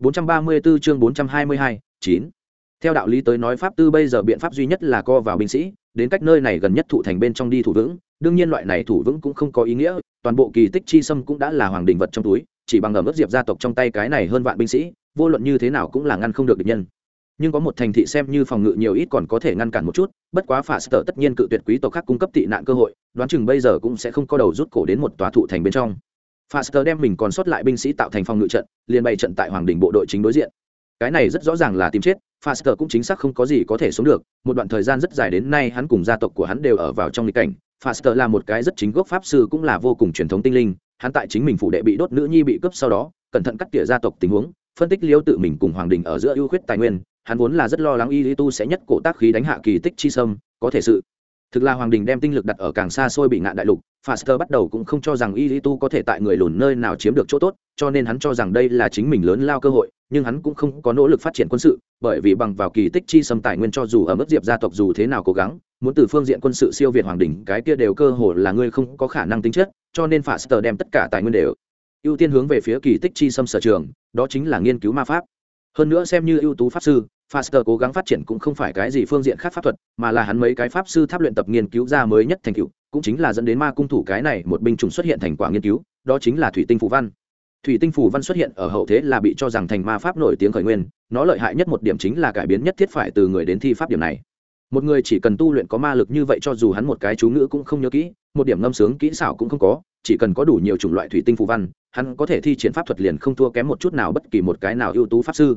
434 chương 422, 9. Theo đạo lý tới nói pháp tư bây giờ biện pháp duy nhất là co vào binh sĩ, đến cách nơi này gần nhất thủ thành bên trong đi thủ vững, đương nhiên loại này thủ vững cũng không có ý nghĩa, toàn bộ kỳ tích chi sâm cũng đã là hoàng đình vật trong túi, chỉ bằng ngầm mức diệp gia tộc trong tay cái này hơn vạn binh sĩ, vô luận như thế nào cũng là ngăn không được địch nhân. Nhưng có một thành thị xem như phòng ngự nhiều ít còn có thể ngăn cản một chút, bất quá phả sở tất nhiên cự tuyệt quý tộc khác cung cấp tị nạn cơ hội, đoán chừng bây giờ cũng sẽ không có đầu rút cổ đến một tòa thủ thành bên trong. Faster đem mình còn sót lại binh sĩ tạo thành phòng ngự trận, liền bày trận tại hoàng đỉnh bộ đội chính đối diện. Cái này rất rõ ràng là tìm chết, Faster cũng chính xác không có gì có thể sống được, một đoạn thời gian rất dài đến nay hắn cùng gia tộc của hắn đều ở vào trong nghịch cảnh. Faster là một cái rất chính gốc pháp sư cũng là vô cùng truyền thống tinh linh, hắn tại chính mình phủ đệ bị đốt nữ nhi bị cướp sau đó, cẩn thận cắt tỉa gia tộc tình huống, phân tích liêu tự mình cùng hoàng đình ở giữa ưu khuyết tài nguyên, hắn vốn là rất lo lắng y tu sẽ nhất cổ tác khí đánh hạ kỳ tích chi sâm, có thể sự thực là hoàng đình đem tinh lực đặt ở càng xa xôi bị ngạn đại lục, faster bắt đầu cũng không cho rằng y lý tu có thể tại người lùn nơi nào chiếm được chỗ tốt, cho nên hắn cho rằng đây là chính mình lớn lao cơ hội, nhưng hắn cũng không có nỗ lực phát triển quân sự, bởi vì bằng vào kỳ tích chi xâm tài nguyên cho dù ở mức diệp gia tộc dù thế nào cố gắng, muốn từ phương diện quân sự siêu việt hoàng đình, cái kia đều cơ hội là ngươi không có khả năng tính chất, cho nên faster đem tất cả tài nguyên đều ưu tiên hướng về phía kỳ tích chi xâm sở trường, đó chính là nghiên cứu ma pháp. Hơn nữa xem như ưu tú pháp sư Faster cố gắng phát triển cũng không phải cái gì phương diện khác pháp thuật, mà là hắn mấy cái pháp sư tháp luyện tập nghiên cứu ra mới nhất thành tựu, cũng chính là dẫn đến ma cung thủ cái này một binh chủng xuất hiện thành quả nghiên cứu, đó chính là thủy tinh phù văn. Thủy tinh phù văn xuất hiện ở hậu thế là bị cho rằng thành ma pháp nổi tiếng khởi nguyên, nó lợi hại nhất một điểm chính là cải biến nhất thiết phải từ người đến thi pháp điểm này. Một người chỉ cần tu luyện có ma lực như vậy cho dù hắn một cái chú ngữ cũng không nhớ kỹ, một điểm ngâm sướng kỹ xảo cũng không có, chỉ cần có đủ nhiều chủng loại thủy tinh phù văn, hắn có thể thi triển pháp thuật liền không thua kém một chút nào bất kỳ một cái nào ưu tú pháp sư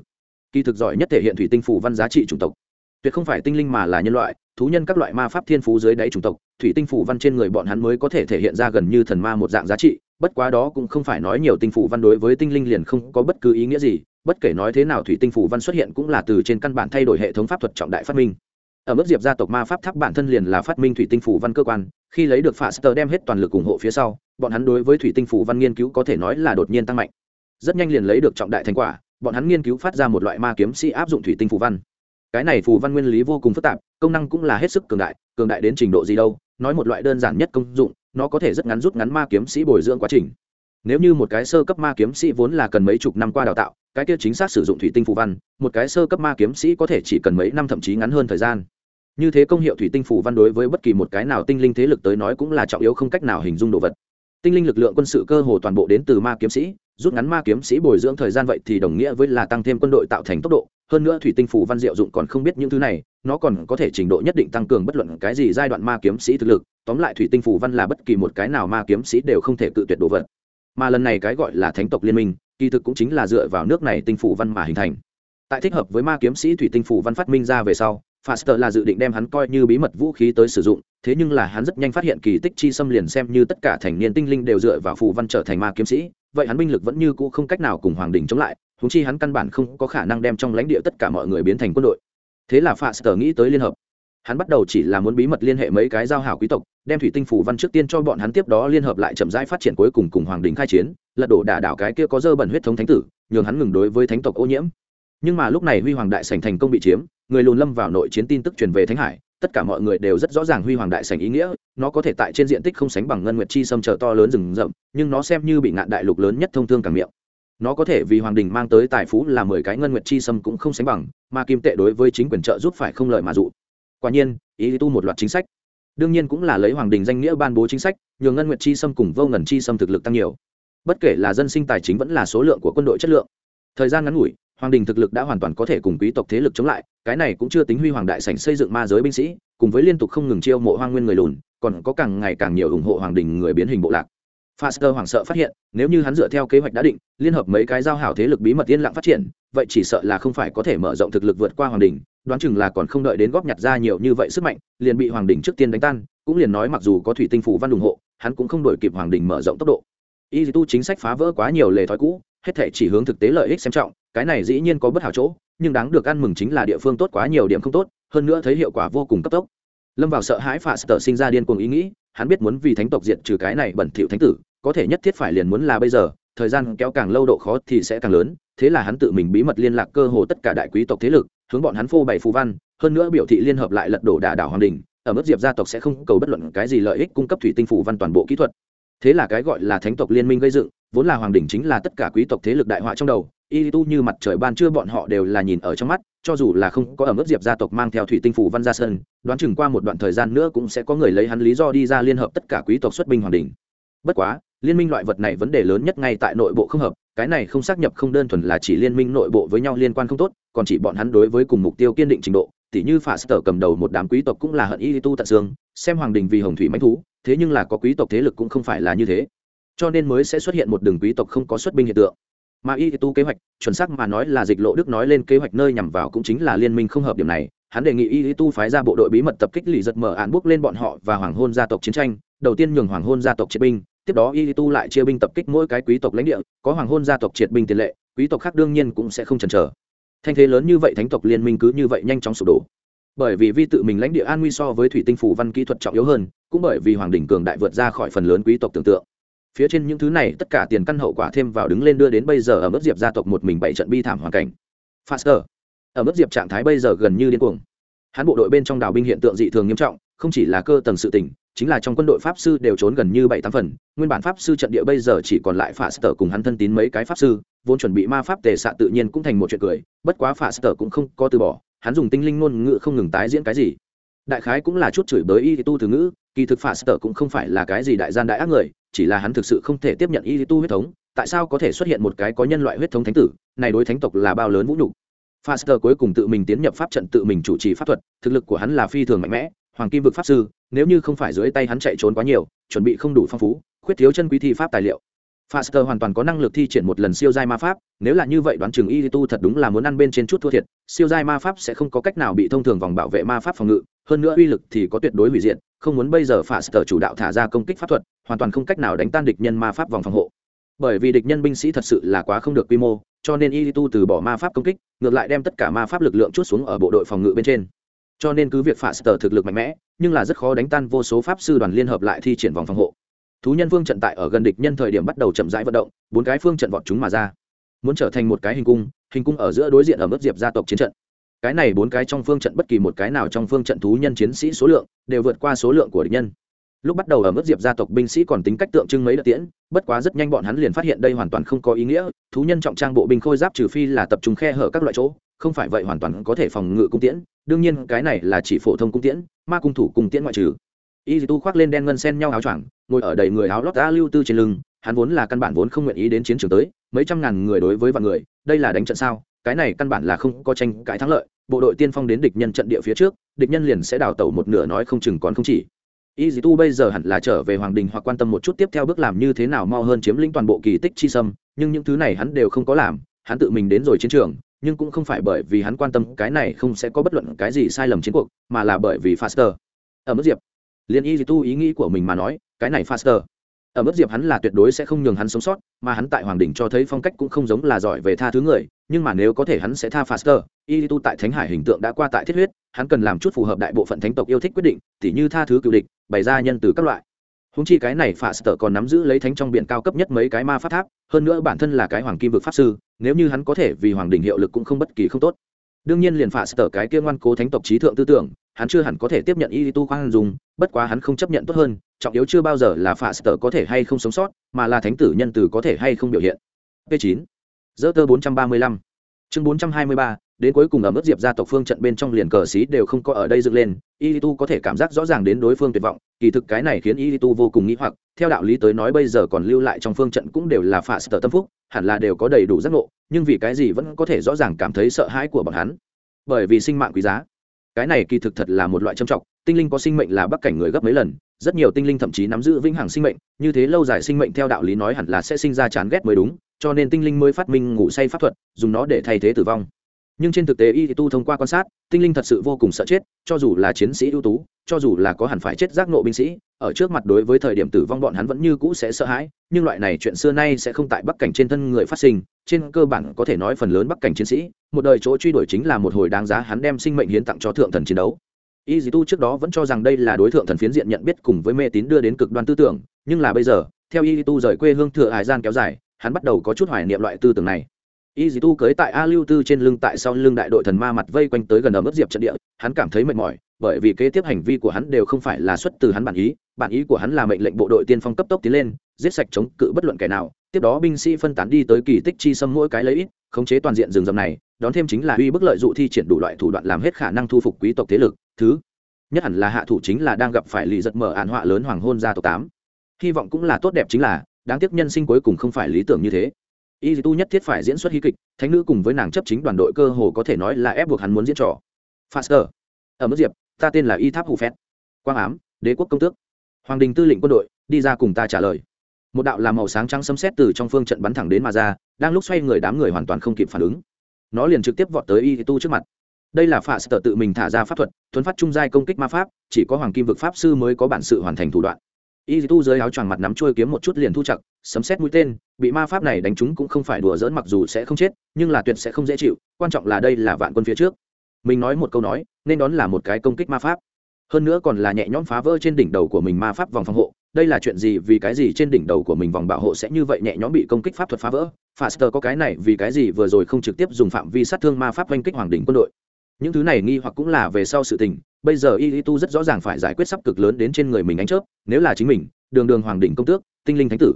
kỳ thực giỏi nhất thể hiện thủy tinh phủ văn giá trị chủng tộc. Tuyệt không phải tinh linh mà là nhân loại, thú nhân các loại ma pháp thiên phú dưới đáy chủng tộc, thủy tinh phủ văn trên người bọn hắn mới có thể thể hiện ra gần như thần ma một dạng giá trị, bất quá đó cũng không phải nói nhiều tinh phủ văn đối với tinh linh liền không có bất cứ ý nghĩa gì, bất kể nói thế nào thủy tinh phủ văn xuất hiện cũng là từ trên căn bản thay đổi hệ thống pháp thuật trọng đại phát minh. Ở mức diệp gia tộc ma pháp tháp bản thân liền là phát minh thủy tinh phủ văn cơ quan, khi lấy được Faster đem hết toàn lực ủng hộ phía sau, bọn hắn đối với thủy tinh phủ văn nghiên cứu có thể nói là đột nhiên tăng mạnh. Rất nhanh liền lấy được trọng đại thành quả bọn hắn nghiên cứu phát ra một loại ma kiếm sĩ áp dụng thủy tinh phù văn. Cái này phù văn nguyên lý vô cùng phức tạp, công năng cũng là hết sức cường đại cường đại đến trình độ gì đâu, nói một loại đơn giản nhất công dụng, nó có thể rất ngắn rút ngắn ma kiếm sĩ bồi dưỡng quá trình. Nếu như một cái sơ cấp ma kiếm sĩ vốn là cần mấy chục năm qua đào tạo, cái kia chính xác sử dụng thủy tinh phù văn, một cái sơ cấp ma kiếm sĩ có thể chỉ cần mấy năm thậm chí ngắn hơn thời gian. Như thế công hiệu thủy tinh phù văn đối với bất kỳ một cái nào tinh linh thế lực tới nói cũng là trọng yếu không cách nào hình dung đồ vật. Tinh linh lực lượng quân sự cơ hồ toàn bộ đến từ ma kiếm sĩ rút ngắn ma kiếm sĩ bồi dưỡng thời gian vậy thì đồng nghĩa với là tăng thêm quân đội tạo thành tốc độ. Hơn nữa thủy tinh phủ văn diệu dụng còn không biết những thứ này nó còn có thể trình độ nhất định tăng cường bất luận cái gì giai đoạn ma kiếm sĩ thực lực. Tóm lại thủy tinh phủ văn là bất kỳ một cái nào ma kiếm sĩ đều không thể cự tuyệt đồ vật. Mà lần này cái gọi là thánh tộc liên minh kỳ thực cũng chính là dựa vào nước này tinh phủ văn mà hình thành. Tại thích hợp với ma kiếm sĩ thủy tinh phủ văn phát minh ra về sau Faster là dự định đem hắn coi như bí mật vũ khí tới sử dụng, thế nhưng là hắn rất nhanh phát hiện kỳ tích chi xâm liền xem như tất cả thành niên tinh linh đều dựa vào phù văn trở thành ma kiếm sĩ, vậy hắn binh lực vẫn như cũ không cách nào cùng hoàng đỉnh chống lại, huống chi hắn căn bản không có khả năng đem trong lãnh địa tất cả mọi người biến thành quân đội. Thế là Faster nghĩ tới liên hợp. Hắn bắt đầu chỉ là muốn bí mật liên hệ mấy cái giao hảo quý tộc, đem thủy tinh phù văn trước tiên cho bọn hắn tiếp đó liên hợp lại chậm rãi phát triển cuối cùng cùng hoàng đỉnh khai chiến, lật đổ đả đảo cái kia có dơ bẩn huyết thống thánh tử, nhường hắn ngừng đối với thánh tộc ô nhiễm. Nhưng mà lúc này Huy Hoàng đại sảnh thành công bị chiếm, người lùn lâm vào nội chiến tin tức truyền về thánh hải tất cả mọi người đều rất rõ ràng huy hoàng đại sảnh ý nghĩa, nó có thể tại trên diện tích không sánh bằng ngân nguyệt chi sâm trở to lớn rừng rậm, nhưng nó xem như bị ngạn đại lục lớn nhất thông thương càng miệng. Nó có thể vì hoàng đình mang tới tài phú là mười cái ngân nguyệt chi sâm cũng không sánh bằng, mà kim tệ đối với chính quyền trợ giúp phải không lợi mà dụ. Quả nhiên, ý tu một loạt chính sách. Đương nhiên cũng là lấy hoàng đình danh nghĩa ban bố chính sách, nhường ngân nguyệt chi sâm cùng vô ngần chi sâm thực lực tăng nhiều. Bất kể là dân sinh tài chính vẫn là số lượng của quân đội chất lượng. Thời gian ngắn ngủi hoàng đình thực lực đã hoàn toàn có thể cùng quý tộc thế lực chống lại cái này cũng chưa tính huy hoàng đại sảnh xây dựng ma giới binh sĩ cùng với liên tục không ngừng chiêu mộ hoang nguyên người lùn còn có càng ngày càng nhiều ủng hộ hoàng đình người biến hình bộ lạc Faster hoảng sợ phát hiện, nếu như hắn dựa theo kế hoạch đã định, liên hợp mấy cái giao hảo thế lực bí mật yên lặng phát triển, vậy chỉ sợ là không phải có thể mở rộng thực lực vượt qua hoàng đình, đoán chừng là còn không đợi đến góp nhặt ra nhiều như vậy sức mạnh, liền bị hoàng đình trước tiên đánh tan, cũng liền nói mặc dù có thủy tinh phủ văn ủng hộ, hắn cũng không đổi kịp hoàng đình mở rộng tốc độ. Y tu chính sách phá vỡ quá nhiều lề thói cũ, hết thảy chỉ hướng thực tế lợi ích xem trọng, cái này dĩ nhiên có bất hảo chỗ, nhưng đáng được ăn mừng chính là địa phương tốt quá nhiều điểm không tốt, hơn nữa thấy hiệu quả vô cùng cấp tốc. Lâm vào sợ hãi phạ sở sinh ra điên cuồng ý nghĩ, hắn biết muốn vì thánh tộc diệt trừ cái này bẩn thỉu thánh tử, có thể nhất thiết phải liền muốn là bây giờ, thời gian kéo càng lâu độ khó thì sẽ càng lớn, thế là hắn tự mình bí mật liên lạc cơ hồ tất cả đại quý tộc thế lực, hướng bọn hắn phô bày phù văn, hơn nữa biểu thị liên hợp lại lật đổ đà đảo hoàng đình, ở mức diệp gia tộc sẽ không cầu bất luận cái gì lợi ích cung cấp thủy tinh phù văn toàn bộ kỹ thuật. Thế là cái gọi là thánh tộc liên minh gây dựng vốn là hoàng đỉnh chính là tất cả quý tộc thế lực đại họa trong đầu, y tu như mặt trời ban trưa bọn họ đều là nhìn ở trong mắt, cho dù là không có ở mức diệp gia tộc mang theo thủy tinh phủ văn gia sơn đoán chừng qua một đoạn thời gian nữa cũng sẽ có người lấy hắn lý do đi ra liên hợp tất cả quý tộc xuất binh hoàng đỉnh. Bất quá, liên minh loại vật này vấn đề lớn nhất ngay tại nội bộ không hợp, cái này không xác nhập không đơn thuần là chỉ liên minh nội bộ với nhau liên quan không tốt, còn chỉ bọn hắn đối với cùng mục tiêu kiên định trình độ, tỉ như phả sở cầm đầu một đám quý tộc cũng là hận y tu tận xương, xem hoàng đình vì hồng thủy mãnh thú, thế nhưng là có quý tộc thế lực cũng không phải là như thế cho nên mới sẽ xuất hiện một đường quý tộc không có xuất binh hiện tượng. Mà y tu kế hoạch, chuẩn xác mà nói là dịch lộ đức nói lên kế hoạch nơi nhằm vào cũng chính là liên minh không hợp điểm này. Hắn đề nghị y tu phái ra bộ đội bí mật tập kích lì giật mở án bước lên bọn họ và hoàng hôn gia tộc chiến tranh, đầu tiên nhường hoàng hôn gia tộc triệt binh, tiếp đó y tu lại chia binh tập kích mỗi cái quý tộc lãnh địa, có hoàng hôn gia tộc triệt binh tiền lệ, quý tộc khác đương nhiên cũng sẽ không chần chờ. Thanh thế lớn như vậy thánh tộc liên minh cứ như vậy nhanh chóng sụp đổ. Bởi vì vi tự mình lãnh địa an nguy so với thủy tinh phủ văn kỹ thuật trọng yếu hơn, cũng bởi vì hoàng đỉnh cường đại vượt ra khỏi phần lớn quý tộc tưởng tượng phía trên những thứ này tất cả tiền căn hậu quả thêm vào đứng lên đưa đến bây giờ ở mức diệp gia tộc một mình bảy trận bi thảm hoàn cảnh. Faster. Ở mức diệp trạng thái bây giờ gần như điên cuồng. Hắn bộ đội bên trong đảo binh hiện tượng dị thường nghiêm trọng, không chỉ là cơ tầng sự tỉnh chính là trong quân đội pháp sư đều trốn gần như bảy tám phần, nguyên bản pháp sư trận địa bây giờ chỉ còn lại phả sở cùng hắn thân tín mấy cái pháp sư, vốn chuẩn bị ma pháp tề xạ tự nhiên cũng thành một chuyện cười, bất quá phả sở cũng không có từ bỏ, hắn dùng tinh linh ngôn ngữ không ngừng tái diễn cái gì đại khái cũng là chút chửi bới y tu từ ngữ kỳ thực phà sở cũng không phải là cái gì đại gian đại ác người chỉ là hắn thực sự không thể tiếp nhận y tu huyết thống tại sao có thể xuất hiện một cái có nhân loại huyết thống thánh tử này đối thánh tộc là bao lớn vũ nhục Faster cuối cùng tự mình tiến nhập pháp trận tự mình chủ trì pháp thuật, thực lực của hắn là phi thường mạnh mẽ, hoàng kim vực pháp sư, nếu như không phải dưới tay hắn chạy trốn quá nhiều, chuẩn bị không đủ phong phú, khuyết thiếu chân quý thi pháp tài liệu. Faster hoàn toàn có năng lực thi triển một lần siêu giai ma pháp, nếu là như vậy đoán chừng Yitu Tu thật đúng là muốn ăn bên trên chút thua thiệt, siêu giai ma pháp sẽ không có cách nào bị thông thường vòng bảo vệ ma pháp phòng ngự, hơn nữa uy lực thì có tuyệt đối hủy diệt, không muốn bây giờ Faster chủ đạo thả ra công kích pháp thuật, hoàn toàn không cách nào đánh tan địch nhân ma pháp vòng phòng hộ. Bởi vì địch nhân binh sĩ thật sự là quá không được quy mô, cho nên y tu từ bỏ ma pháp công kích ngược lại đem tất cả ma pháp lực lượng chút xuống ở bộ đội phòng ngự bên trên. Cho nên cứ việc phá sở thực lực mạnh mẽ nhưng là rất khó đánh tan vô số pháp sư đoàn liên hợp lại thi triển vòng phòng hộ. Thú nhân phương trận tại ở gần địch nhân thời điểm bắt đầu chậm rãi vận động bốn cái phương trận vọt chúng mà ra. Muốn trở thành một cái hình cung hình cung ở giữa đối diện ở mức diệp gia tộc chiến trận cái này bốn cái trong phương trận bất kỳ một cái nào trong phương trận thú nhân chiến sĩ số lượng, đều vượt qua số lượng của địch nhân. Lúc bắt đầu ở mức diệp gia tộc binh sĩ còn tính cách tượng trưng mấy đợt tiễn, bất quá rất nhanh bọn hắn liền phát hiện đây hoàn toàn không có ý nghĩa, thú nhân trọng trang bộ binh khôi giáp trừ phi là tập trung khe hở các loại chỗ, không phải vậy hoàn toàn có thể phòng ngự cung tiễn, đương nhiên cái này là chỉ phổ thông cung tiễn, ma cung thủ cung tiễn ngoại trừ. Y tu khoác lên đen ngân sen nhau áo choàng, ngồi ở đầy người áo lót đã lưu tư trên lưng, hắn vốn là căn bản vốn không nguyện ý đến chiến trường tới, mấy trăm ngàn người đối với vạn người, đây là đánh trận sao, cái này căn bản là không có tranh cãi thắng lợi bộ đội tiên phong đến địch nhân trận địa phía trước, địch nhân liền sẽ đào tẩu một nửa nói không chừng còn không chỉ. Y dì tu bây giờ hẳn là trở về hoàng đình hoặc quan tâm một chút tiếp theo bước làm như thế nào mau hơn chiếm lĩnh toàn bộ kỳ tích chi sâm, nhưng những thứ này hắn đều không có làm, hắn tự mình đến rồi chiến trường, nhưng cũng không phải bởi vì hắn quan tâm cái này không sẽ có bất luận cái gì sai lầm chiến cuộc, mà là bởi vì faster. Ở mức diệp liên y dì tu ý nghĩ của mình mà nói, cái này faster ở mức diệp hắn là tuyệt đối sẽ không nhường hắn sống sót, mà hắn tại hoàng đình cho thấy phong cách cũng không giống là giỏi về tha thứ người, nhưng mà nếu có thể hắn sẽ tha faster. Y tu tại thánh hải hình tượng đã qua tại thiết huyết, hắn cần làm chút phù hợp đại bộ phận thánh tộc yêu thích quyết định, tỉ như tha thứ cựu địch, bày ra nhân từ các loại. Húng chi cái này faster còn nắm giữ lấy thánh trong biển cao cấp nhất mấy cái ma pháp tháp, hơn nữa bản thân là cái hoàng kim vực pháp sư, nếu như hắn có thể vì hoàng đình hiệu lực cũng không bất kỳ không tốt. Đương nhiên liền faster cái kia ngoan cố thánh tộc trí thượng tư tưởng hắn chưa hẳn có thể tiếp nhận y tu khoan dùng bất quá hắn không chấp nhận tốt hơn, trọng yếu chưa bao giờ là phạ sở có thể hay không sống sót, mà là thánh tử nhân từ có thể hay không biểu hiện. P 9 dỡ tơ 435 chương 423 đến cuối cùng ở mức diệp gia tộc phương trận bên trong liền cờ xí đều không có ở đây dựng lên, y tu có thể cảm giác rõ ràng đến đối phương tuyệt vọng, kỳ thực cái này khiến y tu vô cùng nghĩ hoặc, theo đạo lý tới nói bây giờ còn lưu lại trong phương trận cũng đều là phà sờ tâm phúc, hẳn là đều có đầy đủ giác ngộ, nhưng vì cái gì vẫn có thể rõ ràng cảm thấy sợ hãi của bọn hắn? Bởi vì sinh mạng quý giá cái này kỳ thực thật là một loại trầm trọng, tinh linh có sinh mệnh là bắc cảnh người gấp mấy lần, rất nhiều tinh linh thậm chí nắm giữ vĩnh hằng sinh mệnh, như thế lâu dài sinh mệnh theo đạo lý nói hẳn là sẽ sinh ra chán ghét mới đúng, cho nên tinh linh mới phát minh ngủ say pháp thuật, dùng nó để thay thế tử vong nhưng trên thực tế y tu thông qua quan sát, tinh linh thật sự vô cùng sợ chết, cho dù là chiến sĩ ưu tú, cho dù là có hẳn phải chết giác nộ binh sĩ, ở trước mặt đối với thời điểm tử vong bọn hắn vẫn như cũ sẽ sợ hãi, nhưng loại này chuyện xưa nay sẽ không tại bắc cảnh trên thân người phát sinh, trên cơ bản có thể nói phần lớn bắc cảnh chiến sĩ, một đời chỗ truy đuổi chính là một hồi đáng giá hắn đem sinh mệnh hiến tặng cho thượng thần chiến đấu. Y dì tu trước đó vẫn cho rằng đây là đối tượng thần phiến diện nhận biết cùng với mê tín đưa đến cực đoan tư tưởng, nhưng là bây giờ, theo y tu rời quê hương thừa hải gian kéo dài, hắn bắt đầu có chút hoài niệm loại tư tưởng này y dì tu cưới tại a lưu tư trên lưng tại sau lưng đại đội thần ma mặt vây quanh tới gần ở mức diệp trận địa, hắn cảm thấy mệt mỏi, bởi vì kế tiếp hành vi của hắn đều không phải là xuất từ hắn bản ý bản ý của hắn là mệnh lệnh bộ đội tiên phong cấp tốc tiến lên, giết sạch chống cự bất luận kẻ nào, tiếp đó binh sĩ phân tán đi tới kỳ tích chi xâm mỗi cái lấy ít, khống chế toàn diện rừng rậm này, đón thêm chính là uy bức lợi dụ thi triển đủ loại thủ đoạn làm hết khả năng thu phục quý tộc thế lực, thứ nhất hẳn là hạ thủ chính là đang gặp phải lì giật mở ạn họa lớn hoàng hôn gia tộc tám. Hy vọng cũng là tốt đẹp chính là, đáng tiếc nhân sinh cuối cùng không phải lý tưởng như thế y tu nhất thiết phải diễn xuất hí kịch, thánh nữ cùng với nàng chấp chính đoàn đội cơ hồ có thể nói là ép buộc hắn muốn diễn trò. Faster. Ở mức diệp, ta tên là y tháp hủ phét. Quang ám, đế quốc công tước. Hoàng đình tư lệnh quân đội, đi ra cùng ta trả lời. Một đạo làm màu sáng trắng sấm xét từ trong phương trận bắn thẳng đến mà ra, đang lúc xoay người đám người hoàn toàn không kịp phản ứng. Nó liền trực tiếp vọt tới y tu trước mặt. Đây là phạ sở tự mình thả ra pháp thuật, thuấn phát trung giai công kích ma pháp, chỉ có hoàng kim vực pháp sư mới có bản sự hoàn thành thủ đoạn y tu dưới áo choàng mặt nắm trôi kiếm một chút liền thu chặt, sấm xét mũi tên, bị ma pháp này đánh trúng cũng không phải đùa dỡn mặc dù sẽ không chết, nhưng là tuyệt sẽ không dễ chịu, quan trọng là đây là vạn quân phía trước. Mình nói một câu nói, nên đón là một cái công kích ma pháp. Hơn nữa còn là nhẹ nhõm phá vỡ trên đỉnh đầu của mình ma pháp vòng phòng hộ, đây là chuyện gì, vì cái gì trên đỉnh đầu của mình vòng bảo hộ sẽ như vậy nhẹ nhõm bị công kích pháp thuật phá vỡ? Faster có cái này vì cái gì vừa rồi không trực tiếp dùng phạm vi sát thương ma pháp oanh kích hoàng đỉnh quân đội những thứ này nghi hoặc cũng là về sau sự tình bây giờ y tu rất rõ ràng phải giải quyết sắp cực lớn đến trên người mình ánh chớp nếu là chính mình đường đường hoàng đỉnh công tước tinh linh thánh tử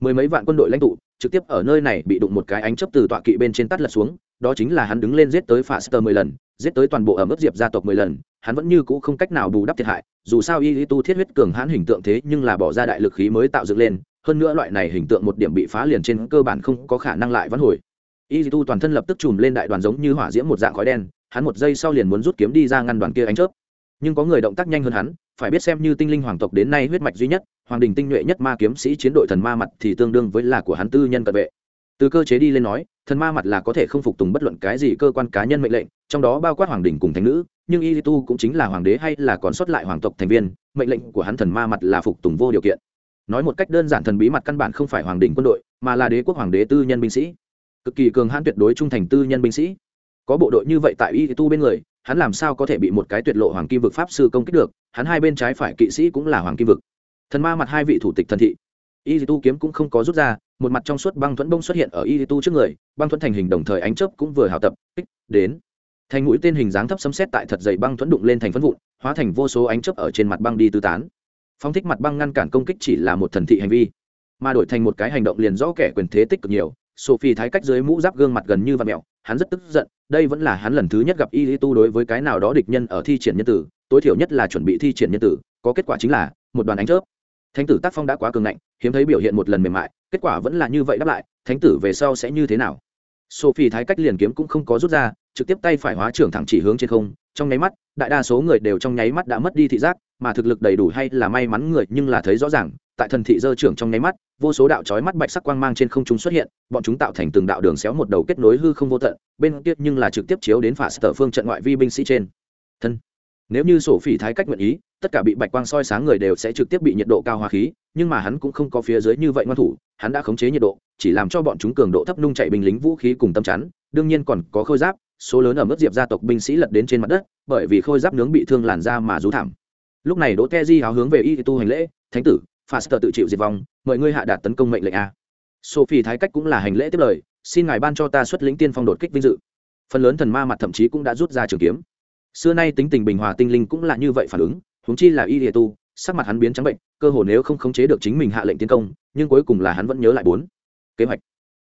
mười mấy vạn quân đội lãnh tụ trực tiếp ở nơi này bị đụng một cái ánh chớp từ tọa kỵ bên trên tắt lật xuống đó chính là hắn đứng lên giết tới Faster mười lần, giết tới toàn bộ ở mức diệp gia tộc mười lần, hắn vẫn như cũ không cách nào bù đắp thiệt hại, dù sao Y Tu thiết huyết cường hãn hình tượng thế nhưng là bỏ ra đại lực khí mới tạo dựng lên, hơn nữa loại này hình tượng một điểm bị phá liền trên cơ bản không có khả năng lại vãn hồi. Y Tu toàn thân lập tức chùm lên đại đoàn giống như hỏa diễm một dạng khói đen, hắn một giây sau liền muốn rút kiếm đi ra ngăn đoàn kia ánh chớp. Nhưng có người động tác nhanh hơn hắn, phải biết xem như tinh linh hoàng tộc đến nay huyết mạch duy nhất, hoàng đình tinh nhuệ nhất ma kiếm sĩ chiến đội thần ma mặt thì tương đương với là của hắn tư nhân cận vệ. Từ cơ chế đi lên nói thần ma mặt là có thể không phục tùng bất luận cái gì cơ quan cá nhân mệnh lệnh trong đó bao quát hoàng đình cùng thánh nữ nhưng y tu cũng chính là hoàng đế hay là còn sót lại hoàng tộc thành viên mệnh lệnh của hắn thần ma mặt là phục tùng vô điều kiện. Nói một cách đơn giản thần bí mặt căn bản không phải hoàng đình quân đội mà là đế quốc hoàng đế tư nhân binh sĩ. Cực kỳ cường hãn tuyệt đối trung thành tư nhân binh sĩ có bộ đội như vậy tại y tu bên người, hắn làm sao có thể bị một cái tuyệt lộ hoàng kim vực pháp sư công kích được? Hắn hai bên trái phải kỵ sĩ cũng là hoàng kim vực. Thần ma mặt hai vị thủ tịch thần thị. Y tu kiếm cũng không có rút ra, một mặt trong suốt băng thuẫn bông xuất hiện ở y tu trước người, băng thuẫn thành hình đồng thời ánh chớp cũng vừa hào tập, kích, đến. Thành mũi tên hình dáng thấp sấm xét tại thật dày băng thuẫn đụng lên thành phân vụn, hóa thành vô số ánh chớp ở trên mặt băng đi tư tán. Phong thích mặt băng ngăn cản công kích chỉ là một thần thị hành vi, mà đổi thành một cái hành động liền rõ kẻ quyền thế tích cực nhiều. Sophie thái cách dưới mũ giáp gương mặt gần như và mẹo, hắn rất tức giận đây vẫn là hắn lần thứ nhất gặp y tu đối với cái nào đó địch nhân ở thi triển nhân tử, tối thiểu nhất là chuẩn bị thi triển nhân tử, có kết quả chính là, một đoàn ánh chớp. Thánh tử tác phong đã quá cường ngạnh, hiếm thấy biểu hiện một lần mềm mại, kết quả vẫn là như vậy đáp lại, thánh tử về sau sẽ như thế nào? Sophie thái cách liền kiếm cũng không có rút ra, trực tiếp tay phải hóa trưởng thẳng chỉ hướng trên không, trong nháy mắt, đại đa số người đều trong nháy mắt đã mất đi thị giác, mà thực lực đầy đủ hay là may mắn người nhưng là thấy rõ ràng tại thần thị dơ trưởng trong nháy mắt, vô số đạo chói mắt bạch sắc quang mang trên không trung xuất hiện, bọn chúng tạo thành từng đạo đường xéo một đầu kết nối hư không vô tận, bên kia nhưng là trực tiếp chiếu đến phả sở phương trận ngoại vi binh sĩ trên. Thân. Nếu như sổ phỉ thái cách nguyện ý, tất cả bị bạch quang soi sáng người đều sẽ trực tiếp bị nhiệt độ cao hóa khí, nhưng mà hắn cũng không có phía dưới như vậy ngoan thủ, hắn đã khống chế nhiệt độ, chỉ làm cho bọn chúng cường độ thấp nung chạy binh lính vũ khí cùng tâm chắn, đương nhiên còn có khôi giáp, số lớn ở mức diệp gia tộc binh sĩ lật đến trên mặt đất, bởi vì khôi giáp nướng bị thương làn da mà rú thảm. Lúc này đỗ te di háo hướng về y tu hành lễ, thánh tử faster tự chịu diệt vong, mời ngươi hạ đạt tấn công mệnh lệnh a. Sophie thái cách cũng là hành lễ tiếp lời, xin ngài ban cho ta xuất lĩnh tiên phong đột kích vinh dự. Phần lớn thần ma mặt thậm chí cũng đã rút ra trường kiếm. Xưa nay tính tình bình hòa tinh linh cũng là như vậy phản ứng, huống chi là y tu, sắc mặt hắn biến trắng bệnh, cơ hồ nếu không khống chế được chính mình hạ lệnh tiến công, nhưng cuối cùng là hắn vẫn nhớ lại bốn. Kế hoạch.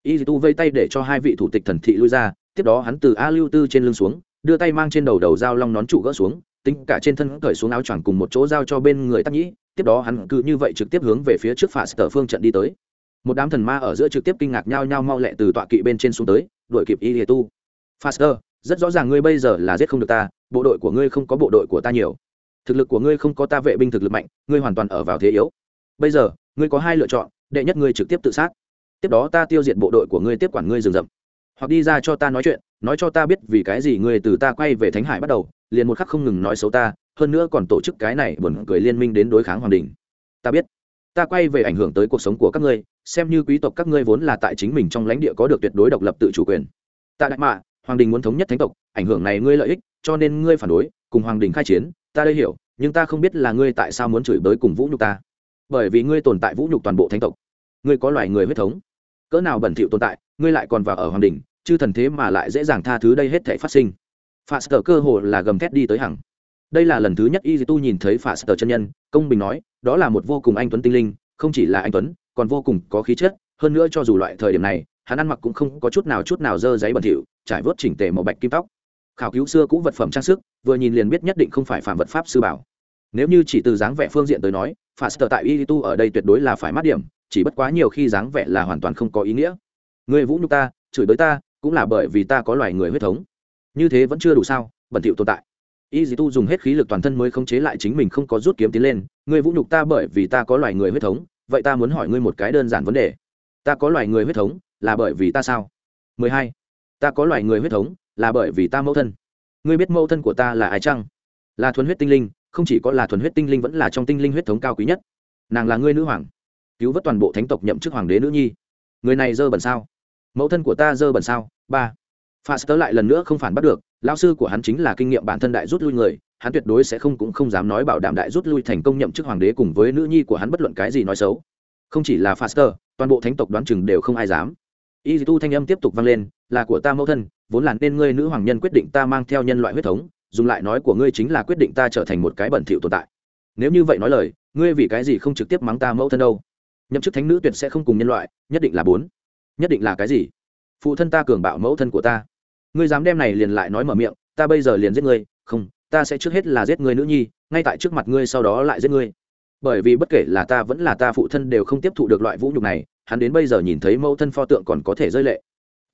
Y tu vây tay để cho hai vị thủ tịch thần thị lui ra, tiếp đó hắn từ a lưu tư trên lưng xuống, đưa tay mang trên đầu đầu dao long nón trụ gỡ xuống, tính cả trên thân cởi xuống áo choàng cùng một chỗ giao cho bên người tắc nhĩ tiếp đó hắn cứ như vậy trực tiếp hướng về phía trước phả sở phương trận đi tới. Một đám thần ma ở giữa trực tiếp kinh ngạc nhau nhau mau lẹ từ tọa kỵ bên trên xuống tới, đuổi kịp y tu. Faster rất rõ ràng ngươi bây giờ là giết không được ta, bộ đội của ngươi không có bộ đội của ta nhiều. Thực lực của ngươi không có ta vệ binh thực lực mạnh, ngươi hoàn toàn ở vào thế yếu. Bây giờ, ngươi có hai lựa chọn, đệ nhất ngươi trực tiếp tự sát. Tiếp đó ta tiêu diệt bộ đội của ngươi tiếp quản ngươi rừng rậm. Hoặc đi ra cho ta nói chuyện, nói cho ta biết vì cái gì ngươi từ ta quay về thánh hải bắt đầu, liền một khắc không ngừng nói xấu ta hơn nữa còn tổ chức cái này buồn cười liên minh đến đối kháng hoàng đình. Ta biết. Ta quay về ảnh hưởng tới cuộc sống của các ngươi, xem như quý tộc các ngươi vốn là tại chính mình trong lãnh địa có được tuyệt đối độc lập tự chủ quyền. Ta đại mạ, hoàng đình muốn thống nhất thánh tộc, ảnh hưởng này ngươi lợi ích, cho nên ngươi phản đối, cùng hoàng đình khai chiến, ta đây hiểu, nhưng ta không biết là ngươi tại sao muốn chửi bới cùng vũ nhục ta. Bởi vì ngươi tồn tại vũ nhục toàn bộ thánh tộc. Ngươi có loài người huyết thống. Cỡ nào bẩn thỉu tồn tại, ngươi lại còn vào ở hoàng đình, chư thần thế mà lại dễ dàng tha thứ đây hết thể phát sinh. Phạt sở cơ hồ là gầm thét đi tới hằng đây là lần thứ nhất y tu nhìn thấy phạt sờ chân nhân, công bình nói, đó là một vô cùng anh tuấn tinh linh, không chỉ là anh tuấn, còn vô cùng có khí chất, hơn nữa cho dù loại thời điểm này, hắn ăn mặc cũng không có chút nào chút nào dơ giấy bẩn thỉu, trải vớt chỉnh tề màu bạch kim tóc. Khảo cứu xưa cũ vật phẩm trang sức, vừa nhìn liền biết nhất định không phải phạm vật pháp sư bảo. Nếu như chỉ từ dáng vẻ phương diện tới nói phà sờ tại y tu ở đây tuyệt đối là phải mát điểm, chỉ bất quá nhiều khi dáng vẻ là hoàn toàn không có ý nghĩa. Người vũ nhục ta, chửi bới ta, cũng là bởi vì ta có loài người huyết thống. Như thế vẫn chưa đủ sao, bẩn thỉu tồn tại y dì tu dùng hết khí lực toàn thân mới khống chế lại chính mình không có rút kiếm tiến lên. Ngươi vũ nhục ta bởi vì ta có loài người huyết thống vậy ta muốn hỏi ngươi một cái đơn giản vấn đề. Ta có loài người huyết thống là bởi vì ta sao? 12. ta có loài người huyết thống là bởi vì ta mẫu thân. Ngươi biết mẫu thân của ta là ai chăng? Là thuần huyết tinh linh không chỉ có là thuần huyết tinh linh vẫn là trong tinh linh huyết thống cao quý nhất. Nàng là ngươi nữ hoàng. Cứu vớt toàn bộ thánh tộc nhậm chức hoàng đế nữ nhi. Người này dơ bẩn sao? Mẫu thân của ta dơ bẩn sao? Ba. Faster lại lần nữa không phản bắt được, lão sư của hắn chính là kinh nghiệm bản thân đại rút lui người, hắn tuyệt đối sẽ không cũng không dám nói bảo đảm đại rút lui thành công nhậm chức hoàng đế cùng với nữ nhi của hắn bất luận cái gì nói xấu. Không chỉ là Faster, toàn bộ thánh tộc đoán chừng đều không ai dám. Y tu thanh âm tiếp tục vang lên, là của ta mẫu thân, vốn là nên ngươi nữ hoàng nhân quyết định ta mang theo nhân loại huyết thống, dùng lại nói của ngươi chính là quyết định ta trở thành một cái bẩn thỉu tồn tại. Nếu như vậy nói lời, ngươi vì cái gì không trực tiếp mắng ta mẫu thân đâu? Nhậm chức thánh nữ tuyệt sẽ không cùng nhân loại, nhất định là bốn. Nhất định là cái gì? phụ thân ta cường bạo mẫu thân của ta ngươi dám đem này liền lại nói mở miệng, ta bây giờ liền giết ngươi, không, ta sẽ trước hết là giết ngươi nữ nhi, ngay tại trước mặt ngươi sau đó lại giết ngươi. Bởi vì bất kể là ta vẫn là ta phụ thân đều không tiếp thụ được loại vũ nhục này, hắn đến bây giờ nhìn thấy mẫu thân pho tượng còn có thể rơi lệ.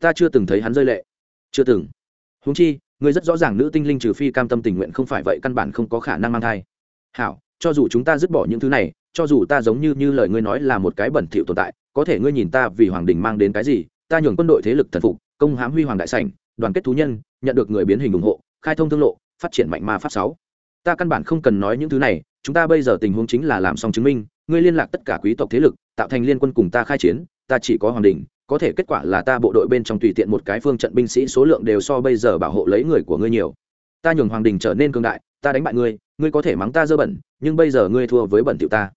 Ta chưa từng thấy hắn rơi lệ. Chưa từng. Húng chi, ngươi rất rõ ràng nữ tinh linh trừ phi cam tâm tình nguyện không phải vậy căn bản không có khả năng mang thai. Hảo, cho dù chúng ta dứt bỏ những thứ này, cho dù ta giống như như lời ngươi nói là một cái bẩn thỉu tồn tại, có thể ngươi nhìn ta vì hoàng đình mang đến cái gì, ta nhường quân đội thế lực thần phục, công hãm huy hoàng đại sảnh đoàn kết thú nhân, nhận được người biến hình ủng hộ, khai thông thương lộ, phát triển mạnh ma pháp sáu. Ta căn bản không cần nói những thứ này, chúng ta bây giờ tình huống chính là làm xong chứng minh, ngươi liên lạc tất cả quý tộc thế lực, tạo thành liên quân cùng ta khai chiến, ta chỉ có hoàng đình, có thể kết quả là ta bộ đội bên trong tùy tiện một cái phương trận binh sĩ số lượng đều so bây giờ bảo hộ lấy người của ngươi nhiều. Ta nhường hoàng đình trở nên cương đại, ta đánh bại ngươi ngươi có thể mắng ta dơ bẩn, nhưng bây giờ ngươi thua với bẩn tiểu ta.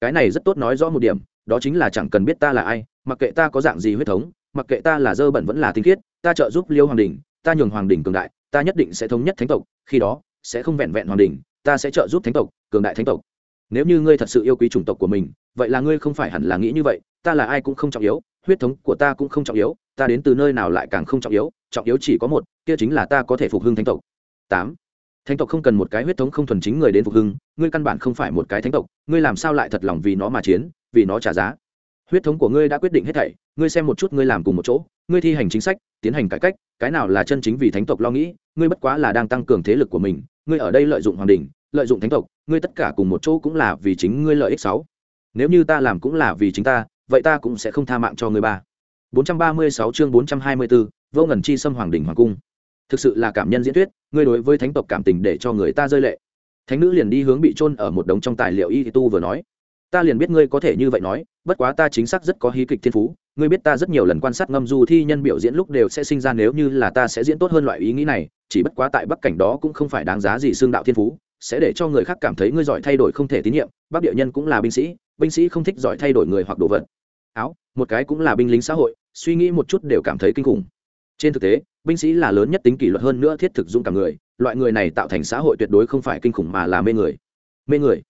Cái này rất tốt nói rõ một điểm, đó chính là chẳng cần biết ta là ai, mặc kệ ta có dạng gì huyết thống mặc kệ ta là dơ bẩn vẫn là tinh khiết, ta trợ giúp liêu hoàng đình, ta nhường hoàng đình cường đại, ta nhất định sẽ thống nhất thánh tộc, khi đó, sẽ không vẹn vẹn hoàng đình, ta sẽ trợ giúp thánh tộc, cường đại thánh tộc. Nếu như ngươi thật sự yêu quý chủng tộc của mình, vậy là ngươi không phải hẳn là nghĩ như vậy, ta là ai cũng không trọng yếu, huyết thống của ta cũng không trọng yếu, ta đến từ nơi nào lại càng không trọng yếu trọng yếu chỉ có một, kia chính là ta có thể phục hưng thánh tộc. Tám, thánh tộc không cần một cái huyết thống không thuần chính người đến phục hưng, ngươi căn bản không phải một cái thánh tộc, ngươi làm sao lại thật lòng vì nó mà chiến, vì nó trả giá? Huyết thống của ngươi đã quyết định hết thảy ngươi xem một chút ngươi làm cùng một chỗ ngươi thi hành chính sách tiến hành cải cách cái nào là chân chính vì thánh tộc lo nghĩ ngươi bất quá là đang tăng cường thế lực của mình ngươi ở đây lợi dụng hoàng đình lợi dụng thánh tộc ngươi tất cả cùng một chỗ cũng là vì chính ngươi lợi ích sáu. Nếu như ta làm cũng là vì chính ta vậy ta cũng sẽ không tha mạng cho ngươi ba. 436 chương 424, vô ngần chi xâm hoàng đỉnh hoàng cung. Thực sự là cảm nhân diễn thuyết ngươi đối với thánh tộc cảm tình để cho người ta rơi lệ. Thánh nữ liền đi hướng bị chôn ở một đống trong tài liệu y tu vừa nói ta liền biết ngươi có thể như vậy nói, bất quá ta chính xác rất có hí kịch thiên phú, ngươi biết ta rất nhiều lần quan sát ngâm du thi nhân biểu diễn lúc đều sẽ sinh ra nếu như là ta sẽ diễn tốt hơn loại ý nghĩ này, chỉ bất quá tại bắc cảnh đó cũng không phải đáng giá gì xương đạo thiên phú, sẽ để cho người khác cảm thấy ngươi giỏi thay đổi không thể tín nhiệm, bắc địa nhân cũng là binh sĩ binh sĩ không thích giỏi thay đổi người hoặc đồ vật. Áo, một cái cũng là binh lính xã hội, suy nghĩ một chút đều cảm thấy kinh khủng. Trên thực tế, binh sĩ là lớn nhất tính kỷ luật hơn nữa thiết thực dũng cả người, loại người này tạo thành xã hội tuyệt đối không phải kinh khủng mà là mê người. Mê người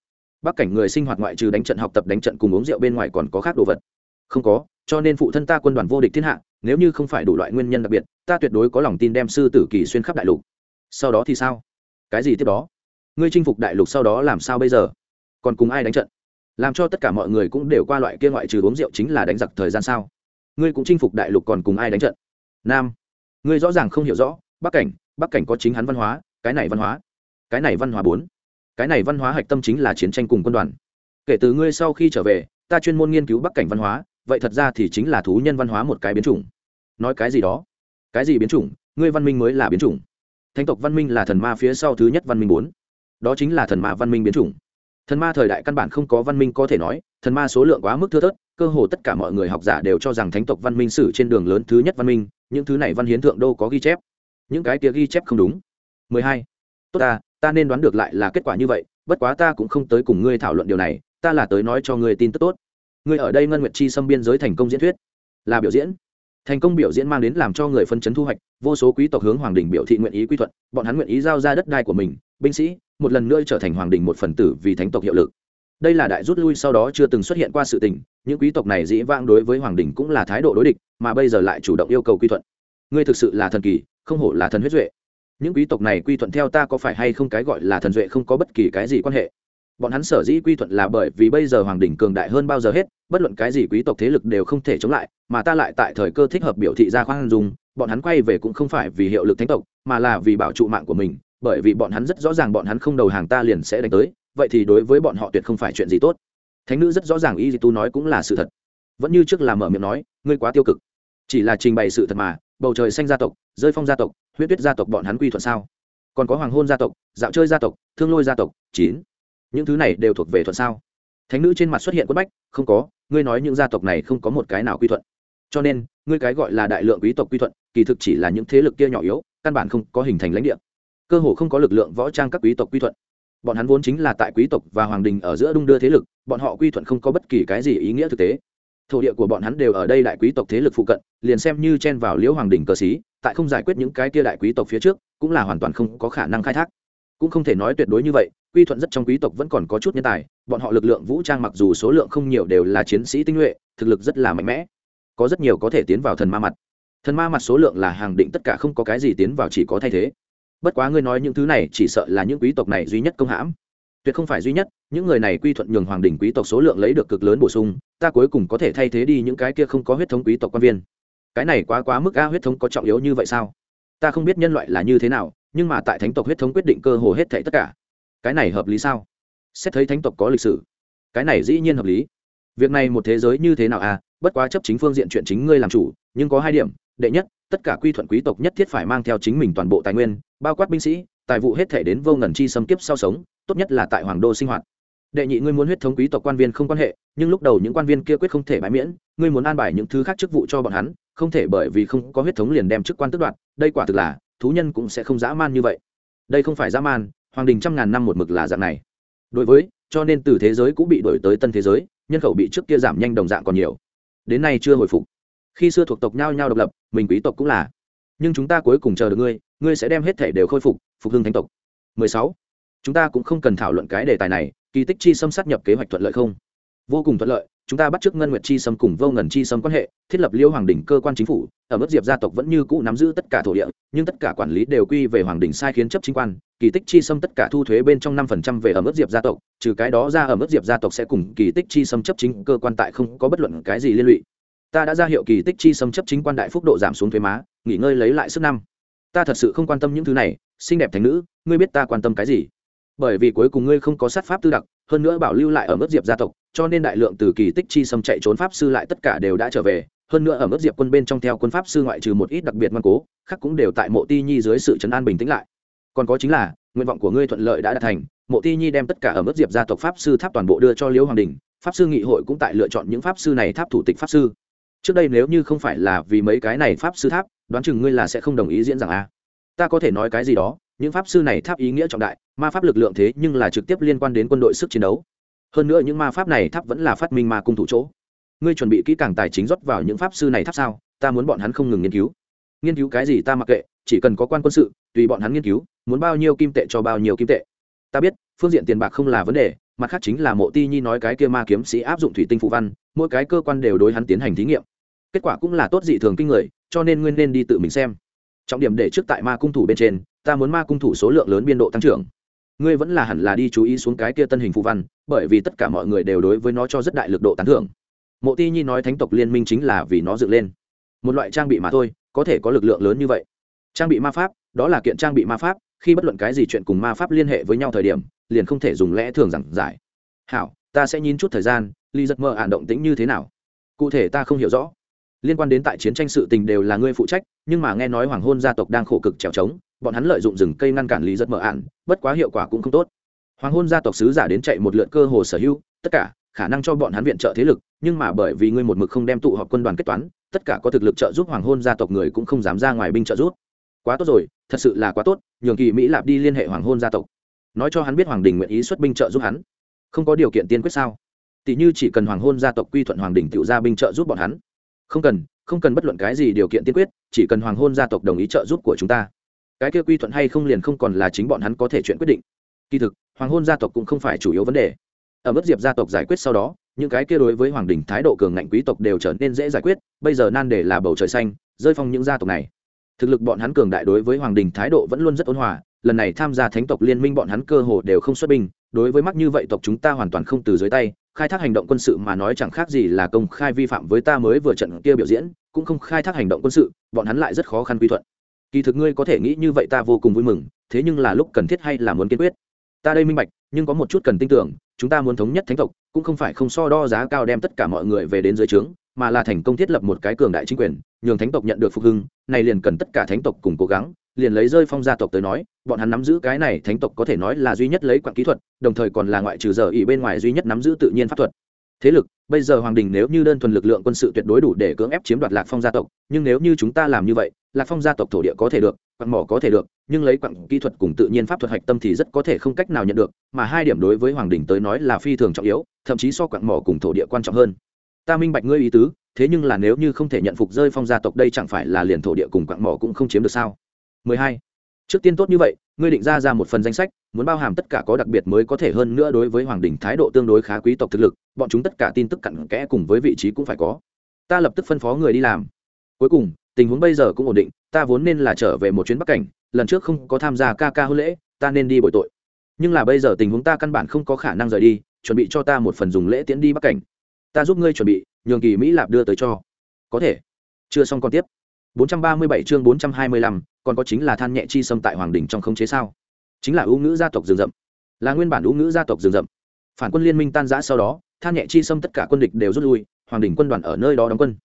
bắc cảnh người sinh hoạt ngoại trừ đánh trận học tập đánh trận cùng uống rượu bên ngoài còn có khác đồ vật. Không có, cho nên phụ thân ta quân đoàn vô địch thiên hạ, nếu như không phải đủ loại nguyên nhân đặc biệt, ta tuyệt đối có lòng tin đem sư tử kỳ xuyên khắp đại lục. Sau đó thì sao? Cái gì tiếp đó? Ngươi chinh phục đại lục sau đó làm sao bây giờ? Còn cùng ai đánh trận? Làm cho tất cả mọi người cũng đều qua loại kia ngoại trừ uống rượu chính là đánh giặc thời gian sao? Ngươi cũng chinh phục đại lục còn cùng ai đánh trận? Nam, ngươi rõ ràng không hiểu rõ bắc cảnh bắc cảnh có chính hắn văn hóa, cái này văn hóa, cái này văn hóa bốn cái này văn hóa hạch tâm chính là chiến tranh cùng quân đoàn. Kể từ ngươi sau khi trở về, ta chuyên môn nghiên cứu bắc cảnh văn hóa, vậy thật ra thì chính là thú nhân văn hóa một cái biến chủng. Nói cái gì đó? Cái gì biến chủng? Ngươi văn minh mới là biến chủng. Thánh tộc văn minh là thần ma phía sau thứ nhất văn minh bốn. Đó chính là thần ma văn minh biến chủng. Thần ma thời đại căn bản không có văn minh có thể nói, thần ma số lượng quá mức thưa thớt, cơ hồ tất cả mọi người học giả đều cho rằng thánh tộc văn minh sử trên đường lớn thứ nhất văn minh, những thứ này văn hiến thượng đô có ghi chép. Những cái kia ghi chép không đúng. 12. tốt ta ta nên đoán được lại là kết quả như vậy, bất quá ta cũng không tới cùng ngươi thảo luận điều này, ta là tới nói cho ngươi tin tức tốt. Ngươi ở đây ngân nguyệt chi xâm biên giới thành công diễn thuyết, là biểu diễn. Thành công biểu diễn mang đến làm cho người phân chấn thu hoạch, vô số quý tộc hướng hoàng đình biểu thị nguyện ý quy thuận, bọn hắn nguyện ý giao ra đất đai của mình, binh sĩ, một lần nữa trở thành hoàng đình một phần tử vì thánh tộc hiệu lực. Đây là đại rút lui sau đó chưa từng xuất hiện qua sự tình, những quý tộc này dĩ vãng đối với hoàng đình cũng là thái độ đối địch, mà bây giờ lại chủ động yêu cầu quy thuận. Ngươi thực sự là thần kỳ, không hổ là thần huyết duệ những quý tộc này quy thuận theo ta có phải hay không cái gọi là thần duệ không có bất kỳ cái gì quan hệ. Bọn hắn sở dĩ quy thuận là bởi vì bây giờ hoàng đình cường đại hơn bao giờ hết, bất luận cái gì quý tộc thế lực đều không thể chống lại, mà ta lại tại thời cơ thích hợp biểu thị ra khoan dung, bọn hắn quay về cũng không phải vì hiệu lực thánh tộc, mà là vì bảo trụ mạng của mình, bởi vì bọn hắn rất rõ ràng bọn hắn không đầu hàng ta liền sẽ đánh tới, vậy thì đối với bọn họ tuyệt không phải chuyện gì tốt. Thánh nữ rất rõ ràng y tu nói cũng là sự thật. Vẫn như trước là mở miệng nói, ngươi quá tiêu cực. Chỉ là trình bày sự thật mà, bầu trời xanh gia tộc, rơi phong gia tộc huyết tuyết gia tộc bọn hắn quy thuận sao? Còn có hoàng hôn gia tộc, dạo chơi gia tộc, thương lôi gia tộc, chín. Những thứ này đều thuộc về thuận sao? Thánh nữ trên mặt xuất hiện quất bách, không có, ngươi nói những gia tộc này không có một cái nào quy thuận. Cho nên, ngươi cái gọi là đại lượng quý tộc quy thuận, kỳ thực chỉ là những thế lực kia nhỏ yếu, căn bản không có hình thành lãnh địa. Cơ hồ không có lực lượng võ trang các quý tộc quy thuận. Bọn hắn vốn chính là tại quý tộc và hoàng đình ở giữa đung đưa thế lực, bọn họ quy thuận không có bất kỳ cái gì ý nghĩa thực tế thổ địa của bọn hắn đều ở đây đại quý tộc thế lực phụ cận, liền xem như chen vào liễu hoàng đình cờ xí, tại không giải quyết những cái kia đại quý tộc phía trước, cũng là hoàn toàn không có khả năng khai thác. Cũng không thể nói tuyệt đối như vậy, quy thuận rất trong quý tộc vẫn còn có chút nhân tài, bọn họ lực lượng vũ trang mặc dù số lượng không nhiều đều là chiến sĩ tinh nhuệ, thực lực rất là mạnh mẽ. Có rất nhiều có thể tiến vào thần ma mặt. Thần ma mặt số lượng là hàng định tất cả không có cái gì tiến vào chỉ có thay thế. Bất quá ngươi nói những thứ này chỉ sợ là những quý tộc này duy nhất công hãm tuyệt không phải duy nhất, những người này quy thuận nhường hoàng đình quý tộc số lượng lấy được cực lớn bổ sung, ta cuối cùng có thể thay thế đi những cái kia không có huyết thống quý tộc quan viên. Cái này quá quá mức a, huyết thống có trọng yếu như vậy sao? Ta không biết nhân loại là như thế nào, nhưng mà tại thánh tộc huyết thống quyết định cơ hồ hết thảy tất cả. Cái này hợp lý sao? Xét thấy thánh tộc có lịch sử, cái này dĩ nhiên hợp lý. Việc này một thế giới như thế nào à bất quá chấp chính phương diện chuyện chính ngươi làm chủ, nhưng có hai điểm, đệ nhất, tất cả quy thuận quý tộc nhất thiết phải mang theo chính mình toàn bộ tài nguyên, bao quát binh sĩ, tài vụ hết thể đến vô ngần chi xâm kiếp sau sống tốt nhất là tại hoàng đô sinh hoạt. Đệ nhị, ngươi muốn huyết thống quý tộc quan viên không quan hệ, nhưng lúc đầu những quan viên kia quyết không thể bãi miễn, ngươi muốn an bài những thứ khác chức vụ cho bọn hắn, không thể bởi vì không có huyết thống liền đem chức quan tước đoạt, đây quả thực là, thú nhân cũng sẽ không dã man như vậy. Đây không phải dã man, hoàng đình trăm ngàn năm một mực là dạng này. Đối với, cho nên từ thế giới cũng bị đổi tới tân thế giới, nhân khẩu bị trước kia giảm nhanh đồng dạng còn nhiều. Đến nay chưa hồi phục. Khi xưa thuộc tộc nhau nhau độc lập, mình quý tộc cũng là. Nhưng chúng ta cuối cùng chờ được ngươi ngươi sẽ đem hết thể đều khôi phục phục hưng thánh tộc. 16 chúng ta cũng không cần thảo luận cái đề tài này, kỳ tích chi xâm sát nhập kế hoạch thuận lợi không? Vô cùng thuận lợi, chúng ta bắt t r ư ớ c ngân nguyệt chi xâm cùng vô ngần chi xâm quan hệ, thiết lập liêu hoàng đình cơ quan chính phủ, ở mức diệp gia tộc vẫn như cũ nắm giữ tất cả thổ địa, nhưng tất cả quản lý đều quy về hoàng đình sai khiến chấp chính quan, kỳ tích chi xâm tất cả thu thuế bên trong năm phần trăm về ở mức diệp gia tộc, trừ cái đó ra ở mức diệp gia tộc sẽ cùng kỳ tích chi xâm chấp chính cơ quan tại không có bất luận cái gì liên lụy. Ta đã ra hiệu kỳ tích chi xâm chấp chính quan đại phúc độ giảm xuống thuế má, nghỉ ngơi lấy lại sức năm ta thật sự không quan tâm những thứ này, xinh đẹp thành nữ, ngươi biết ta quan tâm cái gì? Bởi vì cuối cùng ngươi không có sát pháp tư đặc, hơn nữa bảo lưu lại ở mức diệp gia tộc, cho nên đại lượng từ kỳ tích chi xâm chạy trốn pháp sư lại tất cả đều đã trở về, hơn nữa ở mức diệp quân bên trong theo quân pháp sư ngoại trừ một ít đặc biệt ngoan cố, khác cũng đều tại mộ ti nhi dưới sự chấn an bình tĩnh lại. Còn có chính là, nguyện vọng của ngươi thuận lợi đã đạt thành, mộ ti nhi đem tất cả ở mức diệp gia tộc pháp sư tháp toàn bộ đưa cho liễu hoàng đình, pháp sư nghị hội cũng tại lựa chọn những pháp sư này tháp thủ tịch pháp sư. Trước đây nếu như không phải là vì mấy cái này pháp sư tháp, đoán chừng ngươi là sẽ không đồng ý diễn rằng a. Ta có thể nói cái gì đó? Những pháp sư này tháp ý nghĩa trọng đại, ma pháp lực lượng thế nhưng là trực tiếp liên quan đến quân đội sức chiến đấu. Hơn nữa những ma pháp này tháp vẫn là phát minh ma cung thủ chỗ. Ngươi chuẩn bị kỹ càng tài chính rót vào những pháp sư này tháp sao? Ta muốn bọn hắn không ngừng nghiên cứu. Nghiên cứu cái gì ta mặc kệ, chỉ cần có quan quân sự, tùy bọn hắn nghiên cứu, muốn bao nhiêu kim tệ cho bao nhiêu kim tệ. Ta biết, phương diện tiền bạc không là vấn đề, mặt khác chính là mộ ti nhi nói cái kia ma kiếm sĩ áp dụng thủy tinh phụ văn, mỗi cái cơ quan đều đối hắn tiến hành thí nghiệm. Kết quả cũng là tốt dị thường kinh người, cho nên nguyên nên đi tự mình xem. Trọng điểm để trước tại ma cung thủ bên trên ta muốn ma cung thủ số lượng lớn biên độ tăng trưởng. Ngươi vẫn là hẳn là đi chú ý xuống cái kia tân hình phù văn, bởi vì tất cả mọi người đều đối với nó cho rất đại lực độ tán thưởng. Mộ ti nhi nói thánh tộc liên minh chính là vì nó dựng lên. Một loại trang bị mà thôi, có thể có lực lượng lớn như vậy. Trang bị ma pháp, đó là kiện trang bị ma pháp, khi bất luận cái gì chuyện cùng ma pháp liên hệ với nhau thời điểm, liền không thể dùng lẽ thường giảng giải. Hảo, ta sẽ nhìn chút thời gian ly giật mơ ản động tĩnh như thế nào? Cụ thể ta không hiểu rõ liên quan đến tại chiến tranh sự tình đều là ngươi phụ trách, nhưng mà nghe nói hoàng hôn gia tộc đang khổ cực trèo trống, bọn hắn lợi dụng rừng cây ngăn cản lý rất mở ạn bất quá hiệu quả cũng không tốt. Hoàng hôn gia tộc sứ giả đến chạy một lượt cơ hồ sở hữu, tất cả, khả năng cho bọn hắn viện trợ thế lực, nhưng mà bởi vì ngươi một mực không đem tụ họp quân đoàn kết toán, tất cả có thực lực trợ giúp hoàng hôn gia tộc người cũng không dám ra ngoài binh trợ giúp. Quá tốt rồi, thật sự là quá tốt, nhường kỳ mỹ lạp đi liên hệ hoàng hôn gia tộc. Nói cho hắn biết hoàng đình nguyện ý xuất binh trợ giúp hắn. Không có điều kiện tiên quyết sao? Tỷ như chỉ cần hoàng hôn gia tộc quy thuận hoàng đình tự ra binh trợ giúp bọn hắn không cần không cần bất luận cái gì điều kiện tiên quyết, chỉ cần hoàng hôn gia tộc đồng ý trợ giúp của chúng ta. Cái kia quy thuận hay không liền không còn là chính bọn hắn có thể chuyện quyết định. Kỳ thực, hoàng hôn gia tộc cũng không phải chủ yếu vấn đề. Ở mức diệp gia tộc giải quyết sau đó, những cái kia đối với hoàng đình thái độ cường ngạnh quý tộc đều trở nên dễ giải quyết, bây giờ nan đề là bầu trời xanh, rơi phong những gia tộc này. Thực lực bọn hắn cường đại đối với hoàng đình thái độ vẫn luôn rất ôn hòa, lần này tham gia thánh tộc liên minh bọn hắn cơ hồ đều không xuất binh, đối với mắc như vậy tộc chúng ta hoàn toàn không từ dưới tay khai thác hành động quân sự mà nói chẳng khác gì là công khai vi phạm với ta mới vừa trận kia biểu diễn, cũng không khai thác hành động quân sự, bọn hắn lại rất khó khăn quy thuận. Kỳ thực ngươi có thể nghĩ như vậy ta vô cùng vui mừng, thế nhưng là lúc cần thiết hay là muốn kiên quyết? Ta đây minh bạch, nhưng có một chút cần tin tưởng, chúng ta muốn thống nhất thánh tộc, cũng không phải không so đo giá cao đem tất cả mọi người về đến dưới trướng, mà là thành công thiết lập một cái cường đại chính quyền, nhường thánh tộc nhận được phục hưng này liền cần tất cả thánh tộc cùng cố gắng liền lấy rơi phong gia tộc tới nói, bọn hắn nắm giữ cái này thánh tộc có thể nói là duy nhất lấy quặng kỹ thuật, đồng thời còn là ngoại trừ giờ ỉ bên ngoài duy nhất nắm giữ tự nhiên pháp thuật. Thế lực, bây giờ hoàng đình nếu như đơn thuần lực lượng quân sự tuyệt đối đủ để cưỡng ép chiếm đoạt lạc phong gia tộc, nhưng nếu như chúng ta làm như vậy, lạc phong gia tộc thổ địa có thể được, quặng mỏ có thể được, nhưng lấy quặng kỹ thuật cùng tự nhiên pháp thuật hạch tâm thì rất có thể không cách nào nhận được, mà hai điểm đối với hoàng đình tới nói là phi thường trọng yếu, thậm chí so quặng mỏ cùng thổ địa quan trọng hơn. Ta minh bạch ngươi ý tứ, thế nhưng là nếu như không thể nhận phục rơi phong gia tộc đây chẳng phải là liền thổ địa cùng quặng mỏ cũng không chiếm được sao? 12. trước tiên tốt như vậy ngươi định ra ra một phần danh sách muốn bao hàm tất cả có đặc biệt mới có thể hơn nữa đối với hoàng đình thái độ tương đối khá quý tộc thực lực bọn chúng tất cả tin tức cặn kẽ cùng với vị trí cũng phải có. Ta lập tức phân phó người đi làm. Cuối cùng tình huống bây giờ cũng ổn định ta vốn nên là trở về một chuyến bắc cảnh lần trước không có tham gia ca ca hôn lễ ta nên đi bội tội. Nhưng là bây giờ tình huống ta căn bản không có khả năng rời đi chuẩn bị cho ta một phần dùng lễ tiễn đi bắc cảnh. Ta giúp ngươi chuẩn bị nhường kỳ mỹ lạp đưa tới cho. Có thể. Chưa xong còn tiếp. 437 chương 425, còn có chính là than nhẹ chi xâm tại hoàng đình trong khống chế sao? Chính là ưu ngữ gia tộc rừng rậm. Là nguyên bản ưu ngữ gia tộc rừng rậm. Phản quân liên minh tan rã sau đó, than nhẹ chi xâm tất cả quân địch đều rút lui, hoàng đình quân đoàn ở nơi đó đóng quân.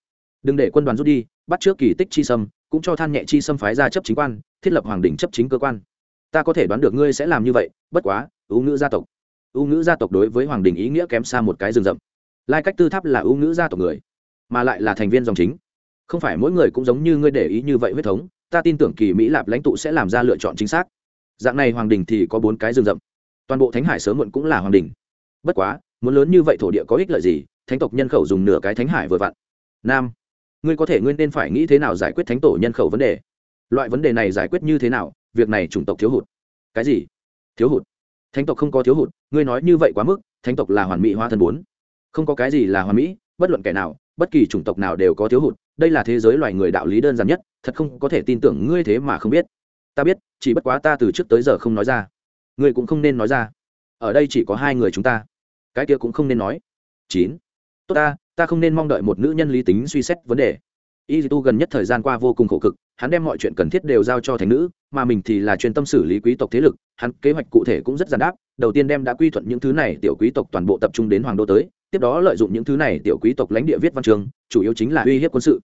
Đừng để quân đoàn rút đi, bắt trước kỳ tích chi sâm, cũng cho than nhẹ chi xâm phái ra chấp chính quan, thiết lập hoàng đình chấp chính cơ quan. Ta có thể đoán được ngươi sẽ làm như vậy, bất quá ưu ngữ gia tộc. Ưu ngữ gia tộc đối với hoàng đình ý nghĩa kém xa một cái rừng rậm. Lai cách tư tháp là ưu ngữ gia tộc người, mà lại là thành viên dòng chính. Không phải mỗi người cũng giống như ngươi để ý như vậy huyết thống ta tin tưởng kỳ mỹ lạp lãnh tụ sẽ làm ra lựa chọn chính xác. Dạng này hoàng đình thì có bốn cái rừng rậm. Toàn bộ thánh hải sớm muộn cũng là hoàng đình bất quá, muốn lớn như vậy thổ địa có ích lợi gì? Thánh tộc nhân khẩu dùng nửa cái thánh hải vừa vặn. Nam, ngươi có thể ngươi nên phải nghĩ thế nào giải quyết thánh tổ nhân khẩu vấn đề? Loại vấn đề này giải quyết như thế nào? Việc này chủng tộc thiếu hụt. Cái gì? Thiếu hụt. Thánh tộc không có thiếu hụt, ngươi nói như vậy quá mức, thánh tộc là hoàn mỹ hoa thân bốn. Không có cái gì là hoàn mỹ, bất luận kẻ nào, bất kỳ chủng tộc nào đều có thiếu hụt đây là thế giới loài người đạo lý đơn giản nhất, thật không có thể tin tưởng ngươi thế mà không biết. Ta biết, chỉ bất quá ta từ trước tới giờ không nói ra. Ngươi cũng không nên nói ra. Ở đây chỉ có hai người chúng ta. Cái kia cũng không nên nói. Chín. Tốt ta ta không nên mong đợi một nữ nhân lý tính suy xét vấn đề. Y tu gần nhất thời gian qua vô cùng khổ cực, hắn đem mọi chuyện cần thiết đều giao cho thành nữ, mà mình thì là chuyên tâm xử lý quý tộc thế lực, hắn kế hoạch cụ thể cũng rất giản đáp, đầu tiên đem đã quy thuận những thứ này tiểu quý tộc toàn bộ tập trung đến hoàng đô tới, tiếp đó lợi dụng những thứ này tiểu quý tộc lãnh địa viết văn trường chủ yếu chính là uy hiếp quân sự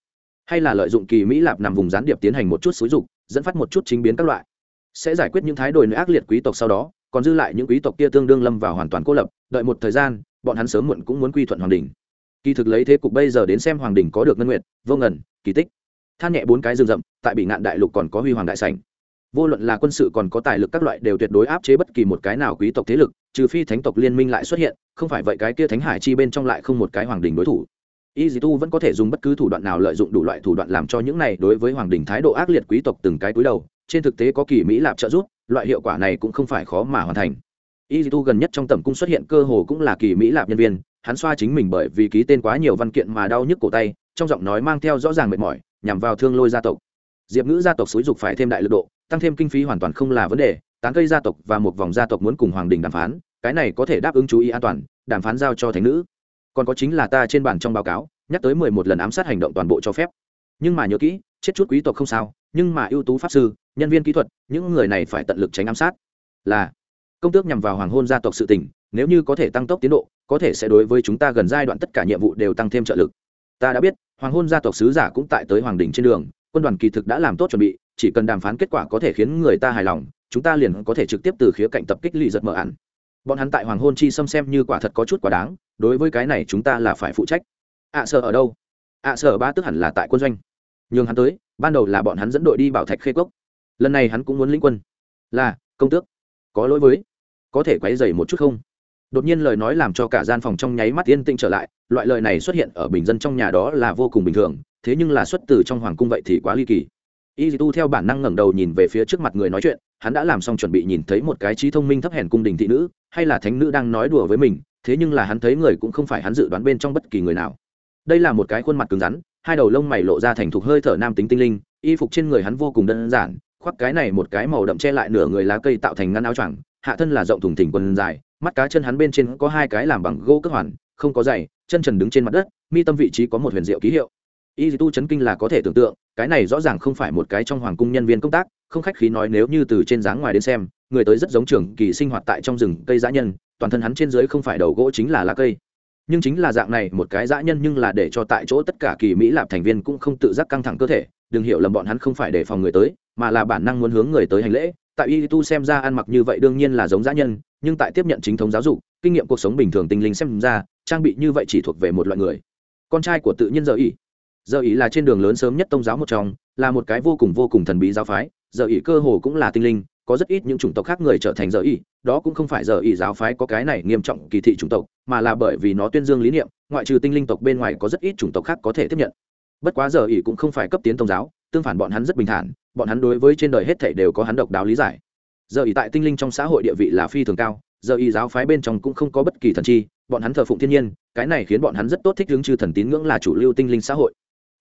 hay là lợi dụng kỳ mỹ lạp nằm vùng gián điệp tiến hành một chút xúi dục, dẫn phát một chút chính biến các loại. Sẽ giải quyết những thái độ ác liệt quý tộc sau đó, còn dư lại những quý tộc kia tương đương lâm vào hoàn toàn cô lập, đợi một thời gian, bọn hắn sớm muộn cũng muốn quy thuận hoàng đình kỳ thực lấy thế cục bây giờ đến xem hoàng đình có được ngân nguyện vô ngẩn kỳ tích. Than nhẹ bốn cái rừng rậm, tại bị ngạn đại lục còn có huy hoàng đại sảnh. Vô luận là quân sự còn có tài lực các loại đều tuyệt đối áp chế bất kỳ một cái nào quý tộc thế lực, trừ phi thánh tộc liên minh lại xuất hiện, không phải vậy cái kia thánh hải chi bên trong lại không một cái hoàng đình đối thủ y dì tu vẫn có thể dùng bất cứ thủ đoạn nào lợi dụng đủ loại thủ đoạn làm cho những này đối với hoàng đình thái độ ác liệt quý tộc từng cái túi đầu, trên thực tế có kỳ mỹ lạp trợ giúp, loại hiệu quả này cũng không phải khó mà hoàn thành. Y dì tu gần nhất trong tầm cung xuất hiện cơ hồ cũng là kỳ mỹ lạp nhân viên, hắn xoa chính mình bởi vì ký tên quá nhiều văn kiện mà đau nhức cổ tay, trong giọng nói mang theo rõ ràng mệt mỏi, nhằm vào thương lôi gia tộc. Diệp ngữ gia tộc xúi dục phải thêm đại lực độ, tăng thêm kinh phí hoàn toàn không là vấn đề, tán cây gia tộc và một vòng gia tộc muốn cùng hoàng đình đàm phán, cái này có thể đáp ứng chú ý an toàn, đàm phán giao cho Thánh nữ còn có chính là ta trên bản trong báo cáo, nhắc tới mười một lần ám sát hành động toàn bộ cho phép. Nhưng mà nhớ kỹ, chết chút quý tộc không sao, nhưng mà ưu tú pháp sư, nhân viên kỹ thuật, những người này phải tận lực tránh ám sát. Là, công tước nhằm vào hoàng hôn gia tộc sự tình, nếu như có thể tăng tốc tiến độ, có thể sẽ đối với chúng ta gần giai đoạn tất cả nhiệm vụ đều tăng thêm trợ lực. Ta đã biết, hoàng hôn gia tộc sứ giả cũng tại tới hoàng đình trên đường, quân đoàn kỳ thực đã làm tốt chuẩn bị, chỉ cần đàm phán kết quả có thể khiến người ta hài lòng, chúng ta liền có thể trực tiếp từ khía cạnh tập kích lì giật mở ẩn bọn hắn tại hoàng hôn chi xâm xem như quả thật có chút quá đáng đối với cái này chúng ta là phải phụ trách. Ạ à, sợ ở đâu? Ạ à, sợ ba tức hẳn là tại quân doanh. Nhường hắn tới ban đầu là bọn hắn dẫn đội đi bảo thạch khê cốc lần này hắn cũng muốn lĩnh quân. Là công tước. Có lỗi với. Có thể quấy dày một chút không? Đột nhiên lời nói làm cho cả gian phòng trong nháy mắt yên tĩnh trở lại loại lời này xuất hiện ở bình dân trong nhà đó là vô cùng bình thường thế nhưng là xuất từ trong hoàng cung vậy thì quá ly kỳ y tu theo bản năng ngẩng đầu nhìn về phía trước mặt người nói chuyện, hắn đã làm xong chuẩn bị nhìn thấy một cái trí thông minh thấp hèn cung đình thị nữ, hay là thánh nữ đang nói đùa với mình, thế nhưng là hắn thấy người cũng không phải hắn dự đoán bên trong bất kỳ người nào. Đây là một cái khuôn mặt cứng rắn, hai đầu lông mày lộ ra thành thục hơi thở nam tính tinh linh, y phục trên người hắn vô cùng đơn giản, khoác cái này một cái màu đậm che lại nửa người lá cây tạo thành ngăn áo choàng, hạ thân là rộng thùng thỉnh quần dài, mắt cá chân hắn bên trên có hai cái làm bằng gỗ cất hoàn, không có giày, chân trần đứng trên mặt đất, mi tâm vị trí có một huyền diệu ký hiệu y tu chấn kinh là có thể tưởng tượng, cái này rõ ràng không phải một cái trong hoàng cung nhân viên công tác, không khách khí nói nếu như từ trên dáng ngoài đến xem, người tới rất giống trường kỳ sinh hoạt tại trong rừng cây dã nhân, toàn thân hắn trên dưới không phải đầu gỗ chính là lá cây. Nhưng chính là dạng này, một cái dã nhân nhưng là để cho tại chỗ tất cả kỳ mỹ lạp thành viên cũng không tự giác căng thẳng cơ thể, đừng hiểu lầm bọn hắn không phải để phòng người tới, mà là bản năng muốn hướng người tới hành lễ. Tại y tu xem ra ăn mặc như vậy đương nhiên là giống dã nhân, nhưng tại tiếp nhận chính thống giáo dục, kinh nghiệm cuộc sống bình thường tinh linh xem ra, trang bị như vậy chỉ thuộc về một loại người. Con trai của tự nhiên giờ ỉ giờ ý là trên đường lớn sớm nhất tông giáo một trong, là một cái vô cùng vô cùng thần bí giáo phái. Giờ ý cơ hồ cũng là tinh linh, có rất ít những chủng tộc khác người trở thành giờ ý. Đó cũng không phải giờ ý giáo phái có cái này nghiêm trọng kỳ thị chủng tộc, mà là bởi vì nó tuyên dương lý niệm, ngoại trừ tinh linh tộc bên ngoài có rất ít chủng tộc khác có thể tiếp nhận. Bất quá giờ ý cũng không phải cấp tiến tông giáo, tương phản bọn hắn rất bình thản, bọn hắn đối với trên đời hết thảy đều có hắn độc đáo lý giải. Giờ ý tại tinh linh trong xã hội địa vị là phi thường cao, giờ ý giáo phái bên trong cũng không có bất kỳ thần chi, bọn hắn thờ phụng thiên nhiên, cái này khiến bọn hắn rất tốt thích ứng chư thần tín ngưỡng là chủ lưu tinh linh xã hội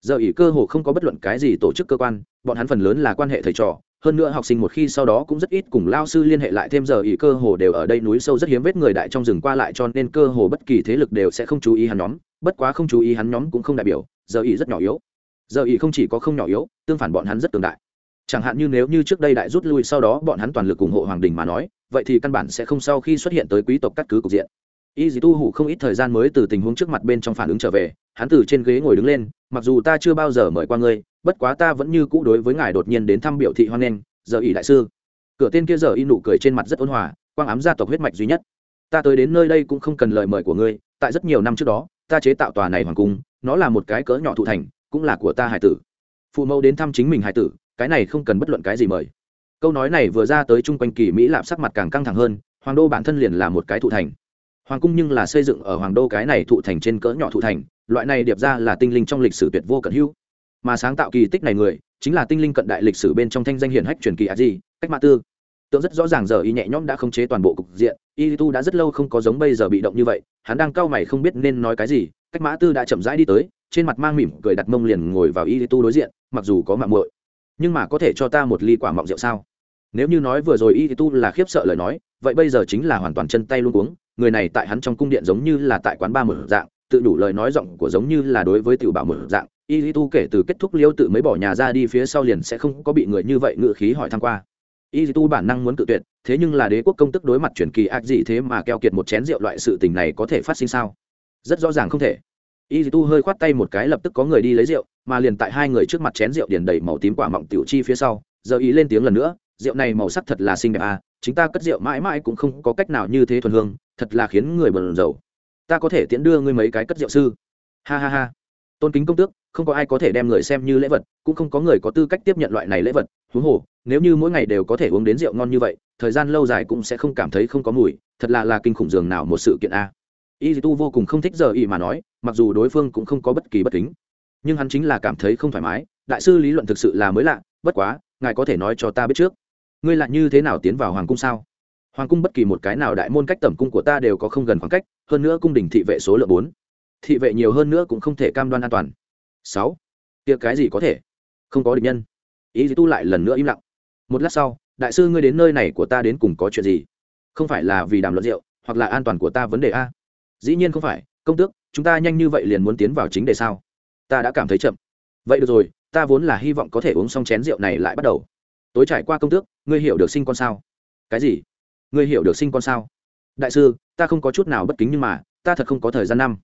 giờ ỉ cơ hồ không có bất luận cái gì tổ chức cơ quan, bọn hắn phần lớn là quan hệ thầy trò, hơn nữa học sinh một khi sau đó cũng rất ít cùng lao sư liên hệ lại thêm giờ ỉ cơ hồ đều ở đây núi sâu rất hiếm vết người đại trong rừng qua lại cho nên cơ hồ bất kỳ thế lực đều sẽ không chú ý hắn nhóm, bất quá không chú ý hắn nhóm cũng không đại biểu, giờ ỉ rất nhỏ yếu. Giờ ỉ không chỉ có không nhỏ yếu, tương phản bọn hắn rất tương đại. Chẳng hạn như nếu như trước đây đại rút lui sau đó bọn hắn toàn lực ủng hộ hoàng đình mà nói, vậy thì căn bản sẽ không sau khi xuất hiện tới quý tộc cắt cứ cục diện y dì tu hủ không ít thời gian mới từ tình huống trước mặt bên trong phản ứng trở về, hắn từ trên ghế ngồi đứng lên, mặc dù ta chưa bao giờ mời qua ngươi, bất quá ta vẫn như cũ đối với ngài đột nhiên đến thăm biểu thị hoan nghênh, giờ ỷ đại sư. Cửa tên kia giờ y nụ cười trên mặt rất ôn hòa, quang ám gia tộc huyết mạch duy nhất. Ta tới đến nơi đây cũng không cần lời mời của ngươi, tại rất nhiều năm trước đó, ta chế tạo tòa này hoàng cung, nó là một cái cỡ nhỏ thụ thành, cũng là của ta hải tử. Phụ mẫu đến thăm chính mình hải tử, cái này không cần bất luận cái gì mời. Câu nói này vừa ra tới chung quanh kỳ mỹ lạp sắc mặt càng căng thẳng hơn, hoàng đô bản thân liền là một cái thụ thành hoàng cung nhưng là xây dựng ở hoàng đô cái này thụ thành trên cỡ nhỏ thụ thành, loại này điệp ra là tinh linh trong lịch sử tuyệt vô cận hữu. Mà sáng tạo kỳ tích này người, chính là tinh linh cận đại lịch sử bên trong thanh danh hiển hách truyền kỳ a di cách mã tư. Tượng rất rõ ràng giờ y nhẹ nhõm đã khống chế toàn bộ cục diện, y tu đã rất lâu không có giống bây giờ bị động như vậy, hắn đang cau mày không biết nên nói cái gì. Cách mã tư đã chậm rãi đi tới, trên mặt mang mỉm cười đặt mông liền ngồi vào y tu đối diện, mặc dù có mạng muội. Nhưng mà có thể cho ta một ly quả mọng rượu sao? Nếu như nói vừa rồi y tu là khiếp sợ lời nói, vậy bây giờ chính là hoàn toàn chân tay luôn uống người này tại hắn trong cung điện giống như là tại quán ba một dạng, tự đủ lời nói giọng của giống như là đối với tiểu bảo một dạng. Y tu kể từ kết thúc liêu tự mới bỏ nhà ra đi phía sau liền sẽ không có bị người như vậy ngự khí hỏi thăm qua. Y tu bản năng muốn tự tuyệt, thế nhưng là đế quốc công tức đối mặt truyền kỳ ác gì thế mà keo kiệt một chén rượu loại sự tình này có thể phát sinh sao? Rất rõ ràng không thể. Y tu hơi khoát tay một cái lập tức có người đi lấy rượu, mà liền tại hai người trước mặt chén rượu điền đầy màu tím quả mọng tiểu chi phía sau, giờ ý lên tiếng lần nữa, rượu này màu sắc thật là xinh đẹp à chính ta cất rượu mãi mãi cũng không có cách nào như thế thuần hương thật là khiến người bần dầu ta có thể tiễn đưa ngươi mấy cái cất rượu sư. Ha ha ha. Tôn kính công tước, không có ai có thể đem người xem như lễ vật, cũng không có người có tư cách tiếp nhận loại này lễ vật. Huống hồ, nếu như mỗi ngày đều có thể uống đến rượu ngon như vậy, thời gian lâu dài cũng sẽ không cảm thấy không có mùi. Thật là là kinh khủng dường nào một sự kiện a. Y tu vô cùng không thích giờ y mà nói, mặc dù đối phương cũng không có bất kỳ bất kính, nhưng hắn chính là cảm thấy không thoải mái. Đại sư lý luận thực sự là mới lạ, bất quá, ngài có thể nói cho ta biết trước. Ngươi lại như thế nào tiến vào hoàng cung sao? Hoàng cung bất kỳ một cái nào đại môn cách tầm cung của ta đều có không gần khoảng cách, hơn nữa cung đình thị vệ số lượng bốn. Thị vệ nhiều hơn nữa cũng không thể cam đoan an toàn. Sáu. Tiệc cái gì có thể? Không có địch nhân. Ý gì tu lại lần nữa im lặng. Một lát sau, đại sư ngươi đến nơi này của ta đến cùng có chuyện gì? Không phải là vì đàm luận rượu, hoặc là an toàn của ta vấn đề a? Dĩ nhiên không phải, công tước, chúng ta nhanh như vậy liền muốn tiến vào chính đề sao? Ta đã cảm thấy chậm. Vậy được rồi, ta vốn là hy vọng có thể uống xong chén rượu này lại bắt đầu. Tối trải qua công tước, ngươi hiểu được sinh con sao? Cái gì? Ngươi hiểu được sinh con sao? Đại sư, ta không có chút nào bất kính nhưng mà, ta thật không có thời gian năm.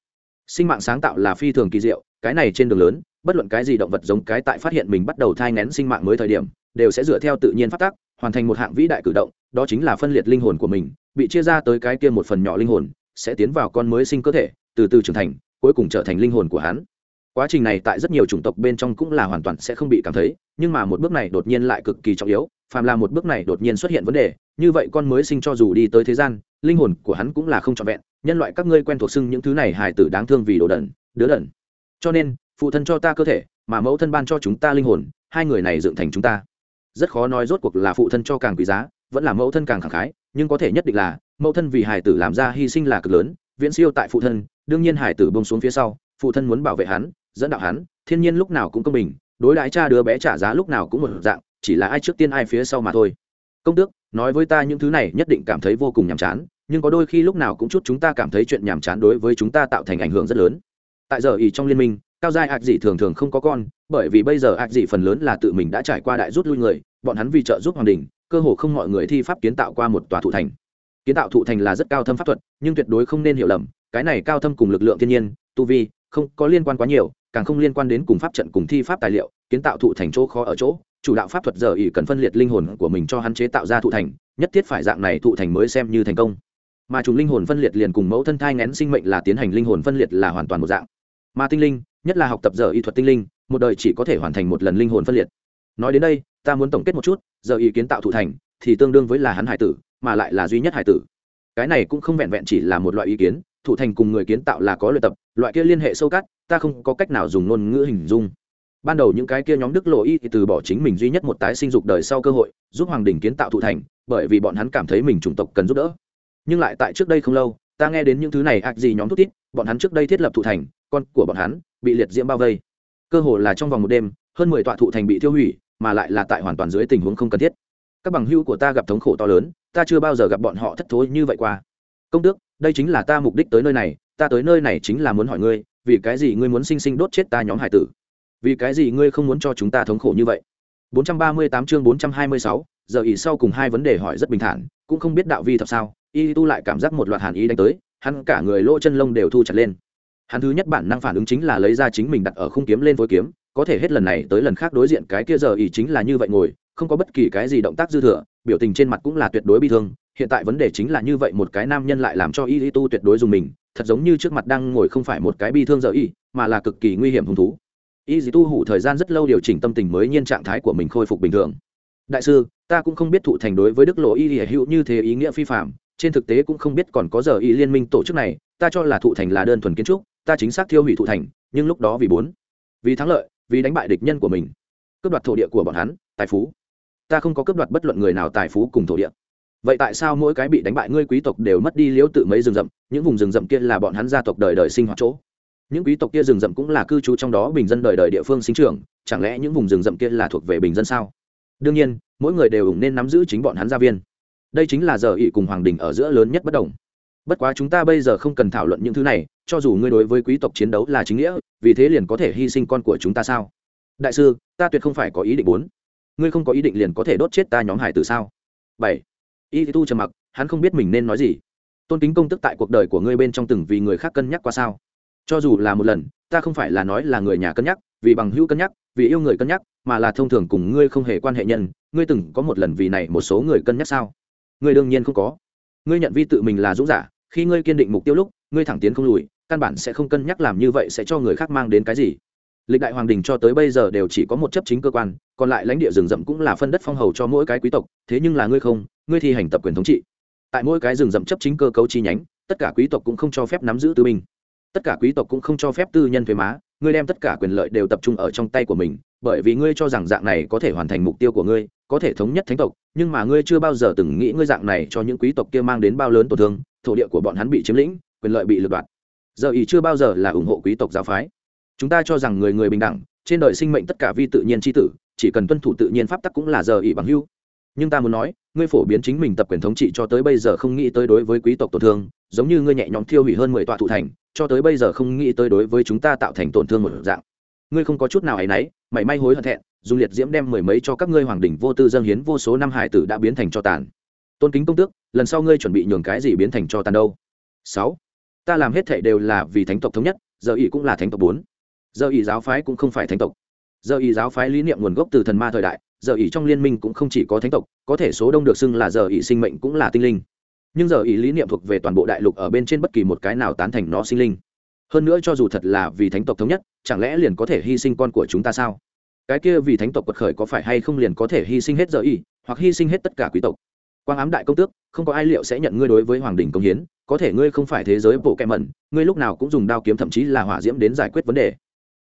Sinh mạng sáng tạo là phi thường kỳ diệu, cái này trên đường lớn, bất luận cái gì động vật giống cái tại phát hiện mình bắt đầu thai ngén sinh mạng mới thời điểm, đều sẽ dựa theo tự nhiên phát tác hoàn thành một hạng vĩ đại cử động, đó chính là phân liệt linh hồn của mình, bị chia ra tới cái kia một phần nhỏ linh hồn, sẽ tiến vào con mới sinh cơ thể, từ từ trưởng thành, cuối cùng trở thành linh hồn của hắn. Quá trình này tại rất nhiều chủng tộc bên trong cũng là hoàn toàn sẽ không bị cảm thấy, nhưng mà một bước này đột nhiên lại cực kỳ trọng yếu phàm là một bước này đột nhiên xuất hiện vấn đề, như vậy con mới sinh cho dù đi tới thế gian, linh hồn của hắn cũng là không trọn vẹn, nhân loại các ngươi quen thuộc xưng những thứ này hài tử đáng thương vì đồ đần, đứa đần. Cho nên, phụ thân cho ta cơ thể, mà mẫu thân ban cho chúng ta linh hồn, hai người này dựng thành chúng ta. Rất khó nói rốt cuộc là phụ thân cho càng quý giá, vẫn là mẫu thân càng khẳng khái, nhưng có thể nhất định là, mẫu thân vì hài tử làm ra hy sinh là cực lớn, viễn siêu tại phụ thân, đương nhiên hải tử bông xuống phía sau, phụ thân muốn bảo vệ hắn, dẫn đạo hắn, thiên nhiên lúc nào cũng công bình, đối đãi cha đứa bé trả giá lúc nào cũng một dạng chỉ là ai trước tiên ai phía sau mà thôi. Công tước, nói với ta những thứ này nhất định cảm thấy vô cùng nhàm chán, nhưng có đôi khi lúc nào cũng chút chúng ta cảm thấy chuyện nhàm chán đối với chúng ta tạo thành ảnh hưởng rất lớn. Tại giờ ý trong liên minh, cao giai ạc dị thường thường không có con, bởi vì bây giờ ạc dị phần lớn là tự mình đã trải qua đại rút lui người, bọn hắn vì trợ giúp hoàng đình, cơ hồ không mọi người thi pháp kiến tạo qua một tòa thụ thành. Kiến tạo thụ thành là rất cao thâm pháp thuật, nhưng tuyệt đối không nên hiểu lầm, cái này cao thâm cùng lực lượng thiên nhiên, tu vi, không có liên quan quá nhiều, càng không liên quan đến cùng pháp trận cùng thi pháp tài liệu, kiến tạo thụ thành chỗ khó ở chỗ chủ đạo pháp thuật giờ ỉ cần phân liệt linh hồn của mình cho hắn chế tạo ra thụ thành, nhất thiết phải dạng này thụ thành mới xem như thành công. Mà chúng linh hồn phân liệt liền cùng mẫu thân thai ngén sinh mệnh là tiến hành linh hồn phân liệt là hoàn toàn một dạng. Mà tinh linh, nhất là học tập giờ y thuật tinh linh, một đời chỉ có thể hoàn thành một lần linh hồn phân liệt. Nói đến đây, ta muốn tổng kết một chút, giờ ý kiến tạo thụ thành thì tương đương với là hắn hải tử, mà lại là duy nhất hải tử. Cái này cũng không vẹn vẹn chỉ là một loại ý kiến, thụ thành cùng người kiến tạo là có luyện tập, loại kia liên hệ sâu cắt ta không có cách nào dùng ngôn ngữ hình dung ban đầu những cái kia nhóm đức lộ y thì từ bỏ chính mình duy nhất một tái sinh dục đời sau cơ hội, giúp hoàng đình kiến tạo thụ thành, bởi vì bọn hắn cảm thấy mình chủng tộc cần giúp đỡ. Nhưng lại tại trước đây không lâu, ta nghe đến những thứ này ạc gì nhóm thút tít bọn hắn trước đây thiết lập thụ thành, con của bọn hắn bị liệt diễm bao vây. Cơ hồ là trong vòng một đêm, hơn mười tọa thụ thành bị tiêu hủy, mà lại là tại hoàn toàn dưới tình huống không cần thiết. Các bằng hữu của ta gặp thống khổ to lớn, ta chưa bao giờ gặp bọn họ thất thối như vậy qua. Công tước, đây chính là ta mục đích tới nơi này, ta tới nơi này chính là muốn hỏi ngươi, vì cái gì ngươi muốn sinh sinh đốt chết ta nhóm hải tử? Vì cái gì ngươi không muốn cho chúng ta thống khổ như vậy? 438 chương 426, giờ ỉ sau cùng hai vấn đề hỏi rất bình thản cũng không biết đạo vi thật sao y tu lại cảm giác một loạt hàn ý đánh tới hắn cả người lỗ chân lông đều thu chặt lên. Hắn thứ nhất bản năng phản ứng chính là lấy ra chính mình đặt ở khung kiếm lên phối kiếm có thể hết lần này tới lần khác đối diện cái kia giờ ỉ chính là như vậy ngồi không có bất kỳ cái gì động tác dư thừa biểu tình trên mặt cũng là tuyệt đối bi thương hiện tại vấn đề chính là như vậy một cái nam nhân lại làm cho y tu tuyệt đối dùng mình thật giống như trước mặt đang ngồi không phải một cái bi thương giờ y mà là cực kỳ nguy hiểm hứng thú y tu hủ thời gian rất lâu điều chỉnh tâm tình mới nhiên trạng thái của mình khôi phục bình thường. Đại sư, ta cũng không biết thụ thành đối với đức lộ y hữu như thế ý nghĩa phi phạm, trên thực tế cũng không biết còn có giờ y liên minh tổ chức này, ta cho là thụ thành là đơn thuần kiến trúc, ta chính xác thiêu hủy thụ thành, nhưng lúc đó vì bốn, vì thắng lợi, vì đánh bại địch nhân của mình, cướp đoạt thổ địa của bọn hắn, tài phú. Ta không có cướp đoạt bất luận người nào tài phú cùng thổ địa. Vậy tại sao mỗi cái bị đánh bại ngươi quý tộc đều mất đi liếu tự mấy rừng rậm, những vùng rừng rậm kia là bọn hắn gia tộc đời đời sinh hoạt chỗ? Những quý tộc kia rừng rậm cũng là cư trú trong đó bình dân đời đời địa phương sinh trưởng, chẳng lẽ những vùng rừng rậm kia là thuộc về bình dân sao? Đương nhiên, mỗi người đều nên nắm giữ chính bọn hắn gia viên. Đây chính là giờ ỵ cùng hoàng đình ở giữa lớn nhất bất đồng. Bất quá chúng ta bây giờ không cần thảo luận những thứ này, cho dù ngươi đối với quý tộc chiến đấu là chính nghĩa, vì thế liền có thể hy sinh con của chúng ta sao? Đại sư, ta tuyệt không phải có ý định bốn ngươi không có ý định liền có thể đốt chết ta nhóm hải từ sao? Bảy. Y tu trầm mặc, hắn không biết mình nên nói gì. Tôn kính công tức tại cuộc đời của ngươi bên trong từng vì người khác cân nhắc qua sao? Cho dù là một lần, ta không phải là nói là người nhà cân nhắc, vì bằng hữu cân nhắc, vì yêu người cân nhắc, mà là thông thường cùng ngươi không hề quan hệ nhân, ngươi từng có một lần vì này một số người cân nhắc sao? Ngươi đương nhiên không có. Ngươi nhận vi tự mình là dũng giả, khi ngươi kiên định mục tiêu lúc, ngươi thẳng tiến không lùi, căn bản sẽ không cân nhắc làm như vậy sẽ cho người khác mang đến cái gì. Lịch đại hoàng đình cho tới bây giờ đều chỉ có một chấp chính cơ quan, còn lại lãnh địa rừng rậm cũng là phân đất phong hầu cho mỗi cái quý tộc, thế nhưng là ngươi không, ngươi thi hành tập quyền thống trị. Tại mỗi cái rừng rậm chấp chính cơ cấu chi nhánh, tất cả quý tộc cũng không cho phép nắm giữ tư binh tất cả quý tộc cũng không cho phép tư nhân thuế má, ngươi đem tất cả quyền lợi đều tập trung ở trong tay của mình, bởi vì ngươi cho rằng dạng này có thể hoàn thành mục tiêu của ngươi, có thể thống nhất thánh tộc, nhưng mà ngươi chưa bao giờ từng nghĩ ngươi dạng này cho những quý tộc kia mang đến bao lớn tổn thương, thổ địa của bọn hắn bị chiếm lĩnh, quyền lợi bị lật đoạt. Giờ ý chưa bao giờ là ủng hộ quý tộc giáo phái. Chúng ta cho rằng người người bình đẳng, trên đời sinh mệnh tất cả vi tự nhiên tri tử, chỉ cần tuân thủ tự nhiên pháp tắc cũng là giờ ý bằng hưu nhưng ta muốn nói, ngươi phổ biến chính mình tập quyền thống trị cho tới bây giờ không nghĩ tới đối với quý tộc tổn thương, giống như ngươi nhẹ nhõm thiêu hủy hơn mười tọa thụ thành, cho tới bây giờ không nghĩ tới đối với chúng ta tạo thành tổn thương một dạng. Ngươi không có chút nào ấ y n ấ y mảy may hối hận thẹn dù liệt diễm đem mười mấy cho các ngươi hoàng đình vô tư dâng hiến vô số năm hải tử đã biến thành cho tàn. Tôn kính công tước, lần sau ngươi chuẩn bị nhường cái gì biến thành cho tàn đâu? Sáu. Ta làm hết thệ đều là vì thánh tộc thống nhất, giờ ỷ cũng là thánh tộc bốn. Giờ ỷ giáo phái cũng không phải thánh tộc giờ ý giáo phái lý niệm nguồn gốc từ thần ma thời đại, giờ ý trong liên minh cũng không chỉ có thánh tộc, có thể số đông được xưng là giờ ý sinh mệnh cũng là tinh linh. Nhưng giờ ý lý niệm thuộc về toàn bộ đại lục ở bên trên bất kỳ một cái nào tán thành nó sinh linh. Hơn nữa cho dù thật là vì thánh tộc thống nhất, chẳng lẽ liền có thể hy sinh con của chúng ta sao? Cái kia vì thánh tộc quật khởi có phải hay không liền có thể hy sinh hết giờ ý hoặc hy sinh hết tất cả quý tộc? Quang ám đại công tước, không có ai liệu sẽ nhận ngươi đối với hoàng đình công hiến, có thể ngươi không phải thế giới bộ kẹ mẩn, ngươi lúc nào cũng dùng đao kiếm thậm chí là hỏa diễm đến giải quyết vấn đề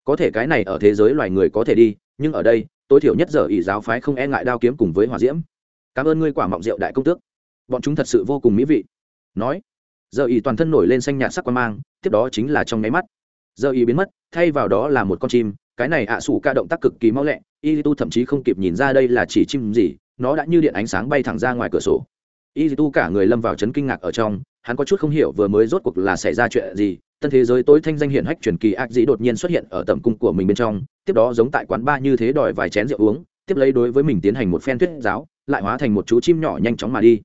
có thể cái này ở thế giới loài người có thể đi, nhưng ở đây, tối thiểu nhất giờ ỷ giáo phái không e ngại đao kiếm cùng với hỏa diễm. Cảm ơn ngươi quả mọng rượu đại công tước. Bọn chúng thật sự vô cùng mỹ vị. Nói, giờ ỷ toàn thân nổi lên xanh nhạt sắc quan mang, tiếp đó chính là trong nháy mắt. Giờ ỷ biến mất, thay vào đó là một con chim, cái này ạ à sủ ca động tác cực kỳ mau lẹ y tu thậm chí không kịp nhìn ra đây là chỉ chim gì, nó đã như điện ánh sáng bay thẳng ra ngoài cửa sổ. Y tu cả người lâm vào chấn kinh ngạc ở trong, hắn có chút không hiểu vừa mới rốt cuộc là xảy ra chuyện gì tân thế giới tối thanh danh hiển hách truyền kỳ ác dĩ đột nhiên xuất hiện ở tầm cung của mình bên trong, tiếp đó giống tại quán ba như thế đòi vài chén rượu uống, tiếp lấy đối với mình tiến hành một phen thuyết giáo, lại hóa thành một chú chim nhỏ nhanh chóng mà đi.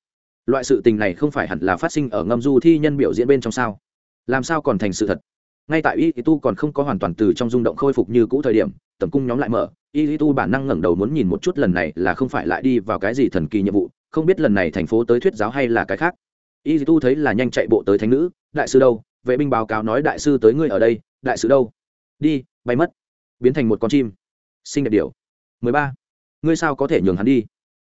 Loại sự tình này không phải hẳn là phát sinh ở ngâm du thi nhân biểu diễn bên trong sao? Làm sao còn thành sự thật? Ngay tại y tu còn không có hoàn toàn từ trong rung động khôi phục như cũ thời điểm, tầm cung nhóm lại mở. Y tu bản năng ngẩng đầu muốn nhìn một chút lần này là không phải lại đi vào cái gì thần kỳ nhiệm vụ, không biết lần này thành phố tới thuyết giáo hay là cái khác. Y tu thấy là nhanh chạy bộ tới thánh nữ, đại sư đâu? Vệ binh báo cáo nói đại sư tới ngươi ở đây, đại sư đâu? Đi, bay mất. Biến thành một con chim. Sinh đẹp điều mười ba. Ngươi sao có thể nhường hắn đi?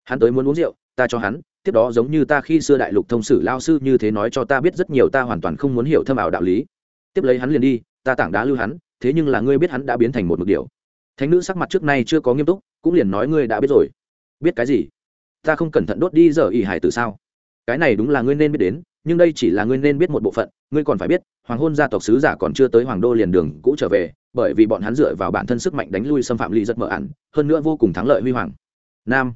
Hắn tới muốn uống rượu, ta cho hắn. Tiếp đó giống như ta khi xưa đại lục thông sử lao sư như thế nói cho ta biết rất nhiều, ta hoàn toàn không muốn hiểu thâm ảo đạo lý. Tiếp lấy hắn liền đi, ta tảng đá lưu hắn, thế nhưng là ngươi biết hắn đã biến thành một mực điều thánh nữ sắc mặt trước nay chưa có nghiêm túc, cũng liền nói ngươi đã biết rồi. Biết cái gì? Ta không cẩn thận đốt đi giờ ỉ hải từ sao? Cái này đúng là ngươi nên biết đến nhưng đây chỉ là ngươi nên biết một bộ phận, ngươi còn phải biết, hoàng hôn gia tộc sứ giả còn chưa tới hoàng đô liền đường cũ trở về, bởi vì bọn hắn dựa vào bản thân sức mạnh đánh lui xâm phạm ly rất mở ẩn hơn nữa vô cùng thắng lợi huy hoàng. Nam,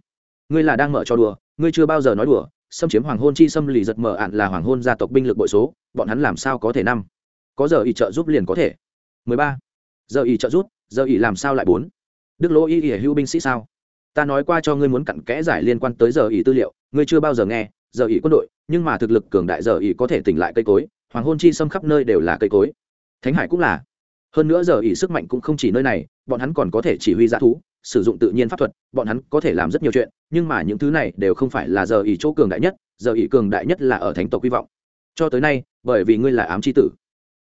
ngươi là đang mở cho đùa, ngươi chưa bao giờ nói đùa, xâm chiếm hoàng hôn chi xâm lì giật mở ạn là hoàng hôn gia tộc binh lực bội số, bọn hắn làm sao có thể năm? Có giờ ý trợ giúp liền có thể. Mười ba, giờ ý trợ giúp, giờ ý làm sao lại bốn? Đức lỗ ý ỉa hữu binh sĩ sao? Ta nói qua cho ngươi muốn cặn kẽ giải liên quan tới giờ ý tư liệu, ngươi chưa bao giờ nghe giờ ỉ quân đội, nhưng mà thực lực cường đại giờ ỉ có thể tỉnh lại cây cối, hoàng hôn chi xâm khắp nơi đều là cây cối. Thánh hải cũng là. Hơn nữa giờ ỉ sức mạnh cũng không chỉ nơi này, bọn hắn còn có thể chỉ huy g thú, sử dụng tự nhiên pháp thuật, bọn hắn có thể làm rất nhiều chuyện, nhưng mà những thứ này đều không phải là giờ ỉ chỗ cường đại nhất, giờ ỉ cường đại nhất là ở thánh tộc hy vọng. Cho tới nay, bởi vì ngươi là ám c h i tử,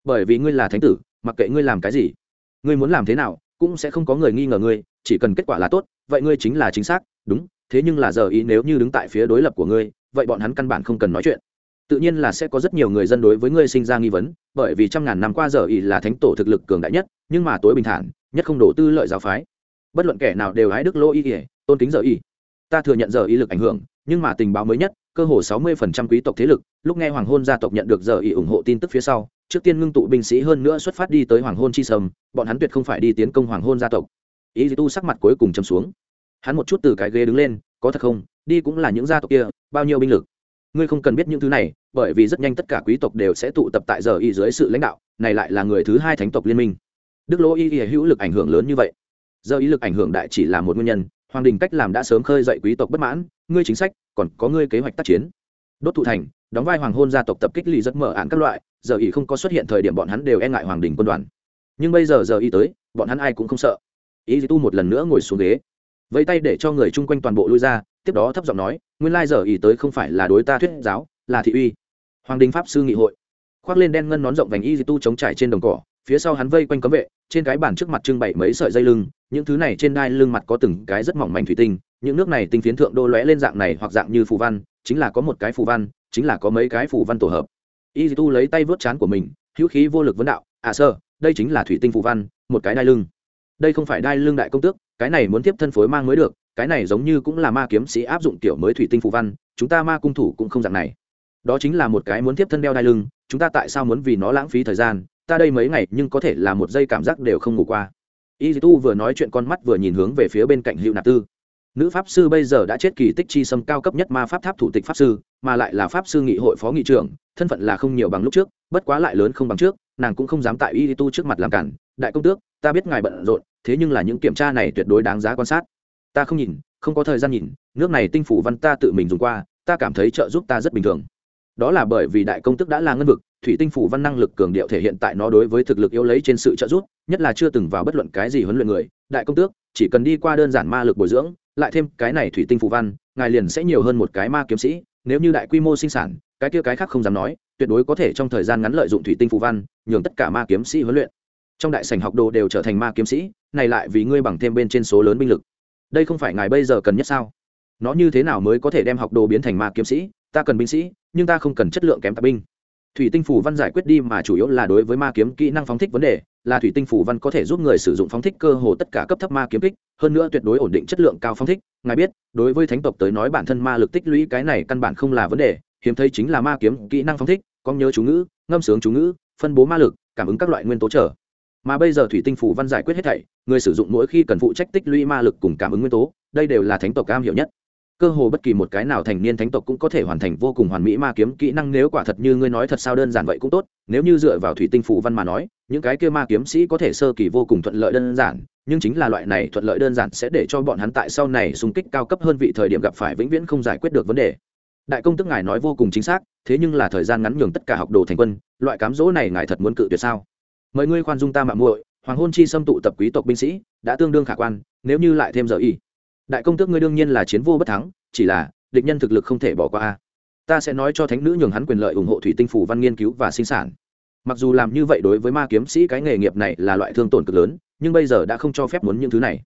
bởi vì ngươi là thánh tử, mặc kệ ngươi làm cái gì, ngươi muốn làm thế nào, cũng sẽ không có người nghi ngờ ngươi, chỉ cần kết quả là tốt, vậy ngươi chính là chính xác, đúng, thế nhưng là giờ ý nếu như đứng tại phía đối lập của ngươi vậy bọn hắn căn bản không cần nói chuyện. Tự nhiên là sẽ có rất nhiều người dân đối với ngươi sinh ra nghi vấn bởi vì trăm ngàn năm qua giờ ý là thánh tổ thực lực cường đại nhất nhưng mà tối bình thản nhất không đổ tư lợi giáo phái. Bất luận kẻ nào đều hái đức lô y ỉa tôn kính giờ y ta thừa nhận giờ y lực ảnh hưởng nhưng mà tình báo mới nhất cơ hồ sáu mươi phần trăm quý tộc thế lực lúc nghe hoàng hôn gia tộc nhận được giờ y ủng hộ tin tức phía sau trước tiên ngưng tụ binh sĩ hơn nữa xuất phát đi tới hoàng hôn chi sầm, bọn hắn tuyệt không phải đi tiến công hoàng hôn gia tộc. Ý tu sắc mặt cuối cùng châm xuống. Hắn một chút từ cái ghế đứng lên có thật không? Đi cũng là những gia tộc kia, bao nhiêu binh lực? Ngươi không cần biết những thứ này, bởi vì rất nhanh tất cả quý tộc đều sẽ tụ tập tại giờ y dưới sự lãnh đạo, này lại là người thứ hai thánh tộc liên minh. Đức lỗ y y hữu lực ảnh hưởng lớn như vậy. Giờ ý lực ảnh hưởng đại chỉ là một nguyên nhân, hoàng đình cách làm đã sớm khơi dậy quý tộc bất mãn, ngươi chính sách, còn có ngươi kế hoạch tác chiến. Đốt thụ thành, đóng vai hoàng hôn gia tộc tập kích lì rất mở án các loại, giờ ý không có xuất hiện thời điểm bọn hắn đều e ngại hoàng đình quân đoàn. Nhưng bây giờ giờ ý tới, bọn hắn ai cũng không sợ. Ý tu một lần nữa ngồi xuống ghế vẫy tay để cho người chung quanh toàn bộ lui ra, tiếp đó thấp giọng nói, nguyên lai giờ ý tới không phải là đối ta thuyết giáo, là thị uy. Hoàng đình pháp sư nghị hội. Khoác lên đen ngân nón rộng vành y di tu chống trải trên đồng cỏ, phía sau hắn vây quanh cấm vệ, trên cái bàn trước mặt trưng bày mấy sợi dây lưng, những thứ này trên đai lưng mặt có từng cái rất mỏng mảnh thủy tinh, những nước này tinh phiến thượng đô lóe lên dạng này hoặc dạng như phù văn, chính là có một cái phù văn, chính là có mấy cái phù văn tổ hợp. Y tu lấy tay vớt chán của mình, hữu khí vô lực vấn đạo à sơ, đây chính là thủy tinh phù văn, một cái đai lưng đây không phải đai lưng đại công tước, cái này muốn tiếp thân phối mang mới được, cái này giống như cũng là ma kiếm sĩ áp dụng tiểu mới thủy tinh phù văn, chúng ta ma cung thủ cũng không dạng này. Đó chính là một cái muốn tiếp thân đeo đai lưng, chúng ta tại sao muốn vì nó lãng phí thời gian, ta đây mấy ngày nhưng có thể là một giây cảm giác đều không ngủ qua. Y tu vừa nói chuyện con mắt vừa nhìn hướng về phía bên cạnh hữu nạp tư. Nữ pháp sư bây giờ đã chết kỳ tích chi sâm cao cấp nhất ma pháp tháp thủ tịch pháp sư, mà lại là pháp sư nghị hội phó nghị trưởng, thân phận là không nhiều bằng lúc trước, bất quá lại lớn không bằng trước, nàng cũng không dám tại y tu trước mặt làm cản. Đại công tước, ta biết ngài bận rộn thế nhưng là những kiểm tra này tuyệt đối đáng giá quan sát. Ta không nhìn, không có thời gian nhìn, nước này tinh phủ văn ta tự mình dùng qua, ta cảm thấy trợ giúp ta rất bình thường. Đó là bởi vì đại công tức đã là ngân vực, thủy tinh phủ văn năng lực cường điệu thể hiện tại nó đối với thực lực yếu lấy trên sự trợ giúp, nhất là chưa từng vào bất luận cái gì huấn luyện người. Đại công tước, chỉ cần đi qua đơn giản ma lực bồi dưỡng, lại thêm cái này thủy tinh phủ văn, ngài liền sẽ nhiều hơn một cái ma kiếm sĩ. Nếu như đại quy mô sinh sản, cái kia cái khác không dám nói, tuyệt đối có thể trong thời gian ngắn lợi dụng thủy tinh phủ văn, nhường tất cả ma kiếm sĩ huấn luyện. Trong đại sảnh học đồ đều trở thành ma kiếm sĩ này lại vì ngươi bằng thêm bên trên số lớn binh lực. Đây không phải ngài bây giờ cần nhất sao? Nó như thế nào mới có thể đem học đồ biến thành ma kiếm sĩ? Ta cần binh sĩ, nhưng ta không cần chất lượng kém tạp binh. Thủy tinh phủ văn giải quyết đi mà chủ yếu là đối với ma kiếm kỹ năng phóng thích vấn đề, là thủy tinh phủ văn có thể giúp người sử dụng phóng thích cơ hồ tất cả cấp thấp ma kiếm kích, hơn nữa tuyệt đối ổn định chất lượng cao phóng thích. Ngài biết, đối với thánh tộc tới nói bản thân ma lực tích lũy cái này căn bản không là vấn đề, hiếm thấy chính là ma kiếm kỹ năng phóng thích, có nhớ chú ngữ, ngâm sướng chú ngữ, phân bố ma lực, cảm ứng các loại nguyên tố trở mà bây giờ thủy tinh phủ văn giải quyết hết thảy, người sử dụng mỗi khi cần phụ trách tích lũy ma lực cùng cảm ứng nguyên tố, đây đều là thánh tộc cam hiểu nhất. Cơ hồ bất kỳ một cái nào thành niên thánh tộc cũng có thể hoàn thành vô cùng hoàn mỹ ma kiếm kỹ năng nếu quả thật như ngươi nói thật sao đơn giản vậy cũng tốt, nếu như dựa vào thủy tinh phủ văn mà nói, những cái kia ma kiếm sĩ có thể sơ kỳ vô cùng thuận lợi đơn giản, nhưng chính là loại này thuận lợi đơn giản sẽ để cho bọn hắn tại sau này xung kích cao cấp hơn vị thời điểm gặp phải vĩnh viễn không giải quyết được vấn đề. Đại công tức ngài nói vô cùng chính xác, thế nhưng là thời gian ngắn nhường tất cả học đồ thành quân, loại cám dỗ này ngài thật muốn cự tuyệt sao? Mời ngươi khoan dung ta mạng muội, hoàng hôn chi xâm tụ tập quý tộc binh sĩ, đã tương đương khả quan, nếu như lại thêm giờ y. Đại công tước ngươi đương nhiên là chiến vô bất thắng, chỉ là, địch nhân thực lực không thể bỏ qua ta sẽ nói cho thánh nữ nhường hắn quyền lợi ủng hộ thủy tinh phủ văn nghiên cứu và sinh sản. Mặc dù làm như vậy đối với ma kiếm sĩ cái nghề nghiệp này là loại thương tổn cực lớn, nhưng bây giờ đã không cho phép muốn những thứ này.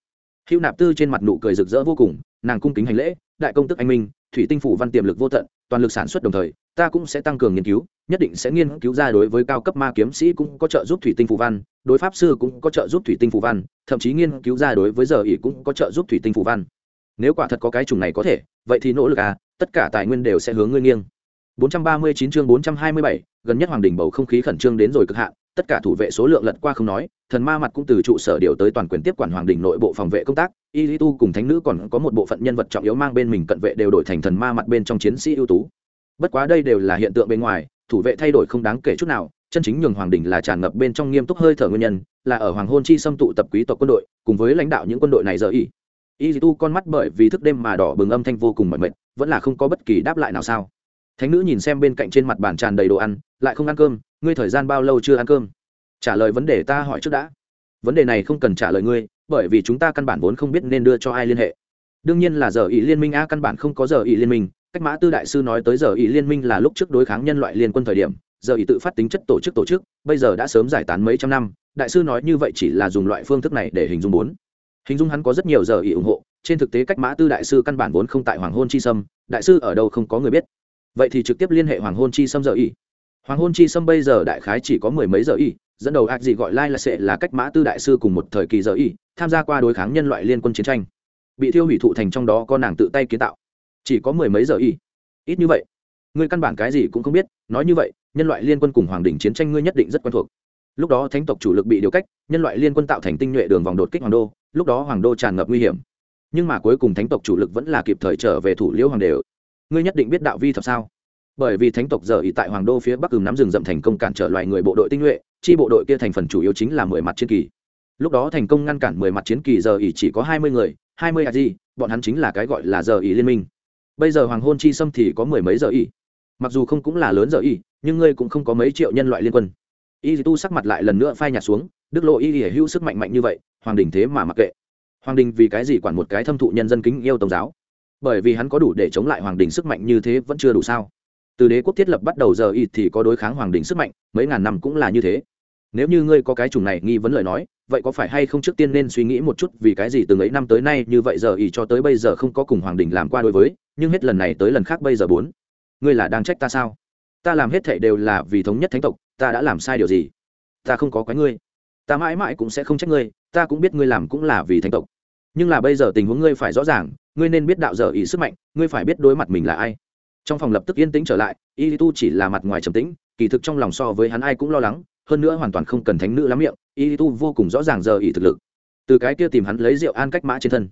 Hữu nạp tư trên mặt nụ cười rực rỡ vô cùng, nàng cung kính hành lễ, đại công tức anh minh, thủy tinh phủ văn tiềm lực vô tận, toàn lực sản xuất đồng thời ta cũng sẽ tăng cường nghiên cứu nhất định sẽ nghiên cứu ra đối với cao cấp ma kiếm sĩ cũng có trợ giúp thủy tinh phù văn đối pháp sư cũng có trợ giúp thủy tinh phù văn thậm chí nghiên cứu ra đối với giờ ỉ cũng có trợ giúp thủy tinh phù văn. Nếu quả thật có cái chủng này có thể vậy thì nỗ lực à tất cả tài nguyên đều sẽ hướng ngươi nghiêng. 439 chương 427, gần nhất hoàng đình bầu không khí khẩn trương đến rồi cực hạn tất cả thủ vệ số lượng lật qua không nói thần ma mặt cũng từ trụ sở điều tới toàn quyền tiếp quản hoàng đình nội bộ phòng vệ công tác y lý tu cùng thánh nữ còn có một bộ phận nhân vật trọng yếu mang bên mình cận vệ đều đổi thành thần ma mặt bên trong chiến sĩ ưu tú bất quá đây đều là hiện tượng bên ngoài, thủ vệ thay đổi không đáng kể chút nào, chân chính nhường hoàng đình là tràn ngập bên trong nghiêm túc hơi thở nguyên nhân, là ở hoàng hôn chi xâm tụ tập quý tộc quân đội, cùng với lãnh đạo những quân đội này giờ y. Y tu con mắt bởi vì thức đêm mà đỏ bừng âm thanh vô cùng mỏi mệt, vẫn là không có bất kỳ đáp lại nào sao. Thánh nữ nhìn xem bên cạnh trên mặt bàn tràn đầy đồ ăn, lại không ăn cơm, ngươi thời gian bao lâu chưa ăn cơm? Trả lời vấn đề ta hỏi trước đã. Vấn đề này không cần trả lời ngươi, bởi vì chúng ta căn bản vốn không biết nên đưa cho ai liên hệ. Đương nhiên là giờ ý liên minh a căn bản không có giờ ý liên minh cách mã tư đại sư nói tới giờ ý liên minh là lúc trước đối kháng nhân loại liên quân thời điểm, giờ ý tự phát tính chất tổ chức tổ chức, bây giờ đã sớm giải tán mấy trăm năm, đại sư nói như vậy chỉ là dùng loại phương thức này để hình dung bốn. Hình dung hắn có rất nhiều giờ ý ủng hộ, trên thực tế cách mã tư đại sư căn bản vốn không tại hoàng hôn chi sâm, đại sư ở đâu không có người biết. Vậy thì trực tiếp liên hệ hoàng hôn chi sâm giờ ý. Hoàng hôn chi sâm bây giờ đại khái chỉ có mười mấy giờ ý, dẫn đầu ác gì gọi lai là sẽ là cách mã tư đại sư cùng một thời kỳ giờ ý, tham gia qua đối kháng nhân loại liên quân chiến tranh. Bị thiêu hủy thụ thành trong đó có nàng tự tay kiến tạo chỉ có mười mấy giờ y. Ít như vậy. Ngươi căn bản cái gì cũng không biết, nói như vậy, nhân loại liên quân cùng hoàng đình chiến tranh ngươi nhất định rất quen thuộc. Lúc đó thánh tộc chủ lực bị điều cách, nhân loại liên quân tạo thành tinh nhuệ đường vòng đột kích hoàng đô, lúc đó hoàng đô tràn ngập nguy hiểm. Nhưng mà cuối cùng thánh tộc chủ lực vẫn là kịp thời trở về thủ liễu hoàng đều. Ngươi nhất định biết đạo vi thật sao? Bởi vì thánh tộc giờ ý tại hoàng đô phía bắc ừm nắm rừng rậm thành công cản trở loài người bộ đội tinh nhuệ, chi bộ đội kia thành phần chủ yếu chính là mười mặt chiến kỳ. Lúc đó thành công ngăn cản mười mặt chiến kỳ giờ ý chỉ có hai mươi người, hai mươi hạt gì bọn hắn chính là cái gọi là giờ ý liên minh bây giờ hoàng hôn chi xâm thì có mười mấy giờ y. Mặc dù không cũng là lớn giờ y, nhưng ngươi cũng không có mấy triệu nhân loại liên quân. Y tu sắc mặt lại lần nữa phai nhạt xuống, đức lộ y hữu sức mạnh mạnh như vậy, hoàng đình thế mà mặc kệ. Hoàng đình vì cái gì quản một cái thâm thụ nhân dân kính yêu tôn giáo? Bởi vì hắn có đủ để chống lại hoàng đình sức mạnh như thế vẫn chưa đủ sao. Từ đế quốc thiết lập bắt đầu giờ y thì có đối kháng hoàng đình sức mạnh, mấy ngàn năm cũng là như thế. Nếu như ngươi có cái chủng này nghi vấn lời nói vậy có phải hay không trước tiên nên suy nghĩ một chút vì cái gì từng ấy năm tới nay như vậy giờ y cho tới bây giờ không có cùng hoàng đình làm qua đối với, nhưng hết lần này tới lần khác bây giờ bốn. Ngươi là đang trách ta sao? Ta làm hết thệ đều là vì thống nhất thánh tộc, ta đã làm sai điều gì? Ta không có quái ngươi. Ta mãi mãi cũng sẽ không trách ngươi, ta cũng biết ngươi làm cũng là vì thánh tộc. Nhưng là bây giờ tình huống ngươi phải rõ ràng, ngươi nên biết đạo dở ý sức mạnh, ngươi phải biết đối mặt mình là ai. Trong phòng lập tức yên tĩnh trở lại, y tu chỉ là mặt ngoài trầm tĩnh, kỳ thực trong lòng so với hắn ai cũng lo lắng hơn nữa hoàn toàn không cần thánh nữ lắm miệng, y tu vô cùng rõ ràng giờ ý thực lực. Từ cái kia tìm hắn lấy rượu an cách mã trên thân.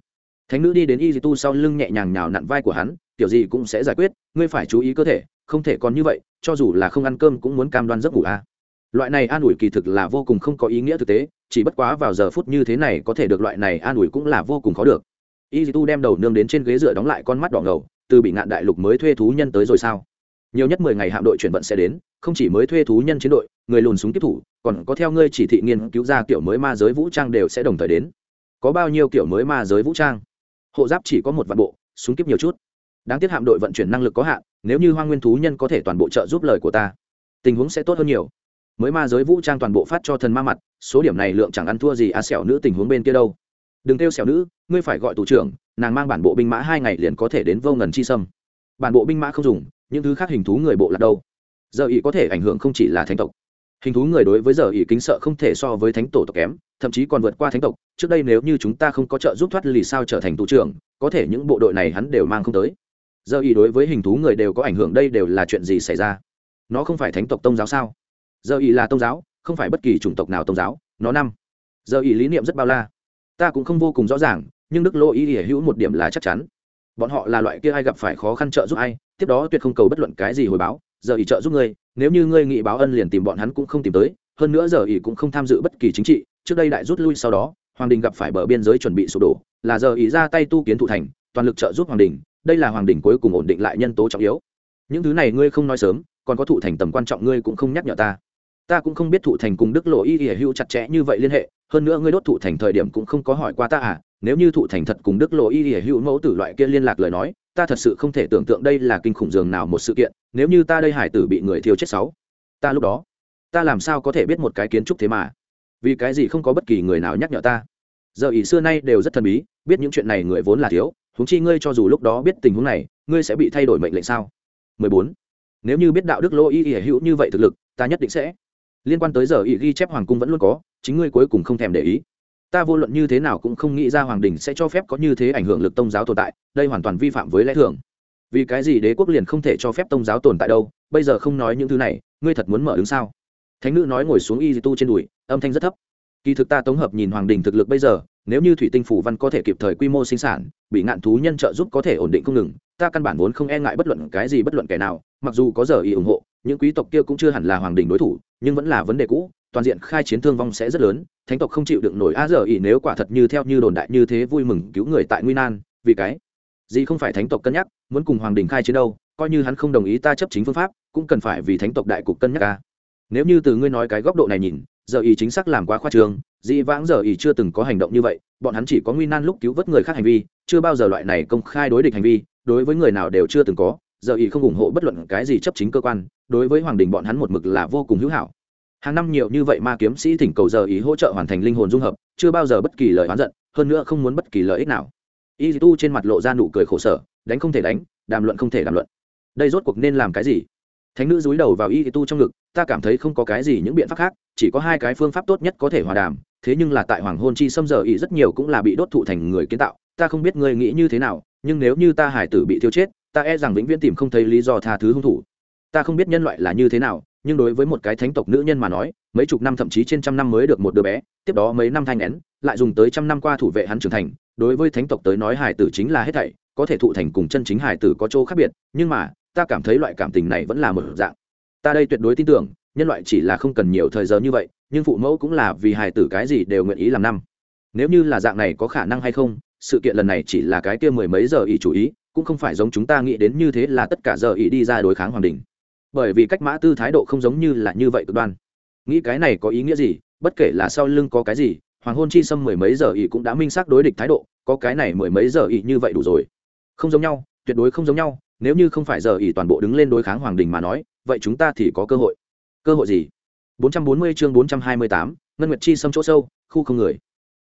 Thánh nữ đi đến y tu sau lưng nhẹ nhàng nhào nặn vai của hắn kiểu gì cũng sẽ giải quyết, ngươi phải chú ý cơ thể, không thể còn như vậy, cho dù là không ăn cơm cũng muốn cam đoan giấc ngủ a. À. loại này an ủi kỳ thực là vô cùng không có ý nghĩa thực tế, chỉ bất quá vào giờ phút như thế này có thể được loại này an ủi cũng là vô cùng khó được. Y tu đem đầu nương đến trên ghế dựa đóng lại con mắt đỏ ngầu, từ bị ngạn đại lục mới thuê thú nhân tới rồi sao? Nhiều nhất mười ngày hạm đội chuyển vận sẽ đến không chỉ mới thuê thú nhân chiến đội, người lùn súng tiếp thủ, còn có theo ngươi chỉ thị nghiên cứu ra kiểu mới ma giới vũ trang đều sẽ đồng thời đến. Có bao nhiêu kiểu mới ma giới vũ trang? Hộ giáp chỉ có một vạn bộ, súng kiếp nhiều chút. Đáng tiếc hạm đội vận chuyển năng lực có hạn, nếu như hoa nguyên thú nhân có thể toàn bộ trợ giúp lời của ta, tình huống sẽ tốt hơn nhiều. Mới ma giới vũ trang toàn bộ phát cho thần ma mặt, số điểm này lượng chẳng ăn thua gì a à xẻo nữ tình huống bên kia đâu. Đừng kêu xẻo nữ, ngươi phải gọi thủ trưởng, nàng mang bản bộ binh mã hai ngày liền có thể đến vô ngần chi sâm. Bản bộ binh mã không dùng, những thứ khác hình thú người bộ là đâu giờ ý có thể ảnh hưởng không chỉ là thánh tộc. Hình thú người đối với giờ ý kính sợ không thể so với thánh tổ tộc kém, thậm chí còn vượt qua thánh tộc. Trước đây nếu như chúng ta không có trợ giúp thoát lì sao trở thành tù trưởng, có thể những bộ đội này hắn đều mang không tới. Giờ ý đối với hình thú người đều có ảnh hưởng, đây đều là chuyện gì xảy ra? Nó không phải thánh tộc tôn giáo sao? Giờ ý là tôn giáo, không phải bất kỳ chủng tộc nào tôn giáo, nó năm. Giờ ý lý niệm rất bao la. Ta cũng không vô cùng rõ ràng, nhưng đức lô ý hiểu hữu một điểm là chắc chắn. Bọn họ là loại kia ai gặp phải khó khăn trợ giúp ai, tiếp đó tuyệt không cầu bất luận cái gì hồi báo giờ ỷ trợ giúp ngươi, nếu như ngươi nghị báo ân liền tìm bọn hắn cũng không tìm tới, hơn nữa giờ ỷ cũng không tham dự bất kỳ chính trị, trước đây đại rút lui sau đó, hoàng đình gặp phải bờ biên giới chuẩn bị sụp đổ, là giờ ỷ ra tay tu kiến thủ thành, toàn lực trợ giúp hoàng đình, đây là hoàng đình cuối cùng ổn định lại nhân tố trọng yếu. Những thứ này ngươi không nói sớm, còn có thụ thành tầm quan trọng ngươi cũng không nhắc nhở ta. Ta cũng không biết thụ thành cùng đức lộ y ỉa hữu chặt chẽ như vậy liên hệ, hơn nữa ngươi đốt thụ thành thời điểm cũng không có hỏi qua ta à nếu như thụ thành thật cùng đức lộ y ỉa hữu mẫu tử loại kia liên lạc lời nói ta thật sự không thể tưởng tượng đây là kinh khủng dường nào một sự kiện, nếu như ta đây hải tử bị người thiêu chết sáu, ta lúc đó, ta làm sao có thể biết một cái kiến trúc thế mà? Vì cái gì không có bất kỳ người nào nhắc nhở ta? Giờ ỷ xưa nay đều rất thần bí, biết những chuyện này người vốn là thiếu, huống chi ngươi cho dù lúc đó biết tình huống này, ngươi sẽ bị thay đổi mệnh lệnh sao? 14. nếu như biết đạo đức lô y ỉa hữu như vậy thực lực, ta nhất định sẽ. Liên quan tới giờ ỷ ghi chép hoàng cung vẫn luôn có, chính ngươi cuối cùng không thèm để ý ta vô luận như thế nào cũng không nghĩ ra hoàng đình sẽ cho phép có như thế ảnh hưởng lực tôn giáo tồn tại, đây hoàn toàn vi phạm với lẽ thường. Vì cái gì đế quốc liền không thể cho phép tôn giáo tồn tại đâu, bây giờ không nói những thứ này, ngươi thật muốn mở đứng sao? Thánh nữ nói ngồi xuống y tu trên đùi, âm thanh rất thấp. Kỳ thực ta tổng hợp nhìn hoàng đình thực lực bây giờ, nếu như thủy tinh phủ văn có thể kịp thời quy mô sinh sản, bị ngạn thú nhân trợ giúp có thể ổn định không ngừng, ta căn bản vốn không e ngại bất luận cái gì bất luận kẻ nào, mặc dù có giờ ý ủng hộ những quý tộc kia cũng chưa hẳn là hoàng đình đối thủ, nhưng vẫn là vấn đề cũ, toàn diện khai chiến thương vong sẽ rất lớn, thánh tộc không chịu đựng nổi a giờ ỉ nếu quả thật như theo như đồn đại như thế vui mừng cứu người tại nguy nan, vì cái gì không phải thánh tộc cân nhắc, muốn cùng hoàng đình khai chiến đâu, coi như hắn không đồng ý ta chấp chính phương pháp, cũng cần phải vì thánh tộc đại cục cân nhắc ca nếu như từ ngươi nói cái góc độ này nhìn giờ ý chính xác làm quá khoa trương, dĩ vãng giờ ý chưa từng có hành động như vậy, bọn hắn chỉ có nguy nan lúc cứu vớt người khác hành vi, chưa bao giờ loại này công khai đối địch hành vi, đối với người nào đều chưa từng có giờ ý không ủng hộ bất luận cái gì chấp chính cơ quan, đối với hoàng đình bọn hắn một mực là vô cùng hữu hảo. Hàng năm nhiều như vậy ma kiếm sĩ thỉnh cầu giờ ý hỗ trợ hoàn thành linh hồn dung hợp, chưa bao giờ bất kỳ lời oán giận, hơn nữa không muốn bất kỳ lợi ích nào. Y tu trên mặt lộ ra nụ cười khổ sở, đánh không thể đánh, đàm luận không thể đàm luận. Đây rốt cuộc nên làm cái gì? Thánh nữ dúi đầu vào y tu trong ngực, ta cảm thấy không có cái gì những biện pháp khác, chỉ có hai cái phương pháp tốt nhất có thể hòa đàm, thế nhưng là tại hoàng hôn chi xâm giờ ý rất nhiều cũng là bị đốt thụ thành người kiến tạo, ta không biết ngươi nghĩ như thế nào, nhưng nếu như ta hải tử bị thiêu chết ta e rằng vĩnh viễn tìm không thấy lý do tha thứ hung thủ. Ta không biết nhân loại là như thế nào, nhưng đối với một cái thánh tộc nữ nhân mà nói, mấy chục năm thậm chí trên trăm năm mới được một đứa bé, tiếp đó mấy năm thanh nén, lại dùng tới trăm năm qua thủ vệ hắn trưởng thành. Đối với thánh tộc tới nói hải tử chính là hết thảy, có thể thụ thành cùng chân chính hải tử có chỗ khác biệt, nhưng mà, ta cảm thấy loại cảm tình này vẫn là một dạng. Ta đây tuyệt đối tin tưởng, nhân loại chỉ là không cần nhiều thời giờ như vậy, nhưng phụ mẫu cũng là vì hài tử cái gì đều nguyện ý làm năm. Nếu như là dạng này có khả năng hay không, sự kiện lần này chỉ là cái kia mười mấy giờ ý chủ ý cũng không phải giống chúng ta nghĩ đến như thế là tất cả giờ ý đi ra đối kháng hoàng đình. Bởi vì cách mã tư thái độ không giống như là như vậy cực đoan. Nghĩ cái này có ý nghĩa gì bất kể là sau lưng có cái gì hoàng hôn chi xâm mười mấy giờ ý cũng đã minh xác đối địch thái độ có cái này mười mấy giờ ý như vậy đủ rồi. Không giống nhau tuyệt đối không giống nhau nếu như không phải giờ ý toàn bộ đứng lên đối kháng hoàng đình mà nói vậy chúng ta thì có cơ hội. Cơ hội gì? 440 chương 428, ngân nguyệt chi xâm chỗ sâu khu không người.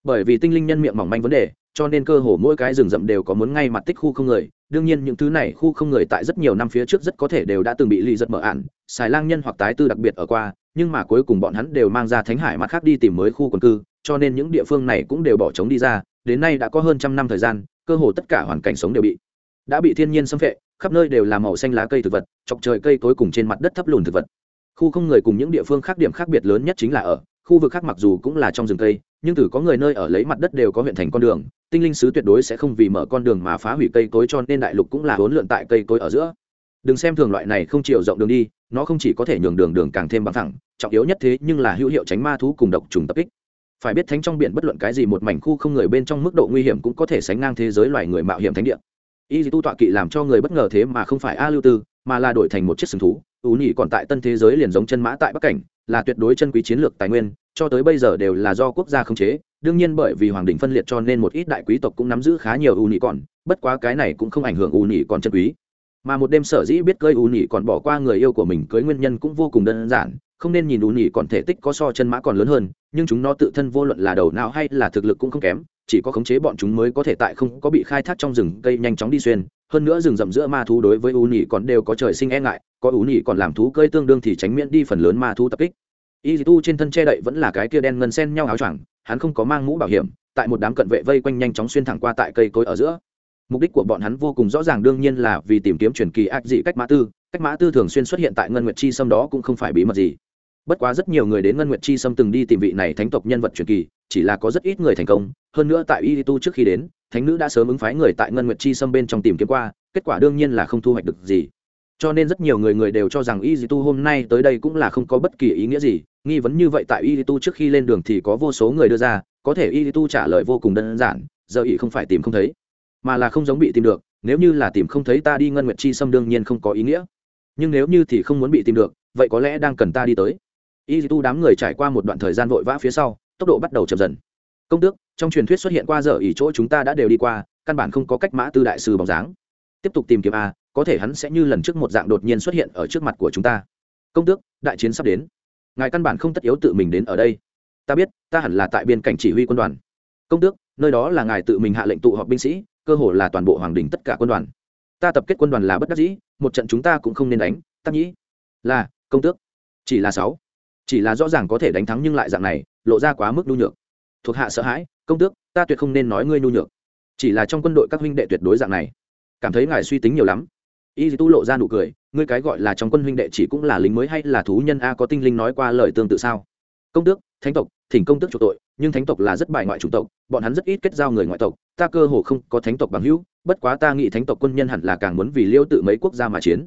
Bởi vì tinh linh nhân miệng mỏng manh vấn đề cho nên cơ hồ mỗi cái rừng rậm đều có muốn ngay mặt tích khu không người đương nhiên những thứ này khu không người tại rất nhiều năm phía trước rất có thể đều đã từng bị lì giật mở ạn xài lang nhân hoặc tái tư đặc biệt ở qua, nhưng mà cuối cùng bọn hắn đều mang ra thánh hải mặt khác đi tìm mới khu quần cư, cho nên những địa phương này cũng đều bỏ trống đi ra, đến nay đã có hơn trăm năm thời gian, cơ hồ tất cả hoàn cảnh sống đều bị, đã bị thiên nhiên xâm phệ, khắp nơi đều là màu xanh lá cây thực vật, chọc trời cây cối cùng trên mặt đất thấp lùn thực vật. Khu không người cùng những địa phương khác điểm khác biệt lớn nhất chính là ở, khu vực khác mặc dù cũng là trong rừng cây, nhưng từ có người nơi ở lấy mặt đất đều có huyện thành con đường tinh linh sứ tuyệt đối sẽ không vì mở con đường mà phá hủy cây cối cho nên đại lục cũng là hỗn lượn tại cây cối ở giữa. Đừng xem thường loại này không chiều rộng đường đi, nó không chỉ có thể nhường đường đường càng thêm bằng thẳng, trọng yếu nhất thế nhưng là hữu hiệu tránh ma thú cùng độc trùng tập kích. Phải biết thánh trong biển bất luận cái gì một mảnh khu không người bên trong mức độ nguy hiểm cũng có thể sánh ngang thế giới loài người mạo hiểm thánh địa. Y tu tọa kỵ làm cho người bất ngờ thế mà không phải a lưu tư, mà là đổi thành một chiếc sừng thú. Ú nhị còn tại tân thế giới liền giống chân mã tại bắc cảnh, là tuyệt đối chân quý chiến lược tài nguyên, cho tới bây giờ đều là do quốc gia khống chế đương nhiên bởi vì hoàng đình phân liệt cho nên một ít đại quý tộc cũng nắm giữ khá nhiều ưu nhị còn, bất quá cái này cũng không ảnh hưởng ưu nhị còn chân quý. Mà một đêm sở dĩ biết cưới ưu nhị còn bỏ qua người yêu của mình cưới nguyên nhân cũng vô cùng đơn giản, không nên nhìn ưu nhị còn thể tích có so chân mã còn lớn hơn, nhưng chúng nó tự thân vô luận là đầu não hay là thực lực cũng không kém, chỉ có khống chế bọn chúng mới có thể tại không có bị khai thác trong rừng cây nhanh chóng đi xuyên. Hơn nữa rừng rậm giữa ma thú đối với ưu nhị còn đều có trời sinh e ngại, có ưu nhị còn làm thú cơi tương đương thì tránh miễn đi phần lớn ma thú tập kích. Y tu trên thân che đậy vẫn là cái kia đen ngân sen nhau áo choàng hắn không có mang mũ bảo hiểm, tại một đám cận vệ vây quanh nhanh chóng xuyên thẳng qua tại cây cối ở giữa. Mục đích của bọn hắn vô cùng rõ ràng, đương nhiên là vì tìm kiếm truyền kỳ ác dị cách mã tư. Cách mã tư thường xuyên xuất hiện tại ngân nguyệt chi sâm đó cũng không phải bí mật gì. Bất quá rất nhiều người đến ngân nguyệt chi sâm từng đi tìm vị này thánh tộc nhân vật truyền kỳ, chỉ là có rất ít người thành công. Hơn nữa tại y tu trước khi đến, thánh nữ đã sớm ứng phái người tại ngân nguyệt chi sâm bên trong tìm kiếm qua, kết quả đương nhiên là không thu hoạch được gì cho nên rất nhiều người người đều cho rằng y tu hôm nay tới đây cũng là không có bất kỳ ý nghĩa gì. Nghi vấn như vậy tại y tu trước khi lên đường thì có vô số người đưa ra, có thể y tu trả lời vô cùng đơn giản, giờ ý không phải tìm không thấy, mà là không giống bị tìm được. Nếu như là tìm không thấy ta đi ngân nguyệt chi xâm đương nhiên không có ý nghĩa. Nhưng nếu như thì không muốn bị tìm được, vậy có lẽ đang cần ta đi tới. Y tu đám người trải qua một đoạn thời gian vội vã phía sau, tốc độ bắt đầu chậm dần. Công tước, trong truyền thuyết xuất hiện qua giờ ỉ chỗ chúng ta đã đều đi qua, căn bản không có cách mã tư đại sư bóng dáng. Tiếp tục tìm kiếm a có thể hắn sẽ như lần trước một dạng đột nhiên xuất hiện ở trước mặt của chúng ta. Công tước, đại chiến sắp đến. Ngài căn bản không tất yếu tự mình đến ở đây. Ta biết, ta hẳn là tại biên cảnh chỉ huy quân đoàn. Công tước, nơi đó là ngài tự mình hạ lệnh tụ họp binh sĩ, cơ hồ là toàn bộ hoàng đình tất cả quân đoàn. Ta tập kết quân đoàn là bất đắc dĩ, một trận chúng ta cũng không nên đánh, tắc nhĩ. Là, công tước. Chỉ là sáu. Chỉ là rõ ràng có thể đánh thắng nhưng lại dạng này, lộ ra quá mức nhu nhược. Thuộc hạ sợ hãi, công tước, ta tuyệt không nên nói ngươi nhu nhược. Chỉ là trong quân đội các huynh đệ tuyệt đối dạng này. Cảm thấy ngài suy tính nhiều lắm y tu lộ ra nụ cười, ngươi cái gọi là trong quân huynh đệ chỉ cũng là lính mới hay là thú nhân a, có tinh linh nói qua lời tương tự sao? Công tước, thánh tộc, thỉnh công tước chủ tội, nhưng thánh tộc là rất bài ngoại chủng tộc, bọn hắn rất ít kết giao người ngoại tộc, ta cơ hồ không có thánh tộc bằng hữu, bất quá ta nghĩ thánh tộc quân nhân hẳn là càng muốn vì liêu tự mấy quốc gia mà chiến.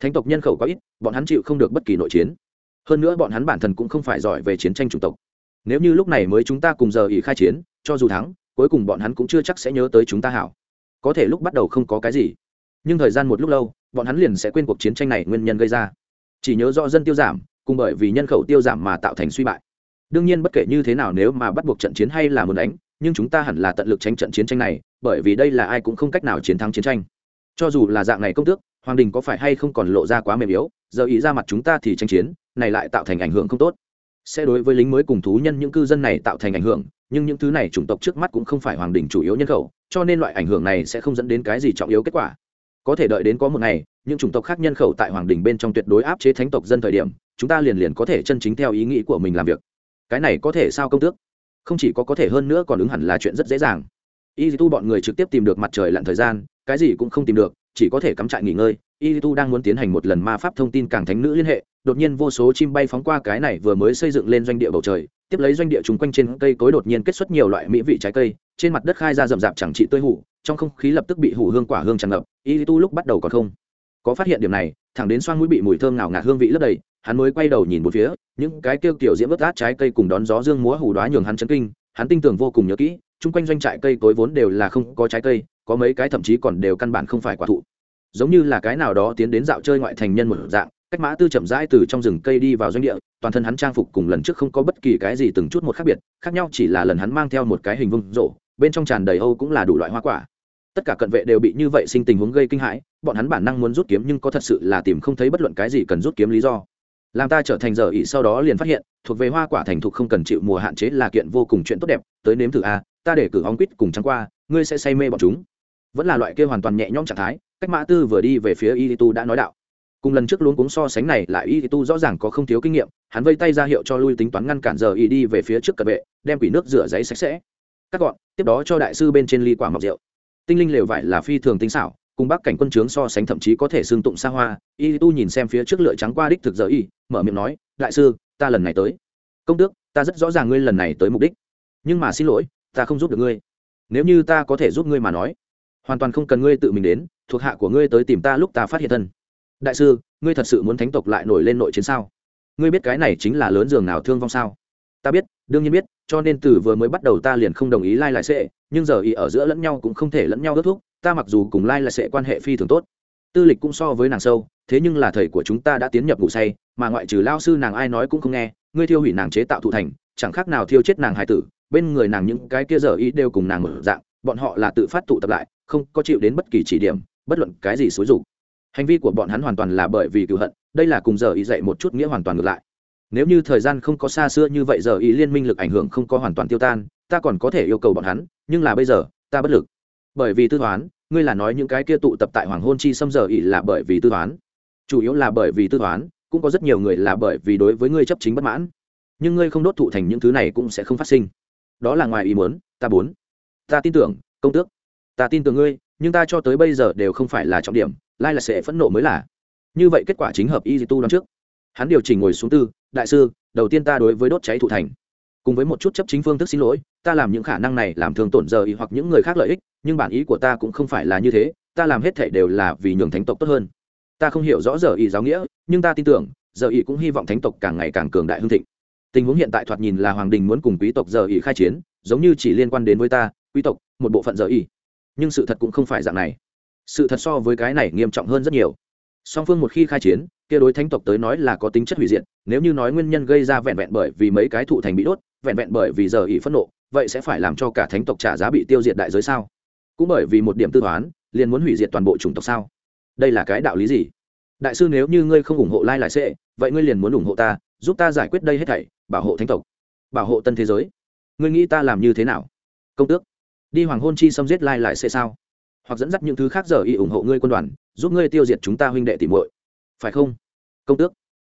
Thánh tộc nhân khẩu có ít, bọn hắn chịu không được bất kỳ nội chiến. Hơn nữa bọn hắn bản thân cũng không phải giỏi về chiến tranh chủng tộc. Nếu như lúc này mới chúng ta cùng giờ ỉ khai chiến, cho dù thắng, cuối cùng bọn hắn cũng chưa chắc sẽ nhớ tới chúng ta hảo. Có thể lúc bắt đầu không có cái gì nhưng thời gian một lúc lâu, bọn hắn liền sẽ quên cuộc chiến tranh này nguyên nhân gây ra. Chỉ nhớ rõ dân tiêu giảm, cùng bởi vì nhân khẩu tiêu giảm mà tạo thành suy bại. Đương nhiên bất kể như thế nào nếu mà bắt buộc trận chiến hay là muốn đánh, nhưng chúng ta hẳn là tận lực tránh trận chiến tranh này, bởi vì đây là ai cũng không cách nào chiến thắng chiến tranh. Cho dù là dạng này công tước, hoàng đình có phải hay không còn lộ ra quá mềm yếu, giờ ý ra mặt chúng ta thì tranh chiến, này lại tạo thành ảnh hưởng không tốt. Sẽ đối với lính mới cùng thú nhân những cư dân này tạo thành ảnh hưởng, nhưng những thứ này chủng tộc trước mắt cũng không phải hoàng đình chủ yếu nhân khẩu, cho nên loại ảnh hưởng này sẽ không dẫn đến cái gì trọng yếu kết quả có thể đợi đến có một ngày, những chủng tộc khác nhân khẩu tại hoàng đình bên trong tuyệt đối áp chế thánh tộc dân thời điểm, chúng ta liền liền có thể chân chính theo ý nghĩ của mình làm việc. Cái này có thể sao công tước? Không chỉ có có thể hơn nữa còn ứng hẳn là chuyện rất dễ dàng. Y tu bọn người trực tiếp tìm được mặt trời lặn thời gian, cái gì cũng không tìm được, chỉ có thể cắm trại nghỉ ngơi. Y tu đang muốn tiến hành một lần ma pháp thông tin càng thánh nữ liên hệ, đột nhiên vô số chim bay phóng qua cái này vừa mới xây dựng lên doanh địa bầu trời, tiếp lấy doanh địa chung quanh trên cây cối đột nhiên kết xuất nhiều loại mỹ vị trái cây trên mặt đất khai ra rậm rạp chẳng trị tươi hủ, trong không khí lập tức bị hủ hương quả hương tràn ngập, y tu lúc bắt đầu còn không có phát hiện điểm này, thẳng đến xoang mũi bị mùi thơm nào ngạt hương vị lấp đầy, hắn mới quay đầu nhìn một phía, những cái kêu kiểu diễm vớt át trái cây cùng đón gió dương múa hủ đoá nhường hắn chấn kinh, hắn tin tưởng vô cùng nhớ kỹ, chung quanh doanh trại cây cối vốn đều là không có trái cây, có mấy cái thậm chí còn đều căn bản không phải quả thụ. Giống như là cái nào đó tiến đến dạo chơi ngoại thành nhân một dạng, cách mã tư chậm rãi từ trong rừng cây đi vào doanh địa, toàn thân hắn trang phục cùng lần trước không có bất kỳ cái gì từng chút một khác biệt, khác nhau chỉ là lần hắn mang theo một cái hình vung rổ bên trong tràn đầy âu cũng là đủ loại hoa quả. Tất cả cận vệ đều bị như vậy sinh tình huống gây kinh hãi, bọn hắn bản năng muốn rút kiếm nhưng có thật sự là tìm không thấy bất luận cái gì cần rút kiếm lý do. Làm ta trở thành giờ ỉ sau đó liền phát hiện, thuộc về hoa quả thành thục không cần chịu mùa hạn chế là kiện vô cùng chuyện tốt đẹp, tới nếm thử a, ta để cử hóng quýt cùng trắng qua, ngươi sẽ say mê bọn chúng. Vẫn là loại kia hoàn toàn nhẹ nhõm trạng thái, cách mã tư vừa đi về phía y tu đã nói đạo. Cùng lần trước luống cuống so sánh này lại y tu rõ ràng có không thiếu kinh nghiệm, hắn vây tay ra hiệu cho lui tính toán ngăn cản giờ y đi về phía trước cận vệ, đem quỷ nước rửa giấy sạch sẽ cắt gọn, tiếp đó cho đại sư bên trên ly quả mọc rượu. Tinh linh lều vải là phi thường tinh xảo, cùng bác cảnh quân trướng so sánh thậm chí có thể xương tụng xa hoa. Y tu nhìn xem phía trước lựa trắng qua đích thực giờ y, mở miệng nói, đại sư, ta lần này tới. Công tước, ta rất rõ ràng ngươi lần này tới mục đích. Nhưng mà xin lỗi, ta không giúp được ngươi. Nếu như ta có thể giúp ngươi mà nói, hoàn toàn không cần ngươi tự mình đến, thuộc hạ của ngươi tới tìm ta lúc ta phát hiện thân. Đại sư, ngươi thật sự muốn thánh tộc lại nổi lên nội chiến sao? Ngươi biết cái này chính là lớn giường nào thương vong sao? Ta biết đương nhiên biết, cho nên từ vừa mới bắt đầu ta liền không đồng ý lai lại sệ, nhưng giờ ý ở giữa lẫn nhau cũng không thể lẫn nhau ước thúc, ta mặc dù cùng lai lại sệ quan hệ phi thường tốt, tư lịch cũng so với nàng sâu, thế nhưng là thầy của chúng ta đã tiến nhập ngủ say, mà ngoại trừ lao sư nàng ai nói cũng không nghe, ngươi thiêu hủy nàng chế tạo thụ thành, chẳng khác nào thiêu chết nàng hài tử, bên người nàng những cái kia giờ ý đều cùng nàng mở dạng, bọn họ là tự phát tụ tập lại, không có chịu đến bất kỳ chỉ điểm, bất luận cái gì xúi dục. Hành vi của bọn hắn hoàn toàn là bởi vì cựu hận, đây là cùng giờ ý dạy một chút nghĩa hoàn toàn ngược lại nếu như thời gian không có xa xưa như vậy giờ ý liên minh lực ảnh hưởng không có hoàn toàn tiêu tan, ta còn có thể yêu cầu bọn hắn, nhưng là bây giờ, ta bất lực. Bởi vì tư toán, ngươi là nói những cái kia tụ tập tại hoàng hôn chi xâm giờ ý là bởi vì tư toán. Chủ yếu là bởi vì tư toán, cũng có rất nhiều người là bởi vì đối với ngươi chấp chính bất mãn. Nhưng ngươi không đốt thụ thành những thứ này cũng sẽ không phát sinh. Đó là ngoài ý muốn, ta bốn ta tin tưởng, công tước. Ta tin tưởng ngươi, nhưng ta cho tới bây giờ đều không phải là trọng điểm, lai là sẽ phẫn nộ mới là. Như vậy kết quả chính hợp y tu đón trước. Hắn điều chỉnh ngồi xuống tư đại sư, đầu tiên ta đối với đốt cháy thụ thành. Cùng với một chút chấp chính phương thức xin lỗi, ta làm những khả năng này làm thương tổn giờ ý hoặc những người khác lợi ích, nhưng bản ý của ta cũng không phải là như thế, ta làm hết thể đều là vì nhường thánh tộc tốt hơn. Ta không hiểu rõ giờ ý giáo nghĩa, nhưng ta tin tưởng, giờ ý cũng hy vọng thánh tộc càng ngày càng cường đại hương thịnh. Tình huống hiện tại thoạt nhìn là hoàng đình muốn cùng quý tộc giờ ý khai chiến, giống như chỉ liên quan đến với ta, quý tộc, một bộ phận giờ ý. Nhưng sự thật cũng không phải dạng này. Sự thật so với cái này nghiêm trọng hơn rất nhiều song phương một khi khai chiến, kia đối thánh tộc tới nói là có tính chất hủy diệt, nếu như nói nguyên nhân gây ra vẹn vẹn bởi vì mấy cái thụ thành bị đốt, vẹn vẹn bởi vì giờ ỉ phẫn nộ, vậy sẽ phải làm cho cả thánh tộc trả giá bị tiêu diệt đại giới sao? Cũng bởi vì một điểm tư toán, liền muốn hủy diệt toàn bộ chủng tộc sao? Đây là cái đạo lý gì? Đại sư nếu như ngươi không ủng hộ lai lại sẽ vậy ngươi liền muốn ủng hộ ta, giúp ta giải quyết đây hết thảy, bảo hộ thánh tộc, bảo hộ tân thế giới. Ngươi nghĩ ta làm như thế nào? Công tước. Đi hoàng hôn chi xâm giết lai lại sẽ sao? Hoặc dẫn dắt những thứ khác giờ y ủng hộ ngươi quân đoàn giúp ngươi tiêu diệt chúng ta huynh đệ tỉ muội. Phải không? Công tước.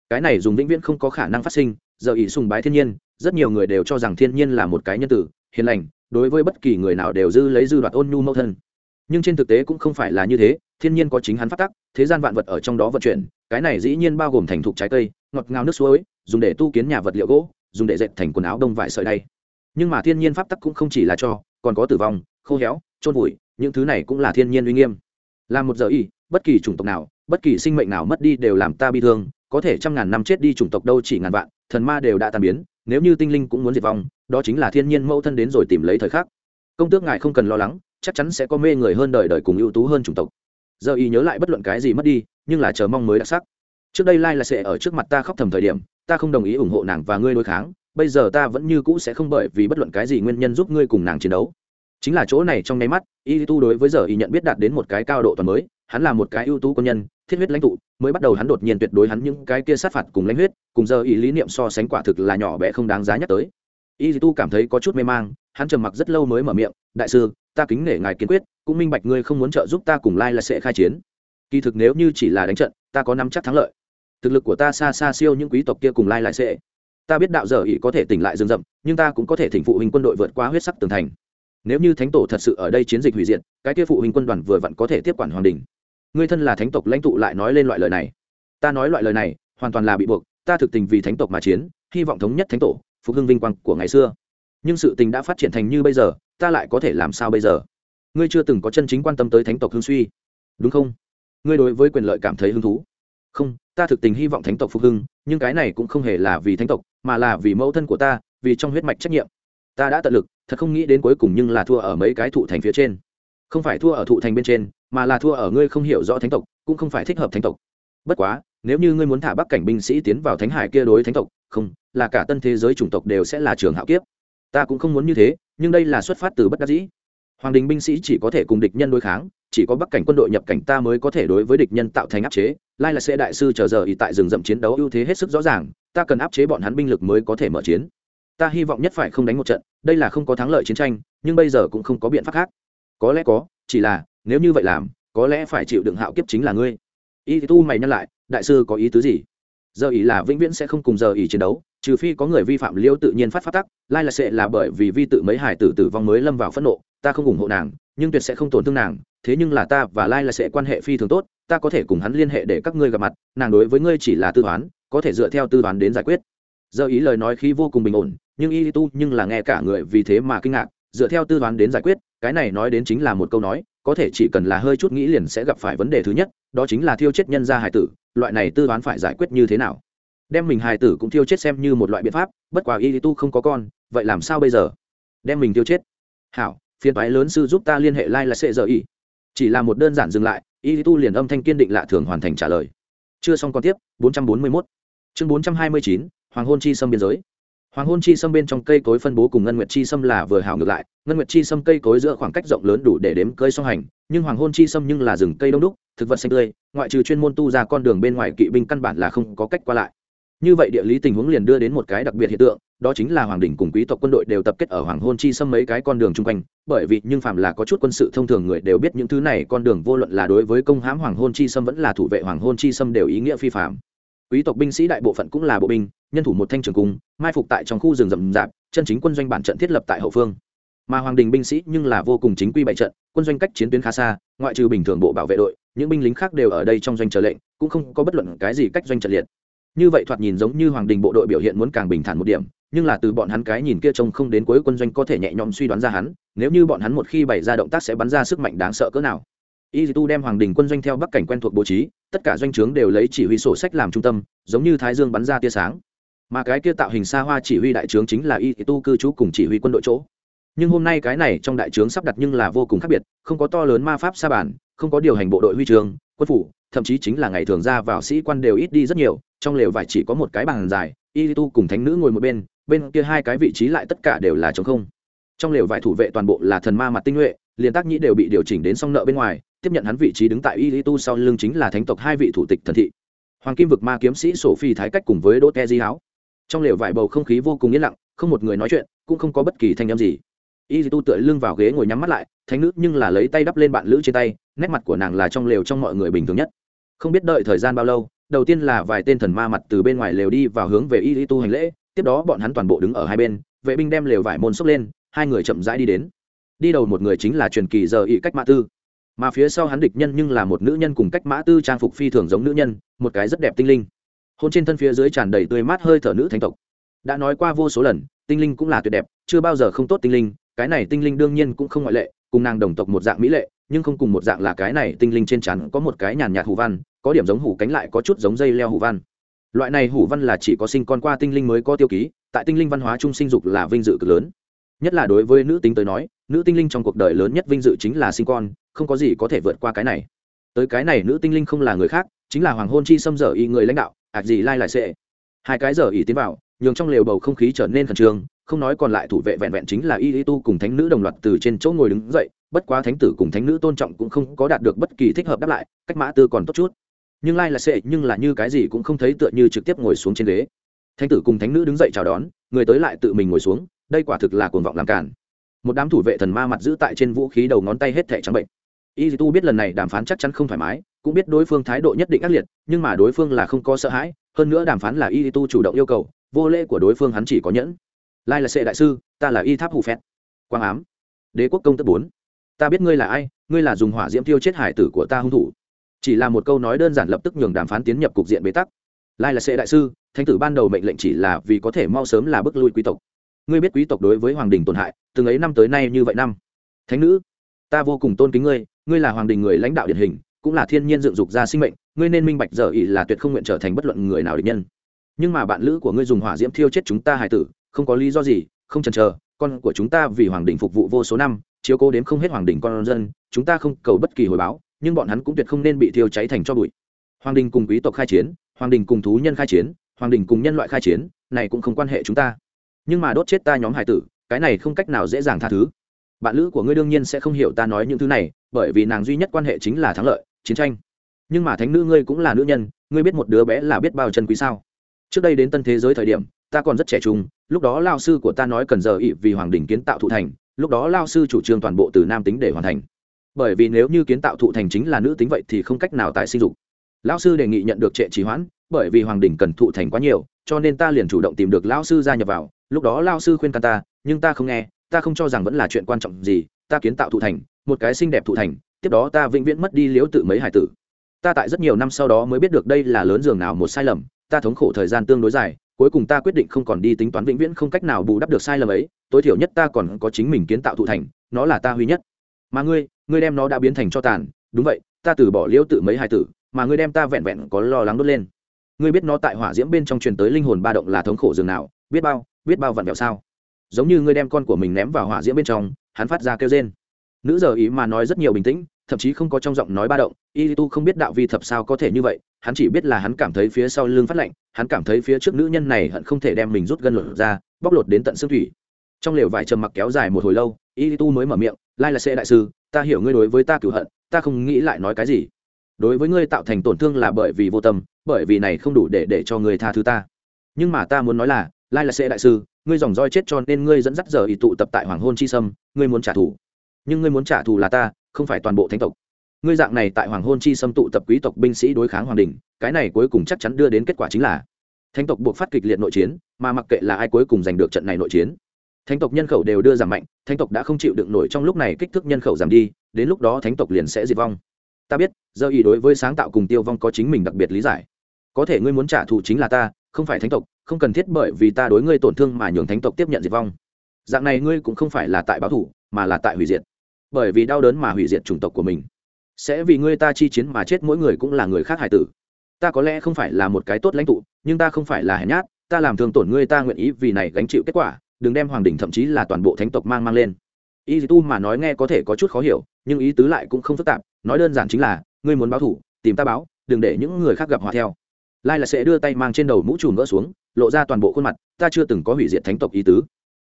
Cái này dùng vĩnh viễn không có khả năng phát sinh, giờ ý sùng bái thiên nhiên, rất nhiều người đều cho rằng thiên nhiên là một cái nhân tử, hiền lành, đối với bất kỳ người nào đều dư lấy dư đoạt ôn nhu mẫu thân. Nhưng trên thực tế cũng không phải là như thế, thiên nhiên có chính hắn phát tắc, thế gian vạn vật ở trong đó vận chuyển, cái này dĩ nhiên bao gồm thành thục trái cây, ngọt ngào nước suối, dùng để tu kiến nhà vật liệu gỗ, dùng để dệt thành quần áo đông vải sợi đay. Nhưng mà thiên nhiên pháp tắc cũng không chỉ là cho, còn có tử vong, khô héo trôn vùi, những thứ này cũng là thiên nhiên uy nghiêm. Là một giờ y bất kỳ chủng tộc nào, bất kỳ sinh mệnh nào mất đi đều làm ta bi thương, có thể trăm ngàn năm chết đi chủng tộc đâu chỉ ngàn vạn, thần ma đều đã tàn biến, nếu như tinh linh cũng muốn diệt vong, đó chính là thiên nhiên mẫu thân đến rồi tìm lấy thời khắc. Công tước ngài không cần lo lắng, chắc chắn sẽ có mê người hơn đời đời cùng ưu tú hơn chủng tộc. Giờ y nhớ lại bất luận cái gì mất đi, nhưng là chờ mong mới đặc sắc. Trước đây lai là sẽ ở trước mặt ta khóc thầm thời điểm, ta không đồng ý ủng hộ nàng và ngươi đối kháng, bây giờ ta vẫn như cũ sẽ không bởi vì bất luận cái gì nguyên nhân giúp ngươi cùng nàng chiến đấu. Chính là chỗ này trong nháy mắt, y tu đối với giờ y nhận biết đạt đến một cái cao độ toàn mới hắn là một cái ưu tú quân nhân, thiết huyết lãnh tụ, mới bắt đầu hắn đột nhiên tuyệt đối hắn những cái kia sát phạt cùng lãnh huyết, cùng giờ ý lý niệm so sánh quả thực là nhỏ bé không đáng giá nhắc tới. Y tu cảm thấy có chút mê mang, hắn trầm mặc rất lâu mới mở miệng, đại sư, ta kính nể ngài kiên quyết, cũng minh bạch ngươi không muốn trợ giúp ta cùng lai là sẽ khai chiến. Kỳ thực nếu như chỉ là đánh trận, ta có nắm chắc thắng lợi. Thực lực của ta xa xa siêu những quý tộc kia cùng lai lại sẽ ta biết đạo giờ ý có thể tỉnh lại rừng rậm, nhưng ta cũng có thể thỉnh phụ huynh quân đội vượt qua huyết sắc tường thành. Nếu như thánh tổ thật sự ở đây chiến dịch hủy diệt, cái kia phụ huynh quân đoàn vừa vặn có thể tiếp quản hoàng đình ngươi thân là thánh tộc lãnh tụ lại nói lên loại lời này. Ta nói loại lời này, hoàn toàn là bị buộc, ta thực tình vì thánh tộc mà chiến, hy vọng thống nhất thánh tổ, phục hưng vinh quang của ngày xưa. Nhưng sự tình đã phát triển thành như bây giờ, ta lại có thể làm sao bây giờ? Ngươi chưa từng có chân chính quan tâm tới thánh tộc hưng suy. Đúng không? Ngươi đối với quyền lợi cảm thấy hứng thú. Không, ta thực tình hy vọng thánh tộc phục hưng, nhưng cái này cũng không hề là vì thánh tộc, mà là vì mẫu thân của ta, vì trong huyết mạch trách nhiệm. Ta đã tận lực, thật không nghĩ đến cuối cùng nhưng là thua ở mấy cái thụ thành phía trên. Không phải thua ở thụ thành bên trên mà là thua ở ngươi không hiểu rõ thánh tộc, cũng không phải thích hợp thánh tộc. Bất quá, nếu như ngươi muốn thả bắc cảnh binh sĩ tiến vào thánh hải kia đối thánh tộc, không, là cả tân thế giới chủng tộc đều sẽ là trường hạo kiếp. Ta cũng không muốn như thế, nhưng đây là xuất phát từ bất đắc dĩ. Hoàng đình binh sĩ chỉ có thể cùng địch nhân đối kháng, chỉ có bắc cảnh quân đội nhập cảnh ta mới có thể đối với địch nhân tạo thành áp chế, lai là sẽ đại sư chờ giờ ý tại rừng rậm chiến đấu ưu thế hết sức rõ ràng, ta cần áp chế bọn hắn binh lực mới có thể mở chiến. Ta hy vọng nhất phải không đánh một trận, đây là không có thắng lợi chiến tranh, nhưng bây giờ cũng không có biện pháp khác. Có lẽ có, chỉ là nếu như vậy làm, có lẽ phải chịu đựng hạo kiếp chính là ngươi. Y tu mày nhắc lại, đại sư có ý tứ gì? Giờ ý là vĩnh viễn sẽ không cùng giờ ý chiến đấu, trừ phi có người vi phạm liêu tự nhiên phát phát tắc, lai là sẽ là bởi vì vi tự mấy hải tử tử vong mới lâm vào phẫn nộ, ta không ủng hộ nàng, nhưng tuyệt sẽ không tổn thương nàng, thế nhưng là ta và lai là sẽ quan hệ phi thường tốt, ta có thể cùng hắn liên hệ để các ngươi gặp mặt, nàng đối với ngươi chỉ là tư toán, có thể dựa theo tư toán đến giải quyết. Giờ ý lời nói khi vô cùng bình ổn, nhưng y tu nhưng là nghe cả người vì thế mà kinh ngạc dựa theo tư toán đến giải quyết cái này nói đến chính là một câu nói có thể chỉ cần là hơi chút nghĩ liền sẽ gặp phải vấn đề thứ nhất đó chính là thiêu chết nhân gia hải tử loại này tư toán phải giải quyết như thế nào? Đem mình hài tử cũng thiêu chết xem như một loại biện pháp bất quá y tu không có con vậy làm sao bây giờ? Đem mình thiêu chết. Hảo phiên toái lớn sư giúp ta liên hệ lai、like、là sẽ giờ y. Chỉ là một đơn giản dừng lại y tu liền âm thanh kiên định lạ thường hoàn thành trả lời. Chưa xong còn tiếp 441. chương 429, hoàng hôn chi xâm biên giới hoàng hôn chi xâm bên trong cây cối phân bố cùng ngân nguyệt chi xâm là vừa hảo ngược lại. Ngân nguyệt chi xâm cây cối giữa khoảng cách rộng lớn đủ để đếm cơi song hành, nhưng hoàng hôn chi xâm nhưng là rừng cây đông đúc, thực vật xanh tươi, ngoại trừ chuyên môn tu ra con đường bên ngoài kỵ binh căn bản là không có cách qua lại. Như vậy địa lý tình huống liền đưa đến một cái đặc biệt hiện tượng, đó chính là hoàng đình cùng quý tộc quân đội đều tập kết ở hoàng hôn chi xâm mấy cái con đường chung quanh, bởi vì nhưng phàm là có chút quân sự thông thường người đều biết những thứ này, con đường vô luận là đối với công hãm hoàng hôn chi xâm vẫn là thủ vệ hoàng hôn chi xâm đều ý nghĩa phi phạm quý tộc binh sĩ đại bộ phận cũng là bộ binh, nhân thủ một thanh trường cung, mai phục tại trong khu rừng rậm rạp, chân chính quân doanh bản trận thiết lập tại hậu phương. Mà hoàng đình binh sĩ nhưng là vô cùng chính quy bại trận, quân doanh cách chiến tuyến khá xa, ngoại trừ bình thường bộ bảo vệ đội, những binh lính khác đều ở đây trong doanh chờ lệnh, cũng không có bất luận cái gì cách doanh trận liệt. Như vậy thoạt nhìn giống như hoàng đình bộ đội biểu hiện muốn càng bình thản một điểm, nhưng là từ bọn hắn cái nhìn kia trông không đến cuối quân doanh có thể nhẹ nhõm suy đoán ra hắn, nếu như bọn hắn một khi bày ra động tác sẽ bắn ra sức mạnh đáng sợ cỡ nào y tu đem hoàng đình quân doanh theo bắc cảnh quen thuộc bố trí, tất cả doanh trướng đều lấy chỉ huy sổ sách làm trung tâm, giống như thái dương bắn ra tia sáng. Mà cái kia tạo hình xa hoa chỉ huy đại trướng chính là y tu cư trú cùng chỉ huy quân đội chỗ. Nhưng hôm nay cái này trong đại trướng sắp đặt nhưng là vô cùng khác biệt, không có to lớn ma pháp sa bản không có điều hành bộ đội huy trường, quân phủ, thậm chí chính là ngày thường ra vào sĩ quan đều ít đi rất nhiều, trong lều vải chỉ có một cái bàn dài, y tu cùng thánh nữ ngồi một bên bên kia hai cái vị trí lại tất cả đều là trống không. Trong lều vải thủ vệ toàn bộ là thần ma mặt tinh nhuệ, liền tác nhĩ đều bị điều chỉnh đến song nợ bên ngoài tiếp nhận hắn vị trí đứng tại y tu sau lưng chính là thánh tộc hai vị thủ tịch thần thị. Hoàng kim vực ma kiếm sĩ sổ phi thái cách cùng với đỗ te di háo. Trong lều vải bầu không khí vô cùng yên lặng, không một người nói chuyện, cũng không có bất kỳ thanh âm gì. Y tu tựa lưng vào ghế ngồi nhắm mắt lại, thánh nữ nhưng là lấy tay đắp lên bạn lữ trên tay, nét mặt của nàng là trong lều trong mọi người bình thường nhất. Không biết đợi thời gian bao lâu, đầu tiên là vài tên thần ma mặt từ bên ngoài lều đi vào hướng về y tu hành lễ, tiếp đó bọn hắn toàn bộ đứng ở hai bên, vệ binh đem lều vải môn xốc lên, hai người chậm rãi đi đến. Đi đầu một người chính là truyền kỳ giờ ỵ cách mã tư mà phía sau hắn địch nhân nhưng là một nữ nhân cùng cách mã tư trang phục phi thường giống nữ nhân, một cái rất đẹp tinh linh. Hôn trên thân phía dưới tràn đầy tươi mát hơi thở nữ thánh tộc. Đã nói qua vô số lần, tinh linh cũng là tuyệt đẹp, chưa bao giờ không tốt tinh linh, cái này tinh linh đương nhiên cũng không ngoại lệ, cùng nàng đồng tộc một dạng mỹ lệ, nhưng không cùng một dạng là cái này tinh linh trên chắn có một cái nhàn nhạt hủ văn, có điểm giống hủ cánh lại có chút giống dây leo hủ văn. Loại này hủ văn là chỉ có sinh con qua tinh linh mới có tiêu ký, tại tinh linh văn hóa chung sinh dục là vinh dự cực lớn. Nhất là đối với nữ tính tới nói, nữ tinh linh trong cuộc đời lớn nhất vinh dự chính là sinh con không có gì có thể vượt qua cái này. Tới cái này nữ tinh linh không là người khác, chính là hoàng hôn chi xâm dở y người lãnh đạo, ạc gì lai lại sẽ hai cái giờ y tiến vào, nhường trong lều bầu không khí trở nên khẩn trương, không nói còn lại thủ vệ vẹn vẹn chính là y tu cùng thánh nữ đồng loạt từ trên chỗ ngồi đứng dậy, bất quá thánh tử cùng thánh nữ tôn trọng cũng không có đạt được bất kỳ thích hợp đáp lại, cách mã tư còn tốt chút. Nhưng lai là sệ nhưng là như cái gì cũng không thấy tựa như trực tiếp ngồi xuống trên ghế. Thánh tử cùng thánh nữ đứng dậy chào đón, người tới lại tự mình ngồi xuống, đây quả thực là cuồng vọng làm cản một đám thủ vệ thần ma mặt giữ tại trên vũ khí đầu ngón tay hết thẻ trắng bệnh y tu biết lần này đàm phán chắc chắn không thoải mái, cũng biết đối phương thái độ nhất định ác liệt, nhưng mà đối phương là không có sợ hãi, hơn nữa đàm phán là y tu chủ động yêu cầu, vô lễ của đối phương hắn chỉ có nhẫn. Lai là sệ đại sư, ta là y tháp hù phét quang ám. Đế quốc công tức bốn. Ta biết ngươi là ai, ngươi là dùng hỏa diễm tiêu chết hải tử của ta hung thủ. Chỉ là một câu nói đơn giản lập tức nhường đàm phán tiến nhập cục diện bế tắc. Lai là sệ đại sư, thánh tử ban đầu mệnh lệnh chỉ là vì có thể mau sớm là bước lui quý tộc. Ngươi biết quý tộc đối với hoàng đình tổn hại, từng ấy năm tới nay như vậy năm. Thánh nữ, ta vô cùng tôn kính ngươi ngươi là hoàng đình người lãnh đạo điển hình, cũng là thiên nhiên dựng dục ra sinh mệnh, ngươi nên minh bạch giờ ỉ là tuyệt không nguyện trở thành bất luận người nào địch nhân. Nhưng mà bạn lữ của ngươi dùng hỏa diễm thiêu chết chúng ta hải tử, không có lý do gì, không chần chờ, con của chúng ta vì hoàng đình phục vụ vô số năm, chiếu cố đến không hết hoàng đình con dân, chúng ta không cầu bất kỳ hồi báo, nhưng bọn hắn cũng tuyệt không nên bị thiêu cháy thành cho bụi. Hoàng đình cùng quý tộc khai chiến, hoàng đình cùng thú nhân khai chiến, hoàng đình cùng nhân loại khai chiến, này cũng không quan hệ chúng ta. Nhưng mà đốt chết ta nhóm hải tử, cái này không cách nào dễ dàng tha thứ. Bạn lữ của ngươi đương nhiên sẽ không hiểu ta nói những thứ này bởi vì nàng duy nhất quan hệ chính là thắng lợi, chiến tranh. Nhưng mà thánh nữ ngươi cũng là nữ nhân, ngươi biết một đứa bé là biết bao chân quý sao? Trước đây đến tân thế giới thời điểm, ta còn rất trẻ trung, lúc đó lao sư của ta nói cần giờ ỵ vì hoàng đình kiến tạo thụ thành, lúc đó lao sư chủ trương toàn bộ từ nam tính để hoàn thành. Bởi vì nếu như kiến tạo thụ thành chính là nữ tính vậy thì không cách nào tại sinh dục. Lao sư đề nghị nhận được trệ trì hoãn, bởi vì hoàng đình cần thụ thành quá nhiều, cho nên ta liền chủ động tìm được lao sư gia nhập vào, lúc đó lao sư khuyên can ta, nhưng ta không nghe, ta không cho rằng vẫn là chuyện quan trọng gì ta kiến tạo thụ thành, một cái xinh đẹp thụ thành, tiếp đó ta vĩnh viễn mất đi liếu tự mấy hải tử. Ta tại rất nhiều năm sau đó mới biết được đây là lớn giường nào một sai lầm, ta thống khổ thời gian tương đối dài, cuối cùng ta quyết định không còn đi tính toán vĩnh viễn không cách nào bù đắp được sai lầm ấy, tối thiểu nhất ta còn có chính mình kiến tạo thụ thành, nó là ta huy nhất. Mà ngươi ngươi đem nó đã biến thành cho tàn, đúng vậy, ta từ bỏ liễu tự mấy hải tử, mà ngươi đem ta vẹn vẹn có lo lắng đốt lên. Ngươi biết nó tại hỏa diễm bên trong truyền tới linh hồn ba động là thống khổ dường nào, biết bao biết bao vặn vẹo sao? Giống như ngươi đem con của mình ném vào hỏa diễm bên trong hắn phát ra kêu rên. Nữ giờ ý mà nói rất nhiều bình tĩnh, thậm chí không có trong giọng nói ba động, y tu không biết đạo vi thập sao có thể như vậy, hắn chỉ biết là hắn cảm thấy phía sau lưng phát lạnh, hắn cảm thấy phía trước nữ nhân này hận không thể đem mình rút gân lột ra, bóc lột đến tận xương thủy. Trong lều vải trầm mặc kéo dài một hồi lâu, y tu mới mở miệng, lai là sẽ đại sư, ta hiểu ngươi đối với ta cửu hận, ta không nghĩ lại nói cái gì. Đối với ngươi tạo thành tổn thương là bởi vì vô tâm, bởi vì này không đủ để để cho ngươi tha thứ ta. Nhưng mà ta muốn nói là, lai là sẽ đại sư ngươi dòng roi chết cho nên ngươi dẫn dắt giờ ý tụ tập tại hoàng hôn chi sâm, ngươi muốn trả thù. Nhưng ngươi muốn trả thù là ta, không phải toàn bộ thánh tộc. Ngươi dạng này tại hoàng hôn chi sâm tụ tập quý tộc binh sĩ đối kháng hoàng đình cái này cuối cùng chắc chắn đưa đến kết quả chính là thánh tộc buộc phát kịch liệt nội chiến, mà mặc kệ là ai cuối cùng giành được trận này nội chiến, thánh tộc nhân khẩu đều đưa giảm mạnh, thánh tộc đã không chịu đựng nổi trong lúc này kích thước nhân khẩu giảm đi, đến lúc đó thánh tộc liền sẽ diệt vong. Ta biết, giờ ý đối với sáng tạo cùng tiêu vong có chính mình đặc biệt lý giải. Có thể ngươi muốn trả thù chính là ta, không phải thánh tộc không cần thiết bởi vì ta đối ngươi tổn thương mà nhường thánh tộc tiếp nhận diệt vong. Dạng này ngươi cũng không phải là tại báo thủ, mà là tại hủy diệt. Bởi vì đau đớn mà hủy diệt chủng tộc của mình. Sẽ vì ngươi ta chi chiến mà chết mỗi người cũng là người khác hải tử. Ta có lẽ không phải là một cái tốt lãnh tụ, nhưng ta không phải là hèn nhát, ta làm thương tổn ngươi ta nguyện ý vì này gánh chịu kết quả, đừng đem hoàng đỉnh thậm chí là toàn bộ thánh tộc mang mang lên. Y tu mà nói nghe có thể có chút khó hiểu, nhưng ý tứ lại cũng không phức tạp, nói đơn giản chính là, ngươi muốn báo thủ, tìm ta báo, đừng để những người khác gặp họa theo. Lai là sẽ đưa tay mang trên đầu mũ trùm gỡ xuống lộ ra toàn bộ khuôn mặt, ta chưa từng có hủy diệt thánh tộc ý tứ.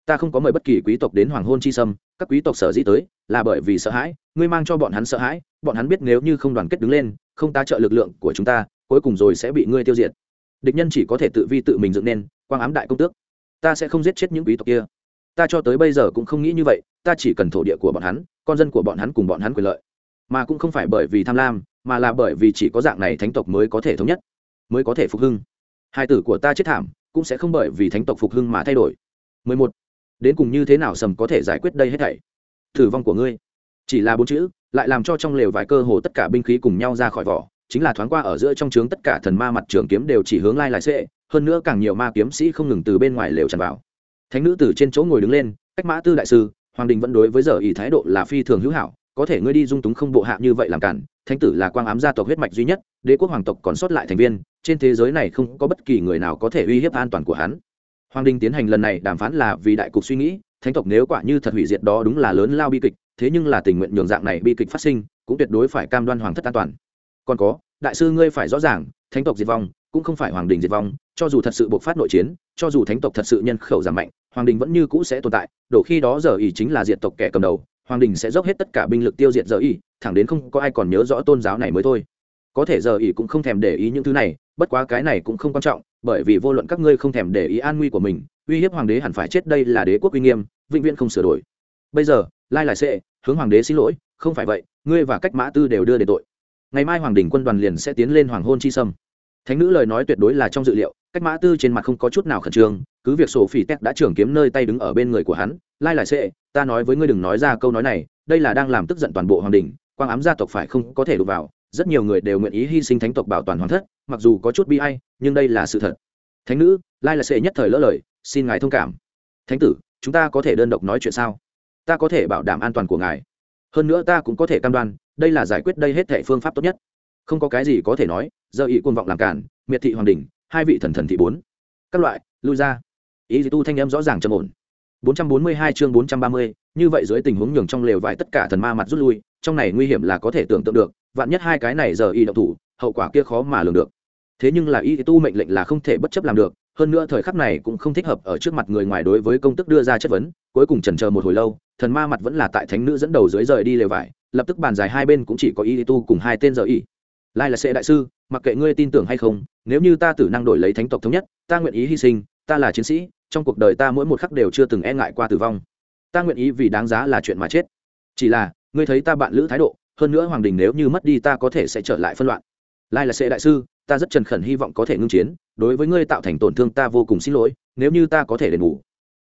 Ta không có mời bất kỳ quý tộc đến hoàng hôn chi sâm, các quý tộc sở dĩ tới, là bởi vì sợ hãi, ngươi mang cho bọn hắn sợ hãi, bọn hắn biết nếu như không đoàn kết đứng lên, không ta trợ lực lượng của chúng ta, cuối cùng rồi sẽ bị ngươi tiêu diệt. Địch nhân chỉ có thể tự vi tự mình dựng nên, quang ám đại công tước. Ta sẽ không giết chết những quý tộc kia. Ta cho tới bây giờ cũng không nghĩ như vậy, ta chỉ cần thổ địa của bọn hắn, con dân của bọn hắn cùng bọn hắn quyền lợi. Mà cũng không phải bởi vì tham lam, mà là bởi vì chỉ có dạng này thánh tộc mới có thể thống nhất, mới có thể phục hưng hai tử của ta chết thảm, cũng sẽ không bởi vì thánh tộc phục hưng mà thay đổi. 11. đến cùng như thế nào sầm có thể giải quyết đây hết thảy? Tử vong của ngươi. Chỉ là bốn chữ, lại làm cho trong lều vài cơ hồ tất cả binh khí cùng nhau ra khỏi vỏ, chính là thoáng qua ở giữa trong trướng tất cả thần ma mặt trường kiếm đều chỉ hướng lai lại xệ, hơn nữa càng nhiều ma kiếm sĩ không ngừng từ bên ngoài lều tràn vào. Thánh nữ từ trên chỗ ngồi đứng lên, cách mã tư đại sư, hoàng đình vẫn đối với giờ ý thái độ là phi thường hữu hảo có thể ngươi đi dung túng không bộ hạ như vậy làm cản, thánh tử là quang ám gia tộc huyết mạch duy nhất, đế quốc hoàng tộc còn sót lại thành viên, trên thế giới này không có bất kỳ người nào có thể uy hiếp an toàn của hắn. Hoàng đình tiến hành lần này đàm phán là vì đại cục suy nghĩ, thánh tộc nếu quả như thật hủy diệt đó đúng là lớn lao bi kịch, thế nhưng là tình nguyện nhường dạng này bi kịch phát sinh, cũng tuyệt đối phải cam đoan hoàng thất an toàn. Còn có, đại sư ngươi phải rõ ràng, thánh tộc diệt vong, cũng không phải hoàng đình diệt vong, cho dù thật sự bộc phát nội chiến, cho dù thánh tộc thật sự nhân khẩu giảm mạnh, hoàng đình vẫn như cũ sẽ tồn tại, đổ khi đó giờ ý chính là diệt tộc kẻ cầm đầu hoàng đình sẽ dốc hết tất cả binh lực tiêu diệt giờ ý thẳng đến không có ai còn nhớ rõ tôn giáo này mới thôi. Có thể giờ ý cũng không thèm để ý những thứ này, bất quá cái này cũng không quan trọng, bởi vì vô luận các ngươi không thèm để ý an nguy của mình, uy hiếp hoàng đế hẳn phải chết đây là đế quốc uy nghiêm, vĩnh viễn không sửa đổi. Bây giờ, lai lại sẽ hướng hoàng đế xin lỗi, không phải vậy, ngươi và cách mã tư đều đưa đến tội. Ngày mai hoàng đình quân đoàn liền sẽ tiến lên hoàng hôn chi sâm thánh nữ lời nói tuyệt đối là trong dự liệu cách mã tư trên mặt không có chút nào khẩn trương cứ việc sổ phỉ tét đã trưởng kiếm nơi tay đứng ở bên người của hắn lai lại sệ, ta nói với ngươi đừng nói ra câu nói này đây là đang làm tức giận toàn bộ hoàng đình quang ám gia tộc phải không có thể đụng vào rất nhiều người đều nguyện ý hy sinh thánh tộc bảo toàn hoàng thất mặc dù có chút bi ai, nhưng đây là sự thật. Thánh nữ lai là sệ nhất thời lỡ lời xin ngài thông cảm. Thánh tử chúng ta có thể đơn độc nói chuyện sao? Ta có thể bảo đảm an toàn của ngài. Hơn nữa ta cũng có thể cam đoan đây là giải quyết đây hết thệ phương pháp tốt nhất không có cái gì có thể nói giờ ý côn vọng làm cản miệt thị hoàng đình hai vị thần thần thị bốn các loại lui ra ý tu thanh em rõ ràng trầm ổn 442 chương 430, như vậy dưới tình huống nhường trong lều vải tất cả thần ma mặt rút lui, trong này nguy hiểm là có thể tưởng tượng được, vạn nhất hai cái này giờ y động thủ, hậu quả kia khó mà lường được. Thế nhưng là y tu mệnh lệnh là không thể bất chấp làm được, hơn nữa thời khắc này cũng không thích hợp ở trước mặt người ngoài đối với công tức đưa ra chất vấn, cuối cùng trần chờ một hồi lâu, thần ma mặt vẫn là tại thánh nữ dẫn đầu dưới rời đi lều vải, lập tức bàn dài hai bên cũng chỉ có y tu cùng hai tên giờ y. Lai là sẽ đại sư, mặc kệ ngươi tin tưởng hay không, nếu như ta tử năng đổi lấy thánh tộc thống nhất, ta nguyện ý hy sinh, ta là chiến sĩ, trong cuộc đời ta mỗi một khắc đều chưa từng e ngại qua tử vong. Ta nguyện ý vì đáng giá là chuyện mà chết. Chỉ là ngươi thấy ta bạn lữ thái độ hơn nữa hoàng đình nếu như mất đi ta có thể sẽ trở lại phân loạn. Lai là sệ đại sư ta rất trần khẩn hy vọng có thể ngưng chiến đối với ngươi tạo thành tổn thương ta vô cùng xin lỗi nếu như ta có thể đền bù.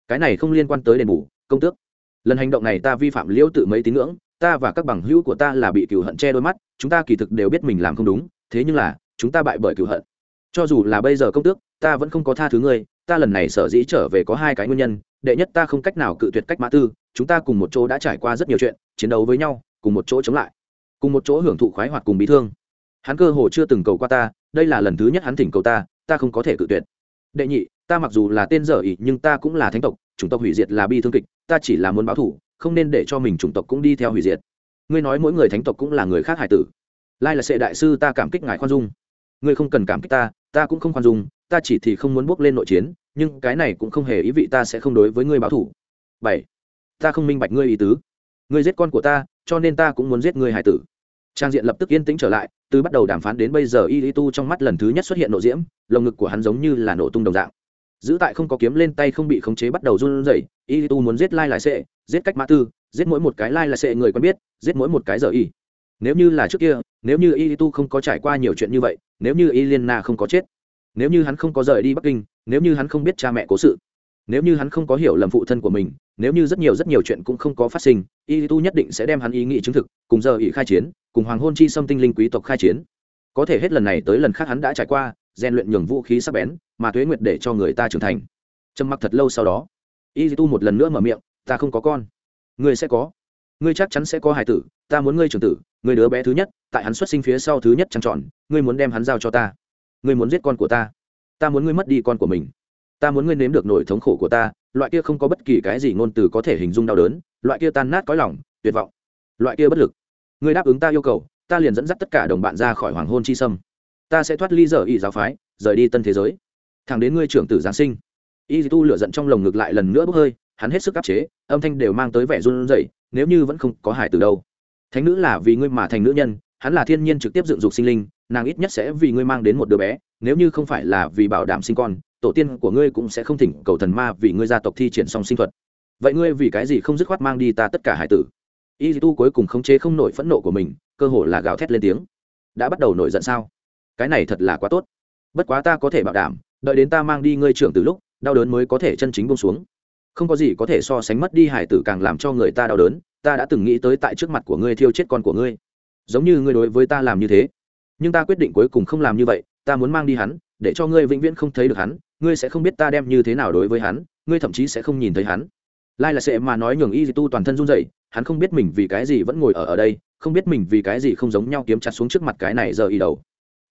Cái này không liên quan tới đền bù công tước. Lần hành động này ta vi phạm liễu tự mấy tín ngưỡng ta và các bằng hữu của ta là bị cựu hận che đôi mắt, chúng ta kỳ thực đều biết mình làm không đúng, thế nhưng là, chúng ta bại bởi cựu hận. Cho dù là bây giờ công tước, ta vẫn không có tha thứ ngươi, ta lần này sở dĩ trở về có hai cái nguyên nhân, đệ nhất ta không cách nào cự tuyệt cách mã tư, chúng ta cùng một chỗ đã trải qua rất nhiều chuyện, chiến đấu với nhau, cùng một chỗ chống lại, cùng một chỗ hưởng thụ khoái hoạt cùng bị thương. Hắn cơ hồ chưa từng cầu qua ta, đây là lần thứ nhất hắn thỉnh cầu ta ta không có thể cự tuyệt. Đệ nhị, ta mặc dù là tên dở ỉ nhưng ta cũng là thánh tộc, chủng tộc hủy diệt là bi thương kịch, ta chỉ là muốn báo thủ không nên để cho mình chủng tộc cũng đi theo hủy diệt. Ngươi nói mỗi người thánh tộc cũng là người khác hải tử. Lai là sệ đại sư ta cảm kích ngài khoan dung. Ngươi không cần cảm kích ta ta cũng không khoan dung, ta chỉ thì không muốn bước lên nội chiến, nhưng cái này cũng không hề ý vị ta sẽ không đối với ngươi báo thủ bảy, ta không minh bạch ngươi ý tứ. Ngươi giết con của ta, cho nên ta cũng muốn giết ngươi hải tử. Trang diện lập tức yên tĩnh trở lại, từ bắt đầu đàm phán đến bây giờ y lý tu trong mắt lần thứ nhất xuất hiện nội diễm, lồng ngực của hắn giống như là nổ tung đồng dạng giữ tại không có kiếm lên tay không bị khống chế bắt đầu run rẩy, y tu muốn giết lai lại sệ, giết cách mã tư, giết mỗi một cái lai lại sệ người quen biết, giết mỗi một cái giờ y. Nếu như là trước kia, nếu như y tu không có trải qua nhiều chuyện như vậy, nếu như y liên na không có chết, nếu như hắn không có rời đi bắc kinh, nếu như hắn không biết cha mẹ cố sự, nếu như hắn không có hiểu lầm phụ thân của mình, nếu như rất nhiều rất nhiều chuyện cũng không có phát sinh, y tu nhất định sẽ đem hắn ý nghĩ chứng thực, cùng giờ ỷ khai chiến, cùng hoàng hôn chi xâm tinh linh quý tộc khai chiến. Có thể hết lần này tới lần khác hắn đã trải qua rèn luyện nhường vũ khí sắc bén, mà thuế nguyệt để cho người ta trưởng thành. Trầm mặc thật lâu sau đó y tu một lần nữa mở miệng, ta không có con. Ngươi sẽ có. Ngươi chắc chắn sẽ có hài tử. Ta muốn ngươi trưởng tử. Ngươi đứa bé thứ nhất, tại hắn xuất sinh phía sau thứ nhất trăng tròn, ngươi muốn đem hắn giao cho ta. Ngươi muốn giết con của ta. Ta muốn ngươi mất đi con của mình. Ta muốn ngươi nếm được nỗi thống khổ của ta. Loại kia không có bất kỳ cái gì ngôn từ có thể hình dung đau đớn, loại kia tan nát cõi lòng, tuyệt vọng, loại kia bất lực. Ngươi đáp ứng ta yêu cầu, ta liền dẫn dắt tất cả đồng bạn ra khỏi hoàng hôn chi sâm ta sẽ thoát ly giờ ỵ giáo phái, rời đi tân thế giới. Thẳng đến ngươi trưởng tử giáng sinh. Y tu lửa giận trong lồng ngực lại lần nữa bốc hơi, hắn hết sức áp chế, âm thanh đều mang tới vẻ run rẩy, nếu như vẫn không có hải từ đâu. Thánh nữ là vì ngươi mà thành nữ nhân, hắn là thiên nhiên trực tiếp dựng dục sinh linh, nàng ít nhất sẽ vì ngươi mang đến một đứa bé, nếu như không phải là vì bảo đảm sinh con, tổ tiên của ngươi cũng sẽ không thỉnh cầu thần ma vì ngươi gia tộc thi triển song sinh thuật. Vậy ngươi vì cái gì không dứt khoát mang đi ta tất cả hải tử? Y tu cuối cùng khống chế không nổi phẫn nộ của mình, cơ hồ là gào thét lên tiếng. Đã bắt đầu nổi giận sao? Cái này thật là quá tốt. Bất quá ta có thể bảo đảm, đợi đến ta mang đi ngươi trưởng từ lúc, đau đớn mới có thể chân chính bông xuống. Không có gì có thể so sánh mất đi hải tử càng làm cho người ta đau đớn, ta đã từng nghĩ tới tại trước mặt của ngươi thiêu chết con của ngươi. Giống như ngươi đối với ta làm như thế. Nhưng ta quyết định cuối cùng không làm như vậy, ta muốn mang đi hắn, để cho ngươi vĩnh viễn không thấy được hắn, ngươi sẽ không biết ta đem như thế nào đối với hắn, ngươi thậm chí sẽ không nhìn thấy hắn. Lai là sẽ mà nói nhường y tu toàn thân run dậy hắn không biết mình vì cái gì vẫn ngồi ở ở đây, không biết mình vì cái gì không giống nhau kiếm chặt xuống trước mặt cái này giờ y đầu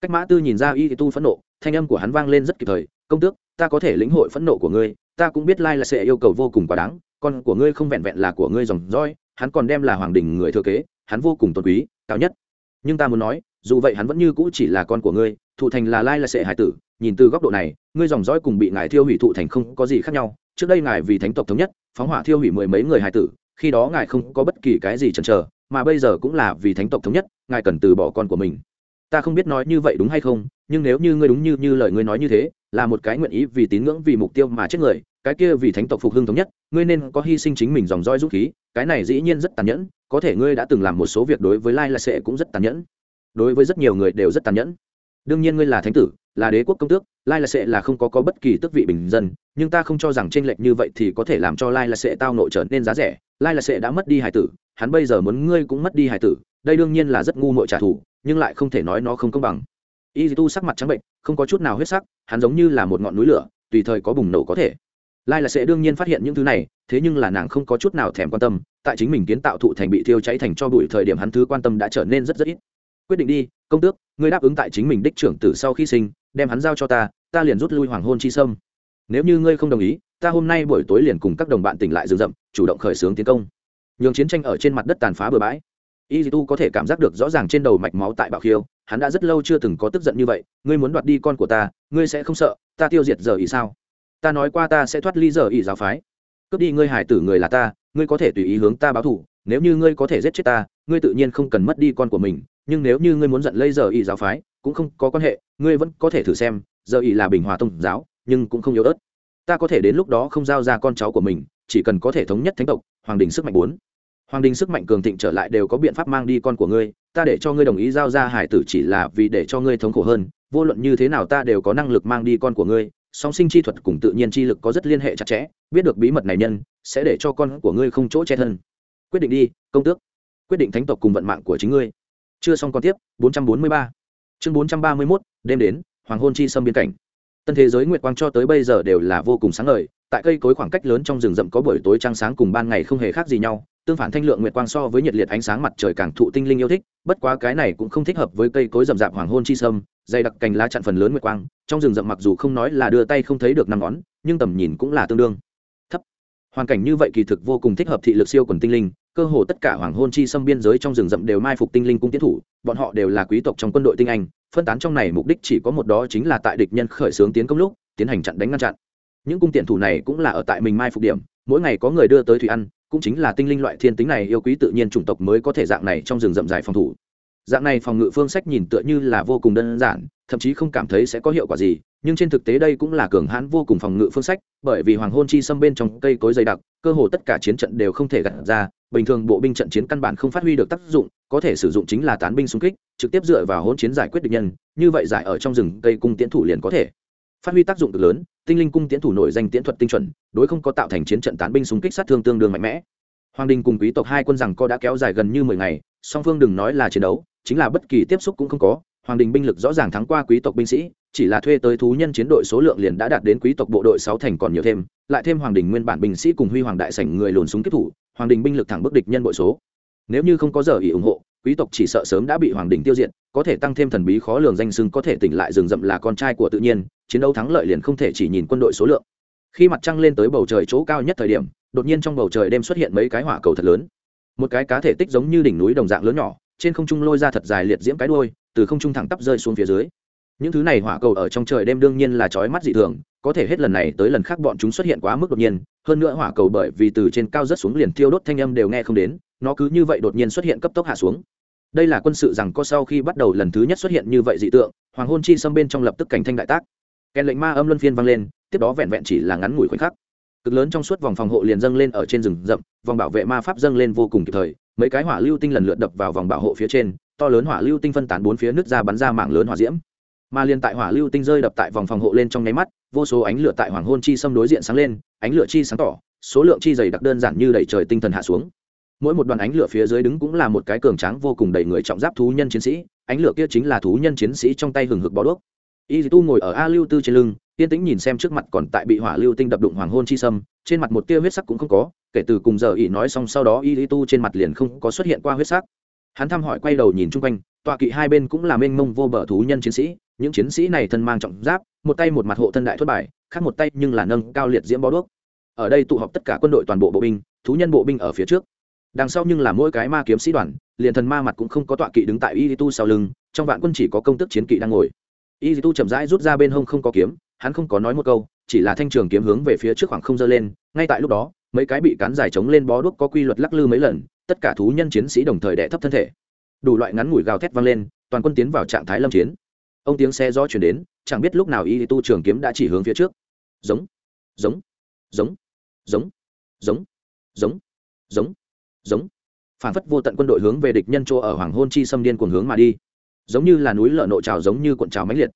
cách mã tư nhìn ra y tu phẫn nộ, thanh âm của hắn vang lên rất kịp thời, công tước, ta có thể lĩnh hội phẫn nộ của ngươi, ta cũng biết lai là sẽ yêu cầu vô cùng quá đáng, con của ngươi không vẹn vẹn là của ngươi dòng roi hắn còn đem là hoàng đình người thừa kế, hắn vô cùng tôn quý, cao nhất. Nhưng ta muốn nói, dù vậy hắn vẫn như cũ chỉ là con của ngươi, thụ thành là lai là sẽ hải tử, nhìn từ góc độ này, ngươi dòng dõi cùng bị ngài thiêu hủy thụ thành không có gì khác nhau, trước đây ngài vì thánh tộc thống nhất, phóng hỏa thiêu hủy mười mấy người hải tử, khi đó ngài không có bất kỳ cái gì chần chờ, mà bây giờ cũng là vì thánh tộc thống nhất, ngài cần từ bỏ con của mình ta không biết nói như vậy đúng hay không, nhưng nếu như ngươi đúng như như lời ngươi nói như thế, là một cái nguyện ý vì tín ngưỡng, vì mục tiêu mà chết người, cái kia vì thánh tộc phục hưng thống nhất, ngươi nên có hy sinh chính mình dòng roi dũng khí, cái này dĩ nhiên rất tàn nhẫn, có thể ngươi đã từng làm một số việc đối với lai là sẽ cũng rất tàn nhẫn. Đối với rất nhiều người đều rất tàn nhẫn. Đương nhiên ngươi là thánh tử, là đế quốc công tước, lai là sẽ là không có có bất kỳ tước vị bình dân, nhưng ta không cho rằng tranh lệch như vậy thì có thể làm cho lai là sẽ tao nội trở nên giá rẻ. Lai là sẽ đã mất đi hải tử, hắn bây giờ muốn ngươi cũng mất đi hải tử, đây đương nhiên là rất ngu mội trả thù nhưng lại không thể nói nó không công bằng. Y tu sắc mặt trắng bệnh không có chút nào huyết sắc, hắn giống như là một ngọn núi lửa, tùy thời có bùng nổ có thể. Lai là sẽ đương nhiên phát hiện những thứ này, thế nhưng là nàng không có chút nào thèm quan tâm, tại chính mình kiến tạo thụ thành bị thiêu cháy thành cho bụi thời điểm hắn thứ quan tâm đã trở nên rất rất ít. Quyết định đi, công tước, ngươi đáp ứng tại chính mình đích trưởng tử sau khi sinh, đem hắn giao cho ta ta liền rút lui hoàng hôn chi sâm. Nếu như ngươi không đồng ý, ta hôm nay buổi tối liền cùng các đồng bạn tỉnh lại rừng rậm, chủ động khởi xướng tiến công. Nhường chiến tranh ở trên mặt đất tàn phá bừa bãi y tu có thể cảm giác được rõ ràng trên đầu mạch máu tại bạo khiêu. Hắn đã rất lâu chưa từng có tức giận như vậy. Ngươi muốn đoạt đi con của ta, ngươi sẽ không sợ. Ta tiêu diệt giờ ý sao? Ta nói qua ta sẽ thoát ly giờ ý giáo phái. Cướp đi ngươi hải tử người là ta, ngươi có thể tùy ý hướng ta báo thủ nếu như ngươi có thể giết chết ta, ngươi tự nhiên không cần mất đi con của mình. Nhưng nếu như ngươi muốn giận lây giờ ý giáo phái, cũng không có quan hệ. Ngươi vẫn có thể thử xem, giờ ý là bình hòa tông giáo, nhưng cũng không yếu ớt. Ta có thể đến lúc đó không giao ra con cháu của mình, chỉ cần có thể thống nhất thánh tộc, hoàng đình sức mạnh bốn hoàng đình sức mạnh cường thịnh trở lại đều có biện pháp mang đi con của ngươi ta để cho ngươi đồng ý giao ra hải tử chỉ là vì để cho ngươi thống khổ hơn vô luận như thế nào ta đều có năng lực mang đi con của ngươi song sinh chi thuật cùng tự nhiên chi lực có rất liên hệ chặt chẽ biết được bí mật này nhân sẽ để cho con của ngươi không chỗ che thân. Quyết định đi công tước. Quyết định thánh tộc cùng vận mạng của chính ngươi. Chưa xong còn tiếp 443. chương 431, đêm đến hoàng hôn chi xâm biên cảnh. Tân thế giới nguyệt quang cho tới bây giờ đều là vô cùng sáng ngời tại cây cối khoảng cách lớn trong rừng rậm có buổi tối trăng sáng cùng ban ngày không hề khác gì nhau tương phản thanh lượng nguyệt quang so với nhiệt liệt ánh sáng mặt trời càng thụ tinh linh yêu thích, bất quá cái này cũng không thích hợp với cây cối rậm rạp hoàng hôn chi sâm, dày đặc cành lá chặn phần lớn nguyệt quang, trong rừng rậm mặc dù không nói là đưa tay không thấy được năm ngón, nhưng tầm nhìn cũng là tương đương. Thấp. Hoàn cảnh như vậy kỳ thực vô cùng thích hợp thị lực siêu quần tinh linh, cơ hồ tất cả hoàng hôn chi xâm biên giới trong rừng rậm đều mai phục tinh linh cung tiến thủ, bọn họ đều là quý tộc trong quân đội tinh anh, phân tán trong này mục đích chỉ có một đó chính là tại địch nhân khởi xướng tiến công lúc, tiến hành chặn đánh ngăn chặn những cung tiện thủ này cũng là ở tại mình mai phục điểm, mỗi ngày có người đưa tới thủy ăn, cũng chính là tinh linh loại thiên tính này yêu quý tự nhiên chủng tộc mới có thể dạng này trong rừng rậm dài phòng thủ. Dạng này phòng ngự phương sách nhìn tựa như là vô cùng đơn giản, thậm chí không cảm thấy sẽ có hiệu quả gì, nhưng trên thực tế đây cũng là cường hãn vô cùng phòng ngự phương sách, bởi vì hoàng hôn chi xâm bên trong cây cối dày đặc, cơ hồ tất cả chiến trận đều không thể gặt ra, bình thường bộ binh trận chiến căn bản không phát huy được tác dụng, có thể sử dụng chính là tán binh xung kích, trực tiếp dựa vào hôn chiến giải quyết địch nhân, như vậy giải ở trong rừng cây cung tiến thủ liền có thể phát huy tác dụng cực lớn tinh linh cung tiễn thủ nổi danh tiễn thuật tinh chuẩn, đối không có tạo thành chiến trận tán binh xung kích sát thương tương đương mạnh mẽ. Hoàng đình cùng quý tộc hai quân rằng co đã kéo dài gần như mười ngày, song phương đừng nói là chiến đấu, chính là bất kỳ tiếp xúc cũng không có. Hoàng đình binh lực rõ ràng thắng qua quý tộc binh sĩ, chỉ là thuê tới thú nhân chiến đội số lượng liền đã đạt đến quý tộc bộ đội sáu thành còn nhiều thêm, lại thêm hoàng đình nguyên bản binh sĩ cùng huy hoàng đại sảnh người lùn súng kết thủ, hoàng đình binh lực thẳng bức địch nhân bội số. Nếu như không có giờ ý ủng hộ, quý tộc chỉ sợ sớm đã bị hoàng đình tiêu diệt, có thể tăng thêm thần bí khó lường danh sưng có thể tỉnh lại rừng rậm là con trai của tự nhiên chiến đấu thắng lợi liền không thể chỉ nhìn quân đội số lượng. Khi mặt trăng lên tới bầu trời chỗ cao nhất thời điểm, đột nhiên trong bầu trời đêm xuất hiện mấy cái hỏa cầu thật lớn. Một cái cá thể tích giống như đỉnh núi đồng dạng lớn nhỏ, trên không trung lôi ra thật dài liệt diễm cái đuôi, từ không trung thẳng tắp rơi xuống phía dưới. Những thứ này hỏa cầu ở trong trời đêm đương nhiên là chói mắt dị thường, có thể hết lần này tới lần khác bọn chúng xuất hiện quá mức đột nhiên, hơn nữa hỏa cầu bởi vì từ trên cao rất xuống liền thiêu đốt thanh âm đều nghe không đến, nó cứ như vậy đột nhiên xuất hiện cấp tốc hạ xuống. Đây là quân sự rằng có sau khi bắt đầu lần thứ nhất xuất hiện như vậy dị tượng, hoàng hôn chi xâm bên trong lập tức cảnh thanh đại tác kèn lệnh ma âm luân phiên vang lên, tiếp đó vẹn vẹn chỉ là ngắn ngủi khoảnh khắc. Cực lớn trong suốt vòng phòng hộ liền dâng lên ở trên rừng rậm, vòng bảo vệ ma pháp dâng lên vô cùng kịp thời, mấy cái hỏa lưu tinh lần lượt đập vào vòng bảo hộ phía trên, to lớn hỏa lưu tinh phân tán bốn phía nước ra bắn ra mạng lớn hỏa diễm. Mà liền tại hỏa lưu tinh rơi đập tại vòng phòng hộ lên trong nháy mắt, vô số ánh lửa tại hoàng hôn chi xâm đối diện sáng lên, ánh lửa chi sáng tỏ, số lượng chi dày đặc đơn giản như đẩy trời tinh thần hạ xuống. Mỗi một đoàn ánh lửa phía dưới đứng cũng là một cái cường tráng vô cùng đầy người trọng giáp thú nhân chiến sĩ, ánh lửa kia chính là thú nhân chiến sĩ trong tay hừng hực bó đuốc y tu ngồi ở a lưu tư trên lưng tiên tĩnh nhìn xem trước mặt còn tại bị hỏa lưu tinh đập đụng hoàng hôn chi sâm, trên mặt một tia huyết sắc cũng không có, kể từ cùng giờ ỷ nói xong sau đó y tu trên mặt liền không có xuất hiện qua huyết sắc. Hắn thăm hỏi quay đầu nhìn chung quanh, tọa kỵ hai bên cũng là mênh mông vô bờ thú nhân chiến sĩ, những chiến sĩ này thân mang trọng giáp, một tay một mặt hộ thân đại thất bài khác một tay nhưng là nâng cao liệt diễm bó đuốc. Ở đây tụ họp tất cả quân đội toàn bộ bộ binh, thú nhân bộ binh ở phía trước. Đằng sau nhưng là mỗi cái ma kiếm sĩ đoàn, liền thần ma mặt cũng không có tọa kỵ đứng tại y tu sau lưng, trong vạn quân chỉ có công tức chiến kỵ đang ngồi y tu chậm rãi rút ra bên hông không có kiếm, hắn không có nói một câu, chỉ là thanh trường kiếm hướng về phía trước khoảng không dơ lên, ngay tại lúc đó, mấy cái bị cán dài chống lên bó đuốc có quy luật lắc lư mấy lần, tất cả thú nhân chiến sĩ đồng thời đẻ thấp thân thể. Đủ loại ngắn ngủi gào thét vang lên, toàn quân tiến vào trạng thái lâm chiến. Ông tiếng xe gió chuyển đến, chẳng biết lúc nào y tu trường kiếm đã chỉ hướng phía trước. Giống giống giống giống giống giống giống giống. Phản phất vô tận quân đội hướng về địch nhân chỗ ở hoàng hôn chi xâm điên cuồng hướng mà đi giống như là núi lợ nộ trào giống như cuộn trào mãnh liệt.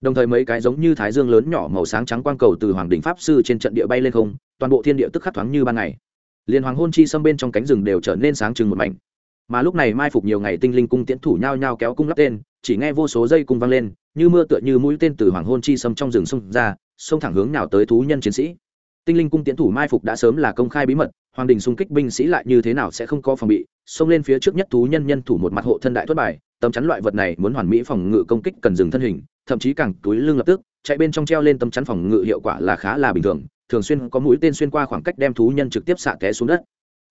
Đồng thời mấy cái giống như thái dương lớn nhỏ màu sáng trắng quang cầu từ hoàng đình pháp sư trên trận địa bay lên không, toàn bộ thiên địa tức khắc thoáng như ban ngày. Liền hoàng hôn chi xâm bên trong cánh rừng đều trở nên sáng chừng một mảnh. Mà lúc này mai phục nhiều ngày tinh linh cung tiễn thủ nhao nhao kéo cung lắp tên, chỉ nghe vô số dây cung vang lên, như mưa tựa như mũi tên từ hoàng hôn chi xâm trong rừng xông ra, xông thẳng hướng nào tới thú nhân chiến sĩ. Tinh linh cung tiễn thủ mai phục đã sớm là công khai bí mật, hoàng đình xung kích binh sĩ lại như thế nào sẽ không có phòng bị, xông lên phía trước nhất thú nhân nhân thủ một mặt hộ thân đại thất bài tấm chắn loại vật này muốn hoàn mỹ phòng ngự công kích cần dừng thân hình, thậm chí càng túi lưng lập tức, chạy bên trong treo lên tấm chắn phòng ngự hiệu quả là khá là bình thường thường xuyên có mũi tên xuyên qua khoảng cách đem thú nhân trực tiếp xạ té xuống đất.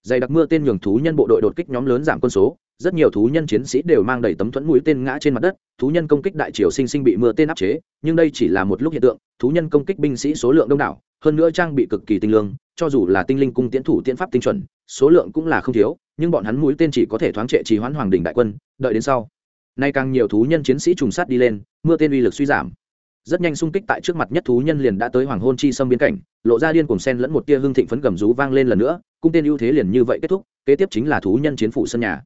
Dày đặc mưa tên nhường thú nhân bộ đội đột kích nhóm lớn giảm quân số, rất nhiều thú nhân chiến sĩ đều mang đầy tấm thuẫn mũi tên ngã trên mặt đất, thú nhân công kích đại triều sinh sinh bị mưa tên áp chế, nhưng đây chỉ là một lúc hiện tượng, thú nhân công kích binh sĩ số lượng đông đảo, hơn nữa trang bị cực kỳ tinh lương, cho dù là tinh linh cung tiến thủ tiến pháp tinh chuẩn, số lượng cũng là không thiếu, nhưng bọn hắn mũi tên chỉ có thể thoáng trệ trì hoãn hoàng đình đại quân, đợi đến sau nay càng nhiều thú nhân chiến sĩ trùng sát đi lên, mưa tên uy lực suy giảm. Rất nhanh xung kích tại trước mặt nhất thú nhân liền đã tới hoàng hôn chi xâm biên cảnh, lộ ra điên cùng sen lẫn một tia hương thịnh phấn gầm rú vang lên lần nữa, cung tên ưu thế liền như vậy kết thúc, kế tiếp chính là thú nhân chiến phủ sân nhà.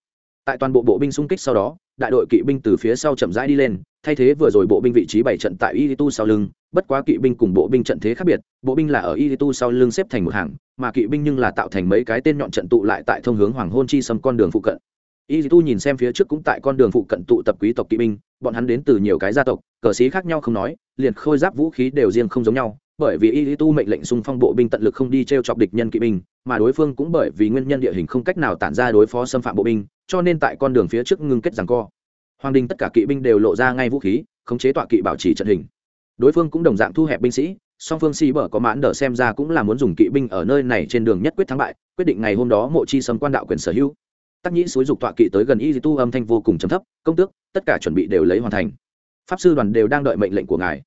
Tại toàn bộ bộ binh xung kích sau đó, đại đội kỵ binh từ phía sau chậm rãi đi lên, thay thế vừa rồi bộ binh vị trí bảy trận tại y tu sau lưng, bất quá kỵ binh cùng bộ binh trận thế khác biệt, bộ binh là ở y tu sau lưng xếp thành một hàng, mà kỵ binh nhưng là tạo thành mấy cái tên nhọn trận tụ lại tại thông hướng hoàng hôn chi xâm con đường phụ cận y tu nhìn xem phía trước cũng tại con đường phụ cận tụ tập quý tộc kỵ binh, bọn hắn đến từ nhiều cái gia tộc, cờ xí khác nhau không nói, liền khôi giáp vũ khí đều riêng không giống nhau, bởi vì y tu mệnh lệnh xung phong bộ binh tận lực không đi t r e o chọc địch nhân kỵ binh, mà đối phương cũng bởi vì nguyên nhân địa hình không cách nào tản ra đối phó xâm phạm bộ binh, cho nên tại con đường phía trước ngưng kết rằng co. Hoàng đình tất cả kỵ binh đều lộ ra ngay vũ khí, khống chế tọa kỵ bảo trì trận hình. Đối phương cũng đồng dạng thu hẹp binh sĩ, song phương Xì bở có mãn đỡ xem ra cũng là muốn dùng kỵ binh ở nơi này trên đường nhất quyết thắng bại, quyết định ngày hôm đó mộ chi sâm quan đạo quyền sở hữu tắc nhĩ xúi dục tọa kỵ tới gần y tu âm thanh vô cùng chấm thấp, công tước, tất cả chuẩn bị đều lấy hoàn thành. Pháp sư đoàn đều đang đợi mệnh lệnh của ngài.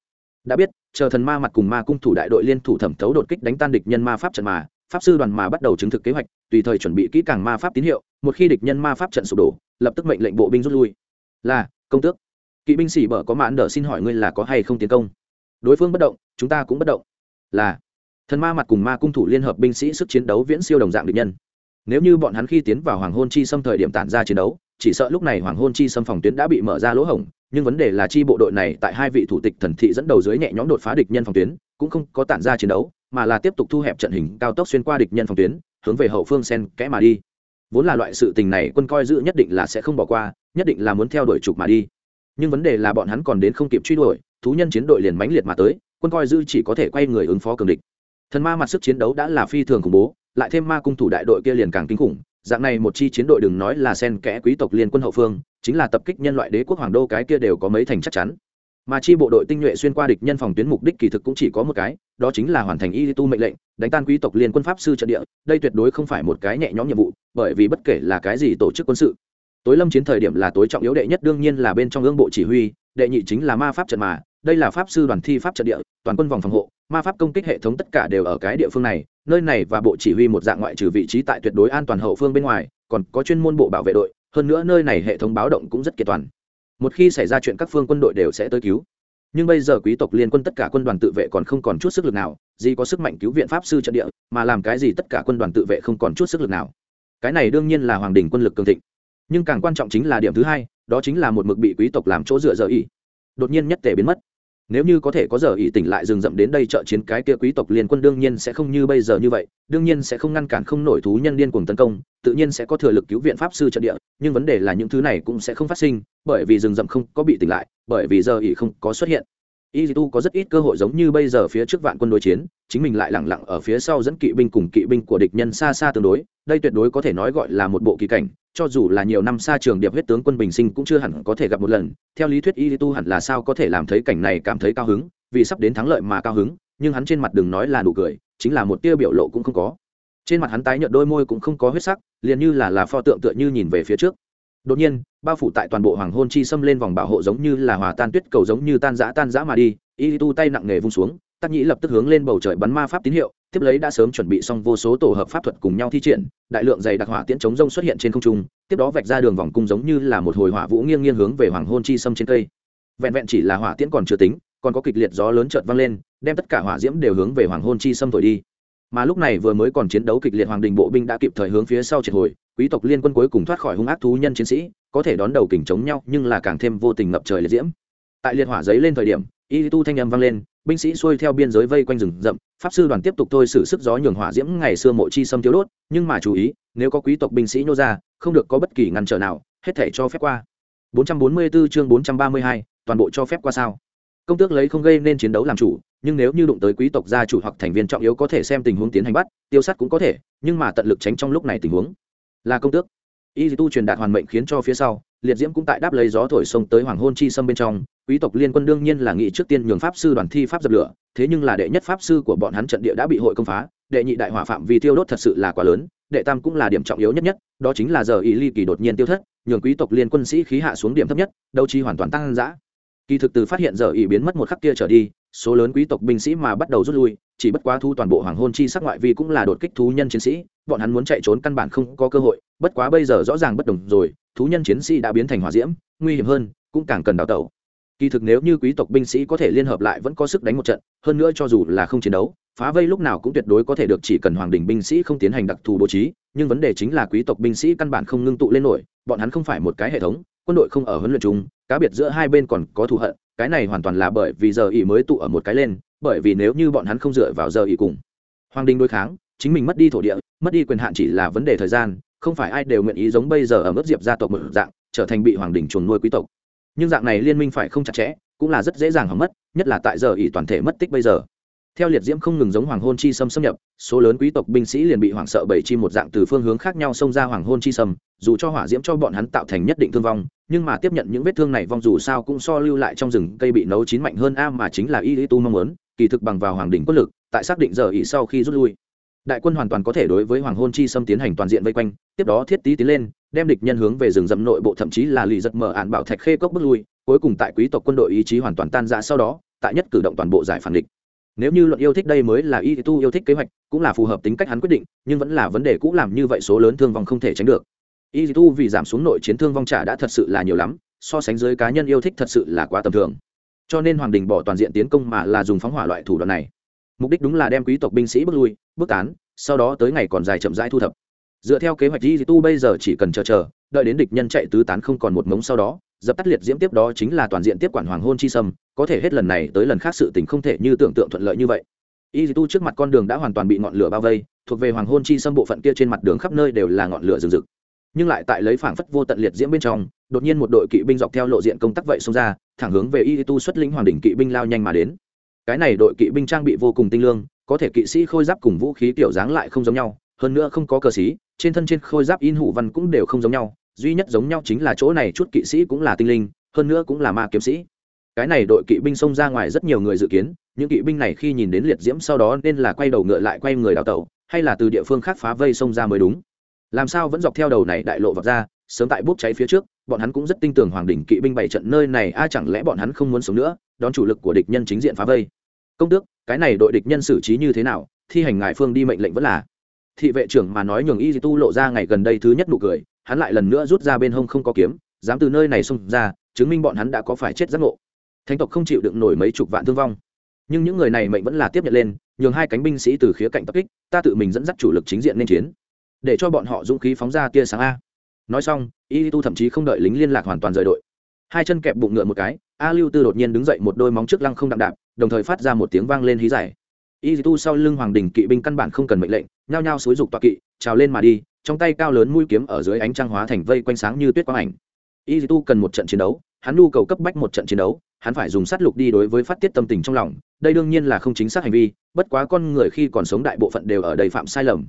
Đã biết, chờ thần ma mặt cùng ma cung thủ đại đội liên thủ thẩm thấu đột kích đánh tan địch nhân ma pháp trận mà, pháp sư đoàn mà bắt đầu chứng thực kế hoạch, tùy thời chuẩn bị kỹ càng ma pháp tín hiệu, một khi địch nhân ma pháp trận sụp đổ, lập tức mệnh lệnh bộ binh rút lui. Là, công tước. Kỵ binh sĩ bở có mãn đỡ xin hỏi ngươi là có hay không tiến công. Đối phương bất động, chúng ta cũng bất động. Là. Thần ma mặt cùng ma cung thủ liên hợp binh sĩ sức chiến đấu viễn siêu đồng dạng địch nhân nếu như bọn hắn khi tiến vào hoàng hôn chi xâm thời điểm tản ra chiến đấu, chỉ sợ lúc này hoàng hôn chi xâm phòng tuyến đã bị mở ra lỗ hổng, nhưng vấn đề là chi bộ đội này tại hai vị thủ tịch thần thị dẫn đầu dưới nhẹ nhõm đột phá địch nhân phòng tuyến, cũng không có tản ra chiến đấu, mà là tiếp tục thu hẹp trận hình cao tốc xuyên qua địch nhân phòng tuyến, hướng về hậu phương sen kẽ mà đi. Vốn là loại sự tình này quân coi giữ nhất định là sẽ không bỏ qua, nhất định là muốn theo đuổi trục mà đi. Nhưng vấn đề là bọn hắn còn đến không kịp truy đuổi, thú nhân chiến đội liền mãnh liệt mà tới, quân coi giữ chỉ có thể quay người ứng phó cường địch. Thần ma mặt sức chiến đấu đã là phi thường khủng bố lại thêm ma cung thủ đại đội kia liền càng kinh khủng. Dạng này một chi chiến đội đừng nói là sen kẽ quý tộc liên quân hậu phương, chính là tập kích nhân loại đế quốc hoàng đô cái kia đều có mấy thành chắc chắn. Mà chi bộ đội tinh nhuệ xuyên qua địch nhân phòng tuyến mục đích kỳ thực cũng chỉ có một cái, đó chính là hoàn thành y tu mệnh lệnh, đánh tan quý tộc liên quân pháp sư trận địa, đây tuyệt đối không phải một cái nhẹ nhõm nhiệm vụ, bởi vì bất kể là cái gì tổ chức quân sự, tối lâm chiến thời điểm là tối trọng yếu đệ nhất đương nhiên là bên trong ương bộ chỉ huy, đệ nhị chính là ma pháp trận mà đây là pháp sư đoàn thi pháp trận địa, toàn quân vòng phòng hộ, ma pháp công kích hệ thống tất cả đều ở cái địa phương này, nơi này và bộ chỉ huy một dạng ngoại trừ vị trí tại tuyệt đối an toàn hậu phương bên ngoài, còn có chuyên môn bộ bảo vệ đội, hơn nữa nơi này hệ thống báo động cũng rất kiệt toàn. Một khi xảy ra chuyện các phương quân đội đều sẽ tới cứu. Nhưng bây giờ quý tộc liên quân tất cả quân đoàn tự vệ còn không còn chút sức lực nào, gì có sức mạnh cứu viện pháp sư trận địa, mà làm cái gì tất cả quân đoàn tự vệ không còn chút sức lực nào. Cái này đương nhiên là hoàng đình quân lực cường thịnh. Nhưng càng quan trọng chính là điểm thứ hai, đó chính là một mực bị quý tộc làm chỗ dựa dở ý đột nhiên nhất tề biến mất nếu như có thể có giờ ý tỉnh lại rừng rậm đến đây trợ chiến cái kia quý tộc liên quân đương nhiên sẽ không như bây giờ như vậy, đương nhiên sẽ không ngăn cản không nổi thú nhân điên cuồng tấn công, tự nhiên sẽ có thừa lực cứu viện pháp sư trận địa, nhưng vấn đề là những thứ này cũng sẽ không phát sinh, bởi vì rừng rậm không có bị tỉnh lại, bởi vì giờ ý không có xuất hiện. Y tu có rất ít cơ hội giống như bây giờ phía trước vạn quân đối chiến, chính mình lại lẳng lặng ở phía sau dẫn kỵ binh cùng kỵ binh của địch nhân xa xa tương đối, đây tuyệt đối có thể nói gọi là một bộ kỳ cảnh cho dù là nhiều năm xa trường điệp huyết tướng quân bình sinh cũng chưa hẳn có thể gặp một lần. Theo lý thuyết y tu hẳn là sao có thể làm thấy cảnh này cảm thấy cao hứng, vì sắp đến thắng lợi mà cao hứng, nhưng hắn trên mặt đừng nói là nụ cười, chính là một tia biểu lộ cũng không có. Trên mặt hắn tái nhợt đôi môi cũng không có huyết sắc, liền như là là pho tượng tựa như nhìn về phía trước. Đột nhiên, bao phủ tại toàn bộ hoàng hôn chi xâm lên vòng bảo hộ giống như là hòa tan tuyết cầu giống như tan giã tan giã mà đi, y tu tay nặng nề vung xuống, tắc nhĩ lập tức hướng lên bầu trời bắn ma pháp tín hiệu tiếp lấy đã sớm chuẩn bị xong vô số tổ hợp pháp thuật cùng nhau thi triển, đại lượng dày đặc hỏa tiễn chống rông xuất hiện trên không trung, tiếp đó vạch ra đường vòng cung giống như là một hồi hỏa vũ nghiêng nghiêng hướng về hoàng hôn chi xâm trên cây. Vẹn vẹn chỉ là hỏa tiễn còn chưa tính, còn có kịch liệt gió lớn chợt vang lên, đem tất cả hỏa diễm đều hướng về hoàng hôn chi xâm thổi đi. Mà lúc này vừa mới còn chiến đấu kịch liệt hoàng đình bộ binh đã kịp thời hướng phía sau triệt hồi, quý tộc liên quân cuối cùng thoát khỏi hung ác thú nhân chiến sĩ, có thể đón đầu kình chống nhau nhưng là càng thêm vô tình ngập trời liệt diễm. Tại liệt hỏa giấy lên thời điểm, y tu thanh âm vang lên binh sĩ xuôi theo biên giới vây quanh rừng rậm pháp sư đoàn tiếp tục thôi xử sức gió nhường hỏa diễm ngày xưa mộ chi sâm thiếu đốt nhưng mà chú ý nếu có quý tộc binh sĩ nô ra không được có bất kỳ ngăn trở nào hết thể cho phép qua. 444 chương 432, toàn bộ cho phép qua sao? Công tước lấy không gây nên chiến đấu làm chủ nhưng nếu như đụng tới quý tộc gia chủ hoặc thành viên trọng yếu có thể xem tình huống tiến hành bắt tiêu sát cũng có thể nhưng mà tận lực tránh trong lúc này tình huống. Là công tước. Y tu truyền đạt hoàn mệnh khiến cho phía sau liệt diễm cũng tại đáp lấy gió thổi sông tới hoàng hôn chi sâm bên trong quý tộc liên quân đương nhiên là nghị trước tiên nhường pháp sư đoàn thi pháp dập lửa, thế nhưng là đệ nhất pháp sư của bọn hắn trận địa đã bị hội công phá, đệ nhị đại hỏa phạm vì tiêu đốt thật sự là quá lớn, đệ tam cũng là điểm trọng yếu nhất nhất, đó chính là giờ ý ly kỳ đột nhiên tiêu thất, nhường quý tộc liên quân sĩ khí hạ xuống điểm thấp nhất, đấu trí hoàn toàn tăng giã kỳ thực từ phát hiện giờ ý biến mất một khắc kia trở đi, số lớn quý tộc binh sĩ mà bắt đầu rút lui, chỉ bất quá thu toàn bộ hoàng hôn chi sắc ngoại vi cũng là đột kích thú nhân chiến sĩ, bọn hắn muốn chạy trốn căn bản không có cơ hội, bất quá bây giờ rõ ràng bất đồng rồi, thú nhân chiến sĩ đã biến thành hỏa diễm, nguy hiểm hơn, cũng càng cần đào tẩu kỳ thực nếu như quý tộc binh sĩ có thể liên hợp lại vẫn có sức đánh một trận, hơn nữa cho dù là không chiến đấu, phá vây lúc nào cũng tuyệt đối có thể được chỉ cần hoàng đình binh sĩ không tiến hành đặc thù bố trí, nhưng vấn đề chính là quý tộc binh sĩ căn bản không ngưng tụ lên nổi, bọn hắn không phải một cái hệ thống, quân đội không ở huấn luyện chung. cá biệt giữa hai bên còn có thù hận, cái này hoàn toàn là bởi vì giờ ỉ mới tụ ở một cái lên, bởi vì nếu như bọn hắn không dựa vào giờ ỉ cùng hoàng đình đối kháng, chính mình mất đi thổ địa, mất đi quyền hạn chỉ là vấn đề thời gian, không phải ai đều nguyện ý giống bây giờ ở mức diệp gia tộc một dạng, trở thành bị hoàng đình chuồn nuôi quý tộc nhưng dạng này liên minh phải không chặt chẽ, cũng là rất dễ dàng hỏng mất, nhất là tại giờ ỷ toàn thể mất tích bây giờ. Theo liệt diễm không ngừng giống hoàng hôn chi sâm xâm nhập, số lớn quý tộc binh sĩ liền bị hoảng sợ bảy chi một dạng từ phương hướng khác nhau xông ra hoàng hôn chi sâm, dù cho hỏa diễm cho bọn hắn tạo thành nhất định thương vong, nhưng mà tiếp nhận những vết thương này vong dù sao cũng so lưu lại trong rừng cây bị nấu chín mạnh hơn a mà chính là y lý tu mong muốn, kỳ thực bằng vào hoàng đỉnh quân lực, tại xác định giờ ỷ sau khi rút lui, đại quân hoàn toàn có thể đối với hoàng hôn chi sâm tiến hành toàn diện vây quanh, tiếp đó thiết tý tiến lên đem địch nhân hướng về rừng rậm nội bộ, thậm chí là lì giật mở ạn bảo thạch khê cốc bước lui, cuối cùng tại quý tộc quân đội ý chí hoàn toàn tan ra sau đó, tại nhất cử động toàn bộ giải phản địch. Nếu như luận yêu thích đây mới là y tu yêu thích kế hoạch, cũng là phù hợp tính cách hắn quyết định, nhưng vẫn là vấn đề cũ làm như vậy số lớn thương vong không thể tránh được. Y tu vì giảm xuống nội chiến thương vong trả đã thật sự là nhiều lắm, so sánh dưới cá nhân yêu thích thật sự là quá tầm thường. Cho nên hoàng đình bỏ toàn diện tiến công mà là dùng phóng hỏa loại thủ đoạn này. Mục đích đúng là đem quý tộc binh sĩ bước lui, bước tán, sau đó tới ngày còn dài chậm rãi thu thập dựa theo kế hoạch di tu bây giờ chỉ cần chờ chờ, đợi đến địch nhân chạy tứ tán không còn một mống sau đó, dập tắt liệt diễm tiếp đó chính là toàn diện tiếp quản hoàng hôn chi sâm, có thể hết lần này tới lần khác sự tình không thể như tưởng tượng thuận lợi như vậy. Y tu trước mặt con đường đã hoàn toàn bị ngọn lửa bao vây, thuộc về hoàng hôn chi sâm bộ phận kia trên mặt đường khắp nơi đều là ngọn lửa rừng rực. Nhưng lại tại lấy phảng phất vô tận liệt diễm bên trong, đột nhiên một đội kỵ binh dọc theo lộ diện công tác vậy xông ra, thẳng hướng về y tu xuất lĩnh hoàng đỉnh kỵ binh lao nhanh mà đến. Cái này đội kỵ binh trang bị vô cùng tinh lương, có thể kỵ sĩ khôi giáp cùng vũ khí tiểu dáng lại không giống nhau hơn nữa không có cờ xí, trên thân trên khôi giáp in hủ văn cũng đều không giống nhau, duy nhất giống nhau chính là chỗ này chút kỵ sĩ cũng là tinh linh, hơn nữa cũng là ma kiếm sĩ. Cái này đội kỵ binh xông ra ngoài rất nhiều người dự kiến, những kỵ binh này khi nhìn đến liệt diễm sau đó nên là quay đầu ngựa lại quay người đào tẩu, hay là từ địa phương khác phá vây xông ra mới đúng. Làm sao vẫn dọc theo đầu này đại lộ vọt ra, sớm tại bốc cháy phía trước, bọn hắn cũng rất tin tưởng hoàng đỉnh kỵ binh bảy trận nơi này, a chẳng lẽ bọn hắn không muốn sống nữa, đón chủ lực của địch nhân chính diện phá vây. Công tước, cái này đội địch nhân xử trí như thế nào, thi hành ngài phương đi mệnh lệnh vẫn là thị vệ trưởng mà nói nhường y tu lộ ra ngày gần đây thứ nhất nụ cười, hắn lại lần nữa rút ra bên hông không có kiếm, dám từ nơi này xông ra, chứng minh bọn hắn đã có phải chết giác ngộ. Thánh tộc không chịu đựng nổi mấy chục vạn thương vong. Nhưng những người này mệnh vẫn là tiếp nhận lên, nhường hai cánh binh sĩ từ khía cạnh tập kích, ta tự mình dẫn dắt chủ lực chính diện nên chiến, để cho bọn họ dũng khí phóng ra tia sáng a. Nói xong, y tu thậm chí không đợi lính liên lạc hoàn toàn rời đội. Hai chân kẹp bụng ngựa một cái, a lưu tư đột nhiên đứng dậy một đôi móng trước lăng không đạm đạp đồng thời phát ra một tiếng vang lên hí giải y tu sau lưng hoàng đình kỵ binh căn bản không cần mệnh lệnh nhao nhao xúi dục tọa kỵ, trào lên mà đi, trong tay cao lớn mũi kiếm ở dưới ánh trăng hóa thành vây quanh sáng như tuyết quang ảnh. Y tu cần một trận chiến đấu, hắn nhu cầu cấp bách một trận chiến đấu, hắn phải dùng sát lục đi đối với phát tiết tâm tình trong lòng, đây đương nhiên là không chính xác hành vi, bất quá con người khi còn sống đại bộ phận đều ở đầy phạm sai lầm.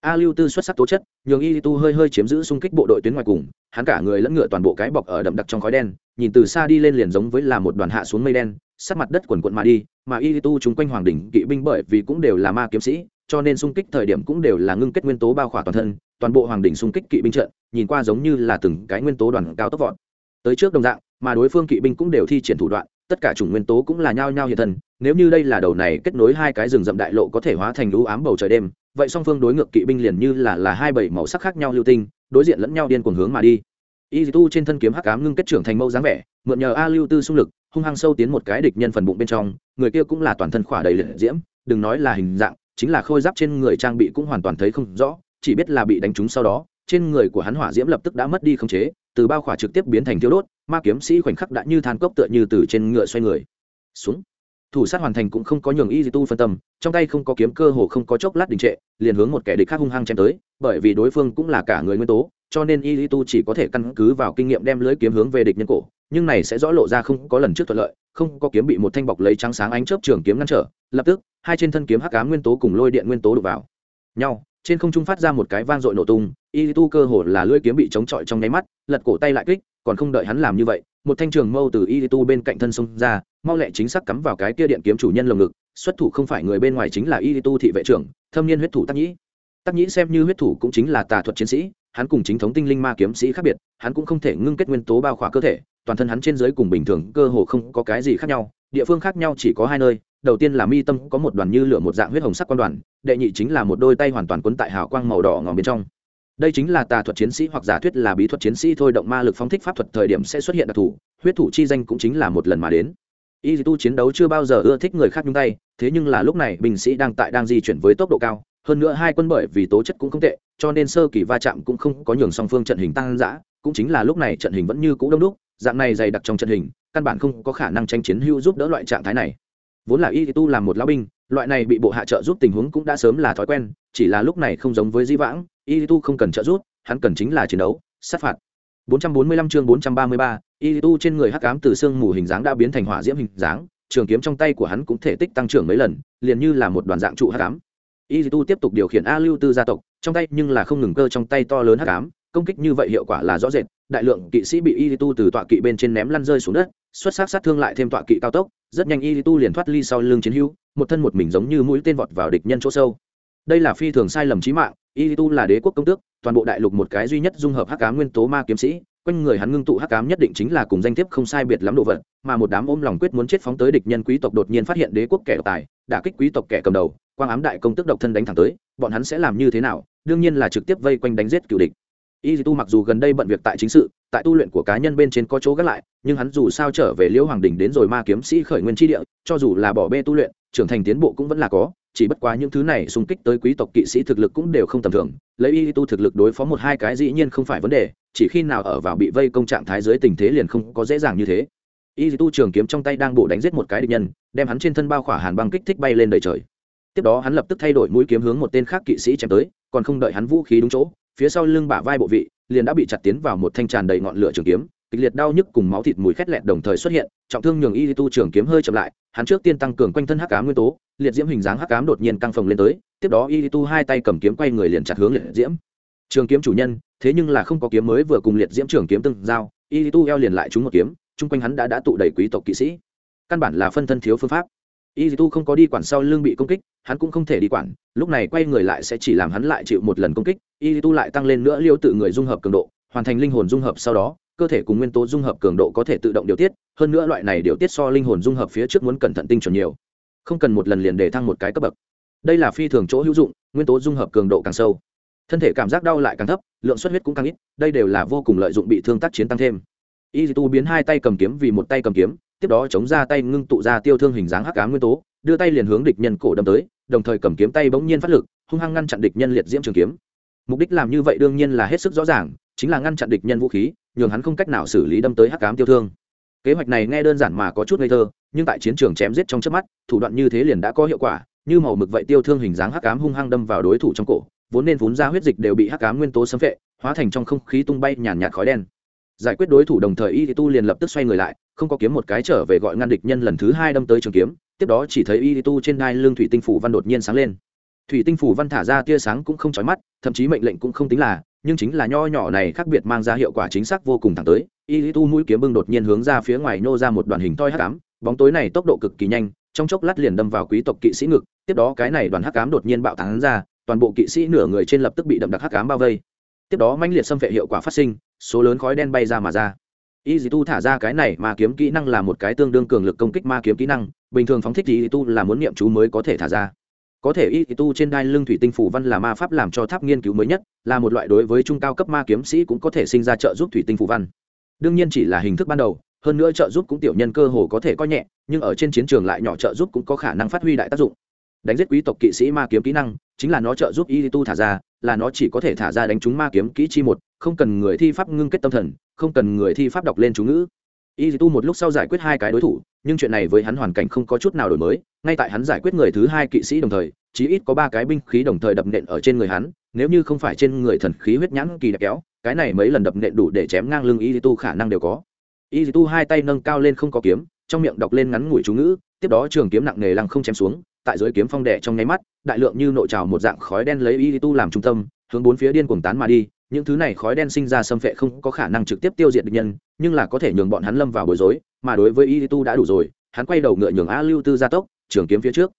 A lưu tư xuất sắc tố chất, nhường y tu hơi hơi chiếm giữ xung kích bộ đội tuyến ngoài cùng, hắn cả người lẫn ngựa toàn bộ cái bọc ở đậm đặc trong khói đen, nhìn từ xa đi lên liền giống với là một đoàn hạ xuống mây đen sát mặt đất quần quận mà đi, mà y tu chúng quanh hoàng đỉnh kỵ binh bởi vì cũng đều là ma kiếm sĩ cho nên xung kích thời điểm cũng đều là ngưng kết nguyên tố bao khỏa toàn thân, toàn bộ hoàng đỉnh xung kích kỵ binh trận, nhìn qua giống như là từng cái nguyên tố đoàn cao tốc vọt. Tới trước đồng dạng, mà đối phương kỵ binh cũng đều thi triển thủ đoạn, tất cả chủng nguyên tố cũng là nhao nhao hiện thân, nếu như đây là đầu này kết nối hai cái rừng rậm đại lộ có thể hóa thành lũ ám bầu trời đêm, vậy song phương đối ngược kỵ binh liền như là là hai bảy màu sắc khác nhau lưu tinh, đối diện lẫn nhau điên cuồng hướng mà đi. Y tu trên thân kiếm hắc ám ngưng kết trưởng thành mâu dáng vẻ, mượn nhờ a lưu tư xung lực, hung hăng sâu tiến một cái địch nhân phần bụng bên trong, người kia cũng là toàn thân khỏa đầy liệt diễm, đừng nói là hình dạng chính là khôi giáp trên người trang bị cũng hoàn toàn thấy không rõ, chỉ biết là bị đánh trúng sau đó, trên người của hắn hỏa diễm lập tức đã mất đi khống chế, từ bao khỏa trực tiếp biến thành thiêu đốt, ma kiếm sĩ khoảnh khắc đã như than cốc tựa như từ trên ngựa xoay người. Xuống. Thủ sát hoàn thành cũng không có nhường y tu phân tâm, trong tay không có kiếm cơ hồ không có chốc lát đình trệ, liền hướng một kẻ địch khác hung hăng chém tới, bởi vì đối phương cũng là cả người nguyên tố, cho nên y tu chỉ có thể căn cứ vào kinh nghiệm đem lưới kiếm hướng về địch nhân cổ nhưng này sẽ rõ lộ ra không có lần trước thuận lợi, không có kiếm bị một thanh bọc lấy trắng sáng ánh chớp trường kiếm ngăn trở, lập tức, hai trên thân kiếm hắc ám nguyên tố cùng lôi điện nguyên tố đục vào. Nhau, trên không trung phát ra một cái vang dội nổ tung, y tu cơ hồ là lưỡi kiếm bị chống chọi trong nháy mắt, lật cổ tay lại kích, còn không đợi hắn làm như vậy, một thanh trường mâu từ y tu bên cạnh thân xông ra, mau lẹ chính xác cắm vào cái kia điện kiếm chủ nhân lồng ngực, xuất thủ không phải người bên ngoài chính là y tu thị vệ trưởng, thâm niên huyết thủ tắc nhĩ. Tắc nhĩ xem như huyết thủ cũng chính là tà thuật chiến sĩ hắn cùng chính thống tinh linh ma kiếm sĩ khác biệt, hắn cũng không thể ngưng kết nguyên tố bao khỏa cơ thể, toàn thân hắn trên dưới cùng bình thường cơ hồ không có cái gì khác nhau, địa phương khác nhau chỉ có hai nơi, đầu tiên là mi tâm có một đoàn như lửa một dạng huyết hồng sắc quan đoàn, đệ nhị chính là một đôi tay hoàn toàn quấn tại hào quang màu đỏ ngòm bên trong. Đây chính là tà thuật chiến sĩ hoặc giả thuyết là bí thuật chiến sĩ thôi động ma lực phóng thích pháp thuật thời điểm sẽ xuất hiện đặc thù, huyết thủ chi danh cũng chính là một lần mà đến. Y tu chiến đấu chưa bao giờ ưa thích người khác nhúng tay, thế nhưng là lúc này binh sĩ đang tại đang di chuyển với tốc độ cao hơn nữa hai quân bởi vì tố chất cũng không tệ cho nên sơ kỳ va chạm cũng không có nhường song phương trận hình tăng dã cũng chính là lúc này trận hình vẫn như cũ đông đúc dạng này dày đặc trong trận hình căn bản không có khả năng tranh chiến hưu giúp đỡ loại trạng thái này. Vốn là y tu làm một lão binh loại này bị bộ hạ trợ giúp tình huống cũng đã sớm là thói quen chỉ là lúc này không giống với di vãng y tu không cần trợ giúp hắn cần chính là chiến đấu sát phạt. 445 chương 433, y tu trên người hắc ám từ xương mù hình dáng đã biến thành hỏa diễm hình dáng trường kiếm trong tay của hắn cũng thể tích tăng trưởng mấy lần liền như là một đoàn dạng trụ hắc ám y tu tiếp tục điều khiển a lưu tư gia tộc, trong tay nhưng là không ngừng cơ trong tay to lớn hắc ám, công kích như vậy hiệu quả là rõ rệt, đại lượng kỵ sĩ bị y tu từ tọa kỵ bên trên ném lăn rơi xuống đất, xuất sắc sát thương lại thêm tọa kỵ cao tốc, rất nhanh y tu liền thoát ly sau lưng chiến hữu, một thân một mình giống như mũi tên vọt vào địch nhân chỗ sâu. Đây là phi thường sai lầm chí mạng y tu là đế quốc công tước, toàn bộ đại lục một cái duy nhất dung hợp hắc ám nguyên tố ma kiếm sĩ, quanh người hắn ngưng tụ hắc ám nhất định chính là cùng danh thiếp không sai biệt lắm đồ vật, mà một đám ôm lòng quyết muốn chết phóng tới địch nhân quý tộc đột nhiên phát hiện đế quốc kẻ tài, đả kích quý tộc kẻ cầm đầu quang ám đại công tức độc thân đánh thẳng tới, bọn hắn sẽ làm như thế nào? Đương nhiên là trực tiếp vây quanh đánh giết cựu địch. Y tu mặc dù gần đây bận việc tại chính sự, tại tu luyện của cá nhân bên trên có chỗ gác lại, nhưng hắn dù sao trở về liễu hoàng đình đến rồi ma kiếm sĩ khởi nguyên tri địa, cho dù là bỏ bê tu luyện, trưởng thành tiến bộ cũng vẫn là có, chỉ bất quá những thứ này xung kích tới quý tộc kỵ sĩ thực lực cũng đều không tầm thường, lấy y tu thực lực đối phó một hai cái dĩ nhiên không phải vấn đề, chỉ khi nào ở vào bị vây công trạng thái dưới tình thế liền không có dễ dàng như thế. Y tu trường kiếm trong tay đang bổ đánh giết một cái địch nhân, đem hắn trên thân bao khỏa hàn băng kích thích bay lên đầy trời tiếp đó hắn lập tức thay đổi mũi kiếm hướng một tên khác kỵ sĩ chém tới, còn không đợi hắn vũ khí đúng chỗ, phía sau lưng bả vai bộ vị liền đã bị chặt tiến vào một thanh tràn đầy ngọn lửa trường kiếm, kịch liệt đau nhức cùng máu thịt mùi khét lẹt đồng thời xuất hiện, trọng thương nhường y tu trường kiếm hơi chậm lại, hắn trước tiên tăng cường quanh thân hắc ám nguyên tố, liệt diễm hình dáng hắc ám đột nhiên căng phồng lên tới, tiếp đó y tu hai tay cầm kiếm quay người liền chặt hướng liệt diễm. Trường kiếm chủ nhân, thế nhưng là không có kiếm mới vừa cùng liệt diễm trường kiếm tương giao, y tu eo liền lại trúng một kiếm, chung quanh hắn đã đã tụ đầy quý tộc kỵ sĩ. Căn bản là phân thân thiếu phương pháp y tu không có đi quản sau lưng bị công kích, hắn cũng không thể đi quản, lúc này quay người lại sẽ chỉ làm hắn lại chịu một lần công kích y tu lại tăng lên nữa liêu tự người dung hợp cường độ, hoàn thành linh hồn dung hợp sau đó, cơ thể cùng nguyên tố dung hợp cường độ có thể tự động điều tiết, hơn nữa loại này điều tiết so linh hồn dung hợp phía trước muốn cẩn thận tinh chuẩn nhiều. Không cần một lần liền để thăng một cái cấp bậc. Đây là phi thường chỗ hữu dụng, nguyên tố dung hợp cường độ càng sâu, thân thể cảm giác đau lại càng thấp, lượng xuất huyết cũng càng ít, đây đều là vô cùng lợi dụng bị thương tác chiến tăng thêm. Y tu biến hai tay cầm kiếm vì một tay cầm kiếm tiếp đó chống ra tay ngưng tụ ra tiêu thương hình dáng hắc ám nguyên tố, đưa tay liền hướng địch nhân cổ đâm tới, đồng thời cầm kiếm tay bỗng nhiên phát lực, hung hăng ngăn chặn địch nhân liệt diễm trường kiếm. Mục đích làm như vậy đương nhiên là hết sức rõ ràng, chính là ngăn chặn địch nhân vũ khí, nhường hắn không cách nào xử lý đâm tới hắc ám tiêu thương. Kế hoạch này nghe đơn giản mà có chút ngây thơ, nhưng tại chiến trường chém giết trong trước mắt, thủ đoạn như thế liền đã có hiệu quả, như màu mực vậy tiêu thương hình dáng hắc ám hung hăng đâm vào đối thủ trong cổ, vốn nên vốn ra huyết dịch đều bị hắc ám nguyên tố xâm phệ, hóa thành trong không khí tung bay nhàn nhạt khói đen giải quyết đối thủ đồng thời y tu liền lập tức xoay người lại, không có kiếm một cái trở về gọi ngăn địch nhân lần thứ hai đâm tới trường kiếm, tiếp đó chỉ thấy y tu trên đai lưng thủy tinh phủ văn đột nhiên sáng lên. Thủy tinh phủ văn thả ra tia sáng cũng không chói mắt, thậm chí mệnh lệnh cũng không tính là, nhưng chính là nho nhỏ này khác biệt mang ra hiệu quả chính xác vô cùng thẳng tới, y tu mũi kiếm bưng đột nhiên hướng ra phía ngoài nô ra một đoàn hình toi hắc ám, bóng tối này tốc độ cực kỳ nhanh, trong chốc lát liền đâm vào quý tộc kỵ sĩ ngực, tiếp đó cái này đoàn hắc ám đột nhiên bạo tán ra, toàn bộ kỵ sĩ nửa người trên lập tức bị đậm đặc hắc ám bao vây. Tiếp đó mãnh liệt xâm phệ hiệu quả phát sinh số lớn khói đen bay ra mà ra. Y dì tu thả ra cái này mà kiếm kỹ năng là một cái tương đương cường lực công kích ma kiếm kỹ năng, bình thường phóng thích y tu là muốn niệm chú mới có thể thả ra. Có thể y tu trên đai lưng thủy tinh phủ văn là ma pháp làm cho tháp nghiên cứu mới nhất, là một loại đối với trung cao cấp ma kiếm sĩ cũng có thể sinh ra trợ giúp thủy tinh phủ văn. Đương nhiên chỉ là hình thức ban đầu, hơn nữa trợ giúp cũng tiểu nhân cơ hồ có thể coi nhẹ, nhưng ở trên chiến trường lại nhỏ trợ giúp cũng có khả năng phát huy đại tác dụng đánh giết quý tộc kỵ sĩ ma kiếm kỹ năng, chính là nó trợ giúp y tu thả ra, là nó chỉ có thể thả ra đánh trúng ma kiếm kỹ chi một, không cần người thi pháp ngưng kết tâm thần, không cần người thi pháp đọc lên chú ngữ. Y tu một lúc sau giải quyết hai cái đối thủ, nhưng chuyện này với hắn hoàn cảnh không có chút nào đổi mới, ngay tại hắn giải quyết người thứ hai kỵ sĩ đồng thời, chí ít có ba cái binh khí đồng thời đập nện ở trên người hắn, nếu như không phải trên người thần khí huyết nhãn kỳ đẹp kéo, cái này mấy lần đập nện đủ để chém ngang lưng y tu khả năng đều có. Y tu hai tay nâng cao lên không có kiếm, trong miệng đọc lên ngắn ngủi chú ngữ, tiếp đó trường kiếm nặng nề lăng không chém xuống tại dưới kiếm phong đệ trong nháy mắt, đại lượng như nội trào một dạng khói đen lấy y tu làm trung tâm, hướng bốn phía điên cuồng tán mà đi. Những thứ này khói đen sinh ra xâm phệ không có khả năng trực tiếp tiêu diệt địch nhân, nhưng là có thể nhường bọn hắn lâm vào bối rối, mà đối với y tu đã đủ rồi, hắn quay đầu ngựa nhường a lưu tư gia tốc, trường kiếm phía trước.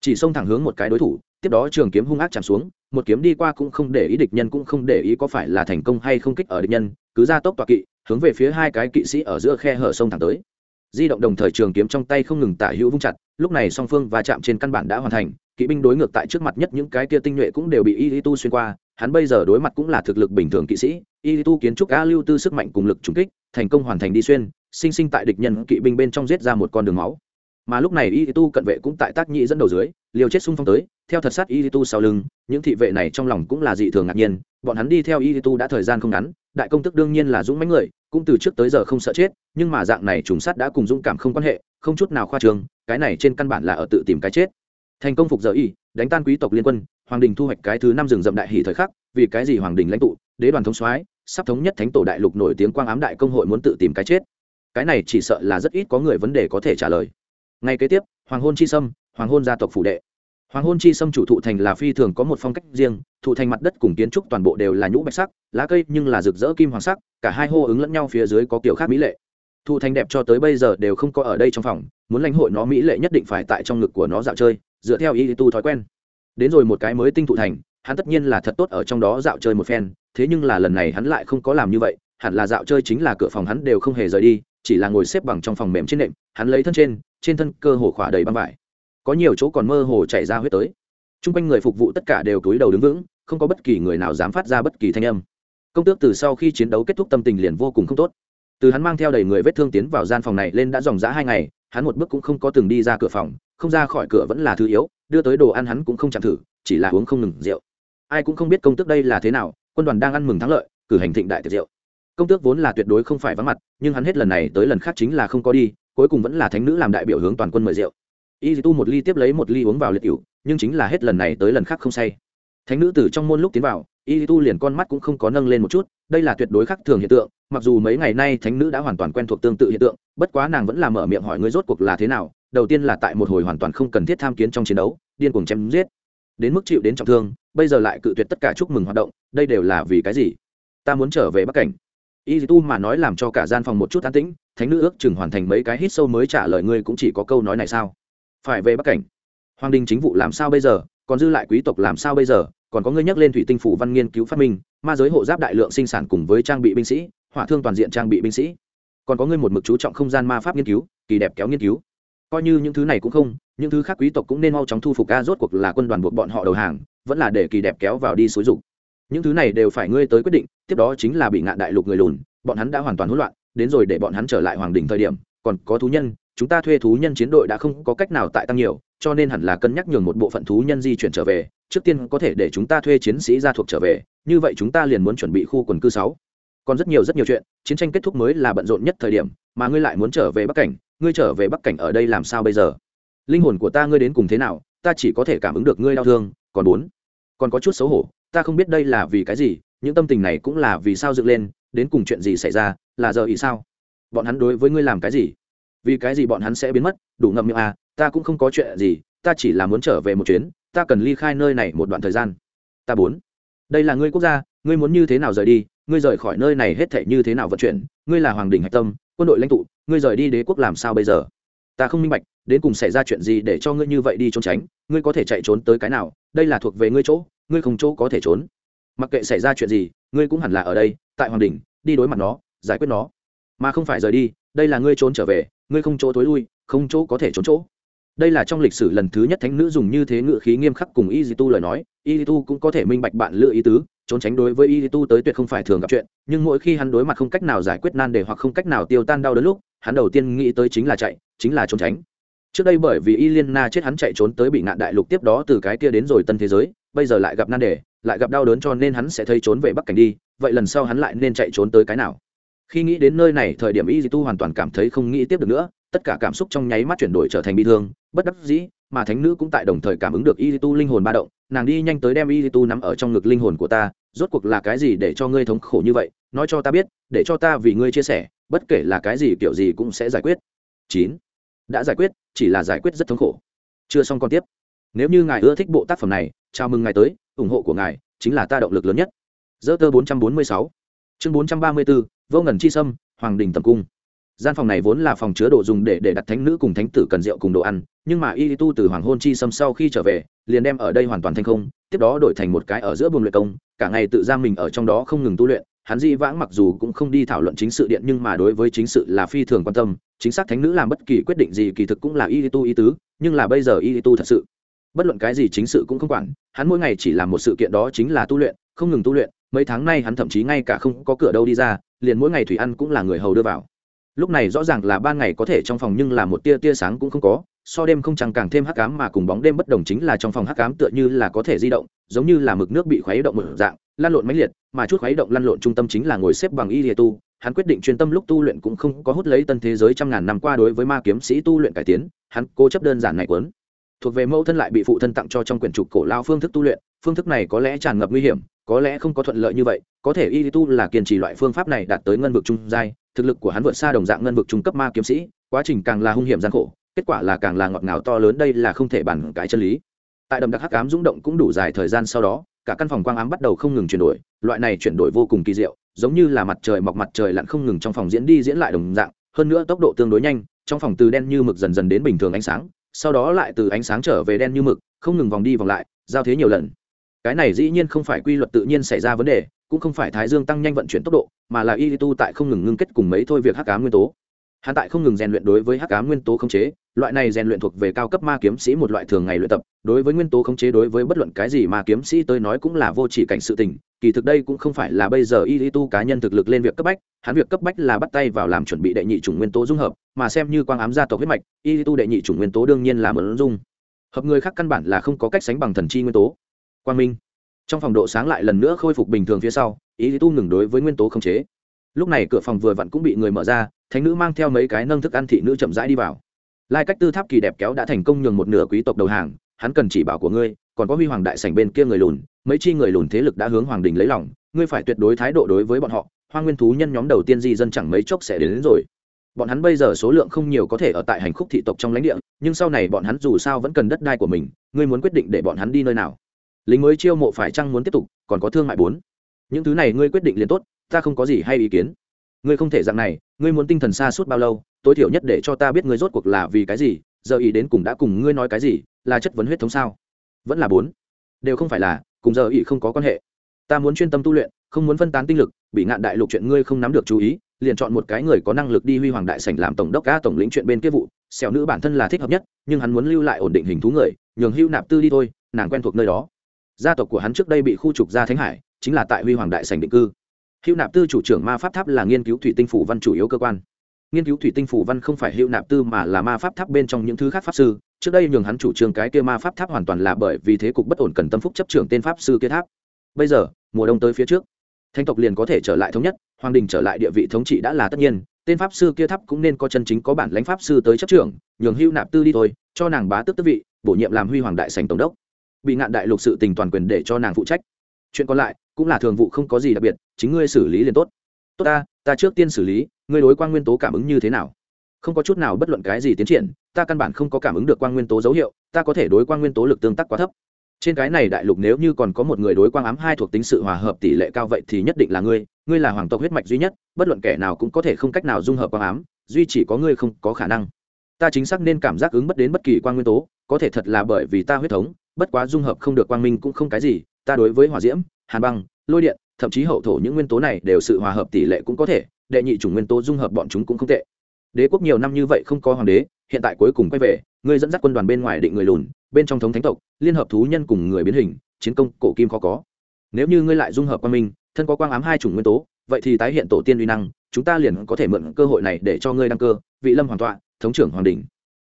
Chỉ xông thẳng hướng một cái đối thủ, tiếp đó trường kiếm hung ác chạm xuống, một kiếm đi qua cũng không để ý địch nhân, cũng không để ý có phải là thành công hay không kích ở địch nhân, cứ ra tốc tọa kỵ, hướng về phía hai cái kỵ sĩ ở giữa khe hở sông thẳng tới di động đồng thời trường kiếm trong tay không ngừng tả hữu vung chặt, lúc này song phương va chạm trên căn bản đã hoàn thành, kỵ binh đối ngược tại trước mặt nhất những cái kia tinh nhuệ cũng đều bị y tu xuyên qua, hắn bây giờ đối mặt cũng là thực lực bình thường kỵ sĩ y tu kiến trúc a lưu tư sức mạnh cùng lực trúng kích, thành công hoàn thành đi xuyên, sinh sinh tại địch nhân kỵ binh bên trong giết ra một con đường máu mà lúc này y tu cận vệ cũng tại tác nhị dẫn đầu dưới, liều chết xung phong tới, theo thật sát y tu sau lưng, những thị vệ này trong lòng cũng là dị thường ngạc nhiên, bọn hắn đi theo y tu đã thời gian không ngắn, đại công tức đương nhiên là dũng mãnh người, cũng từ trước tới giờ không sợ chết, nhưng mà dạng này trùng sát đã cùng dũng cảm không quan hệ, không chút nào khoa trương, cái này trên căn bản là ở tự tìm cái chết. Thành công phục giờ y, đánh tan quý tộc liên quân, hoàng đình thu hoạch cái thứ năm rừng rậm đại hỷ thời khắc, vì cái gì hoàng đình lãnh tụ, đế đoàn thống soái, sắp thống nhất thánh tổ đại lục nổi tiếng quang ám đại công hội muốn tự tìm cái chết. Cái này chỉ sợ là rất ít có người vấn đề có thể trả lời ngay kế tiếp, hoàng hôn chi sâm, hoàng hôn gia tộc phủ đệ. Hoàng hôn chi sâm chủ thụ thành là phi thường có một phong cách riêng, thụ thành mặt đất cùng kiến trúc toàn bộ đều là nhũ bạch sắc, lá cây nhưng là rực rỡ kim hoàng sắc, cả hai hô ứng lẫn nhau phía dưới có kiểu khác mỹ lệ. Thụ thành đẹp cho tới bây giờ đều không có ở đây trong phòng, muốn lãnh hội nó mỹ lệ nhất định phải tại trong ngực của nó dạo chơi, dựa theo ý tu thói quen. Đến rồi một cái mới tinh thụ thành, hắn tất nhiên là thật tốt ở trong đó dạo chơi một phen, thế nhưng là lần này hắn lại không có làm như vậy, hẳn là dạo chơi chính là cửa phòng hắn đều không hề rời đi, chỉ là ngồi xếp bằng trong phòng mềm trên nệm, hắn lấy thân trên trên thân cơ hồ khỏa đầy băng vải. Có nhiều chỗ còn mơ hồ chảy ra huyết tới. T r u n g quanh người phục vụ tất cả đều túi đầu đứng vững, không có bất kỳ người nào dám phát ra bất kỳ thanh âm. Công tước từ sau khi chiến đấu kết thúc tâm tình liền vô cùng không tốt. Từ hắn mang theo đầy người vết thương tiến vào gian phòng này lên đã dòng dã hai ngày, hắn một bước cũng không có từng đi ra cửa phòng, không ra khỏi cửa vẫn là thứ yếu, đưa tới đồ ăn hắn cũng không chạm thử, chỉ là uống không ngừng rượu. Ai cũng không biết công tước đây là thế nào, quân đoàn đang ăn mừng thắng lợi, cử hành thịnh đại tiệc rượu. Công tước vốn là tuyệt đối không phải vắng mặt, nhưng hắn hết lần này tới lần khác chính là không có đi cuối cùng vẫn là thánh nữ làm đại biểu hướng toàn quân mời rượu. Y tu một ly tiếp lấy một ly uống vào liệt cựu nhưng chính là hết lần này tới lần khác không say. Thánh nữ từ trong môn lúc tiến vào, y tu liền con mắt cũng không có nâng lên một chút, đây là tuyệt đối khác thường hiện tượng, mặc dù mấy ngày nay thánh nữ đã hoàn toàn quen thuộc tương tự hiện tượng, bất quá nàng vẫn là mở miệng hỏi ngươi rốt cuộc là thế nào, đầu tiên là tại một hồi hoàn toàn không cần thiết tham kiến trong chiến đấu, điên cuồng chém giết. Đến mức chịu đến trọng thương, bây giờ lại cự tuyệt tất cả chúc mừng hoạt động, đây đều là vì cái gì? Ta muốn trở về bắc cảnh. Y tu mà nói làm cho cả gian phòng một chút an tĩnh thánh nữ ước chừng hoàn thành mấy cái hít sâu mới trả lời ngươi cũng chỉ có câu nói này sao? Phải về bắc cảnh. Hoàng đình chính vụ làm sao bây giờ? Còn dư lại quý tộc làm sao bây giờ? Còn có ngươi nhắc lên thủy tinh phủ văn nghiên cứu phát minh, ma giới hộ giáp đại lượng sinh sản cùng với trang bị binh sĩ, hỏa thương toàn diện trang bị binh sĩ. Còn có ngươi một mực chú trọng không gian ma pháp nghiên cứu, kỳ đẹp kéo nghiên cứu. Coi như những thứ này cũng không, những thứ khác quý tộc cũng nên mau chóng thu phục ca rốt cuộc là quân đoàn buộc bọn họ đầu hàng, vẫn là để kỳ đẹp kéo vào đi xúi dục. Những thứ này đều phải ngươi tới quyết định, tiếp đó chính là bị ngạn đại lục người lùn, bọn hắn đã hoàn toàn hỗn loạn đến rồi để bọn hắn trở lại hoàng đình thời điểm, còn có thú nhân, chúng ta thuê thú nhân chiến đội đã không có cách nào tại tăng nhiều, cho nên hẳn là cân nhắc nhường một bộ phận thú nhân di chuyển trở về, trước tiên có thể để chúng ta thuê chiến sĩ ra thuộc trở về, như vậy chúng ta liền muốn chuẩn bị khu quần cư sáu. Còn rất nhiều rất nhiều chuyện, chiến tranh kết thúc mới là bận rộn nhất thời điểm, mà ngươi lại muốn trở về bắc cảnh, ngươi trở về bắc cảnh ở đây làm sao bây giờ? Linh hồn của ta ngươi đến cùng thế nào, ta chỉ có thể cảm ứng được ngươi đau thương, còn bốn. Còn có chút xấu hổ, ta không biết đây là vì cái gì, những tâm tình này cũng là vì sao dựng lên đến cùng chuyện gì xảy ra, là giờ ý sao? Bọn hắn đối với ngươi làm cái gì? Vì cái gì bọn hắn sẽ biến mất? Đủ ngậm miệng à ta cũng không có chuyện gì, ta chỉ là muốn trở về một chuyến, ta cần ly khai nơi này một đoạn thời gian. Ta bốn. Đây là ngươi quốc gia, ngươi muốn như thế nào rời đi? Ngươi rời khỏi nơi này hết thể như thế nào vận chuyển? Ngươi là hoàng đình hạch tâm, quân đội lãnh tụ, ngươi rời đi đế quốc làm sao bây giờ? Ta không minh bạch, đến cùng xảy ra chuyện gì để cho ngươi như vậy đi trốn tránh? Ngươi có thể chạy trốn tới cái nào? Đây là thuộc về ngươi chỗ, ngươi không chỗ có thể trốn mặc kệ xảy ra chuyện gì, ngươi cũng hẳn là ở đây, tại hoàng đình, đi đối mặt nó, giải quyết nó. Mà không phải rời đi, đây là ngươi trốn trở về, ngươi không chỗ tối lui, không chỗ có thể trốn chỗ. Đây là trong lịch sử lần thứ nhất thánh nữ dùng như thế ngự khí nghiêm khắc cùng y di tu lời nói. Y di tu cũng có thể minh bạch bạn lựa ý tứ, trốn tránh đối với y di tu tới tuyệt không phải thường gặp chuyện, nhưng mỗi khi hắn đối mặt không cách nào giải quyết nan đề hoặc không cách nào tiêu tan đau đớn lúc, hắn đầu tiên nghĩ tới chính là chạy, chính là trốn tránh. Trước đây bởi vì y liên na chết hắn chạy trốn tới bị ngạn đại lục tiếp đó từ cái kia đến rồi tân thế giới, bây giờ lại gặp nan đề lại gặp đau đớn cho nên hắn sẽ thấy trốn về bắc cảnh đi, vậy lần sau hắn lại nên chạy trốn tới cái nào? Khi nghĩ đến nơi này, thời điểm y di tu hoàn toàn cảm thấy không nghĩ tiếp được nữa, tất cả cảm xúc trong nháy mắt chuyển đổi trở thành bi thương, bất đắc dĩ, mà thánh nữ cũng tại đồng thời cảm ứng được y tu linh hồn ba động, nàng đi nhanh tới đem y tu nắm ở trong ngực linh hồn của ta, rốt cuộc là cái gì để cho ngươi thống khổ như vậy? Nói cho ta biết, để cho ta vì ngươi chia sẻ, bất kể là cái gì kiểu gì cũng sẽ giải quyết. Chín. Đã giải quyết, chỉ là giải quyết rất thống khổ. Chưa xong còn tiếp. Nếu như ngài ưa thích bộ tác phẩm này, chào mừng ngài tới ủng hộ của ngài chính là ta động lực lớn nhất. Dơ tơ bốn trăm bốn mươi sáu. Chương bốn trăm ba mươi bốn, vô ngần chi sâm, hoàng đình tầm cung. Gian phòng này vốn là phòng chứa đồ dùng để để đặt thánh nữ cùng thánh tử cần rượu cùng đồ ăn, nhưng mà y tu từ hoàng hôn chi sâm sau khi trở về, liền đem ở đây hoàn toàn thành không, tiếp đó đổi thành một cái ở giữa buồng luyện công, cả ngày tự giam mình ở trong đó không ngừng tu luyện. Hắn di vãng mặc dù cũng không đi thảo luận chính sự điện, nhưng mà đối với chính sự là phi thường quan tâm. Chính xác thánh nữ làm bất kỳ quyết định gì kỳ thực cũng là y tu ý tứ, nhưng là bây giờ y tu thật sự bất luận cái gì chính sự cũng không quản, hắn mỗi ngày chỉ làm một sự kiện đó chính là tu luyện, không ngừng tu luyện, mấy tháng nay hắn thậm chí ngay cả không có cửa đâu đi ra, liền mỗi ngày thủy ăn cũng là người hầu đưa vào. Lúc này rõ ràng là ban ngày có thể trong phòng nhưng là một tia tia sáng cũng không có, so đêm không chẳng càng thêm hắc ám mà cùng bóng đêm bất đồng chính là trong phòng hắc ám tựa như là có thể di động, giống như là mực nước bị khuấy động một dạng lăn lộn mãnh liệt, mà chút khuấy động lăn lộn trung tâm chính là ngồi xếp bằng y lìa tu. Hắn quyết định chuyên tâm lúc tu luyện cũng không có hút lấy tân thế giới trăm ngàn năm qua đối với ma kiếm sĩ tu luyện cải tiến, hắn cố chấp đơn giản này quấn thuộc về mẫu thân lại bị phụ thân tặng cho trong quyển trục cổ lao phương thức tu luyện, phương thức này có lẽ tràn ngập nguy hiểm, có lẽ không có thuận lợi như vậy, có thể y tu là kiên trì loại phương pháp này đạt tới ngân vực trung giai, thực lực của hắn vượt xa đồng dạng ngân vực trung cấp ma kiếm sĩ, quá trình càng là hung hiểm gian khổ, kết quả là càng là ngọt ngào to lớn, đây là không thể bàn cái chân lý. Tại đầm đặc hắc ám rung động cũng đủ dài thời gian sau đó, cả căn phòng quang ám bắt đầu không ngừng chuyển đổi, loại này chuyển đổi vô cùng kỳ diệu, giống như là mặt trời mọc mặt trời lặn không ngừng trong phòng diễn đi diễn lại đồng dạng, hơn nữa tốc độ tương đối nhanh, trong phòng từ đen như mực dần dần đến bình thường ánh sáng sau đó lại từ ánh sáng trở về đen như mực, không ngừng vòng đi vòng lại, giao thế nhiều lần. Cái này dĩ nhiên không phải quy luật tự nhiên xảy ra vấn đề, cũng không phải thái dương tăng nhanh vận chuyển tốc độ, mà là y tu tại không ngừng ngưng kết cùng mấy thôi việc hắc ám nguyên tố. Hắn tại không ngừng rèn luyện đối với hắc ám nguyên tố không chế loại này rèn luyện thuộc về cao cấp ma kiếm sĩ một loại thường ngày luyện tập, đối với nguyên tố khống chế đối với bất luận cái gì ma kiếm sĩ tới nói cũng là vô chỉ cảnh sự tình. Kỳ thực đây cũng không phải là bây giờ y tu cá nhân thực lực lên việc cấp bách, hắn việc cấp bách là bắt tay vào làm chuẩn bị đệ nhị chủng nguyên tố dung hợp, mà xem như quang ám gia tộc huyết mạch, y tu đệ nhị chủng nguyên tố đương nhiên là mượn dung. Hợp người khác căn bản là không có cách sánh bằng thần chi nguyên tố. Quang minh. Trong phòng độ sáng lại lần nữa khôi phục bình thường phía sau ý tu ngừng đối với nguyên tố khống chế. Lúc này cửa phòng vừa vặn cũng bị người mở ra, thánh nữ mang theo mấy cái nâng thức ăn thị nữ chậm rãi đi vào lai cách tư tháp kỳ đẹp kéo đã thành công nhường một nửa quý tộc đầu hàng hắn cần chỉ bảo của ngươi còn có huy hoàng đại sảnh bên kia người lùn mấy chi người lùn thế lực đã hướng hoàng đình lấy lòng ngươi phải tuyệt đối thái độ đối với bọn họ hoa nguyên thú nhân nhóm đầu tiên di dân chẳng mấy chốc sẽ đến, đến rồi. Bọn hắn bây giờ số lượng không nhiều có thể ở tại hành khúc thị tộc trong lãnh địa nhưng sau này bọn hắn dù sao vẫn cần đất đai của mình ngươi muốn quyết định để bọn hắn đi nơi nào? Lính mới chiêu mộ phải chăng muốn tiếp tục còn có thương mại bốn. Những thứ này ngươi quyết định liền tốt ta không có gì hay ý kiến ngươi không thể dạng này, ngươi muốn tinh thần xa suốt bao lâu, tối thiểu nhất để cho ta biết ngươi rốt cuộc là vì cái gì, giờ ý đến cùng đã cùng ngươi nói cái gì, là chất vấn huyết thống sao? Vẫn là bốn. Đều không phải là, cùng giờ ý không có quan hệ. Ta muốn chuyên tâm tu luyện, không muốn phân tán tinh lực, bị ngạn đại lục chuyện ngươi không nắm được chú ý, liền chọn một cái người có năng lực đi huy hoàng đại sảnh làm tổng đốc ca tổng lĩnh chuyện bên kia vụ, xẻo nữ bản thân là thích hợp nhất, nhưng hắn muốn lưu lại ổn định hình thú người, nhường hưu nạp tư đi thôi, nàng quen thuộc nơi đó. Gia tộc của hắn trước đây bị khu trục ra thánh hải, chính là tại huy hoàng đại sảnh định cư hữu nạp tư chủ trưởng ma pháp tháp là nghiên cứu thủy tinh phủ văn chủ yếu cơ quan. Nghiên cứu thủy tinh phủ văn không phải hữu nạp tư mà là ma pháp tháp bên trong những thứ khác pháp sư. Trước đây nhường hắn chủ trương cái kia ma pháp tháp hoàn toàn là bởi vì thế cục bất ổn cần tâm phúc chấp trưởng tên pháp sư kia tháp. Bây giờ, mùa đông tới phía trước. Thanh tộc liền có thể trở lại thống nhất, hoàng đình trở lại địa vị thống trị đã là tất nhiên. Tên pháp sư kia tháp cũng nên có chân chính có bản lãnh pháp sư tới chấp trưởng, nhường hữu nạp tư đi thôi, cho nàng bá tước tước vị, bổ nhiệm làm huy hoàng đại sành tổng đốc. Bị ngạn đại lục sự tình toàn quyền để cho nàng phụ trách. Chuyện còn lại cũng là thường vụ không có gì đặc biệt chính ngươi xử lý liền tốt. Tốt ta ta trước tiên xử lý, ngươi đối quan nguyên tố cảm ứng như thế nào? Không có chút nào bất luận cái gì tiến triển, ta căn bản không có cảm ứng được quan nguyên tố dấu hiệu, ta có thể đối quan nguyên tố lực tương tác quá thấp. Trên cái này đại lục nếu như còn có một người đối quang ám hai thuộc tính sự hòa hợp tỷ lệ cao vậy thì nhất định là ngươi ngươi là hoàng tộc huyết mạch duy nhất, bất luận kẻ nào cũng có thể không cách nào dung hợp quang ám, duy chỉ có ngươi không có khả năng. Ta chính xác nên cảm giác ứng bất đến bất kỳ quan nguyên tố, có thể thật là bởi vì ta huyết thống, bất quá dung hợp không được quang minh cũng không cái gì, ta đối với hỏa diễm, hàn băng, lôi điện thậm chí hậu thổ những nguyên tố này đều sự hòa hợp tỷ lệ cũng có thể, đệ nhị chủng nguyên tố dung hợp bọn chúng cũng không tệ. Đế quốc nhiều năm như vậy không có hoàng đế, hiện tại cuối cùng quay về ngươi dẫn dắt quân đoàn bên ngoài định người lùn, bên trong thống thánh tộc, liên hợp thú nhân cùng người biến hình, chiến công cổ kim khó có. Nếu như ngươi lại dung hợp quang minh, thân có quang ám hai chủng nguyên tố, vậy thì tái hiện tổ tiên uy năng, chúng ta liền có thể mượn cơ hội này để cho ngươi đăng cơ, vị lâm hoàng tọa, thống trưởng hoàng đình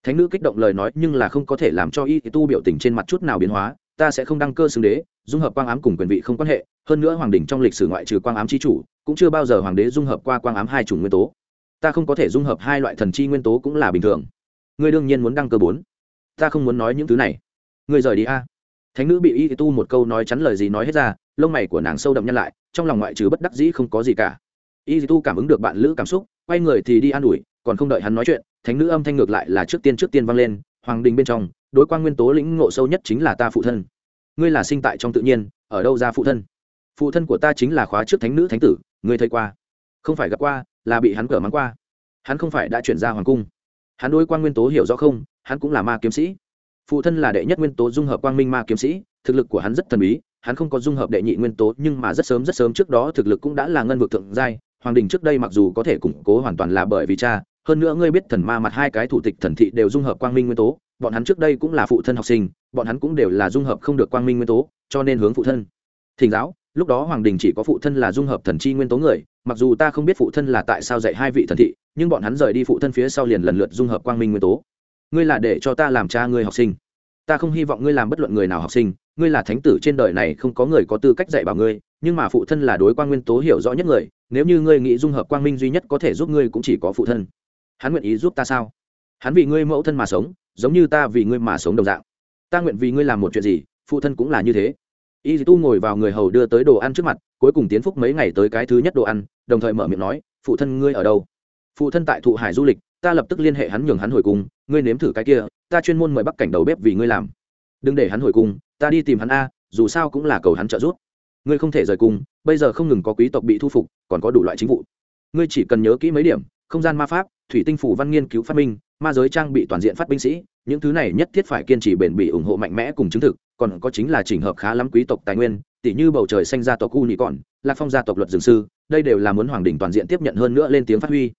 thánh nữ kích động lời nói nhưng là không có thể làm cho y tu biểu tình trên mặt chút nào biến hóa ta sẽ không đăng cơ xưng đế, dung hợp quang ám cùng quyền vị không quan hệ, hơn nữa hoàng đình trong lịch sử ngoại trừ quang ám chi chủ, cũng chưa bao giờ hoàng đế dung hợp qua quang ám hai chủng nguyên tố. Ta không có thể dung hợp hai loại thần chi nguyên tố cũng là bình thường. Ngươi đương nhiên muốn đăng cơ bốn. Ta không muốn nói những thứ này. Ngươi rời đi a. Thánh nữ bị y tu một câu nói chắn lời gì nói hết ra, lông mày của nàng sâu đậm nhăn lại, trong lòng ngoại trừ bất đắc dĩ không có gì cả. Y tu cảm ứng được bạn lữ cảm xúc, quay người thì đi an ủi, còn không đợi hắn nói chuyện, thánh nữ âm thanh ngược lại là trước tiên trước tiên vang lên, hoàng đình bên trong đối quan nguyên tố lĩnh ngộ sâu nhất chính là ta phụ thân. Ngươi là sinh tại trong tự nhiên, ở đâu ra phụ thân? Phụ thân của ta chính là khóa trước thánh nữ thánh tử, ngươi thấy qua? Không phải gặp qua, là bị hắn cờ mắng qua. Hắn không phải đã chuyển ra hoàng cung. Hắn đối quan nguyên tố hiểu rõ không, hắn cũng là ma kiếm sĩ. Phụ thân là đệ nhất nguyên tố dung hợp quang minh ma kiếm sĩ, thực lực của hắn rất thần bí, hắn không có dung hợp đệ nhị nguyên tố, nhưng mà rất sớm rất sớm trước đó thực lực cũng đã là ngân vực thượng giai, hoàng đình trước đây mặc dù có thể củng cố hoàn toàn là bởi vì cha, hơn nữa ngươi biết thần ma mặt hai cái thủ tịch thần thị đều dung hợp quang minh nguyên tố bọn hắn trước đây cũng là phụ thân học sinh, bọn hắn cũng đều là dung hợp không được quang minh nguyên tố, cho nên hướng phụ thân. Thỉnh giáo, lúc đó hoàng đình chỉ có phụ thân là dung hợp thần chi nguyên tố người, mặc dù ta không biết phụ thân là tại sao dạy hai vị thần thị, nhưng bọn hắn rời đi phụ thân phía sau liền lần lượt dung hợp quang minh nguyên tố. Ngươi là để cho ta làm cha ngươi học sinh. Ta không hy vọng ngươi làm bất luận người nào học sinh, ngươi là thánh tử trên đời này không có người có tư cách dạy bảo ngươi, nhưng mà phụ thân là đối quang nguyên tố hiểu rõ nhất người, nếu như ngươi nghĩ dung hợp quang minh duy nhất có thể giúp ngươi cũng chỉ có phụ thân. Hắn nguyện ý giúp ta sao? Hắn vì ngươi mẫu thân mà sống giống như ta vì ngươi mà sống đồng dạng. Ta nguyện vì ngươi làm một chuyện gì, phụ thân cũng là như thế. Y tu ngồi vào người hầu đưa tới đồ ăn trước mặt, cuối cùng tiến phúc mấy ngày tới cái thứ nhất đồ ăn, đồng thời mở miệng nói, phụ thân ngươi ở đâu? Phụ thân tại thụ hải du lịch, ta lập tức liên hệ hắn nhường hắn hồi cung, ngươi nếm thử cái kia, ta chuyên môn mời bắc cảnh đầu bếp vì ngươi làm. Đừng để hắn hồi cung, ta đi tìm hắn a, dù sao cũng là cầu hắn trợ giúp. Ngươi không thể rời cung, bây giờ không ngừng có quý tộc bị thu phục, còn có đủ loại chính vụ. Ngươi chỉ cần nhớ kỹ mấy điểm, không gian ma pháp, thủy tinh phủ văn nghiên cứu phát minh ma giới trang bị toàn diện phát binh sĩ, những thứ này nhất thiết phải kiên trì bền bỉ ủng hộ mạnh mẽ cùng chứng thực, còn có chính là trình hợp khá lắm quý tộc tài nguyên tỷ như bầu trời xanh gia tộc u nhị còn, lạc phong gia tộc luật dường sư, đây đều là muốn hoàng đình toàn diện tiếp nhận hơn nữa lên tiếng phát huy.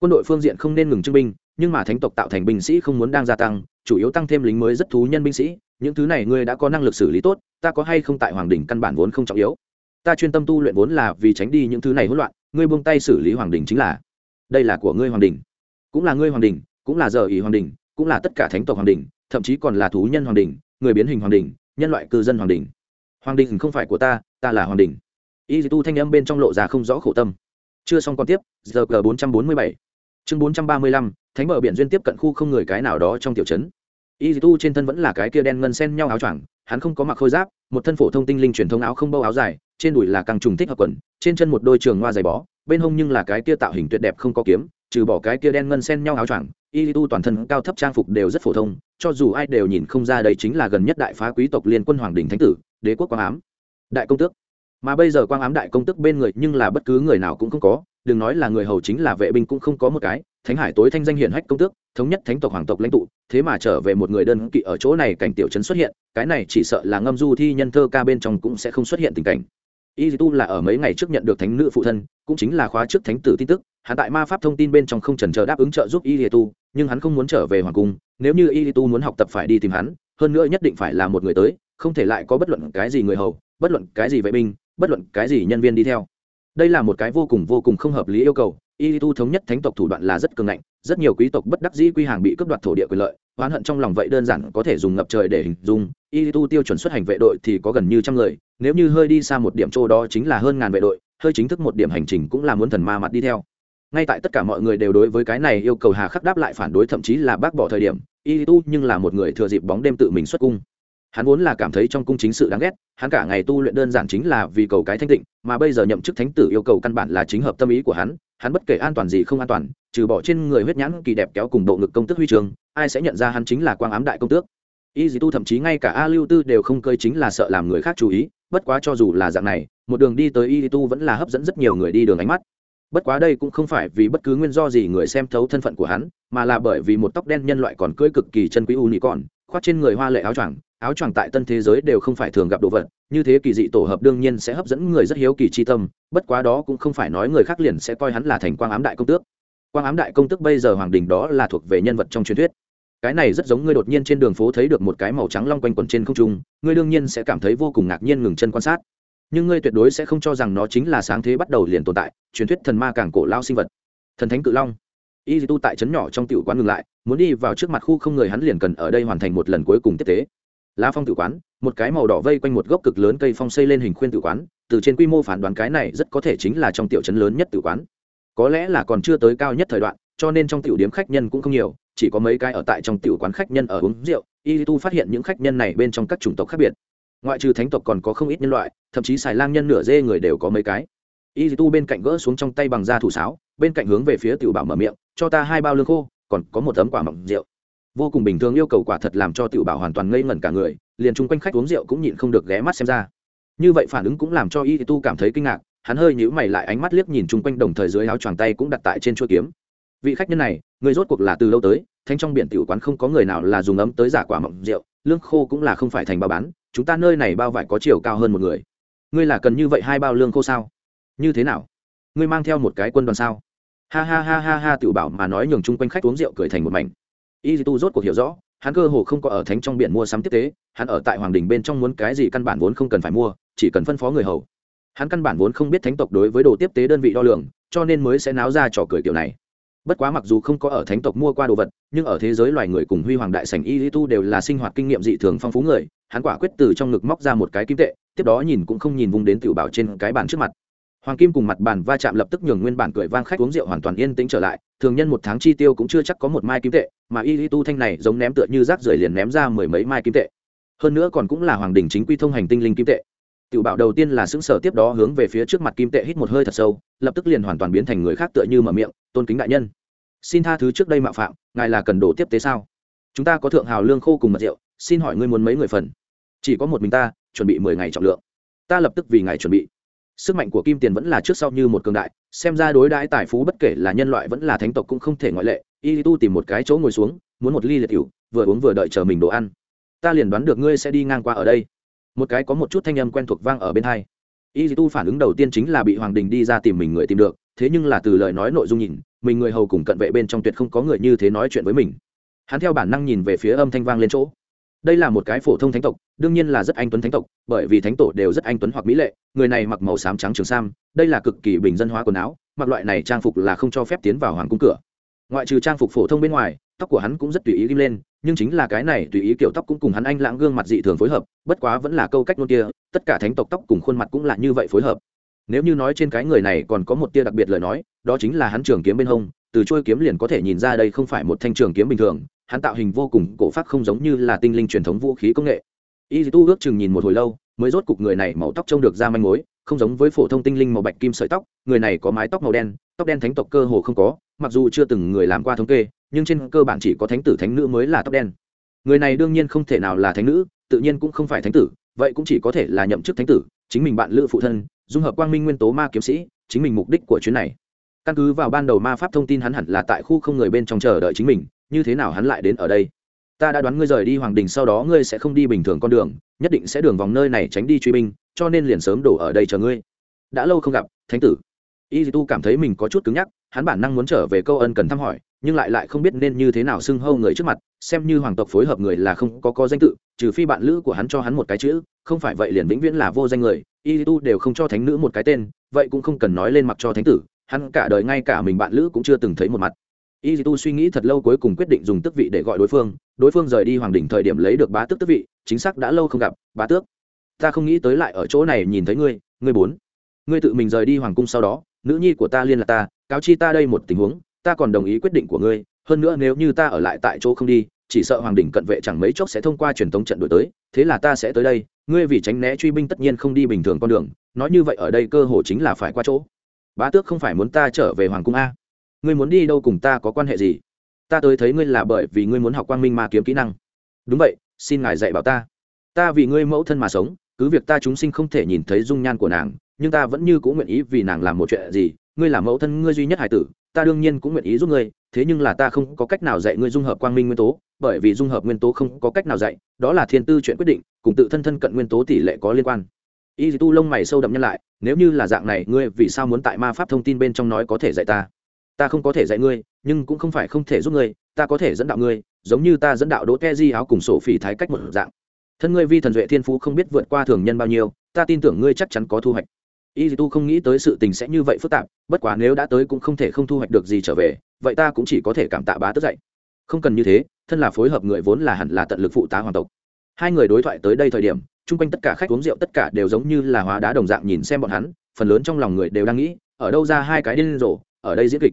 Quân đội phương diện không nên ngừng trưng binh, nhưng mà thánh tộc tạo thành binh sĩ không muốn đang gia tăng, chủ yếu tăng thêm lính mới rất thú nhân binh sĩ, những thứ này ngươi đã có năng lực xử lý tốt, ta có hay không tại hoàng đình căn bản vốn không trọng yếu. Ta chuyên tâm tu luyện vốn là vì tránh đi những thứ này hỗn loạn, ngươi buông tay xử lý hoàng đình chính là. Đây là của ngươi hoàng đình cũng là ngươi hoàng đình cũng là giờ ý hoàng đình, cũng là tất cả thánh tộc hoàng đình, thậm chí còn là thú nhân hoàng đình, người biến hình hoàng đình, nhân loại cư dân hoàng đình. Hoàng đình không phải của ta ta là hoàng đình. Y tu thanh âm bên trong lộ ra không rõ khổ tâm. Chưa xong còn tiếp, giờ g bốn trăm bốn mươi bảy. Chương bốn trăm ba mươi lăm, thánh bờ biển duyên tiếp cận khu không người cái nào đó trong tiểu trấn. Y tu trên thân vẫn là cái kia đen ngân sen nhau áo choàng, hắn không có mặc khôi giáp, một thân phổ thông tinh linh truyền thống áo không bâu áo dài, trên đùi là càng trùng thích hợp quần, trên chân một đôi trường hoa dày bó, bên hông nhưng là cái kia tạo hình tuyệt đẹp không có kiếm trừ bỏ cái kia đen ngân sen nhau áo choàng, y tu toàn thân cao thấp trang phục đều rất phổ thông, cho dù ai đều nhìn không ra đây chính là gần nhất đại phá quý tộc liên quân hoàng đình thánh tử, đế quốc quang ám. Đại công tước. Mà bây giờ quang ám đại công tước bên người nhưng là bất cứ người nào cũng không có, đừng nói là người hầu chính là vệ binh cũng không có một cái, thánh hải tối thanh danh hiển hách công tước, thống nhất thánh tộc hoàng tộc lãnh tụ, thế mà trở về một người đơn kỵ ở chỗ này cảnh tiểu trấn xuất hiện, cái này chỉ sợ là ngâm du thi nhân thơ ca bên trong cũng sẽ không xuất hiện tình cảnh. Y tu là ở mấy ngày trước nhận được thánh nữ phụ thân, cũng chính là khóa trước thánh tử tin tức hắn tại ma pháp thông tin bên trong không trần chờ đáp ứng trợ giúp y tu nhưng hắn không muốn trở về hoàng cung. Nếu như y tu muốn học tập phải đi tìm hắn, hơn nữa nhất định phải là một người tới, không thể lại có bất luận cái gì người hầu, bất luận cái gì vệ binh, bất luận cái gì nhân viên đi theo. Đây là một cái vô cùng vô cùng không hợp lý yêu cầu. Y tu thống nhất thánh tộc thủ đoạn là rất cường ngạnh, rất nhiều quý tộc bất đắc dĩ quy hàng bị cướp đoạt thổ địa quyền lợi. Oán hận trong lòng vậy đơn giản có thể dùng ngập trời để hình dung. Y tu tiêu chuẩn xuất hành vệ đội thì có gần như trăm người, nếu như hơi đi xa một điểm chỗ đó chính là hơn ngàn vệ đội, hơi chính thức một điểm hành trình cũng là muốn thần ma mặt đi theo ngay tại tất cả mọi người đều đối với cái này yêu cầu hà khắc đáp lại phản đối thậm chí là bác bỏ thời điểm, y tu nhưng là một người thừa dịp bóng đêm tự mình xuất cung. Hắn vốn là cảm thấy trong cung chính sự đáng ghét, hắn cả ngày tu luyện đơn giản chính là vì cầu cái thanh tịnh, mà bây giờ nhậm chức thánh tử yêu cầu căn bản là chính hợp tâm ý của hắn hắn bất kể an toàn gì không an toàn, trừ bỏ trên người huyết nhãn kỳ đẹp kéo cùng bộ ngực công tước huy trường ai sẽ nhận ra hắn chính là quang ám đại công tước. Y dì tu thậm chí ngay cả a lưu tư đều không cơi chính là sợ làm người khác chú ý, bất quá cho dù là dạng này, một đường đi tới y dì tu vẫn là hấp dẫn rất nhiều người đi đường ánh mắt bất quá đây cũng không phải vì bất cứ nguyên do gì người xem thấu thân phận của hắn, mà là bởi vì một tóc đen nhân loại còn cưỡi cực kỳ chân quý u nhị còn khoác trên người hoa lệ áo choàng áo choàng tại tân thế giới đều không phải thường gặp đồ vật, như thế kỳ dị tổ hợp đương nhiên sẽ hấp dẫn người rất hiếu kỳ chi tâm, bất quá đó cũng không phải nói người khác liền sẽ coi hắn là thành quang ám đại công tước. Quang ám đại công tước bây giờ hoàng đình đó là thuộc về nhân vật trong truyền thuyết. Cái này rất giống ngươi đột nhiên trên đường phố thấy được một cái màu trắng long quanh quẩn trên không trung, ngươi đương nhiên sẽ cảm thấy vô cùng ngạc nhiên ngừng chân quan sát nhưng ngươi tuyệt đối sẽ không cho rằng nó chính là sáng thế bắt đầu liền tồn tại, truyền thuyết thần ma càng cổ lao sinh vật. Thần thánh cự long. Y tu tại trấn nhỏ trong tiểu quán ngừng lại, muốn đi vào trước mặt khu không người hắn liền cần ở đây hoàn thành một lần cuối cùng tiếp tế. Lá phong tự quán, một cái màu đỏ vây quanh một gốc cực lớn cây phong xây lên hình khuyên tự quán, từ trên quy mô phản đoán cái này rất có thể chính là trong tiểu trấn lớn nhất tự quán. Có lẽ là còn chưa tới cao nhất thời đoạn, cho nên trong tiểu điếm khách nhân cũng không nhiều, chỉ có mấy cái ở tại trong tiểu quán khách nhân ở uống rượu. Y tu phát hiện những khách nhân này bên trong các chủng tộc khác biệt ngoại trừ thánh tộc còn có không ít nhân loại, thậm chí xài lang nhân nửa dê người đều có mấy cái. Y tu bên cạnh gỡ xuống trong tay bằng da thủ sáo, bên cạnh hướng về phía tiểu bảo mở miệng, cho ta hai bao lương khô, còn có một tấm quả mọng rượu. Vô cùng bình thường yêu cầu quả thật làm cho tiểu bảo hoàn toàn ngây ngẩn cả người, liền chung quanh khách uống rượu cũng nhịn không được ghé mắt xem ra. Như vậy phản ứng cũng làm cho y tu cảm thấy kinh ngạc, hắn hơi nhíu mày lại ánh mắt liếc nhìn chung quanh đồng thời dưới áo choàng tay cũng đặt tại trên chuôi kiếm. Vị khách nhân này, người rốt cuộc là từ lâu tới thanh trong biển tiểu quán không có người nào là dùng ấm tới giả quả mọng rượu lương khô cũng là không phải thành bao bán, chúng ta nơi này bao vải có chiều cao hơn một người. Ngươi là cần như vậy hai bao lương khô sao? Như thế nào? Ngươi mang theo một cái quân đoàn sao? Ha ha ha ha ha, tiểu bảo mà nói nhường chung quanh khách uống rượu cười thành một mảnh. Y tu rốt cuộc hiểu rõ, hắn cơ hồ không có ở thánh trong biển mua sắm tiếp tế, hắn ở tại hoàng đình bên trong muốn cái gì căn bản vốn không cần phải mua, chỉ cần phân phó người hầu. Hắn căn bản vốn không biết thánh tộc đối với đồ tiếp tế đơn vị đo lường, cho nên mới sẽ náo ra trò cười kiểu này bất quá mặc dù không có ở thánh tộc mua qua đồ vật, nhưng ở thế giới loài người cùng huy hoàng đại sảnh y tu đều là sinh hoạt kinh nghiệm dị thường phong phú người, hắn quả quyết từ trong ngực móc ra một cái kim tệ, tiếp đó nhìn cũng không nhìn vùng đến tiểu bảo trên cái bàn trước mặt. Hoàng kim cùng mặt bàn va chạm lập tức nhường nguyên bản cười vang khách uống rượu hoàn toàn yên tĩnh trở lại, thường nhân một tháng chi tiêu cũng chưa chắc có một mai kim tệ, mà y tu thanh này giống ném tựa như rác rưởi liền ném ra mười mấy mai kim tệ. Hơn nữa còn cũng là hoàng đình chính quy thông hành tinh linh kim tệ. Tiểu bảo đầu tiên là xứng sở tiếp đó hướng về phía trước mặt kim tệ hít một hơi thật sâu, lập tức liền hoàn toàn biến thành người khác tựa như mở miệng, tôn kính đại nhân xin tha thứ trước đây mạo phạm, ngài là cần đồ tiếp tế sao? Chúng ta có thượng hào lương khô cùng mật rượu, xin hỏi ngươi muốn mấy người phần? Chỉ có một mình ta, chuẩn bị mười ngày trọng lượng. Ta lập tức vì ngài chuẩn bị. Sức mạnh của kim tiền vẫn là trước sau như một cường đại, xem ra đối đãi tài phú bất kể là nhân loại vẫn là thánh tộc cũng không thể ngoại lệ. Y tu tìm một cái chỗ ngồi xuống, muốn một ly liệt cựu vừa uống vừa đợi chờ mình đồ ăn. Ta liền đoán được ngươi sẽ đi ngang qua ở đây. Một cái có một chút thanh âm quen thuộc vang ở bên hai. Y tu phản ứng đầu tiên chính là bị hoàng đình đi ra tìm mình người tìm được thế nhưng là từ lời nói nội dung nhìn, mình người hầu cùng cận vệ bên trong tuyệt không có người như thế nói chuyện với mình. Hắn theo bản năng nhìn về phía âm thanh vang lên chỗ. Đây là một cái phổ thông thánh tộc, đương nhiên là rất anh tuấn thánh tộc, bởi vì thánh tổ đều rất anh tuấn hoặc mỹ lệ, người này mặc màu xám trắng trường sam, đây là cực kỳ bình dân hóa quần áo, mặc loại này trang phục là không cho phép tiến vào hoàng cung cửa. Ngoại trừ trang phục phổ thông bên ngoài, tóc của hắn cũng rất tùy ý ghim lên, nhưng chính là cái này tùy ý kiểu tóc cũng cùng hắn anh lãng gương mặt dị thường phối hợp, bất quá vẫn là câu cách ngôn kia, tất cả thánh tộc tóc cùng khuôn mặt cũng là như vậy phối hợp nếu như nói trên cái người này còn có một tia đặc biệt lời nói, đó chính là hắn trường kiếm bên hông, từ trôi kiếm liền có thể nhìn ra đây không phải một thanh trường kiếm bình thường, hắn tạo hình vô cùng cổ phát không giống như là tinh linh truyền thống vũ khí công nghệ. Y tu ước chừng nhìn một hồi lâu, mới rốt cục người này màu tóc trông được ra manh mối, không giống với phổ thông tinh linh màu bạch kim sợi tóc, người này có mái tóc màu đen, tóc đen thánh tộc cơ hồ không có, mặc dù chưa từng người làm qua thống kê, nhưng trên cơ bản chỉ có thánh tử thánh nữ mới là tóc đen. Người này đương nhiên không thể nào là thánh nữ, tự nhiên cũng không phải thánh tử, vậy cũng chỉ có thể là nhậm chức thánh tử, chính mình bạn lữ phụ thân dung hợp quang minh nguyên tố ma kiếm sĩ, chính mình mục đích của chuyến này. Căn cứ vào ban đầu ma pháp thông tin hắn hẳn là tại khu không người bên trong chờ đợi chính mình, như thế nào hắn lại đến ở đây? Ta đã đoán ngươi rời đi hoàng đình sau đó ngươi sẽ không đi bình thường con đường, nhất định sẽ đường vòng nơi này tránh đi truy binh, cho nên liền sớm đổ ở đây chờ ngươi. Đã lâu không gặp, thánh tử. Y tu cảm thấy mình có chút cứng nhắc, hắn bản năng muốn trở về câu ân cần thăm hỏi nhưng lại lại không biết nên như thế nào xưng hâu người trước mặt, xem như hoàng tộc phối hợp người là không có có danh tự, trừ phi bạn lữ của hắn cho hắn một cái chữ, không phải vậy liền vĩnh viễn là vô danh người, y tu đều không cho thánh nữ một cái tên, vậy cũng không cần nói lên mặc cho thánh tử, hắn cả đời ngay cả mình bạn lữ cũng chưa từng thấy một mặt. Y tu suy nghĩ thật lâu cuối cùng quyết định dùng tước vị để gọi đối phương đối phương rời đi hoàng đỉnh thời điểm lấy được bá tước tước vị, chính xác đã lâu không gặp, bá tước. Ta không nghĩ tới lại ở chỗ này nhìn thấy ngươi ngươi bốn. Ngươi tự mình rời đi hoàng cung sau đó, nữ nhi của ta liên lạc ta, cáo chi ta đây một tình huống ta còn đồng ý quyết định của ngươi, hơn nữa nếu như ta ở lại tại chỗ không đi, chỉ sợ hoàng đỉnh cận vệ chẳng mấy chốc sẽ thông qua truyền thống trận đổi tới, thế là ta sẽ tới đây, ngươi vì tránh né truy binh tất nhiên không đi bình thường con đường, nói như vậy ở đây cơ hội chính là phải qua chỗ. Bá tước không phải muốn ta trở về hoàng cung a. Ngươi muốn đi đâu cùng ta có quan hệ gì? Ta tới thấy ngươi là bởi vì ngươi muốn học quang minh ma kiếm kỹ năng. Đúng vậy, xin ngài dạy bảo ta. Ta vì ngươi mẫu thân mà sống, cứ việc ta chúng sinh không thể nhìn thấy dung nhan của nàng, nhưng ta vẫn như cũng nguyện ý vì nàng làm một chuyện gì ngươi là mẫu thân ngươi duy nhất hải tử, ta đương nhiên cũng nguyện ý giúp ngươi, thế nhưng là ta không có cách nào dạy ngươi dung hợp quang minh nguyên tố, bởi vì dung hợp nguyên tố không có cách nào dạy, đó là thiên tư chuyện quyết định, cùng tự thân thân cận nguyên tố tỷ lệ có liên quan. Y tu lông mày sâu đậm nhân lại, nếu như là dạng này, ngươi vì sao muốn tại ma pháp thông tin bên trong nói có thể dạy ta? Ta không có thể dạy ngươi, nhưng cũng không phải không thể giúp ngươi, ta có thể dẫn đạo ngươi, giống như ta dẫn đạo đỗ te di áo cùng sổ phỉ thái cách một dạng. Thân ngươi vi thần duệ thiên phú không biết vượt qua thường nhân bao nhiêu, ta tin tưởng ngươi chắc chắn có thu hoạch y tu không nghĩ tới sự tình sẽ như vậy phức tạp, bất quá nếu đã tới cũng không thể không thu hoạch được gì trở về, vậy ta cũng chỉ có thể cảm tạ bá tức dậy. không cần như thế, thân là phối hợp người vốn là hẳn là tận lực phụ tá hoàng tộc. Hai người đối thoại tới đây thời điểm, chung quanh tất cả khách uống rượu tất cả đều giống như là hóa đá đồng dạng nhìn xem bọn hắn, phần lớn trong lòng người đều đang nghĩ, ở đâu ra hai cái điên rồ, ở đây diễn kịch.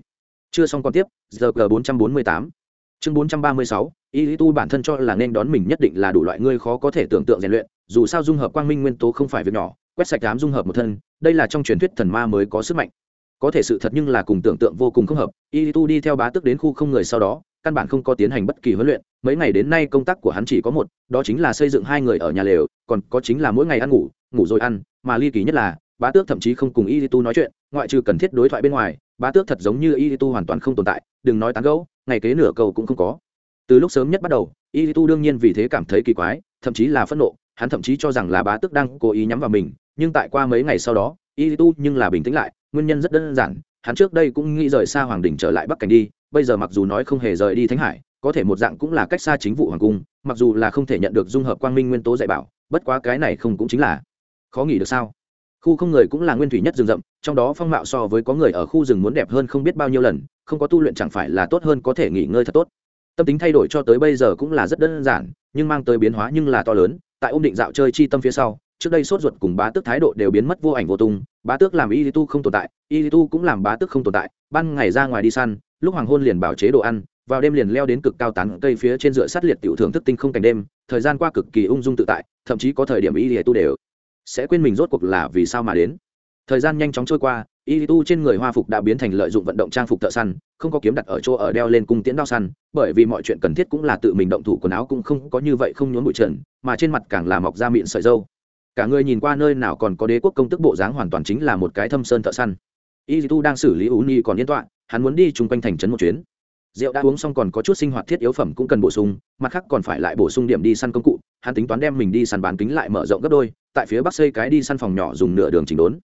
Chưa xong còn tiếp, giờ g bốn trăm bốn mươi tám. Chương bốn trăm ba mươi sáu, y tu bản thân cho là nên đón mình nhất định là đủ loại ngươi khó có thể tưởng tượng rèn luyện, dù sao dung hợp quang minh nguyên tố không phải việc nhỏ, quét sạch đám dung hợp một thân đây là trong truyền thuyết thần ma mới có sức mạnh. Có thể sự thật nhưng là cùng tưởng tượng vô cùng không hợp. Y tu đi theo bá tước đến khu không người sau đó, căn bản không có tiến hành bất kỳ huấn luyện. Mấy ngày đến nay công tác của hắn chỉ có một, đó chính là xây dựng hai người ở nhà lều, còn có chính là mỗi ngày ăn ngủ ngủ rồi ăn. Mà ly kỳ nhất là, bá tước thậm chí không cùng y tu nói chuyện, ngoại trừ cần thiết đối thoại bên ngoài, bá tước thật giống như y tu hoàn toàn không tồn tại, đừng nói tán gẫu, ngày kế nửa cầu cũng không có. Từ lúc sớm nhất bắt đầu, y tu đương nhiên vì thế cảm thấy kỳ quái, thậm chí là phẫn nộ, hắn thậm chí cho rằng là bá tước đang cố ý nhắm vào mình nhưng tại qua mấy ngày sau đó, y tu nhưng là bình tĩnh lại, nguyên nhân rất đơn giản, hắn trước đây cũng nghĩ rời xa hoàng đình trở lại bắc cảnh đi, bây giờ mặc dù nói không hề rời đi thánh hải, có thể một dạng cũng là cách xa chính vụ hoàng cung, mặc dù là không thể nhận được dung hợp quang minh nguyên tố dạy bảo, bất quá cái này không cũng chính là khó nghĩ được sao? Khu không người cũng là nguyên thủy nhất rừng rậm, trong đó phong mạo so với có người ở khu rừng muốn đẹp hơn không biết bao nhiêu lần, không có tu luyện chẳng phải là tốt hơn có thể nghỉ ngơi thật tốt. Tâm tính thay đổi cho tới bây giờ cũng là rất đơn giản, nhưng mang tới biến hóa nhưng là to lớn, tại ôm định dạo chơi chi tâm phía sau trước đây sốt ruột cùng bá tước thái độ đều biến mất vô ảnh vô tung, bá tước làm y tu không tồn tại, y tu cũng làm bá tước không tồn tại, ban ngày ra ngoài đi săn, lúc hoàng hôn liền bảo chế đồ ăn, vào đêm liền leo đến cực cao tán cây phía trên dựa sát liệt tiểu thưởng thức tinh không cảnh đêm, thời gian qua cực kỳ ung dung tự tại, thậm chí có thời điểm y tu đều sẽ quên mình rốt cuộc là vì sao mà đến. Thời gian nhanh chóng trôi qua, y tu trên người hoa phục đã biến thành lợi dụng vận động trang phục thợ săn, không có kiếm đặt ở chỗ ở đeo lên cung tiễn đao săn, bởi vì mọi chuyện cần thiết cũng là tự mình động thủ, quần áo cũng không có như vậy không nhốn bụi trần, mà trên mặt càng là mọc da miệng sợi dâu cả người nhìn qua nơi nào còn có đế quốc công tức bộ dáng hoàn toàn chính là một cái thâm sơn thợ săn. Y tu đang xử lý u nhi còn yên tọa, hắn muốn đi chung quanh thành trấn một chuyến. Rượu đã uống xong còn có chút sinh hoạt thiết yếu phẩm cũng cần bổ sung, mặt khác còn phải lại bổ sung điểm đi săn công cụ. Hắn tính toán đem mình đi săn bán kính lại mở rộng gấp đôi, tại phía bắc xây cái đi săn phòng nhỏ dùng nửa đường chỉnh đốn.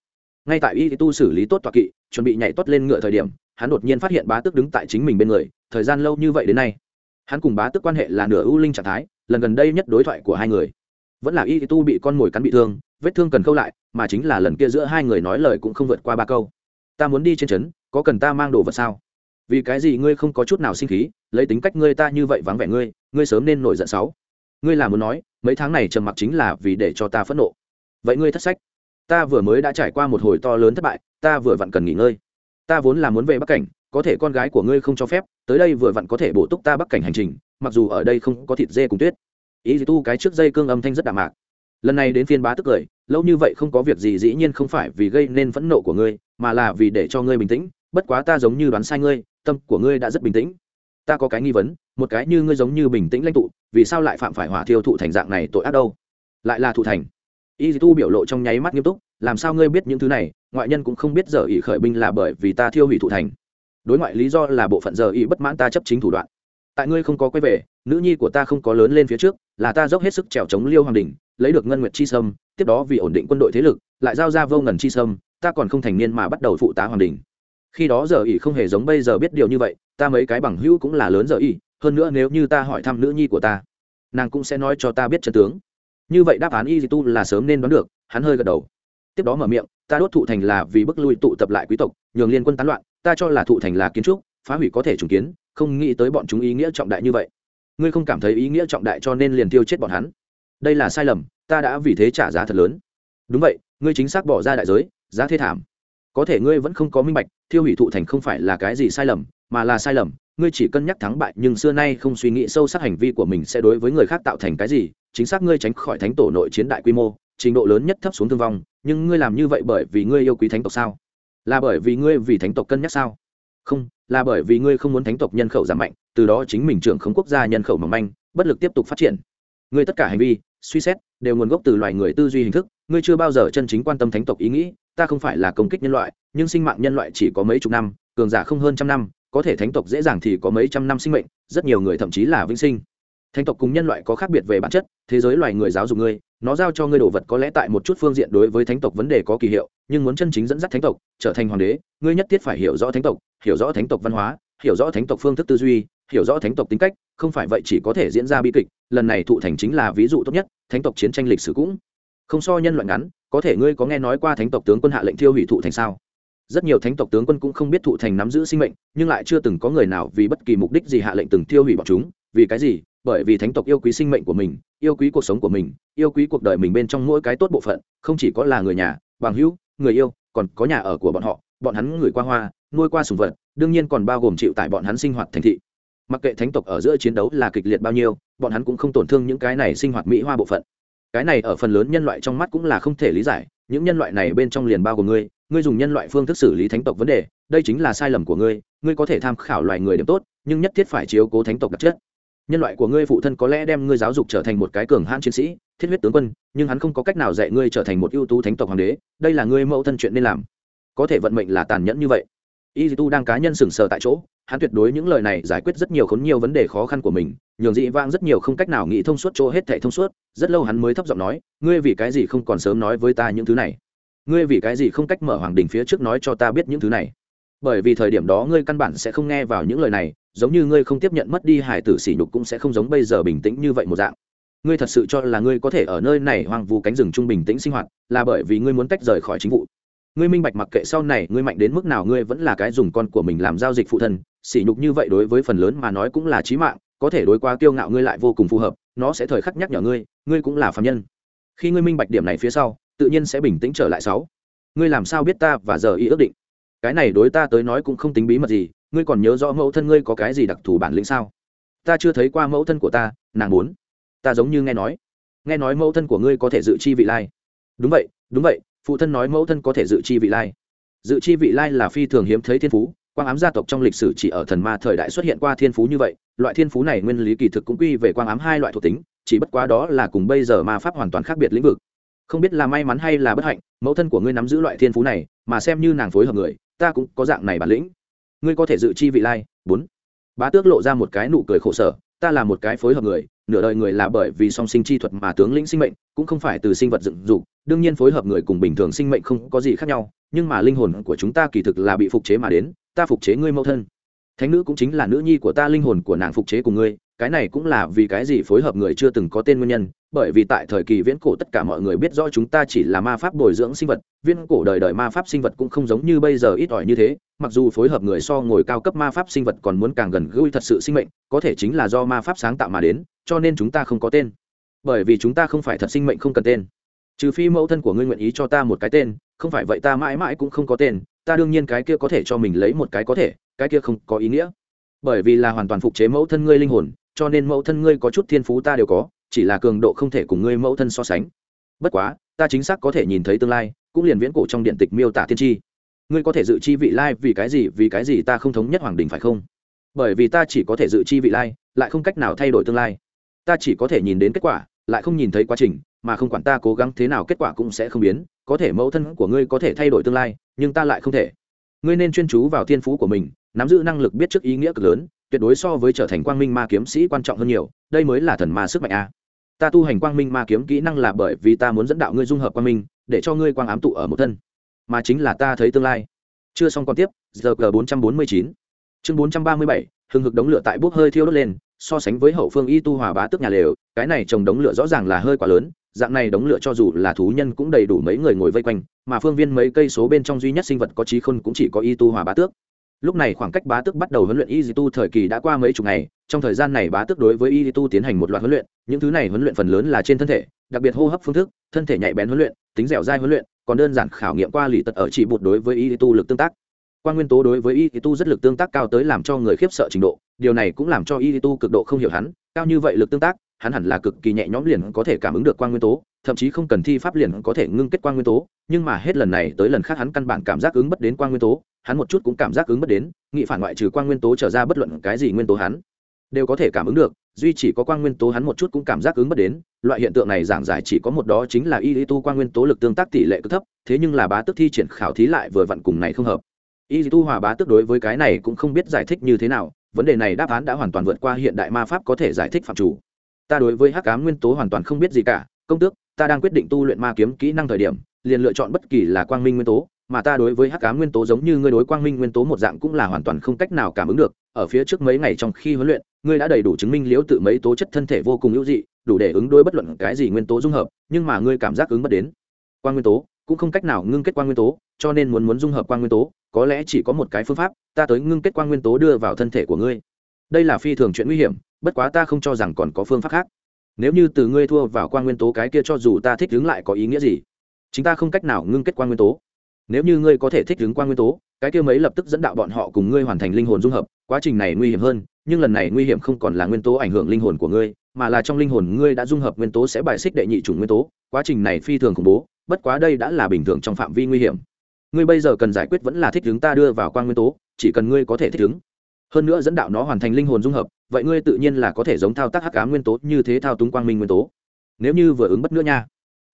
Ngay tại y tu xử lý tốt tọa kỵ, chuẩn bị nhảy tốt lên ngựa thời điểm, hắn đột nhiên phát hiện bá tước đứng tại chính mình bên người, thời gian lâu như vậy đến nay, hắn cùng bá tước quan hệ là nửa ưu linh trạng thái, lần gần đây nhất đối thoại của hai người vẫn là y tu bị con mồi cắn bị thương, vết thương cần câu lại, mà chính là lần kia giữa hai người nói lời cũng không vượt qua ba câu. Ta muốn đi trên trấn, có cần ta mang đồ vật sao? Vì cái gì ngươi không có chút nào sinh khí, lấy tính cách ngươi ta như vậy vắng vẻ ngươi ngươi sớm nên nổi giận sáu. Ngươi là muốn nói, mấy tháng này trầm mặc chính là vì để cho ta phẫn nộ. Vậy ngươi thất sách. Ta vừa mới đã trải qua một hồi to lớn thất bại, ta vừa vặn cần nghỉ ngơi. Ta vốn là muốn về bắc cảnh, có thể con gái của ngươi không cho phép, tới đây vừa vặn có thể bổ túc ta bắc cảnh hành trình, mặc dù ở đây không có thịt dê cùng tuyết ý gì tu cái trước dây cương âm thanh rất đạm mạc. Lần này đến phiên bá tức cười, lâu như vậy không có việc gì dĩ nhiên không phải vì gây nên phẫn nộ của ngươi, mà là vì để cho ngươi bình tĩnh, bất quá ta giống như đoán sai ngươi, tâm của ngươi đã rất bình tĩnh. Ta có cái nghi vấn, một cái như ngươi giống như bình tĩnh lãnh tụ, vì sao lại phạm phải hỏa thiêu thụ thành dạng này tội ác đâu? Lại là thụ thành. Y tu biểu lộ trong nháy mắt nghiêm túc, làm sao ngươi biết những thứ này, ngoại nhân cũng không biết giờ ỷ khởi binh là bởi vì ta thiêu hủy thụ thành. Đối ngoại lý do là bộ phận giờ ỷ bất mãn ta chấp chính thủ đoạn. Tại ngươi không có quay về, nữ nhi của ta không có lớn lên phía trước là ta dốc hết sức trèo chống liêu hoàng đình, lấy được ngân nguyệt chi sâm, tiếp đó vì ổn định quân đội thế lực, lại giao ra vô ngần chi sâm, ta còn không thành niên mà bắt đầu phụ tá hoàng đình. Khi đó giờ ỉ không hề giống bây giờ biết điều như vậy, ta mấy cái bằng hữu cũng là lớn giờ ỉ hơn nữa nếu như ta hỏi thăm nữ nhi của ta, nàng cũng sẽ nói cho ta biết chân tướng. Như vậy đáp án y tu là sớm nên đoán được, hắn hơi gật đầu. Tiếp đó mở miệng, ta đốt thụ thành là vì bức lui tụ tập lại quý tộc, nhường liên quân tán loạn, ta cho là thụ thành là kiến trúc, phá hủy có thể trùng kiến, không nghĩ tới bọn chúng ý nghĩa trọng đại như vậy ngươi không cảm thấy ý nghĩa trọng đại cho nên liền tiêu chết bọn hắn. Đây là sai lầm, ta đã vì thế trả giá thật lớn. Đúng vậy, ngươi chính xác bỏ ra đại giới, giá thê thảm. Có thể ngươi vẫn không có minh bạch, thiêu hủy thụ thành không phải là cái gì sai lầm, mà là sai lầm, ngươi chỉ cân nhắc thắng bại nhưng xưa nay không suy nghĩ sâu sắc hành vi của mình sẽ đối với người khác tạo thành cái gì, chính xác ngươi tránh khỏi thánh tổ nội chiến đại quy mô, trình độ lớn nhất thấp xuống thương vong, nhưng ngươi làm như vậy bởi vì ngươi yêu quý thánh tộc sao? Là bởi vì ngươi vì thánh tộc cân nhắc sao? Không, là bởi vì ngươi không muốn thánh tộc nhân khẩu giảm mạnh từ đó chính mình trưởng không quốc gia nhân khẩu mỏng manh, bất lực tiếp tục phát triển. Ngươi tất cả hành vi, suy xét, đều nguồn gốc từ loài người tư duy hình thức, ngươi chưa bao giờ chân chính quan tâm thánh tộc ý nghĩ, ta không phải là công kích nhân loại, nhưng sinh mạng nhân loại chỉ có mấy chục năm, cường giả không hơn trăm năm, có thể thánh tộc dễ dàng thì có mấy trăm năm sinh mệnh, rất nhiều người thậm chí là vĩnh sinh. Thánh tộc cùng nhân loại có khác biệt về bản chất, thế giới loài người giáo dục ngươi, nó giao cho ngươi đồ vật có lẽ tại một chút phương diện đối với thánh tộc vấn đề có kỳ hiệu, nhưng muốn chân chính dẫn dắt thánh tộc, trở thành hoàng đế, ngươi nhất thiết phải hiểu rõ thánh tộc, hiểu rõ thánh tộc văn hóa, hiểu rõ thánh tộc phương thức tư duy hiểu rõ thánh tộc tính cách, không phải vậy chỉ có thể diễn ra bi kịch, lần này thụ thành chính là ví dụ tốt nhất, thánh tộc chiến tranh lịch sử cũng không so nhân loại ngắn, có thể ngươi có nghe nói qua thánh tộc tướng quân hạ lệnh thiêu hủy thụ thành sao? Rất nhiều thánh tộc tướng quân cũng không biết thụ thành nắm giữ sinh mệnh, nhưng lại chưa từng có người nào vì bất kỳ mục đích gì hạ lệnh từng thiêu hủy bọn chúng. Vì cái gì? Bởi vì thánh tộc yêu quý sinh mệnh của mình, yêu quý cuộc sống của mình, yêu quý cuộc đời mình bên trong mỗi cái tốt bộ phận, không chỉ có là người nhà, bằng hữu, người yêu, còn có nhà ở của bọn họ. Bọn hắn người qua hoa, nuôi qua sùng vật, đương nhiên còn bao gồm chịu tại bọn hắn sinh hoạt thành thị mặc kệ thánh tộc ở giữa chiến đấu là kịch liệt bao nhiêu, bọn hắn cũng không tổn thương những cái này sinh hoạt mỹ hoa bộ phận. Cái này ở phần lớn nhân loại trong mắt cũng là không thể lý giải, những nhân loại này bên trong liền bao của ngươi ngươi dùng nhân loại phương thức xử lý thánh tộc vấn đề, đây chính là sai lầm của ngươi ngươi có thể tham khảo loài người điểm tốt, nhưng nhất thiết phải chiếu cố thánh tộc đặc chất. Nhân loại của ngươi phụ thân có lẽ đem ngươi giáo dục trở thành một cái cường hãn chiến sĩ, thiết huyết tướng quân, nhưng hắn không có cách nào dạy ngươi trở thành một ưu tú thánh tộc hoàng đế, đây là ngươi mẫu thân chuyện nên làm. Có thể vận mệnh là tàn nhẫn như vậy. Y tu đang cá nhân sừng sờ tại chỗ hắn tuyệt đối những lời này giải quyết rất nhiều khốn nhiều vấn đề khó khăn của mình, nhường dị vang rất nhiều không cách nào nghĩ thông suốt chỗ hết thảy thông suốt, rất lâu hắn mới thấp giọng nói, ngươi vì cái gì không còn sớm nói với ta những thứ này? Ngươi vì cái gì không cách mở hoàng đình phía trước nói cho ta biết những thứ này? Bởi vì thời điểm đó ngươi căn bản sẽ không nghe vào những lời này, giống như ngươi không tiếp nhận mất đi hải tử sỉ nhục cũng sẽ không giống bây giờ bình tĩnh như vậy một dạng. Ngươi thật sự cho là ngươi có thể ở nơi này hoang vu cánh rừng trung bình tĩnh sinh hoạt, là bởi vì ngươi muốn tách rời khỏi chính vụ ngươi minh bạch mặc kệ sau này ngươi mạnh đến mức nào, ngươi vẫn là cái dùng con của mình làm giao dịch phụ thân, sỉ nhục như vậy đối với phần lớn mà nói cũng là trí mạng, có thể đối qua kiêu ngạo ngươi lại vô cùng phù hợp, nó sẽ thời khắc nhắc nhở ngươi ngươi cũng là phạm nhân. Khi ngươi minh bạch điểm này phía sau, tự nhiên sẽ bình tĩnh trở lại sáu. Ngươi làm sao biết ta và giờ ý ước định? Cái này đối ta tới nói cũng không tính bí mật gì, ngươi còn nhớ rõ mẫu thân ngươi có cái gì đặc thù bản lĩnh sao? Ta chưa thấy qua mẫu thân của ta, nàng muốn ta giống như nghe nói. Nghe nói mẫu thân của ngươi có thể dự chi vị lai. Đúng vậy đúng vậy phụ thân nói mẫu thân có thể dự chi vị lai. Dự chi vị lai là phi thường hiếm thấy thiên phú, quang ám gia tộc trong lịch sử chỉ ở thần ma thời đại xuất hiện qua thiên phú như vậy, loại thiên phú này nguyên lý kỳ thực cũng quy về quang ám hai loại thuộc tính, chỉ bất quá đó là cùng bây giờ ma pháp hoàn toàn khác biệt lĩnh vực. Không biết là may mắn hay là bất hạnh, mẫu thân của ngươi nắm giữ loại thiên phú này, mà xem như nàng phối hợp người, ta cũng có dạng này bản lĩnh. Ngươi có thể dự chi vị lai. Bốn. Bá tước lộ ra một cái nụ cười khổ sở, ta là một cái phối hợp người, nửa đời người là bởi vì song sinh chi thuật mà tướng lĩnh sinh mệnh cũng không phải từ sinh vật dựng dục, đương nhiên phối hợp người cùng bình thường sinh mệnh không có gì khác nhau, nhưng mà linh hồn của chúng ta kỳ thực là bị phục chế mà đến, ta phục chế ngươi mẫu thân. Thánh nữ cũng chính là nữ nhi của ta, linh hồn của nàng phục chế cùng ngươi, cái này cũng là vì cái gì phối hợp người chưa từng có tên nguyên nhân, bởi vì tại thời kỳ viễn cổ tất cả mọi người biết rõ chúng ta chỉ là ma pháp bồi dưỡng sinh vật, viễn cổ đời đời ma pháp sinh vật cũng không giống như bây giờ ít ỏi như thế, mặc dù phối hợp người so ngồi cao cấp ma pháp sinh vật còn muốn càng gần gũi thật sự sinh mệnh, có thể chính là do ma pháp sáng tạo mà đến, cho nên chúng ta không có tên bởi vì chúng ta không phải thật sinh mệnh không cần tên. Trừ phi mẫu thân của ngươi nguyện ý cho ta một cái tên, không phải vậy ta mãi mãi cũng không có tên, ta đương nhiên cái kia có thể cho mình lấy một cái có thể, cái kia không có ý nghĩa. Bởi vì là hoàn toàn phục chế mẫu thân ngươi linh hồn, cho nên mẫu thân ngươi có chút thiên phú ta đều có, chỉ là cường độ không thể cùng ngươi mẫu thân so sánh. Bất quá, ta chính xác có thể nhìn thấy tương lai, cũng liền viễn cổ trong điện tịch miêu tả thiên tri. Ngươi có thể dự chi vị lai vì cái gì, vì cái gì ta không thống nhất hoàng đình phải không? Bởi vì ta chỉ có thể dự chi vị lai, lại không cách nào thay đổi tương lai. Ta chỉ có thể nhìn đến kết quả lại không nhìn thấy quá trình, mà không quản ta cố gắng thế nào, kết quả cũng sẽ không biến. Có thể mẫu thân của ngươi có thể thay đổi tương lai, nhưng ta lại không thể. Ngươi nên chuyên chú vào thiên phú của mình, nắm giữ năng lực biết trước ý nghĩa cực lớn, tuyệt đối so với trở thành quang minh ma kiếm sĩ quan trọng hơn nhiều. Đây mới là thần ma sức mạnh a. Ta tu hành quang minh ma kiếm kỹ năng là bởi vì ta muốn dẫn đạo ngươi dung hợp quang minh, để cho ngươi quang ám tụ ở một thân. Mà chính là ta thấy tương lai. Chưa xong còn tiếp, giờ g bốn trăm bốn mươi chín. Chương bốn trăm ba mươi bảy, hừng hực đống lửa tại bốc hơi thiêu đốt lên so sánh với hậu phương y tu hòa bá tức nhà lều, cái này trồng đống lửa rõ ràng là hơi quá lớn, dạng này đống lửa cho dù là thú nhân cũng đầy đủ mấy người ngồi vây quanh, mà phương viên mấy cây số bên trong duy nhất sinh vật có trí khôn cũng chỉ có y tu hòa bá tước. Lúc này khoảng cách bá tước bắt đầu huấn luyện y Di tu thời kỳ đã qua mấy chục ngày, trong thời gian này bá tước đối với y Di tu tiến hành một loạt huấn luyện, những thứ này huấn luyện phần lớn là trên thân thể, đặc biệt hô hấp phương thức, thân thể nhạy bén huấn luyện, tính dẻo dai huấn luyện, còn đơn giản khảo nghiệm qua lì tật ở chỉ bột đối với y Di tu lực tương tác. Quan nguyên tố đối với y Di tu rất lực tương tác cao tới làm cho người khiếp sợ trình độ điều này cũng làm cho y tu cực độ không hiểu hắn, cao như vậy lực tương tác, hắn hẳn là cực kỳ nhẹ nhõm liền có thể cảm ứng được quan nguyên tố, thậm chí không cần thi pháp liền có thể ngưng kết quan nguyên tố, nhưng mà hết lần này tới lần khác hắn căn bản cảm giác ứng bất đến quan nguyên tố, hắn một chút cũng cảm giác ứng bất đến, nghị phản ngoại trừ quan nguyên tố trở ra bất luận cái gì nguyên tố hắn đều có thể cảm ứng được, duy chỉ có quan nguyên tố hắn một chút cũng cảm giác ứng bất đến, loại hiện tượng này giảng giải chỉ có một đó chính là y lý tu quan nguyên tố lực tương tác tỷ lệ cực thấp, thế nhưng là bá tức thi triển khảo thí lại vừa vặn cùng này không hợp. Y tu hòa bá tức đối với cái này cũng không biết giải thích như thế nào vấn đề này đáp án đã hoàn toàn vượt qua hiện đại ma pháp có thể giải thích phạm chủ. Ta đối với hắc ám nguyên tố hoàn toàn không biết gì cả, công tước, ta đang quyết định tu luyện ma kiếm kỹ năng thời điểm, liền lựa chọn bất kỳ là quang minh nguyên tố, mà ta đối với hắc ám nguyên tố giống như ngươi đối quang minh nguyên tố một dạng cũng là hoàn toàn không cách nào cảm ứng được. Ở phía trước mấy ngày trong khi huấn luyện, ngươi đã đầy đủ chứng minh liễu tự mấy tố chất thân thể vô cùng hữu dị, đủ để ứng đối bất luận cái gì nguyên tố dung hợp, nhưng mà ngươi cảm giác ứng bất đến. Quang nguyên tố cũng không cách nào ngưng kết quang nguyên tố, cho nên muốn muốn dung hợp quang nguyên tố, có lẽ chỉ có một cái phương pháp, ta tới ngưng kết quang nguyên tố đưa vào thân thể của ngươi. Đây là phi thường chuyện nguy hiểm, bất quá ta không cho rằng còn có phương pháp khác. Nếu như từ ngươi thua vào quang nguyên tố cái kia cho dù ta thích đứng lại có ý nghĩa gì chúng ta không cách nào ngưng kết quang nguyên tố. Nếu như ngươi có thể thích đứng quang nguyên tố cái kia mấy lập tức dẫn đạo bọn họ cùng ngươi hoàn thành linh hồn dung hợp, quá trình này nguy hiểm hơn, nhưng lần này nguy hiểm không còn là nguyên tố ảnh hưởng linh hồn của ngươi, mà là trong linh hồn ngươi đã dung hợp nguyên tố sẽ bài xích đệ nhị chủng nguyên tố, quá trình này phi thường khủng bố, bất quá đây đã là bình thường trong phạm vi nguy hiểm. Ngươi bây giờ cần giải quyết vẫn là thích ứng ta đưa vào quang nguyên tố, chỉ cần ngươi có thể thích ứng. Hơn nữa dẫn đạo nó hoàn thành linh hồn dung hợp, vậy ngươi tự nhiên là có thể giống thao tác hắc cá nguyên tố như thế thao túng quang minh nguyên tố. Nếu như vừa ứng bất nữa nha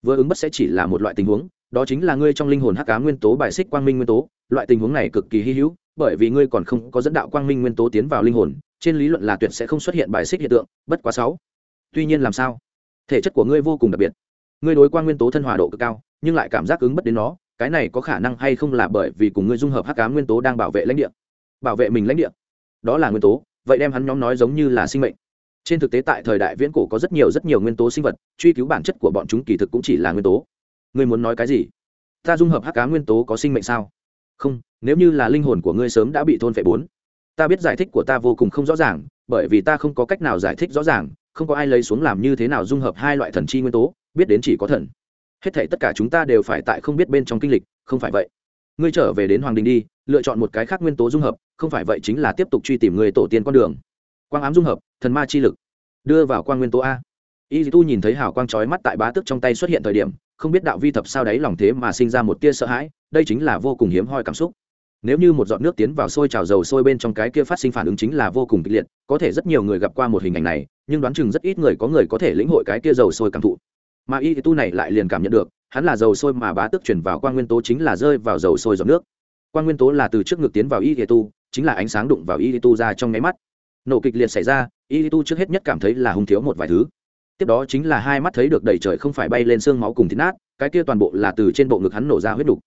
vừa ứng bất sẽ chỉ là một loại tình huống, đó chính là ngươi trong linh hồn hắc cá nguyên tố bài xích quang minh nguyên tố, loại tình huống này cực kỳ hy hữu, bởi vì ngươi còn không có dẫn đạo quang minh nguyên tố tiến vào linh hồn, trên lý luận là tuyệt sẽ không xuất hiện bài xích hiện tượng, bất quá sáu. Tuy nhiên làm sao? Thể chất của ngươi vô cùng đặc biệt. Ngươi đối quang nguyên tố thân hòa độ cực cao, nhưng lại cảm giác ứng bất đến nó, cái này có khả năng hay không là bởi vì cùng ngươi dung hợp hắc cá nguyên tố đang bảo vệ lãnh địa. Bảo vệ mình lãnh địa. Đó là nguyên tố, vậy đem hắn nhóm nói giống như là sinh mệnh trên thực tế tại thời đại viễn cổ có rất nhiều rất nhiều nguyên tố sinh vật, truy cứu bản chất của bọn chúng kỳ thực cũng chỉ là nguyên tố. Ngươi muốn nói cái gì? Ta dung hợp hắc cá nguyên tố có sinh mệnh sao? Không, nếu như là linh hồn của ngươi sớm đã bị thôn phệ bốn. Ta biết giải thích của ta vô cùng không rõ ràng, bởi vì ta không có cách nào giải thích rõ ràng, không có ai lấy xuống làm như thế nào dung hợp hai loại thần chi nguyên tố, biết đến chỉ có thần. Hết thể tất cả chúng ta đều phải tại không biết bên trong kinh lịch, không phải vậy? Ngươi trở về đến hoàng đình đi, lựa chọn một cái khác nguyên tố dung hợp, không phải vậy chính là tiếp tục truy tìm người tổ tiên con đường. Quang ám dung hợp thần ma chi lực, đưa vào quang nguyên tố a. Y tu nhìn thấy hào quang trói mắt tại bá tức trong tay xuất hiện thời điểm, không biết đạo vi thập sao đáy lòng thế mà sinh ra một tia sợ hãi, đây chính là vô cùng hiếm hoi cảm xúc. Nếu như một giọt nước tiến vào sôi trào dầu sôi bên trong cái kia phát sinh phản ứng chính là vô cùng kịch liệt, có thể rất nhiều người gặp qua một hình ảnh này, nhưng đoán chừng rất ít người có người có thể lĩnh hội cái kia dầu sôi cảm thụ. Mà y tu này lại liền cảm nhận được, hắn là dầu sôi mà bá tức chuyển vào quang nguyên tố chính là rơi vào dầu sôi giọt nước. Quang nguyên tố là từ trước ngực tiến vào y tu, chính là ánh sáng đụng vào y tu ra trong nháy mắt. Nổ kịch liệt xảy ra y tu trước hết nhất cảm thấy là hung thiếu một vài thứ. Tiếp đó chính là hai mắt thấy được đầy trời không phải bay lên xương máu cùng thịt nát, cái kia toàn bộ là từ trên bộ ngực hắn nổ ra huyết đục.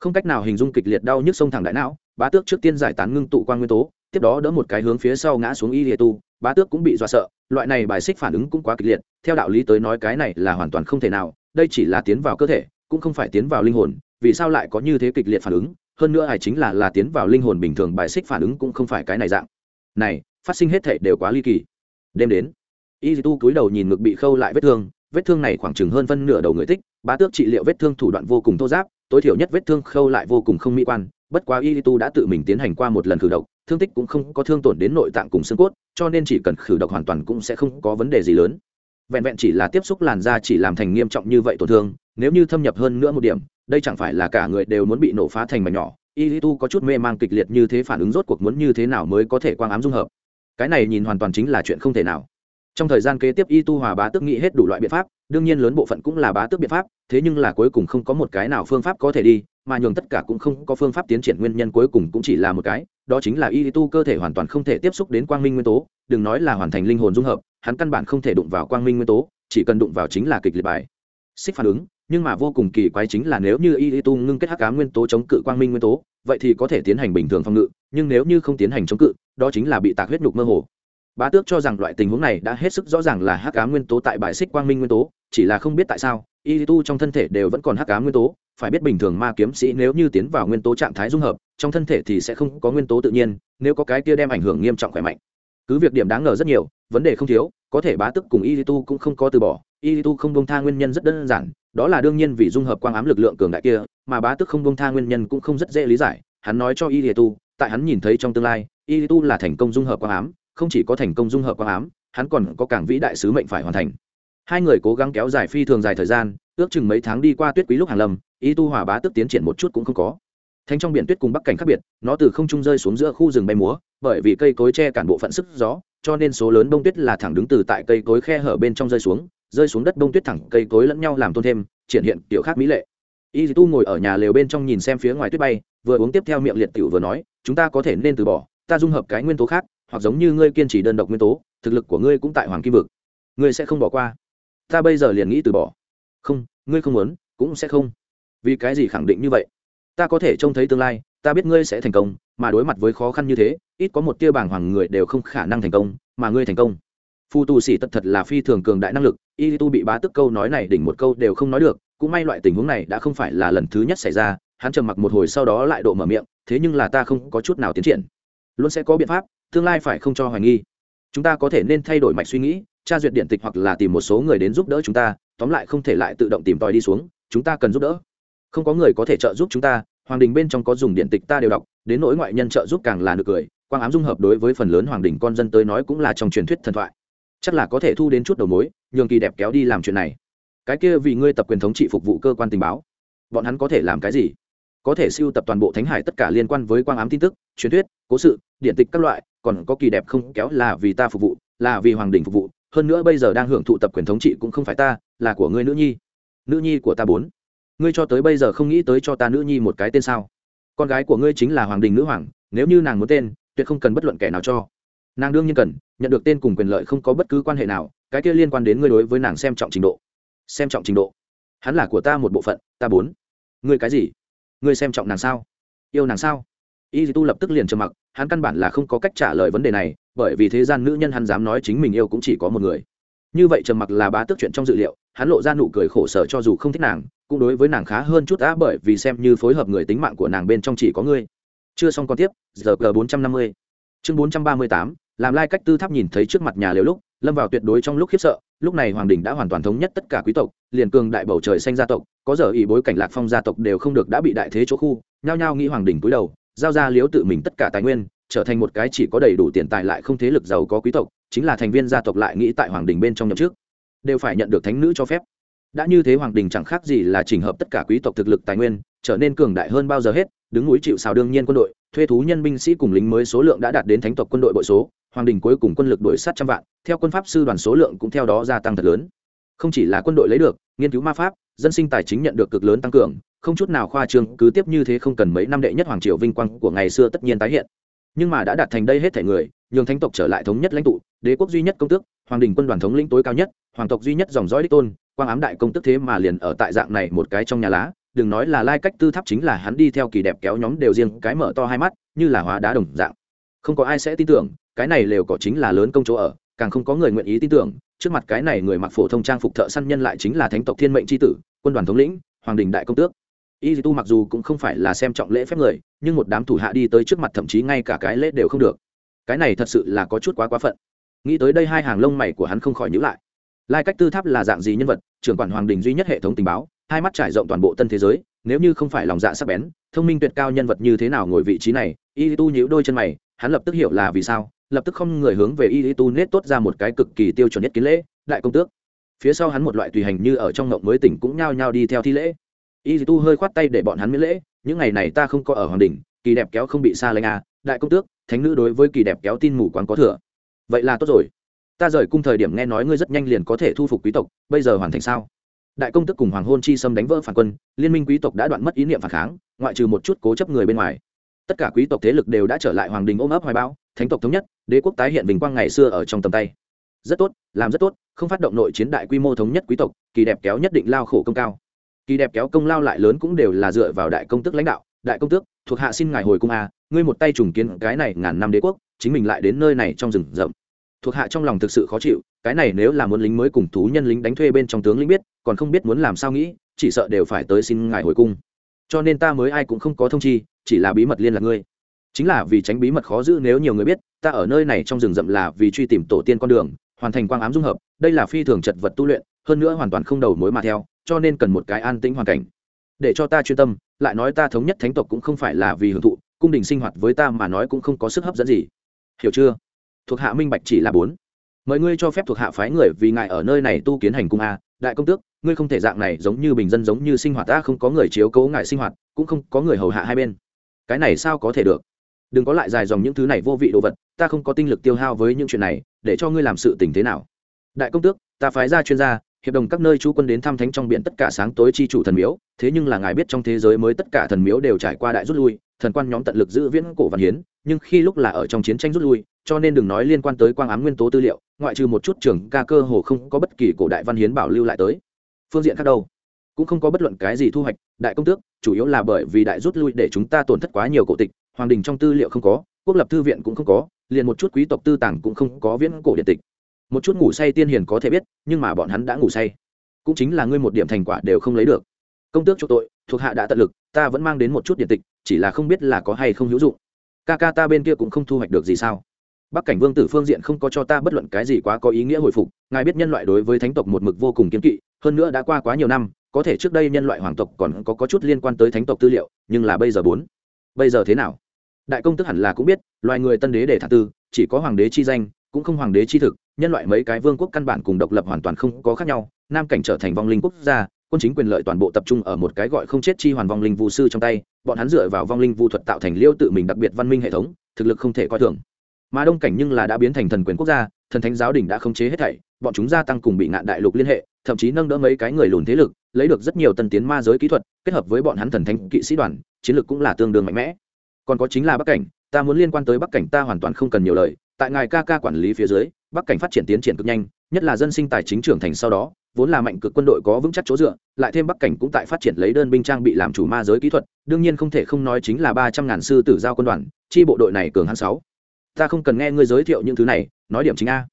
Không cách nào hình dung kịch liệt đau nhức sông thẳng đại não, bá tước trước tiên giải tán ngưng tụ quan nguyên tố, tiếp đó đỡ một cái hướng phía sau ngã xuống y lìa tu bá tước cũng bị dọa sợ, loại này bài xích phản ứng cũng quá kịch liệt, theo đạo lý tới nói cái này là hoàn toàn không thể nào, đây chỉ là tiến vào cơ thể, cũng không phải tiến vào linh hồn, vì sao lại có như thế kịch liệt phản ứng, hơn nữa hải chính là là tiến vào linh hồn bình thường bài xích phản ứng cũng không phải cái này dạng. Này phát sinh hết thể đều quá ly kỳ. Đêm đến, y tu cúi đầu nhìn ngực bị khâu lại vết thương vết thương này khoảng chừng hơn phân nửa đầu người tích, bá tước trị liệu vết thương thủ đoạn vô cùng thô giáp, tối thiểu nhất vết thương khâu lại vô cùng không mỹ quan, bất quá y tu đã tự mình tiến hành qua một lần khử độc, thương tích cũng không có thương tổn đến nội tạng cùng xương cốt, cho nên chỉ cần khử độc hoàn toàn cũng sẽ không có vấn đề gì lớn. Vẹn vẹn chỉ là tiếp xúc làn da chỉ làm thành nghiêm trọng như vậy tổn thương, nếu như thâm nhập hơn nữa một điểm, đây chẳng phải là cả người đều muốn bị nổ phá thành mảnh nhỏ. Y tu có chút mê mang kịch liệt như thế phản ứng rốt cuộc muốn như thế nào mới có thể quang ám dung hợp? Cái này nhìn hoàn toàn chính là chuyện không thể nào. Trong thời gian kế tiếp y tu hòa bá tước nghĩ hết đủ loại biện pháp, đương nhiên lớn bộ phận cũng là bá tước biện pháp, thế nhưng là cuối cùng không có một cái nào phương pháp có thể đi, mà nhường tất cả cũng không có phương pháp tiến triển nguyên nhân cuối cùng cũng chỉ là một cái, đó chính là y tu cơ thể hoàn toàn không thể tiếp xúc đến quang minh nguyên tố, đừng nói là hoàn thành linh hồn dung hợp, hắn căn bản không thể đụng vào quang minh nguyên tố, chỉ cần đụng vào chính là kịch liệt bài. Xích phản ứng nhưng mà vô cùng kỳ quái chính là nếu như y tu ngưng kết hắc cá nguyên tố chống cự quang minh nguyên tố, vậy thì có thể tiến hành bình thường phòng ngự, nhưng nếu như không tiến hành chống cự, đó chính là bị tạc huyết nhục mơ hồ. Bá tước cho rằng loại tình huống này đã hết sức rõ ràng là hắc cá nguyên tố tại bài xích quang minh nguyên tố, chỉ là không biết tại sao y tu trong thân thể đều vẫn còn hắc cá nguyên tố, phải biết bình thường ma kiếm sĩ nếu như tiến vào nguyên tố trạng thái dung hợp, trong thân thể thì sẽ không có nguyên tố tự nhiên, nếu có cái kia đem ảnh hưởng nghiêm trọng khỏe mạnh. Cứ việc điểm đáng ngờ rất nhiều, vấn đề không thiếu, có thể bá tức cùng y tu cũng không có từ bỏ y tu không bông tha nguyên nhân rất đơn giản đó là đương nhiên vì dung hợp quang ám lực lượng cường đại kia, mà bá tức không bông tha nguyên nhân cũng không rất dễ lý giải, hắn nói cho y tu, tại hắn nhìn thấy trong tương lai, y tu là thành công dung hợp quang ám, không chỉ có thành công dung hợp quang ám, hắn còn có càng vĩ đại sứ mệnh phải hoàn thành. Hai người cố gắng kéo dài phi thường dài thời gian, ước chừng mấy tháng đi qua tuyết quý lúc hàng lâm, y tu hòa bá tức tiến triển một chút cũng không có. Thanh trong biển tuyết cùng bắc cảnh khác biệt, nó từ không trung rơi xuống giữa khu rừng bay múa, bởi vì cây cối che cản bộ phận sức gió, cho nên số lớn bông tuyết là thẳng đứng từ tại cây cối khe hở bên trong rơi xuống rơi xuống đất bông tuyết thẳng cây cối lẫn nhau làm tôn thêm, triển hiện kiểu khác mỹ lệ. Y tu ngồi ở nhà lều bên trong nhìn xem phía ngoài tuyết bay, vừa uống tiếp theo miệng liệt tiểu vừa nói, chúng ta có thể nên từ bỏ, ta dung hợp cái nguyên tố khác, hoặc giống như ngươi kiên trì đơn độc nguyên tố, thực lực của ngươi cũng tại hoàng kim vực. Ngươi sẽ không bỏ qua. Ta bây giờ liền nghĩ từ bỏ. Không, ngươi không muốn, cũng sẽ không. Vì cái gì khẳng định như vậy? Ta có thể trông thấy tương lai, ta biết ngươi sẽ thành công, mà đối mặt với khó khăn như thế, ít có một tia bảng hoàng người đều không khả năng thành công, mà ngươi thành công. Phù tù sĩ tật thật là phi thường cường đại năng lực y tu bị bá tức câu nói này đỉnh một câu đều không nói được, cũng may loại tình huống này đã không phải là lần thứ nhất xảy ra, hắn trầm mặc một hồi sau đó lại độ mở miệng, thế nhưng là ta không có chút nào tiến triển. Luôn sẽ có biện pháp, tương lai phải không cho hoài nghi. Chúng ta có thể nên thay đổi mạch suy nghĩ, tra duyệt điện tịch hoặc là tìm một số người đến giúp đỡ chúng ta, tóm lại không thể lại tự động tìm tòi đi xuống, chúng ta cần giúp đỡ. Không có người có thể trợ giúp chúng ta, hoàng đình bên trong có dùng điện tịch ta đều đọc, đến nỗi ngoại nhân trợ giúp càng là được cười, quang ám dung hợp đối với phần lớn hoàng đình con dân tới nói cũng là trong truyền thuyết thần thoại chắc là có thể thu đến chút đầu mối, nhường kỳ đẹp kéo đi làm chuyện này. Cái kia vì ngươi tập quyền thống trị phục vụ cơ quan tình báo. Bọn hắn có thể làm cái gì? Có thể siêu tập toàn bộ thánh hải tất cả liên quan với quang ám tin tức, truyền thuyết, cố sự, điện tịch các loại, còn có kỳ đẹp không kéo là vì ta phục vụ, là vì hoàng đình phục vụ. Hơn nữa bây giờ đang hưởng thụ tập quyền thống trị cũng không phải ta, là của ngươi nữ nhi. Nữ nhi của ta bốn. Ngươi cho tới bây giờ không nghĩ tới cho ta nữ nhi một cái tên sao? Con gái của ngươi chính là hoàng đình nữ hoàng, nếu như nàng muốn tên, tuyệt không cần bất luận kẻ nào cho nàng đương nhiên cần, nhận được tên cùng quyền lợi không có bất cứ quan hệ nào, cái kia liên quan đến ngươi đối với nàng xem trọng trình độ. Xem trọng trình độ. Hắn là của ta một bộ phận, ta bốn. Ngươi cái gì? Ngươi xem trọng nàng sao? Yêu nàng sao? Y tu lập tức liền trầm mặc, hắn căn bản là không có cách trả lời vấn đề này, bởi vì thế gian nữ nhân hắn dám nói chính mình yêu cũng chỉ có một người. Như vậy trầm mặc là bá tước chuyện trong dự liệu, hắn lộ ra nụ cười khổ sở cho dù không thích nàng, cũng đối với nàng khá hơn chút đã bởi vì xem như phối hợp người tính mạng của nàng bên trong chỉ có ngươi. Chưa xong còn tiếp, giờ g bốn trăm năm mươi. Chương bốn trăm ba mươi tám làm lai cách tư tháp nhìn thấy trước mặt nhà liều lúc lâm vào tuyệt đối trong lúc khiếp sợ, lúc này hoàng đình đã hoàn toàn thống nhất tất cả quý tộc, liền cường đại bầu trời xanh gia tộc, có giờ ý bối cảnh lạc phong gia tộc đều không được đã bị đại thế chỗ khu, nhao nhao nghĩ hoàng đình cúi đầu, giao ra liếu tự mình tất cả tài nguyên, trở thành một cái chỉ có đầy đủ tiền tài lại không thế lực giàu có quý tộc, chính là thành viên gia tộc lại nghĩ tại hoàng đình bên trong nhậm trước đều phải nhận được thánh nữ cho phép. Đã như thế hoàng đình chẳng khác gì là chỉnh hợp tất cả quý tộc thực lực tài nguyên, trở nên cường đại hơn bao giờ hết, đứng núi chịu xào đương nhiên quân đội, thuê thú nhân binh sĩ cùng lính mới số lượng đã đạt đến thánh tộc quân đội bội số hoàng đình cuối cùng quân lực đổi sát trăm vạn, theo quân pháp sư đoàn số lượng cũng theo đó gia tăng thật lớn. Không chỉ là quân đội lấy được, nghiên cứu ma pháp, dân sinh tài chính nhận được cực lớn tăng cường, không chút nào khoa trương, cứ tiếp như thế không cần mấy năm đệ nhất hoàng triều vinh quang của ngày xưa tất nhiên tái hiện. Nhưng mà đã đạt thành đây hết thể người, nhường thánh tộc trở lại thống nhất lãnh tụ, đế quốc duy nhất công tước, hoàng đình quân đoàn thống lĩnh tối cao nhất, hoàng tộc duy nhất dòng dõi đích tôn, quang ám đại công tức thế mà liền ở tại dạng này một cái trong nhà lá, đừng nói là lai cách tư tháp chính là hắn đi theo kỳ đẹp kéo nhóm đều riêng cái mở to hai mắt, như là hóa đá đồng dạng. Không có ai sẽ tin tưởng cái này lều cỏ chính là lớn công chỗ ở, càng không có người nguyện ý tin tưởng, trước mặt cái này người mặc phổ thông trang phục thợ săn nhân lại chính là thánh tộc thiên mệnh tri tử, quân đoàn thống lĩnh, hoàng đình đại công tước. Y tu mặc dù cũng không phải là xem trọng lễ phép người, nhưng một đám thủ hạ đi tới trước mặt thậm chí ngay cả cái lễ đều không được. Cái này thật sự là có chút quá quá phận. Nghĩ tới đây hai hàng lông mày của hắn không khỏi nhữ lại. Lai cách tư tháp là dạng gì nhân vật, trưởng quản hoàng đình duy nhất hệ thống tình báo, hai mắt trải rộng toàn bộ tân thế giới, nếu như không phải lòng dạ sắc bén, thông minh tuyệt cao nhân vật như thế nào ngồi vị trí này, y tu nhíu đôi chân mày, hắn lập tức hiểu là vì sao lập tức không người hướng về y tu nết tốt ra một cái cực kỳ tiêu chuẩn nhất kiến lễ, đại công tước. Phía sau hắn một loại tùy hành như ở trong ngộng mới tỉnh cũng nhao nhao đi theo thi lễ. Y tu hơi khoát tay để bọn hắn miễn lễ, những ngày này ta không có ở hoàng đình kỳ đẹp kéo không bị xa lanh à đại công tước, thánh nữ đối với kỳ đẹp kéo tin mù quán có thừa. Vậy là tốt rồi. Ta rời cung thời điểm nghe nói ngươi rất nhanh liền có thể thu phục quý tộc, bây giờ hoàn thành sao? Đại công tức cùng hoàng hôn chi xâm đánh vỡ phản quân, liên minh quý tộc đã đoạn mất ý niệm phản kháng, ngoại trừ một chút cố chấp người bên ngoài. Tất cả quý tộc thế lực đều đã trở lại hoàng đình ôm ấp hoài bão thánh tộc thống nhất, đế quốc tái hiện vinh quang ngày xưa ở trong tầm tay. Rất tốt, làm rất tốt, không phát động nội chiến đại quy mô thống nhất quý tộc, kỳ đẹp kéo nhất định lao khổ công cao. Kỳ đẹp kéo công lao lại lớn cũng đều là dựa vào đại công tước lãnh đạo. Đại công tước, thuộc hạ xin ngài hồi cung a, ngươi một tay trùng kiến cái này ngàn năm đế quốc, chính mình lại đến nơi này trong rừng rậm. Thuộc hạ trong lòng thực sự khó chịu, cái này nếu là muốn lính mới cùng thú nhân lính đánh thuê bên trong tướng lính biết, còn không biết muốn làm sao nghĩ, chỉ sợ đều phải tới xin ngài hồi cung. Cho nên ta mới ai cũng không có thông chi, chỉ là bí mật liên lạc ngươi chính là vì tránh bí mật khó giữ nếu nhiều người biết, ta ở nơi này trong rừng rậm là vì truy tìm tổ tiên con đường, hoàn thành quang ám dung hợp, đây là phi thường chật vật tu luyện, hơn nữa hoàn toàn không đầu mối mà theo, cho nên cần một cái an tĩnh hoàn cảnh. Để cho ta chuyên tâm, lại nói ta thống nhất thánh tộc cũng không phải là vì hưởng thụ, cung đình sinh hoạt với ta mà nói cũng không có sức hấp dẫn gì. Hiểu chưa? Thuộc hạ minh bạch chỉ là bốn. Mời ngươi cho phép thuộc hạ phái người vì ngài ở nơi này tu kiến hành cung a, đại công tước, ngươi không thể dạng này giống như bình dân giống như sinh hoạt ta, không có người chiếu cố ngài sinh hoạt, cũng không có người hầu hạ hai bên. Cái này sao có thể được? Đừng có lại dài dòng những thứ này vô vị đồ vật, ta không có tinh lực tiêu hao với những chuyện này, để cho ngươi làm sự tình thế nào? Đại công tước, ta phái ra chuyên gia, hiệp đồng các nơi chú quân đến thăm thánh trong biển tất cả sáng tối chi chủ thần miếu, thế nhưng là ngài biết trong thế giới mới tất cả thần miếu đều trải qua đại rút lui, thần quan nhóm tận lực giữ viễn cổ văn hiến, nhưng khi lúc là ở trong chiến tranh rút lui, cho nên đừng nói liên quan tới quang ám nguyên tố tư liệu, ngoại trừ một chút trường ca cơ hồ không có bất kỳ cổ đại văn hiến bảo lưu lại tới. Phương diện khác đâu? Cũng không có bất luận cái gì thu hoạch, đại công tước, chủ yếu là bởi vì đại rút lui để chúng ta tổn thất quá nhiều cổ tịch hoàng đình trong tư liệu không có quốc lập thư viện cũng không có liền một chút quý tộc tư tàng cũng không có viễn cổ điện tịch. Một chút ngủ say tiên hiền có thể biết nhưng mà bọn hắn đã ngủ say. Cũng chính là ngươi một điểm thành quả đều không lấy được. Công tước cho tội thuộc hạ đã tận lực ta vẫn mang đến một chút điện tịch chỉ là không biết là có hay không hữu dụng. Ca ca ta bên kia cũng không thu hoạch được gì sao? Bắc cảnh vương tử phương diện không có cho ta bất luận cái gì quá có ý nghĩa hồi phục ngài biết nhân loại đối với thánh tộc một mực vô cùng kiên kỵ hơn nữa đã qua quá nhiều năm có thể trước đây nhân loại hoàng tộc còn có, có chút liên quan tới thánh tộc tư liệu nhưng là bây giờ bốn. Bây giờ thế nào? Đại công tức hẳn là cũng biết, loài người tân đế để thả tư, chỉ có hoàng đế chi danh, cũng không hoàng đế chi thực, nhân loại mấy cái vương quốc căn bản cùng độc lập hoàn toàn không có khác nhau, nam cảnh trở thành vong linh quốc gia, quân chính quyền lợi toàn bộ tập trung ở một cái gọi không chết chi hoàn vong linh vu sư trong tay, bọn hắn dựa vào vong linh vu thuật tạo thành liêu tự mình đặc biệt văn minh hệ thống, thực lực không thể coi thường. Mà đông cảnh nhưng là đã biến thành thần quyền quốc gia, thần thánh giáo đình đã khống chế hết thảy, bọn chúng gia tăng cùng bị ngạn đại lục liên hệ, thậm chí nâng đỡ mấy cái người lùn thế lực, lấy được rất nhiều tân tiến ma giới kỹ thuật, kết hợp với bọn hắn thần thánh kỵ sĩ đoàn, chiến lược cũng là tương đương mạnh mẽ còn có chính là bắc cảnh, ta muốn liên quan tới bắc cảnh ta hoàn toàn không cần nhiều lời, tại ngài ca ca quản lý phía dưới, bắc cảnh phát triển tiến triển cực nhanh, nhất là dân sinh tài chính trưởng thành sau đó, vốn là mạnh cực quân đội có vững chắc chỗ dựa, lại thêm bắc cảnh cũng tại phát triển lấy đơn binh trang bị làm chủ ma giới kỹ thuật, đương nhiên không thể không nói chính là ba trăm ngàn sư tử giao quân đoàn, chi bộ đội này cường hãn sáu. Ta không cần nghe ngươi giới thiệu những thứ này, nói điểm chính a.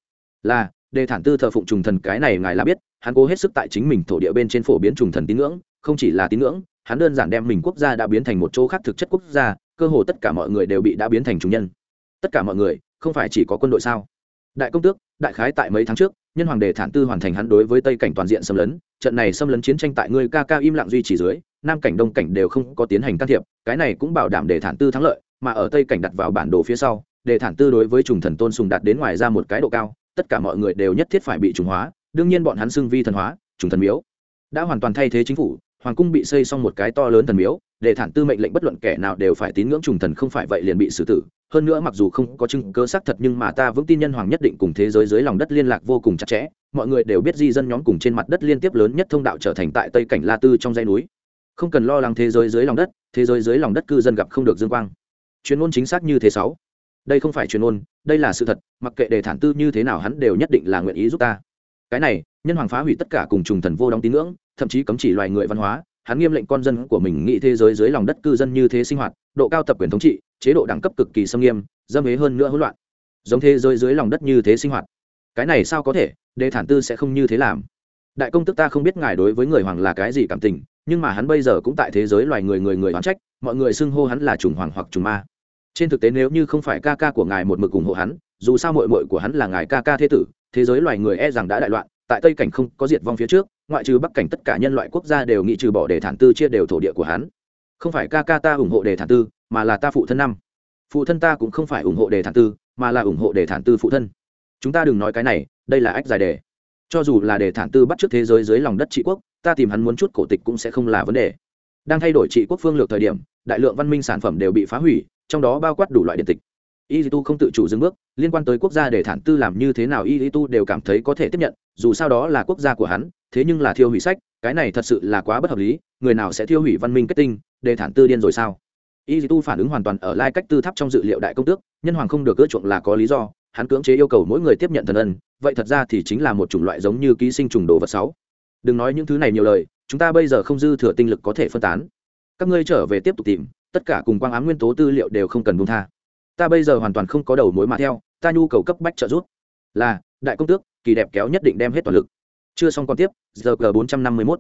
Là, đề thản tư thờ phụng trùng thần cái này ngài là biết, hắn cố hết sức tại chính mình thổ địa bên trên phổ biến trùng thần tín ngưỡng, không chỉ là tín ngưỡng, hắn đơn giản đem mình quốc gia đã biến thành một chỗ khác thực chất quốc gia cơ hồ tất cả mọi người đều bị đã biến thành chủ nhân. Tất cả mọi người, không phải chỉ có quân đội sao? Đại công tước, đại khái tại mấy tháng trước, nhân hoàng đề thản tư hoàn thành hắn đối với tây cảnh toàn diện xâm lấn. Trận này xâm lấn chiến tranh tại ngươi ca ca im lặng duy trì dưới, nam cảnh, đông cảnh đều không có tiến hành can thiệp. Cái này cũng bảo đảm đề thản tư thắng lợi, mà ở tây cảnh đặt vào bản đồ phía sau, đề thản tư đối với trùng thần tôn sùng đạt đến ngoài ra một cái độ cao, tất cả mọi người đều nhất thiết phải bị trùng hóa. Đương nhiên bọn hắn xưng vi thần hóa, trùng thần miếu. Đã hoàn toàn thay thế chính phủ hoàng cung bị xây xong một cái to lớn thần miếu, để thản tư mệnh lệnh bất luận kẻ nào đều phải tín ngưỡng trùng thần không phải vậy liền bị xử tử. Hơn nữa mặc dù không có chứng cơ xác thật nhưng mà ta vững tin nhân hoàng nhất định cùng thế giới dưới lòng đất liên lạc vô cùng chặt chẽ, mọi người đều biết di dân nhóm cùng trên mặt đất liên tiếp lớn nhất thông đạo trở thành tại tây cảnh la tư trong dãy núi. Không cần lo lắng thế giới dưới lòng đất, thế giới dưới lòng đất cư dân gặp không được dương quang. Chuyên môn chính xác như thế sáu. Đây không phải chuyên môn, đây là sự thật, mặc kệ đề thản tư như thế nào hắn đều nhất định là nguyện ý giúp ta. Cái này, nhân hoàng phá hủy tất cả cùng trùng thần vô đóng tín ngưỡng thậm chí cấm chỉ loài người văn hóa, hắn nghiêm lệnh con dân của mình nghĩ thế giới dưới lòng đất cư dân như thế sinh hoạt, độ cao tập quyền thống trị, chế độ đẳng cấp cực kỳ xâm nghiêm, dâm ế hơn nữa hỗn loạn. Giống thế giới dưới lòng đất như thế sinh hoạt. Cái này sao có thể? Đề thản tư sẽ không như thế làm. Đại công tức ta không biết ngài đối với người hoàng là cái gì cảm tình, nhưng mà hắn bây giờ cũng tại thế giới loài người người người oán trách, mọi người xưng hô hắn là trùng hoàng hoặc trùng ma. Trên thực tế nếu như không phải ca ca của ngài một mực ủng hộ hắn, dù sao mội mội của hắn là ngài ca ca thế tử, thế giới loài người e rằng đã đại loạn, tại tây cảnh không có diệt vong phía trước ngoại trừ bắc cảnh tất cả nhân loại quốc gia đều nghĩ trừ bỏ đề thản tư chia đều thổ địa của hắn. Không phải ca ca ta ủng hộ đề thản tư, mà là ta phụ thân năm. Phụ thân ta cũng không phải ủng hộ đề thản tư, mà là ủng hộ đề thản tư phụ thân. Chúng ta đừng nói cái này, đây là ách dài đề. Cho dù là đề thản tư bắt trước thế giới dưới lòng đất trị quốc, ta tìm hắn muốn chút cổ tịch cũng sẽ không là vấn đề. Đang thay đổi trị quốc phương lược thời điểm, đại lượng văn minh sản phẩm đều bị phá hủy, trong đó bao quát đủ loại điện tịch. Y tu không tự chủ dừng bước, liên quan tới quốc gia để thản tư làm như thế nào y tu đều cảm thấy có thể tiếp nhận, dù sao đó là quốc gia của hắn thế nhưng là thiêu hủy sách, cái này thật sự là quá bất hợp lý, người nào sẽ thiêu hủy văn minh kết tinh, để thản tư điên rồi sao? Y tu phản ứng hoàn toàn ở lai cách tư tháp trong dự liệu đại công tước, nhân hoàng không được ưa chuộng là có lý do, hắn cưỡng chế yêu cầu mỗi người tiếp nhận thần ân, vậy thật ra thì chính là một chủng loại giống như ký sinh trùng đồ vật sáu. Đừng nói những thứ này nhiều lời, chúng ta bây giờ không dư thừa tinh lực có thể phân tán. Các ngươi trở về tiếp tục tìm, tất cả cùng quang ám nguyên tố tư liệu đều không cần buông tha. Ta bây giờ hoàn toàn không có đầu mối mà theo, ta nhu cầu cấp bách trợ giúp. Là, đại công tước, kỳ đẹp kéo nhất định đem hết toàn lực chưa xong còn tiếp, giờ g bốn trăm năm mươi mốt.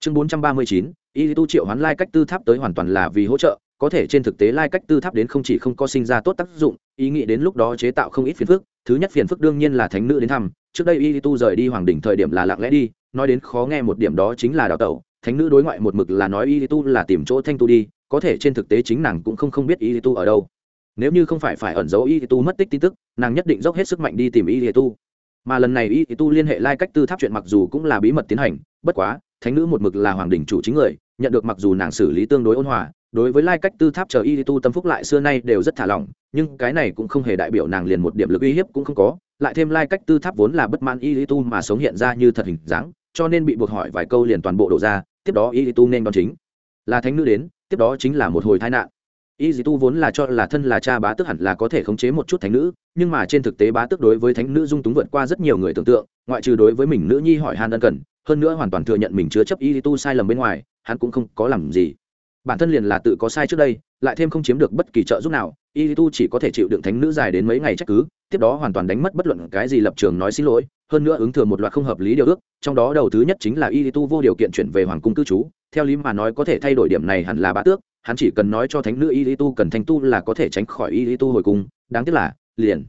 Chương bốn trăm ba mươi chín, y tu triệu hoán lai cách tư tháp tới hoàn toàn là vì hỗ trợ, có thể trên thực tế lai cách tư tháp đến không chỉ không có sinh ra tốt tác dụng, ý nghĩ đến lúc đó chế tạo không ít phiền phức, thứ nhất phiền phức đương nhiên là thánh nữ đến thăm, trước đây y tu rời đi hoàng đỉnh thời điểm là lặng lẽ đi, nói đến khó nghe một điểm đó chính là đào tẩu, thánh nữ đối ngoại một mực là nói y tu là tìm chỗ thanh tu đi, có thể trên thực tế chính nàng cũng không không biết y tu ở đâu. Nếu như không phải phải ẩn giấu y tu mất tích tin tức, nàng nhất định dốc hết sức mạnh đi tìm y tu mà lần này y tu liên hệ lai cách tư tháp chuyện mặc dù cũng là bí mật tiến hành, bất quá, thánh nữ một mực là hoàng đình chủ chính người, nhận được mặc dù nàng xử lý tương đối ôn hòa, đối với lai cách tư tháp chờ y tu tâm phúc lại xưa nay đều rất thả lỏng, nhưng cái này cũng không hề đại biểu nàng liền một điểm lực uy hiếp cũng không có, lại thêm lai cách tư tháp vốn là bất mãn y tu mà sống hiện ra như thật hình dáng, cho nên bị buộc hỏi vài câu liền toàn bộ đổ ra, tiếp đó y tu nên đón chính. Là thánh nữ đến, tiếp đó chính là một hồi tai nạn y dì tu vốn là cho là thân là cha bá tước hẳn là có thể khống chế một chút thánh nữ, nhưng mà trên thực tế bá tước đối với thánh nữ dung túng vượt qua rất nhiều người tưởng tượng, ngoại trừ đối với mình nữ nhi hỏi han ân cần, hơn nữa hoàn toàn thừa nhận mình chứa chấp y tu sai lầm bên ngoài, hắn cũng không có làm gì. Bản thân liền là tự có sai trước đây, lại thêm không chiếm được bất kỳ trợ giúp nào, y tu chỉ có thể chịu đựng thánh nữ dài đến mấy ngày trách cứ, tiếp đó hoàn toàn đánh mất bất luận cái gì lập trường nói xin lỗi, hơn nữa ứng thừa một loạt không hợp lý điều ước, trong đó đầu thứ nhất chính là y tu vô điều kiện chuyển về hoàng cung cư trú. Theo lý mà nói có thể thay đổi điểm này hẳn là bá tước hắn chỉ cần nói cho thánh nữ y tu cần thanh tu là có thể tránh khỏi y tu hồi cung, đáng tiếc là, liền,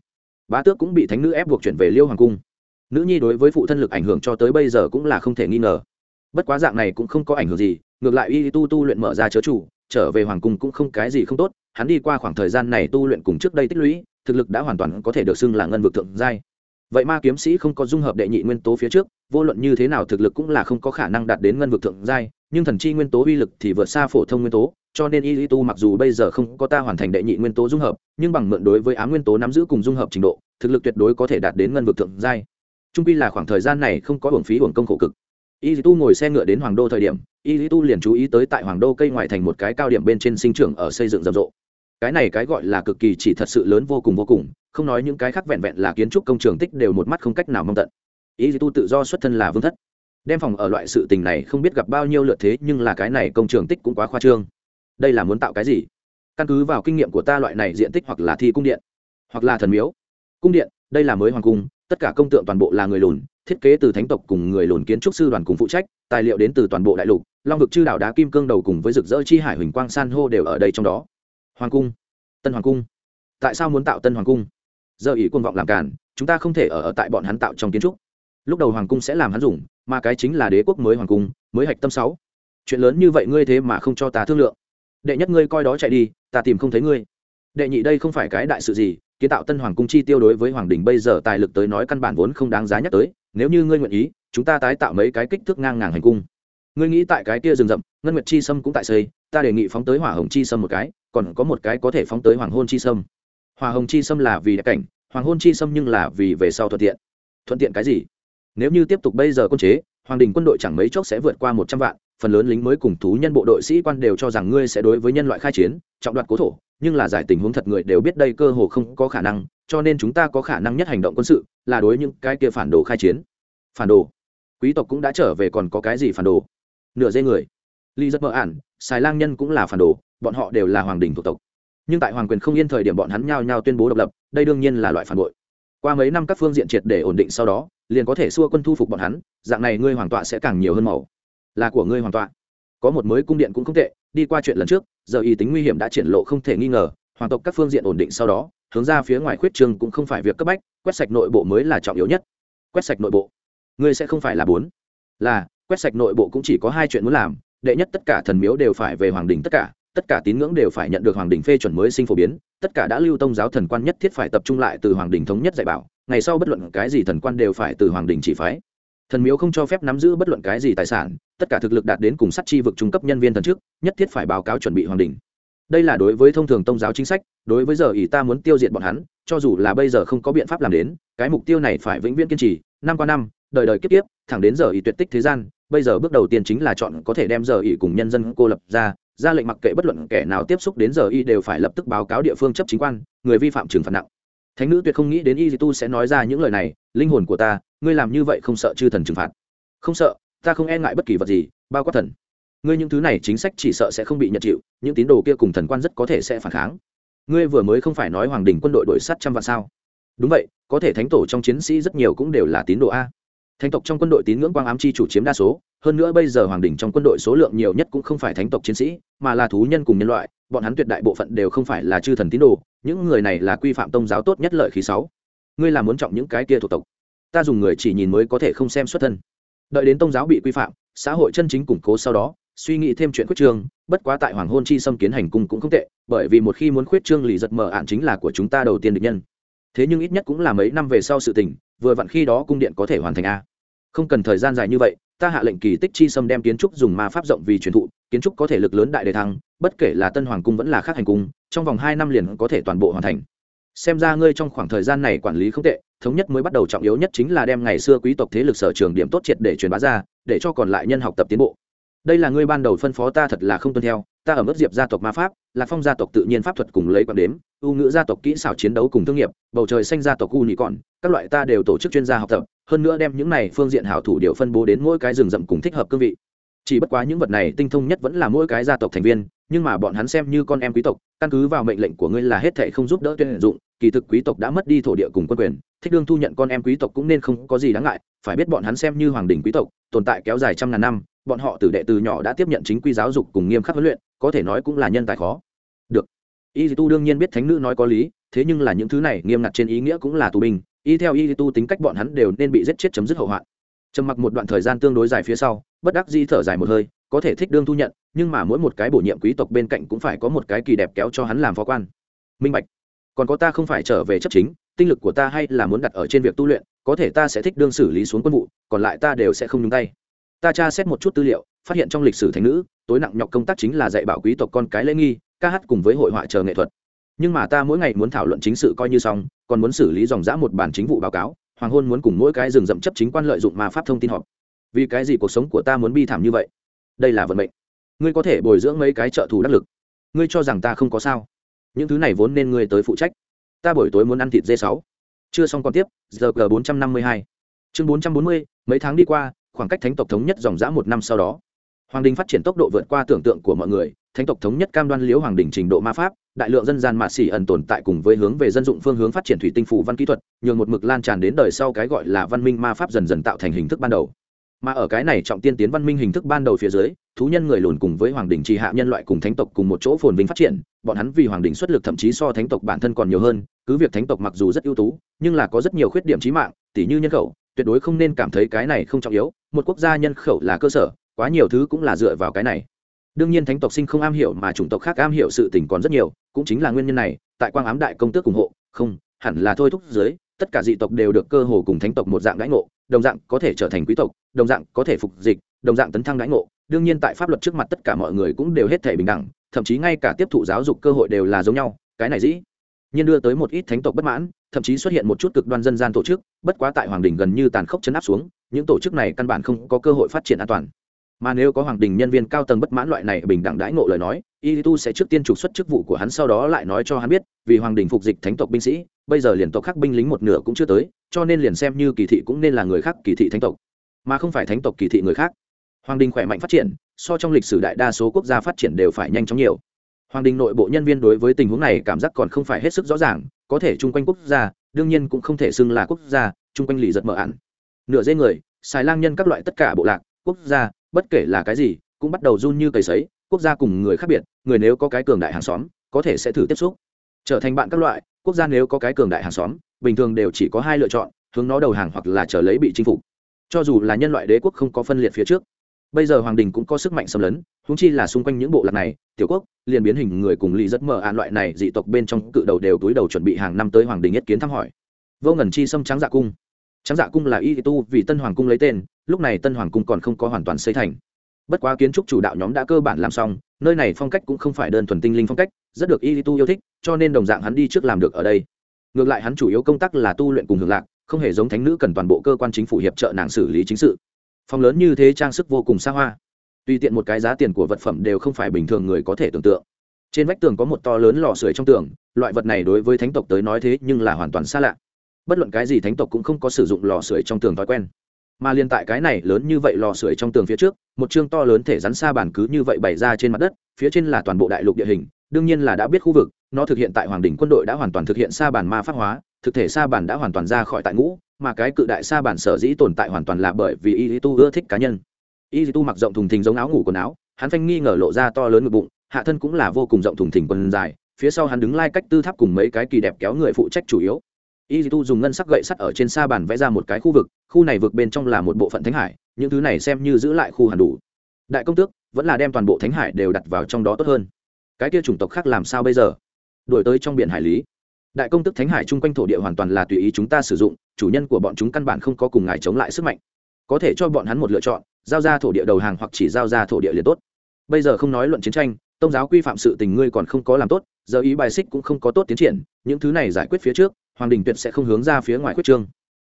bá tước cũng bị thánh nữ ép buộc chuyển về liêu hoàng cung. Nữ nhi đối với phụ thân lực ảnh hưởng cho tới bây giờ cũng là không thể nghi ngờ. Bất quá dạng này cũng không có ảnh hưởng gì, ngược lại y tu tu luyện mở ra chớ chủ, trở về hoàng cung cũng không cái gì không tốt, hắn đi qua khoảng thời gian này tu luyện cùng trước đây tích lũy, thực lực đã hoàn toàn có thể được xưng là ngân vực thượng giai. Vậy ma kiếm sĩ không có dung hợp đệ nhị nguyên tố phía trước vô luận như thế nào thực lực cũng là không có khả năng đạt đến ngân vực thượng giai, nhưng thần chi nguyên tố uy lực thì vượt xa phổ thông nguyên tố, cho nên y tu mặc dù bây giờ không có ta hoàn thành đệ nhị nguyên tố dung hợp, nhưng bằng mượn đối với á nguyên tố nắm giữ cùng dung hợp trình độ, thực lực tuyệt đối có thể đạt đến ngân vực thượng giai. Trung pi là khoảng thời gian này không có hưởng phí hưởng công khổ cực. Y tu ngồi xe ngựa đến hoàng đô thời điểm, y tu liền chú ý tới tại hoàng đô cây ngoại thành một cái cao điểm bên trên sinh trưởng ở xây dựng rầm rộ. Cái này cái gọi là cực kỳ chỉ thật sự lớn vô cùng vô cùng, không nói những cái khác vẹn vẹn là kiến trúc công trường tích đều một mắt không cách nào mong tận. Ý gì tu tự do xuất thân là vương thất. Đem phòng ở loại sự tình này không biết gặp bao nhiêu lượt thế nhưng là cái này công trường tích cũng quá khoa trương. Đây là muốn tạo cái gì? Căn cứ vào kinh nghiệm của ta loại này diện tích hoặc là thi cung điện hoặc là thần miếu. Cung điện đây là mới hoàng cung tất cả công tượng toàn bộ là người lùn thiết kế từ thánh tộc cùng người lùn kiến trúc sư đoàn cùng phụ trách tài liệu đến từ toàn bộ đại lục long vực chư đảo đá kim cương đầu cùng với rực rỡ chi hải huỳnh quang san hô đều ở đây trong đó. Hoàng cung tân hoàng cung. Tại sao muốn tạo tân hoàng cung? Giờ ý quân vọng làm cản chúng ta không thể ở, ở tại bọn hắn tạo trong kiến trúc lúc đầu hoàng cung sẽ làm hắn dùng, mà cái chính là đế quốc mới hoàng cung, mới hạch tâm sáu. Chuyện lớn như vậy ngươi thế mà không cho ta thương lượng. Đệ nhất ngươi coi đó chạy đi, ta tìm không thấy ngươi. Đệ nhị đây không phải cái đại sự gì, kiến tạo tân hoàng cung chi tiêu đối với hoàng đình bây giờ tài lực tới nói căn bản vốn không đáng giá nhắc tới, nếu như ngươi nguyện ý, chúng ta tái tạo mấy cái kích thước ngang ngàng hành cung. Ngươi nghĩ tại cái kia rừng rậm, ngân nguyệt chi sâm cũng tại xây, ta đề nghị phóng tới hỏa hồng chi sâm một cái, còn có một cái có thể phóng tới hoàng hôn chi sâm. Hỏa hồng chi sâm là vì đẹp cảnh, hoàng hôn chi sâm nhưng là vì về sau thuận tiện. Thuận tiện cái gì? Nếu như tiếp tục bây giờ quân chế, hoàng đình quân đội chẳng mấy chốc sẽ vượt qua một trăm vạn, phần lớn lính mới cùng thú nhân bộ đội sĩ quan đều cho rằng ngươi sẽ đối với nhân loại khai chiến, trọng đoạt cố thổ, nhưng là giải tình huống thật người đều biết đây cơ hồ không có khả năng, cho nên chúng ta có khả năng nhất hành động quân sự, là đối những cái kia phản đồ khai chiến. Phản đồ? Quý tộc cũng đã trở về còn có cái gì phản đồ? Nửa dây người. Ly rất mơ ản xài lang nhân cũng là phản đồ, bọn họ đều là hoàng đình thuộc tộc. Nhưng tại hoàng quyền không yên thời điểm bọn hắn nhao nhao tuyên bố độc lập, đây đương nhiên là loại phản bội. Qua mấy năm các phương diện triệt để ổn định sau đó liền có thể xua quân thu phục bọn hắn, dạng này ngươi hoàng tọa sẽ càng nhiều hơn màu. Là của ngươi hoàng tọa. Có một mới cung điện cũng không tệ, đi qua chuyện lần trước, giờ y tính nguy hiểm đã triển lộ không thể nghi ngờ, hoàng tộc các phương diện ổn định sau đó, hướng ra phía ngoài khuyết trường cũng không phải việc cấp bách, quét sạch nội bộ mới là trọng yếu nhất. Quét sạch nội bộ. Ngươi sẽ không phải là bốn. Là, quét sạch nội bộ cũng chỉ có hai chuyện muốn làm, đệ nhất tất cả thần miếu đều phải về hoàng đình tất cả tất cả tín ngưỡng đều phải nhận được hoàng đình phê chuẩn mới sinh phổ biến, tất cả đã lưu tông giáo thần quan nhất thiết phải tập trung lại từ hoàng đình thống nhất dạy bảo, ngày sau bất luận cái gì thần quan đều phải từ hoàng đình chỉ phái. Thần miếu không cho phép nắm giữ bất luận cái gì tài sản, tất cả thực lực đạt đến cùng sát chi vực trung cấp nhân viên thần trước, nhất thiết phải báo cáo chuẩn bị hoàng đình. Đây là đối với thông thường tông giáo chính sách, đối với giờ ý ta muốn tiêu diệt bọn hắn, cho dù là bây giờ không có biện pháp làm đến, cái mục tiêu này phải vĩnh viễn kiên trì, năm qua năm, đời đời kiếp tiếp thẳng đến giờ ý tuyệt tích thế gian, bây giờ bước đầu tiên chính là chọn có thể đem giờ ý cùng nhân dân cô lập ra ra lệnh mặc kệ bất luận kẻ nào tiếp xúc đến giờ y đều phải lập tức báo cáo địa phương chấp chính quan, người vi phạm trừng phạt nặng. Thánh nữ tuyệt không nghĩ đến y tu sẽ nói ra những lời này, linh hồn của ta, ngươi làm như vậy không sợ chư thần trừng phạt. Không sợ, ta không e ngại bất kỳ vật gì, bao quát thần. Ngươi những thứ này chính sách chỉ sợ sẽ không bị nhận chịu, những tín đồ kia cùng thần quan rất có thể sẽ phản kháng. Ngươi vừa mới không phải nói hoàng đình quân đội đổi sắt trăm vạn sao? Đúng vậy, có thể thánh tổ trong chiến sĩ rất nhiều cũng đều là tín đồ a thánh tộc trong quân đội tín ngưỡng quang ám chi chủ chiếm đa số, hơn nữa bây giờ hoàng đình trong quân đội số lượng nhiều nhất cũng không phải thánh tộc chiến sĩ, mà là thú nhân cùng nhân loại, bọn hắn tuyệt đại bộ phận đều không phải là chư thần tín đồ, những người này là quy phạm tôn giáo tốt nhất lợi khí sáu. Ngươi là muốn trọng những cái kia thuộc tộc. Ta dùng người chỉ nhìn mới có thể không xem xuất thân. Đợi đến tôn giáo bị quy phạm, xã hội chân chính củng cố sau đó, suy nghĩ thêm chuyện khuyết trương, bất quá tại hoàng hôn chi xâm kiến hành cung cũng không tệ, bởi vì một khi muốn khuyết trương lì giật mở ạn chính là của chúng ta đầu tiên được nhân. Thế nhưng ít nhất cũng là mấy năm về sau sự tình vừa vặn khi đó cung điện có thể hoàn thành a. Không cần thời gian dài như vậy, ta hạ lệnh kỳ tích chi xâm đem kiến trúc dùng ma pháp rộng vì truyền thụ, kiến trúc có thể lực lớn đại đề thăng, bất kể là tân hoàng cung vẫn là khác hành cung, trong vòng hai năm liền có thể toàn bộ hoàn thành. Xem ra ngươi trong khoảng thời gian này quản lý không tệ, thống nhất mới bắt đầu trọng yếu nhất chính là đem ngày xưa quý tộc thế lực sở trường điểm tốt triệt để truyền bá ra, để cho còn lại nhân học tập tiến bộ. Đây là ngươi ban đầu phân phó ta thật là không tuân theo ta ở mức diệp gia tộc ma pháp, lạc phong gia tộc tự nhiên pháp thuật cùng lấy quan đếm, ưu ngữ gia tộc kỹ xảo chiến đấu cùng thương nghiệp, bầu trời xanh gia tộc u nhị còn, các loại ta đều tổ chức chuyên gia học tập, hơn nữa đem những này phương diện hảo thủ điều phân bố đến mỗi cái rừng rậm cùng thích hợp cương vị. Chỉ bất quá những vật này tinh thông nhất vẫn là mỗi cái gia tộc thành viên, nhưng mà bọn hắn xem như con em quý tộc, căn cứ vào mệnh lệnh của ngươi là hết thệ không giúp đỡ tuyên dụng, kỳ thực quý tộc đã mất đi thổ địa cùng quân quyền, thích đương thu nhận con em quý tộc cũng nên không có gì đáng ngại, phải biết bọn hắn xem như hoàng đình quý tộc, tồn tại kéo dài trăm ngàn năm, bọn họ từ đệ từ nhỏ đã tiếp nhận chính quy giáo dục cùng nghiêm khắc huấn luyện có thể nói cũng là nhân tài khó. Được. Y tu đương nhiên biết thánh nữ nói có lý, thế nhưng là những thứ này nghiêm ngặt trên ý nghĩa cũng là tù binh, y theo y tu tính cách bọn hắn đều nên bị giết chết chấm dứt hậu hoạn. Trầm mặc một đoạn thời gian tương đối dài phía sau, bất đắc di thở dài một hơi, có thể thích đương thu nhận, nhưng mà mỗi một cái bổ nhiệm quý tộc bên cạnh cũng phải có một cái kỳ đẹp kéo cho hắn làm phó quan. Minh bạch. Còn có ta không phải trở về chấp chính, tinh lực của ta hay là muốn đặt ở trên việc tu luyện, có thể ta sẽ thích đương xử lý xuống quân vụ, còn lại ta đều sẽ không nhúng tay ta tra xét một chút tư liệu, phát hiện trong lịch sử thành nữ, tối nặng nhọc công tác chính là dạy bảo quý tộc con cái lễ nghi, ca hát cùng với hội họa chờ nghệ thuật. Nhưng mà ta mỗi ngày muốn thảo luận chính sự coi như xong, còn muốn xử lý dòng dã một bản chính vụ báo cáo, hoàng hôn muốn cùng mỗi cái rừng rậm chấp chính quan lợi dụng mà pháp thông tin họp. Vì cái gì cuộc sống của ta muốn bi thảm như vậy? Đây là vận mệnh. Ngươi có thể bồi dưỡng mấy cái trợ thủ đắc lực. Ngươi cho rằng ta không có sao? Những thứ này vốn nên ngươi tới phụ trách. Ta buổi tối muốn ăn thịt dê sáu. Chưa xong còn tiếp, giờ g bốn trăm năm mươi hai. Chương bốn trăm bốn mươi, mấy tháng đi qua khoảng cách thánh tộc thống nhất dòng dã một năm sau đó. Hoàng đình phát triển tốc độ vượt qua tưởng tượng của mọi người, thánh tộc thống nhất cam đoan liếu hoàng đình trình độ ma pháp, đại lượng dân gian mạ xỉ ẩn tồn tại cùng với hướng về dân dụng phương hướng phát triển thủy tinh phủ văn kỹ thuật, nhường một mực lan tràn đến đời sau cái gọi là văn minh ma pháp dần dần tạo thành hình thức ban đầu. Mà ở cái này trọng tiên tiến văn minh hình thức ban đầu phía dưới, thú nhân người lùn cùng với hoàng đình trì hạ nhân loại cùng thánh tộc cùng một chỗ phồn vinh phát triển, bọn hắn vì hoàng đình xuất lực thậm chí so thánh tộc bản thân còn nhiều hơn, cứ việc thánh tộc mặc dù rất ưu tú, nhưng là có rất nhiều khuyết điểm trí mạng, tỉ như nhân khẩu, tuyệt đối không nên cảm thấy cái này không trọng yếu một quốc gia nhân khẩu là cơ sở, quá nhiều thứ cũng là dựa vào cái này. Đương nhiên thánh tộc sinh không am hiểu mà chủng tộc khác am hiểu sự tình còn rất nhiều, cũng chính là nguyên nhân này, tại quang ám đại công tước ủng hộ, không, hẳn là thôi thúc dưới, tất cả dị tộc đều được cơ hồ cùng thánh tộc một dạng đãi ngộ, đồng dạng có thể trở thành quý tộc, đồng dạng có thể phục dịch, đồng dạng tấn thăng đãi ngộ. Đương nhiên tại pháp luật trước mặt tất cả mọi người cũng đều hết thể bình đẳng, thậm chí ngay cả tiếp thụ giáo dục cơ hội đều là giống nhau, cái này dĩ nhiên đưa tới một ít thánh tộc bất mãn, thậm chí xuất hiện một chút cực đoan dân gian tổ chức, bất quá tại hoàng đình gần như tàn khốc chấn áp xuống những tổ chức này căn bản không có cơ hội phát triển an toàn. Mà nếu có hoàng đình nhân viên cao tầng bất mãn loại này bình đẳng đãi ngộ lời nói y tu sẽ trước tiên trục xuất chức vụ của hắn sau đó lại nói cho hắn biết, vì hoàng đình phục dịch thánh tộc binh sĩ, bây giờ liền tộc khác binh lính một nửa cũng chưa tới, cho nên liền xem như kỳ thị cũng nên là người khác kỳ thị thánh tộc, mà không phải thánh tộc kỳ thị người khác. Hoàng đình khỏe mạnh phát triển, so trong lịch sử đại đa số quốc gia phát triển đều phải nhanh chóng nhiều. Hoàng đình nội bộ nhân viên đối với tình huống này cảm giác còn không phải hết sức rõ ràng, có thể chung quanh quốc gia, đương nhiên cũng không thể xưng là quốc gia, chung quanh lì giật mở ạn nửa dây người, xài lang nhân các loại tất cả bộ lạc, quốc gia, bất kể là cái gì, cũng bắt đầu run như cầy sấy, quốc gia cùng người khác biệt, người nếu có cái cường đại hàng xóm, có thể sẽ thử tiếp xúc. Trở thành bạn các loại, quốc gia nếu có cái cường đại hàng xóm, bình thường đều chỉ có hai lựa chọn, hướng nó đầu hàng hoặc là trở lấy bị chinh phục. Cho dù là nhân loại đế quốc không có phân liệt phía trước, bây giờ hoàng đình cũng có sức mạnh xâm lấn húng chi là xung quanh những bộ lạc này, tiểu quốc, liền biến hình người cùng ly rất mờ an loại này dị tộc bên trong cự đầu đều túi đầu chuẩn bị hàng năm tới hoàng đình nhất kiến thăm hỏi. Vô ngần chi xâm trắng dạ cung trắng dạ cung là y tu vì tân hoàng cung lấy tên, lúc này tân hoàng cung còn không có hoàn toàn xây thành. Bất quá kiến trúc chủ đạo nhóm đã cơ bản làm xong, nơi này phong cách cũng không phải đơn thuần tinh linh phong cách, rất được y tu yêu thích, cho nên đồng dạng hắn đi trước làm được ở đây. Ngược lại hắn chủ yếu công tác là tu luyện cùng hưởng lạc, không hề giống thánh nữ cần toàn bộ cơ quan chính phủ hiệp trợ nàng xử lý chính sự. Phòng lớn như thế trang sức vô cùng xa hoa. Tùy tiện một cái giá tiền của vật phẩm đều không phải bình thường người có thể tưởng tượng. Trên vách tường có một to lớn lò sưởi trong tường, loại vật này đối với thánh tộc tới nói thế nhưng là hoàn toàn xa lạ bất luận cái gì thánh tộc cũng không có sử dụng lò sưởi trong tường thói quen. Mà liên tại cái này lớn như vậy lò sưởi trong tường phía trước, một chương to lớn thể rắn xa bản cứ như vậy bày ra trên mặt đất, phía trên là toàn bộ đại lục địa hình, đương nhiên là đã biết khu vực, nó thực hiện tại hoàng đình quân đội đã hoàn toàn thực hiện xa bản ma pháp hóa, thực thể xa bản đã hoàn toàn ra khỏi tại ngũ, mà cái cự đại xa bản sở dĩ tồn tại hoàn toàn là bởi vì y tu ưa thích cá nhân. Y tu mặc rộng thùng thình giống áo ngủ quần áo, hắn phanh nghi ngờ lộ ra to lớn ngực bụng, hạ thân cũng là vô cùng rộng thùng thình quần dài, phía sau hắn đứng lai cách tư tháp cùng mấy cái kỳ đẹp kéo người phụ trách chủ yếu y tu dùng ngân sắc gậy sắt ở trên sa bàn vẽ ra một cái khu vực, khu này vực bên trong là một bộ phận thánh hải, những thứ này xem như giữ lại khu hàn đủ. Đại công tước, vẫn là đem toàn bộ thánh hải đều đặt vào trong đó tốt hơn. Cái kia chủng tộc khác làm sao bây giờ? Đổi tới trong biển hải lý. Đại công tức thánh hải chung quanh thổ địa hoàn toàn là tùy ý chúng ta sử dụng, chủ nhân của bọn chúng căn bản không có cùng ngài chống lại sức mạnh. Có thể cho bọn hắn một lựa chọn, giao ra thổ địa đầu hàng hoặc chỉ giao ra thổ địa liền tốt. Bây giờ không nói luận chiến tranh tôn giáo quy phạm sự tình ngươi còn không có làm tốt, giờ ý bài xích cũng không có tốt tiến triển, những thứ này giải quyết phía trước hoàng đình tuyệt sẽ không hướng ra phía ngoài quyết trương.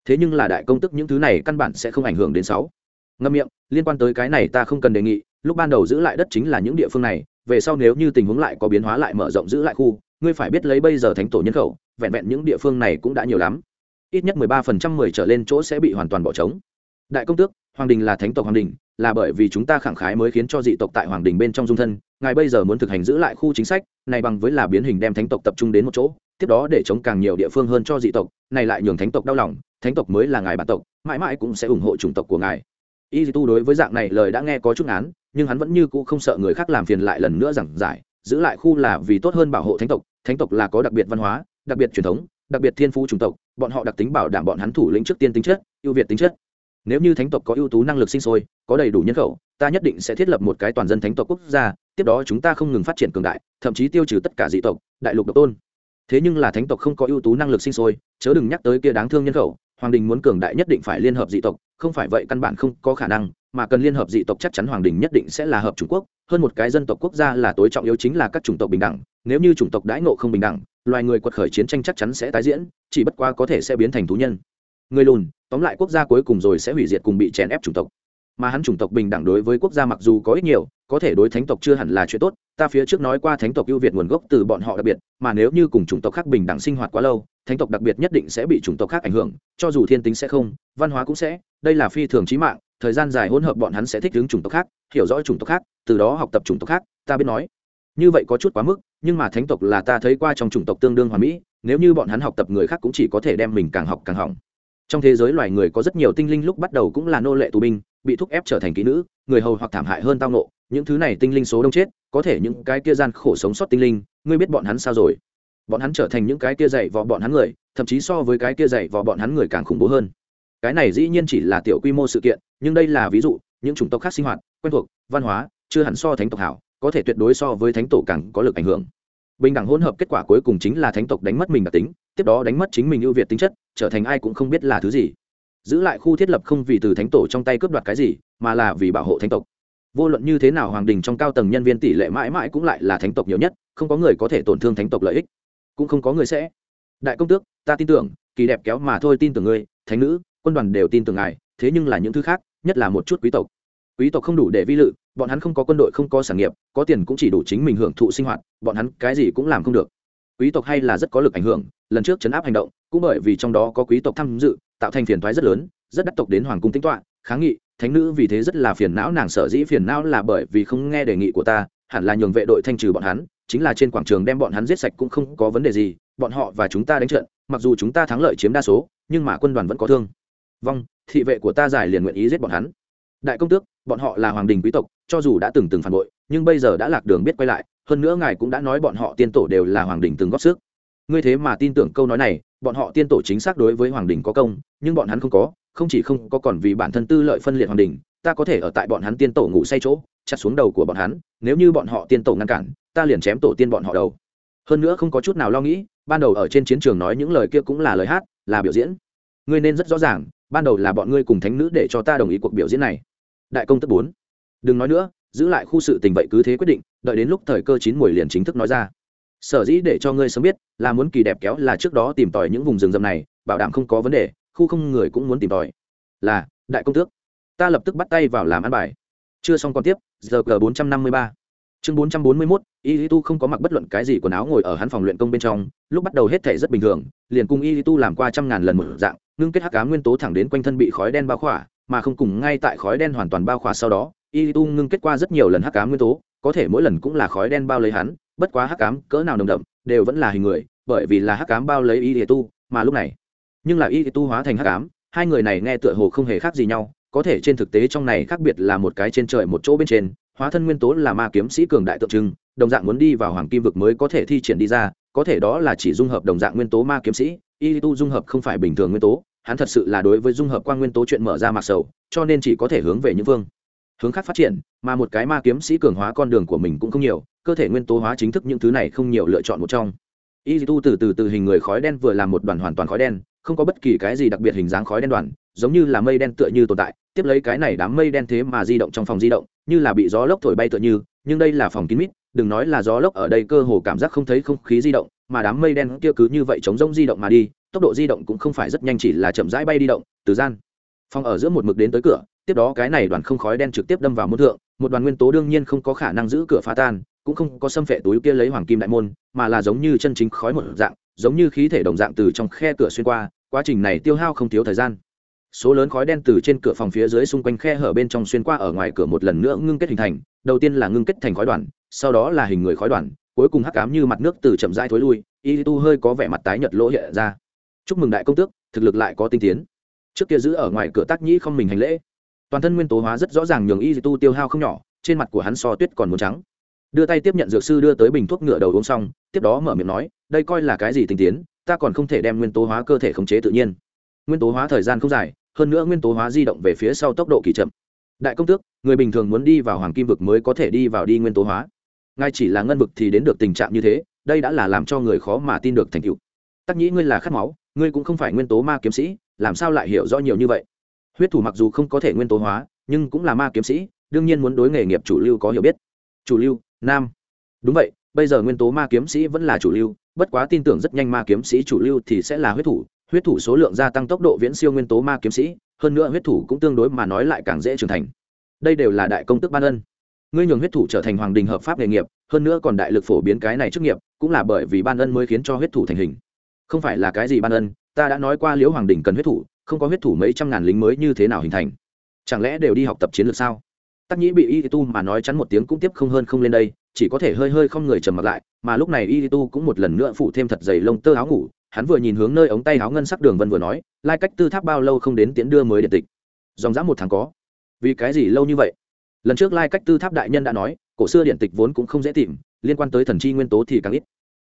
Thế nhưng là đại công tức những thứ này căn bản sẽ không ảnh hưởng đến sáu. Ngâm miệng, liên quan tới cái này ta không cần đề nghị, lúc ban đầu giữ lại đất chính là những địa phương này, về sau nếu như tình huống lại có biến hóa lại mở rộng giữ lại khu, ngươi phải biết lấy bây giờ thánh tổ nhân khẩu, vẹn vẹn những địa phương này cũng đã nhiều lắm. Ít nhất mười ba phần trăm mười trở lên chỗ sẽ bị hoàn toàn bỏ trống. Đại công tước, hoàng đình là thánh tộc hoàng đình, là bởi vì chúng ta khẳng khái mới khiến cho dị tộc tại hoàng đình bên trong dung thân, ngài bây giờ muốn thực hành giữ lại khu chính sách, này bằng với là biến hình đem thánh tộc tập trung đến một chỗ tiếp đó để chống càng nhiều địa phương hơn cho dị tộc, này lại nhường thánh tộc đau lòng, thánh tộc mới là ngài bản tộc, mãi mãi cũng sẽ ủng hộ chủng tộc của ngài. Y tu đối với dạng này lời đã nghe có chút án nhưng hắn vẫn như cũ không sợ người khác làm phiền lại lần nữa giảng giải, giữ lại khu là vì tốt hơn bảo hộ thánh tộc thánh tộc là có đặc biệt văn hóa, đặc biệt truyền thống, đặc biệt thiên phú chủng tộc, bọn họ đặc tính bảo đảm bọn hắn thủ lĩnh trước tiên tính chất, ưu việt tính chất. Nếu như thánh tộc có ưu tú năng lực sinh sôi, có đầy đủ nhân khẩu, ta nhất định sẽ thiết lập một cái toàn dân thánh tộc quốc gia, tiếp đó chúng ta không ngừng phát triển cường đại, thậm chí tiêu trừ tất cả dị tộc, đại lục độc tôn thế nhưng là thánh tộc không có ưu tú năng lực sinh sôi, chớ đừng nhắc tới kia đáng thương nhân khẩu, hoàng đình muốn cường đại nhất định phải liên hợp dị tộc, không phải vậy căn bản không có khả năng, mà cần liên hợp dị tộc chắc chắn hoàng đình nhất định sẽ là hợp trung quốc, hơn một cái dân tộc quốc gia là tối trọng yếu chính là các chủng tộc bình đẳng, nếu như chủng tộc đãi ngộ không bình đẳng, loài người quật khởi chiến tranh chắc chắn sẽ tái diễn, chỉ bất qua có thể sẽ biến thành thú nhân. Người lùn, tóm lại quốc gia cuối cùng rồi sẽ hủy diệt cùng bị chèn ép chủng tộc. Mà hắn chủng tộc bình đẳng đối với quốc gia mặc dù có ít nhiều, có thể đối thánh tộc chưa hẳn là chuyện tốt ta phía trước nói qua thánh tộc ưu việt nguồn gốc từ bọn họ đặc biệt, mà nếu như cùng chủng tộc khác bình đẳng sinh hoạt quá lâu, thánh tộc đặc biệt nhất định sẽ bị chủng tộc khác ảnh hưởng, cho dù thiên tính sẽ không, văn hóa cũng sẽ, đây là phi thường trí mạng, thời gian dài hỗn hợp bọn hắn sẽ thích ứng chủng tộc khác, hiểu rõ chủng tộc khác, từ đó học tập chủng tộc khác, ta biết nói. Như vậy có chút quá mức, nhưng mà thánh tộc là ta thấy qua trong chủng tộc tương đương hoàn mỹ, nếu như bọn hắn học tập người khác cũng chỉ có thể đem mình càng học càng hỏng. Trong thế giới loài người có rất nhiều tinh linh lúc bắt đầu cũng là nô lệ tù binh, bị thúc ép trở thành kỹ nữ, người hầu hoặc thảm hại hơn tao nộ những thứ này tinh linh số đông chết, có thể những cái kia gian khổ sống sót tinh linh, ngươi biết bọn hắn sao rồi? Bọn hắn trở thành những cái kia dạy vò bọn hắn người, thậm chí so với cái kia dạy vò bọn hắn người càng khủng bố hơn. Cái này dĩ nhiên chỉ là tiểu quy mô sự kiện, nhưng đây là ví dụ, những chủng tộc khác sinh hoạt, quen thuộc, văn hóa, chưa hẳn so thánh tộc hảo, có thể tuyệt đối so với thánh tổ càng có lực ảnh hưởng. Bình đẳng hỗn hợp kết quả cuối cùng chính là thánh tộc đánh mất mình đặc tính, tiếp đó đánh mất chính mình ưu việt tính chất, trở thành ai cũng không biết là thứ gì. Giữ lại khu thiết lập không vì từ thánh tổ trong tay cướp đoạt cái gì, mà là vì bảo hộ thánh tộc vô luận như thế nào hoàng đình trong cao tầng nhân viên tỷ lệ mãi mãi cũng lại là thánh tộc nhiều nhất, không có người có thể tổn thương thánh tộc lợi ích. Cũng không có người sẽ. Đại công tước, ta tin tưởng, kỳ đẹp kéo mà thôi tin tưởng ngươi, thánh nữ, quân đoàn đều tin tưởng ngài, thế nhưng là những thứ khác, nhất là một chút quý tộc. Quý tộc không đủ để vi lự, bọn hắn không có quân đội, không có sản nghiệp, có tiền cũng chỉ đủ chính mình hưởng thụ sinh hoạt, bọn hắn cái gì cũng làm không được. Quý tộc hay là rất có lực ảnh hưởng, lần trước chấn áp hành động, cũng bởi vì trong đó có quý tộc tham dự, tạo thành phiền thoái rất lớn, rất đắc tộc đến hoàng cung tính toạ kháng nghị thánh nữ vì thế rất là phiền não, nàng sở dĩ phiền não là bởi vì không nghe đề nghị của ta, hẳn là nhường vệ đội thanh trừ bọn hắn, chính là trên quảng trường đem bọn hắn giết sạch cũng không có vấn đề gì, bọn họ và chúng ta đánh trận, mặc dù chúng ta thắng lợi chiếm đa số, nhưng mà quân đoàn vẫn có thương. Vong thị vệ của ta giải liền nguyện ý giết bọn hắn. Đại công tước, bọn họ là hoàng đình quý tộc, cho dù đã từng từng phản bội, nhưng bây giờ đã lạc đường biết quay lại, hơn nữa ngài cũng đã nói bọn họ tiên tổ đều là hoàng đình từng góp sức. Ngươi thế mà tin tưởng câu nói này, bọn họ tiên tổ chính xác đối với hoàng đình có công, nhưng bọn hắn không có không chỉ không có còn vì bản thân tư lợi phân liệt hoàng đình ta có thể ở tại bọn hắn tiên tổ ngủ say chỗ, chặt xuống đầu của bọn hắn, nếu như bọn họ tiên tổ ngăn cản, ta liền chém tổ tiên bọn họ đầu. Hơn nữa không có chút nào lo nghĩ, ban đầu ở trên chiến trường nói những lời kia cũng là lời hát, là biểu diễn. Ngươi nên rất rõ ràng, ban đầu là bọn ngươi cùng thánh nữ để cho ta đồng ý cuộc biểu diễn này. Đại công tức bốn. Đừng nói nữa, giữ lại khu sự tình vậy cứ thế quyết định, đợi đến lúc thời cơ chín mùi liền chính thức nói ra. Sở dĩ để cho ngươi sớm biết, là muốn kỳ đẹp kéo là trước đó tìm tòi những vùng rừng rậm này, bảo đảm không có vấn đề khu không người cũng muốn tìm tòi. Là, đại công tước. Ta lập tức bắt tay vào làm ăn bài. Chưa xong còn tiếp, giờ g bốn trăm năm mươi ba. Chương bốn trăm bốn mươi mốt, y tu không có mặc bất luận cái gì quần áo ngồi ở hắn phòng luyện công bên trong, lúc bắt đầu hết thể rất bình thường, liền cùng y tu làm qua trăm ngàn lần một dạng, ngưng kết hắc cá nguyên tố thẳng đến quanh thân bị khói đen bao khỏa, mà không cùng ngay tại khói đen hoàn toàn bao khỏa sau đó, y tu ngưng kết qua rất nhiều lần hắc cá nguyên tố, có thể mỗi lần cũng là khói đen bao lấy hắn, bất quá hắc cám cỡ nào nồng đậm, đều vẫn là hình người, bởi vì là hắc cám bao lấy y tu, mà lúc này nhưng là y tu hóa thành hắc ám, hai người này nghe tựa hồ không hề khác gì nhau có thể trên thực tế trong này khác biệt là một cái trên trời một chỗ bên trên hóa thân nguyên tố là ma kiếm sĩ cường đại tượng trưng đồng dạng muốn đi vào hoàng kim vực mới có thể thi triển đi ra có thể đó là chỉ dung hợp đồng dạng nguyên tố ma kiếm sĩ y tu dung hợp không phải bình thường nguyên tố hắn thật sự là đối với dung hợp quan nguyên tố chuyện mở ra mạc sầu cho nên chỉ có thể hướng về những phương hướng khác phát triển mà một cái ma kiếm sĩ cường hóa con đường của mình cũng không nhiều cơ thể nguyên tố hóa chính thức những thứ này không nhiều lựa chọn một trong. Y tu từ từ từ hình người khói đen vừa làm một đoàn hoàn toàn khói đen không có bất kỳ cái gì đặc biệt hình dáng khói đen đoàn, giống như là mây đen tựa như tồn tại, tiếp lấy cái này đám mây đen thế mà di động trong phòng di động, như là bị gió lốc thổi bay tựa như, nhưng đây là phòng kín mít, đừng nói là gió lốc ở đây cơ hồ cảm giác không thấy không khí di động, mà đám mây đen kia cứ như vậy chống rông di động mà đi, tốc độ di động cũng không phải rất nhanh chỉ là chậm rãi bay đi động, từ gian. Phòng ở giữa một mực đến tới cửa, tiếp đó cái này đoàn không khói đen trực tiếp đâm vào môn thượng, một đoàn nguyên tố đương nhiên không có khả năng giữ cửa phá tan, cũng không có xâm phệ túi kia lấy hoàng kim đại môn, mà là giống như chân chính khói một dạng giống như khí thể đồng dạng từ trong khe cửa xuyên qua, quá trình này tiêu hao không thiếu thời gian. Số lớn khói đen từ trên cửa phòng phía dưới xung quanh khe hở bên trong xuyên qua ở ngoài cửa một lần nữa ngưng kết hình thành, đầu tiên là ngưng kết thành khói đoàn, sau đó là hình người khói đoàn, cuối cùng hắc cám như mặt nước từ chậm rãi thối lui, y tu hơi có vẻ mặt tái nhợt lỗ hiện ra. Chúc mừng đại công tước, thực lực lại có tinh tiến. Trước kia giữ ở ngoài cửa tác nhĩ không mình hành lễ. Toàn thân nguyên tố hóa rất rõ ràng nhường y tu tiêu hao không nhỏ, trên mặt của hắn so tuyết còn muốn trắng. Đưa tay tiếp nhận dược sư đưa tới bình thuốc ngựa đầu uống xong, tiếp đó mở miệng nói đây coi là cái gì tinh tiến, ta còn không thể đem nguyên tố hóa cơ thể khống chế tự nhiên. Nguyên tố hóa thời gian không dài, hơn nữa nguyên tố hóa di động về phía sau tốc độ kỳ chậm. Đại công tước, người bình thường muốn đi vào hoàng kim vực mới có thể đi vào đi nguyên tố hóa. Ngay chỉ là ngân vực thì đến được tình trạng như thế, đây đã là làm cho người khó mà tin được thành tựu. Tắc nhĩ, ngươi là khát máu, ngươi cũng không phải nguyên tố ma kiếm sĩ, làm sao lại hiểu rõ nhiều như vậy? Huyết thủ mặc dù không có thể nguyên tố hóa, nhưng cũng là ma kiếm sĩ, đương nhiên muốn đối nghề nghiệp chủ lưu có hiểu biết. Chủ lưu, nam. Đúng vậy, bây giờ nguyên tố ma kiếm sĩ vẫn là chủ lưu bất quá tin tưởng rất nhanh ma kiếm sĩ chủ lưu thì sẽ là huyết thủ huyết thủ số lượng gia tăng tốc độ viễn siêu nguyên tố ma kiếm sĩ, hơn nữa huyết thủ cũng tương đối mà nói lại càng dễ trưởng thành. Đây đều là đại công tức ban ân. Ngươi nhường huyết thủ trở thành hoàng đình hợp pháp nghề nghiệp, hơn nữa còn đại lực phổ biến cái này chức nghiệp, cũng là bởi vì ban ân mới khiến cho huyết thủ thành hình. Không phải là cái gì ban ân, ta đã nói qua liễu hoàng đình cần huyết thủ, không có huyết thủ mấy trăm ngàn lính mới như thế nào hình thành. Chẳng lẽ đều đi học tập chiến lược sao? Tắc nhĩ bị y tu mà nói chắn một tiếng cũng tiếp không hơn không lên đây chỉ có thể hơi hơi không người trầm mặt lại, mà lúc này y tu cũng một lần nữa phụ thêm thật dày lông tơ áo ngủ, hắn vừa nhìn hướng nơi ống tay áo ngân sắc đường vân vừa nói, lai cách tư tháp bao lâu không đến tiễn đưa mới điện tịch? Dòng dã một tháng có. Vì cái gì lâu như vậy? Lần trước lai cách tư tháp đại nhân đã nói, cổ xưa điện tịch vốn cũng không dễ tìm, liên quan tới thần chi nguyên tố thì càng ít.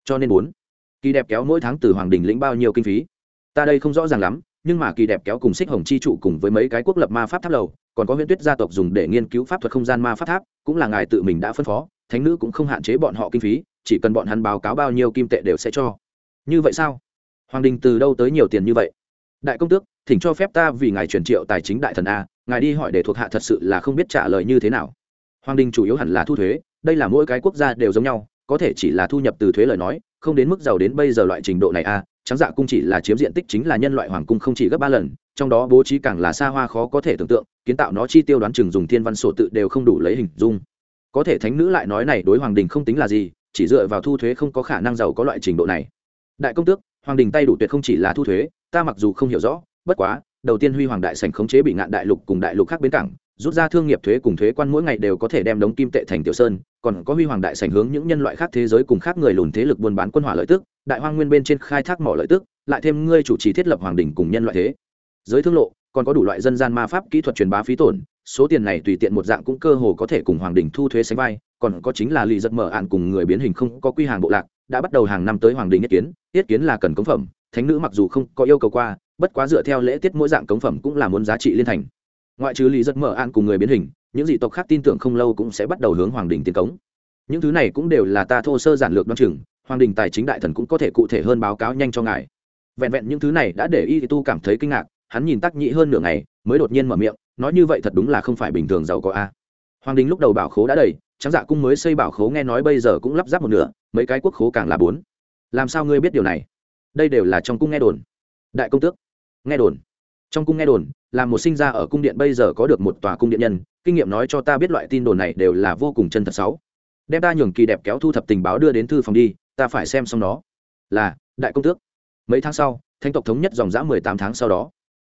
Cho nên bốn kỳ đẹp kéo mỗi tháng từ hoàng đình lĩnh bao nhiêu kinh phí? Ta đây không rõ ràng lắm, nhưng mà kỳ đẹp kéo cùng xích hồng chi trụ cùng với mấy cái quốc lập ma pháp tháp lầu, còn có huyễn tuyết gia tộc dùng để nghiên cứu pháp thuật không gian ma pháp tháp, cũng là ngài tự mình đã phân phó thánh nữ cũng không hạn chế bọn họ kinh phí, chỉ cần bọn hắn báo cáo bao nhiêu kim tệ đều sẽ cho. Như vậy sao? Hoàng đình từ đâu tới nhiều tiền như vậy? Đại công tước, thỉnh cho phép ta vì ngài truyền triệu tài chính đại thần a, ngài đi hỏi để thuộc hạ thật sự là không biết trả lời như thế nào. Hoàng đình chủ yếu hẳn là thu thuế, đây là mỗi cái quốc gia đều giống nhau, có thể chỉ là thu nhập từ thuế lời nói, không đến mức giàu đến bây giờ loại trình độ này a, trắng dạ cung chỉ là chiếm diện tích chính là nhân loại hoàng cung không chỉ gấp ba lần, trong đó bố trí càng là xa hoa khó có thể tưởng tượng, kiến tạo nó chi tiêu đoán chừng dùng thiên văn sổ tự đều không đủ lấy hình dung có thể thánh nữ lại nói này đối hoàng đình không tính là gì, chỉ dựa vào thu thuế không có khả năng giàu có loại trình độ này. Đại công tước, hoàng đình tay đủ tuyệt không chỉ là thu thuế, ta mặc dù không hiểu rõ, bất quá, đầu tiên huy hoàng đại sành khống chế bị ngạn đại lục cùng đại lục khác bến cảng, rút ra thương nghiệp thuế cùng thuế quan mỗi ngày đều có thể đem đống kim tệ thành tiểu sơn, còn có huy hoàng đại sành hướng những nhân loại khác thế giới cùng khác người lùn thế lực buôn bán quân hỏa lợi tức, đại hoang nguyên bên trên khai thác mỏ lợi tức, lại thêm ngươi chủ trì thiết lập hoàng đình cùng nhân loại thế. Giới thương lộ, còn có đủ loại dân gian ma pháp kỹ thuật truyền bá phí tổn số tiền này tùy tiện một dạng cũng cơ hồ có thể cùng hoàng đình thu thuế sánh vai, còn có chính là lì giật mở ạn cùng người biến hình không có quy hàng bộ lạc, đã bắt đầu hàng năm tới hoàng đình nhất kiến yết kiến là cần cống phẩm, thánh nữ mặc dù không có yêu cầu qua, bất quá dựa theo lễ tiết mỗi dạng cống phẩm cũng là muốn giá trị liên thành. Ngoại trừ lý giật mở ạn cùng người biến hình, những dị tộc khác tin tưởng không lâu cũng sẽ bắt đầu hướng hoàng đình tiến cống. Những thứ này cũng đều là ta thô sơ giản lược đoan chừng, hoàng đình tài chính đại thần cũng có thể cụ thể hơn báo cáo nhanh cho ngài. Vẹn vẹn những thứ này đã để y tu cảm thấy kinh ngạc, hắn nhìn tắc nhị hơn nửa ngày, mới đột nhiên mở miệng nói như vậy thật đúng là không phải bình thường giàu có a. Hoàng đình lúc đầu bảo khố đã đầy trắng dạ cung mới xây bảo khố nghe nói bây giờ cũng lắp ráp một nửa, mấy cái quốc khố càng là bốn. Làm sao ngươi biết điều này? Đây đều là trong cung nghe đồn. Đại công tước, nghe đồn. Trong cung nghe đồn, là một sinh ra ở cung điện bây giờ có được một tòa cung điện nhân, kinh nghiệm nói cho ta biết loại tin đồn này đều là vô cùng chân thật xấu đem ta nhường kỳ đẹp kéo thu thập tình báo đưa đến thư phòng đi, ta phải xem xong đó là, đại công tước. Mấy tháng sau thanh tộc thống nhất dòng dã mười tám tháng sau đó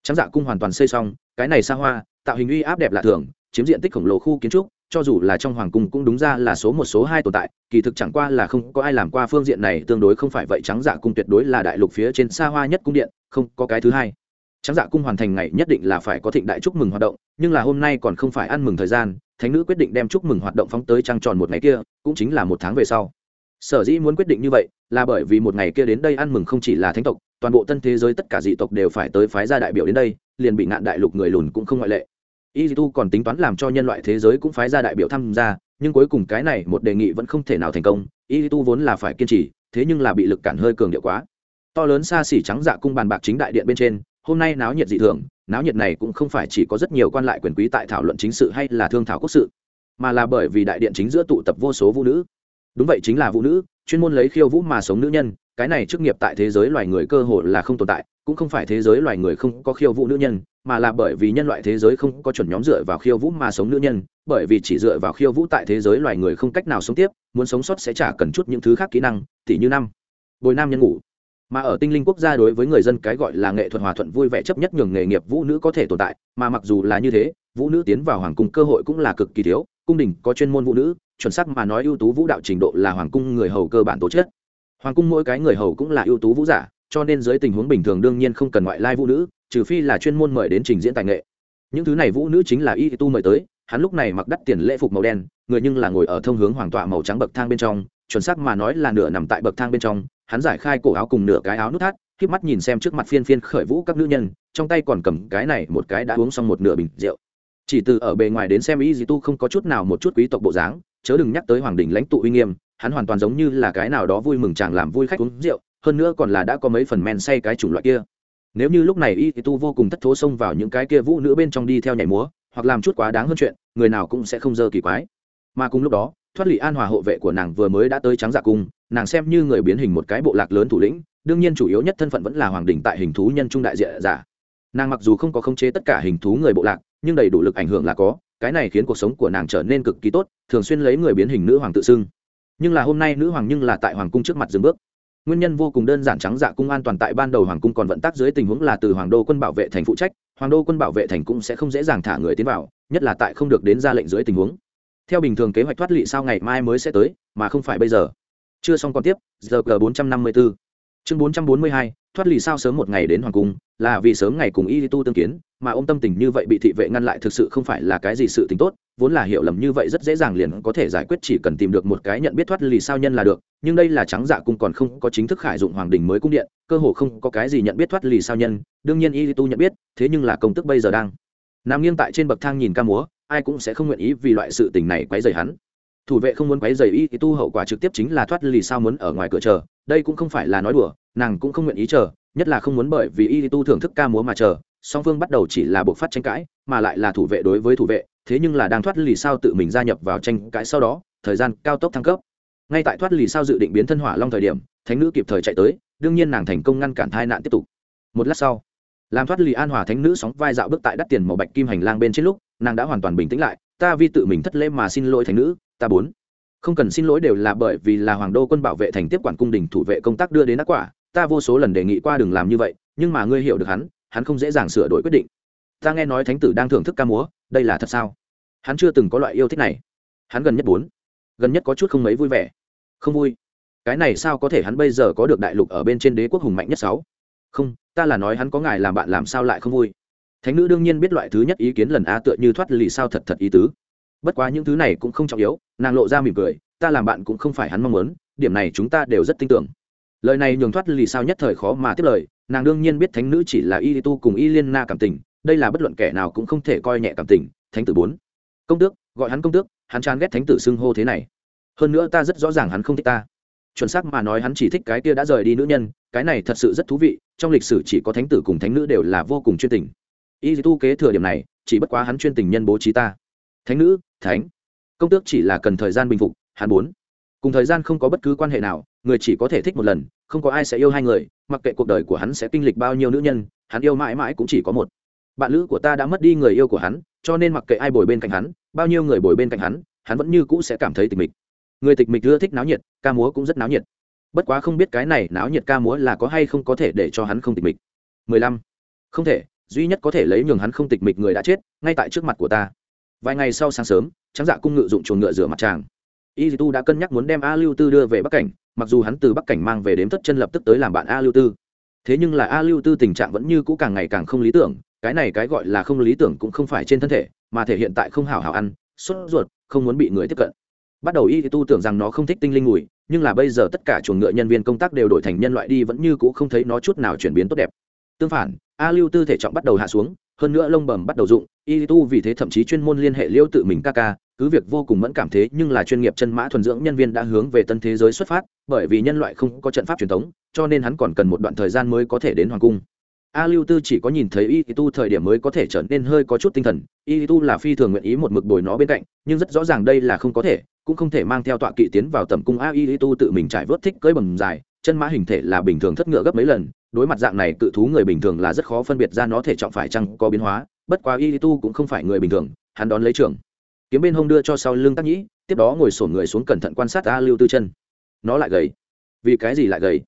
trắng dạ cung hoàn toàn xây xong, cái này xa hoa, tạo hình uy áp đẹp lạ thường, chiếm diện tích khổng lồ khu kiến trúc, cho dù là trong hoàng cung cũng đúng ra là số một, số hai tồn tại, kỳ thực chẳng qua là không có ai làm qua phương diện này, tương đối không phải vậy trắng dạ cung tuyệt đối là đại lục phía trên xa hoa nhất cung điện, không có cái thứ hai. Trắng dạ cung hoàn thành ngày nhất định là phải có thịnh đại chúc mừng hoạt động, nhưng là hôm nay còn không phải ăn mừng thời gian, thánh nữ quyết định đem chúc mừng hoạt động phóng tới trăng tròn một ngày kia, cũng chính là một tháng về sau. Sở dĩ muốn quyết định như vậy, là bởi vì một ngày kia đến đây ăn mừng không chỉ là thánh tộc toàn bộ tân thế giới tất cả dị tộc đều phải tới phái ra đại biểu đến đây, liền bị ngạn đại lục người lùn cũng không ngoại lệ. Y tu còn tính toán làm cho nhân loại thế giới cũng phái ra đại biểu tham gia, nhưng cuối cùng cái này một đề nghị vẫn không thể nào thành công. Y tu vốn là phải kiên trì, thế nhưng là bị lực cản hơi cường điệu quá. To lớn xa xỉ trắng dạ cung bàn bạc chính đại điện bên trên, hôm nay náo nhiệt dị thường, náo nhiệt này cũng không phải chỉ có rất nhiều quan lại quyền quý tại thảo luận chính sự hay là thương thảo quốc sự, mà là bởi vì đại điện chính giữa tụ tập vô số vũ nữ. Đúng vậy chính là vũ nữ, chuyên môn lấy khiêu vũ mà sống nữ nhân cái này chức nghiệp tại thế giới loài người cơ hội là không tồn tại, cũng không phải thế giới loài người không có khiêu vũ nữ nhân, mà là bởi vì nhân loại thế giới không có chuẩn nhóm dựa vào khiêu vũ mà sống nữ nhân, bởi vì chỉ dựa vào khiêu vũ tại thế giới loài người không cách nào sống tiếp, muốn sống sót sẽ chả cần chút những thứ khác kỹ năng, tỉ như năm. Bồi nam nhân ngủ. Mà ở tinh linh quốc gia đối với người dân cái gọi là nghệ thuật hòa thuận vui vẻ chấp nhất nhường nghề nghiệp vũ nữ có thể tồn tại, mà mặc dù là như thế, vũ nữ tiến vào hoàng cung cơ hội cũng là cực kỳ thiếu, cung đình có chuyên môn vũ nữ, chuẩn xác mà nói ưu tú vũ đạo trình độ là hoàng cung người hầu cơ bản tổ chức hoàng cung mỗi cái người hầu cũng là ưu tú vũ giả, cho nên dưới tình huống bình thường đương nhiên không cần ngoại lai vũ nữ, trừ phi là chuyên môn mời đến trình diễn tài nghệ. Những thứ này vũ nữ chính là y tu mời tới, hắn lúc này mặc đắt tiền lễ phục màu đen, người nhưng là ngồi ở thông hướng hoàng tọa màu trắng bậc thang bên trong, chuẩn xác mà nói là nửa nằm tại bậc thang bên trong, hắn giải khai cổ áo cùng nửa cái áo nút thắt khiếp mắt nhìn xem trước mặt phiên phiên khởi vũ các nữ nhân, trong tay còn cầm cái này một cái đã uống xong một nửa bình rượu. Chỉ từ ở bề ngoài đến xem y tu không có chút nào một chút quý tộc bộ dáng, chớ đừng nhắc tới hoàng đình lãnh tụ uy nghiêm hắn hoàn toàn giống như là cái nào đó vui mừng chàng làm vui khách uống rượu, hơn nữa còn là đã có mấy phần men say cái chủng loại kia. Nếu như lúc này y tu vô cùng thất thố xông vào những cái kia vũ nữ bên trong đi theo nhảy múa, hoặc làm chút quá đáng hơn chuyện, người nào cũng sẽ không dơ kỳ quái. Mà cùng lúc đó, thoát lị an hòa hộ vệ của nàng vừa mới đã tới trắng dạ cung, nàng xem như người biến hình một cái bộ lạc lớn thủ lĩnh, đương nhiên chủ yếu nhất thân phận vẫn là hoàng đình tại hình thú nhân trung đại diện giả. Nàng mặc dù không có khống chế tất cả hình thú người bộ lạc, nhưng đầy đủ lực ảnh hưởng là có, cái này khiến cuộc sống của nàng trở nên cực kỳ tốt, thường xuyên lấy người biến hình nữ hoàng tự xưng nhưng là hôm nay nữ hoàng nhưng là tại hoàng cung trước mặt dừng bước. Nguyên nhân vô cùng đơn giản trắng dạ cung an toàn tại ban đầu hoàng cung còn vận tác dưới tình huống là từ hoàng đô quân bảo vệ thành phụ trách, hoàng đô quân bảo vệ thành cũng sẽ không dễ dàng thả người tiến vào, nhất là tại không được đến ra lệnh dưới tình huống. Theo bình thường kế hoạch thoát lị sau ngày mai mới sẽ tới, mà không phải bây giờ. Chưa xong còn tiếp, giờ g bốn trăm năm mươi bốn chương bốn trăm bốn mươi hai, thoát lì sao sớm một ngày đến hoàng cung, là vì sớm ngày cùng y tu tương kiến mà ôm tâm tình như vậy bị thị vệ ngăn lại thực sự không phải là cái gì sự tình tốt, vốn là hiểu lầm như vậy rất dễ dàng liền có thể giải quyết chỉ cần tìm được một cái nhận biết thoát lì sao nhân là được, nhưng đây là trắng dạ cung còn không có chính thức khải dụng hoàng đình mới cung điện, cơ hồ không có cái gì nhận biết thoát lì sao nhân, đương nhiên y tu nhận biết, thế nhưng là công tức bây giờ đang nằm nghiêng tại trên bậc thang nhìn ca múa, ai cũng sẽ không nguyện ý vì loại sự tình này quấy rầy hắn. Thủ vệ không muốn quấy rầy y tu, hậu quả trực tiếp chính là thoát lì sao muốn ở ngoài cửa chờ, đây cũng không phải là nói đùa, nàng cũng không nguyện ý chờ, nhất là không muốn bởi vì y tu thưởng thức ca múa mà chờ song phương bắt đầu chỉ là buộc phát tranh cãi, mà lại là thủ vệ đối với thủ vệ, thế nhưng là đang thoát lì sao tự mình gia nhập vào tranh cãi sau đó, thời gian cao tốc thăng cấp. Ngay tại thoát lì sao dự định biến thân hỏa long thời điểm, thánh nữ kịp thời chạy tới, đương nhiên nàng thành công ngăn cản tai nạn tiếp tục. Một lát sau, làm thoát lì an hòa thánh nữ sóng vai dạo bước tại đắt tiền màu bạch kim hành lang bên trên lúc, nàng đã hoàn toàn bình tĩnh lại, ta vi tự mình thất lễ mà xin lỗi thánh nữ, ta bốn. Không cần xin lỗi đều là bởi vì là hoàng đô quân bảo vệ thành tiếp quản cung đình thủ vệ công tác đưa đến ác quả, ta vô số lần đề nghị qua đừng làm như vậy, nhưng mà ngươi hiểu được hắn hắn không dễ dàng sửa đổi quyết định. Ta nghe nói thánh tử đang thưởng thức ca múa, đây là thật sao? Hắn chưa từng có loại yêu thích này. Hắn gần nhất bốn, gần nhất có chút không mấy vui vẻ. Không vui? Cái này sao có thể hắn bây giờ có được đại lục ở bên trên đế quốc hùng mạnh nhất sáu? Không, ta là nói hắn có ngài làm bạn làm sao lại không vui? Thánh nữ đương nhiên biết loại thứ nhất ý kiến lần a tựa như thoát lì sao thật thật ý tứ. Bất quá những thứ này cũng không trọng yếu, nàng lộ ra mỉm cười, ta làm bạn cũng không phải hắn mong muốn, điểm này chúng ta đều rất tin tưởng lời này nhường thoát lì sao nhất thời khó mà tiếp lời, nàng đương nhiên biết thánh nữ chỉ là y tu cùng y liên na cảm tình, đây là bất luận kẻ nào cũng không thể coi nhẹ cảm tình, thánh tử bốn. Công tước, gọi hắn công tước, hắn chán ghét thánh tử xưng hô thế này. Hơn nữa ta rất rõ ràng hắn không thích ta. Chuẩn xác mà nói hắn chỉ thích cái kia đã rời đi nữ nhân, cái này thật sự rất thú vị, trong lịch sử chỉ có thánh tử cùng thánh nữ đều là vô cùng chuyên tình. Y tu kế thừa điểm này, chỉ bất quá hắn chuyên tình nhân bố trí ta. Thánh nữ, thánh. Công tước chỉ là cần thời gian bình phục, hắn bốn cùng thời gian không có bất cứ quan hệ nào, người chỉ có thể thích một lần, không có ai sẽ yêu hai người, mặc kệ cuộc đời của hắn sẽ kinh lịch bao nhiêu nữ nhân, hắn yêu mãi mãi cũng chỉ có một. Bạn lữ của ta đã mất đi người yêu của hắn, cho nên mặc kệ ai bồi bên cạnh hắn, bao nhiêu người bồi bên cạnh hắn hắn vẫn như cũ sẽ cảm thấy tịch mịch. Người tịch mịch ưa thích náo nhiệt, ca múa cũng rất náo nhiệt. Bất quá không biết cái này náo nhiệt ca múa là có hay không có thể để cho hắn không tịch mịch. Mười lăm. Không thể, duy nhất có thể lấy nhường hắn không tịch mịch người đã chết, ngay tại trước mặt của ta. Vài ngày sau sáng sớm, trắng dạ cung ngự dụng chuồng ngựa rửa mặt tràng y tu đã cân nhắc muốn đem a lưu tư đưa về bắc cảnh, mặc dù hắn từ bắc cảnh mang về đếm thất chân lập tức tới làm bạn a lưu tư. Thế nhưng là a lưu tư tình trạng vẫn như cũ càng ngày càng không lý tưởng, cái này cái gọi là không lý tưởng cũng không phải trên thân thể, mà thể hiện tại không hảo hảo ăn, sốt ruột, không muốn bị người tiếp cận. Bắt đầu y tu tưởng rằng nó không thích tinh linh mùi, nhưng là bây giờ tất cả chuồng ngựa nhân viên công tác đều đổi thành nhân loại đi vẫn như cũ không thấy nó chút nào chuyển biến tốt đẹp. Tương phản, a lưu tư thể trọng bắt đầu hạ xuống, hơn nữa lông bầm bắt đầu dụng y tu vì thế thậm chí chuyên môn liên hệ liễu tự mình ca ca cứ việc vô cùng mẫn cảm thế, nhưng là chuyên nghiệp chân mã thuần dưỡng nhân viên đã hướng về tân thế giới xuất phát, bởi vì nhân loại không có trận pháp truyền thống, cho nên hắn còn cần một đoạn thời gian mới có thể đến hoàng cung. A lưu tư chỉ có nhìn thấy y tu thời điểm mới có thể trở nên hơi có chút tinh thần. Y tu là phi thường nguyện ý một mực bồi nó bên cạnh, nhưng rất rõ ràng đây là không có thể, cũng không thể mang theo tọa kỵ tiến vào tầm cung a y tu tự mình trải vớt thích cưỡi bầm dài, chân mã hình thể là bình thường thất ngựa gấp mấy lần, đối mặt dạng này cự thú người bình thường là rất khó phân biệt ra nó thể trọng phải chăng có biến hóa, bất quá y tu cũng không phải người bình thường, hắn đón lấy trường kiếm bên hông đưa cho sau lưng tác nhĩ, tiếp đó ngồi sổn người xuống cẩn thận quan sát a lưu tư chân. Nó lại gầy. Vì cái gì lại gầy?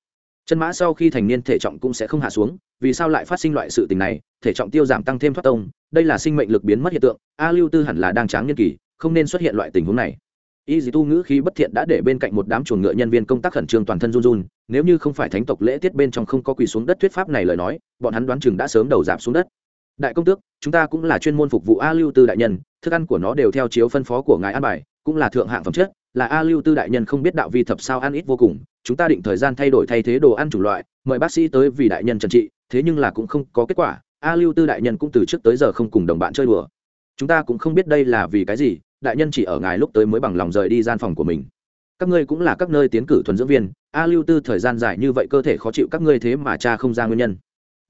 Chân mã sau khi thành niên thể trọng cũng sẽ không hạ xuống, vì sao lại phát sinh loại sự tình này? Thể trọng tiêu giảm tăng thêm thoát tông, đây là sinh mệnh lực biến mất hiện tượng, a lưu tư hẳn là đang tráng nhân kỳ, không nên xuất hiện loại tình huống này. Y dì tu ngữ khí bất thiện đã để bên cạnh một đám chuồng ngựa nhân viên công tác khẩn trương toàn thân run run, nếu như không phải thánh tộc lễ tiết bên trong không có quỳ xuống đất thuyết pháp này lời nói, bọn hắn đoán chừng đã sớm đầu giảm xuống đất đại công tước, chúng ta cũng là chuyên môn phục vụ a lưu tư đại nhân, thức ăn của nó đều theo chiếu phân phó của ngài an bài, cũng là thượng hạng phẩm chất, là a lưu tư đại nhân không biết đạo vi thập sao ăn ít vô cùng, chúng ta định thời gian thay đổi thay thế đồ ăn chủng loại, mời bác sĩ tới vì đại nhân trần trị, thế nhưng là cũng không có kết quả, a lưu tư đại nhân cũng từ trước tới giờ không cùng đồng bạn chơi đùa. Chúng ta cũng không biết đây là vì cái gì, đại nhân chỉ ở ngài lúc tới mới bằng lòng rời đi gian phòng của mình. Các ngươi cũng là các nơi tiến cử thuần dưỡng viên, a lưu tư thời gian dài như vậy cơ thể khó chịu các ngươi thế mà cha không ra nguyên nhân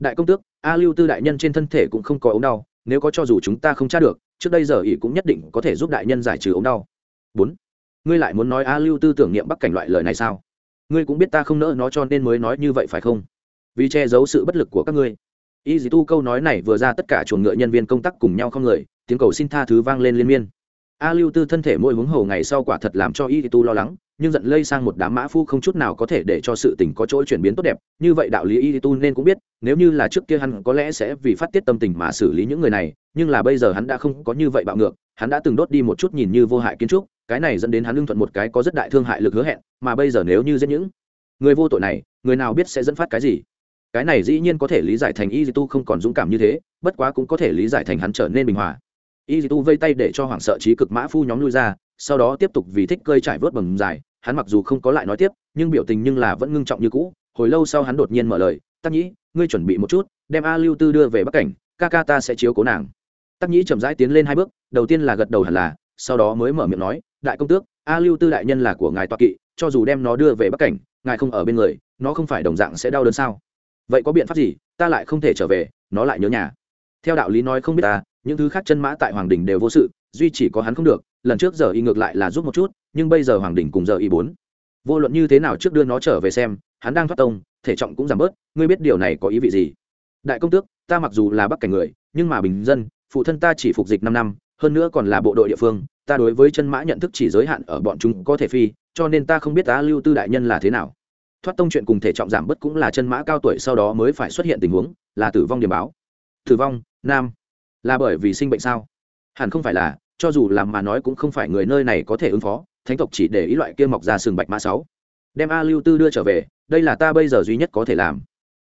đại công tước, a lưu tư đại nhân trên thân thể cũng không có ống đau, nếu có cho dù chúng ta không tra được, trước đây giờ ỷ cũng nhất định có thể giúp đại nhân giải trừ ống đau. Bốn, ngươi lại muốn nói a lưu tư tưởng niệm bắc cảnh loại lời này sao? Ngươi cũng biết ta không nỡ nó cho nên mới nói như vậy phải không? Vì che giấu sự bất lực của các ngươi. Y dì tu câu nói này vừa ra tất cả chuồng ngựa nhân viên công tác cùng nhau không người, tiếng cầu xin tha thứ vang lên liên miên. A lưu tư thân thể mỗi hướng hầu ngày sau quả thật làm cho y tu lo lắng nhưng giận lây sang một đám mã phu không chút nào có thể để cho sự tình có chỗ chuyển biến tốt đẹp. Như vậy đạo lý y tu nên cũng biết, nếu như là trước kia hắn có lẽ sẽ vì phát tiết tâm tình mà xử lý những người này, nhưng là bây giờ hắn đã không có như vậy bạo ngược, hắn đã từng đốt đi một chút nhìn như vô hại kiến trúc, cái này dẫn đến hắn lương thuận một cái có rất đại thương hại lực hứa hẹn, mà bây giờ nếu như giết những người vô tội này, người nào biết sẽ dẫn phát cái gì? Cái này dĩ nhiên có thể lý giải thành y tu không còn dũng cảm như thế, bất quá cũng có thể lý giải thành hắn trở nên bình hòa. Y tu vây tay để cho hoảng sợ trí cực mã phu nhóm lui ra, sau đó tiếp tục vì thích cơi trải vớt bầm dài hắn mặc dù không có lại nói tiếp, nhưng biểu tình nhưng là vẫn ngưng trọng như cũ, hồi lâu sau hắn đột nhiên mở lời, tắc nhĩ, ngươi chuẩn bị một chút, đem a lưu tư đưa về bắc cảnh, ca ca ta sẽ chiếu cố nàng. Tắc nhĩ chậm rãi tiến lên hai bước, đầu tiên là gật đầu hẳn là, sau đó mới mở miệng nói, đại công tước, a lưu tư đại nhân là của ngài toa kỵ, cho dù đem nó đưa về bắc cảnh, ngài không ở bên người, nó không phải đồng dạng sẽ đau đớn sao? Vậy có biện pháp gì? Ta lại không thể trở về, nó lại nhớ nhà. Theo đạo lý nói không biết ta, những thứ khác chân mã tại hoàng đình đều vô sự, duy chỉ có hắn không được, lần trước giờ y ngược lại là giúp một chút nhưng bây giờ hoàng đình cùng giờ y bốn. Vô luận như thế nào trước đưa nó trở về xem, hắn đang thoát tông, thể trọng cũng giảm bớt, ngươi biết điều này có ý vị gì? Đại công tước, ta mặc dù là bắc cảnh người, nhưng mà bình dân, phụ thân ta chỉ phục dịch năm năm, hơn nữa còn là bộ đội địa phương, ta đối với chân mã nhận thức chỉ giới hạn ở bọn chúng có thể phi, cho nên ta không biết ta lưu tư đại nhân là thế nào. Thoát tông chuyện cùng thể trọng giảm bớt cũng là chân mã cao tuổi sau đó mới phải xuất hiện tình huống, là tử vong điểm báo. Tử vong, nam, là bởi vì sinh bệnh sao? Hẳn không phải là, cho dù làm mà nói cũng không phải người nơi này có thể ứng phó thánh tộc chỉ để ý loại kia mọc ra sừng bạch mã sáu. Đem a lưu tư đưa trở về, đây là ta bây giờ duy nhất có thể làm.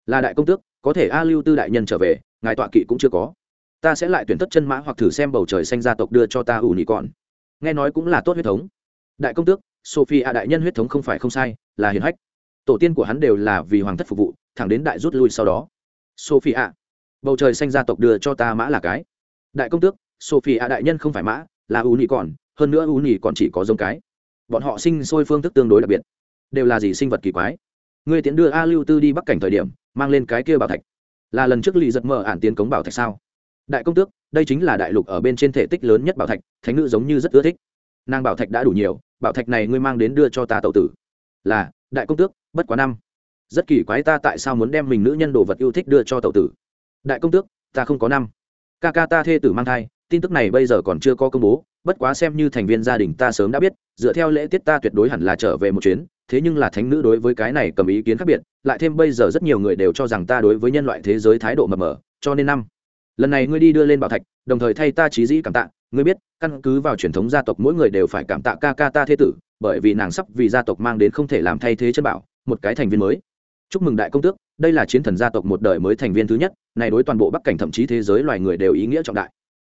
Là đại công tước, có thể a lưu tư đại nhân trở về, ngài tọa kỵ cũng chưa có. Ta sẽ lại tuyển tất chân mã hoặc thử xem bầu trời xanh gia tộc đưa cho ta ủ nị còn. Nghe nói cũng là tốt huyết thống. Đại công tước sophie a đại nhân huyết thống không phải không sai, là hiền hách. Tổ tiên của hắn đều là vì hoàng thất phục vụ, thẳng đến đại rút lui sau đó. Sophie a bầu trời xanh gia tộc đưa cho ta mã là cái. Đại công tước sophie a đại nhân không phải mã, là ủ nị còn hơn nữa ú nhì còn chỉ có giống cái. Bọn họ sinh sôi phương thức tương đối đặc biệt. Đều là gì sinh vật kỳ quái. Ngươi tiến đưa a lưu tư đi bắc cảnh thời điểm, mang lên cái kia bảo thạch. Là lần trước lì giật mở ản tiến cống bảo thạch sao? Đại công tước, đây chính là đại lục ở bên trên thể tích lớn nhất bảo thạch, thánh nữ giống như rất ưa thích. Nàng bảo thạch đã đủ nhiều, bảo thạch này ngươi mang đến đưa cho ta tậu tử. Là, đại công tước, bất quá năm. Rất kỳ quái ta tại sao muốn đem mình nữ nhân đồ vật yêu thích đưa cho tậu tử? Đại công tước, ta không có năm. Ca ca ta thê tử mang thai tin tức này bây giờ còn chưa có công bố, bất quá xem như thành viên gia đình ta sớm đã biết, dựa theo lễ tiết ta tuyệt đối hẳn là trở về một chuyến, thế nhưng là thánh nữ đối với cái này cầm ý kiến khác biệt, lại thêm bây giờ rất nhiều người đều cho rằng ta đối với nhân loại thế giới thái độ mập mờ, cho nên năm, lần này ngươi đi đưa lên bảo thạch, đồng thời thay ta trí dĩ cảm tạ, ngươi biết, căn cứ vào truyền thống gia tộc mỗi người đều phải cảm tạ ca ca ta thế tử, bởi vì nàng sắp vì gia tộc mang đến không thể làm thay thế chân bảo, một cái thành viên mới. Chúc mừng đại công tước, đây là chiến thần gia tộc một đời mới thành viên thứ nhất, này đối toàn bộ bắc cảnh thậm chí thế giới loài người đều ý nghĩa trọng đại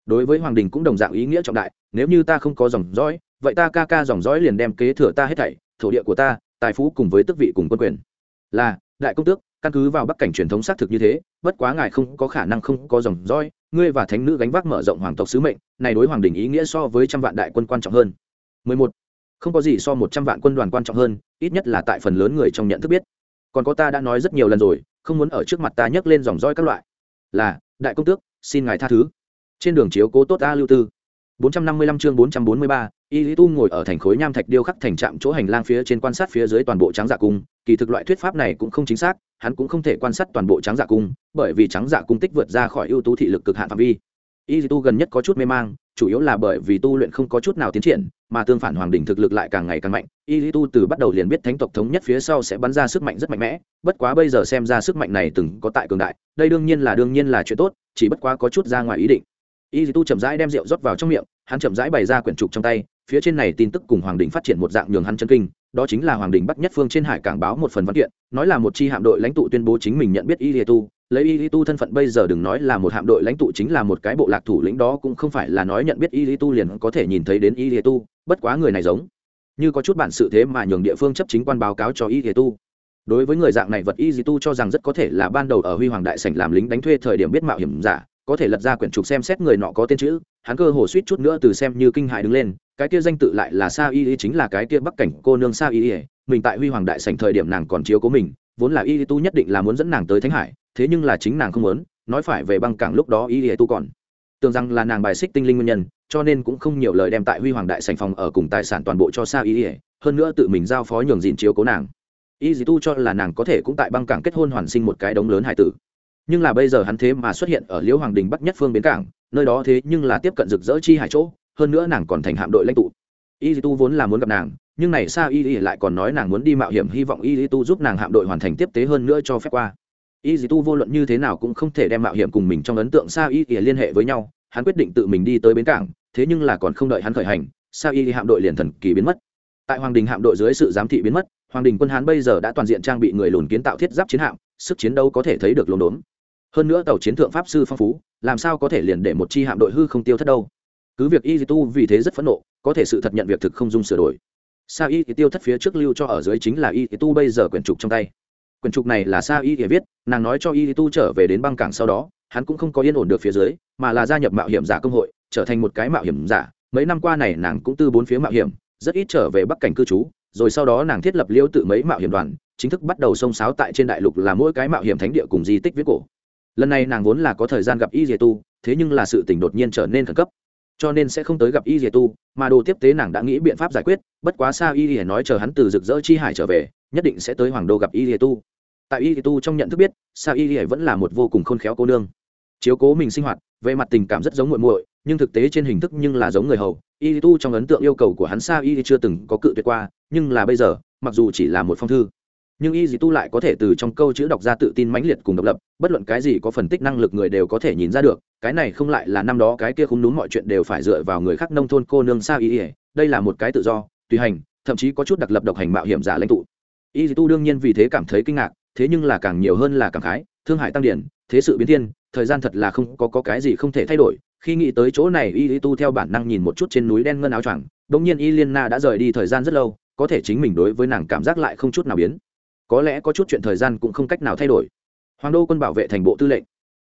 đối với hoàng đình cũng đồng dạng ý nghĩa trọng đại, nếu như ta không có dòng dõi, vậy ta ca ca dòng dõi liền đem kế thừa ta hết thảy, thổ địa của ta, tài phú cùng với tước vị cùng quân quyền. Là, đại công tước, căn cứ vào bắc cảnh truyền thống xác thực như thế, bất quá ngài không có khả năng không có dòng dõi, ngươi và thánh nữ gánh vác mở rộng hoàng tộc sứ mệnh, này đối hoàng đình ý nghĩa so với trăm vạn đại quân quan trọng hơn. 11. không có gì so một trăm vạn quân đoàn quan trọng hơn, ít nhất là tại phần lớn người trong nhận thức biết. Còn có ta đã nói rất nhiều lần rồi, không muốn ở trước mặt ta nhấc lên dòng dõi các loại. Là, đại công tước, xin ngài tha thứ trên đường chiếu cố tốt a lưu tư 455 chương 443, Y Lý Tu ngồi ở thành khối nham thạch điêu khắc thành trạm chỗ hành lang phía trên quan sát phía dưới toàn bộ trắng dạ cung, kỳ thực loại thuyết pháp này cũng không chính xác, hắn cũng không thể quan sát toàn bộ trắng dạ cung, bởi vì trắng dạ cung tích vượt ra khỏi ưu tú thị lực cực hạn phạm vi. Y Lý Tu gần nhất có chút mê mang, chủ yếu là bởi vì tu luyện không có chút nào tiến triển, mà tương phản hoàng đỉnh thực lực lại càng ngày càng mạnh. Y Lý Tu từ bắt đầu liền biết thánh tộc thống nhất phía sau sẽ bắn ra sức mạnh rất mạnh mẽ, bất quá bây giờ xem ra sức mạnh này từng có tại cường đại, đây đương nhiên là đương nhiên là chuyện tốt, chỉ bất quá có chút ra ngoài ý định y dì tu chậm rãi đem rượu rót vào trong miệng, hắn chậm rãi bày ra quyển trục trong tay, phía trên này tin tức cùng hoàng đình phát triển một dạng nhường hắn chân kinh, đó chính là hoàng đình bắt nhất phương trên hải cảng báo một phần văn kiện, nói là một chi hạm đội lãnh tụ tuyên bố chính mình nhận biết y dì tu, lấy y dì tu thân phận bây giờ đừng nói là một hạm đội lãnh tụ chính là một cái bộ lạc thủ lĩnh đó cũng không phải là nói nhận biết y dì tu liền có thể nhìn thấy đến y dì tu, bất quá người này giống như có chút bản sự thế mà nhường địa phương chấp chính quan báo cáo cho y dì tu. Đối với người dạng này vật y dì tu cho rằng rất có thể là ban đầu ở huy hoàng đại sảnh làm lính đánh thuê thời điểm biết mạo hiểm giả có thể lật ra quyển trục xem xét người nọ có tên chữ, hắn cơ hồ suýt chút nữa từ xem như kinh hại đứng lên, cái kia danh tự lại là sa y y chính là cái kia bắc cảnh cô nương sa y y, mình tại huy hoàng đại sảnh thời điểm nàng còn chiếu cố mình, vốn là y tu nhất định là muốn dẫn nàng tới thánh hải, thế nhưng là chính nàng không muốn, nói phải về băng cảng lúc đó y y tu còn. Tưởng rằng là nàng bài xích tinh linh nguyên nhân, cho nên cũng không nhiều lời đem tại huy hoàng đại sảnh phòng ở cùng tài sản toàn bộ cho sa y y, hơn nữa tự mình giao phó nhường dìn chiếu cố nàng. Y tu cho là nàng có thể cũng tại băng cảng kết hôn hoàn sinh một cái đống lớn hải tử nhưng là bây giờ hắn thế mà xuất hiện ở liễu hoàng đình bắc nhất phương bến cảng, nơi đó thế nhưng là tiếp cận rực rỡ chi hải chỗ, hơn nữa nàng còn thành hạm đội lãnh tụ. Y tu vốn là muốn gặp nàng, nhưng này sao y lại còn nói nàng muốn đi mạo hiểm, hy vọng y tu giúp nàng hạm đội hoàn thành tiếp tế hơn nữa cho phép qua. Y tu vô luận như thế nào cũng không thể đem mạo hiểm cùng mình trong ấn tượng sao y liên hệ với nhau, hắn quyết định tự mình đi tới bến cảng, thế nhưng là còn không đợi hắn khởi hành, sao y hạm đội liền thần kỳ biến mất. Tại hoàng đình hạm đội dưới sự giám thị biến mất, hoàng đình quân hán bây giờ đã toàn diện trang bị người lùn kiến tạo thiết giáp chiến hạm, sức chiến đấu có thể thấy được lồn đốn hơn nữa tàu chiến thượng pháp sư phong phú, làm sao có thể liền để một chi hạm đội hư không tiêu thất đâu? Cứ việc y tu vì thế rất phẫn nộ, có thể sự thật nhận việc thực không dung sửa đổi. Sa y thì tiêu thất phía trước lưu cho ở dưới chính là y tu bây giờ quyển trục trong tay. Quyển trục này là sa y thì viết, nàng nói cho y tu trở về đến băng cảng sau đó, hắn cũng không có yên ổn được phía dưới, mà là gia nhập mạo hiểm giả công hội, trở thành một cái mạo hiểm giả. Mấy năm qua này nàng cũng tư bốn phía mạo hiểm, rất ít trở về bắc cảnh cư trú, rồi sau đó nàng thiết lập liêu tự mấy mạo hiểm đoàn, chính thức bắt đầu xông sáo tại trên đại lục là mỗi cái mạo hiểm thánh địa cùng di tích viết cổ lần này nàng vốn là có thời gian gặp y dì tu, thế nhưng là sự tình đột nhiên trở nên khẩn cấp. Cho nên sẽ không tới gặp y dì tu, mà đồ tiếp tế nàng đã nghĩ biện pháp giải quyết, bất quá xa y dì nói chờ hắn từ rực rỡ chi hải trở về, nhất định sẽ tới hoàng đô gặp y dì tu. Tại y dì tu trong nhận thức biết xa y dì vẫn là một vô cùng khôn khéo cô nương. Chiếu cố mình sinh hoạt, về mặt tình cảm rất giống muội muội, nhưng thực tế trên hình thức nhưng là giống người hầu. Y tu trong ấn tượng yêu cầu của hắn xa y chưa từng có cự tuyệt qua, nhưng là bây giờ, mặc dù chỉ là một phong thư nhưng y dì tu lại có thể từ trong câu chữ đọc ra tự tin mãnh liệt cùng độc lập bất luận cái gì có phân tích năng lực người đều có thể nhìn ra được cái này không lại là năm đó cái kia không đúng mọi chuyện đều phải dựa vào người khác nông thôn cô nương xa y ỉa đây là một cái tự do tùy hành thậm chí có chút đặc lập độc hành mạo hiểm giả lãnh tụ. Y dì tu đương nhiên vì thế cảm thấy kinh ngạc thế nhưng là càng nhiều hơn là cảm khái thương hại tăng điển thế sự biến thiên thời gian thật là không có, có cái gì không thể thay đổi. Khi nghĩ tới chỗ này y tu theo bản năng nhìn một chút trên núi đen ngân áo choàng đ ỗ n g nhiên y liên na đã rời đi thời gian rất lâu có thể chính mình đối với nàng cảm giác lại không chút nào biến có lẽ có chút chuyện thời gian cũng không cách nào thay đổi. Hoàng đô quân bảo vệ thành bộ tư lệnh.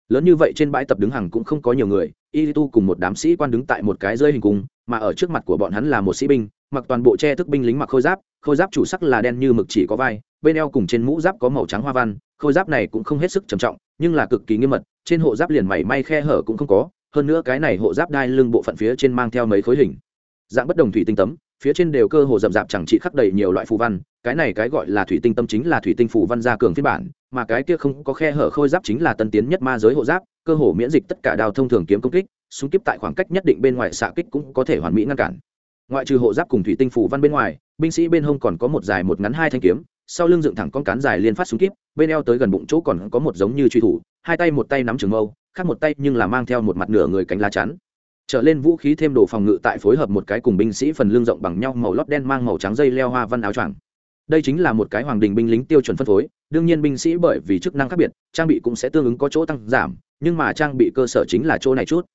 Lớn như vậy trên bãi tập đứng hàng cũng không có nhiều người y tu cùng một đám sĩ quan đứng tại một cái rơi hình cung, mà ở trước mặt của bọn hắn là một sĩ binh, mặc toàn bộ che thức binh lính mặc khôi giáp khôi giáp chủ sắc là đen như mực chỉ có vai, bên eo cùng trên mũ giáp có màu trắng hoa văn, khôi giáp này cũng không hết sức trầm trọng, nhưng là cực kỳ nghiêm mật, trên hộ giáp liền mảy may khe hở cũng không có, hơn nữa cái này hộ giáp đai lưng bộ phận phía trên mang theo mấy khối hình. Dạng bất đồng thủy tinh tấm phía trên đều cơ hồ rậm rạp chẳng trị khắc đầy nhiều loại phù văn, cái này cái gọi là thủy tinh tâm chính là thủy tinh phù văn gia cường phiên bản, mà cái kia không có khe hở khôi giáp chính là tân tiến nhất ma giới hộ giáp, cơ hồ miễn dịch tất cả đào thông thường kiếm công kích súng kíp tại khoảng cách nhất định bên ngoài xạ kích cũng có thể hoàn mỹ ngăn cản. Ngoại trừ hộ giáp cùng thủy tinh phù văn bên ngoài, binh sĩ bên hông còn có một dài một ngắn hai thanh kiếm, sau lưng dựng thẳng con cán dài liên phát súng kíp bên eo tới gần bụng chỗ còn có một giống như truy thủ, hai tay một tay nắm trường mâu, khác một tay nhưng là mang theo một mặt nửa người cánh lá chắn trở lên vũ khí thêm đồ phòng ngự tại phối hợp một cái cùng binh sĩ phần lưng rộng bằng nhau màu lót đen mang màu trắng dây leo hoa văn áo choàng. Đây chính là một cái hoàng đình binh lính tiêu chuẩn phân phối, đương nhiên binh sĩ bởi vì chức năng khác biệt, trang bị cũng sẽ tương ứng có chỗ tăng giảm, nhưng mà trang bị cơ sở chính là chỗ này chút.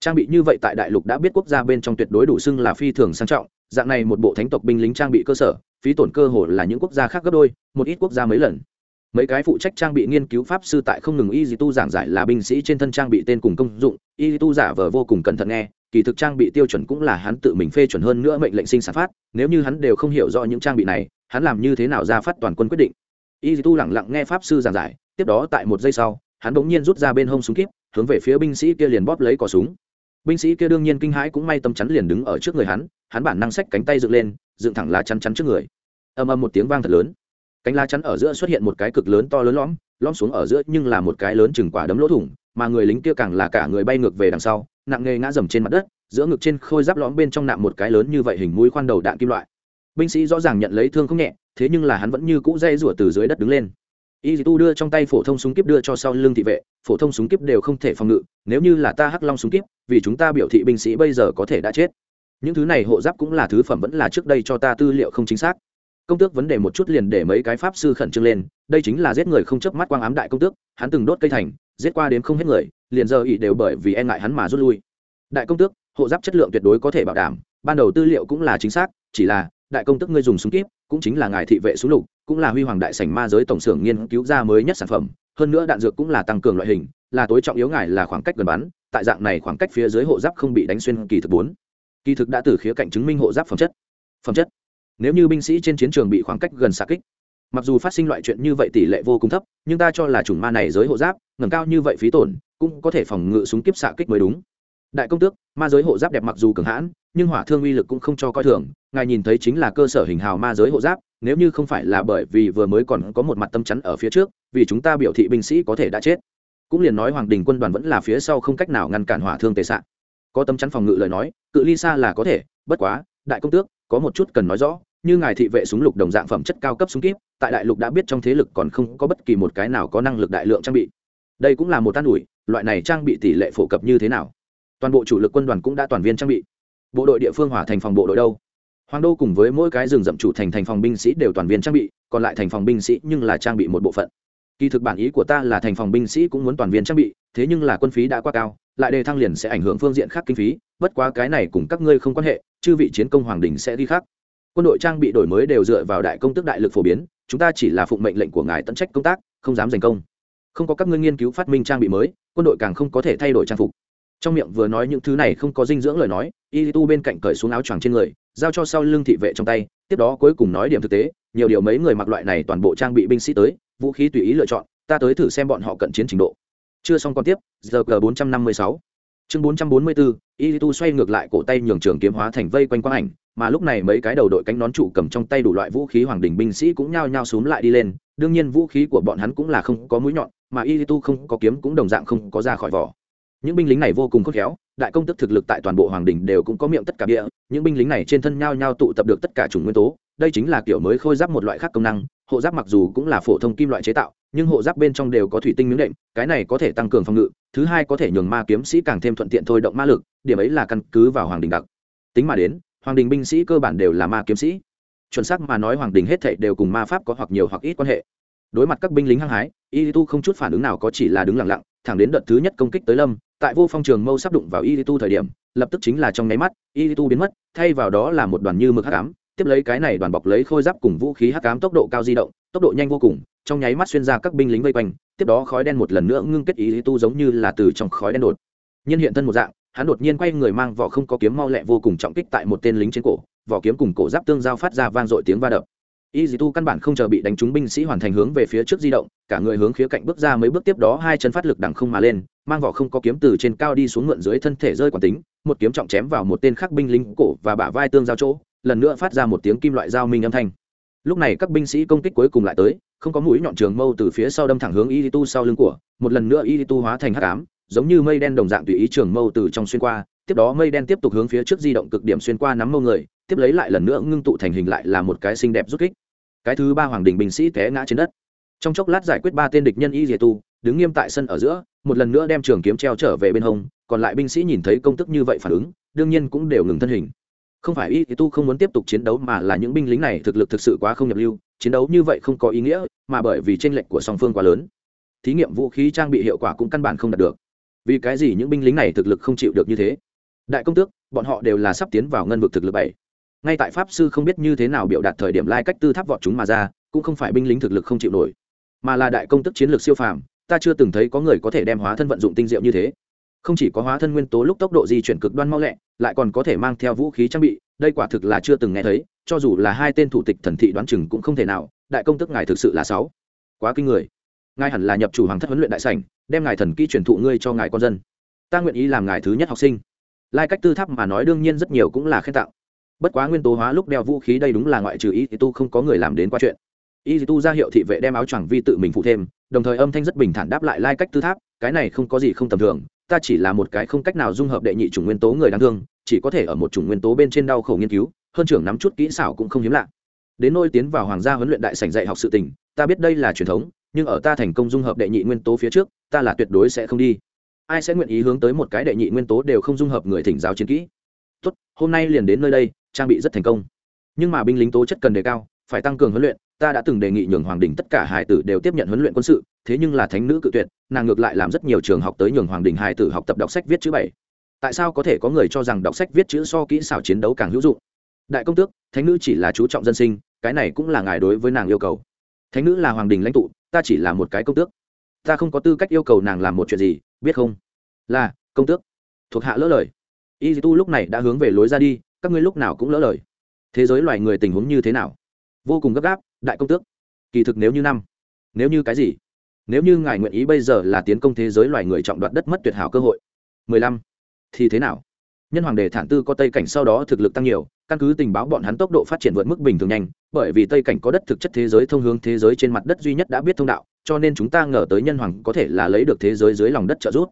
Trang bị như vậy tại đại lục đã biết quốc gia bên trong tuyệt đối đủ xưng là phi thường sang trọng, dạng này một bộ thánh tộc binh lính trang bị cơ sở, phí tổn cơ hồ là những quốc gia khác gấp đôi, một ít quốc gia mấy lần mấy cái phụ trách trang bị nghiên cứu pháp sư tại không ngừng y di tu giảng giải là binh sĩ trên thân trang bị tên cùng công dụng, y di tu giả vờ vô cùng cẩn thận nghe, kỳ thực trang bị tiêu chuẩn cũng là hắn tự mình phê chuẩn hơn nữa mệnh lệnh sinh sản phát, nếu như hắn đều không hiểu rõ những trang bị này, hắn làm như thế nào ra phát toàn quân quyết định. Y di tu lẳng lặng nghe pháp sư giảng giải, tiếp đó tại một giây sau, hắn bỗng nhiên rút ra bên hông súng kíp, hướng về phía binh sĩ kia liền bóp lấy cỏ súng. Binh sĩ kia đương nhiên kinh hãi cũng may tâm chắn liền đứng ở trước người hắn hắn bản năng xách cánh tay dựng lên, dựng thẳng lá chắn chắn trước người. Ầm ầm một tiếng vang thật lớn cánh lá chắn ở giữa xuất hiện một cái cực lớn to lớn lõm lõm xuống ở giữa nhưng là một cái lớn chừng quả đấm lỗ thủng, mà người lính kia càng là cả người bay ngược về đằng sau, nặng nghề ngã dầm trên mặt đất, giữa ngực trên khôi giáp lõm bên trong nạm một cái lớn như vậy hình mũi khoan đầu đạn kim loại. Binh sĩ rõ ràng nhận lấy thương không nhẹ, thế nhưng là hắn vẫn như cũ dây rủa từ dưới đất đứng lên. Y tu đưa trong tay phổ thông súng kíp đưa cho sau lưng thị vệ, phổ thông súng kíp đều không thể phòng ngự, nếu như là ta hắc long súng kíp, vì chúng ta biểu thị binh sĩ bây giờ có thể đã chết. Những thứ này hộ giáp cũng là thứ phẩm vẫn là trước đây cho ta tư liệu không chính xác công tước vấn đề một chút liền để mấy cái pháp sư khẩn trương lên, đây chính là giết người không chớp mắt quang ám đại công tước, hắn từng đốt cây thành, giết qua đến không hết người, liền giờ ỉ đều bởi vì e ngại hắn mà rút lui. Đại công tước, hộ giáp chất lượng tuyệt đối có thể bảo đảm, ban đầu tư liệu cũng là chính xác, chỉ là, đại công tước ngươi dùng súng kíp, cũng chính là ngài thị vệ súng lục, cũng là huy hoàng đại sảnh ma giới tổng xưởng nghiên cứu ra mới nhất sản phẩm, hơn nữa đạn dược cũng là tăng cường loại hình, là tối trọng yếu ngài là khoảng cách gần bắn, tại dạng này khoảng cách phía dưới hộ giáp không bị đánh xuyên kỳ thực bốn. Kỳ thực đã từ khía cạnh chứng minh hộ giáp phẩm chất. Phẩm chất nếu như binh sĩ trên chiến trường bị khoảng cách gần xạ kích, mặc dù phát sinh loại chuyện như vậy tỷ lệ vô cùng thấp, nhưng ta cho là chủng ma này giới hộ giáp, ngầm cao như vậy phí tổn, cũng có thể phòng ngự súng kiếp xạ kích mới đúng. Đại công tước, ma giới hộ giáp đẹp mặc dù cường hãn, nhưng hỏa thương uy lực cũng không cho coi thường, ngài nhìn thấy chính là cơ sở hình hào ma giới hộ giáp, nếu như không phải là bởi vì vừa mới còn có một mặt tâm chắn ở phía trước, vì chúng ta biểu thị binh sĩ có thể đã chết. Cũng liền nói hoàng đình quân đoàn vẫn là phía sau không cách nào ngăn cản hỏa thương tệ xạ. Có tâm chắn phòng ngự lời nói, cự ly xa là có thể, bất quá, đại công tước, có một chút cần nói rõ như ngài thị vệ súng lục đồng dạng phẩm chất cao cấp súng kíp, tại đại lục đã biết trong thế lực còn không có bất kỳ một cái nào có năng lực đại lượng trang bị. Đây cũng là một tan ủi, loại này trang bị tỷ lệ phổ cập như thế nào? Toàn bộ chủ lực quân đoàn cũng đã toàn viên trang bị. Bộ đội địa phương hỏa thành phòng bộ đội đâu? Hoàng đô cùng với mỗi cái rừng rậm chủ thành thành phòng binh sĩ đều toàn viên trang bị, còn lại thành phòng binh sĩ nhưng là trang bị một bộ phận. Kỳ thực bản ý của ta là thành phòng binh sĩ cũng muốn toàn viên trang bị, thế nhưng là quân phí đã quá cao, lại đề thăng liền sẽ ảnh hưởng phương diện khác kinh phí, bất quá cái này cùng các ngươi không quan hệ, chư vị chiến công hoàng đình sẽ đi khác quân đội trang bị đổi mới đều dựa vào đại công tức đại lực phổ biến, chúng ta chỉ là phụng mệnh lệnh của ngài tận trách công tác, không dám giành công. Không có các ngươi nghiên cứu phát minh trang bị mới, quân đội càng không có thể thay đổi trang phục. Trong miệng vừa nói những thứ này không có dinh dưỡng lời nói, y tu bên cạnh cởi xuống áo choàng trên người, giao cho sau lưng thị vệ trong tay, tiếp đó cuối cùng nói điểm thực tế, nhiều điều mấy người mặc loại này toàn bộ trang bị binh sĩ tới, vũ khí tùy ý lựa chọn, ta tới thử xem bọn họ cận chiến trình độ. Chưa xong còn tiếp, giờ g bốn trăm năm mươi sáu chương bốn trăm bốn mươi bốn y tu xoay ngược lại cổ tay nhường trường kiếm hóa thành vây quanh quang ảnh, mà lúc này mấy cái đầu đội cánh nón trụ cầm trong tay đủ loại vũ khí hoàng đình binh sĩ cũng nhao nhao xúm lại đi lên, đương nhiên vũ khí của bọn hắn cũng là không có mũi nhọn, mà y tu không có kiếm cũng đồng dạng không có ra khỏi vỏ. Những binh lính này vô cùng khôn khéo, đại công tức thực lực tại toàn bộ hoàng đình đều cũng có miệng tất cả địa những binh lính này trên thân nhao nhao tụ tập được tất cả chủng nguyên tố, đây chính là kiểu mới khôi giáp một loại khác công năng, hộ giáp mặc dù cũng là phổ thông kim loại chế tạo nhưng hộ giáp bên trong đều có thủy tinh miếng đệm, cái này có thể tăng cường phòng ngự, thứ hai có thể nhường ma kiếm sĩ càng thêm thuận tiện thôi động ma lực, điểm ấy là căn cứ vào hoàng đình đặc. Tính mà đến, hoàng đình binh sĩ cơ bản đều là ma kiếm sĩ. Chuẩn xác mà nói hoàng đình hết thảy đều cùng ma pháp có hoặc nhiều hoặc ít quan hệ. Đối mặt các binh lính hăng hái y tu không chút phản ứng nào có chỉ là đứng lặng lặng, thẳng đến đợt thứ nhất công kích tới lâm, tại vô phong trường mâu sắp đụng vào y tu thời điểm, lập tức chính là trong nháy mắt y tu biến mất, thay vào đó là một đoàn như mực hắc ám, tiếp lấy cái này đoàn bọc lấy khôi giáp cùng vũ khí hắc ám tốc độ cao di động, tốc độ nhanh vô cùng trong nháy mắt xuyên ra các binh lính vây quanh, tiếp đó khói đen một lần nữa ngưng kết ý tu giống như là từ trong khói đen đột nhiên hiện thân một dạng, hắn đột nhiên quay người mang vỏ không có kiếm mau lẹ vô cùng trọng kích tại một tên lính trên cổ, vỏ kiếm cùng cổ giáp tương giao phát ra vang dội tiếng va đập. Y dì tu căn bản không chờ bị đánh trúng binh sĩ hoàn thành hướng về phía trước di động, cả người hướng khía cạnh bước ra mấy bước tiếp đó hai chân phát lực đằng không mà lên, mang vỏ không có kiếm từ trên cao đi xuống ngượn dưới thân thể rơi quản tính, một kiếm trọng chém vào một tên khác binh lính cổ và bả vai tương giao chỗ, lần nữa phát ra một tiếng kim loại dao minh âm thanh lúc này các binh sĩ công kích cuối cùng lại tới, không có mũi nhọn trường mâu từ phía sau đâm thẳng hướng y tu sau lưng của, một lần nữa y tu hóa thành hắc ám, giống như mây đen đồng dạng tùy ý trường mâu từ trong xuyên qua, tiếp đó mây đen tiếp tục hướng phía trước di động cực điểm xuyên qua nắm mâu người, tiếp lấy lại lần nữa ngưng tụ thành hình lại là một cái xinh đẹp rút kích. Cái thứ ba hoàng đình binh sĩ té ngã trên đất. Trong chốc lát giải quyết ba tên địch nhân y dìa tu, đứng nghiêm tại sân ở giữa, một lần nữa đem trường kiếm treo trở về bên hông, còn lại binh sĩ nhìn thấy công tức như vậy phản ứng, đương nhiên cũng đều ngừng thân hình không phải y tu không muốn tiếp tục chiến đấu mà là những binh lính này thực lực thực sự quá không nhập lưu, chiến đấu như vậy không có ý nghĩa, mà bởi vì tranh lệch của song phương quá lớn, thí nghiệm vũ khí trang bị hiệu quả cũng căn bản không đạt được. Vì cái gì những binh lính này thực lực không chịu được như thế? Đại công tước, bọn họ đều là sắp tiến vào ngân vực thực lực bảy. Ngay tại pháp sư không biết như thế nào biểu đạt thời điểm lai cách tư tháp vọt chúng mà ra, cũng không phải binh lính thực lực không chịu nổi, mà là đại công tức chiến lược siêu phàm, ta chưa từng thấy có người có thể đem hóa thân vận dụng tinh diệu như thế không chỉ có hóa thân nguyên tố lúc tốc độ di chuyển cực đoan mau lẹ, lại còn có thể mang theo vũ khí trang bị, đây quả thực là chưa từng nghe thấy, cho dù là hai tên thủ tịch thần thị đoán chừng cũng không thể nào, đại công tức ngài thực sự là sáu. Quá kinh người. Ngài hẳn là nhập chủ hoàng thất huấn luyện đại sảnh, đem ngài thần kỹ truyền thụ ngươi cho ngài con dân. Ta nguyện ý làm ngài thứ nhất học sinh. Lai cách tư tháp mà nói đương nhiên rất nhiều cũng là khen tặng. Bất quá nguyên tố hóa lúc đeo vũ khí đây đúng là ngoại trừ y tu không có người làm đến qua chuyện. Y tu ra hiệu thị vệ đem áo choàng vi tự mình phụ thêm, đồng thời âm thanh rất bình thản đáp lại lai cách tư tháp, cái này không có gì không tầm thường ta chỉ là một cái không cách nào dung hợp đệ nhị chủng nguyên tố người đáng thương, chỉ có thể ở một chủng nguyên tố bên trên đau khổ nghiên cứu, hơn trưởng nắm chút kỹ xảo cũng không hiếm lạ. Đến nôi tiến vào hoàng gia huấn luyện đại sảnh dạy học sự tình, ta biết đây là truyền thống, nhưng ở ta thành công dung hợp đệ nhị nguyên tố phía trước, ta là tuyệt đối sẽ không đi. Ai sẽ nguyện ý hướng tới một cái đệ nhị nguyên tố đều không dung hợp người thỉnh giáo chiến kỹ? Tốt, hôm nay liền đến nơi đây, trang bị rất thành công. Nhưng mà binh lính tố chất cần đề cao, phải tăng cường huấn luyện, ta đã từng đề nghị nhường hoàng đình tất cả hải tử đều tiếp nhận huấn luyện quân sự thế nhưng là thánh nữ cự tuyệt, nàng ngược lại làm rất nhiều trường học tới nhường hoàng đình hải tử học tập đọc sách viết chữ bảy. Tại sao có thể có người cho rằng đọc sách viết chữ so kỹ xảo chiến đấu càng hữu dụng? Đại công tước, thánh nữ chỉ là chú trọng dân sinh, cái này cũng là ngài đối với nàng yêu cầu. Thánh nữ là hoàng đình lãnh tụ, ta chỉ là một cái công tước. Ta không có tư cách yêu cầu nàng làm một chuyện gì, biết không? Là, công tước. Thuộc hạ lỡ lời. Y tu lúc này đã hướng về lối ra đi, các ngươi lúc nào cũng lỡ lời. Thế giới loài người tình huống như thế nào? Vô cùng gấp gáp, đại công tước. Kỳ thực nếu như năm, nếu như cái gì? Nếu như ngài nguyện ý bây giờ là tiến công thế giới loài người trọng đoạt đất mất tuyệt hảo cơ hội. Mười lăm. Thì thế nào? Nhân hoàng đề thản tư có tây cảnh sau đó thực lực tăng nhiều, căn cứ tình báo bọn hắn tốc độ phát triển vượt mức bình thường nhanh, bởi vì tây cảnh có đất thực chất thế giới thông hướng thế giới trên mặt đất duy nhất đã biết thông đạo, cho nên chúng ta ngờ tới nhân hoàng có thể là lấy được thế giới dưới lòng đất trợ giúp.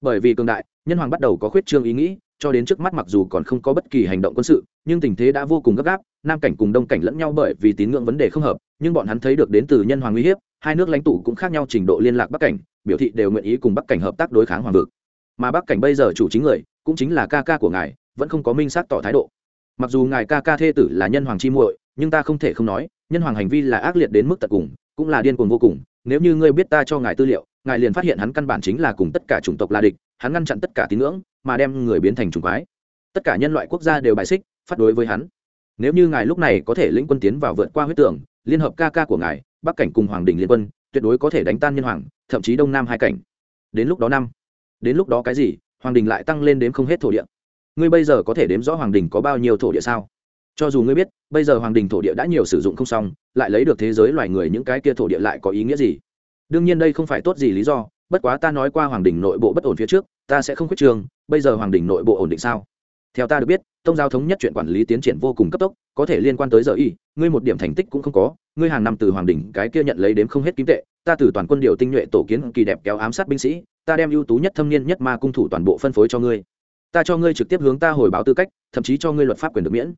Bởi vì cường đại, nhân hoàng bắt đầu có khuyết trương ý nghĩ, cho đến trước mắt mặc dù còn không có bất kỳ hành động quân sự, nhưng tình thế đã vô cùng gấp gáp, nam cảnh cùng đông cảnh lẫn nhau bởi vì tín ngưỡng vấn đề không hợp, nhưng bọn hắn thấy được đến từ nhân hoàng uy hiếp hai nước lãnh tụ cũng khác nhau trình độ liên lạc bắc cảnh, biểu thị đều nguyện ý cùng bắc cảnh hợp tác đối kháng hoàng vực. Mà bắc cảnh bây giờ chủ chính người, cũng chính là ca ca của ngài, vẫn không có minh xác tỏ thái độ. Mặc dù ngài ca ca thê tử là nhân hoàng chi muội, nhưng ta không thể không nói, nhân hoàng hành vi là ác liệt đến mức tận cùng, cũng là điên cuồng vô cùng. Nếu như ngươi biết ta cho ngài tư liệu, ngài liền phát hiện hắn căn bản chính là cùng tất cả chủng tộc là địch, hắn ngăn chặn tất cả tín ngưỡng, mà đem người biến thành chủng quái. Tất cả nhân loại quốc gia đều bài xích, phát đối với hắn. Nếu như ngài lúc này có thể lĩnh quân tiến vào vượt qua huyết tưởng, liên hợp ca ca của ngài bắc cảnh cùng hoàng đình liên quân, tuyệt đối có thể đánh tan nhân hoàng, thậm chí đông nam hai cảnh. Đến lúc đó năm, đến lúc đó cái gì, hoàng đình lại tăng lên đến không hết thổ địa. Ngươi bây giờ có thể đếm rõ hoàng đình có bao nhiêu thổ địa sao? Cho dù ngươi biết, bây giờ hoàng đình thổ địa đã nhiều sử dụng không xong, lại lấy được thế giới loài người những cái kia thổ địa lại có ý nghĩa gì? Đương nhiên đây không phải tốt gì lý do, bất quá ta nói qua hoàng đình nội bộ bất ổn phía trước, ta sẽ không khuyết trường bây giờ hoàng đình nội bộ ổn định sao? Theo ta được biết, tông giao thống nhất chuyện quản lý tiến triển vô cùng cấp tốc, có thể liên quan tới giờ y, ngươi một điểm thành tích cũng không có, ngươi hàng năm từ hoàng đình cái kia nhận lấy đếm không hết kim tệ, ta từ toàn quân điều tinh nhuệ tổ kiến kỳ đẹp kéo ám sát binh sĩ, ta đem ưu tú nhất thâm niên nhất ma cung thủ toàn bộ phân phối cho ngươi. Ta cho ngươi trực tiếp hướng ta hồi báo tư cách, thậm chí cho ngươi luật pháp quyền được miễn.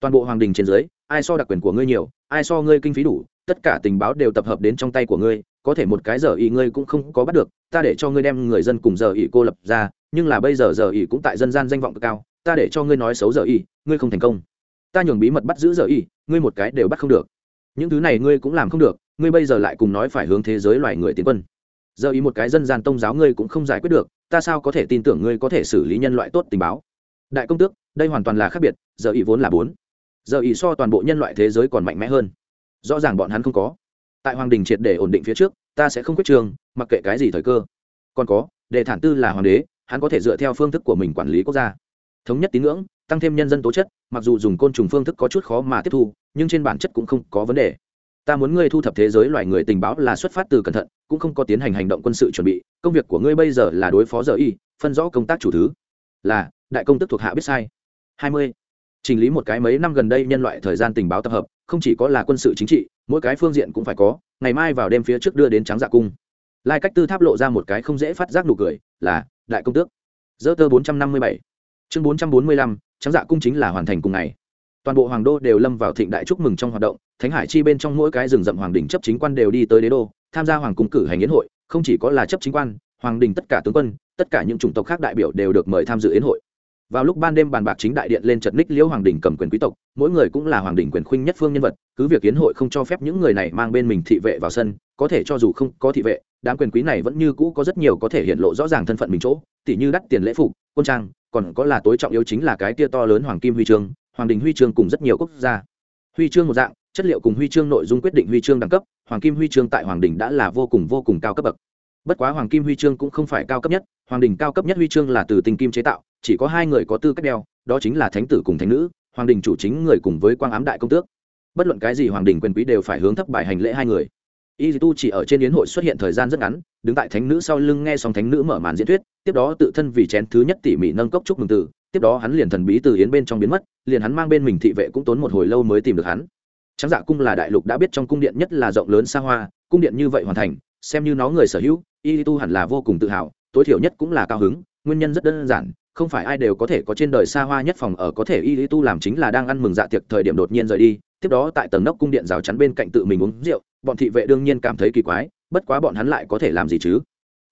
Toàn bộ hoàng đình trên dưới, ai so đặc quyền của ngươi nhiều, ai so ngươi kinh phí đủ, tất cả tình báo đều tập hợp đến trong tay của ngươi, có thể một cái giờ ý ngươi cũng không có bắt được, ta để cho ngươi đem người dân cùng giờ ý cô lập ra, nhưng là bây giờ giờ ý cũng tại dân gian danh vọng cực cao ta để cho ngươi nói xấu giờ y, ngươi không thành công. Ta nhường bí mật bắt giữ giờ y, ngươi một cái đều bắt không được. Những thứ này ngươi cũng làm không được ngươi bây giờ lại cùng nói phải hướng thế giới loài người tiến quân. Giờ y một cái dân gian tôn giáo ngươi cũng không giải quyết được ta sao có thể tin tưởng ngươi có thể xử lý nhân loại tốt tình báo? Đại công tước đây hoàn toàn là khác biệt giờ y vốn là bốn. Giờ y so toàn bộ nhân loại thế giới còn mạnh mẽ hơn. Rõ ràng bọn hắn không có. Tại hoàng đình triệt để ổn định phía trước ta sẽ không quyết trường mặc kệ cái gì thời cơ. Còn có để thản tư là hoàng đế hắn có thể dựa theo phương thức của mình quản lý quốc gia thống nhất tín ngưỡng, tăng thêm nhân dân tố chất, mặc dù dùng côn trùng phương thức có chút khó mà tiếp thu, nhưng trên bản chất cũng không có vấn đề. Ta muốn ngươi thu thập thế giới loài người tình báo là xuất phát từ cẩn thận, cũng không có tiến hành hành động quân sự chuẩn bị, công việc của ngươi bây giờ là đối phó giờ y, phân rõ công tác chủ thứ. Là, đại công tức thuộc hạ biết sai. Hai mươi. Chỉnh lý một cái mấy năm gần đây nhân loại thời gian tình báo tập hợp, không chỉ có là quân sự chính trị, mỗi cái phương diện cũng phải có, ngày mai vào đêm phía trước đưa đến trắng dạ cung. Lai cách tư tháp lộ ra một cái không dễ phát giác nụ cười, là, đại công tước. Dơ tơ bốn trăm năm mươi bảy chương bốn trăm bốn mươi lăm, trắng dạ cung chính là hoàn thành cùng ngày. Toàn bộ hoàng đô đều lâm vào thịnh đại chúc mừng trong hoạt động, thánh hải chi bên trong mỗi cái rừng rậm hoàng đình chấp chính quan đều đi tới đế đô, tham gia hoàng cung cử hành yến hội, không chỉ có là chấp chính quan, hoàng đình tất cả tướng quân, tất cả những chủng tộc khác đại biểu đều được mời tham dự yến hội. Vào lúc ban đêm bàn bạc chính đại điện lên chật ních liễu hoàng đình cầm quyền quý tộc, mỗi người cũng là hoàng đình quyền khuynh nhất phương nhân vật, cứ việc yến hội không cho phép những người này mang bên mình thị vệ vào sân, có thể cho dù không có thị vệ đám quyền quý này vẫn như cũ có rất nhiều có thể hiện lộ rõ ràng thân phận mình chỗ, tỉ như đắt tiền lễ phục, quân trang, còn có là tối trọng yếu chính là cái tia to lớn hoàng kim huy chương, hoàng đình huy chương cùng rất nhiều quốc gia. Huy chương một dạng, chất liệu cùng huy chương nội dung quyết định huy chương đẳng cấp, hoàng kim huy chương tại hoàng đình đã là vô cùng vô cùng cao cấp bậc. Bất quá hoàng kim huy chương cũng không phải cao cấp nhất, hoàng đình cao cấp nhất huy chương là từ tinh kim chế tạo, chỉ có hai người có tư cách đeo, đó chính là thánh tử cùng thánh nữ, hoàng đình chủ chính người cùng với quang ám đại công tước. Bất luận cái gì hoàng đình quyền quý đều phải hướng thấp bài hành lễ hai người y tu chỉ ở trên yến hội xuất hiện thời gian rất ngắn, đứng tại thánh nữ sau lưng nghe xong thánh nữ mở màn diễn thuyết, tiếp đó tự thân vì chén thứ nhất tỉ mỉ nâng cốc chúc mừng từ, tiếp đó hắn liền thần bí từ yến bên trong biến mất, liền hắn mang bên mình thị vệ cũng tốn một hồi lâu mới tìm được hắn. Trắng dạ cung là đại lục đã biết trong cung điện nhất là rộng lớn xa hoa, cung điện như vậy hoàn thành, xem như nó người sở hữu y tu hẳn là vô cùng tự hào, tối thiểu nhất cũng là cao hứng, nguyên nhân rất đơn giản không phải ai đều có thể có trên đời xa hoa nhất phòng ở, có thể y tu làm chính là đang ăn mừng dạ tiệc thời điểm đột nhiên rời đi. Tiếp đó tại tầng nóc cung điện rào chắn bên cạnh tự mình uống rượu, bọn thị vệ đương nhiên cảm thấy kỳ quái, bất quá bọn hắn lại có thể làm gì chứ?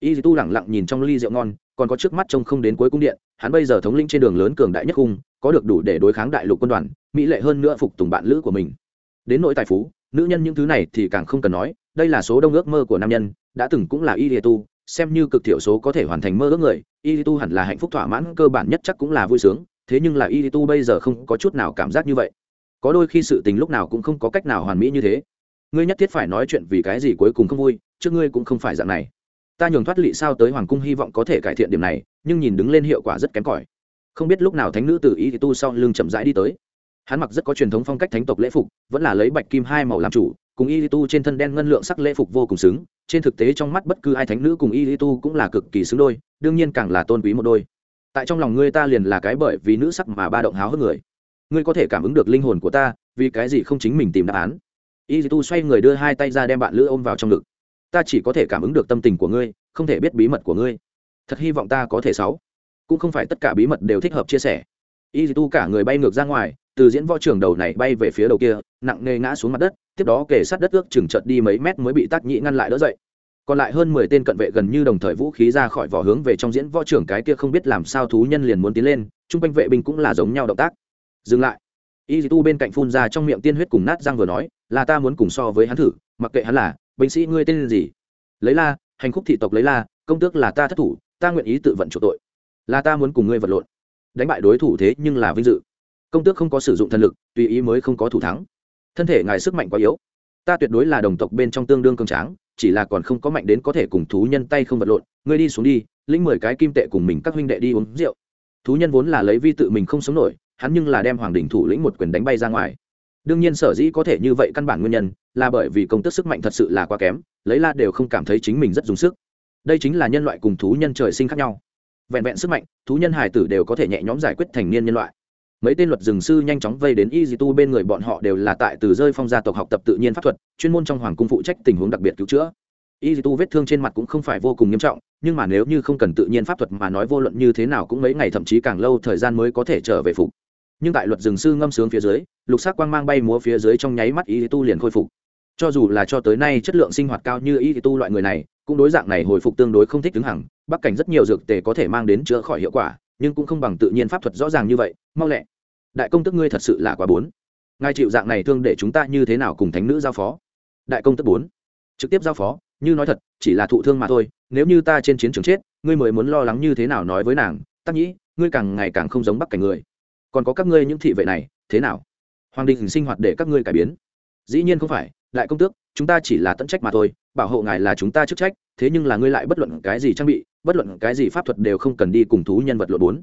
Y tu lẳng lặng nhìn trong ly rượu ngon, còn có trước mắt trông không đến cuối cung điện, hắn bây giờ thống lĩnh trên đường lớn cường đại nhất cung, có được đủ để đối kháng đại lục quân đoàn, mỹ lệ hơn nữa phục tùng bạn lữ của mình. Đến nỗi tài phú, nữ nhân những thứ này thì càng không cần nói, đây là số đông ước mơ của nam nhân, đã từng cũng là y tu, xem như cực thiểu số có thể hoàn thành mơ ước người y tu hẳn là hạnh phúc thỏa mãn, cơ bản nhất chắc cũng là vui sướng, thế nhưng là y tu bây giờ không có chút nào cảm giác như vậy. Có đôi khi sự tình lúc nào cũng không có cách nào hoàn mỹ như thế. Ngươi nhất thiết phải nói chuyện vì cái gì cuối cùng không vui trước ngươi cũng không phải dạng này. Ta nhường thoát lị sao tới hoàng cung hy vọng có thể cải thiện điểm này, nhưng nhìn đứng lên hiệu quả rất kém cỏi. Không biết lúc nào thánh nữ tử ý thì tu sau lưng chậm rãi đi tới. Hắn mặc rất có truyền thống phong cách thánh tộc lễ phục, vẫn là lấy bạch kim hai màu làm chủ cùng y tu trên thân đen ngân lượng sắc lễ phục vô cùng xứng, trên thực tế trong mắt bất cứ ai thánh nữ cùng y tu cũng là cực kỳ xứng đôi, đương nhiên càng là tôn quý một đôi. Tại trong lòng ngươi ta liền là cái bởi vì nữ sắc mà ba động háo hức người. Ngươi có thể cảm ứng được linh hồn của ta, vì cái gì không chính mình tìm đáp án? Y tu xoay người đưa hai tay ra đem bạn lữ ôm vào trong ngực. Ta chỉ có thể cảm ứng được tâm tình của ngươi, không thể biết bí mật của ngươi. Thật hy vọng ta có thể sáu. Cũng không phải tất cả bí mật đều thích hợp chia sẻ. Y tu cả người bay ngược ra ngoài, từ diễn võ trường đầu này bay về phía đầu kia, nặng nề ngã xuống mặt đất tiếp đó kề sát đất ước chừng chợt đi mấy mét mới bị tác nhị ngăn lại đỡ dậy. Còn lại hơn mười tên cận vệ gần như đồng thời vũ khí ra khỏi vỏ hướng về trong diễn võ trưởng cái kia không biết làm sao thú nhân liền muốn tiến lên, chung quanh vệ binh cũng là giống nhau động tác. Dừng lại. Y tu bên cạnh phun ra trong miệng tiên huyết cùng nát răng vừa nói, là ta muốn cùng so với hắn thử, mặc kệ hắn là binh sĩ ngươi tên gì. Lấy la, hành khúc thị tộc lấy la, công tước là ta thất thủ, ta nguyện ý tự vận chủ tội. Là ta muốn cùng ngươi vật lộn. Đánh bại đối thủ thế nhưng là vinh dự. Công tước không có sử dụng thần lực, tùy ý mới không có thủ thắng thân thể ngài sức mạnh quá yếu. Ta tuyệt đối là đồng tộc bên trong tương đương cường tráng, chỉ là còn không có mạnh đến có thể cùng thú nhân tay không vật lộn. Ngươi đi xuống đi, lĩnh mười cái kim tệ cùng mình các huynh đệ đi uống rượu. Thú nhân vốn là lấy vi tự mình không sống nổi, hắn nhưng là đem hoàng đình thủ lĩnh một quyền đánh bay ra ngoài. Đương nhiên sở dĩ có thể như vậy căn bản nguyên nhân, là bởi vì công tức sức mạnh thật sự là quá kém, lấy la đều không cảm thấy chính mình rất dùng sức. Đây chính là nhân loại cùng thú nhân trời sinh khác nhau. Vẹn vẹn sức mạnh, thú nhân hải tử đều có thể nhẹ nhõm giải quyết thành niên nhân loại mấy tên luật rừng sư nhanh chóng vây đến y di tu bên người bọn họ đều là tại từ rơi phong gia tộc học tập tự nhiên pháp thuật, chuyên môn trong hoàng cung phụ trách tình huống đặc biệt cứu chữa. Y di tu vết thương trên mặt cũng không phải vô cùng nghiêm trọng, nhưng mà nếu như không cần tự nhiên pháp thuật mà nói vô luận như thế nào cũng mấy ngày thậm chí càng lâu thời gian mới có thể trở về phục. Nhưng tại luật rừng sư ngâm sướng phía dưới, lục sắc quang mang bay múa phía dưới trong nháy mắt y tu liền khôi phục. Cho dù là cho tới nay chất lượng sinh hoạt cao như y tu loại người này, cũng đối dạng này hồi phục tương đối không thích đứng hẳn, bắc cảnh rất nhiều dược tề có thể mang đến chữa khỏi hiệu quả nhưng cũng không bằng tự nhiên pháp thuật rõ ràng như vậy, mau lẹ. Đại công tức ngươi thật sự là quá bốn. Ngài chịu dạng này thương để chúng ta như thế nào cùng thánh nữ giao phó? Đại công tức bốn. Trực tiếp giao phó, như nói thật, chỉ là thụ thương mà thôi, nếu như ta trên chiến trường chết, ngươi mới muốn lo lắng như thế nào nói với nàng, tắc nhĩ, ngươi càng ngày càng không giống bắc cảnh người. Còn có các ngươi những thị vệ này, thế nào? Hoàng đình sinh hoạt để các ngươi cải biến. Dĩ nhiên không phải, đại công tước chúng ta chỉ là tận trách mà thôi, bảo hộ ngài là chúng ta chức trách, thế nhưng là ngươi lại bất luận cái gì trang bị, bất luận cái gì pháp thuật đều không cần đi cùng thú nhân vật lộn bốn.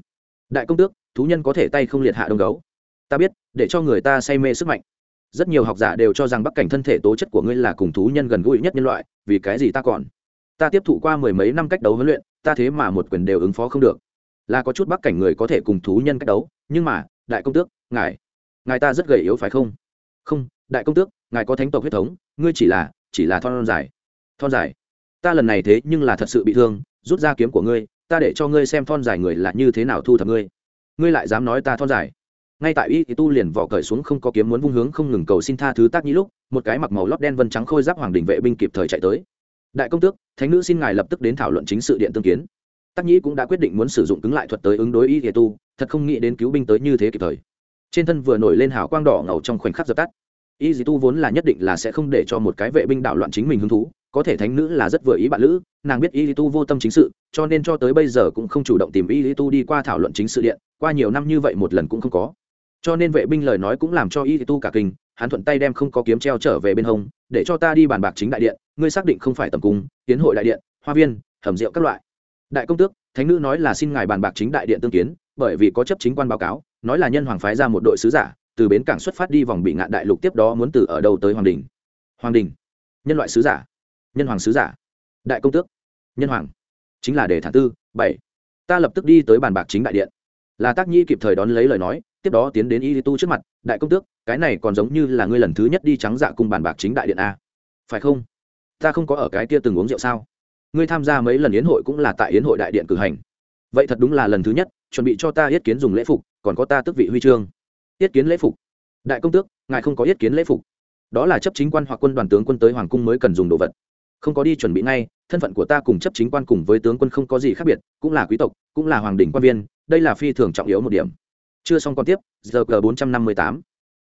Đại công tước, thú nhân có thể tay không liệt hạ đông gấu. Ta biết, để cho người ta say mê sức mạnh. Rất nhiều học giả đều cho rằng bắc cảnh thân thể tố chất của ngươi là cùng thú nhân gần gũi nhất nhân loại, vì cái gì ta còn? Ta tiếp thụ qua mười mấy năm cách đấu huấn luyện, ta thế mà một quyền đều ứng phó không được. Là có chút bắc cảnh người có thể cùng thú nhân cách đấu, nhưng mà, đại công tước, ngài ngài ta rất gầy yếu phải không? Không, đại công tước ngài có thánh tộc huyết thống, ngươi chỉ là chỉ là thon dài. Thon dài? Ta lần này thế nhưng là thật sự bị thương, rút ra kiếm của ngươi, ta để cho ngươi xem thon dài người là như thế nào thu thập ngươi. Ngươi lại dám nói ta thon dài? Ngay tại y thì tu liền vỏ cởi xuống không có kiếm muốn vung hướng không ngừng cầu xin tha thứ tác nhĩ lúc, một cái mặc màu lót đen vân trắng khôi giáp hoàng đình vệ binh kịp thời chạy tới. Đại công tước, thánh nữ xin ngài lập tức đến thảo luận chính sự điện tương kiến. Tác nhĩ cũng đã quyết định muốn sử dụng cứng lại thuật tới ứng đối y thì tu, thật không nghĩ đến cứu binh tới như thế kịp thời. Trên thân vừa nổi lên hào quang đỏ ngầu trong khoảnh khắc dập tắt y dì tu vốn là nhất định là sẽ không để cho một cái vệ binh đảo loạn chính mình hứng thú, có thể thánh nữ là rất vừa ý bạn lữ, nàng biết y tu vô tâm chính sự, cho nên cho tới bây giờ cũng không chủ động tìm y tu đi qua thảo luận chính sự điện, qua nhiều năm như vậy một lần cũng không có. Cho nên vệ binh lời nói cũng làm cho y tu cả kinh, hắn thuận tay đem không có kiếm treo trở về bên hông, để cho ta đi bàn bạc chính đại điện, ngươi xác định không phải tầm cung, tiến hội đại điện, hoa viên, hầm rượu các loại. Đại công tước, thánh nữ nói là xin ngài bàn bạc chính đại điện tương kiến, bởi vì có chấp chính quan báo cáo, nói là nhân hoàng phái ra một đội sứ giả từ bến cảng xuất phát đi vòng bị ngạn đại lục tiếp đó muốn từ ở đâu tới hoàng đình hoàng đình nhân loại sứ giả nhân hoàng sứ giả đại công tước nhân hoàng chính là đề thản tư bảy ta lập tức đi tới bàn bạc chính đại điện là tác nhi kịp thời đón lấy lời nói tiếp đó tiến đến y tu trước mặt đại công tước cái này còn giống như là ngươi lần thứ nhất đi trắng dạ cùng bàn bạc chính đại điện a phải không ta không có ở cái kia từng uống rượu sao ngươi tham gia mấy lần yến hội cũng là tại yến hội đại điện cử hành vậy thật đúng là lần thứ nhất chuẩn bị cho ta yết kiến dùng lễ phục còn có ta tước vị huy chương yết kiến lễ phục. Đại công tước, ngài không có yết kiến lễ phục. Đó là chấp chính quan hoặc quân đoàn tướng quân tới hoàng cung mới cần dùng đồ vật. Không có đi chuẩn bị ngay, thân phận của ta cùng chấp chính quan cùng với tướng quân không có gì khác biệt, cũng là quý tộc, cũng là hoàng đình quan viên, đây là phi thường trọng yếu một điểm. Chưa xong còn tiếp, giờ g bốn trăm năm mươi tám.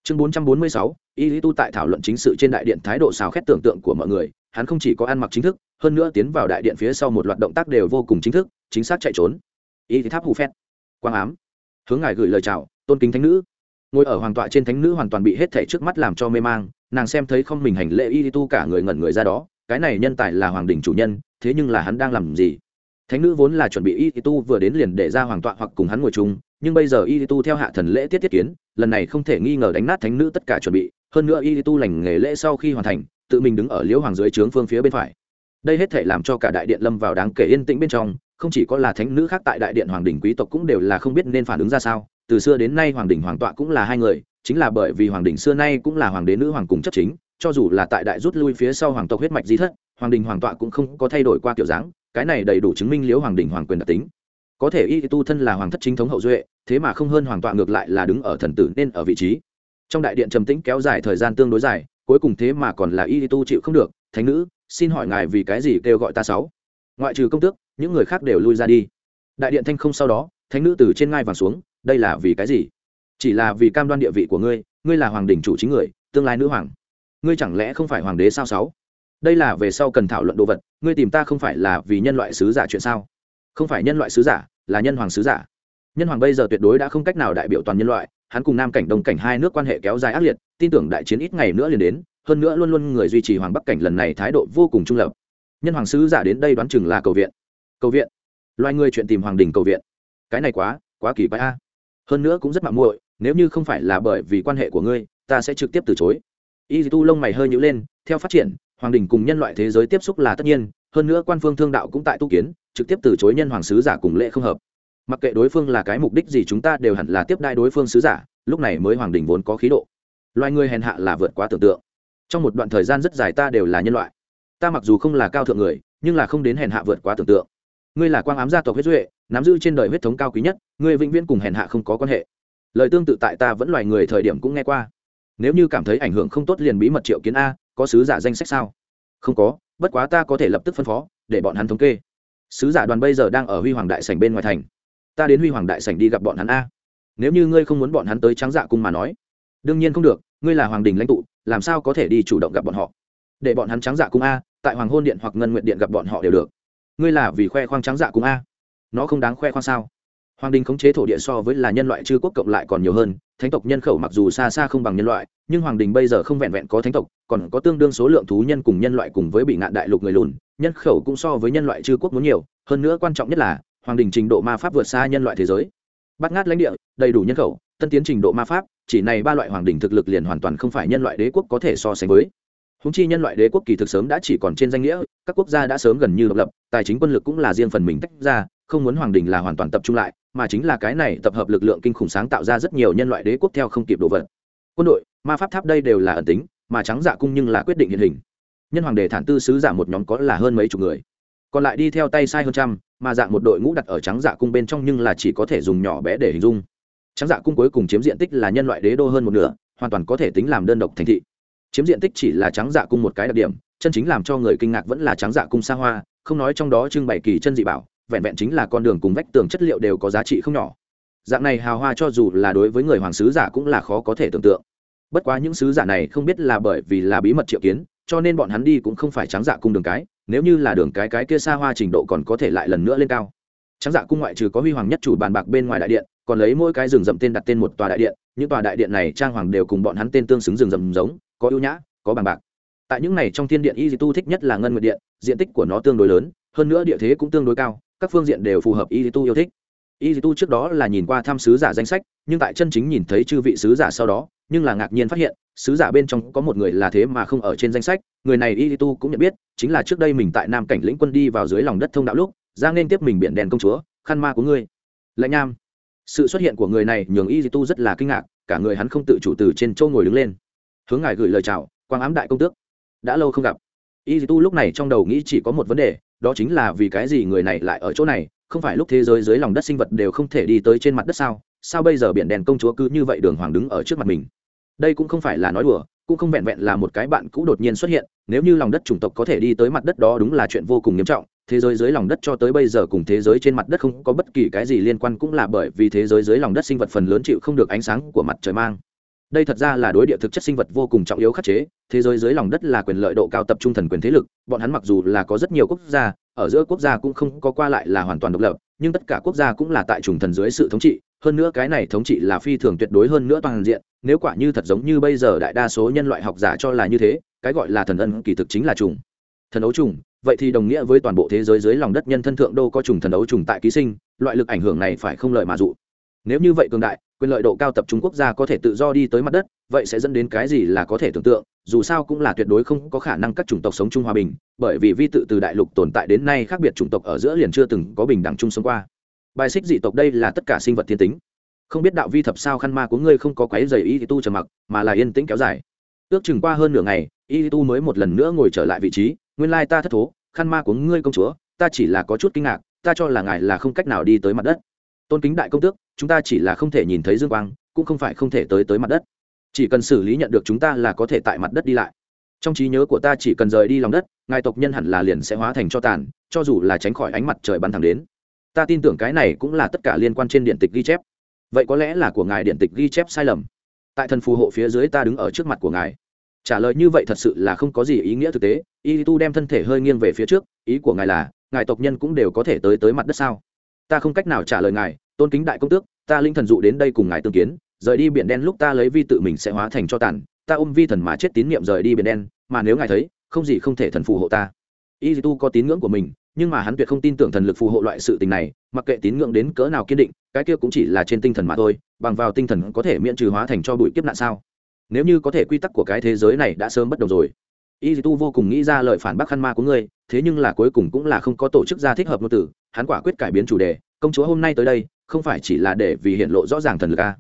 Chương bốn trăm bốn mươi sáu, y lý tu tại thảo luận chính sự trên đại điện thái độ xào khét tưởng tượng của mọi người, hắn không chỉ có ăn mặc chính thức, hơn nữa tiến vào đại điện phía sau một loạt động tác đều vô cùng chính thức, chính xác chạy trốn. Y tháp hù phét. Quang ám. Hướng ngài gửi lời chào, tôn kính thánh nữ ngồi ở hoàng tọa trên thánh nữ hoàn toàn bị hết thảy trước mắt làm cho mê mang, nàng xem thấy không mình hành lễ y tu cả người ngẩn người ra đó, cái này nhân tài là hoàng đình chủ nhân, thế nhưng là hắn đang làm gì? Thánh nữ vốn là chuẩn bị y tu vừa đến liền để ra hoàng tọa hoặc cùng hắn ngồi chung, nhưng bây giờ y tu theo hạ thần lễ tiết tiết kiến, lần này không thể nghi ngờ đánh nát thánh nữ tất cả chuẩn bị, hơn nữa y tu lành nghề lễ sau khi hoàn thành, tự mình đứng ở liễu hoàng dưới trướng phương phía bên phải. Đây hết thể làm cho cả đại điện lâm vào đáng kể yên tĩnh bên trong, không chỉ có là thánh nữ khác tại đại điện hoàng đình quý tộc cũng đều là không biết nên phản ứng ra sao từ xưa đến nay hoàng đình hoàng tọa cũng là hai người, chính là bởi vì hoàng đình xưa nay cũng là hoàng đế nữ hoàng cùng chấp chính, cho dù là tại đại rút lui phía sau hoàng tộc huyết mạch di thất, hoàng đình hoàng tọa cũng không có thay đổi qua kiểu dáng, cái này đầy đủ chứng minh liễu hoàng đình hoàng quyền đặc tính. Có thể y tu thân là hoàng thất chính thống hậu duệ, thế mà không hơn hoàng tọa ngược lại là đứng ở thần tử nên ở vị trí. Trong đại điện trầm tĩnh kéo dài thời gian tương đối dài, cuối cùng thế mà còn là y tu chịu không được, thánh nữ, xin hỏi ngài vì cái gì kêu gọi ta sáu? Ngoại trừ công tước, những người khác đều lui ra đi. Đại điện thanh không sau đó thánh nữ từ trên ngai vàng xuống, đây là vì cái gì? Chỉ là vì cam đoan địa vị của ngươi ngươi là hoàng đình chủ chính người, tương lai nữ hoàng. Ngươi chẳng lẽ không phải hoàng đế sao sáu? Đây là về sau cần thảo luận đồ vật, ngươi tìm ta không phải là vì nhân loại sứ giả chuyện sao? Không phải nhân loại sứ giả, là nhân hoàng sứ giả. Nhân hoàng bây giờ tuyệt đối đã không cách nào đại biểu toàn nhân loại, hắn cùng nam cảnh, đông cảnh hai nước quan hệ kéo dài ác liệt, tin tưởng đại chiến ít ngày nữa liền đến, hơn nữa luôn luôn người duy trì hoàng bắc cảnh lần này thái độ vô cùng trung lập. Nhân hoàng sứ giả đến đây đoán chừng là cầu viện. Cầu viện? Loài người chuyện tìm hoàng đình cầu viện cái này quá quá kỳ quái a. Hơn nữa cũng rất mạng muội, nếu như không phải là bởi vì quan hệ của ngươi, ta sẽ trực tiếp từ chối. Y tu lông mày hơi nhữ lên, theo phát triển, hoàng đình cùng nhân loại thế giới tiếp xúc là tất nhiên, hơn nữa quan phương thương đạo cũng tại tu kiến, trực tiếp từ chối nhân hoàng sứ giả cùng lễ không hợp. Mặc kệ đối phương là cái mục đích gì chúng ta đều hẳn là tiếp đai đối phương sứ giả, lúc này mới hoàng đình vốn có khí độ. Loài người hèn hạ là vượt quá tưởng tượng. Trong một đoạn thời gian rất dài ta đều là nhân loại. Ta mặc dù không là cao thượng người, nhưng là không đến hèn hạ vượt quá tưởng tượng ngươi là quang ám gia tộc huyết duệ, nắm giữ trên đời huyết thống cao quý nhất, ngươi vĩnh viễn cùng hèn hạ không có quan hệ. Lời tương tự tại ta vẫn loài người thời điểm cũng nghe qua. Nếu như cảm thấy ảnh hưởng không tốt liền bí mật triệu kiến a, có sứ giả danh sách sao? Không có, bất quá ta có thể lập tức phân phó, để bọn hắn thống kê. Sứ giả đoàn bây giờ đang ở huy hoàng đại sảnh bên ngoài thành. Ta đến huy hoàng đại sảnh đi gặp bọn hắn a. Nếu như ngươi không muốn bọn hắn tới trắng dạ cung mà nói, đương nhiên không được, ngươi là hoàng đình lãnh tụ, làm sao có thể đi chủ động gặp bọn họ? Để bọn hắn trắng dạ cung a, tại hoàng hôn điện hoặc ngân nguyện điện gặp bọn họ đều được ngươi là vì khoe khoang trắng dạ cùng a? Nó không đáng khoe khoang sao? Hoàng đình khống chế thổ địa so với là nhân loại chư quốc cộng lại còn nhiều hơn, thánh tộc nhân khẩu mặc dù xa xa không bằng nhân loại, nhưng hoàng đình bây giờ không vẹn vẹn có thánh tộc, còn có tương đương số lượng thú nhân cùng nhân loại cùng với bị ngạn đại lục người lùn, nhân khẩu cũng so với nhân loại chư quốc muốn nhiều, hơn nữa quan trọng nhất là, hoàng đình trình độ ma pháp vượt xa nhân loại thế giới. Bắt ngát lãnh địa, đầy đủ nhân khẩu, tân tiến trình độ ma pháp, chỉ này ba loại hoàng đình thực lực liền hoàn toàn không phải nhân loại đế quốc có thể so sánh với húng chi nhân loại đế quốc kỳ thực sớm đã chỉ còn trên danh nghĩa, các quốc gia đã sớm gần như độc lập, tài chính quân lực cũng là riêng phần mình tách ra, không muốn hoàng đình là hoàn toàn tập trung lại, mà chính là cái này tập hợp lực lượng kinh khủng sáng tạo ra rất nhiều nhân loại đế quốc theo không kịp đồ vật. Quân đội, ma pháp tháp đây đều là ẩn tính, mà trắng dạ cung nhưng là quyết định hiện hình. Nhân hoàng đề thản tư sứ giả một nhóm có là hơn mấy chục người. Còn lại đi theo tay sai hơn trăm, mà dạng một đội ngũ đặt ở trắng dạ cung bên trong nhưng là chỉ có thể dùng nhỏ bé để hình dung. Trắng dạ cung cuối cùng chiếm diện tích là nhân loại đế đô hơn một nửa, hoàn toàn có thể tính làm đơn độc thành thị chiếm diện tích chỉ là trắng dạ cung một cái đặc điểm, chân chính làm cho người kinh ngạc vẫn là trắng dạ cung xa hoa, không nói trong đó trưng bày kỳ chân dị bảo, vẹn vẹn chính là con đường cùng vách tường chất liệu đều có giá trị không nhỏ. Dạng này hào hoa cho dù là đối với người hoàng sứ giả cũng là khó có thể tưởng tượng. Bất quá những sứ giả này không biết là bởi vì là bí mật triệu kiến, cho nên bọn hắn đi cũng không phải trắng dạ cung đường cái, nếu như là đường cái cái kia xa hoa trình độ còn có thể lại lần nữa lên cao. Trắng dạ cung ngoại trừ có huy hoàng nhất chủ bàn bạc bên ngoài đại điện, còn lấy mỗi cái rừng rậm tên đặt tên một tòa đại điện, những tòa đại điện này trang hoàng đều cùng bọn hắn tên tương xứng rừng rậm giống có ưu nhã, có bằng bạc. Tại những này trong thiên điện y tu thích nhất là ngân nguyệt điện, diện tích của nó tương đối lớn, hơn nữa địa thế cũng tương đối cao, các phương diện đều phù hợp y tu yêu thích. Y tu trước đó là nhìn qua tham sứ giả danh sách, nhưng tại chân chính nhìn thấy chư vị sứ giả sau đó, nhưng là ngạc nhiên phát hiện, sứ giả bên trong có một người là thế mà không ở trên danh sách, người này y tu cũng nhận biết, chính là trước đây mình tại nam cảnh lĩnh quân đi vào dưới lòng đất thông đạo lúc, ra nên tiếp mình biển đèn công chúa, khăn ma của ngươi. Lạnh nham. Sự xuất hiện của người này nhường y tu rất là kinh ngạc, cả người hắn không tự chủ từ trên châu ngồi đứng lên hướng ngài gửi lời chào, quang ám đại công tước. Đã lâu không gặp. Y tu lúc này trong đầu nghĩ chỉ có một vấn đề, đó chính là vì cái gì người này lại ở chỗ này, không phải lúc thế giới dưới lòng đất sinh vật đều không thể đi tới trên mặt đất sao? Sao bây giờ biển đèn công chúa cứ như vậy đường hoàng đứng ở trước mặt mình? Đây cũng không phải là nói đùa, cũng không vẹn vẹn là một cái bạn cũ đột nhiên xuất hiện, nếu như lòng đất chủng tộc có thể đi tới mặt đất đó đúng là chuyện vô cùng nghiêm trọng, thế giới dưới lòng đất cho tới bây giờ cùng thế giới trên mặt đất không có bất kỳ cái gì liên quan cũng là bởi vì thế giới dưới lòng đất sinh vật phần lớn chịu không được ánh sáng của mặt trời mang đây thật ra là đối địa thực chất sinh vật vô cùng trọng yếu khắc chế, thế giới dưới lòng đất là quyền lợi độ cao tập trung thần quyền thế lực, bọn hắn mặc dù là có rất nhiều quốc gia, ở giữa quốc gia cũng không có qua lại là hoàn toàn độc lập, nhưng tất cả quốc gia cũng là tại trùng thần dưới sự thống trị, hơn nữa cái này thống trị là phi thường tuyệt đối hơn nữa toàn diện, nếu quả như thật giống như bây giờ đại đa số nhân loại học giả cho là như thế, cái gọi là thần ân kỳ thực chính là trùng. Thần ấu trùng, vậy thì đồng nghĩa với toàn bộ thế giới dưới lòng đất nhân thân thượng đô có trùng thần ấu trùng tại ký sinh, loại lực ảnh hưởng này phải không lợi mà dụ. Nếu như vậy cường đại quyền lợi độ cao tập trung quốc gia có thể tự do đi tới mặt đất, vậy sẽ dẫn đến cái gì là có thể tưởng tượng, dù sao cũng là tuyệt đối không có khả năng các chủng tộc sống chung hòa bình, bởi vì vi tự từ đại lục tồn tại đến nay khác biệt chủng tộc ở giữa liền chưa từng có bình đẳng chung sống qua. Bài xích dị tộc đây là tất cả sinh vật thiên tính. Không biết đạo vi thập sao khăn ma của ngươi không có quái dày y tu trầm mặc, mà là yên tĩnh kéo dài. Ước chừng qua hơn nửa ngày, y tu mới một lần nữa ngồi trở lại vị trí, nguyên lai ta thất thố, khăn ma của ngươi công chúa, ta chỉ là có chút kinh ngạc, ta cho là ngài là không cách nào đi tới mặt đất tôn kính đại công tước, chúng ta chỉ là không thể nhìn thấy dương quang, cũng không phải không thể tới tới mặt đất. Chỉ cần xử lý nhận được chúng ta là có thể tại mặt đất đi lại. Trong trí nhớ của ta chỉ cần rời đi lòng đất, ngài tộc nhân hẳn là liền sẽ hóa thành cho tàn, cho dù là tránh khỏi ánh mặt trời bắn thẳng đến. Ta tin tưởng cái này cũng là tất cả liên quan trên điện tịch ghi chép. Vậy có lẽ là của ngài điện tịch ghi chép sai lầm. Tại thần phù hộ phía dưới ta đứng ở trước mặt của ngài. Trả lời như vậy thật sự là không có gì ý nghĩa thực tế. Y tu đem thân thể hơi nghiêng về phía trước, ý của ngài là, ngài tộc nhân cũng đều có thể tới tới mặt đất sao? Ta không cách nào trả lời ngài, tôn kính đại công tước, ta linh thần dụ đến đây cùng ngài tương kiến, rời đi biển đen lúc ta lấy vi tự mình sẽ hóa thành cho tàn, ta ôm vi thần mà chết tín niệm rời đi biển đen, mà nếu ngài thấy, không gì không thể thần phù hộ ta. Y tu có tín ngưỡng của mình, nhưng mà hắn tuyệt không tin tưởng thần lực phù hộ loại sự tình này, mặc kệ tín ngưỡng đến cỡ nào kiên định, cái kia cũng chỉ là trên tinh thần mà thôi, bằng vào tinh thần có thể miễn trừ hóa thành cho bụi kiếp nạn sao? Nếu như có thể quy tắc của cái thế giới này đã sớm bất đồng rồi y tu vô cùng nghĩ ra lời phản bác khăn ma của ngươi, thế nhưng là cuối cùng cũng là không có tổ chức ra thích hợp ngôn tử hắn quả quyết cải biến chủ đề, công chúa hôm nay tới đây, không phải chỉ là để vì hiện lộ rõ ràng thần lực a.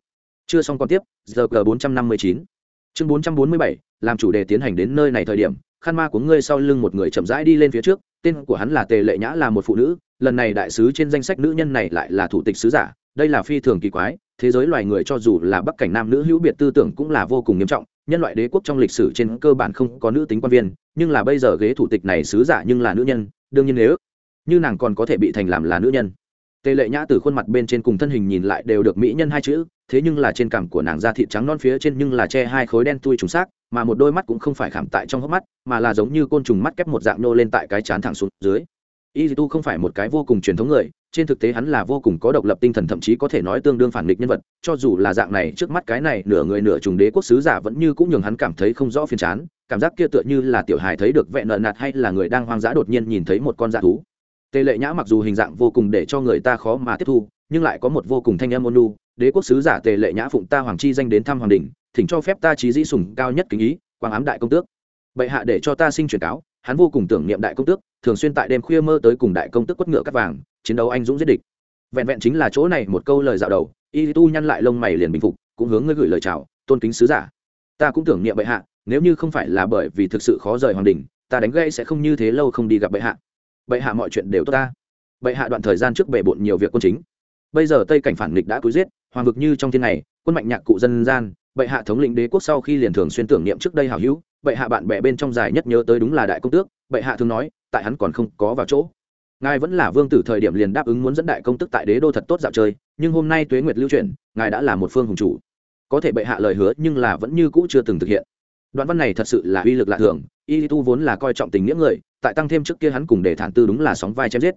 Chưa xong còn tiếp, giờ g bốn trăm năm mươi chín. Chương bốn trăm bốn mươi bảy, làm chủ đề tiến hành đến nơi này thời điểm khăn ma của ngươi sau lưng một người chậm rãi đi lên phía trước, tên của hắn là tề lệ nhã, là một phụ nữ, lần này đại sứ trên danh sách nữ nhân này lại là thủ tịch sứ giả, đây là phi thường kỳ quái, thế giới loài người cho dù là bắc cảnh nam nữ hữu biệt tư tưởng cũng là vô cùng nghiêm trọng nhân loại đế quốc trong lịch sử trên cơ bản không có nữ tính quan viên, nhưng là bây giờ ghế thủ tịch này sứ giả nhưng là nữ nhân, đương nhiên nếu như nàng còn có thể bị thành làm là nữ nhân. Tề lệ nhã từ khuôn mặt bên trên cùng thân hình nhìn lại đều được mỹ nhân hai chữ, thế nhưng là trên cằm của nàng da thịt trắng non phía trên nhưng là che hai khối đen tui trùng xác, mà một đôi mắt cũng không phải khảm tại trong hốc mắt, mà là giống như côn trùng mắt kép một dạng nô lên tại cái chán thẳng xuống dưới y tu không phải một cái vô cùng truyền thống người, trên thực tế hắn là vô cùng có độc lập tinh thần, thậm chí có thể nói tương đương phản nghịch nhân vật, cho dù là dạng này, trước mắt cái này nửa người nửa trùng đế quốc sứ giả vẫn như cũng nhường hắn cảm thấy không rõ phiền chán, cảm giác kia tựa như là tiểu hài thấy được vẹn nợ nạt hay là người đang hoang dã đột nhiên nhìn thấy một con dạ thú. Tề lệ nhã mặc dù hình dạng vô cùng để cho người ta khó mà tiếp thu, nhưng lại có một vô cùng thanh âm ôn lu đế quốc sứ giả tề lệ nhã phụng ta hoàng chi danh đến thăm hoàng đình thỉnh cho phép ta trí dĩ sùng cao nhất kính ý, quang ám đại công tước. Bệ hạ để cho ta sinh truyền cáo, hắn vô cùng tưởng niệm đại công tước thường xuyên tại đêm khuya mơ tới cùng đại công tước quất ngựa cắt vàng, chiến đấu anh dũng giết địch. Vẹn vẹn chính là chỗ này một câu lời dạo đầu, y tu nhăn lại lông mày liền bình phục, cũng hướng ngươi gửi lời chào, tôn kính sứ giả. Ta cũng tưởng niệm bệ hạ, nếu như không phải là bởi vì thực sự khó rời hoàng đình, ta đánh gây sẽ không như thế lâu không đi gặp bệ hạ. Bệ hạ mọi chuyện đều tốt ta. Bệ hạ đoạn thời gian trước bệ bộn nhiều việc quân chính. Bây giờ tây cảnh phản nghịch đã cúi giết, hoàng vực như trong thiên này, quân mạnh nhạc cụ dân gian, bệ hạ thống lĩnh đế quốc sau khi liền thường xuyên tưởng niệm trước đây hảo hữu, bệ hạ bạn bè bên trong dài nhất nhớ tới đúng là đại công tước, bệ hạ thường nói tại hắn còn không có vào chỗ. Ngài vẫn là vương tử thời điểm liền đáp ứng muốn dẫn đại công tức tại đế đô thật tốt dạo chơi, nhưng hôm nay tuế nguyệt lưu truyền ngài đã là một phương hùng chủ. Có thể bệ hạ lời hứa, nhưng là vẫn như cũ chưa từng thực hiện. Đoạn văn này thật sự là uy lực lạ thường, y tu vốn là coi trọng tình nghĩa người, tại tăng thêm trước kia hắn cùng để thản tư đúng là sóng vai chém giết.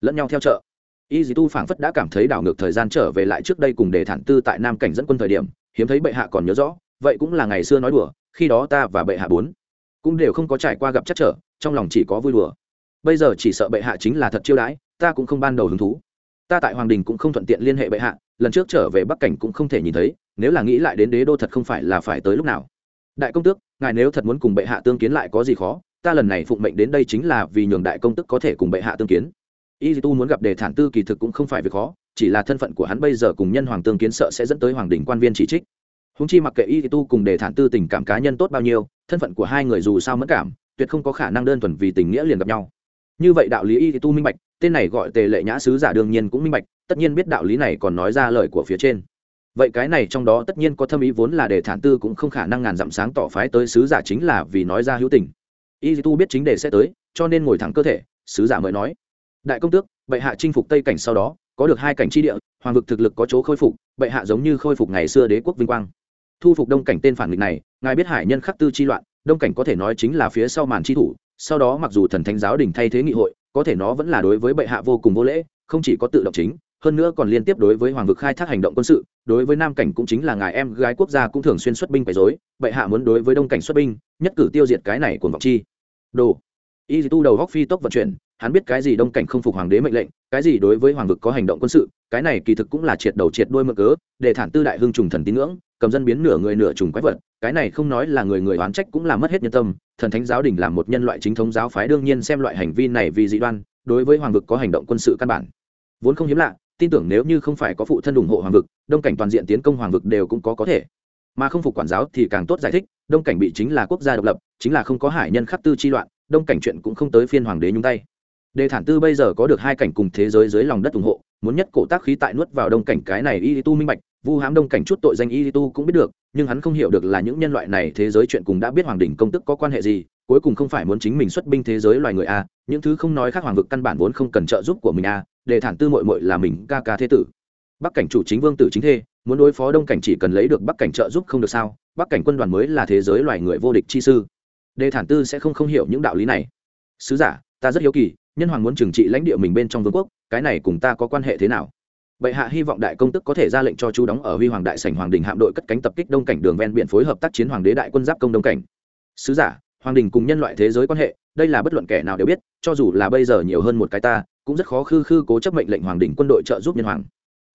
Lẫn nhau theo chợ. Y dì tu phảng phất đã cảm thấy đảo ngược thời gian trở về lại trước đây cùng để thản tư tại nam cảnh dẫn quân thời điểm, hiếm thấy bệ hạ còn nhớ rõ, vậy cũng là ngày xưa nói đùa, khi đó ta và bệ hạ bốn cũng đều không có trải qua gặp chắc trở, trong lòng chỉ có vui đùa bây giờ chỉ sợ bệ hạ chính là thật chiêu đãi, ta cũng không ban đầu hứng thú. Ta tại hoàng đình cũng không thuận tiện liên hệ bệ hạ, lần trước trở về bắc cảnh cũng không thể nhìn thấy, nếu là nghĩ lại đến đế đô thật không phải là phải tới lúc nào. Đại công tước, ngài nếu thật muốn cùng bệ hạ tương kiến lại có gì khó, ta lần này phụng mệnh đến đây chính là vì nhường đại công tức có thể cùng bệ hạ tương kiến. Y tu muốn gặp đề thản tư kỳ thực cũng không phải việc khó, chỉ là thân phận của hắn bây giờ cùng nhân hoàng tương kiến sợ sẽ dẫn tới hoàng đình quan viên chỉ trích. Húng chi mặc kệ y tu cùng đề thản tư tình cảm cá nhân tốt bao nhiêu, thân phận của hai người dù sao mất cảm, tuyệt không có khả năng đơn thuần vì tình nghĩa liền gặp nhau như vậy đạo lý y tu minh bạch, tên này gọi tề lệ nhã sứ giả đương nhiên cũng minh bạch, tất nhiên biết đạo lý này còn nói ra lời của phía trên. Vậy cái này trong đó tất nhiên có thâm ý vốn là để thản tư cũng không khả năng ngàn dặm sáng tỏ phái tới sứ giả chính là vì nói ra hữu tình. Y tu biết chính đề sẽ tới, cho nên ngồi thẳng cơ thể, sứ giả mới nói. Đại công tước, bệ hạ chinh phục tây cảnh sau đó, có được hai cảnh tri địa, hoàng vực thực lực có chỗ khôi phục, bệ hạ giống như khôi phục ngày xưa đế quốc vinh quang. Thu phục đông cảnh tên phản nghịch này, ngài biết hải nhân khắc tư chi loạn, đông cảnh có thể nói chính là phía sau màn chi thủ sau đó mặc dù thần thánh giáo đình thay thế nghị hội, có thể nó vẫn là đối với bệ hạ vô cùng vô lễ, không chỉ có tự động chính, hơn nữa còn liên tiếp đối với hoàng vực khai thác hành động quân sự, đối với nam cảnh cũng chính là ngài em gái quốc gia cũng thường xuyên xuất binh phải dối bệ hạ muốn đối với đông cảnh xuất binh, nhất cử tiêu diệt cái này của vọng chi. Đồ. Y tu đầu góc phi tốc vận chuyển, hắn biết cái gì đông cảnh không phục hoàng đế mệnh lệnh, cái gì đối với hoàng vực có hành động quân sự, cái này kỳ thực cũng là triệt đầu triệt đuôi mơ cớ, để thản tư đại hưng trùng thần tín ngưỡng cầm dân biến nửa người nửa trùng quái vật, cái này không nói là người người oán trách cũng là mất hết nhân tâm, thần thánh giáo đình là một nhân loại chính thống giáo phái đương nhiên xem loại hành vi này vì dị đoan, đối với hoàng vực có hành động quân sự căn bản. Vốn không hiếm lạ, tin tưởng nếu như không phải có phụ thân ủng hộ hoàng vực, đông cảnh toàn diện tiến công hoàng vực đều cũng có có thể. Mà không phục quản giáo thì càng tốt giải thích, đông cảnh bị chính là quốc gia độc lập, chính là không có hải nhân khắc tư chi loạn, đông cảnh chuyện cũng không tới phiên hoàng đế nhúng tay. Đề thản tư bây giờ có được hai cảnh cùng thế giới dưới lòng đất ủng hộ, muốn nhất cổ tác khí tại nuốt vào đông cảnh cái này y tu minh bạch vu hám đông cảnh chút tội danh y tu cũng biết được, nhưng hắn không hiểu được là những nhân loại này thế giới chuyện cùng đã biết hoàng đỉnh công tức có quan hệ gì, cuối cùng không phải muốn chính mình xuất binh thế giới loài người a, những thứ không nói khác hoàng vực căn bản vốn không cần trợ giúp của mình a, để thản tư mội mội là mình ca ca thế tử. Bắc cảnh chủ chính vương tử chính thê, muốn đối phó đông cảnh chỉ cần lấy được bắc cảnh trợ giúp không được sao, bắc cảnh quân đoàn mới là thế giới loài người vô địch chi sư. Đề thản tư sẽ không không hiểu những đạo lý này. Sứ giả, ta rất hiếu kỳ, nhân hoàng muốn trừng trị lãnh địa mình bên trong vương quốc, cái này cùng ta có quan hệ thế nào? Bệ hạ hy vọng đại công tức có thể ra lệnh cho chú đóng ở huy hoàng đại sảnh hoàng đình hạm đội cất cánh tập kích đông cảnh đường ven biển phối hợp tác chiến hoàng đế đại quân giáp công đông cảnh. Sứ giả, hoàng đình cùng nhân loại thế giới quan hệ, đây là bất luận kẻ nào đều biết, cho dù là bây giờ nhiều hơn một cái ta, cũng rất khó khư khư cố chấp mệnh lệnh hoàng đình quân đội trợ giúp nhân hoàng.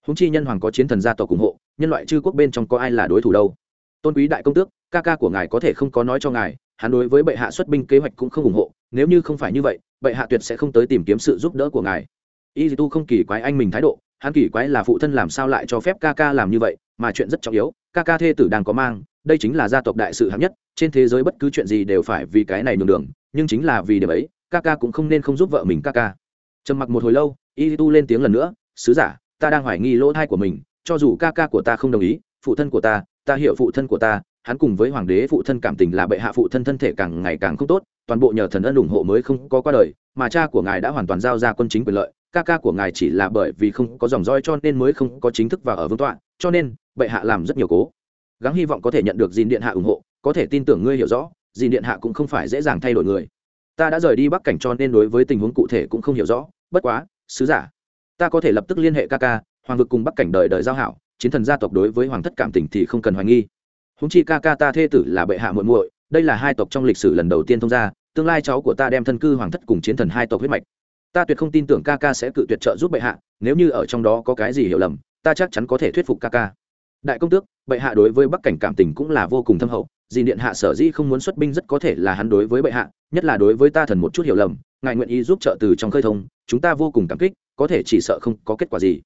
Húng chi nhân hoàng có chiến thần gia tộc ủng hộ, nhân loại chư quốc bên trong có ai là đối thủ đâu? Tôn quý đại công tước, ca ca của ngài có thể không có nói cho ngài, hắn đối với bệ hạ xuất binh kế hoạch cũng không ủng hộ, nếu như không phải như vậy, bệ hạ tuyệt sẽ không tới tìm kiếm sự giúp đỡ của ngài. Y tu không kỳ quái anh mình thái độ hắn kỳ quái là phụ thân làm sao lại cho phép ca ca làm như vậy, mà chuyện rất trọng yếu, ca ca thê tử đang có mang, đây chính là gia tộc đại sự hạng nhất, trên thế giới bất cứ chuyện gì đều phải vì cái này nhường đường, nhưng chính là vì điểm ấy, ca ca cũng không nên không giúp vợ mình ca ca. Trầm mặc một hồi lâu, y tu lên tiếng lần nữa, sứ giả, ta đang hoài nghi lỗ thai của mình, cho dù ca ca của ta không đồng ý, phụ thân của ta ta hiểu phụ thân của ta, hắn cùng với hoàng đế phụ thân cảm tình là bệ hạ phụ thân thân thể càng ngày càng không tốt, toàn bộ nhờ thần ân ủng hộ mới không có qua đời, mà cha của ngài đã hoàn toàn giao ra quân chính quyền lợi ca ca của ngài chỉ là bởi vì không có dòng roi cho nên mới không có chính thức vào ở vương tọa cho nên bệ hạ làm rất nhiều cố. Gắng hy vọng có thể nhận được dìn điện hạ ủng hộ có thể tin tưởng ngươi hiểu rõ dìn điện hạ cũng không phải dễ dàng thay đổi người. Ta đã rời đi bắc cảnh cho nên đối với tình huống cụ thể cũng không hiểu rõ bất quá sứ giả ta có thể lập tức liên hệ ca ca hoàng vực cùng bắc cảnh đời đời giao hảo chiến thần gia tộc đối với hoàng thất cảm tình thì không cần hoài nghi. Húng chi ca ca ta thê tử là bệ hạ muội muội đây là hai tộc trong lịch sử lần đầu tiên thông gia, tương lai cháu của ta đem thân cư hoàng thất cùng chiến thần hai tộc huyết mạch ta tuyệt không tin tưởng ca ca sẽ cự tuyệt trợ giúp bệ hạ, nếu như ở trong đó có cái gì hiểu lầm, ta chắc chắn có thể thuyết phục ca ca. Đại công tước, bệ hạ đối với bắc cảnh cảm tình cũng là vô cùng thâm hậu dì điện hạ sở dĩ không muốn xuất binh rất có thể là hắn đối với bệ hạ, nhất là đối với ta thần một chút hiểu lầm, ngài nguyện ý giúp trợ từ trong khơi thông, chúng ta vô cùng cảm kích, có thể chỉ sợ không có kết quả gì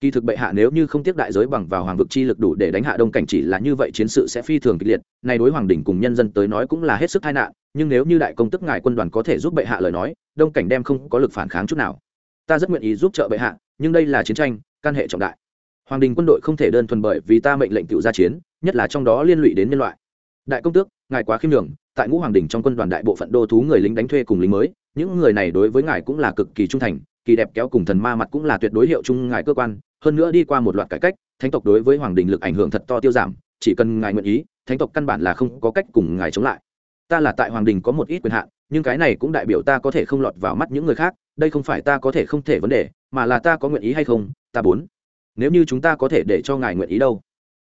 kỳ thực bệ hạ nếu như không tiếc đại giới bằng vào hoàng vực chi lực đủ để đánh hạ đông cảnh chỉ là như vậy chiến sự sẽ phi thường kịch liệt, Nay đối hoàng đỉnh cùng nhân dân tới nói cũng là hết sức tai nạn, nhưng nếu như đại công tức ngài quân đoàn có thể giúp bệ hạ lời nói, đông cảnh đem không có lực phản kháng chút nào. Ta rất nguyện ý giúp trợ bệ hạ, nhưng đây là chiến tranh, căn hệ trọng đại. Hoàng đình quân đội không thể đơn thuần bởi vì ta mệnh lệnh tự ra chiến, nhất là trong đó liên lụy đến nhân loại. Đại công tước, ngài quá khiêm đường tại ngũ hoàng đình trong quân đoàn đại bộ phận đô thú người lính đánh thuê cùng lính mới, những người này đối với ngài cũng là cực kỳ trung thành kỳ đẹp kéo cùng thần ma mặt cũng là tuyệt đối hiệu chung ngài cơ quan, hơn nữa đi qua một loạt cải cách, thánh tộc đối với hoàng đình lực ảnh hưởng thật to tiêu giảm, chỉ cần ngài nguyện ý, thánh tộc căn bản là không có cách cùng ngài chống lại. Ta là tại hoàng đình có một ít quyền hạn, nhưng cái này cũng đại biểu ta có thể không lọt vào mắt những người khác, đây không phải ta có thể không thể vấn đề, mà là ta có nguyện ý hay không, ta bốn nếu như chúng ta có thể để cho ngài nguyện ý đâu.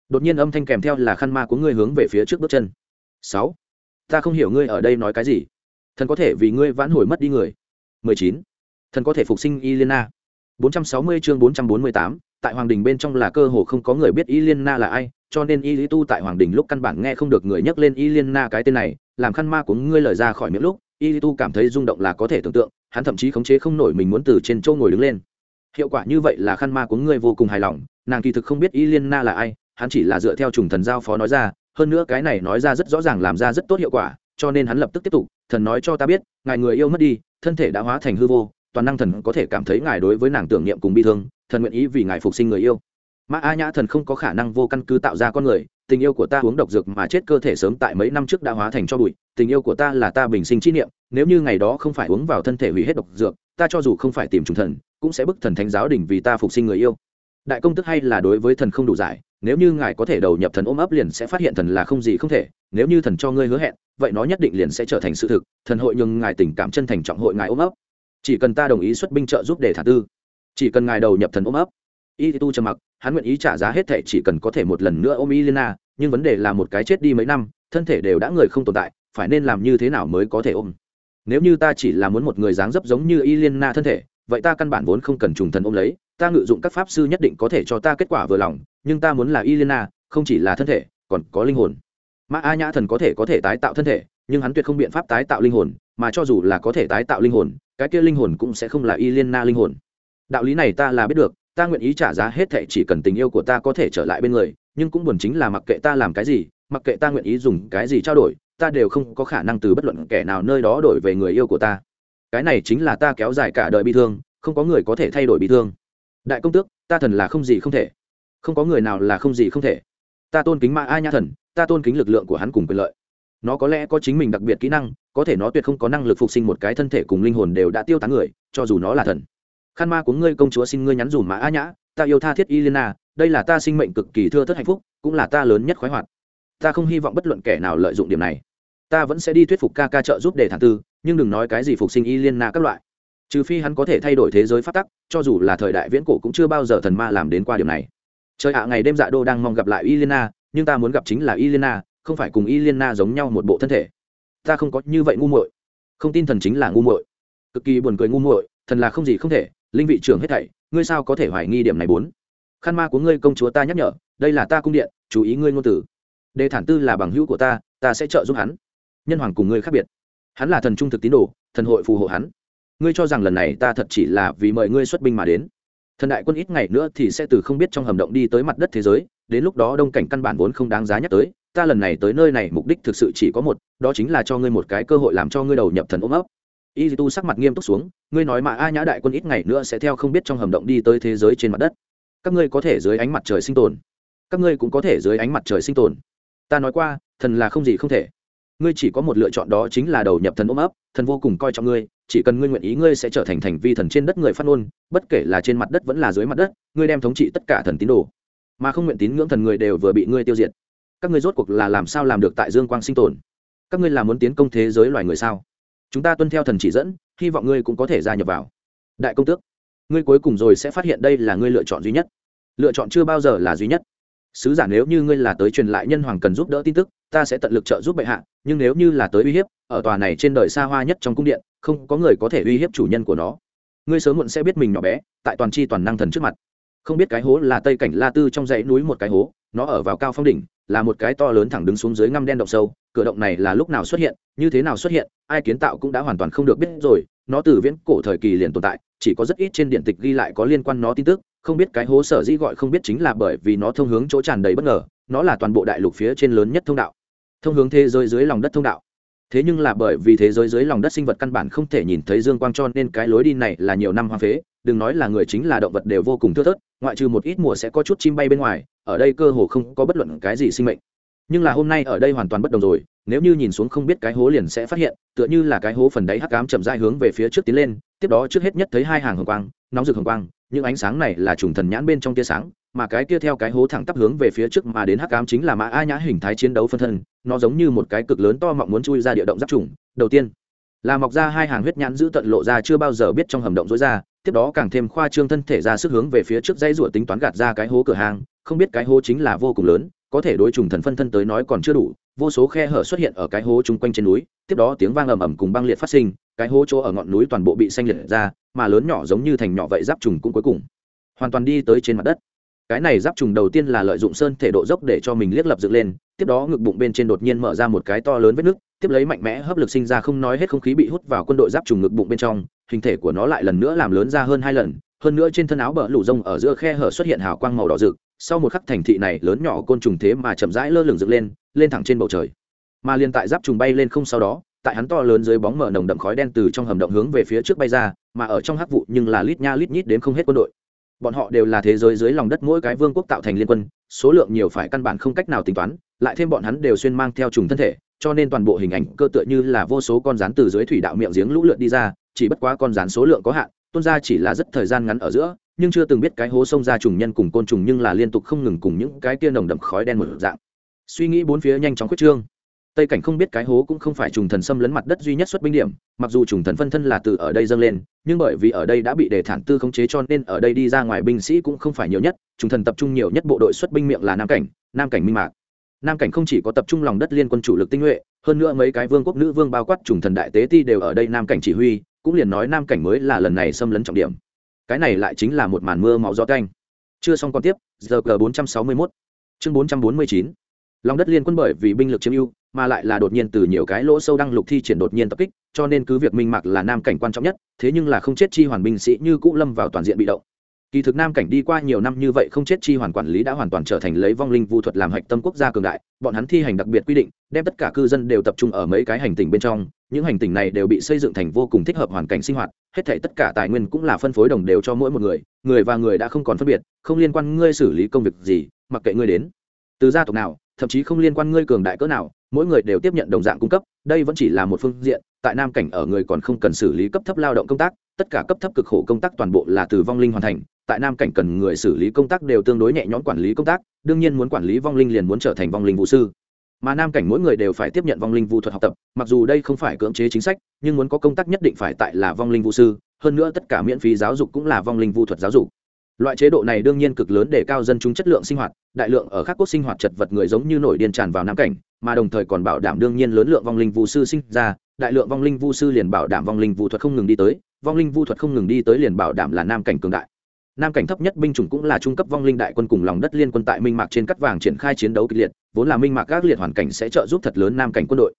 Đột nhiên âm thanh kèm theo là khăn ma của ngươi hướng về phía trước bước chân. Sáu. Ta không hiểu ngươi ở đây nói cái gì. Thần có thể vì ngươi vãn hồi mất đi người. Mười chín thần có thể phục sinh y liên na bốn trăm sáu mươi chương bốn trăm bốn mươi tám, tại hoàng đình bên trong là cơ hồ không có người biết y liên na là ai, cho nên y lý tu tại hoàng đình lúc căn bản nghe không được người nhắc lên y liên na cái tên này, làm khăn ma của ngươi lời ra khỏi miệng lúc, y lý tu cảm thấy rung động là có thể tưởng tượng, hắn thậm chí khống chế không nổi mình muốn từ trên châu ngồi đứng lên. Hiệu quả như vậy là khăn ma của ngươi vô cùng hài lòng, nàng kỳ thực không biết y liên na là ai, hắn chỉ là dựa theo trùng thần giao phó nói ra, hơn nữa cái này nói ra rất rõ ràng làm ra rất tốt hiệu quả, cho nên hắn lập tức tiếp tục, thần nói cho ta biết, ngài người yêu mất đi, thân thể đã hóa thành hư vô toàn năng thần có thể cảm thấy ngài đối với nàng tưởng niệm cùng bi thương, thần nguyện ý vì ngài phục sinh người yêu. Mã a nhã thần không có khả năng vô căn cứ tạo ra con người, tình yêu của ta uống độc dược mà chết cơ thể sớm tại mấy năm trước đã hóa thành cho bụi, tình yêu của ta là ta bình sinh chi niệm, nếu như ngày đó không phải uống vào thân thể hủy hết độc dược, ta cho dù không phải tìm trùng thần, cũng sẽ bức thần thánh giáo đình vì ta phục sinh người yêu. Đại công tức hay là đối với thần không đủ giải, nếu như ngài có thể đầu nhập thần ôm ấp liền sẽ phát hiện thần là không gì không thể, nếu như thần cho ngươi hứa hẹn, vậy nó nhất định liền sẽ trở thành sự thực, thần hội nhường ngài tình cảm chân thành trọng hội ngài ôm ấp chỉ cần ta đồng ý xuất binh trợ giúp để thả tư. Chỉ cần ngài đầu nhập thần ôm ấp. Y tu trầm mặc, hắn nguyện ý trả giá hết thệ chỉ cần có thể một lần nữa ôm y lena nhưng vấn đề là một cái chết đi mấy năm, thân thể đều đã người không tồn tại, phải nên làm như thế nào mới có thể ôm? Nếu như ta chỉ là muốn một người dáng dấp giống như y lena thân thể, vậy ta căn bản vốn không cần trùng thần ôm lấy, ta ngự dụng các pháp sư nhất định có thể cho ta kết quả vừa lòng, nhưng ta muốn là y lena không chỉ là thân thể, còn có linh hồn. Mã a nhã thần có thể có thể tái tạo thân thể, nhưng hắn tuyệt không biện pháp tái tạo linh hồn, mà cho dù là có thể tái tạo linh hồn cái kia linh hồn cũng sẽ không là y liên na linh hồn. Đạo lý này ta là biết được, ta nguyện ý trả giá hết thệ chỉ cần tình yêu của ta có thể trở lại bên người, nhưng cũng buồn chính là mặc kệ ta làm cái gì, mặc kệ ta nguyện ý dùng cái gì trao đổi, ta đều không có khả năng từ bất luận kẻ nào nơi đó đổi về người yêu của ta. Cái này chính là ta kéo dài cả đời bi thương, không có người có thể thay đổi bi thương. Đại công tước, ta thần là không gì không thể. Không có người nào là không gì không thể. Ta tôn kính mã a nhã thần, ta tôn kính lực lượng của hắn cùng quyền lợi nó có lẽ có chính mình đặc biệt kỹ năng có thể nó tuyệt không có năng lực phục sinh một cái thân thể cùng linh hồn đều đã tiêu tán người cho dù nó là thần. Khăn ma của ngươi công chúa xin ngươi nhắn dùm mã a nhã ta yêu tha thiết Elena, đây là ta sinh mệnh cực kỳ thưa thất hạnh phúc cũng là ta lớn nhất khoái hoạt. Ta không hy vọng bất luận kẻ nào lợi dụng điểm này. Ta vẫn sẽ đi thuyết phục ca ca trợ giúp để thản tư nhưng đừng nói cái gì phục sinh Elena các loại. Trừ phi hắn có thể thay đổi thế giới phát tắc cho dù là thời đại viễn cổ cũng chưa bao giờ thần ma làm đến qua điều này. Trời ạ ngày đêm dạ đô đang mong gặp lại Elena, nhưng ta muốn gặp chính là Elena, không phải cùng Elena giống nhau một bộ thân thể. Ta không có như vậy ngu muội. Không tin thần chính là ngu muội. Cực kỳ buồn cười ngu muội, thần là không gì không thể, linh vị trưởng hết thảy, ngươi sao có thể hoài nghi điểm này bốn? Khăn ma của ngươi công chúa ta nhắc nhở, đây là ta cung điện, chú ý ngươi ngôn tử đề thản tư là bằng hữu của ta ta sẽ trợ giúp hắn. Nhân hoàng cùng ngươi khác biệt. Hắn là thần trung thực tín đồ, thần hội phù hộ hắn. Ngươi cho rằng lần này ta thật chỉ là vì mời ngươi xuất binh mà đến. Thần đại quân ít ngày nữa thì sẽ từ không biết trong hầm động đi tới mặt đất thế giới, đến lúc đó đông cảnh căn bản vốn không đáng giá nhắc tới ta lần này tới nơi này mục đích thực sự chỉ có một, đó chính là cho ngươi một cái cơ hội làm cho ngươi đầu nhập thần ôm ấp. Y tu sắc mặt nghiêm túc xuống, ngươi nói mà a nhã đại quân ít ngày nữa sẽ theo không biết trong hầm động đi tới thế giới trên mặt đất. Các ngươi có thể dưới ánh mặt trời sinh tồn. Các ngươi cũng có thể dưới ánh mặt trời sinh tồn. Ta nói qua, thần là không gì không thể. Ngươi chỉ có một lựa chọn đó chính là đầu nhập thần ôm ấp, thần vô cùng coi trọng ngươi, chỉ cần ngươi nguyện ý ngươi sẽ trở thành thành vi thần trên đất người phát ngôn, bất kể là trên mặt đất vẫn là dưới mặt đất, ngươi đem thống trị tất cả thần tín đồ. Mà không nguyện tín ngưỡng thần người đều vừa bị ngươi tiêu diệt các ngươi rốt cuộc là làm sao làm được tại dương quang sinh tồn? Các ngươi là muốn tiến công thế giới loài người sao? Chúng ta tuân theo thần chỉ dẫn, hy vọng ngươi cũng có thể gia nhập vào. Đại công tước, ngươi cuối cùng rồi sẽ phát hiện đây là ngươi lựa chọn duy nhất. Lựa chọn chưa bao giờ là duy nhất. Sứ giả nếu như ngươi là tới truyền lại nhân hoàng cần giúp đỡ tin tức, ta sẽ tận lực trợ giúp bệ hạ, nhưng nếu như là tới uy hiếp, ở tòa này trên đời xa hoa nhất trong cung điện, không có người có thể uy hiếp chủ nhân của nó. Ngươi sớm muộn sẽ biết mình nhỏ bé, tại toàn c h i toàn năng thần trước mặt. Không biết cái hố là tây cảnh la tư trong dãy núi một cái hố nó ở vào cao phong đỉnh, là một cái to lớn thẳng đứng xuống dưới ngăm đen động sâu, cửa động này là lúc nào xuất hiện, như thế nào xuất hiện, ai kiến tạo cũng đã hoàn toàn không được biết rồi, nó từ viễn cổ thời kỳ liền tồn tại, chỉ có rất ít trên điện tịch ghi lại có liên quan nó tin tức, không biết cái hố sở dĩ gọi không biết chính là bởi vì nó thông hướng chỗ tràn đầy bất ngờ, nó là toàn bộ đại lục phía trên lớn nhất thông đạo. Thông hướng thế giới dưới lòng đất thông đạo. Thế nhưng là bởi vì thế giới dưới lòng đất sinh vật căn bản không thể nhìn thấy dương quang cho nên cái lối đi này là nhiều năm hoang phế, đừng nói là người chính là động vật đều vô cùng thưa thớt ngoại trừ một ít mùa sẽ có chút chim bay bên ngoài, ở đây cơ hồ không có bất luận cái gì sinh mệnh. Nhưng là hôm nay ở đây hoàn toàn bất đồng rồi, nếu như nhìn xuống không biết cái hố liền sẽ phát hiện, tựa như là cái hố phần đáy hắc ám chậm dai hướng về phía trước tiến lên, tiếp đó trước hết nhất thấy hai hàng hồng quang, nóng rực hồng quang, những ánh sáng này là trùng thần nhãn bên trong tia sáng, mà cái kia theo cái hố thẳng tắp hướng về phía trước mà đến hắc ám chính là mã a nhã hình thái chiến đấu phân thân, nó giống như một cái cực lớn to mọng muốn chui ra địa động giáp trùng. Đầu tiên, là mọc ra hai hàng huyết nhãn giữ tận lộ ra chưa bao giờ biết trong hầm động dối ra tiếp đó càng thêm khoa trương thân thể ra sức hướng về phía trước dãy rủa tính toán gạt ra cái hố cửa hàng không biết cái hố chính là vô cùng lớn, có thể đối trùng thần phân thân tới nói còn chưa đủ, vô số khe hở xuất hiện ở cái hố chung quanh trên núi, tiếp đó tiếng vang ầm ầm cùng băng liệt phát sinh, cái hố chỗ ở ngọn núi toàn bộ bị xanh liệt ra, mà lớn nhỏ giống như thành nhỏ vậy giáp trùng cũng cuối cùng hoàn toàn đi tới trên mặt đất. Cái này giáp trùng đầu tiên là lợi dụng sơn thể độ dốc để cho mình liếc lập dựng lên, tiếp đó ngực bụng bên trên đột nhiên mở ra một cái to lớn vết nứt, tiếp lấy mạnh mẽ hấp lực sinh ra không nói hết không khí bị hút vào quân đội giáp trùng ngực bụng bên trong hình thể của nó lại lần nữa làm lớn ra hơn hai lần, hơn nữa trên thân áo bờ lủ rông ở giữa khe hở xuất hiện hào quang màu đỏ rực, sau một khắc thành thị này lớn nhỏ côn trùng thế mà chậm rãi lơ lửng dựng lên lên thẳng trên bầu trời. Mà liên tại giáp trùng bay lên không sau đó, tại hắn to lớn dưới bóng mở nồng đậm khói đen từ trong hầm động hướng về phía trước bay ra, mà ở trong hắc vụ nhưng là lít nha lít nhít đến không hết quân đội. Bọn họ đều là thế giới dưới lòng đất mỗi cái vương quốc tạo thành liên quân, số lượng nhiều phải căn bản không cách nào tính toán, lại thêm bọn hắn đều xuyên mang theo trùng thân thể, cho nên toàn bộ hình ảnh cơ tựa như là vô số con rắn từ dưới thủy đạo miệng giếng lũ lượt đi ra chỉ bất quá con rắn số lượng có hạn, tuôn ra chỉ là rất thời gian ngắn ở giữa, nhưng chưa từng biết cái hố sông ra trùng nhân cùng côn trùng nhưng là liên tục không ngừng cùng những cái kia nồng đậm khói đen một dạng. Suy nghĩ bốn phía nhanh chóng quyết trương. Tây cảnh không biết cái hố cũng không phải trùng thần xâm lấn mặt đất duy nhất xuất binh điểm, mặc dù trùng thần phân thân là từ ở đây dâng lên, nhưng bởi vì ở đây đã bị đề thản tư khống chế cho nên ở đây đi ra ngoài binh sĩ cũng không phải nhiều nhất, trùng thần tập trung nhiều nhất bộ đội xuất binh miệng là nam cảnh nam cảnh minh mạc. Nam cảnh không chỉ có tập trung lòng đất liên quân chủ lực tinh nhuệ, hơn nữa mấy cái vương quốc nữ vương bao quát trùng thần đại tế ti đều ở đây nam cảnh chỉ huy cũng liền nói nam cảnh mới là lần này xâm lấn trọng điểm. Cái này lại chính là một màn mưa máu gió canh. Chưa xong còn tiếp, giờ g bốn trăm sáu mươi mốt. Chương bốn trăm bốn mươi chín. Lòng đất liên quân bởi vì binh lực chiếm ưu, mà lại là đột nhiên từ nhiều cái lỗ sâu đăng lục thi triển đột nhiên tập kích, cho nên cứ việc minh mạc là nam cảnh quan trọng nhất, thế nhưng là không chết chi hoàn binh sĩ như cũ lâm vào toàn diện bị động kỳ thực nam cảnh đi qua nhiều năm như vậy không chết, chi hoàn quản lý đã hoàn toàn trở thành lấy vong linh vu thuật làm hạch tâm quốc gia cường đại. Bọn hắn thi hành đặc biệt quy định, đem tất cả cư dân đều tập trung ở mấy cái hành tinh bên trong. Những hành tinh này đều bị xây dựng thành vô cùng thích hợp hoàn cảnh sinh hoạt. Hết thảy tất cả tài nguyên cũng là phân phối đồng đều cho mỗi một người. Người và người đã không còn phân biệt, không liên quan ngươi xử lý công việc gì, mặc kệ ngươi đến. Từ gia tộc nào thậm chí không liên quan ngươi cường đại cỡ nào, mỗi người đều tiếp nhận đồng dạng cung cấp, đây vẫn chỉ là một phương diện, tại nam cảnh ở người còn không cần xử lý cấp thấp lao động công tác, tất cả cấp thấp cực khổ công tác toàn bộ là từ vong linh hoàn thành, tại nam cảnh cần người xử lý công tác đều tương đối nhẹ nhõm quản lý công tác, đương nhiên muốn quản lý vong linh liền muốn trở thành vong linh vũ sư. Mà nam cảnh mỗi người đều phải tiếp nhận vong linh vũ thuật học tập, mặc dù đây không phải cưỡng chế chính sách, nhưng muốn có công tác nhất định phải tại là vong linh vũ sư, hơn nữa tất cả miễn phí giáo dục cũng là vong linh vũ thuật giáo dục loại chế độ này đương nhiên cực lớn để cao dân chúng chất lượng sinh hoạt, đại lượng ở các quốc sinh hoạt chật vật người giống như nổi điên tràn vào nam cảnh, mà đồng thời còn bảo đảm đương nhiên lớn lượng vong linh vũ sư sinh ra, đại lượng vong linh vũ sư liền bảo đảm vong linh vũ thuật không ngừng đi tới, vong linh vũ thuật không ngừng đi tới liền bảo đảm là nam cảnh cường đại. Nam cảnh thấp nhất binh chủng cũng là trung cấp vong linh đại quân cùng lòng đất liên quân tại minh mạc trên cắt vàng triển khai chiến đấu kịch liệt, vốn là minh mạc các liệt hoàn cảnh sẽ trợ giúp thật lớn nam cảnh quân đội.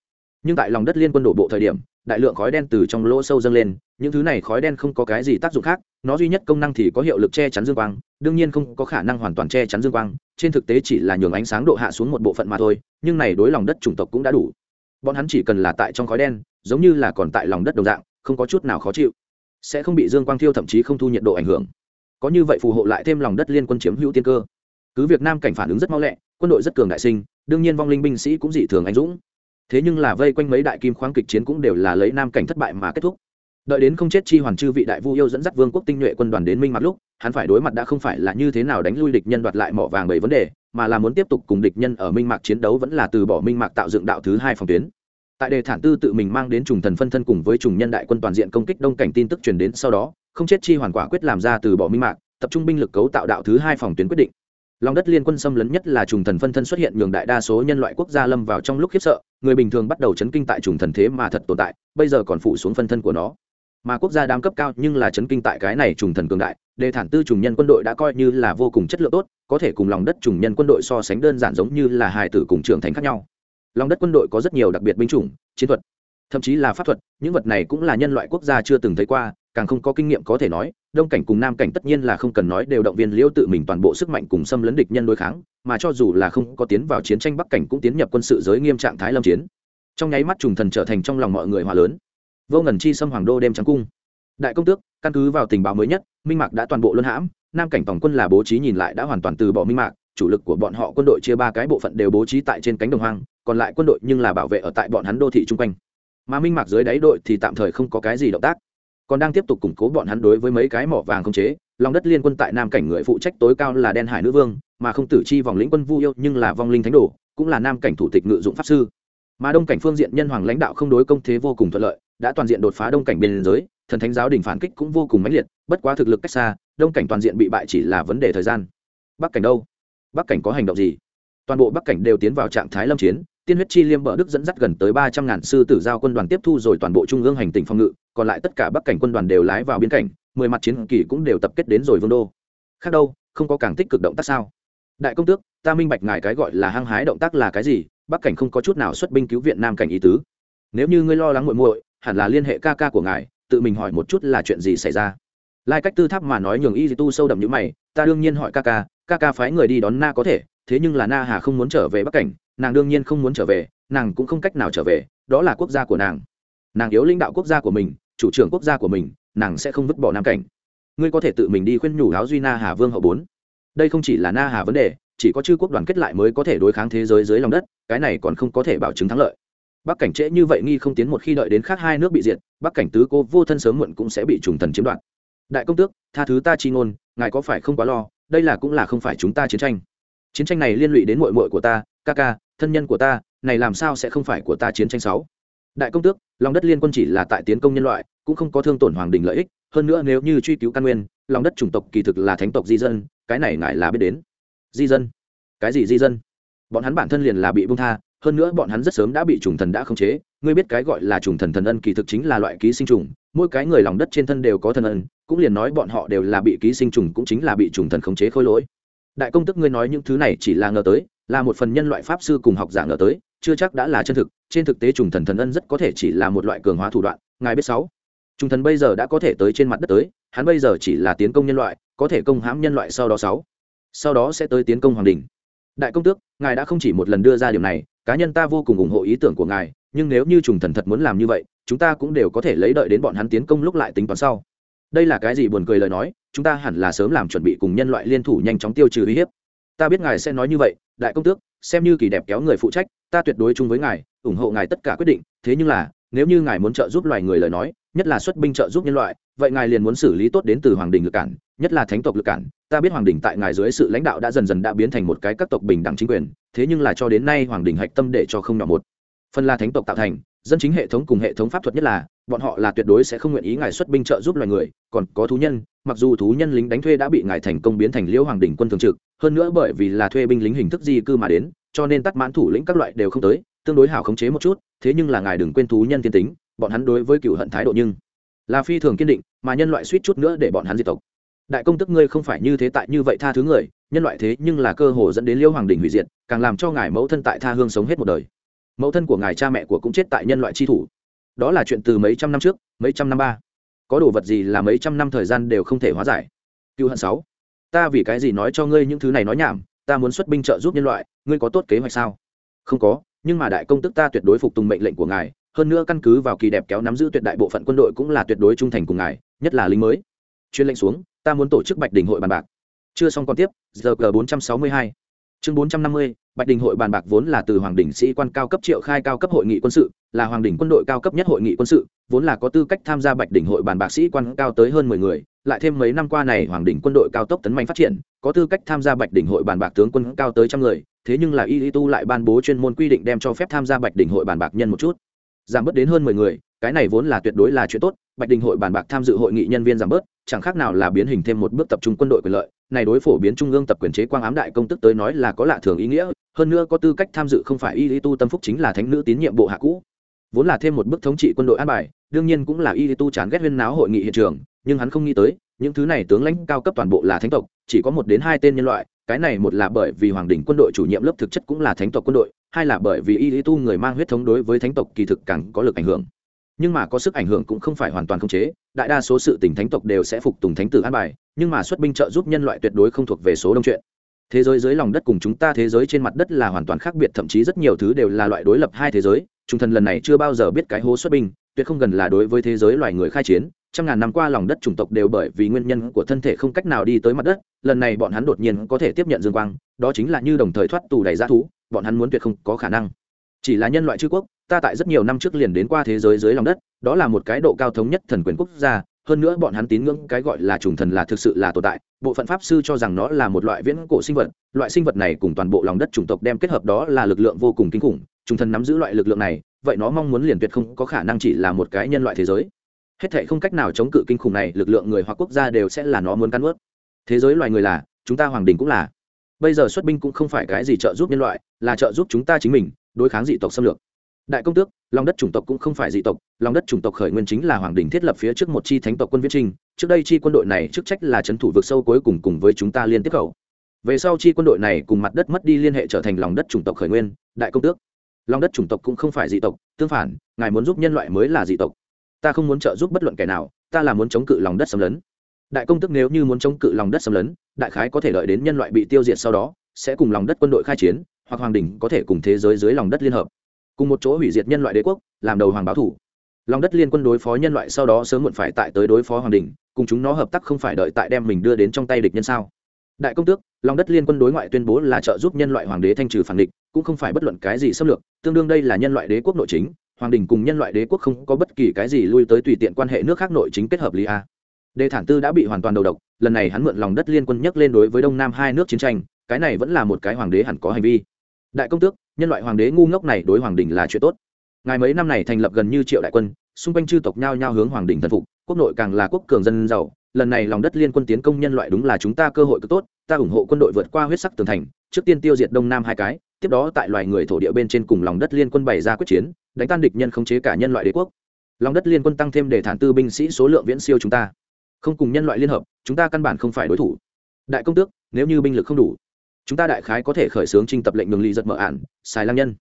Nhưng tại lòng đất liên quân đổ bộ thời điểm đại lượng khói đen từ trong lỗ sâu dâng lên, những thứ này khói đen không có cái gì tác dụng khác, nó duy nhất công năng thì có hiệu lực che chắn dương quang, đương nhiên không có khả năng hoàn toàn che chắn dương quang, trên thực tế chỉ là nhường ánh sáng độ hạ xuống một bộ phận mà thôi, nhưng này đối lòng đất chủng tộc cũng đã đủ. Bọn hắn chỉ cần là tại trong khói đen, giống như là còn tại lòng đất đồng dạng, không có chút nào khó chịu, sẽ không bị dương quang thiêu thậm chí không thu nhiệt độ ảnh hưởng. Có như vậy phù hộ lại thêm lòng đất liên quân chiếm hữu tiên cơ. Cứ việc nam cảnh phản ứng rất mau lẹ, quân đội rất cường đại sinh, đương nhiên vong linh binh sĩ cũng dị thường anh dũng thế nhưng là vây quanh mấy đại kim khoáng kịch chiến cũng đều là lấy nam cảnh thất bại mà kết thúc. Đợi đến không chết chi hoàn chư vị đại vu yêu dẫn dắt vương quốc tinh nhuệ quân đoàn đến minh mặt lúc, hắn phải đối mặt đã không phải là như thế nào đánh lui địch nhân đoạt lại mỏ vàng bảy vấn đề, mà là muốn tiếp tục cùng địch nhân ở minh mạc chiến đấu vẫn là từ bỏ minh mạc tạo dựng đạo thứ hai phòng tuyến. Tại đề thản tư tự mình mang đến trùng thần phân thân cùng với trùng nhân đại quân toàn diện công kích đông cảnh tin tức truyền đến sau đó, không chết chi hoàn quả quyết làm ra từ bỏ minh mạc, tập trung binh lực cấu tạo đạo thứ hai phòng tuyến quyết định lòng đất liên quân xâm lấn nhất là trùng thần phân thân xuất hiện nhường đại đa số nhân loại quốc gia lâm vào trong lúc khiếp sợ, người bình thường bắt đầu chấn kinh tại trùng thần thế mà thật tồn tại, bây giờ còn phụ xuống phân thân của nó. Mà quốc gia đám cấp cao nhưng là chấn kinh tại cái này trùng thần cường đại, đề thản tư trùng nhân quân đội đã coi như là vô cùng chất lượng tốt, có thể cùng lòng đất trùng nhân quân đội so sánh đơn giản giống như là hài tử cùng trưởng thành khác nhau. Lòng đất quân đội có rất nhiều đặc biệt binh chủng, chiến thuật, thậm chí là pháp thuật, những vật này cũng là nhân loại quốc gia chưa từng thấy qua càng không có kinh nghiệm có thể nói, đông cảnh cùng nam cảnh tất nhiên là không cần nói, đều động viên liễu tự mình toàn bộ sức mạnh cùng xâm lấn địch nhân đối kháng, mà cho dù là không có tiến vào chiến tranh bắc cảnh cũng tiến nhập quân sự giới nghiêm trạng thái lâm chiến. Trong nháy mắt trùng thần trở thành trong lòng mọi người hòa lớn. Vô ngần chi xâm hoàng đô đêm trắng cung. Đại công tước, căn cứ vào tình báo mới nhất, minh mạc đã toàn bộ luân hãm, nam cảnh tổng quân là bố trí nhìn lại đã hoàn toàn từ bỏ minh mạc, chủ lực của bọn họ quân đội chia ba cái bộ phận đều bố trí tại trên cánh đồng hoang, còn lại quân đội nhưng là bảo vệ ở tại bọn hắn đô thị chung quanh. Mà minh mạc dưới đáy đội thì tạm thời không có cái gì động tác còn đang tiếp tục củng cố bọn hắn đối với mấy cái mỏ vàng không chế lòng đất liên quân tại nam cảnh người phụ trách tối cao là đen hải nữ vương, mà không tử chi vòng lĩnh quân vu yêu nhưng là vong linh thánh đồ, cũng là nam cảnh thủ tịch ngự dụng pháp sư. Mà đông cảnh phương diện nhân hoàng lãnh đạo không đối công thế vô cùng thuận lợi, đã toàn diện đột phá đông cảnh biên giới, thần thánh giáo đình phản kích cũng vô cùng mãnh liệt, bất quá thực lực cách xa, đông cảnh toàn diện bị bại chỉ là vấn đề thời gian. Bắc cảnh đâu? Bắc cảnh có hành động gì? Toàn bộ bắc cảnh đều tiến vào trạng thái lâm chiến tiên huyết chi liêm bờ đức dẫn dắt gần tới ba trăm ngàn sư tử giao quân đoàn tiếp thu rồi toàn bộ trung ương hành tỉnh phòng ngự, còn lại tất cả bắc cảnh quân đoàn đều lái vào biên cảnh, mười mặt chiến kỳ cũng đều tập kết đến rồi vương đô. Khác đâu, không có càng tích cực động tác sao? Đại công tước, ta minh bạch ngài cái gọi là hăng hái động tác là cái gì, bắc cảnh không có chút nào xuất binh cứu viện nam cảnh ý tứ. Nếu như ngươi lo lắng muội muội, hẳn là liên hệ ca ca của ngài, tự mình hỏi một chút là chuyện gì xảy ra. Lai cách tư tháp mà nói nhường y tu sâu đậm như mày, ta đương nhiên hỏi ca ca ca ca phái người đi đón na có thể thế nhưng là na hà không muốn trở về bắc cảnh, nàng đương nhiên không muốn trở về, nàng cũng không cách nào trở về, đó là quốc gia của nàng. Nàng yếu lãnh đạo quốc gia của mình, chủ trưởng quốc gia của mình, nàng sẽ không vứt bỏ nam cảnh. Ngươi có thể tự mình đi khuyên nhủ áo duy na hà vương hậu bốn. Đây không chỉ là na hà vấn đề, chỉ có chư quốc đoàn kết lại mới có thể đối kháng thế giới dưới lòng đất, cái này còn không có thể bảo chứng thắng lợi. Bắc cảnh trễ như vậy nghi không tiến một khi đợi đến khác hai nước bị diệt, bắc cảnh tứ cô vô thân sớm muộn cũng sẽ bị trùng thần chiếm đoạt. Đại công tước, tha thứ ta chi ngôn, ngài có phải không quá lo, đây là cũng là không phải chúng ta chiến tranh chiến tranh này liên lụy đến mội mội của ta, ca ca, thân nhân của ta, này làm sao sẽ không phải của ta chiến tranh sáu? Đại công tước, lòng đất liên quân chỉ là tại tiến công nhân loại, cũng không có thương tổn hoàng đình lợi ích, hơn nữa nếu như truy cứu căn nguyên, lòng đất chủng tộc kỳ thực là thánh tộc di dân, cái này ngại là biết đến. Di dân? Cái gì di dân? Bọn hắn bản thân liền là bị bung tha, hơn nữa bọn hắn rất sớm đã bị trùng thần đã khống chế, ngươi biết cái gọi là trùng thần thần ân kỳ thực chính là loại ký sinh trùng, mỗi cái người lòng đất trên thân đều có thần ân, cũng liền nói bọn họ đều là bị ký sinh trùng cũng chính là bị trùng thần khống chế khôi lỗi đại công tức ngươi nói những thứ này chỉ là ngờ tới, là một phần nhân loại pháp sư cùng học giả ngờ tới, chưa chắc đã là chân thực, trên thực tế trùng thần thần ân rất có thể chỉ là một loại cường hóa thủ đoạn, ngài biết sáu. Trùng thần bây giờ đã có thể tới trên mặt đất tới, hắn bây giờ chỉ là tiến công nhân loại, có thể công hãm nhân loại sau đó sáu. Sau đó sẽ tới tiến công hoàng đình. Đại công tước, ngài đã không chỉ một lần đưa ra điểm này, cá nhân ta vô cùng ủng hộ ý tưởng của ngài, nhưng nếu như trùng thần thật muốn làm như vậy, chúng ta cũng đều có thể lấy đợi đến bọn hắn tiến công lúc lại tính toán sau. Đây là cái gì buồn cười lời nói chúng ta hẳn là sớm làm chuẩn bị cùng nhân loại liên thủ nhanh chóng tiêu trừ uy hiếp. Ta biết ngài sẽ nói như vậy, đại công tước, xem như kỳ đẹp kéo người phụ trách, ta tuyệt đối chung với ngài, ủng hộ ngài tất cả quyết định. Thế nhưng là, nếu như ngài muốn trợ giúp loài người lời nói, nhất là xuất binh trợ giúp nhân loại, vậy ngài liền muốn xử lý tốt đến từ hoàng đình lực cản, nhất là thánh tộc lực cản. Ta biết hoàng đình tại ngài dưới sự lãnh đạo đã dần dần đã biến thành một cái các tộc bình đẳng chính quyền, thế nhưng là cho đến nay hoàng đình hạch tâm để cho không nhỏ một phần là thánh tộc tạo thành dân chính hệ thống cùng hệ thống pháp thuật nhất là, bọn họ là tuyệt đối sẽ không nguyện ý ngài xuất binh trợ giúp loài người, còn có thú nhân, mặc dù thú nhân lính đánh thuê đã bị ngài thành công biến thành liễu hoàng đình quân thường trực, hơn nữa bởi vì là thuê binh lính hình thức di cư mà đến, cho nên tắt mãn thủ lĩnh các loại đều không tới, tương đối hảo khống chế một chút, thế nhưng là ngài đừng quên thú nhân thiên tính, bọn hắn đối với cựu hận thái độ nhưng là phi thường kiên định, mà nhân loại suýt chút nữa để bọn hắn diệt tộc. Đại công tức ngươi không phải như thế tại như vậy tha thứ người, nhân loại thế nhưng là cơ hồ dẫn đến liêu hoàng đình hủy diệt, càng làm cho ngài mẫu thân tại tha hương sống hết một đời mẫu thân của ngài cha mẹ của cũng chết tại nhân loại chi thủ. Đó là chuyện từ mấy trăm năm trước, mấy trăm năm ba. Có đồ vật gì là mấy trăm năm thời gian đều không thể hóa giải? Cựu hận sáu. Ta vì cái gì nói cho ngươi những thứ này nói nhảm? Ta muốn xuất binh trợ giúp nhân loại, ngươi có tốt kế hoạch sao? Không có, nhưng mà đại công tức ta tuyệt đối phục tùng mệnh lệnh của ngài. Hơn nữa căn cứ vào kỳ đẹp kéo nắm giữ tuyệt đại bộ phận quân đội cũng là tuyệt đối trung thành cùng ngài, nhất là lính mới. Chuyên lệnh xuống, ta muốn tổ chức bạch đình hội bàn bạc. Chưa xong còn tiếp, giờ g bốn trăm sáu mươi hai chương bốn trăm năm mươi, bạch đình hội bàn bạc vốn là từ hoàng đình sĩ quan cao cấp triệu khai cao cấp hội nghị quân sự, là hoàng đình quân đội cao cấp nhất hội nghị quân sự, vốn là có tư cách tham gia bạch đình hội bàn bạc sĩ quan cao tới hơn mười người, lại thêm mấy năm qua này hoàng đình quân đội cao tốc tấn mạnh phát triển, có tư cách tham gia bạch đình hội bàn bạc tướng quân cao tới trăm người, thế nhưng là y tu lại ban bố chuyên môn quy định đem cho phép tham gia bạch đình hội bàn bạc nhân một chút. Giảm bớt đến hơn mười người, cái này vốn là tuyệt đối là chuyện tốt, bạch đình hội bàn bạc tham dự hội nghị nhân viên giảm bớt, chẳng khác nào là biến hình thêm một bước tập trung quân đội quyền lợi này đối phổ biến trung ương tập quyền chế quang ám đại công tức tới nói là có lạ thường ý nghĩa, hơn nữa có tư cách tham dự không phải y lý tu tâm phúc chính là thánh nữ tín nhiệm bộ hạ cũ. Vốn là thêm một bức thống trị quân đội an bài, đương nhiên cũng là y lý tu chán ghét huyên náo hội nghị hiện trường, nhưng hắn không nghĩ tới, những thứ này tướng lãnh cao cấp toàn bộ là thánh tộc, chỉ có một đến hai tên nhân loại, cái này một là bởi vì hoàng đình quân đội chủ nhiệm lớp thực chất cũng là thánh tộc quân đội, hai là bởi vì y lý tu người mang huyết thống đối với thánh tộc kỳ thực càng có lực ảnh hưởng nhưng mà có sức ảnh hưởng cũng không phải hoàn toàn khống chế, đại đa số sự tình thánh tộc đều sẽ phục tùng thánh tử an bài, nhưng mà xuất binh trợ giúp nhân loại tuyệt đối không thuộc về số đông chuyện. Thế giới dưới lòng đất cùng chúng ta thế giới trên mặt đất là hoàn toàn khác biệt, thậm chí rất nhiều thứ đều là loại đối lập hai thế giới trung thần lần này chưa bao giờ biết cái hố xuất binh, tuyệt không gần là đối với thế giới loài người khai chiến, trăm ngàn năm qua lòng đất chủng tộc đều bởi vì nguyên nhân của thân thể không cách nào đi tới mặt đất, lần này bọn hắn đột nhiên có thể tiếp nhận dương quang, đó chính là như đồng thời thoát tù đầy g thú, bọn hắn muốn tuyệt không có khả năng chỉ là nhân loại chư quốc, ta tại rất nhiều năm trước liền đến qua thế giới dưới lòng đất, đó là một cái độ cao thống nhất thần quyền quốc gia, hơn nữa bọn hắn tín ngưỡng cái gọi là trùng thần là thực sự là tồn tại, bộ phận pháp sư cho rằng nó là một loại viễn cổ sinh vật, loại sinh vật này cùng toàn bộ lòng đất chủng tộc đem kết hợp đó là lực lượng vô cùng kinh khủng, trùng thần nắm giữ loại lực lượng này, vậy nó mong muốn liền tuyệt không có khả năng chỉ là một cái nhân loại thế giới. Hết thệ không cách nào chống cự kinh khủng này, lực lượng người hoặc quốc gia đều sẽ là nó muốn cắn ướt thế giới loài người là, chúng ta hoàng đình cũng là. Bây giờ xuất binh cũng không phải cái gì trợ giúp nhân loại, là trợ giúp chúng ta chính mình đối kháng dị tộc xâm lược. Đại công tước lòng đất chủng tộc cũng không phải dị tộc lòng đất chủng tộc khởi nguyên chính là hoàng đình thiết lập phía trước một chi thánh tộc quân viễn trinh trước đây chi quân đội này chức trách là c h ấ n thủ vực sâu cuối cùng cùng với chúng ta liên tiếp khẩu về sau chi quân đội này cùng mặt đất mất đi liên hệ trở thành lòng đất chủng tộc khởi nguyên, đại công tước. Lòng đất chủng tộc cũng không phải dị tộc, tương phản, ngài muốn giúp nhân loại mới là dị tộc. Ta không muốn trợ giúp bất luận kẻ nào, ta là muốn chống cự lòng đất xâm lấn. Đại công tức nếu như muốn chống cự lòng đất xâm lấn, đại khái có thể đợi đến nhân loại bị tiêu diệt sau đó, sẽ cùng lòng đất quân đội khai chiến hoặc hoàng đình có thể cùng thế giới dưới lòng đất liên hợp. Cùng một chỗ hủy diệt nhân loại đế quốc, làm đầu hoàng báo thủ. Lòng đất liên quân đối phó nhân loại sau đó sớm muộn phải tại tới đối phó hoàng đình cùng chúng nó hợp tác không phải đợi tại đem mình đưa đến trong tay địch nhân sao? Đại công tước, lòng đất liên quân đối ngoại tuyên bố là trợ giúp nhân loại hoàng đế thanh trừ phản địch, cũng không phải bất luận cái gì xâm lược, tương đương đây là nhân loại đế quốc nội chính, hoàng đình cùng nhân loại đế quốc không có bất kỳ cái gì lui tới tùy tiện quan hệ nước khác nội chính kết hợp lý a. Đề thản tư đã bị hoàn toàn đầu độc, lần này hắn mượn lòng đất liên quân nhắc lên đối với đông nam hai nước chiến tranh, cái này vẫn là một cái hoàng đế hẳn có hành vi đại công tước, nhân loại hoàng đế ngu ngốc này đối hoàng đình là chuyện tốt. Ngài mấy năm này thành lập gần như triệu đại quân, xung quanh chư tộc nhao nhao hướng hoàng đình thần phục, quốc nội càng là quốc cường dân giàu. Lần này lòng đất liên quân tiến công nhân loại đúng là chúng ta cơ hội cực tốt, ta ủng hộ quân đội vượt qua huyết sắc tường thành, trước tiên tiêu diệt đông nam hai cái, tiếp đó tại loài người thổ địa bên trên cùng lòng đất liên quân bày ra quyết chiến, đánh tan địch nhân khống chế cả nhân loại đế quốc. Lòng đất liên quân tăng thêm để thản tư binh sĩ số lượng viễn siêu chúng ta. Không cùng nhân loại liên hợp, chúng ta căn bản không phải đối thủ. Đại công tước, nếu như binh lực không đủ chúng ta đại khái có thể khởi xướng trinh tập lệnh đường ly giật mở ản, xài lang nhân.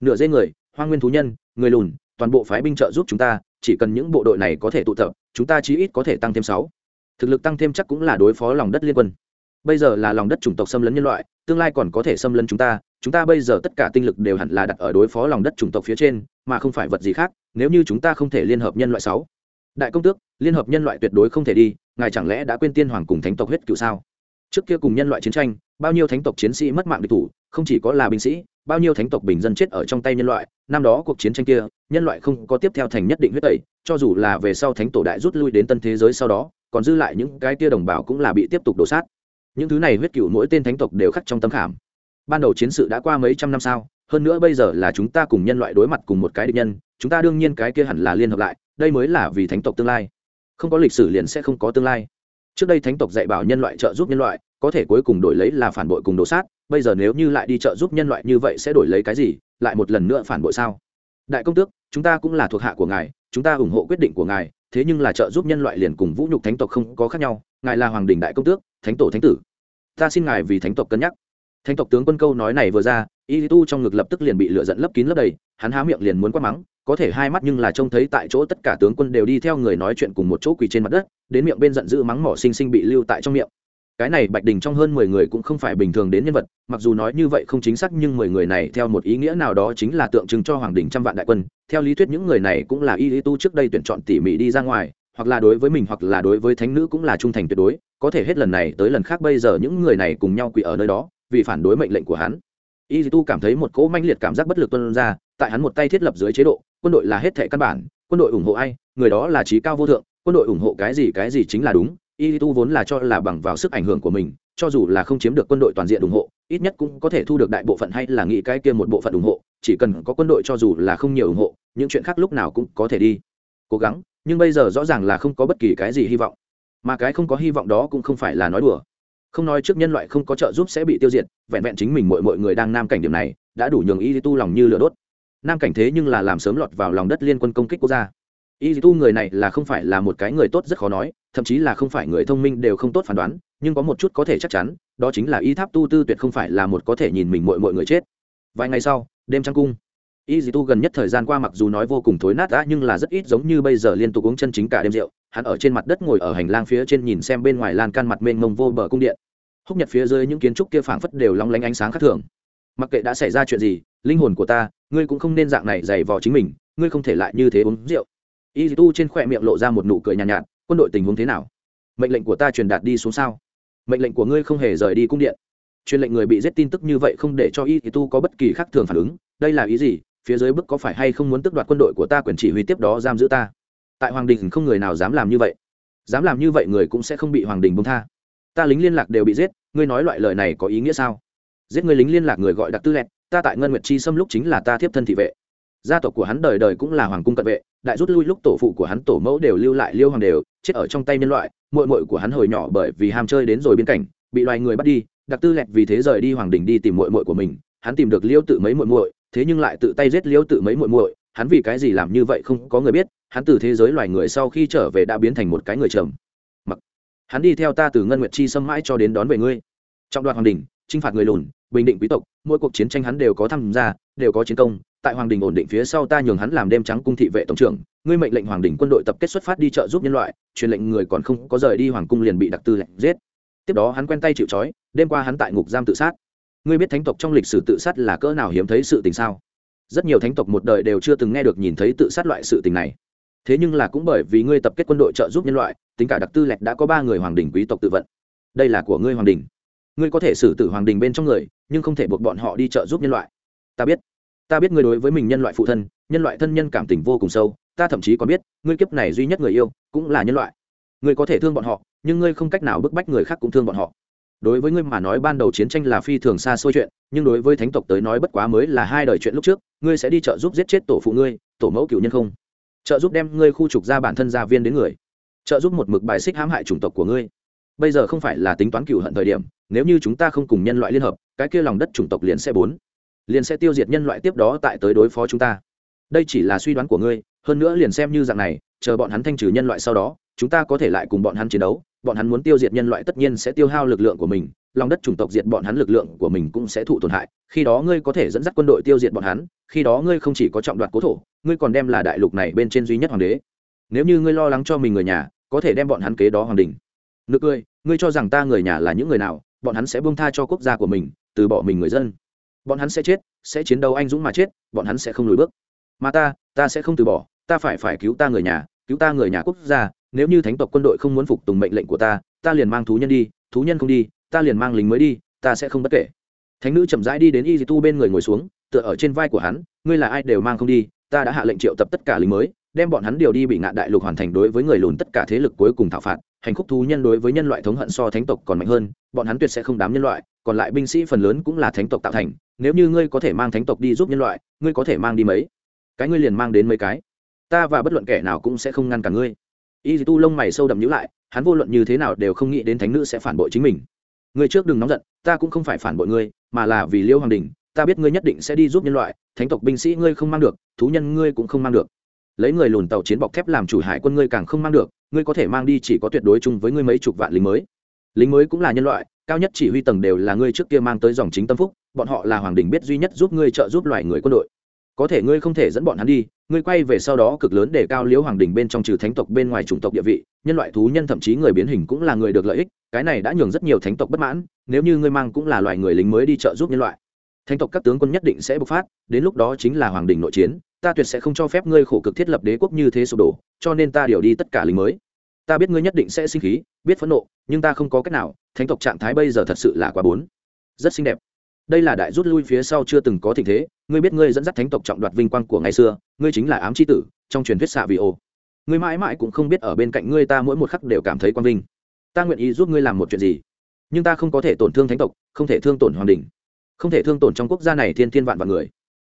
Nửa dây người hoa nguyên thú nhân, người lùn, toàn bộ phái binh trợ giúp chúng ta, chỉ cần những bộ đội này có thể tụ tập, chúng ta chí ít có thể tăng thêm sáu. Thực lực tăng thêm chắc cũng là đối phó lòng đất liên quân. Bây giờ là lòng đất chủng tộc xâm lấn nhân loại, tương lai còn có thể xâm lấn chúng ta chúng ta bây giờ tất cả tinh lực đều hẳn là đặt ở đối phó lòng đất chủng tộc phía trên, mà không phải vật gì khác, nếu như chúng ta không thể liên hợp nhân loại sáu. Đại công tước, liên hợp nhân loại tuyệt đối không thể đi, ngài chẳng lẽ đã quên tiên hoàng cùng thánh tộc huyết cựu sao? Trước kia cùng nhân loại chiến tranh bao nhiêu thánh tộc chiến sĩ mất mạng địch thủ, không chỉ có là binh sĩ, bao nhiêu thánh tộc bình dân chết ở trong tay nhân loại, năm đó cuộc chiến tranh kia, nhân loại không có tiếp theo thành nhất định huyết tẩy, cho dù là về sau thánh tổ đại rút lui đến tân thế giới sau đó, còn dư lại những cái tia đồng bào cũng là bị tiếp tục đổ sát. Những thứ này huyết cựu mỗi tên thánh tộc đều khắc trong tâm khảm. Ban đầu chiến sự đã qua mấy trăm năm sao, hơn nữa bây giờ là chúng ta cùng nhân loại đối mặt cùng một cái địch nhân, chúng ta đương nhiên cái kia hẳn là liên hợp lại, đây mới là vì thánh tộc tương lai. Không có lịch sử liền sẽ không có tương lai trước đây thánh tộc dạy bảo nhân loại trợ giúp nhân loại, có thể cuối cùng đổi lấy là phản bội cùng đổ sát, bây giờ nếu như lại đi trợ giúp nhân loại như vậy sẽ đổi lấy cái gì, lại một lần nữa phản bội sao? Đại công tước, chúng ta cũng là thuộc hạ của ngài, chúng ta ủng hộ quyết định của ngài, thế nhưng là trợ giúp nhân loại liền cùng vũ nhục thánh tộc không có khác nhau, ngài là hoàng đình đại công tước, thánh tổ thánh tử. Ta xin ngài vì thánh tộc cân nhắc thánh tộc tướng quân câu nói này vừa ra, y tu trong ngực lập tức liền bị lửa dẫn lấp kín lấp đầy, hắn há miệng liền muốn quát mắng, có thể hai mắt nhưng là trông thấy tại chỗ tất cả tướng quân đều đi theo người nói chuyện cùng một chỗ quỳ trên mặt đất, đến miệng bên giận dữ mắng mỏ sinh sinh bị lưu tại trong miệng. Cái này bạch đình trong hơn mười người cũng không phải bình thường đến nhân vật, mặc dù nói như vậy không chính xác nhưng mười người này theo một ý nghĩa nào đó chính là tượng trưng cho hoàng đình trăm vạn đại quân. Theo lý thuyết những người này cũng là y tu trước đây tuyển chọn tỉ mỉ đi ra ngoài, hoặc là đối với mình hoặc là đối với thánh nữ cũng là trung thành tuyệt đối. Có thể hết lần này tới lần khác bây giờ những người này cùng nhau quỳ ở nơi đó vì phản đối mệnh lệnh của hắn. Y tu cảm thấy một cỗ manh liệt cảm giác bất lực tuân ra, tại hắn một tay thiết lập dưới chế độ, quân đội là hết thệ căn bản, quân đội ủng hộ ai, người đó là trí cao vô thượng, quân đội ủng hộ cái gì cái gì chính là đúng. Y tu vốn là cho là bằng vào sức ảnh hưởng của mình, cho dù là không chiếm được quân đội toàn diện ủng hộ, ít nhất cũng có thể thu được đại bộ phận hay là nghĩ cái kia một bộ phận ủng hộ, chỉ cần có quân đội cho dù là không nhiều ủng hộ, những chuyện khác lúc nào cũng có thể đi. Cố gắng, nhưng bây giờ rõ ràng là không có bất kỳ cái gì hy vọng. Mà cái không có hy vọng đó cũng không phải là nói đùa không nói trước nhân loại không có trợ giúp sẽ bị tiêu diệt, vẹn vẹn chính mình mọi mọi người đang nam cảnh điểm này, đã đủ nhường y tu lòng như lửa đốt. Nam cảnh thế nhưng là làm sớm lọt vào lòng đất liên quân công kích quốc gia. Y tu người này là không phải là một cái người tốt rất khó nói, thậm chí là không phải người thông minh đều không tốt phán đoán, nhưng có một chút có thể chắc chắn, đó chính là y tháp tu tư tuyệt không phải là một có thể nhìn mình mọi mọi người chết. Vài ngày sau, đêm trăng cung y tu gần nhất thời gian qua mặc dù nói vô cùng thối nát đã nhưng là rất ít giống như bây giờ liên tục uống chân chính cả đêm rượu. Hắn ở trên mặt đất ngồi ở hành lang phía trên nhìn xem bên ngoài lan can mặt mênh mông vô bờ cung điện. Húc nhật phía dưới những kiến trúc kia phảng phất đều long lánh ánh sáng khác thường. Mặc kệ đã xảy ra chuyện gì linh hồn của ta ngươi cũng không nên dạng này dày vò chính mình ngươi không thể lại như thế uống rượu. Y tu trên khỏe miệng lộ ra một nụ cười nhàn nhạt, nhạt quân đội tình huống thế nào? Mệnh lệnh của ta truyền đạt đi xuống sao? Mệnh lệnh của ngươi không hề rời đi cung điện. Truyền lệnh người bị giết tin tức như vậy không để cho y tu có bất kỳ khác thường phản ứng. Đây là ý gì? Phía dưới bức có phải hay không muốn tước đoạt quân đội của ta quyền chỉ huy tiếp đó giam giữ ta? Tại hoàng đình không người nào dám làm như vậy. Dám làm như vậy người cũng sẽ không bị hoàng đình bông tha. Ta lính liên lạc đều bị giết, ngươi nói loại lời này có ý nghĩa sao? Giết người lính liên lạc người gọi đặc tư lẹt, ta tại ngân nguyệt chi xâm lúc chính là ta thiếp thân thị vệ. Gia tộc của hắn đời đời cũng là hoàng cung cận vệ, đại rút lui lúc tổ phụ của hắn tổ mẫu đều lưu lại liêu hoàng đều, chết ở trong tay nhân loại mội mội của hắn hồi nhỏ bởi vì ham chơi đến rồi biên cảnh, bị loài người bắt đi đặc tư lẹt vì thế rời đi hoàng đình đi tìm mội mội của mình, hắn tìm được liêu tự mấy mội mội thế nhưng lại tự tay giết liêu tự mấy muội muội, hắn vì cái gì làm như vậy không có người biết, hắn từ thế giới loài người sau khi trở về đã biến thành một cái người trầm. Mặc, hắn đi theo ta từ ngân nguyệt chi xâm mãi cho đến đón về ngươi. Trong đoạn hoàng đình chinh phạt người lùn, bình định quý tộc, mỗi cuộc chiến tranh hắn đều có tham gia, đều có chiến công, tại hoàng đình ổn định phía sau ta nhường hắn làm đêm trắng cung thị vệ tổng trưởng, ngươi mệnh lệnh hoàng đình quân đội tập kết xuất phát đi trợ giúp nhân loại, truyền lệnh người còn không có rời đi hoàng cung liền bị đặc tư lệnh giết. Tiếp đó hắn quen tay chịu trói, đêm qua hắn tại ngục giam tự sát ngươi biết thánh tộc trong lịch sử tự sát là cỡ nào hiếm thấy sự tình sao? Rất nhiều thánh tộc một đời đều chưa từng nghe được nhìn thấy tự sát loại sự tình này. Thế nhưng là cũng bởi vì ngươi tập kết quân đội trợ giúp nhân loại, tính cả đặc tư lệch đã có ba người hoàng đình quý tộc tự vận. Đây là của ngươi hoàng đình. Ngươi có thể xử tử hoàng đình bên trong người, nhưng không thể buộc bọn họ đi trợ giúp nhân loại. Ta biết. Ta biết ngươi đối với mình nhân loại phụ thân, nhân loại thân nhân cảm tình vô cùng sâu, ta thậm chí còn biết, ngươi kiếp này duy nhất người yêu, cũng là nhân loại. Ngươi có thể thương bọn họ, nhưng ngươi không cách nào bức bách người khác cũng thương bọn họ đối với ngươi mà nói ban đầu chiến tranh là phi thường xa xôi chuyện, nhưng đối với thánh tộc tới nói bất quá mới là hai đời chuyện lúc trước, ngươi sẽ đi trợ giúp giết chết tổ phụ ngươi, tổ mẫu cựu nhân không? Trợ giúp đem ngươi khu trục ra bản thân gia viên đến người. Trợ giúp một mực bài xích hãm hại chủng tộc của ngươi. Bây giờ không phải là tính toán cựu hận thời điểm, nếu như chúng ta không cùng nhân loại liên hợp, cái kia lòng đất chủng tộc liền sẽ bốn, liền sẽ tiêu diệt nhân loại tiếp đó tại tới đối phó chúng ta. Đây chỉ là suy đoán của ngươi, hơn nữa liền xem như dạng này, chờ bọn hắn thanh trừ nhân loại sau đó, chúng ta có thể lại cùng bọn hắn chiến đấu bọn hắn muốn tiêu diệt nhân loại tất nhiên sẽ tiêu hao lực lượng của mình, lòng đất chủng tộc diệt bọn hắn lực lượng của mình cũng sẽ thụ tổn hại, khi đó ngươi có thể dẫn dắt quân đội tiêu diệt bọn hắn, khi đó ngươi không chỉ có trọng đoạt cố thổ, ngươi còn đem là đại lục này bên trên duy nhất hoàng đế. Nếu như ngươi lo lắng cho mình người nhà, có thể đem bọn hắn kế đó hoàng đình nực cười, ngươi cho rằng ta người nhà là những người nào, bọn hắn sẽ buông tha cho quốc gia của mình, từ bỏ mình người dân. Bọn hắn sẽ chết, sẽ chiến đấu anh dũng mà chết, bọn hắn sẽ không lùi bước. Mà ta ta sẽ không từ bỏ, ta phải phải cứu ta người nhà, cứu ta người nhà quốc gia nếu như thánh tộc quân đội không muốn phục tùng mệnh lệnh của ta ta liền mang thú nhân đi, thú nhân không đi, ta liền mang lính mới đi, ta sẽ không bất kể. Thánh nữ chậm rãi đi đến y tu bên người ngồi xuống, tựa ở trên vai của hắn, ngươi là ai đều mang không đi, ta đã hạ lệnh triệu tập tất cả lính mới, đem bọn hắn điều đi bị ngạn đại lục hoàn thành đối với người lùn tất cả thế lực cuối cùng thảo phạt. Hành khúc thú nhân đối với nhân loại thống hận so thánh tộc còn mạnh hơn, bọn hắn tuyệt sẽ không đám nhân loại, còn lại binh sĩ phần lớn cũng là thánh tộc tạo thành. Nếu như ngươi có thể mang thánh tộc đi giúp nhân loại, ngươi có thể mang đi mấy? Cái ngươi liền mang đến mấy cái. Ta và bất luận kẻ nào cũng sẽ không ngăn cả ngươi y tu lông mày sâu đậm nhữ lại, hắn vô luận như thế nào đều không nghĩ đến thánh nữ sẽ phản bội chính mình. Ngươi trước đừng nóng giận, ta cũng không phải phản bội ngươi, mà là vì liêu hoàng đình, ta biết ngươi nhất định sẽ đi giúp nhân loại, thánh tộc binh sĩ ngươi không mang được, thú nhân ngươi cũng không mang được. Lấy người lùn tàu chiến bọc thép làm chủ hải quân ngươi càng không mang được, ngươi có thể mang đi chỉ có tuyệt đối chung với ngươi mấy chục vạn lính mới. Lính mới cũng là nhân loại, cao nhất chỉ huy tầng đều là ngươi trước kia mang tới dòng chính tâm phúc, bọn họ là hoàng đình biết duy nhất giúp ngươi trợ giúp loài người quân đội. Có thể ngươi không thể dẫn bọn hắn đi ngươi quay về sau đó cực lớn để cao liễu hoàng đình bên trong trừ thánh tộc bên ngoài chủng tộc địa vị, nhân loại thú nhân thậm chí người biến hình cũng là người được lợi ích, cái này đã nhường rất nhiều thánh tộc bất mãn, nếu như ngươi mang cũng là loài người lính mới đi trợ giúp nhân loại. Thánh tộc các tướng quân nhất định sẽ bộc phát, đến lúc đó chính là hoàng đình nội chiến, ta tuyệt sẽ không cho phép ngươi khổ cực thiết lập đế quốc như thế sụp đổ, cho nên ta điều đi tất cả lính mới. Ta biết ngươi nhất định sẽ sinh khí, biết phẫn nộ, nhưng ta không có cách nào, thánh tộc trạng thái bây giờ thật sự là quá bốn. Rất xinh đẹp đây là đại rút lui phía sau chưa từng có tình thế, ngươi biết ngươi dẫn dắt thánh tộc trọng đoạt vinh quang của ngày xưa, ngươi chính là ám c h i tử, trong truyền thuyết xạ vị ô. Ngươi mãi mãi cũng không biết ở bên cạnh ngươi ta mỗi một khắc đều cảm thấy quang vinh. Ta nguyện ý giúp ngươi làm một chuyện gì, nhưng ta không có thể tổn thương thánh tộc, không thể thương tổn hoàng đình không thể thương tổn trong quốc gia này thiên thiên vạn vạn người.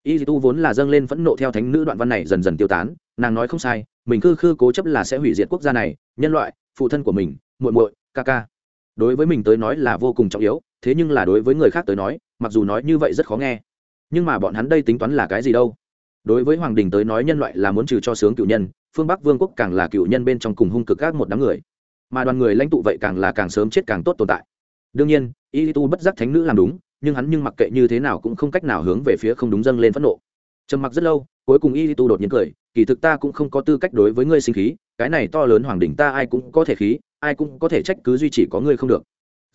Y tu vốn là dâng lên phẫn nộ theo thánh nữ đoạn văn này dần dần tiêu tán, nàng nói không sai, mình khư khư cố chấp là sẽ hủy diệt quốc gia này, nhân loại, phụ thân của mình, muội muội, ca ca. Đối với mình tới nói là vô cùng trọng yếu thế nhưng là đối với người khác tới nói, mặc dù nói như vậy rất khó nghe. Nhưng mà bọn hắn đây tính toán là cái gì đâu? Đối với hoàng đình tới nói nhân loại là muốn trừ cho sướng cựu nhân, phương bắc vương quốc càng là cựu nhân bên trong cùng hung cực các một đám người. Mà đoàn người lãnh tụ vậy càng là càng sớm chết càng tốt tồn tại. Đương nhiên, y tu bất giác thánh nữ làm đúng, nhưng hắn nhưng mặc kệ như thế nào cũng không cách nào hướng về phía không đúng dâng lên phẫn nộ. Trầm mặc rất lâu, cuối cùng y tu đột nhiên cười, kỳ thực ta cũng không có tư cách đối với ngươi sinh khí, cái này to lớn hoàng đỉnh ta ai cũng có thể khí, ai cũng có thể trách cứ duy chỉ có ngươi không được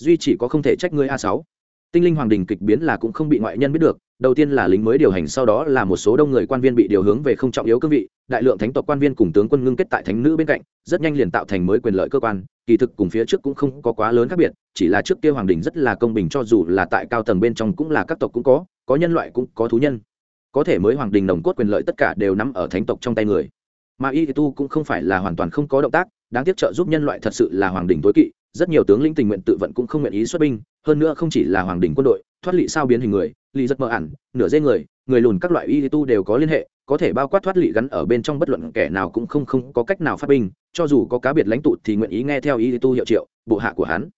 duy chỉ có không thể trách ngươi a sáu. Tinh linh hoàng đình kịch biến là cũng không bị ngoại nhân biết được, đầu tiên là lính mới điều hành, sau đó là một số đông người quan viên bị điều hướng về không trọng yếu cương vị, đại lượng thánh tộc quan viên cùng tướng quân ngưng kết tại thánh nữ bên cạnh, rất nhanh liền tạo thành mới quyền lợi cơ quan, kỳ thực cùng phía trước cũng không có quá lớn khác biệt, chỉ là trước kia hoàng đình rất là công bình cho dù là tại cao tầng bên trong cũng là các tộc cũng có có nhân loại cũng có thú nhân. Có thể mới hoàng đình nồng cốt quyền lợi tất cả đều nắm ở thánh tộc trong tay người. Mà y tu cũng không phải là hoàn toàn không có động tác, đáng tiếc trợ giúp nhân loại thật sự là hoàng đình tối kỵ rất nhiều tướng lĩnh tình nguyện tự vận cũng không nguyện ý xuất binh, hơn nữa không chỉ là hoàng đình quân đội, thoát lị sao biến hình người lì rất mơ ẩn, nửa dê người người lùn các loại y tu đều có liên hệ, có thể bao quát thoát lị gắn ở bên trong bất luận kẻ nào cũng không không có cách nào phát binh, cho dù có cá biệt lãnh tụ thì nguyện ý nghe theo y tu hiệu triệu, bộ hạ của hắn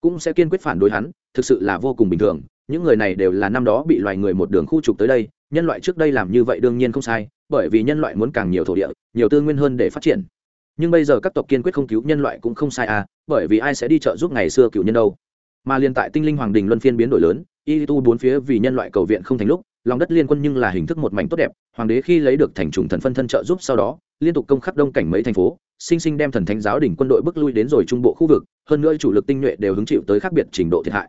cũng sẽ kiên quyết phản đối hắn, thực sự là vô cùng bình thường, những người này đều là năm đó bị loài người một đường khu trục tới đây, nhân loại trước đây làm như vậy đương nhiên không sai, bởi vì nhân loại muốn càng nhiều thổ địa, nhiều tư nguyên hơn để phát triển. Nhưng bây giờ các tộc kiên quyết không cứu nhân loại cũng không sai à bởi vì ai sẽ đi trợ giúp ngày xưa cựu nhân đâu. Mà liên tại tinh linh hoàng đình luân phiên biến đổi lớn, y tu bốn phía vì nhân loại cầu viện không thành lúc, lòng đất liên quân nhưng là hình thức một mảnh tốt đẹp, hoàng đế khi lấy được thành trùng thần phân thân trợ giúp sau đó, liên tục công khắp đông cảnh mấy thành phố, sinh sinh đem thần thánh giáo đỉnh quân đội bước lui đến rồi trung bộ khu vực, hơn nữa chủ lực tinh nhuệ đều hứng chịu tới khác biệt trình độ thiệt hại.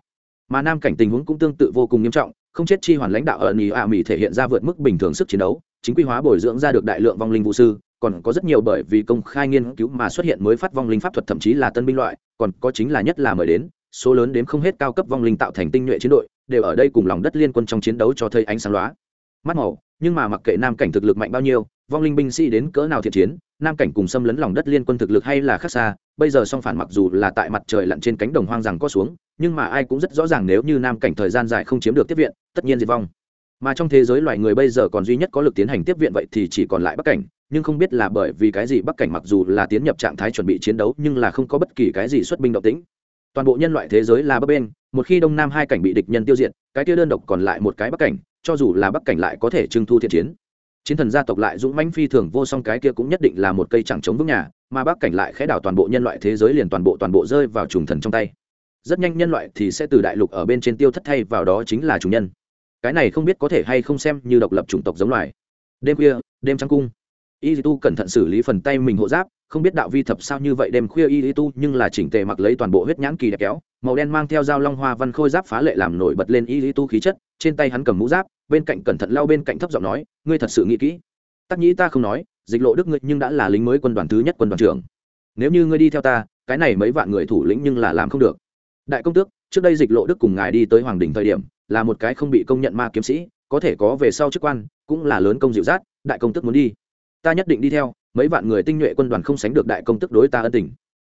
Mà nam cảnh tình huống cũng tương tự vô cùng nghiêm trọng, không chết chi hoàn lãnh đạo ở nỉ a mỹ thể hiện ra vượt mức bình thường sức chiến đấu, chính quy hóa bồi dưỡng ra được đại lượng vong linh vũ sư còn có rất nhiều bởi vì công khai nghiên cứu mà xuất hiện mới phát vong linh pháp thuật, thậm chí là tân binh loại, còn có chính là nhất là mời đến, số lớn đến không hết cao cấp vong linh tạo thành tinh nhuệ chiến đội, đều ở đây cùng lòng đất liên quân trong chiến đấu cho thấy ánh sáng lóa. Mắt màu, nhưng mà mặc kệ nam cảnh thực lực mạnh bao nhiêu, vong linh binh sĩ đến cỡ nào thiện chiến, nam cảnh cùng xâm lấn lòng đất liên quân thực lực hay là khác xa, bây giờ song phản mặc dù là tại mặt trời lặn trên cánh đồng hoang rằng có xuống, nhưng mà ai cũng rất rõ ràng nếu như nam cảnh thời gian dài không chiếm được tiếp viện, tất nhiên diệt vong mà trong thế giới loài người bây giờ còn duy nhất có lực tiến hành tiếp viện vậy thì chỉ còn lại bắc cảnh, nhưng không biết là bởi vì cái gì bắc cảnh mặc dù là tiến nhập trạng thái chuẩn bị chiến đấu, nhưng là không có bất kỳ cái gì xuất binh động tĩnh. Toàn bộ nhân loại thế giới là bắc bên một khi đông nam hai cảnh bị địch nhân tiêu diệt, cái kia đơn độc còn lại một cái bắc cảnh, cho dù là bắc cảnh lại có thể trưng thu thiện chiến. Chiến thần gia tộc lại dũng mãnh phi thường, vô song cái kia cũng nhất định là một cây chẳng chống vững nhà, mà bắc cảnh lại khẽ đảo toàn bộ nhân loại thế giới liền toàn bộ toàn bộ rơi vào trùng thần trong tay. Rất nhanh nhân loại thì sẽ từ đại lục ở bên trên tiêu thất thay vào đó chính là chủ nhân cái này không biết có thể hay không xem như độc lập chủng tộc giống loài. Đêm khuya, đêm trăng cung. Y tu cẩn thận xử lý phần tay mình hộ giáp, không biết đạo vi thập sao như vậy đêm khuya y tu nhưng là chỉnh tề mặc lấy toàn bộ huyết nhãn kỳ đẹp kéo, màu đen mang theo dao long hoa văn khôi giáp phá lệ làm nổi bật lên y tu khí chất, trên tay hắn cầm mũ giáp, bên cạnh cẩn thận lao bên cạnh thấp giọng nói, ngươi thật sự nghĩ kỹ. Tắc nhĩ ta không nói, dịch lộ đức ngươi nhưng đã là lính mới quân đoàn thứ nhất quân đoàn trưởng. Nếu như ngươi đi theo ta, cái này mấy vạn người thủ lĩnh nhưng là làm không được. Đại công tước, trước đây dịch lộ đức cùng ngài đi tới hoàng đình thời điểm là một cái không bị công nhận ma kiếm sĩ có thể có về sau chức quan cũng là lớn công dịu dắt, đại công tước muốn đi. Ta nhất định đi theo mấy vạn người tinh nhuệ quân đoàn không sánh được đại công tức đối ta ân tình.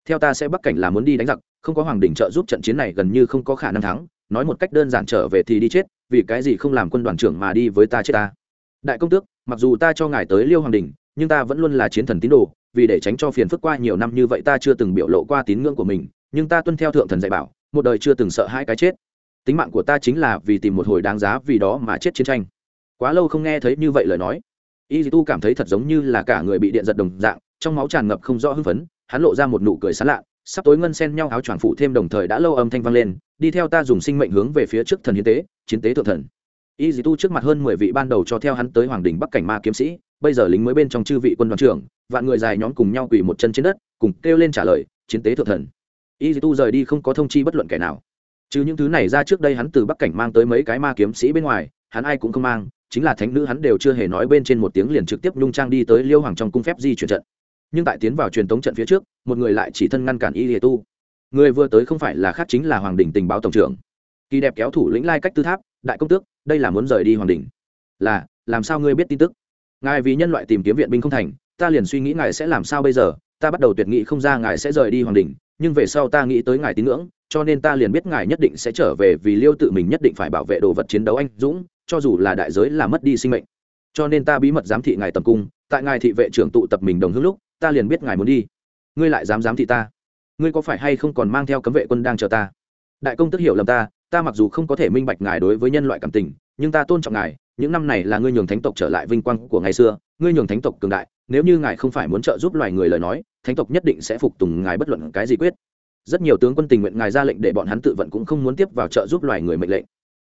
Theo ta sẽ bắc cảnh là muốn đi đánh giặc không có hoàng đình trợ giúp trận chiến này gần như không có khả năng thắng nói một cách đơn giản trở về thì đi chết vì cái gì không làm quân đoàn trưởng mà đi với ta chết ta. Đại công tước mặc dù ta cho ngài tới liêu hoàng đình nhưng ta vẫn luôn là chiến thần tín đồ vì để tránh cho phiền phức qua nhiều năm như vậy ta chưa từng biểu lộ qua tín ngưỡng của mình nhưng ta tuân theo thượng thần dạy bảo một đời chưa từng sợ hai cái chết tính mạng của ta chính là vì tìm một hồi đáng giá vì đó mà chết chiến tranh. Quá lâu không nghe thấy như vậy lời nói. Y tu cảm thấy thật giống như là cả người bị điện giật đồng dạng, trong máu tràn ngập không rõ hưng phấn, hắn lộ ra một nụ cười sán lạ, sắp tối ngân sen nhau áo choàng phụ thêm đồng thời đã lâu âm thanh vang lên, đi theo ta dùng sinh mệnh hướng về phía trước thần hiến tế, chiến tế thượng thần. Y tu trước mặt hơn mười vị ban đầu cho theo hắn tới hoàng đình bắc cảnh ma kiếm sĩ, bây giờ lính mới bên trong chư vị quân đoàn trưởng, vạn người dài nhóm cùng nhau quỳ một chân trên đất, cùng kêu lên trả lời, chiến tế thượng thần. Y tu rời đi không có thông chi bất luận kẻ nào chứ những thứ này ra trước đây hắn từ bắc cảnh mang tới mấy cái ma kiếm sĩ bên ngoài, hắn ai cũng không mang, chính là thánh nữ hắn đều chưa hề nói bên trên một tiếng liền trực tiếp nhung trang đi tới liêu hoàng trong cung phép di chuyển trận. Nhưng tại tiến vào truyền tống trận phía trước, một người lại chỉ thân ngăn cản y lìa tu. Người vừa tới không phải là khác chính là hoàng đình tình báo tổng trưởng. Kỳ đẹp kéo thủ lĩnh lai cách tư tháp, đại công tước, đây là muốn rời đi hoàng đình. Là, làm sao ngươi biết tin tức? Ngài vì nhân loại tìm kiếm viện binh không thành, ta liền suy nghĩ ngài sẽ làm sao bây giờ, ta bắt đầu tuyệt nghị không ra ngài sẽ rời đi hoàng đình nhưng về sau ta nghĩ tới ngài tín ngưỡng, cho nên ta liền biết ngài nhất định sẽ trở về vì liêu tự mình nhất định phải bảo vệ đồ vật chiến đấu anh dũng, cho dù là đại giới là mất đi sinh mệnh. Cho nên ta bí mật giám thị ngài tầm cung, tại ngài thị vệ trưởng tụ tập mình đồng hương lúc, ta liền biết ngài muốn đi. Ngươi lại dám giám thị ta? Ngươi có phải hay không còn mang theo cấm vệ quân đang chờ ta? Đại công tức hiểu lầm ta ta mặc dù không có thể minh bạch ngài đối với nhân loại cảm tình, nhưng ta tôn trọng ngài, những năm này là ngươi nhường thánh tộc trở lại vinh quang của ngày xưa, ngươi nhường thánh tộc cường đại nếu như ngài không phải muốn trợ giúp loài người lời nói, thánh tộc nhất định sẽ phục tùng ngài bất luận cái gì quyết. Rất nhiều tướng quân tình nguyện ngài ra lệnh để bọn hắn tự vận cũng không muốn tiếp vào trợ giúp loài người mệnh lệnh.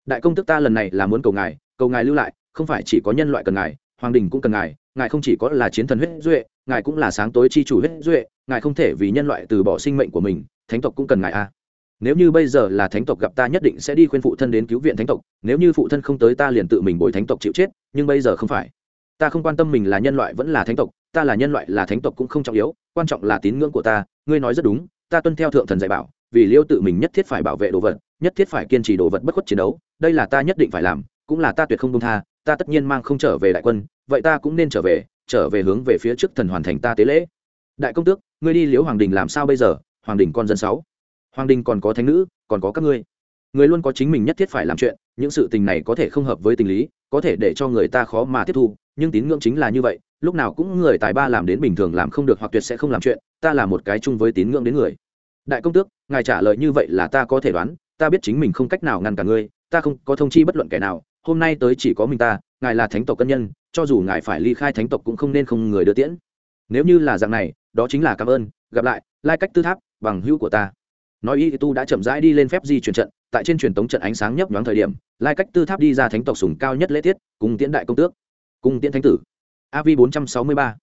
Đại công tức ta lần này là muốn cầu ngài cầu ngài lưu lại, không phải chỉ có nhân loại cần ngài, hoàng đình cũng cần ngài ngài không chỉ có là chiến thần huyết duệ, ngài cũng là sáng tối chi chủ huyết duệ, ngài không thể vì nhân loại từ bỏ sinh mệnh của mình, thánh tộc cũng cần ngài a nếu như bây giờ là thánh tộc gặp ta nhất định sẽ đi khuyên phụ thân đến cứu viện thánh tộc, nếu như phụ thân không tới ta liền tự mình bồi thánh tộc chịu chết, nhưng bây giờ không phải ta không quan tâm mình là nhân loại vẫn là thánh tộc, ta là nhân loại là thánh tộc cũng không trọng yếu, quan trọng là tín ngưỡng của ta, ngươi nói rất đúng, ta tuân theo thượng thần dạy bảo, vì liêu tự mình nhất thiết phải bảo vệ đồ vật, nhất thiết phải kiên trì đồ vật bất khuất chiến đấu, đây là ta nhất định phải làm, cũng là ta tuyệt không công tha, ta tất nhiên mang không trở về đại quân, vậy ta cũng nên trở về trở về hướng về phía trước thần hoàn thành ta tế lễ. Đại công tước, ngươi đi liễu hoàng đình làm sao bây giờ? Hoàng đình con dân sáu. Hoàng đình còn có thánh nữ, còn có các ngươi. Người luôn có chính mình nhất thiết phải làm chuyện những sự tình này có thể không hợp với tình lý, có thể để cho người ta khó mà tiếp thu, nhưng tín ngưỡng chính là như vậy, lúc nào cũng người tài ba làm đến bình thường làm không được hoặc tuyệt sẽ không làm chuyện, ta là một cái chung với tín ngưỡng đến người. Đại công tước, ngài trả lời như vậy là ta có thể đoán, ta biết chính mình không cách nào ngăn cả ngươi, ta không có thông chi bất luận kẻ nào, hôm nay tới chỉ có mình ta, ngài là thánh tộc cân nhân, cho dù ngài phải ly khai thánh tộc cũng không nên không người đưa tiễn. Nếu như là dạng này, đó chính là cảm ơn, gặp lại, lai cách tư tháp, bằng hữu của ta nói y tu đã chậm rãi đi lên phép di chuyển trận, tại trên truyền tống trận ánh sáng nhấp nhoáng thời điểm, lai cách tư tháp đi ra thánh tộc sùng cao nhất lễ tiết, cùng tiễn đại công tước, cùng tiễn thánh tử. Av bốn trăm sáu mươi ba.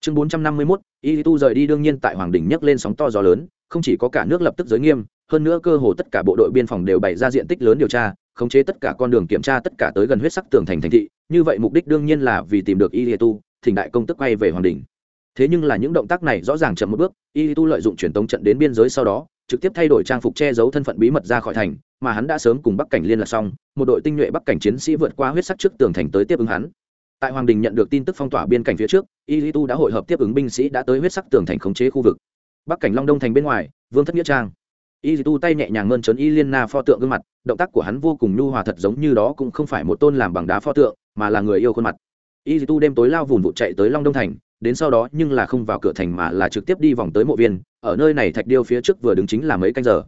Chương bốn trăm năm mươi mốt y tu rời đi đương nhiên tại hoàng đình nhấc lên sóng to gió lớn, không chỉ có cả nước lập tức giới nghiêm, hơn nữa cơ hồ tất cả bộ đội biên phòng đều bày ra diện tích lớn điều tra, khống chế tất cả con đường kiểm tra tất cả tới gần huyết sắc tường thành thành thị, như vậy mục đích đương nhiên là vì tìm được y tu, thỉnh đại công tức quay về hoàng đình thế nhưng là những động tác này rõ ràng chậm một bước y tu lợi dụng truyền tống trận đến biên giới sau đó trực tiếp thay đổi trang phục che giấu thân phận bí mật ra khỏi thành, mà hắn đã sớm cùng bắc cảnh liên lạc xong, một đội tinh nhuệ bắc cảnh chiến sĩ vượt qua huyết sắc trước tường thành tới tiếp ứng hắn. Tại hoàng đình nhận được tin tức phong tỏa biên cảnh phía trước y tu đã hội hợp tiếp ứng binh sĩ đã tới huyết sắc tường thành khống chế khu vực. Bắc cảnh long đông thành bên ngoài, vương thất nghĩa trang. Y tu tay nhẹ nhàng mơn trớn y liên na pho tượng gương mặt, động tác của hắn vô cùng nhu hòa thật giống như đó cũng không phải một tôn làm bằng đá pho tượng, mà là người yêu khuôn mặt y tu đêm tối lao vùn vụt chạy tới long đông thành, đến sau đó nhưng là không vào cửa thành mà là trực tiếp đi vòng tới mộ viên, ở nơi này thạch điêu phía trước vừa đứng chính là mấy canh giờ.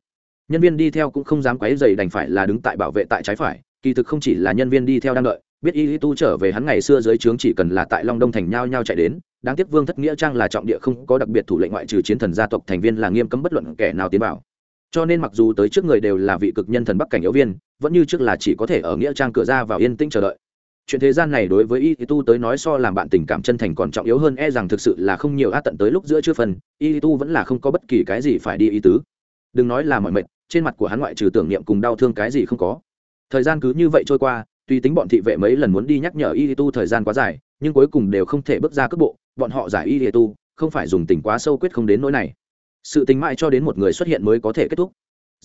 Nhân viên đi theo cũng không dám quấy dày đành phải là đứng tại bảo vệ tại trái phải, kỳ thực không chỉ là nhân viên đi theo đang đợi, biết y tu trở về hắn ngày xưa dưới trướng chỉ cần là tại long đông thành nhao nhao chạy đến, đáng tiếc vương thất nghĩa trang là trọng địa không có đặc biệt thủ lệnh ngoại trừ chiến thần gia tộc thành viên là nghiêm cấm bất luận kẻ nào tiến vào. Cho nên mặc dù tới trước người đều là vị cực nhân thần bắc cảnh yếu viên, vẫn như trước là chỉ có thể ở nghĩa trang cửa ra vào yên tĩnh chờ đợi chuyện thế gian này đối với y tu tới nói so làm bạn tình cảm chân thành còn trọng yếu hơn e rằng thực sự là không nhiều a tận tới lúc giữa chưa phần y tu vẫn là không có bất kỳ cái gì phải đi ý tứ. Đừng nói là mọi mệt, trên mặt của hắn ngoại trừ tưởng niệm cùng đau thương cái gì không có. Thời gian cứ như vậy trôi qua, tuy tính bọn thị vệ mấy lần muốn đi nhắc nhở y tu thời gian quá dài, nhưng cuối cùng đều không thể bước ra cước bộ, bọn họ giải y tu không phải dùng tình quá sâu quyết không đến nỗi này. Sự tình mãi cho đến một người xuất hiện mới có thể kết thúc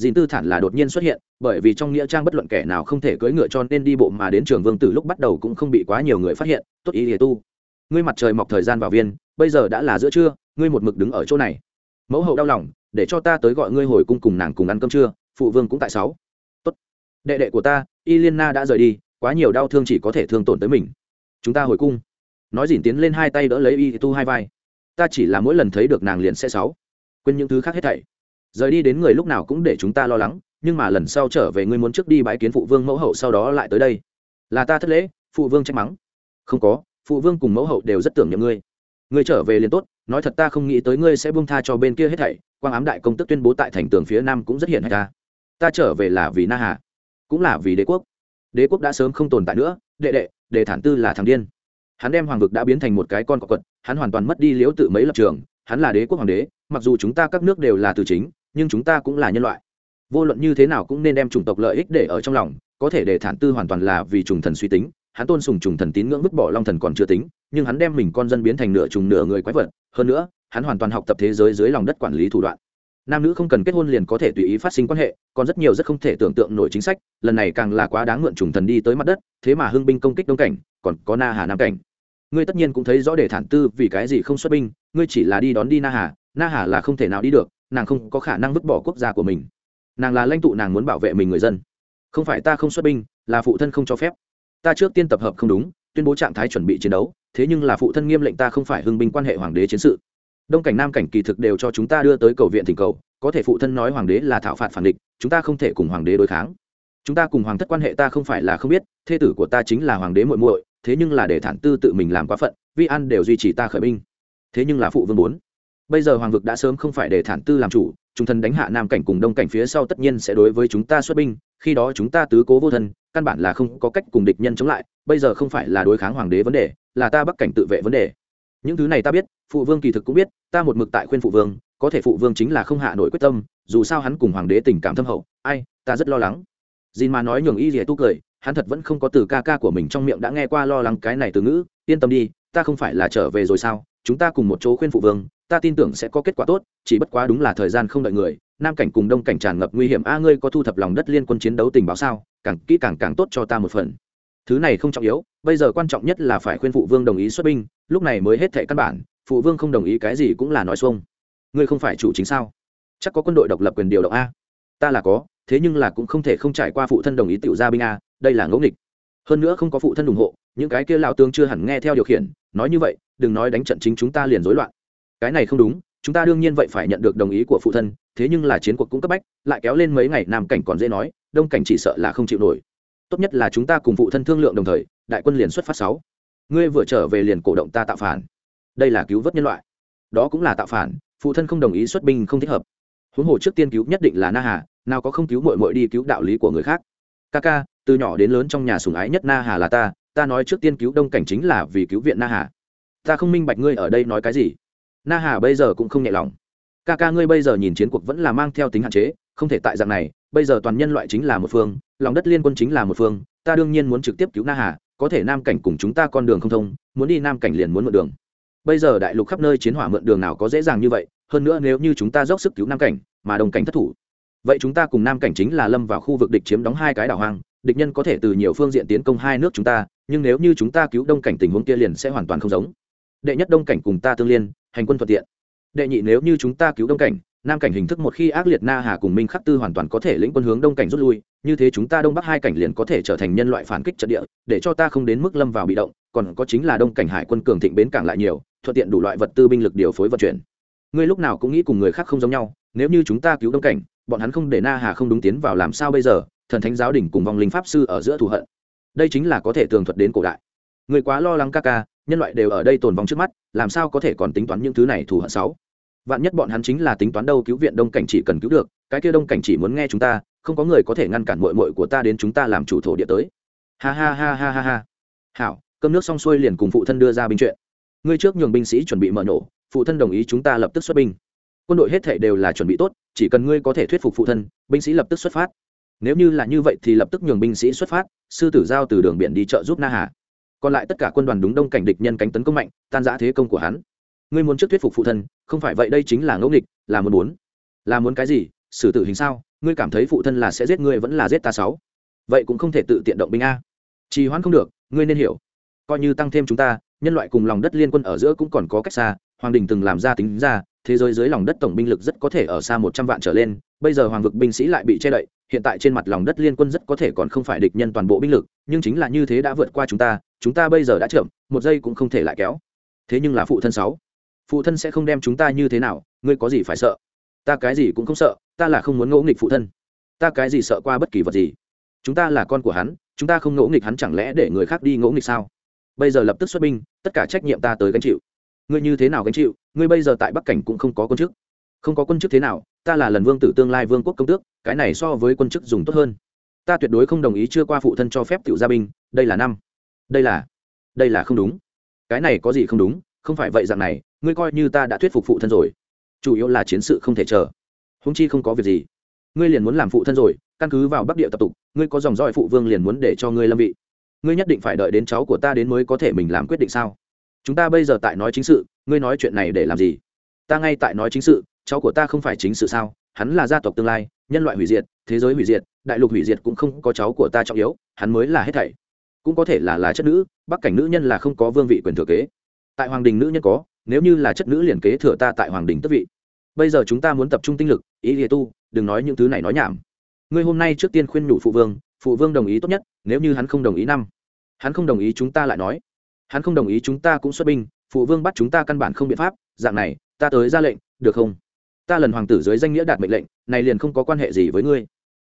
dìn tư thản là đột nhiên xuất hiện, bởi vì trong nghĩa trang bất luận kẻ nào không thể cưỡi ngựa cho nên đi bộ mà đến trường vương Tử lúc bắt đầu cũng không bị quá nhiều người phát hiện, tốt ý lìa tu. Ngươi mặt trời mọc thời gian vào viên, bây giờ đã là giữa trưa, ngươi một mực đứng ở chỗ này. Mẫu hậu đau lòng, để cho ta tới gọi ngươi hồi cung cùng nàng cùng ăn cơm trưa, phụ vương cũng tại sáu. Tốt. Đệ đệ của ta, y liên na đã rời đi, quá nhiều đau thương chỉ có thể thương tổn tới mình. Chúng ta hồi cung. Nói dìn tiến lên hai tay đỡ lấy y tu hai vai. Ta chỉ là mỗi lần thấy được nàng liền sẽ sáu. Quên những thứ khác hết thảy rời đi đến người lúc nào cũng để chúng ta lo lắng, nhưng mà lần sau trở về ngươi muốn trước đi bái kiến phụ vương mẫu hậu sau đó lại tới đây. Là ta thất lễ, phụ vương trách mắng. Không có, phụ vương cùng mẫu hậu đều rất tưởng nhầm ngươi. Ngươi trở về liền tốt, nói thật ta không nghĩ tới ngươi sẽ buông tha cho bên kia hết thảy, quang ám đại công tức tuyên bố tại thành tường phía nam cũng rất hiện hay ta. Ta trở về là vì na hà, cũng là vì đế quốc. Đế quốc đã sớm không tồn tại nữa, đệ đệ đệ thản tư là thằng điên. Hắn đem hoàng vực đã biến thành một cái con cọt quật, hắn hoàn toàn mất đi liễu tự mấy lập trường, hắn là đế quốc hoàng đế, mặc dù chúng ta các nước đều là từ chính nhưng chúng ta cũng là nhân loại. Vô luận như thế nào cũng nên đem chủng tộc lợi ích để ở trong lòng, có thể để thản tư hoàn toàn là vì trùng thần suy tính, hắn tôn sùng trùng thần tín ngưỡng vứt bỏ long thần còn chưa tính, nhưng hắn đem mình con dân biến thành nửa trùng nửa người quái vật, hơn nữa, hắn hoàn toàn học tập thế giới dưới lòng đất quản lý thủ đoạn. Nam nữ không cần kết hôn liền có thể tùy ý phát sinh quan hệ, còn rất nhiều rất không thể tưởng tượng nổi chính sách, lần này càng là quá đáng mượn trùng thần đi tới mặt đất, thế mà hưng binh công kích đông cảnh, còn có na hà nam cảnh. Ngươi tất nhiên cũng thấy rõ để thản tư vì cái gì không xuất binh, ngươi chỉ là đi đón đi na hà na hà là không thể nào đi được nàng không có khả năng vứt bỏ quốc gia của mình. Nàng là lãnh tụ nàng muốn bảo vệ mình người dân. Không phải ta không xuất binh, là phụ thân không cho phép. Ta trước tiên tập hợp không đúng, tuyên bố trạng thái chuẩn bị chiến đấu, thế nhưng là phụ thân nghiêm lệnh ta không phải hưng binh quan hệ hoàng đế chiến sự. Đông cảnh nam cảnh kỳ thực đều cho chúng ta đưa tới cầu viện thỉnh cầu, có thể phụ thân nói hoàng đế là thảo phạt phản địch, chúng ta không thể cùng hoàng đế đối kháng. Chúng ta cùng hoàng thất quan hệ ta không phải là không biết, thê tử của ta chính là hoàng đế muội muội, thế nhưng là để thản tư tự mình làm quá phận, vi an đều duy trì ta khởi binh. Thế nhưng là phụ vương bốn bây giờ hoàng vực đã sớm không phải để thản tư làm chủ, chúng thần đánh hạ nam cảnh cùng đông cảnh phía sau tất nhiên sẽ đối với chúng ta xuất binh, khi đó chúng ta tứ cố vô thân, căn bản là không có cách cùng địch nhân chống lại, bây giờ không phải là đối kháng hoàng đế vấn đề, là ta bắc cảnh tự vệ vấn đề. Những thứ này ta biết, phụ vương kỳ thực cũng biết, ta một mực tại khuyên phụ vương, có thể phụ vương chính là không hạ nổi quyết tâm, dù sao hắn cùng hoàng đế tình cảm thâm hậu, ai, ta rất lo lắng. Dìn mà nói nhường y dì tu cười, hắn thật vẫn không có từ ca ca của mình trong miệng đã nghe qua lo lắng cái này từ ngữ, yên tâm đi, ta không phải là trở về rồi sao? Chúng ta cùng một chỗ khuyên phụ vương, ta tin tưởng sẽ có kết quả tốt, chỉ bất quá đúng là thời gian không đợi người, nam cảnh cùng đông cảnh tràn ngập nguy hiểm. A, ngươi có thu thập lòng đất liên quân chiến đấu tình báo sao? Càng kỹ càng càng tốt cho ta một phần. Thứ này không trọng yếu, bây giờ quan trọng nhất là phải khuyên phụ vương đồng ý xuất binh, lúc này mới hết thệ căn bản, phụ vương không đồng ý cái gì cũng là nói xuông. Ngươi không phải chủ chính sao? Chắc có quân đội độc lập quyền điều động a. Ta là có, thế nhưng là cũng không thể không trải qua phụ thân đồng ý tiểu gia binh a, đây là ngẫu nghịch. Hơn nữa không có phụ thân ủng hộ, những cái kia lao tướng chưa hẳn nghe theo điều khiển, nói như vậy đừng nói đánh trận chính chúng ta liền rối loạn. Cái này không đúng, chúng ta đương nhiên vậy phải nhận được đồng ý của phụ thân, thế nhưng là chiến cuộc cũng cấp bách, lại kéo lên mấy ngày nam cảnh còn dễ nói, đông cảnh chỉ sợ là không chịu nổi. Tốt nhất là chúng ta cùng phụ thân thương lượng đồng thời, đại quân liền xuất phát sáu. Ngươi vừa trở về liền cổ động ta tạo phản. Đây là cứu vớt nhân loại. Đó cũng là tạo phản, phụ thân không đồng ý xuất binh không thích hợp. Huống hồ trước tiên cứu nhất định là na hà, nào có không cứu mội mội đi cứu đạo lý của người khác. Ca ca, từ nhỏ đến lớn trong nhà sùng ái nhất na hà là ta ta nói trước tiên cứu đông cảnh chính là vì cứu viện na hà ta không minh bạch ngươi ở đây nói cái gì. Na hà bây giờ cũng không nhẹ lòng. Ca ca ngươi bây giờ nhìn chiến cuộc vẫn là mang theo tính hạn chế, không thể tại dạng này, bây giờ toàn nhân loại chính là một phương, lòng đất liên quân chính là một phương, ta đương nhiên muốn trực tiếp cứu na hà, có thể nam cảnh cùng chúng ta con đường không thông, muốn đi nam cảnh liền muốn mượn đường. Bây giờ đại lục khắp nơi chiến hỏa mượn đường nào có dễ dàng như vậy, hơn nữa nếu như chúng ta dốc sức cứu nam cảnh, mà đồng cảnh thất thủ, vậy chúng ta cùng nam cảnh chính là lâm vào khu vực địch chiếm đóng hai cái đảo hoang, địch nhân có thể từ nhiều phương diện tiến công hai nước chúng ta, nhưng nếu như chúng ta cứu đông cảnh tình huống kia liền sẽ hoàn toàn không giống đệ nhất đông cảnh cùng ta tương liên, hành quân thuận tiện. Đệ nhị nếu như chúng ta cứu đông cảnh, nam cảnh hình thức một khi ác liệt na hà cùng minh khắc tư hoàn toàn có thể lĩnh quân hướng đông cảnh rút lui, như thế chúng ta đông bắc hai cảnh liền có thể trở thành nhân loại phản kích trận địa, để cho ta không đến mức lâm vào bị động, còn có chính là đông cảnh hải quân cường thịnh bến cảng lại nhiều, thuận tiện đủ loại vật tư binh lực điều phối vận chuyển. Ngươi lúc nào cũng nghĩ cùng người khác không giống nhau, nếu như chúng ta cứu đông cảnh, bọn hắn không để na hà không đúng tiến vào làm sao bây giờ, thần thánh giáo đỉnh cùng vong linh pháp sư ở giữa thù hận. Đây chính là có thể tường thuật đến cổ đại. Người quá lo lắng ca ca nhân loại đều ở đây tồn vong trước mắt, làm sao có thể còn tính toán những thứ này thù hận sáu vạn nhất bọn hắn chính là tính toán đâu cứu viện đông cảnh chỉ cần cứu được, cái kia đông cảnh chỉ muốn nghe chúng ta, không có người có thể ngăn cản mội mội của ta đến chúng ta làm chủ thổ địa tới. Ha ha ha ha ha ha. Hảo, cơm nước xong xuôi liền cùng phụ thân đưa ra binh chuyện. Ngươi trước nhường binh sĩ chuẩn bị mở nổ, phụ thân đồng ý chúng ta lập tức xuất binh. Quân đội hết thể đều là chuẩn bị tốt, chỉ cần ngươi có thể thuyết phục phụ thân, binh sĩ lập tức xuất phát. Nếu như là như vậy thì lập tức nhường binh sĩ xuất phát, sư tử giao từ đường biển đi chợ giúp na hà còn lại tất cả quân đoàn đúng đông cảnh địch nhân cánh tấn công mạnh, tan giã thế công của hắn. Ngươi muốn trước thuyết phục phụ thân, không phải vậy đây chính là ngẫu nghịch, là muốn muốn. Là muốn cái gì? Xử tử hình sao? Ngươi cảm thấy phụ thân là sẽ giết ngươi vẫn là giết ta sáu? Vậy cũng không thể tự tiện động binh a. Trì hoãn không được, ngươi nên hiểu. Coi như tăng thêm chúng ta, nhân loại cùng lòng đất liên quân ở giữa cũng còn có cách xa, hoàng đình từng làm ra tính ra thế giới dưới lòng đất tổng binh lực rất có thể ở xa một trăm vạn trở lên, bây giờ hoàng vực binh sĩ lại bị che đậy, hiện tại trên mặt lòng đất liên quân rất có thể còn không phải địch nhân toàn bộ binh lực, nhưng chính là như thế đã vượt qua chúng ta chúng ta bây giờ đã chậm, một giây cũng không thể lại kéo. Thế nhưng là phụ thân sáu, phụ thân sẽ không đem chúng ta như thế nào, ngươi có gì phải sợ? Ta cái gì cũng không sợ, ta là không muốn ngỗ nghịch phụ thân. Ta cái gì sợ qua bất kỳ vật gì? Chúng ta là con của hắn, chúng ta không ngỗ nghịch hắn chẳng lẽ để người khác đi ngỗ nghịch sao? Bây giờ lập tức xuất binh, tất cả trách nhiệm ta tới gánh chịu ngươi như thế nào gánh chịu, ngươi bây giờ tại bắc cảnh cũng không có quân chức. Không có quân chức thế nào, ta là lần vương tử tương lai vương quốc công tước, cái này so với quân chức dùng tốt hơn. Ta tuyệt đối không đồng ý chưa qua phụ thân cho phép tiểu gia binh, đây là năm. Đây là đây là không đúng. Cái này có gì không đúng, không phải vậy dạng này, ngươi coi như ta đã thuyết phục phụ thân rồi. Chủ yếu là chiến sự không thể chờ. Húng chi không có việc gì. Ngươi liền muốn làm phụ thân rồi, căn cứ vào bắc địa tập tục, ngươi có dòng dõi phụ vương liền muốn để cho ngươi lâm vị. Ngươi nhất định phải đợi đến cháu của ta đến mới có thể mình làm quyết định sao? Chúng ta bây giờ tại nói chính sự, ngươi nói chuyện này để làm gì? Ta ngay tại nói chính sự, cháu của ta không phải chính sự sao? Hắn là gia tộc tương lai, nhân loại hủy diệt, thế giới hủy diệt, đại lục hủy diệt cũng không có cháu của ta trọng yếu, hắn mới là hết thảy. Cũng có thể là là chất nữ, bắc cảnh nữ nhân là không có vương vị quyền thừa kế. Tại hoàng đình nữ nhân có, nếu như là chất nữ liền kế thừa ta tại hoàng đình tất vị. Bây giờ chúng ta muốn tập trung tinh lực, ý nghĩa tu, đừng nói những thứ này nói nhảm. Ngươi hôm nay trước tiên khuyên nhủ phụ vương phụ vương đồng ý tốt nhất, nếu như hắn không đồng ý năm. Hắn không đồng ý chúng ta lại nói hắn không đồng ý chúng ta cũng xuất binh, phụ vương bắt chúng ta căn bản không biện pháp, dạng này, ta tới ra lệnh, được không? Ta lần hoàng tử dưới danh nghĩa đạt mệnh lệnh, này liền không có quan hệ gì với ngươi.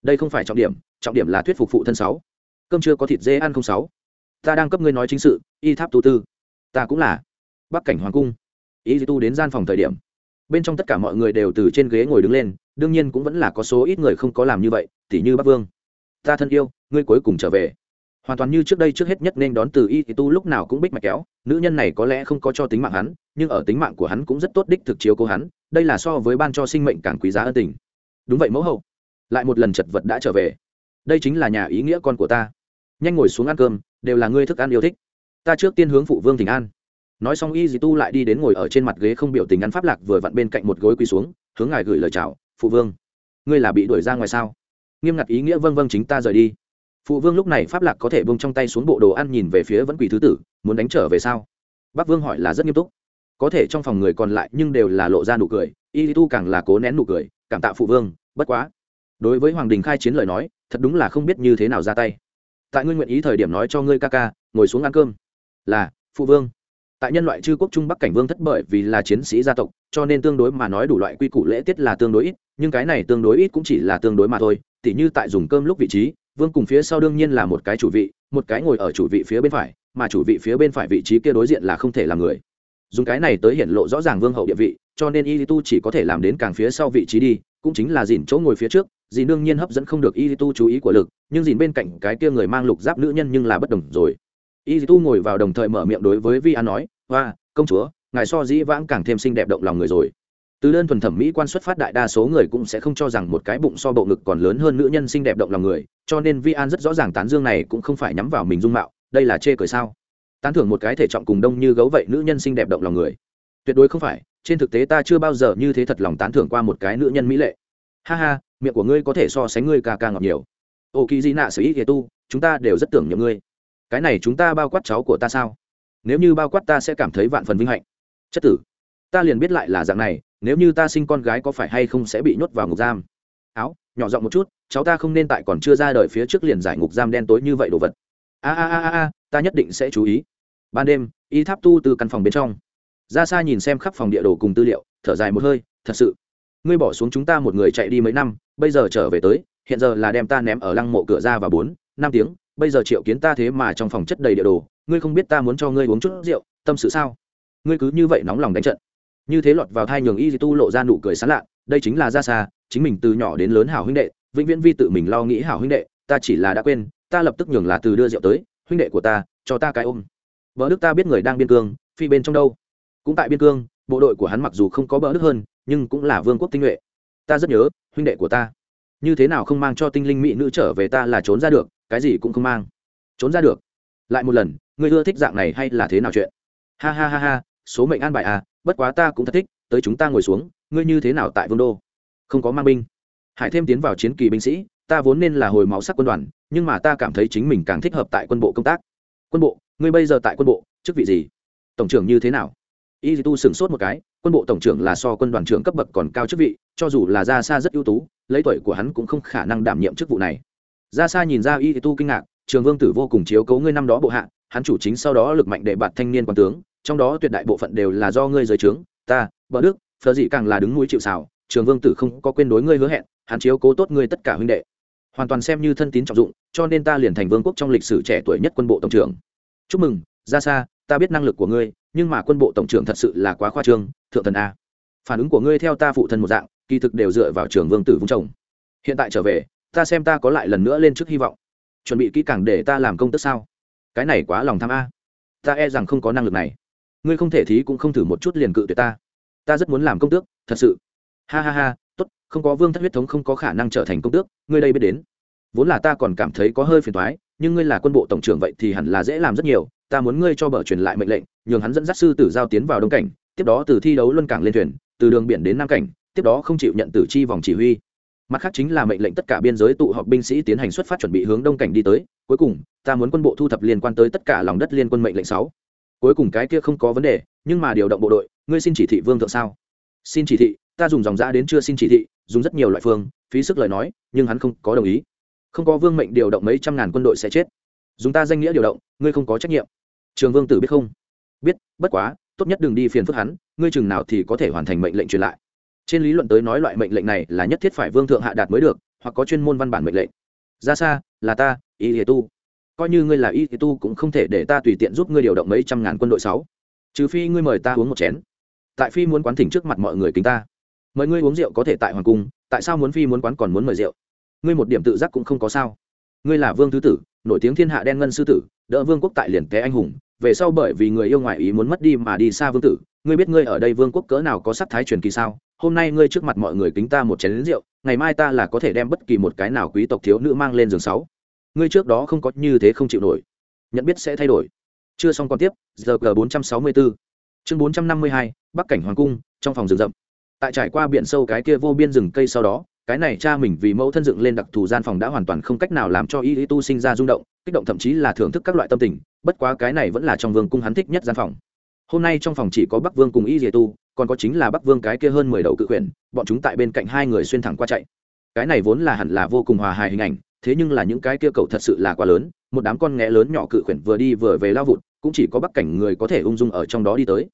Đây không phải trọng điểm trọng điểm là thuyết phục phụ thân sáu. Cơm chưa có thịt dê ăn không sáu? Ta đang cấp ngươi nói chính sự, y tháp tu tư. Ta cũng là. Bắc cảnh hoàng cung. Y tu đến gian phòng thời điểm. Bên trong tất cả mọi người đều từ trên ghế ngồi đứng lên, đương nhiên cũng vẫn là có số ít người không có làm như vậy, tỉ như bắc vương. Ta thân yêu, ngươi cuối cùng trở về hoàn toàn như trước đây trước hết nhất nên đón từ y tu lúc nào cũng bích mạch kéo. Nữ nhân này có lẽ không có cho tính mạng hắn, nhưng ở tính mạng của hắn cũng rất tốt đích thực chiếu cố hắn, đây là so với ban cho sinh mệnh càng quý giá ân tình. Đúng vậy mẫu hậu. Lại một lần chật vật đã trở về. Đây chính là nhà ý nghĩa con của ta. Nhanh ngồi xuống ăn cơm, đều là ngươi thức ăn yêu thích. Ta trước tiên hướng phụ vương thỉnh an. Nói xong y dì tu lại đi đến ngồi ở trên mặt ghế không biểu tình ăn pháp lạc vừa vặn bên cạnh một gối quỳ xuống, hướng ngài gửi lời chào, phụ vương, ngươi là bị đuổi ra ngoài sao? Nghiêm ngặt ý nghĩa vâng vâng chính ta rời đi phụ vương lúc này pháp lạc có thể bông trong tay xuống bộ đồ ăn nhìn về phía vẫn quỳ thứ tử, muốn đánh trở về sao? Bắc vương hỏi là rất nghiêm túc. Có thể trong phòng người còn lại nhưng đều là lộ ra nụ cười, y tu càng là cố nén nụ cười, cảm tạ phụ vương, bất quá. Đối với hoàng đình khai chiến lời nói, thật đúng là không biết như thế nào ra tay. Tại ngươi nguyện ý thời điểm nói cho ngươi ca ca, ngồi xuống ăn cơm. Là, phụ vương. Tại nhân loại chư quốc trung bắc cảnh vương thất bởi vì là chiến sĩ gia tộc, cho nên tương đối mà nói đủ loại quy củ lễ tiết là tương đối ít, nhưng cái này tương đối ít cũng chỉ là tương đối mà thôi, tỉ như tại dùng cơm lúc vị trí vương cùng phía sau đương nhiên là một cái chủ vị, một cái ngồi ở chủ vị phía bên phải, mà chủ vị phía bên phải vị trí kia đối diện là không thể làm người. Dùng cái này tới hiện lộ rõ ràng vương hậu địa vị, cho nên y tu chỉ có thể làm đến càng phía sau vị trí đi, cũng chính là dìn chỗ ngồi phía trước. Dìn đương nhiên hấp dẫn không được y tu chú ý của lực, nhưng dìn bên cạnh cái kia người mang lục giáp nữ nhân nhưng là bất đồng rồi. Y tu ngồi vào đồng thời mở miệng đối với vi an nói, hoa, công chúa, ngài so dĩ vãng càng thêm xinh đẹp động lòng người rồi từ đơn thuần thẩm mỹ quan xuất phát đại đa số người cũng sẽ không cho rằng một cái bụng so bộ ngực còn lớn hơn nữ nhân xinh đẹp động lòng người, cho nên vi an rất rõ ràng tán dương này cũng không phải nhắm vào mình dung mạo, đây là chê cười sao? Tán thưởng một cái thể trọng cùng đông như gấu vậy nữ nhân xinh đẹp động lòng người. Tuyệt đối không phải, trên thực tế ta chưa bao giờ như thế thật lòng tán thưởng qua một cái nữ nhân mỹ lệ. Ha ha, miệng của ngươi có thể so sánh ngươi ca ca ngọc nhiều. Ô kỳ di nạ sở ý tu, chúng ta đều rất tưởng nhầm ngươi. Cái này chúng ta bao quát cháu của ta sao? Nếu như bao quát ta sẽ cảm thấy vạn phần vinh hạnh. Chất tử, ta liền biết lại là dạng này nếu như ta sinh con gái có phải hay không sẽ bị nhốt vào ngục giam? Áo, nhỏ giọng một chút, cháu ta không nên tại còn chưa ra đời phía trước liền giải ngục giam đen tối như vậy đồ vật. A a a a ta nhất định sẽ chú ý. Ban đêm, y tháp tu từ căn phòng bên trong. Ra xa nhìn xem khắp phòng địa đồ cùng tư liệu, thở dài một hơi, thật sự. Ngươi bỏ xuống chúng ta một người chạy đi mấy năm, bây giờ trở về tới, hiện giờ là đem ta ném ở lăng mộ cửa ra và bốn, năm tiếng, bây giờ triệu kiến ta thế mà trong phòng chất đầy địa đồ, ngươi không biết ta muốn cho ngươi uống chút rượu, tâm sự sao? Ngươi cứ như vậy nóng lòng đánh trận như thế lọt vào thai nhường y tu lộ ra nụ cười sán lạ, đây chính là ra xa, chính mình từ nhỏ đến lớn hảo huynh đệ, vĩnh viễn vi tự mình lo nghĩ hảo huynh đệ, ta chỉ là đã quên, ta lập tức nhường là từ đưa rượu tới, huynh đệ của ta, cho ta cái ôm. Vợ đức ta biết người đang biên cương, phi bên trong đâu. Cũng tại biên cương, bộ đội của hắn mặc dù không có bỡ đức hơn, nhưng cũng là vương quốc tinh nhuệ. Ta rất nhớ, huynh đệ của ta. Như thế nào không mang cho tinh linh mỹ nữ trở về ta là trốn ra được, cái gì cũng không mang. Trốn ra được. Lại một lần, ngươi ưa thích dạng này hay là thế nào chuyện? Ha ha ha ha số mệnh an bài à bất quá ta cũng thật thích, tới chúng ta ngồi xuống, ngươi như thế nào tại vương đô? Không có mang binh. Hải thêm tiến vào chiến kỳ binh sĩ, ta vốn nên là hồi máu sắc quân đoàn, nhưng mà ta cảm thấy chính mình càng thích hợp tại quân bộ công tác. Quân bộ, ngươi bây giờ tại quân bộ, chức vị gì? Tổng trưởng như thế nào? Y tu sửng sốt một cái, quân bộ tổng trưởng là so quân đoàn trưởng cấp bậc còn cao chức vị, cho dù là ra xa rất ưu tú, lấy tuổi của hắn cũng không khả năng đảm nhiệm chức vụ này. Ra xa nhìn ra y tu kinh ngạc trường vương tử vô cùng chiếu cấu ngươi năm đó bộ hạ, hắn chủ chính sau đó lực mạnh để bạt thanh niên quan tướng, trong đó tuyệt đại bộ phận đều là do ngươi giới trướng, ta, vợ đức phờ dị càng là đứng mũi chịu xào trường vương tử không có quên đối ngươi hứa hẹn, hắn chiếu cố tốt ngươi tất cả huynh đệ. Hoàn toàn xem như thân tín trọng dụng, cho nên ta liền thành vương quốc trong lịch sử trẻ tuổi nhất quân bộ tổng trưởng. Chúc mừng, ra xa, ta biết năng lực của ngươi, nhưng mà quân bộ tổng trưởng thật sự là quá khoa trương, thượng thần a. Phản ứng của ngươi theo ta phụ thân một dạng, kỳ thực đều dựa vào trường vương tử vung chồng. Hiện tại trở về, ta xem ta có lại lần nữa lên trước hy vọng chuẩn bị kỹ càng để ta làm công tức sao? Cái này quá lòng tham a. Ta e rằng không có năng lực này. Ngươi không thể thí cũng không thử một chút liền cự tuyệt ta. Ta rất muốn làm công tước, thật sự. Ha ha ha, tốt, không có vương thất huyết thống không có khả năng trở thành công tước, ngươi đây biết đến. Vốn là ta còn cảm thấy có hơi phiền thoái nhưng ngươi là quân bộ tổng trưởng vậy thì hẳn là dễ làm rất nhiều. Ta muốn ngươi cho bờ truyền lại mệnh lệnh, nhường hắn dẫn dắt sư tử giao tiến vào đông cảnh, tiếp đó từ thi đấu luân cảng lên thuyền, từ đường biển đến nam cảnh, tiếp đó không chịu nhận tử chi vòng chỉ huy mặt khác chính là mệnh lệnh tất cả biên giới tụ họp binh sĩ tiến hành xuất phát chuẩn bị hướng đông cảnh đi tới. Cuối cùng, ta muốn quân bộ thu thập liên quan tới tất cả lòng đất liên quân mệnh lệnh sáu. Cuối cùng cái kia không có vấn đề, nhưng mà điều động bộ đội, ngươi xin chỉ thị vương thượng sao? Xin chỉ thị, ta dùng dòng giã đến chưa xin chỉ thị, dùng rất nhiều loại phương, phí sức lời nói, nhưng hắn không có đồng ý. Không có vương mệnh điều động mấy trăm ngàn quân đội sẽ chết. Dùng ta danh nghĩa điều động, ngươi không có trách nhiệm. Trường vương tử biết không? Biết, bất quá, tốt nhất đừng đi phiền phức hắn, ngươi chừng nào thì có thể hoàn thành mệnh lệnh truyền lại trên lý luận tới nói loại mệnh lệnh này là nhất thiết phải vương thượng hạ đạt mới được, hoặc có chuyên môn văn bản mệnh lệnh. Ra xa, là ta, y thì tu. Coi như ngươi là y thì tu cũng không thể để ta tùy tiện giúp ngươi điều động mấy trăm ngàn quân đội sáu. Trừ phi ngươi mời ta uống một chén. Tại phi muốn quán thỉnh trước mặt mọi người kính ta. Mời ngươi uống rượu có thể tại hoàng cung, tại sao muốn phi muốn quán còn muốn mời rượu? Ngươi một điểm tự giác cũng không có sao. Ngươi là vương thứ tử, nổi tiếng thiên hạ đen ngân sư tử, đỡ vương quốc tại liền té anh hùng, về sau bởi vì người yêu ngoại ý muốn mất đi mà đi xa vương tử, ngươi biết ngươi ở đây vương quốc cỡ nào có sắc thái truyền kỳ sao? Hôm nay ngươi trước mặt mọi người kính ta một chén lính rượu, ngày mai ta là có thể đem bất kỳ một cái nào quý tộc thiếu nữ mang lên giường sáu. Ngươi trước đó không có như thế không chịu nổi. Nhận biết sẽ thay đổi. Chưa xong còn tiếp, giờ g bốn trăm sáu mươi bốn chương bốn trăm năm mươi hai, bắc cảnh hoàng cung, trong phòng rừng rậm. Tại trải qua biển sâu cái kia vô biên rừng cây sau đó, cái này cha mình vì mẫu thân dựng lên đặc thù gian phòng đã hoàn toàn không cách nào làm cho y y tu sinh ra rung động, kích động thậm chí là thưởng thức các loại tâm tình, bất quá cái này vẫn là trong vương cung hắn thích nhất gian phòng. Hôm nay trong phòng chỉ có bắc vương cùng y y tu còn có chính là bắc vương cái kia hơn mười đầu cự quyền bọn chúng tại bên cạnh hai người xuyên thẳng qua chạy. Cái này vốn là hẳn là vô cùng hòa hài hình ảnh, thế nhưng là những cái kia cầu thật sự là quá lớn, một đám con nghé lớn nhỏ cự quyển vừa đi vừa về lao vụt, cũng chỉ có bắc cảnh người có thể ung dung ở trong đó đi tới.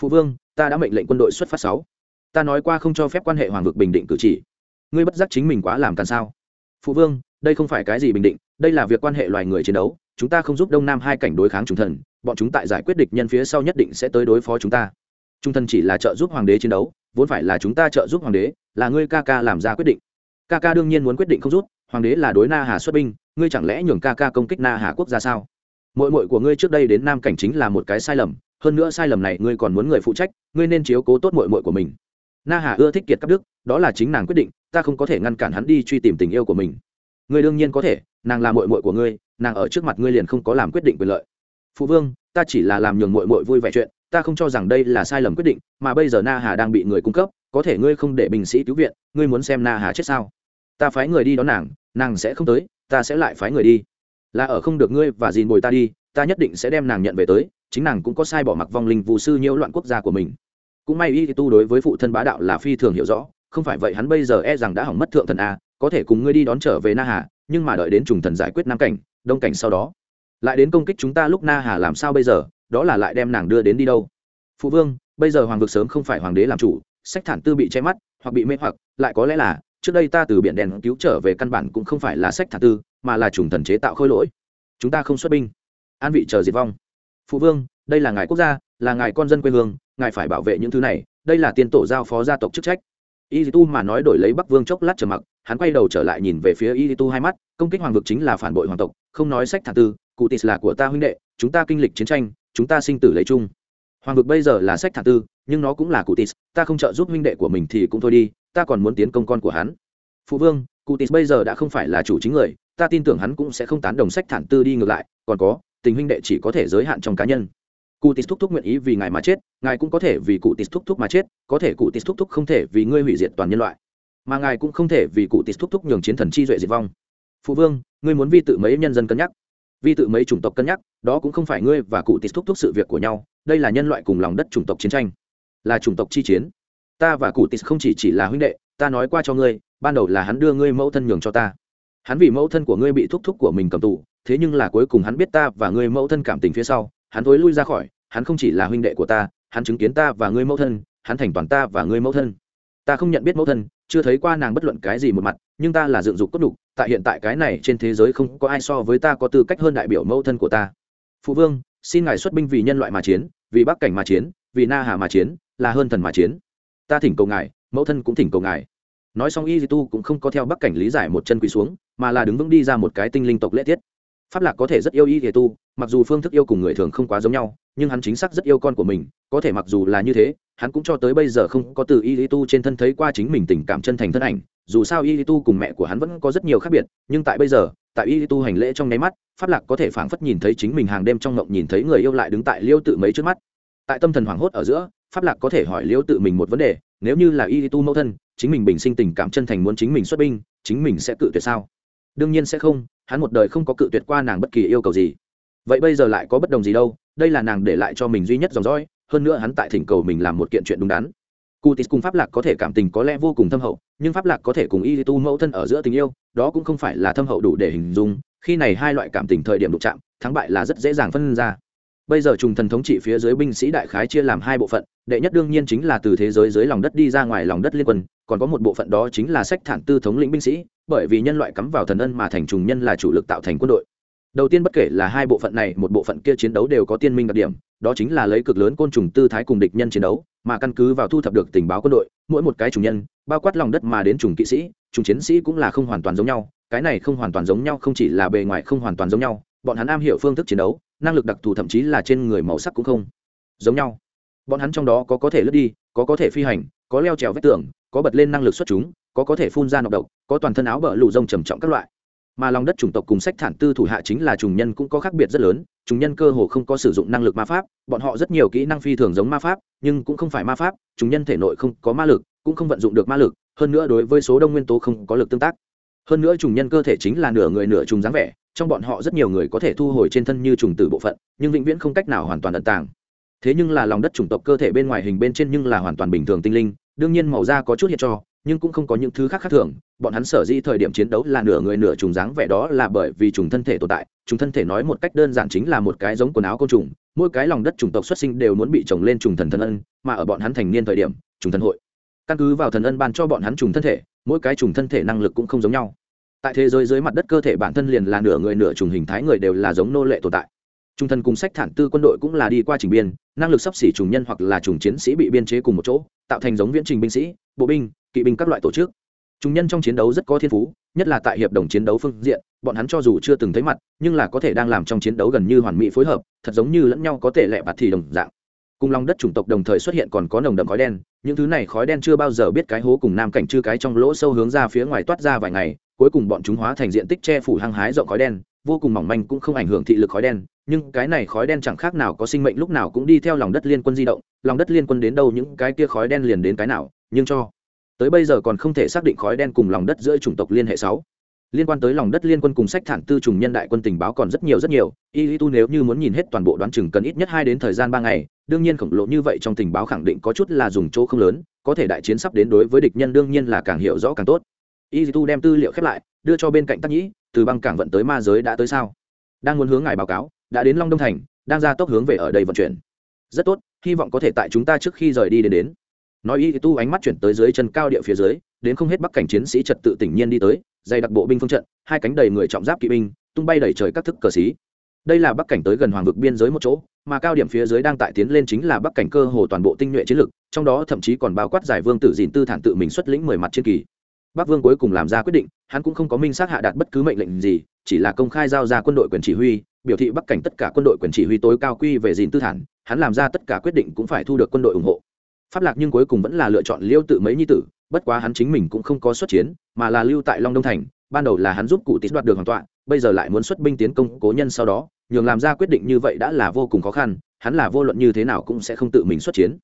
Phụ vương, ta đã mệnh lệnh quân đội xuất phát sáu. Ta nói qua không cho phép quan hệ hoàng vực bình định cử chỉ. Ngươi bất giác chính mình quá làm càn sao? Phụ vương, đây không phải cái gì bình định, đây là việc quan hệ loài người chiến đấu, chúng ta không giúp đông nam hai cảnh đối kháng trùng thần, bọn chúng tại giải quyết địch nhân phía sau nhất định sẽ tới đối phó chúng ta trung thần chỉ là trợ giúp hoàng đế chiến đấu, vốn phải là chúng ta trợ giúp hoàng đế, là ngươi ca ca làm ra quyết định. Ca ca đương nhiên muốn quyết định không rút, hoàng đế là đối na hà xuất binh, ngươi chẳng lẽ nhường ca ca công kích na hà quốc gia sao? Mội mội của ngươi trước đây đến nam cảnh chính là một cái sai lầm, hơn nữa sai lầm này ngươi còn muốn người phụ trách, ngươi nên chiếu cố tốt mội mội của mình. Na hà ưa thích kiệt cấp đức, đó là chính nàng quyết định, ta không có thể ngăn cản hắn đi truy tìm tình yêu của mình. Ngươi đương nhiên có thể, nàng là mội mội của ngươi, nàng ở trước mặt ngươi liền không có làm quyết định quyền lợi. Phụ vương, ta chỉ là làm nhường mội mội vui vẻ chuyện ta không cho rằng đây là sai lầm quyết định, mà bây giờ na hà đang bị người cung cấp, có thể ngươi không để binh sĩ cứu viện, ngươi muốn xem na hà chết sao? Ta phái người đi đón nàng nàng sẽ không tới, ta sẽ lại phái người đi. Là ở không được ngươi và dìn bồi ta đi, ta nhất định sẽ đem nàng nhận về tới, chính nàng cũng có sai bỏ mặc vong linh vụ sư nhiễu loạn quốc gia của mình. Cũng may y tu đối với phụ thân bá đạo là phi thường hiểu rõ, không phải vậy hắn bây giờ e rằng đã hỏng mất thượng thần a, có thể cùng ngươi đi đón trở về na hà, nhưng mà đợi đến trùng thần giải quyết nam cảnh, đông cảnh sau đó. Lại đến công kích chúng ta lúc na hà làm sao bây giờ? Đó là lại đem nàng đưa đến đi đâu. Phụ vương, bây giờ hoàng vực sớm không phải hoàng đế làm chủ, sách thản tư bị che mắt, hoặc bị mê hoặc, lại có lẽ là, trước đây ta từ biển đèn cứu trở về căn bản cũng không phải là sách thản tư, mà là trùng thần chế tạo khôi lỗi. Chúng ta không xuất binh. An vị chờ diệt vong. Phụ vương, đây là ngài quốc gia, là ngài con dân quê hương, ngài phải bảo vệ những thứ này, đây là tiên tổ giao phó gia tộc chức trách. Y tu mà nói đổi lấy bắc vương chốc lát trở mặc, hắn quay đầu trở lại nhìn về phía y tu hai mắt, công kích hoàng vực chính là phản bội hoàng tộc, không nói sách thản tư, cụ tis là của ta huynh đệ, chúng ta kinh lịch chiến tranh chúng ta sinh tử lấy chung. Hoàng vực bây giờ là sách thản tư, nhưng nó cũng là cụ tis ta không trợ giúp huynh đệ của mình thì cũng thôi đi, ta còn muốn tiến công con của hắn. Phụ vương cụ tis bây giờ đã không phải là chủ chính người, ta tin tưởng hắn cũng sẽ không tán đồng sách thản tư đi ngược lại, còn có, tình huynh đệ chỉ có thể giới hạn trong cá nhân. Cụ tis thúc thúc nguyện ý vì ngài mà chết, ngài cũng có thể vì cụ tis thúc thúc mà chết, có thể cụ tis thúc thúc không thể vì ngươi hủy diệt toàn nhân loại, mà ngài cũng không thể vì cụ tis thúc thúc nhường chiến thần chi duệ diệt vong. Phụ vương, ngươi muốn vi tự mấy nhân dân cân nhắc? Vi tự mấy chủng tộc cân nhắc, đó cũng không phải ngươi và cụ tịt thúc thúc sự việc của nhau, đây là nhân loại cùng lòng đất chủng tộc chiến tranh. Là chủng tộc chi chiến. Ta và cụ tịt không chỉ chỉ là huynh đệ, ta nói qua cho ngươi, ban đầu là hắn đưa ngươi mẫu thân nhường cho ta. Hắn vì mẫu thân của ngươi bị thúc thúc của mình cầm tù, thế nhưng là cuối cùng hắn biết ta và ngươi mẫu thân cảm tình phía sau, hắn thối lui ra khỏi, hắn không chỉ là huynh đệ của ta, hắn chứng kiến ta và ngươi mẫu thân, hắn thành toàn ta và ngươi mẫu thân. Ta không nhận biết mẫu thân chưa thấy qua nàng bất luận cái gì một mặt, nhưng ta là dựng dục cốt đục tại hiện tại cái này trên thế giới không có ai so với ta có tư cách hơn đại biểu mẫu thân của ta. Phụ vương, xin ngài xuất binh vì nhân loại mà chiến, vì bắc cảnh mà chiến, vì na hà mà chiến, là hơn thần mà chiến. Ta thỉnh cầu ngài, mẫu thân cũng thỉnh cầu ngài. Nói xong y tu cũng không có theo bắc cảnh lý giải một chân quỳ xuống, mà là đứng vững đi ra một cái tinh linh tộc lễ tiết. Pháp lạc có thể rất yêu y tu, mặc dù phương thức yêu cùng người thường không quá giống nhau nhưng hắn chính xác rất yêu con của mình, có thể mặc dù là như thế, hắn cũng cho tới bây giờ không có từ y tu trên thân thấy qua chính mình tình cảm chân thành thân ảnh. Dù sao y tu cùng mẹ của hắn vẫn có rất nhiều khác biệt, nhưng tại bây giờ, tại y tu hành lễ trong nháy mắt, pháp lạc có thể phảng phất nhìn thấy chính mình hàng đêm trong ngộng nhìn thấy người yêu lại đứng tại liêu tự mấy trước mắt. Tại tâm thần hoảng hốt ở giữa, pháp lạc có thể hỏi liêu tự mình một vấn đề, nếu như là y tu mẫu thân, chính mình bình sinh tình cảm chân thành muốn chính mình xuất binh, chính mình sẽ cự tuyệt sao? Đương nhiên sẽ không, hắn một đời không có cự tuyệt qua nàng bất kỳ yêu cầu gì vậy bây giờ lại có bất đồng gì đâu, đây là nàng để lại cho mình duy nhất dòng dõi, hơn nữa hắn tại thỉnh cầu mình làm một kiện chuyện đúng đắn. Cụ tis cùng pháp lạc có thể cảm tình có lẽ vô cùng thâm hậu, nhưng pháp lạc có thể cùng y tu mẫu thân ở giữa tình yêu, đó cũng không phải là thâm hậu đủ để hình dung, khi này hai loại cảm tình thời điểm đụng chạm, thắng bại là rất dễ dàng phân ra. Bây giờ trùng thần thống trị phía dưới binh sĩ đại khái chia làm hai bộ phận, đệ nhất đương nhiên chính là từ thế giới dưới lòng đất đi ra ngoài lòng đất liên quân, còn có một bộ phận đó chính là sách thản tư thống lĩnh binh sĩ, bởi vì nhân loại cắm vào thần ân mà thành trùng nhân là chủ lực tạo thành quân đội đầu tiên bất kể là hai bộ phận này, một bộ phận kia chiến đấu đều có tiên minh đặc điểm, đó chính là lấy cực lớn côn trùng tư thái cùng địch nhân chiến đấu, mà căn cứ vào thu thập được tình báo quân đội, mỗi một cái chủ nhân, bao quát lòng đất mà đến trùng kỵ sĩ trùng chiến sĩ cũng là không hoàn toàn giống nhau, cái này không hoàn toàn giống nhau, không chỉ là bề ngoài không hoàn toàn giống nhau, bọn hắn am hiểu phương thức chiến đấu, năng lực đặc thù thậm chí là trên người màu sắc cũng không giống nhau. Bọn hắn trong đó có có thể lướt đi, có có thể phi hành, có leo trèo vách tường, có bật lên năng lực xuất chúng, có có thể phun ra nọc độc, có toàn thân áo bờ lụ rông trầm trọng các loại mà lòng đất chủng tộc cùng sách thản tư thủ hạ chính là trùng nhân cũng có khác biệt rất lớn, trùng nhân cơ hồ không có sử dụng năng lực ma pháp, bọn họ rất nhiều kỹ năng phi thường giống ma pháp, nhưng cũng không phải ma pháp, trùng nhân thể nội không có ma lực, cũng không vận dụng được ma lực, hơn nữa đối với số đông nguyên tố không có lực tương tác. Hơn nữa trùng nhân cơ thể chính là nửa người nửa trùng dáng vẻ, trong bọn họ rất nhiều người có thể thu hồi trên thân như trùng tử bộ phận, nhưng vĩnh viễn không cách nào hoàn toàn ẩn tàng. Thế nhưng là lòng đất chủng tộc cơ thể bên ngoài hình bên trên nhưng là hoàn toàn bình thường tinh linh đương nhiên màu da có chút hiện cho, nhưng cũng không có những thứ khác khác thường. Bọn hắn sở dĩ thời điểm chiến đấu là nửa người nửa trùng dáng vẻ đó là bởi vì trùng thân thể tồn tại. Trùng thân thể nói một cách đơn giản chính là một cái giống quần áo côn trùng, mỗi cái lòng đất chủng tộc xuất sinh đều muốn bị trồng lên trùng thần thân ân, mà ở bọn hắn thành niên thời điểm, trùng thân hội. Căn cứ vào thần ân ban cho bọn hắn trùng thân thể, mỗi cái trùng thân thể năng lực cũng không giống nhau. Tại thế giới dưới mặt đất cơ thể bản thân liền là nửa người nửa trùng hình thái người đều là giống nô lệ tồn tại trung thân cùng sách thản tư quân đội cũng là đi qua trình biên, năng lực sắp xỉ trùng nhân hoặc là trùng chiến sĩ bị biên chế cùng một chỗ, tạo thành giống viễn trình binh sĩ, bộ binh, kỵ binh các loại tổ chức. Trùng nhân trong chiến đấu rất có thiên phú, nhất là tại hiệp đồng chiến đấu phương diện, bọn hắn cho dù chưa từng thấy mặt, nhưng là có thể đang làm trong chiến đấu gần như hoàn mỹ phối hợp, thật giống như lẫn nhau có thể lẹ bạt thì đồng dạng. Cùng lòng đất chủng tộc đồng thời xuất hiện còn có nồng đậm khói đen, những thứ này khói đen chưa bao giờ biết cái hố cùng nam cảnh chư cái trong lỗ sâu hướng ra phía ngoài toát ra vài ngày, cuối cùng bọn chúng hóa thành diện tích che phủ hăng hái rộng khói đen vô cùng mỏng manh cũng không ảnh hưởng thị lực khói đen, nhưng cái này khói đen chẳng khác nào có sinh mệnh lúc nào cũng đi theo lòng đất liên quân di động, lòng đất liên quân đến đâu những cái kia khói đen liền đến cái nào, nhưng cho tới bây giờ còn không thể xác định khói đen cùng lòng đất giữa chủng tộc liên hệ sáu. Liên quan tới lòng đất liên quân cùng sách thản tư trùng nhân đại quân tình báo còn rất nhiều rất nhiều, y tu nếu như muốn nhìn hết toàn bộ đoán chừng cần ít nhất hai đến thời gian ba ngày, đương nhiên khổng lồ như vậy trong tình báo khẳng định có chút là dùng chỗ không lớn, có thể đại chiến sắp đến đối với địch nhân đương nhiên là càng hiểu rõ càng tốt. Y tu đem tư liệu khép lại, đưa cho bên cạnh tác nhĩ từ băng cảng vận tới ma giới đã tới sao? Đang muốn hướng ngài báo cáo, đã đến long đông thành, đang ra tốc hướng về ở đây vận chuyển. Rất tốt, hy vọng có thể tại chúng ta trước khi rời đi đến đến. Nói y tu ánh mắt chuyển tới dưới chân cao địa phía dưới, đến không hết bắc cảnh chiến sĩ trật tự tỉnh nhiên đi tới, dày đặc bộ binh phương trận, hai cánh đầy người trọng giáp kỵ binh, tung bay đẩy trời các thức cờ xí đây là bắc cảnh tới gần hoàng vực biên giới một chỗ, mà cao điểm phía dưới đang tại tiến lên chính là bắc cảnh cơ hồ toàn bộ tinh nhuệ chiến lực trong đó thậm chí còn bao quát giải vương tử dìn tư thản tự mình xuất lĩnh mười mặt chiến kỳ bắc vương cuối cùng làm ra quyết định, hắn cũng không có minh xác hạ đạt bất cứ mệnh lệnh gì, chỉ là công khai giao ra quân đội quyền chỉ huy, biểu thị bắc cảnh tất cả quân đội quyền chỉ huy tối cao quy về dìn tư thản, hắn làm ra tất cả quyết định cũng phải thu được quân đội ủng hộ. Pháp lạc nhưng cuối cùng vẫn là lựa chọn liêu tự mấy nhi tử, bất quá hắn chính mình cũng không có xuất chiến, mà là lưu tại long đông thành, ban đầu là hắn giúp cụ tít đoạt được hoàn toàn bây giờ lại muốn xuất binh tiến công cố nhân sau đó, nhường làm ra quyết định như vậy đã là vô cùng khó khăn, hắn là vô luận như thế nào cũng sẽ không tự mình xuất chiến.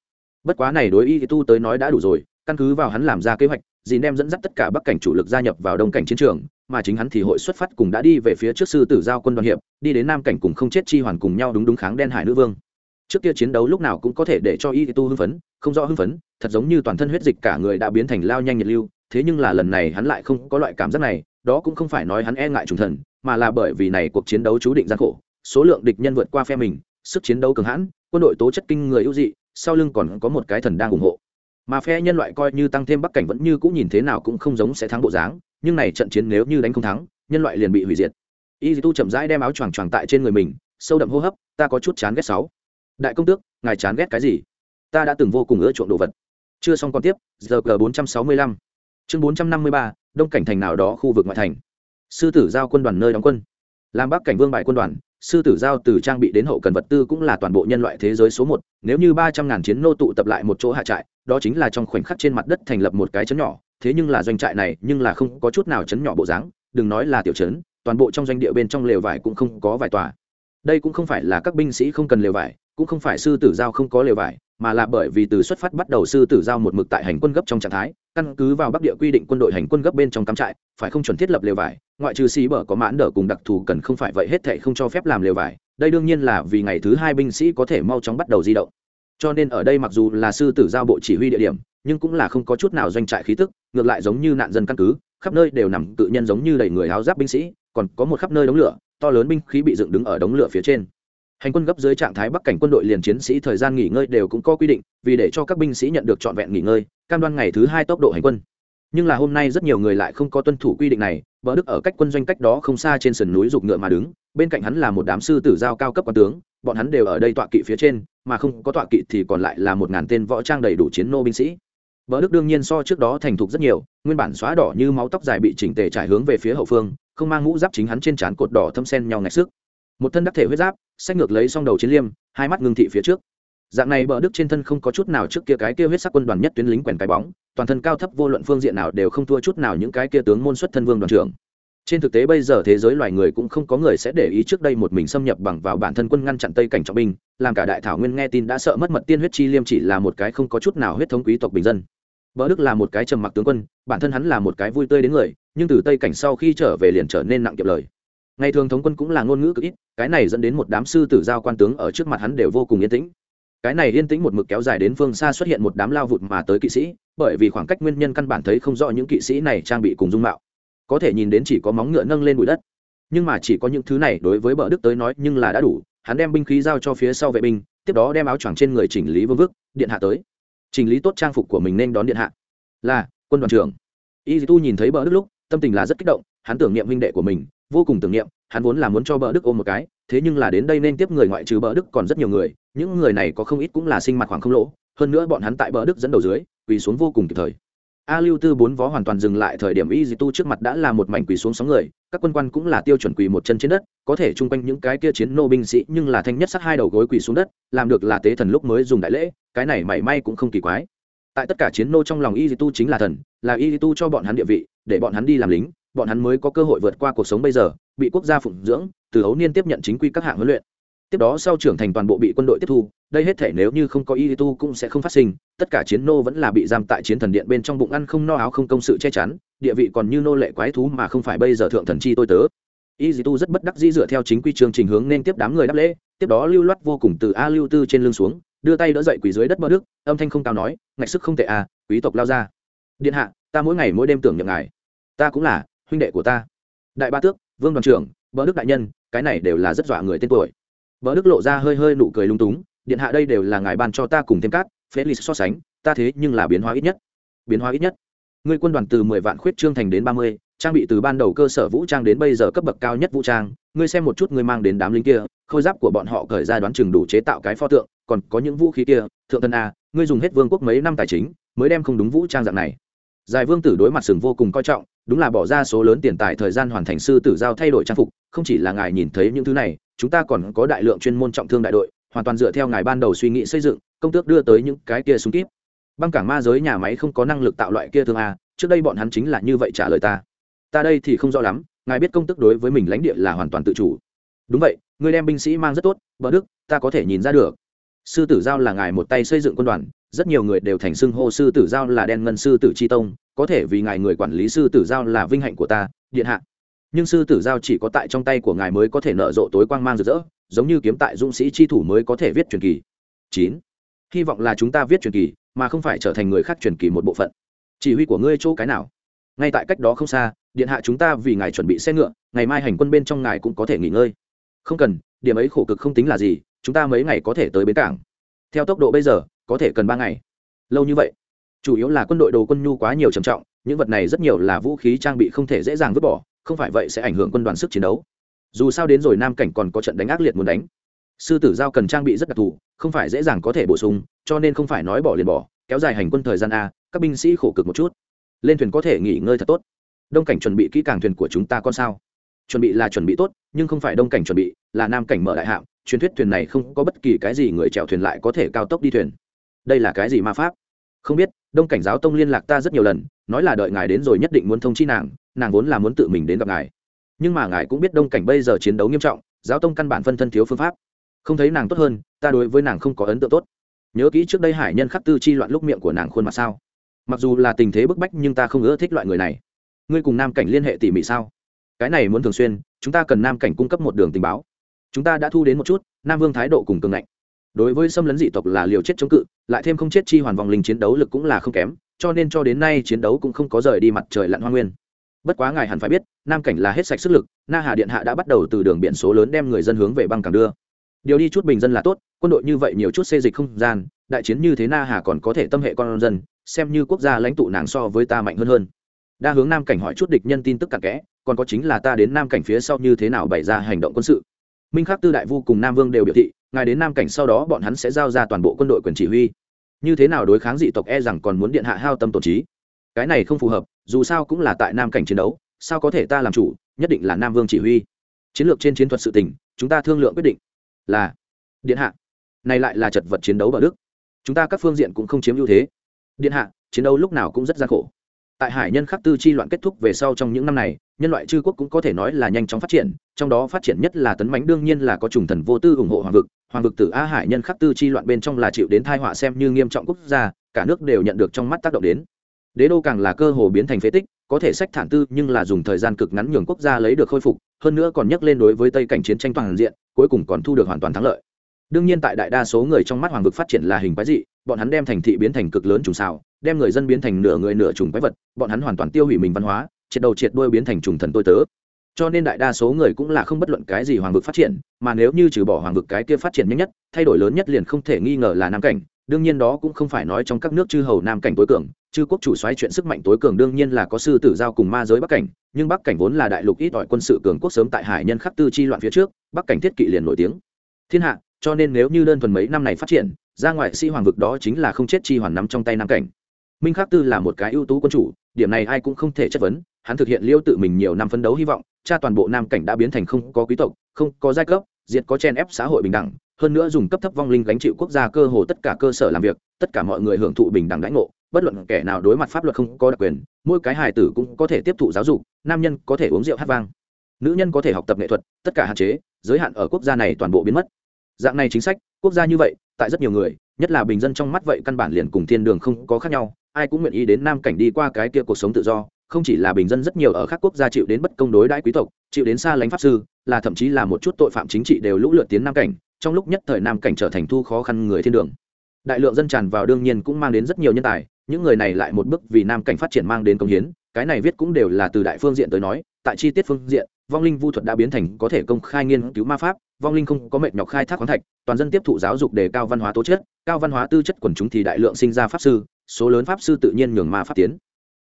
Bất quá này đối y tu tới nói đã đủ rồi, căn cứ vào hắn làm ra kế hoạch dì đem dẫn dắt tất cả bắc cảnh chủ lực gia nhập vào đông cảnh chiến trường, mà chính hắn thì hội xuất phát cùng đã đi về phía trước sư tử giao quân đoàn hiệp, đi đến nam cảnh cùng không chết chi hoàn cùng nhau đúng đúng kháng đen hải nữ vương. Trước kia chiến đấu lúc nào cũng có thể để cho y tu hưng phấn, không rõ hưng phấn, thật giống như toàn thân huyết dịch cả người đã biến thành lao nhanh nhiệt lưu, thế nhưng là lần này hắn lại không có loại cảm giác này, đó cũng không phải nói hắn e ngại trùng thần, mà là bởi vì này cuộc chiến đấu chú định gian khổ, số lượng địch nhân vượt qua phe mình, sức chiến đấu cường hãn, quân đội tố chất kinh người ưu dị, sau lưng còn có một cái thần đang ủng hộ mà phe nhân loại coi như tăng thêm bắc cảnh vẫn như cũng nhìn thế nào cũng không giống sẽ thắng bộ dáng, nhưng này trận chiến nếu như đánh không thắng, nhân loại liền bị hủy diệt. Y tu chậm rãi đem áo choàng choàng tại trên người mình, sâu đậm hô hấp, ta có chút chán ghét sáu. Đại công tước, ngài chán ghét cái gì? Ta đã từng vô cùng ưa chuộng đồ vật. Chưa xong còn tiếp giờ g bốn trăm sáu mươi lăm. Chương bốn trăm năm mươi ba, đông cảnh thành nào đó khu vực ngoại thành. Sư tử giao quân đoàn nơi đóng quân. Làm bắc cảnh vương bại quân đoàn sư tử giao từ trang bị đến hậu cần vật tư cũng là toàn bộ nhân loại thế giới số một, nếu như ba trăm ngàn chiến nô tụ tập lại một chỗ hạ trại, đó chính là trong khoảnh khắc trên mặt đất thành lập một cái chấn nhỏ. Thế nhưng là doanh trại này nhưng là không có chút nào chấn nhỏ bộ dáng, đừng nói là tiểu chấn, toàn bộ trong doanh địa bên trong lều vải cũng không có vài tòa đây cũng không phải là các binh sĩ không cần lều vải, cũng không phải sư tử giao không có lều vải, mà là bởi vì từ xuất phát bắt đầu sư tử giao một mực tại hành quân gấp trong trạng thái, căn cứ vào bắc địa quy định quân đội hành quân gấp bên trong cắm trại, phải không chuẩn thiết lập lều vải, ngoại trừ sĩ bở có mãn đỡ cùng đặc thù cần không phải vậy hết thệ không cho phép làm lều vải, đây đương nhiên là vì ngày thứ hai binh sĩ có thể mau chóng bắt đầu di động. Cho nên ở đây mặc dù là sư tử giao bộ chỉ huy địa điểm, nhưng cũng là không có chút nào doanh trại khí tức, ngược lại giống như nạn dân căn cứ, khắp nơi đều nằm tự nhân giống như đầy người áo giáp binh sĩ, còn có một khắp nơi đống lửa to lớn binh khí bị dựng đứng ở đống lửa phía trên. Hành quân gấp dưới trạng thái bắc cảnh quân đội liền chiến sĩ thời gian nghỉ ngơi đều cũng có quy định, vì để cho các binh sĩ nhận được trọn vẹn nghỉ ngơi, cam đoan ngày thứ hai tốc độ hành quân. Nhưng là hôm nay rất nhiều người lại không có tuân thủ quy định này vợ đức ở cách quân doanh cách đó không xa trên sườn núi rục ngựa mà đứng, bên cạnh hắn là một đám sư tử giao cao cấp quan tướng, bọn hắn đều ở đây tọa kỵ phía trên, mà không có tọa kỵ thì còn lại là một ngàn tên võ trang đầy đủ chiến nô binh sĩ. Vợ đức đương nhiên so trước đó thành thục rất nhiều, nguyên bản xóa đỏ như máu tóc dài bị chỉnh tề trải hướng về phía hậu phương không mang mũ giáp chính hắn trên trán cột đỏ thâm sen nhau ngạch sức. Một thân đắc thể huyết giáp sách ngược lấy song đầu chiến liêm, hai mắt ngưng thị phía trước. Dạng này bờ đức trên thân không có chút nào trước kia cái kia huyết sắc quân đoàn nhất tuyến lính quèn cái bóng, toàn thân cao thấp vô luận phương diện nào đều không thua chút nào những cái kia tướng môn xuất thân vương đoàn trưởng. Trên thực tế bây giờ thế giới loài người cũng không có người sẽ để ý trước đây một mình xâm nhập bằng vào bản thân quân ngăn chặn tây cảnh trọng binh, làm cả đại thảo nguyên nghe tin đã sợ mất mật tiên huyết chi liêm chỉ là một cái không có chút nào huyết thống quý tộc bình dân. Bờ Đức là một cái trầm mặc tướng quân, bản thân hắn là một cái vui tươi đến người, nhưng từ Tây cảnh sau khi trở về liền trở nên nặng kiệm lời. Ngày thường thống quân cũng là ngôn ngữ cực ít, cái này dẫn đến một đám sư tử giao quan tướng ở trước mặt hắn đều vô cùng yên tĩnh. Cái này yên tĩnh một mực kéo dài đến phương xa xuất hiện một đám lao vụt mà tới kỵ sĩ, bởi vì khoảng cách nguyên nhân căn bản thấy không rõ những kỵ sĩ này trang bị cùng dung mạo. Có thể nhìn đến chỉ có móng ngựa nâng lên bụi đất. Nhưng mà chỉ có những thứ này đối với Bờ Đức tới nói nhưng là đã đủ, hắn đem binh khí giao cho phía sau vệ binh, tiếp đó đem áo choàng trên người chỉnh lý vương vức, điện hạ tới. Chỉnh lý tốt trang phục của mình nên đón điện hạ. Là, quân đoàn trưởng. Y tu nhìn thấy bờ đức lúc, tâm tình là rất kích động, hắn tưởng niệm huynh đệ của mình, vô cùng tưởng niệm, hắn vốn là muốn cho bờ đức ôm một cái, thế nhưng là đến đây nên tiếp người ngoại trừ bờ đức còn rất nhiều người, những người này có không ít cũng là sinh mặt khoảng không lỗ, hơn nữa bọn hắn tại bờ đức dẫn đầu dưới, quỳ xuống vô cùng kịp thời a lưu tư bốn vó hoàn toàn dừng lại thời điểm y di tu trước mặt đã là một mảnh quỳ xuống sóng người, các quân quan cũng là tiêu chuẩn quỳ một chân trên đất, có thể chung quanh những cái kia chiến nô binh sĩ nhưng là thanh nhất sát hai đầu gối quỳ xuống đất, làm được là tế thần lúc mới dùng đại lễ, cái này mảy may cũng không kỳ quái. Tại tất cả chiến nô trong lòng y tu chính là thần, là y tu cho bọn hắn địa vị, để bọn hắn đi làm lính, bọn hắn mới có cơ hội vượt qua cuộc sống bây giờ, bị quốc gia phụng dưỡng, từ hấu niên tiếp nhận chính quy các hạng huấn luyện tiếp đó sau trưởng thành toàn bộ bị quân đội tiếp thu, đây hết thể nếu như không có y tu cũng sẽ không phát sinh, tất cả chiến nô vẫn là bị giam tại chiến thần điện bên trong bụng ăn không no áo không công sự che chắn, địa vị còn như nô lệ quái thú mà không phải bây giờ thượng thần chi tôi tớ. Y tu rất bất đắc dĩ dựa theo chính quy chương trình hướng nên tiếp đám người đáp lễ, tiếp đó lưu loát vô cùng từ a lưu tư trên lưng xuống, đưa tay đỡ dậy quỳ dưới đất mơ đức, âm thanh không cao nói, ngạch sức không tệ à quý tộc lao ra. Điện hạ, ta mỗi ngày mỗi đêm tưởng nhậm ngài. Ta cũng là, huynh đệ của ta. Đại ba tước, vương đoàn trưởng bỡ đức đại nhân, cái này đều là rất dọa người tên tuổi bờ đức lộ ra hơi hơi nụ cười lung túng, điện hạ đây đều là ngài ban cho ta cùng thêm cát felix so sánh, ta thế nhưng là biến hóa ít nhất. Biến hóa ít nhất. Ngươi quân đoàn từ mười vạn khuyết trương thành đến ba mươi, trang bị từ ban đầu cơ sở vũ trang đến bây giờ cấp bậc cao nhất vũ trang, ngươi xem một chút ngươi mang đến đám lính kia, khôi giáp của bọn họ cởi ra đoán chừng đủ chế tạo cái pho tượng, còn có những vũ khí kia, thượng tân a, ngươi dùng hết vương quốc mấy năm tài chính, mới đem không đúng vũ trang dạng này. Giải vương tử đối mặt sừng vô cùng coi trọng, đúng là bỏ ra số lớn tiền tài thời gian hoàn thành sư tử giao thay đổi trang phục, không chỉ là ngài nhìn thấy những thứ này chúng ta còn có đại lượng chuyên môn trọng thương đại đội, hoàn toàn dựa theo ngài ban đầu suy nghĩ xây dựng, công tước đưa tới những cái kia súng kíp. Băng cảng ma giới nhà máy không có năng lực tạo loại kia thương a, trước đây bọn hắn chính là như vậy trả lời ta. Ta đây thì không rõ lắm, ngài biết công tức đối với mình lãnh địa là hoàn toàn tự chủ. Đúng vậy, người đem binh sĩ mang rất tốt vợ đức, ta có thể nhìn ra được. Sư tử giao là ngài một tay xây dựng quân đoàn, rất nhiều người đều thành xưng hô sư tử giao là đen ngân sư tử c h i tông, có thể vì ngài người quản lý sư tử giao là vinh hạnh của ta, điện hạ nhưng sư tử giao chỉ có tại trong tay của ngài mới có thể nợ rộ tối quang mang rực rỡ, giống như kiếm tại dũng sĩ c h i thủ mới có thể viết truyền kỳ. Chín. Hy vọng là chúng ta viết truyền kỳ, mà không phải trở thành người khác truyền kỳ một bộ phận. Chỉ huy của ngươi chỗ cái nào? Ngay tại cách đó không xa, điện hạ chúng ta vì ngài chuẩn bị xe ngựa, ngày mai hành quân bên trong ngài cũng có thể nghỉ ngơi. Không cần, điểm ấy khổ cực không tính là gì, chúng ta mấy ngày có thể tới bến cảng. Theo tốc độ bây giờ, có thể cần ba ngày. Lâu như vậy. Chủ yếu là quân đội đồ quân nhu quá nhiều trầm trọng, những vật này rất nhiều là vũ khí trang bị không thể dễ dàng vứt bỏ không phải vậy sẽ ảnh hưởng quân đoàn sức chiến đấu. Dù sao đến rồi nam cảnh còn có trận đánh ác liệt muốn đánh. Sư tử giao cần trang bị rất đặc thù, không phải dễ dàng có thể bổ sung, cho nên không phải nói bỏ liền bỏ, kéo dài hành quân thời gian a, các binh sĩ khổ cực một chút. Lên thuyền có thể nghỉ ngơi thật tốt. Đông cảnh chuẩn bị kỹ càng thuyền của chúng ta con sao? Chuẩn bị là chuẩn bị tốt, nhưng không phải đông cảnh chuẩn bị, là nam cảnh mở đại hạm, truyền thuyết thuyền này không có bất kỳ cái gì người chèo thuyền lại có thể cao tốc đi thuyền. Đây là cái gì ma pháp? Không biết, đông cảnh giáo tông liên lạc ta rất nhiều lần, nói là đợi ngài đến rồi nhất định muốn thông chi nàng nàng vốn là muốn tự mình đến gặp ngài. Nhưng mà ngài cũng biết đông cảnh bây giờ chiến đấu nghiêm trọng, giáo tông căn bản phân thân thiếu phương pháp. Không thấy nàng tốt hơn, ta đối với nàng không có ấn tượng tốt. Nhớ kỹ trước đây hải nhân khắc tư chi loạn lúc miệng của nàng khuôn mặt sao. Mặc dù là tình thế bức bách nhưng ta không ưa thích loại người này. Ngươi cùng nam cảnh liên hệ tỉ mỉ sao? Cái này muốn thường xuyên, chúng ta cần nam cảnh cung cấp một đường tình báo. Chúng ta đã thu đến một chút, nam vương thái độ cùng cường ngạnh. Đối với xâm lấn dị tộc là liều chết chống cự, lại thêm không chết chi hoàn vòng linh chiến đấu lực cũng là không kém, cho nên cho đến nay chiến đấu cũng không có rời đi mặt trời lặn hoa nguyên bất quá ngài hẳn phải biết, nam cảnh là hết sạch sức lực, na hà điện hạ đã bắt đầu từ đường biển số lớn đem người dân hướng về băng cảng đưa. Điều đi chút bình dân là tốt, quân đội như vậy nhiều chút xê dịch không gian, đại chiến như thế na hà còn có thể tâm hệ con dân, xem như quốc gia lãnh tụ nàng so với ta mạnh hơn hơn. Đa hướng nam cảnh hỏi chút địch nhân tin tức cặn kẽ, còn có chính là ta đến nam cảnh phía sau như thế nào bày ra hành động quân sự. Minh khắc tư đại vu cùng nam vương đều biểu thị, ngài đến nam cảnh sau đó bọn hắn sẽ giao ra toàn bộ quân đội quyền chỉ huy. Như thế nào đối kháng dị tộc e rằng còn muốn điện hạ hao tâm tổn trí cái này không phù hợp, dù sao cũng là tại nam cảnh chiến đấu, sao có thể ta làm chủ, nhất định là nam vương chỉ huy. Chiến lược trên chiến thuật sự tình, chúng ta thương lượng quyết định. Là, điện hạ, này lại là chật vật chiến đấu ở đức. Chúng ta các phương diện cũng không chiếm ưu thế. Điện hạ, chiến đấu lúc nào cũng rất gian khổ. Tại hải nhân khắc tư chi loạn kết thúc về sau trong những năm này, nhân loại chư quốc cũng có thể nói là nhanh chóng phát triển, trong đó phát triển nhất là tấn mánh đương nhiên là có trùng thần vô tư ủng hộ hoàng vực. Hoàng vực từ a hải nhân khắc tư chi loạn bên trong là chịu đến thai họa xem như nghiêm trọng quốc gia, cả nước đều nhận được trong mắt tác động đến đế đô càng là cơ hồ biến thành phế tích, có thể sách thản tư nhưng là dùng thời gian cực ngắn nhường quốc gia lấy được khôi phục, hơn nữa còn nhắc lên đối với tây cảnh chiến tranh toàn diện, cuối cùng còn thu được hoàn toàn thắng lợi. Đương nhiên tại đại đa số người trong mắt hoàng vực phát triển là hình quái dị, bọn hắn đem thành thị biến thành cực lớn trùng xào, đem người dân biến thành nửa người nửa trùng quái vật, bọn hắn hoàn toàn tiêu hủy mình văn hóa, triệt đầu triệt đuôi biến thành trùng thần tôi tớ. Cho nên đại đa số người cũng là không bất luận cái gì hoàng vực phát triển, mà nếu như trừ bỏ hoàng vực cái kia phát triển nhanh nhất, thay đổi lớn nhất liền không thể nghi ngờ là nam cảnh. Đương nhiên đó cũng không phải nói trong các nước chư hầu nam cảnh tối cường chư quốc chủ xoáy chuyện sức mạnh tối cường đương nhiên là có sư tử giao cùng ma giới bắc cảnh, nhưng bắc cảnh vốn là đại lục ít ỏi quân sự cường quốc sớm tại hải nhân khắc tư chi loạn phía trước, bắc cảnh thiết kỵ liền nổi tiếng. Thiên hạ, cho nên nếu như đơn thuần mấy năm này phát triển, ra ngoại sĩ hoàng vực đó chính là không chết chi hoàn nắm trong tay nam cảnh. Minh khắc tư là một cái ưu tú quân chủ, điểm này ai cũng không thể chất vấn, hắn thực hiện liêu tự mình nhiều năm phấn đấu hy vọng, cha toàn bộ nam cảnh đã biến thành không có quý tộc, không có giai cấp, diệt có chen ép xã hội bình đẳng, hơn nữa dùng cấp thấp vong linh gánh chịu quốc gia cơ hồ tất cả cơ sở làm việc, tất cả mọi người hưởng thụ bình đẳng đãi ngộ bất luận kẻ nào đối mặt pháp luật không có đặc quyền, mỗi cái hài tử cũng có thể tiếp thụ giáo dục, nam nhân có thể uống rượu hát vang, nữ nhân có thể học tập nghệ thuật, tất cả hạn chế, giới hạn ở quốc gia này toàn bộ biến mất. Dạng này chính sách, quốc gia như vậy, tại rất nhiều người, nhất là bình dân trong mắt vậy căn bản liền cùng thiên đường không có khác nhau, ai cũng nguyện ý đến nam cảnh đi qua cái kia cuộc sống tự do, không chỉ là bình dân rất nhiều ở các quốc gia chịu đến bất công đối đãi quý tộc, chịu đến xa lánh pháp sư, là thậm chí là một chút tội phạm chính trị đều lũ lượt tiến nam cảnh, trong lúc nhất thời nam cảnh trở thành thu khó khăn người thiên đường. Đại lượng dân tràn vào đương nhiên cũng mang đến rất nhiều nhân tài những người này lại một bước vì nam cảnh phát triển mang đến công hiến, cái này viết cũng đều là từ đại phương diện tới nói, tại chi tiết phương diện, vong linh vu thuật đã biến thành có thể công khai nghiên cứu ma pháp, vong linh không có mệt nhọc khai thác khoáng thạch, toàn dân tiếp thụ giáo dục đề cao văn hóa tố chất, cao văn hóa tư chất quần chúng thì đại lượng sinh ra pháp sư, số lớn pháp sư tự nhiên nhường ma pháp tiến.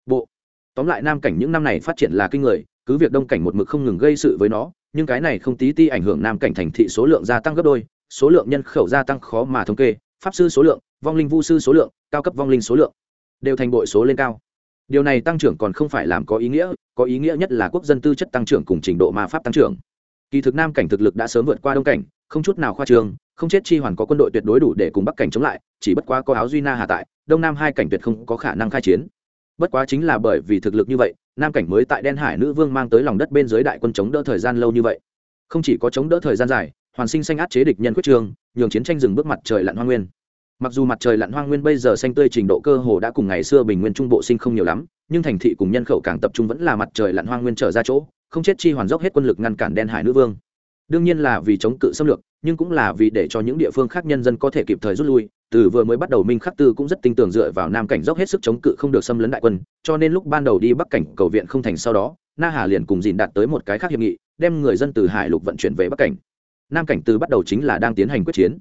Bộ. Tóm lại nam cảnh những năm này phát triển là kinh người, cứ việc đông cảnh một mực không ngừng gây sự với nó, nhưng cái này không tí ti ảnh hưởng nam cảnh thành thị số lượng gia tăng gấp đôi, số lượng nhân khẩu gia tăng khó mà thống kê, pháp sư số lượng, vong linh vu sư số lượng, cao cấp vong linh số lượng đều thành bội số lên cao. Điều này tăng trưởng còn không phải làm có ý nghĩa, có ý nghĩa nhất là quốc dân tư chất tăng trưởng cùng trình độ ma pháp tăng trưởng. Kỳ thực nam cảnh thực lực đã sớm vượt qua đông cảnh, không chút nào khoa trương, không chết chi hoàn có quân đội tuyệt đối đủ để cùng bắc cảnh chống lại, chỉ bất quá có áo duy na hà tại, đông nam hai cảnh tuyệt không có khả năng khai chiến. Bất quá chính là bởi vì thực lực như vậy, nam cảnh mới tại đen hải nữ vương mang tới lòng đất bên dưới đại quân chống đỡ thời gian lâu như vậy. Không chỉ có chống đỡ thời gian dài, hoàn sinh xanh át chế địch nhân quyết trường, nhường chiến tranh dừng bước mặt trời lặn hoa nguyên mặc dù mặt trời lặn hoang nguyên bây giờ xanh tươi trình độ cơ hồ đã cùng ngày xưa bình nguyên trung bộ sinh không nhiều lắm, nhưng thành thị cùng nhân khẩu càng tập trung vẫn là mặt trời lặn hoang nguyên trở ra chỗ, không chết chi hoàn dốc hết quân lực ngăn cản đen hải nữ vương. Đương nhiên là vì chống cự xâm lược, nhưng cũng là vì để cho những địa phương khác nhân dân có thể kịp thời rút lui, từ vừa mới bắt đầu minh khắc tư cũng rất tin tưởng dựa vào nam cảnh dốc hết sức chống cự không được xâm lấn đại quân, cho nên lúc ban đầu đi bắc cảnh cầu viện không thành sau đó, na hà liền cùng dìn đạt tới một cái khác hiệp nghị, đem người dân từ hải lục vận chuyển về bắc cảnh. Nam cảnh từ bắt đầu chính là đang tiến hành quyết chiến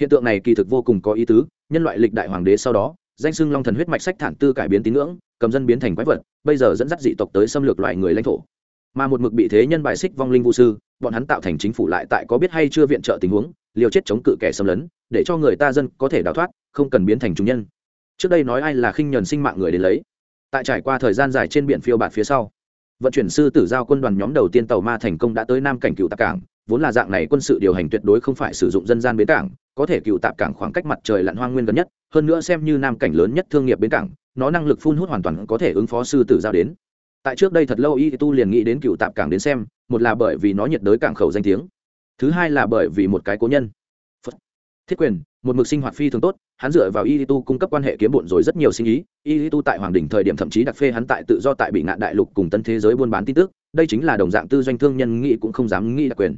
hiện tượng này kỳ thực vô cùng có ý tứ, nhân loại lịch đại hoàng đế sau đó, danh xưng long thần huyết mạch sách thản tư cải biến tín ngưỡng, cầm dân biến thành quái vật, bây giờ dẫn dắt dị tộc tới xâm lược loại người lãnh thổ. Mà một mực bị thế nhân bài xích vong linh vũ sư, bọn hắn tạo thành chính phủ lại tại có biết hay chưa viện trợ tình huống, liều chết chống cự kẻ xâm lấn, để cho người ta dân có thể đào thoát, không cần biến thành chúng nhân. Trước đây nói ai là khinh nhờn sinh mạng người đến lấy. Tại trải qua thời gian dài trên biển phiêu bạt phía sau, vận chuyển sư tử giao quân đoàn nhóm đầu tiên tàu ma thành công đã tới nam cảnh cựu tạc cảng, vốn là dạng này quân sự điều hành tuyệt đối không phải sử dụng dân gian bến cảng có thể cựu tạp cảng khoảng cách mặt trời lặn hoang nguyên gần nhất, hơn nữa xem như nam cảnh lớn nhất thương nghiệp bến cảng, nó năng lực phun hút hoàn toàn có thể ứng phó sư tử giao đến. Tại trước đây thật lâu y tu liền nghĩ đến cựu tạp cảng đến xem, một là bởi vì nó nhiệt đới cảng khẩu danh tiếng, thứ hai là bởi vì một cái cố nhân. Phật. thiết quyền, một mực sinh hoạt phi thường tốt, hắn dựa vào y tu cung cấp quan hệ kiếm bụn rồi rất nhiều sinh ý, y tu tại hoàng đỉnh thời điểm thậm chí đặc phê hắn tại tự do tại bị ngạn đại lục cùng tân thế giới buôn bán tin tức, đây chính là đồng dạng tư doanh thương nhân nghĩ cũng không dám nghĩ đặc quyền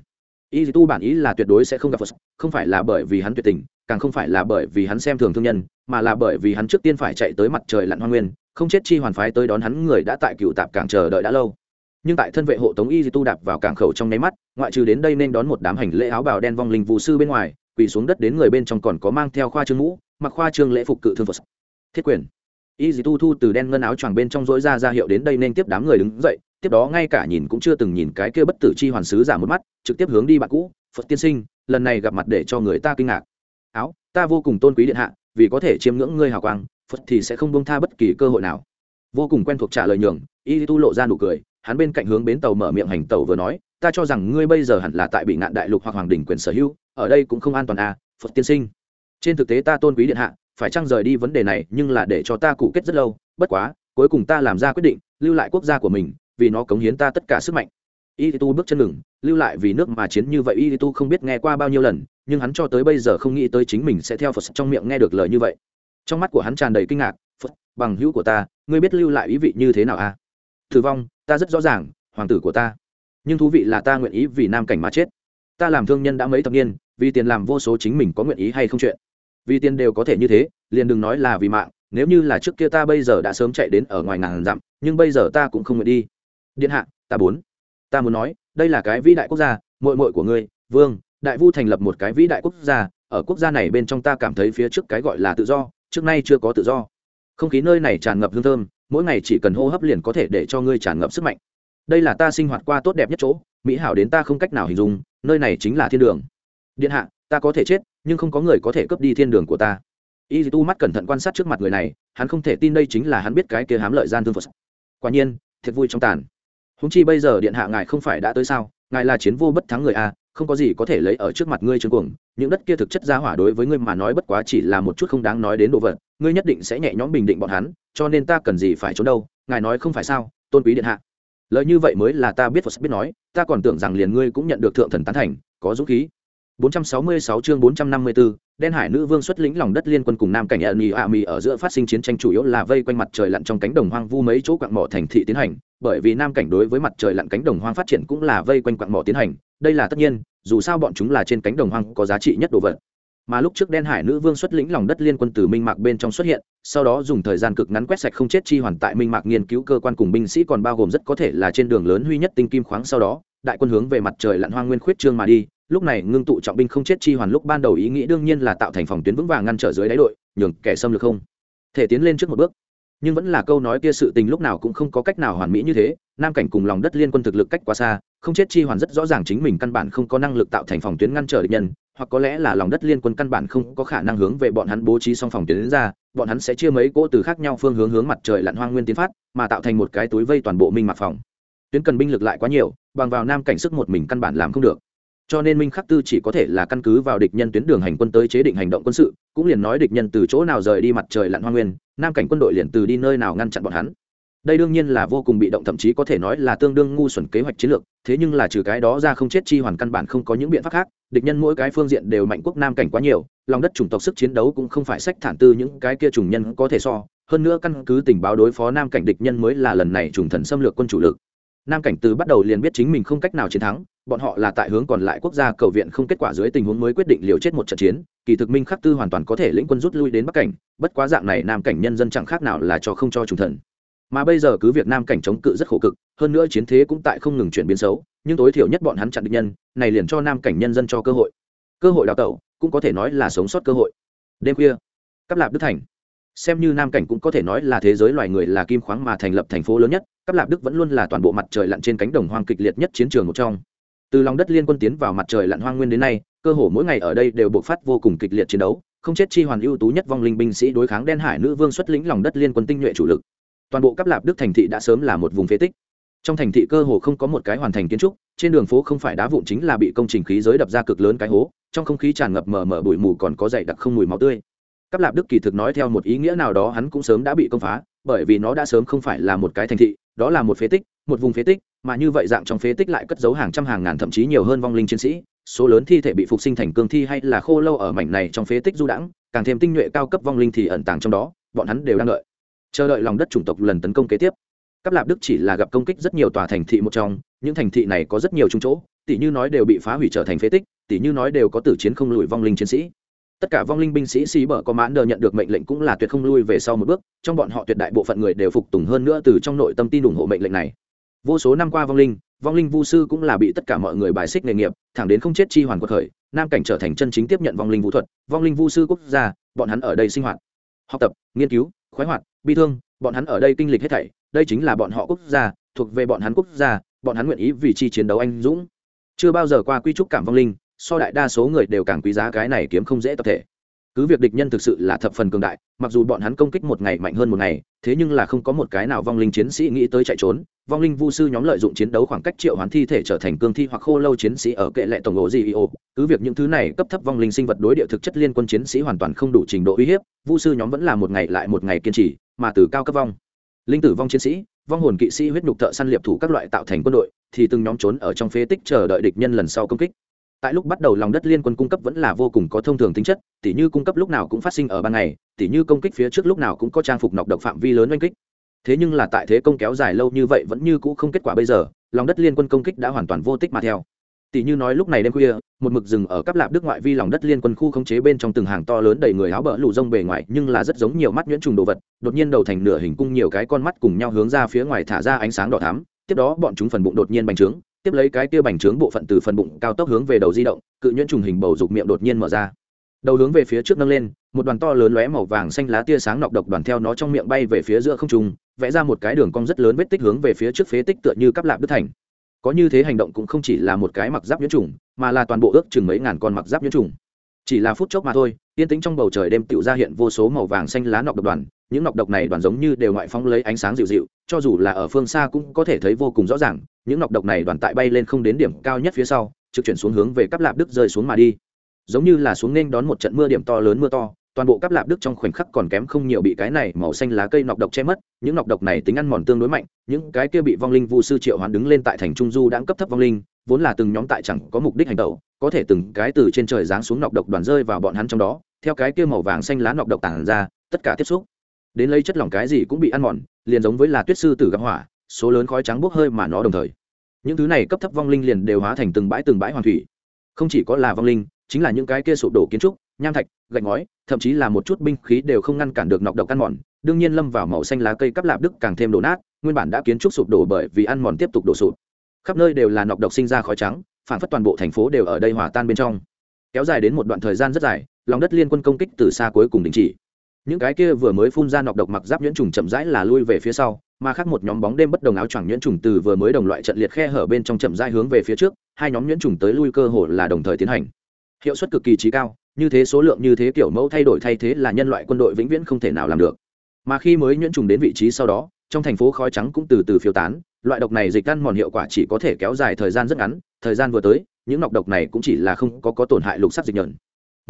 y tu bản ý là tuyệt đối sẽ không gặp phật không phải là bởi vì hắn tuyệt tình, càng không phải là bởi vì hắn xem thường thương nhân, mà là bởi vì hắn trước tiên phải chạy tới mặt trời lặn hoa nguyên, không chết chi hoàn phái tới đón hắn người đã tại cựu tạp càng chờ đợi đã lâu. Nhưng tại thân vệ hộ tống y tu đạp vào cảng khẩu trong nháy mắt, ngoại trừ đến đây nên đón một đám hành lễ áo bào đen vong linh vụ sư bên ngoài, quỳ xuống đất đến người bên trong còn có mang theo khoa trương mũ, mặc khoa trương lễ phục cự thương phật. Thiết quyền. Y dì tu thu từ đen ngân áo choàng bên trong dỗi ra ra hiệu đến đây nên tiếp đám người đứng dậy tiếp đó ngay cả nhìn cũng chưa từng nhìn cái kia bất tử chi hoàn sứ giả một mắt, trực tiếp hướng đi bạn cũ, phật tiên sinh, lần này gặp mặt để cho người ta kinh ngạc. Áo, ta vô cùng tôn quý điện hạ, vì có thể chiêm ngưỡng ngươi hào quang, phật thì sẽ không bông tha bất kỳ cơ hội nào. Vô cùng quen thuộc trả lời nhường, y tu lộ ra nụ cười, hắn bên cạnh hướng bến tàu mở miệng hành tàu vừa nói, ta cho rằng ngươi bây giờ hẳn là tại bị ngạn đại lục hoặc hoàng đình quyền sở hữu, ở đây cũng không an toàn à phật tiên sinh. Trên thực tế ta tôn quý điện hạ, phải chăng rời đi vấn đề này nhưng là để cho ta cụ kết rất lâu, bất quá, cuối cùng ta làm ra quyết định, lưu lại quốc gia của mình vì nó cống hiến ta tất cả sức mạnh. Y tu bước chân ngừng, lưu lại vì nước mà chiến như vậy y tu không biết nghe qua bao nhiêu lần, nhưng hắn cho tới bây giờ không nghĩ tới chính mình sẽ theo phật trong miệng nghe được lời như vậy. Trong mắt của hắn tràn đầy kinh ngạc, phật, bằng hữu của ta, ngươi biết lưu lại ý vị như thế nào à? Thử vong, ta rất rõ ràng, hoàng tử của ta. Nhưng thú vị là ta nguyện ý vì nam cảnh mà chết. Ta làm thương nhân đã mấy thập niên, vì tiền làm vô số chính mình có nguyện ý hay không chuyện. Vì tiền đều có thể như thế, liền đừng nói là vì mạng, nếu như là trước kia ta bây giờ đã sớm chạy đến ở ngoài ngàn dặm, nhưng bây giờ ta cũng không nguyện đi điện hạ, ta bốn. Ta muốn nói, đây là cái vĩ đại quốc gia mội mội của ngươi, vương, đại vu thành lập một cái vĩ đại quốc gia, ở quốc gia này bên trong ta cảm thấy phía trước cái gọi là tự do, trước nay chưa có tự do. Không khí nơi này tràn ngập hương thơm, mỗi ngày chỉ cần hô hấp liền có thể để cho ngươi tràn ngập sức mạnh. Đây là ta sinh hoạt qua tốt đẹp nhất chỗ, mỹ hảo đến ta không cách nào hình dung, nơi này chính là thiên đường. Điện hạ, ta có thể chết, nhưng không có người có thể cướp đi thiên đường của ta. Y tu mắt cẩn thận quan sát trước mặt người này, hắn không thể tin đây chính là hắn biết cái kia hám lợi gian thương phật. Quả nhiên, thiệt vui trong tàn húng chi bây giờ điện hạ ngài không phải đã tới sao? Ngài là chiến vô bất thắng người a không có gì có thể lấy ở trước mặt ngươi trương cuồng. Những đất kia thực chất ra hỏa đối với ngươi mà nói bất quá chỉ là một chút không đáng nói đến đồ vật. Ngươi nhất định sẽ nhẹ nhõm bình định bọn hắn cho nên ta cần gì phải trốn đâu? Ngài nói không phải sao? Tôn quý điện hạ. Lời như vậy mới là ta biết và biết nói. Ta còn tưởng rằng liền ngươi cũng nhận được thượng thần tán thành có dũng khí. 466 chương 454, đen hải nữ vương xuất lĩnh lòng đất liên quân cùng nam cảnh ẩn ạ mì ở giữa phát sinh chiến tranh chủ yếu là vây quanh mặt trời lặn trong cánh đồng hoang vu mấy chỗ quặng mỏ thành thị tiến hành, bởi vì nam cảnh đối với mặt trời lặn cánh đồng hoang phát triển cũng là vây quanh quặng mỏ tiến hành, đây là tất nhiên, dù sao bọn chúng là trên cánh đồng hoang có giá trị nhất đồ vật. Mà lúc trước đen hải nữ vương xuất lĩnh lòng đất liên quân từ minh mạc bên trong xuất hiện, sau đó dùng thời gian cực ngắn quét sạch không chết chi hoàn tại minh mạc nghiên cứu cơ quan cùng binh sĩ còn bao gồm rất có thể là trên đường lớn huy nhất tinh kim khoáng sau đó, đại quân hướng về mặt trời lặn hoang nguyên khuyết trương mà đi lúc này ngưng tụ trọng binh không chết chi hoàn lúc ban đầu ý nghĩ đương nhiên là tạo thành phòng tuyến vững vàng ngăn trở dưới đáy đội, nhường kẻ xâm lược không thể tiến lên trước một bước. Nhưng vẫn là câu nói kia sự tình lúc nào cũng không có cách nào hoàn mỹ như thế, nam cảnh cùng lòng đất liên quân thực lực cách quá xa, không chết chi hoàn rất rõ ràng chính mình căn bản không có năng lực tạo thành phòng tuyến ngăn trở địch nhân, hoặc có lẽ là lòng đất liên quân căn bản không có khả năng hướng về bọn hắn bố trí xong phòng tuyến đến ra, bọn hắn sẽ chia mấy cỗ từ khác nhau phương hướng hướng mặt trời lặn hoang nguyên tiến phát, mà tạo thành một cái túi vây toàn bộ minh mặt phòng. Tuyến cần binh lực lại quá nhiều, bằng vào nam cảnh sức một mình căn bản làm không được cho nên minh khắc tư chỉ có thể là căn cứ vào địch nhân tuyến đường hành quân tới chế định hành động quân sự, cũng liền nói địch nhân từ chỗ nào rời đi mặt trời lặn hoa nguyên, nam cảnh quân đội liền từ đi nơi nào ngăn chặn bọn hắn. Đây đương nhiên là vô cùng bị động, thậm chí có thể nói là tương đương ngu xuẩn kế hoạch chiến lược, thế nhưng là trừ cái đó ra không chết chi hoàn căn bản không có những biện pháp khác, địch nhân mỗi cái phương diện đều mạnh quốc nam cảnh quá nhiều, lòng đất chủng tộc sức chiến đấu cũng không phải sách thản tư những cái kia trùng nhân có thể so, hơn nữa căn cứ tình báo đối phó nam cảnh địch nhân mới là lần này trùng thần xâm lược quân chủ lực nam cảnh từ bắt đầu liền biết chính mình không cách nào chiến thắng, bọn họ là tại hướng còn lại quốc gia cầu viện không kết quả dưới tình huống mới quyết định liều chết một trận chiến, kỳ thực minh khắc tư hoàn toàn có thể lĩnh quân rút lui đến bắc cảnh, bất quá dạng này nam cảnh nhân dân chẳng khác nào là cho không cho trùng thần. Mà bây giờ cứ việc nam cảnh chống cự rất khổ cực, hơn nữa chiến thế cũng tại không ngừng chuyển biến xấu, nhưng tối thiểu nhất bọn hắn chặn địch nhân, này liền cho nam cảnh nhân dân cho cơ hội. Cơ hội đào tẩu, cũng có thể nói là sống sót cơ hội. Đêm khuya cắp lạp đức thành. Xem như nam cảnh cũng có thể nói là thế giới loài người là kim khoáng mà thành lập thành phố lớn nhất Cáp lạp đức vẫn luôn là toàn bộ mặt trời lặn trên cánh đồng hoang kịch liệt nhất chiến trường một trong. Từ lòng đất liên quân tiến vào mặt trời lặn hoang nguyên đến nay, cơ hồ mỗi ngày ở đây đều bộc phát vô cùng kịch liệt chiến đấu, không chết chi hoàn ưu tú nhất vong linh binh sĩ đối kháng đen hải nữ vương xuất lĩnh lòng đất liên quân tinh nhuệ chủ lực. Toàn bộ Cáp lạp đức thành thị đã sớm là một vùng phế tích. Trong thành thị cơ hồ không có một cái hoàn thành kiến trúc, trên đường phố không phải đá vụn chính là bị công trình khí giới đập ra cực lớn cái hố, trong không khí tràn ngập mờ mờ bụi mù còn có dày đặc không mùi máu tươi. Cáp lạp đức kỳ thực nói theo một ý nghĩa nào đó hắn cũng sớm đã bị công phá, bởi vì nó đã sớm không phải là một cái thành thị đó là một phế tích, một vùng phế tích, mà như vậy dạng trong phế tích lại cất giấu hàng trăm hàng ngàn thậm chí nhiều hơn vong linh chiến sĩ, số lớn thi thể bị phục sinh thành cương thi hay là khô lâu ở mảnh này trong phế tích du đãng, càng thêm tinh nhuệ cao cấp vong linh thì ẩn tàng trong đó, bọn hắn đều đang đợi. Chờ đợi lòng đất chủng tộc lần tấn công kế tiếp. Các lạp đức chỉ là gặp công kích rất nhiều tòa thành thị một trong, những thành thị này có rất nhiều trung chỗ tỷ như nói đều bị phá hủy trở thành phế tích tỷ như nói đều có tử chiến không lùi vong linh chiến sĩ tất cả vong linh binh sĩ xí bở có mãn đờ nhận được mệnh lệnh cũng là tuyệt không lui về sau một bước, trong bọn họ tuyệt đại bộ phận người đều phục tùng hơn nữa từ trong nội tâm tin ủng hộ mệnh lệnh này. Vô số năm qua vong linh vong linh vu sư cũng là bị tất cả mọi người bài xích nghề nghiệp, thẳng đến không chết chi hoàn quật khởi nam cảnh trở thành chân chính tiếp nhận vong linh vũ thuật, vong linh vu sư quốc gia, bọn hắn ở đây sinh hoạt, học tập, nghiên cứu, khoái hoạt, bi thương, bọn hắn ở đây kinh lịch hết thảy, đây chính là bọn họ quốc gia, thuộc về bọn hắn quốc gia, bọn hắn nguyện ý vì chi chiến đấu anh dũng. Chưa bao giờ qua quy trúc cảm vong linh so đại đa số người đều càng quý giá cái này kiếm không dễ tập thể. Cứ việc địch nhân thực sự là thập phần cường đại, mặc dù bọn hắn công kích một ngày mạnh hơn một ngày, thế nhưng là không có một cái nào vong linh chiến sĩ nghĩ tới chạy trốn. Vong linh vu sư nhóm lợi dụng chiến đấu khoảng cách triệu hoán thi thể trở thành cương thi hoặc khô lâu chiến sĩ ở kệ lệ tổng ổ gio cứ việc những thứ này cấp thấp vong linh sinh vật đối địa thực chất liên quân chiến sĩ hoàn toàn không đủ trình độ uy hiếp, vu sư nhóm vẫn là một ngày lại một ngày kiên trì, mà từ cao cấp vong. Linh tử vong chiến sĩ, vong hồn kỵ sĩ huyết nhục thợ săn liệp thủ các loại tạo thành quân đội, thì từng nhóm trốn ở trong phế tích chờ đợi địch nhân lần sau công kích tại lúc bắt đầu lòng đất liên quân cung cấp vẫn là vô cùng có thông thường tính chất, tỉ như cung cấp lúc nào cũng phát sinh ở ban ngày, tỉ như công kích phía trước lúc nào cũng có trang phục nọc độc phạm vi lớn oanh kích. Thế nhưng là tại thế công kéo dài lâu như vậy vẫn như cũ không kết quả bây giờ, lòng đất liên quân công kích đã hoàn toàn vô tích mà theo. Tỷ như nói lúc này đêm khuya, một mực rừng ở cắp lạp đức ngoại vi lòng đất liên quân khu khống chế bên trong từng hàng to lớn đầy người áo bỡ lụ rông bề ngoài, nhưng là rất giống nhiều mắt nhuyễn trùng đồ vật, đột nhiên đầu thành nửa hình cung nhiều cái con mắt cùng nhau hướng ra phía ngoài thả ra ánh sáng đỏ thắm, tiếp đó bọn chúng phần bụng đột nhiên bành trướng tiếp lấy cái kia bành trướng bộ phận từ phần bụng cao tốc hướng về đầu di động, cự nhuyễn trùng hình bầu dục miệng đột nhiên mở ra. Đầu hướng về phía trước nâng lên, một đoàn to lớn lóe màu vàng xanh lá tia sáng nọc độc đoàn theo nó trong miệng bay về phía giữa không trung, vẽ ra một cái đường cong rất lớn vết tích hướng về phía trước phế tích tựa như cắp lạp đức thành. Có như thế hành động cũng không chỉ là một cái mặc giáp nhuyễn trùng, mà là toàn bộ ước chừng mấy ngàn con mặc giáp nhuyễn trùng. Chỉ là phút chốc mà thôi, yên tĩnh trong bầu trời đêm tựu ra hiện vô số màu vàng xanh lá nọc độc đoàn những nọc độc này đoàn giống như đều ngoại phóng lấy ánh sáng dịu dịu, cho dù là ở phương xa cũng có thể thấy vô cùng rõ ràng, những nọc độc này đoàn tại bay lên không đến điểm cao nhất phía sau, trực chuyển xuống hướng về cắp lạp đức rơi xuống mà đi. Giống như là xuống nên đón một trận mưa điểm to lớn mưa to, toàn bộ cắp lạp đức trong khoảnh khắc còn kém không nhiều bị cái này màu xanh lá cây nọc độc che mất, những nọc độc này tính ăn mòn tương đối mạnh, những cái kia bị vong linh vu sư triệu hoán đứng lên tại thành trung du đã cấp thấp vong linh, vốn là từng nhóm tại chẳng có mục đích hành động, có thể từng cái từ trên trời giáng xuống nọc độc đoàn rơi vào bọn hắn trong đó, theo cái kia màu vàng xanh lá nọc độc tản ra, tất cả tiếp xúc đến lấy chất lỏng cái gì cũng bị ăn mòn, liền giống với là tuyết sư tử gặp hỏa, số lớn khói trắng bốc hơi mà nó đồng thời. Những thứ này cấp thấp vong linh liền đều hóa thành từng bãi từng bãi hoàng thủy. Không chỉ có là vong linh, chính là những cái kia sụp đổ kiến trúc, nham thạch, gạch ngói, thậm chí là một chút binh khí đều không ngăn cản được nọc độc ăn mòn, đương nhiên lâm vào màu xanh lá cây cắp lạp đức càng thêm đổ nát, nguyên bản đã kiến trúc sụp đổ bởi vì ăn mòn tiếp tục đổ sụp. Khắp nơi đều là nọc độc sinh ra khói trắng, phản phất toàn bộ thành phố đều ở đây hòa tan bên trong. Kéo dài đến một đoạn thời gian rất dài, lòng đất liên quân công kích từ xa cuối cùng đình chỉ những cái kia vừa mới phun ra nọc độc mặc giáp nhuyễn trùng chậm rãi là lui về phía sau mà khác một nhóm bóng đêm bất đồng áo choàng nhuyễn trùng từ vừa mới đồng loại trận liệt khe hở bên trong chậm rãi hướng về phía trước hai nhóm nhuyễn trùng tới lui cơ hồ là đồng thời tiến hành. Hiệu suất cực kỳ trí cao như thế số lượng như thế kiểu mẫu thay đổi thay thế là nhân loại quân đội vĩnh viễn không thể nào làm được. Mà khi mới nhuyễn trùng đến vị trí sau đó trong thành phố khói trắng cũng từ từ phiêu tán loại độc này dịch ăn mòn hiệu quả chỉ có thể kéo dài thời gian rất ngắn thời gian vừa tới những nọc độc này cũng chỉ là không có, có tổn hại lục sắc dịch nhợn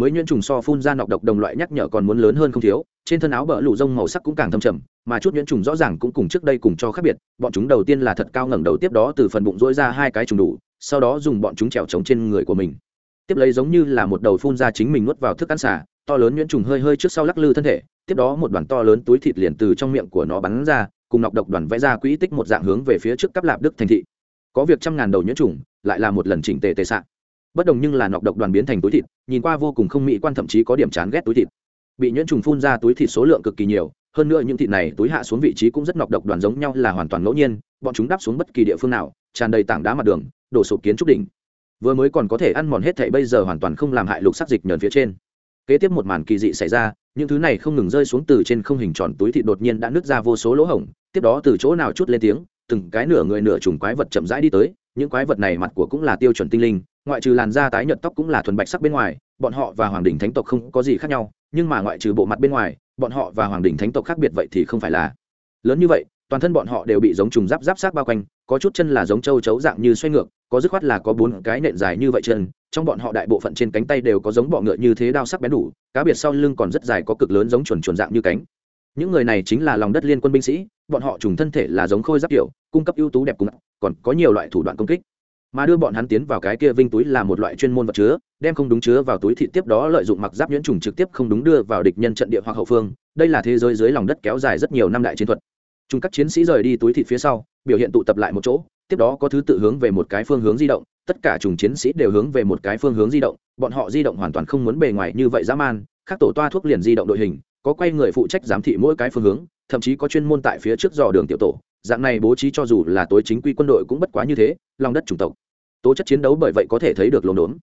mới nhuyễn trùng so phun ra nọc độc đồng loại nhắc nhở còn muốn lớn hơn không thiếu, trên thân áo bờ lụ rông màu sắc cũng càng thâm trầm, mà chút nhuyễn trùng rõ ràng cũng cùng trước đây cùng cho khác biệt, bọn chúng đầu tiên là thật cao ngẩng đầu tiếp đó từ phần bụng dỗi ra hai cái trùng đủ, sau đó dùng bọn chúng trèo trống trên người của mình. Tiếp lấy giống như là một đầu phun ra chính mình nuốt vào thức ăn xả to lớn nhuyễn trùng hơi hơi trước sau lắc lư thân thể, tiếp đó một đoàn to lớn túi thịt liền từ trong miệng của nó bắn ra, cùng nọc độc đoàn vẽ ra quỹ tích một dạng hướng về phía trước cắp lạp đức thành thị. Có việc trăm ngàn đầu nhuyễn trùng, lại là một lần chỉnh tề tề sạn bất đồng nhưng là nọc độc đoàn biến thành túi thịt, nhìn qua vô cùng không mỹ quan thậm chí có điểm chán ghét túi thịt. Bị nhuyễn trùng phun ra túi thịt số lượng cực kỳ nhiều, hơn nữa những thịt này túi hạ xuống vị trí cũng rất nọc độc đoàn giống nhau là hoàn toàn ngẫu nhiên, bọn chúng đáp xuống bất kỳ địa phương nào, tràn đầy tảng đá mặt đường, đổ sụp kiến trúc đỉnh. Vừa mới còn có thể ăn mòn hết thảy bây giờ hoàn toàn không làm hại lục sắc dịch nhờn phía trên. Kế tiếp một màn kỳ dị xảy ra, những thứ này không ngừng rơi xuống từ trên không hình tròn túi thịt đột nhiên đã nứt ra vô số lỗ hổng, tiếp đó từ chỗ nào chút lên tiếng, từng cái nửa người nửa trùng quái vật chậm rãi đi tới, những quái vật này mặt của cũng là tiêu chuẩn tinh linh ngoại trừ làn da tái nhợt tóc cũng là thuần bạch sắc bên ngoài, bọn họ và hoàng đỉnh thánh tộc không có gì khác nhau, nhưng mà ngoại trừ bộ mặt bên ngoài, bọn họ và hoàng đỉnh thánh tộc khác biệt vậy thì không phải là. Lớn như vậy, toàn thân bọn họ đều bị giống trùng giáp giáp sát bao quanh, có chút chân là giống châu chấu dạng như xoay ngược, có dứt khoát là có bốn cái nện dài như vậy chân, trong bọn họ đại bộ phận trên cánh tay đều có giống bọ ngựa như thế đao sắc bén đủ, cá biệt sau lưng còn rất dài có cực lớn giống chuẩn chuẩn dạng như cánh. Những người này chính là lòng đất liên quân binh sĩ, bọn họ trùng thân thể là giống khôi giáp kiểu, cung cấp ưu tú đẹp cùng, còn có nhiều loại thủ đoạn công kích mà đưa bọn hắn tiến vào cái kia vinh túi là một loại chuyên môn vật chứa, đem không đúng chứa vào túi thịt tiếp đó lợi dụng mặc giáp nhuyễn trùng trực tiếp không đúng đưa vào địch nhân trận địa hoặc hậu phương. Đây là thế giới dưới lòng đất kéo dài rất nhiều năm đại chiến thuật. Chúng các chiến sĩ rời đi túi thịt phía sau, biểu hiện tụ tập lại một chỗ, tiếp đó có thứ tự hướng về một cái phương hướng di động, tất cả trùng chiến sĩ đều hướng về một cái phương hướng di động, bọn họ di động hoàn toàn không muốn bề ngoài như vậy dã man các tổ toa thuốc liền di động đội hình, có quay người phụ trách giám thị mỗi cái phương hướng, thậm chí có chuyên môn tại phía trước dò đường tiểu tổ dạng này bố trí cho dù là tối chính quy quân đội cũng bất quá như thế, lòng đất chủng tộc. Tố chất chiến đấu bởi vậy có thể thấy được lồn đốn.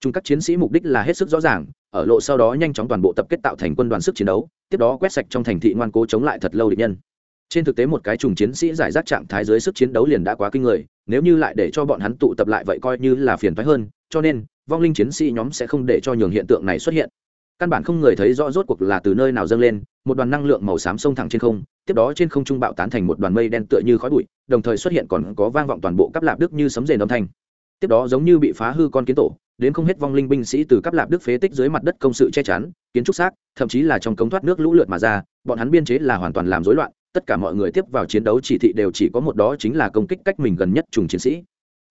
Chúng các chiến sĩ mục đích là hết sức rõ ràng, ở lộ sau đó nhanh chóng toàn bộ tập kết tạo thành quân đoàn sức chiến đấu, tiếp đó quét sạch trong thành thị ngoan cố chống lại thật lâu địch nhân. Trên thực tế một cái trùng chiến sĩ giải rác trạng thái dưới sức chiến đấu liền đã quá kinh người, nếu như lại để cho bọn hắn tụ tập lại vậy coi như là phiền thoái hơn, cho nên, vong linh chiến sĩ nhóm sẽ không để cho nhường hiện tượng này xuất hiện. Căn bản không người thấy rõ rốt cuộc là từ nơi nào dâng lên một đoàn năng lượng màu xám sông thẳng trên không, tiếp đó trên không trung bạo tán thành một đoàn mây đen tựa như khói bụi, đồng thời xuất hiện còn có vang vọng toàn bộ các lạp đức như sấm rền âm thanh. Tiếp đó giống như bị phá hư con kiến tổ, đến không hết vong linh binh sĩ từ các lạp đức phế tích dưới mặt đất công sự che chắn, kiến trúc xác, thậm chí là trong cống thoát nước lũ lượt mà ra, bọn hắn biên chế là hoàn toàn làm rối loạn, tất cả mọi người tiếp vào chiến đấu chỉ thị đều chỉ có một đó chính là công kích cách mình gần nhất trùng chiến sĩ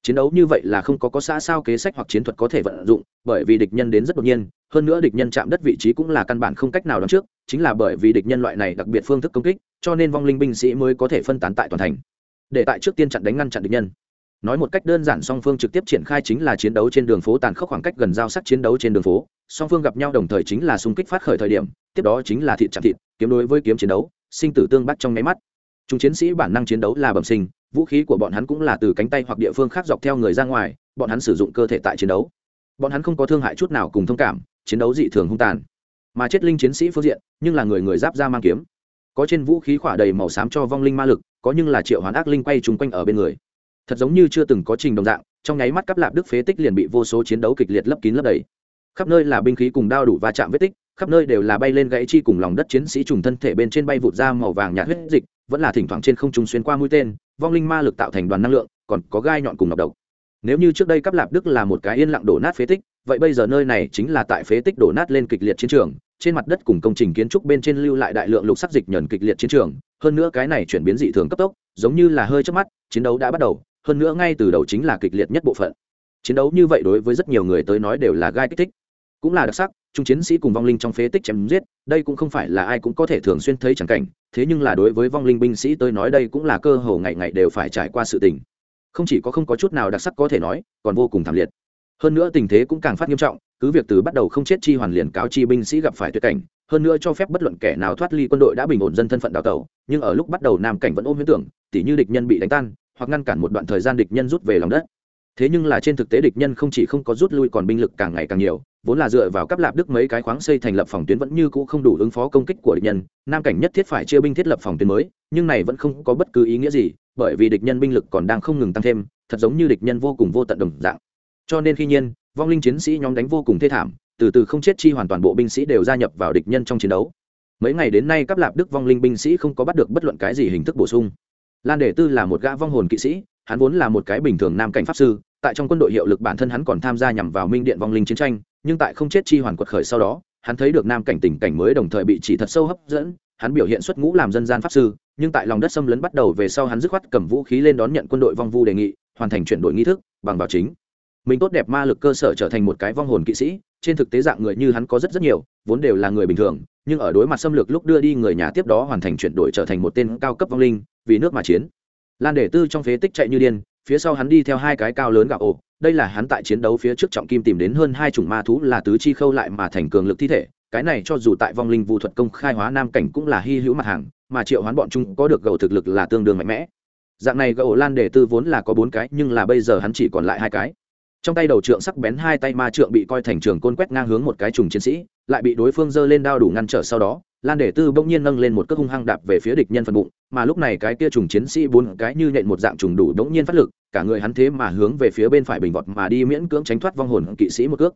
chiến đấu như vậy là không có có xã sao kế sách hoặc chiến thuật có thể vận dụng, bởi vì địch nhân đến rất đột nhiên, hơn nữa địch nhân chạm đất vị trí cũng là căn bản không cách nào đón trước, chính là bởi vì địch nhân loại này đặc biệt phương thức công kích, cho nên vong linh binh sĩ mới có thể phân tán tại toàn thành, để tại trước tiên chặn đánh ngăn chặn địch nhân. Nói một cách đơn giản, song phương trực tiếp triển khai chính là chiến đấu trên đường phố tàn khốc khoảng cách gần giao sắc chiến đấu trên đường phố, song phương gặp nhau đồng thời chính là xung kích phát khởi thời điểm, tiếp đó chính là thịt chạm thịt, kiếm đối với kiếm chiến đấu, sinh tử tương bắt trong nháy mắt. Chúng chiến sĩ bản năng chiến đấu là bẩm sinh vũ khí của bọn hắn cũng là từ cánh tay hoặc địa phương khác dọc theo người ra ngoài, bọn hắn sử dụng cơ thể tại chiến đấu. Bọn hắn không có thương hại chút nào cùng thông cảm, chiến đấu dị thường hung tàn. Mà chết linh chiến sĩ phương diện, nhưng là người người giáp ra mang kiếm. Có trên vũ khí khỏa đầy màu xám cho vong linh ma lực, có nhưng là triệu hoán ác linh quay trúng quanh ở bên người. Thật giống như chưa từng có trình đồng dạng, trong nháy mắt cắp lạp đức phế tích liền bị vô số chiến đấu kịch liệt lấp kín lấp đầy. Khắp nơi là binh khí cùng đao đủ va chạm vết tích, khắp nơi đều là bay lên gãy chi cùng lòng đất chiến sĩ trùng thân thể bên trên bay vụt ra màu vàng nhạt huyết dịch vẫn là thỉnh thoảng trên không trung xuyên qua mũi tên, vong linh ma lực tạo thành đoàn năng lượng, còn có gai nhọn cùng nọc độc. Nếu như trước đây cắp lạp đức là một cái yên lặng đổ nát phế tích, vậy bây giờ nơi này chính là tại phế tích đổ nát lên kịch liệt chiến trường, trên mặt đất cùng công trình kiến trúc bên trên lưu lại đại lượng lục sắc dịch nhờn kịch liệt chiến trường, hơn nữa cái này chuyển biến dị thường cấp tốc, giống như là hơi chớp mắt, chiến đấu đã bắt đầu, hơn nữa ngay từ đầu chính là kịch liệt nhất bộ phận. Chiến đấu như vậy đối với rất nhiều người tới nói đều là gai kích thích, cũng là đặc sắc chúng chiến sĩ cùng vong linh trong phế tích chém giết, đây cũng không phải là ai cũng có thể thường xuyên thấy chẳng cảnh, thế nhưng là đối với vong linh binh sĩ tới nói đây cũng là cơ hồ ngày ngày đều phải trải qua sự tình. Không chỉ có không có chút nào đặc sắc có thể nói, còn vô cùng thảm liệt. Hơn nữa tình thế cũng càng phát nghiêm trọng, cứ việc từ bắt đầu không chết chi hoàn liền cáo chi binh sĩ gặp phải tuyệt cảnh, hơn nữa cho phép bất luận kẻ nào thoát ly quân đội đã bình ổn dân thân phận đào tẩu, nhưng ở lúc bắt đầu nam cảnh vẫn ôm huyễn tưởng, tỉ như địch nhân bị đánh tan, hoặc ngăn cản một đoạn thời gian địch nhân rút về lòng đất thế nhưng là trên thực tế địch nhân không chỉ không có rút lui còn binh lực càng ngày càng nhiều, vốn là dựa vào cấp lạp đức mấy cái khoáng xây thành lập phòng tuyến vẫn như cũ không đủ ứng phó công kích của địch nhân, nam cảnh nhất thiết phải chia binh thiết lập phòng tuyến mới, nhưng này vẫn không có bất cứ ý nghĩa gì, bởi vì địch nhân binh lực còn đang không ngừng tăng thêm, thật giống như địch nhân vô cùng vô tận đồng dạng. Cho nên khi nhiên, vong linh chiến sĩ nhóm đánh vô cùng thê thảm, từ từ không chết chi hoàn toàn bộ binh sĩ đều gia nhập vào địch nhân trong chiến đấu. Mấy ngày đến nay cấp lạp đức vong linh binh sĩ không có bắt được bất luận cái gì hình thức bổ sung. Lan đề tư là một gã vong hồn kỵ sĩ, hắn vốn là một cái bình thường nam cảnh pháp sư tại trong quân đội hiệu lực bản thân hắn còn tham gia nhằm vào minh điện vong linh chiến tranh, nhưng tại không chết chi hoàn quật khởi sau đó, hắn thấy được nam cảnh tình cảnh mới đồng thời bị chỉ thật sâu hấp dẫn, hắn biểu hiện xuất ngũ làm dân gian pháp sư, nhưng tại lòng đất xâm lấn bắt đầu về sau hắn dứt khoát cầm vũ khí lên đón nhận quân đội vong vu đề nghị, hoàn thành chuyển đổi nghi thức, bằng vào chính. Mình tốt đẹp ma lực cơ sở trở thành một cái vong hồn kỵ sĩ, trên thực tế dạng người như hắn có rất rất nhiều, vốn đều là người bình thường, nhưng ở đối mặt xâm lược lúc đưa đi người nhà tiếp đó hoàn thành chuyển đổi trở thành một tên cao cấp vong linh, vì nước mà chiến. Lan để tư trong phế tích chạy như điên phía sau hắn đi theo hai cái cao lớn gạo ổ, đây là hắn tại chiến đấu phía trước trọng kim tìm đến hơn hai chủng ma thú là tứ chi khâu lại mà thành cường lực thi thể, cái này cho dù tại vong linh vu thuật công khai hóa nam cảnh cũng là hy hữu mặt hàng, mà triệu hoán bọn chúng có được gậu thực lực là tương đương mạnh mẽ. Dạng này gậu lan đề tư vốn là có bốn cái, nhưng là bây giờ hắn chỉ còn lại hai cái. Trong tay đầu trượng sắc bén hai tay ma trượng bị coi thành trường côn quét ngang hướng một cái trùng chiến sĩ, lại bị đối phương giơ lên đao đủ ngăn trở sau đó lan để tư bỗng nhiên nâng lên một cước hung hăng đạp về phía địch nhân phần bụng, mà lúc này cái kia trùng chiến sĩ bốn cái như nhện một dạng trùng đủ bỗng nhiên phát lực, cả người hắn thế mà hướng về phía bên phải bình vọt mà đi miễn cưỡng tránh thoát vong hồn kỵ sĩ một cước.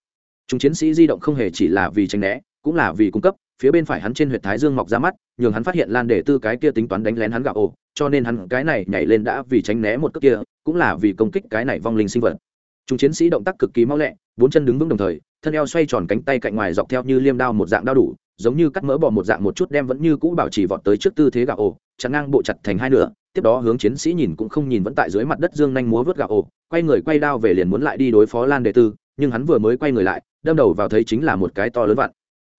Trùng chiến sĩ di động không hề chỉ là vì tránh né, cũng là vì cung cấp, phía bên phải hắn trên huyệt thái dương mọc ra mắt, nhường hắn phát hiện lan để tư cái kia tính toán đánh lén hắn gạo ồ cho nên hắn cái này nhảy lên đã vì tránh né một cước kia, cũng là vì công kích cái này vong linh sinh vật. Chúng chiến sĩ động tác cực kỳ mau lẹ, bốn chân đứng vững đồng thời, thân eo xoay tròn cánh tay cạnh ngoài dọc theo như liêm đao một dạng đao đủ giống như cắt mỡ bò một dạng một chút đem vẫn như cũ bảo trì vọt tới trước tư thế gạo ổ, chặn ngang bộ chặt thành hai nửa, tiếp đó hướng chiến sĩ nhìn cũng không nhìn vẫn tại dưới mặt đất dương nhanh múa vớt gạo ổ, quay người quay đao về liền muốn lại đi đối phó lan đệ tư nhưng hắn vừa mới quay người lại, đâm đầu vào thấy chính là một cái to lớn vặn.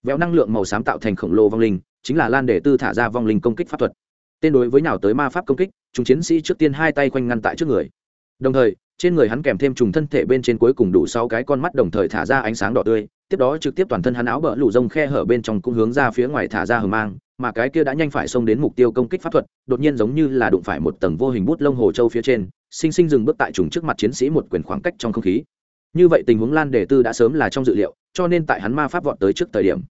Véo năng lượng màu xám tạo thành khổng lồ vong linh, chính là lan đệ tư thả ra vong linh công kích pháp thuật. Tên đối với nào tới ma pháp công kích, chúng chiến sĩ trước tiên hai tay quanh ngăn tại trước người. Đồng thời, trên người hắn kèm thêm trùng thân thể bên trên cuối cùng đủ sáu cái con mắt đồng thời thả ra ánh sáng đỏ tươi tiếp đó trực tiếp toàn thân hắn áo bờ lủ rông khe hở bên trong cũng hướng ra phía ngoài thả ra hờ mang, mà cái kia đã nhanh phải xông đến mục tiêu công kích pháp thuật, đột nhiên giống như là đụng phải một tầng vô hình bút lông hồ châu phía trên, sinh sinh dừng bước tại trùng trước mặt chiến sĩ một quyền khoảng cách trong không khí. Như vậy tình huống lan đề tư đã sớm là trong dự liệu, cho nên tại hắn ma pháp vọt tới trước thời điểm,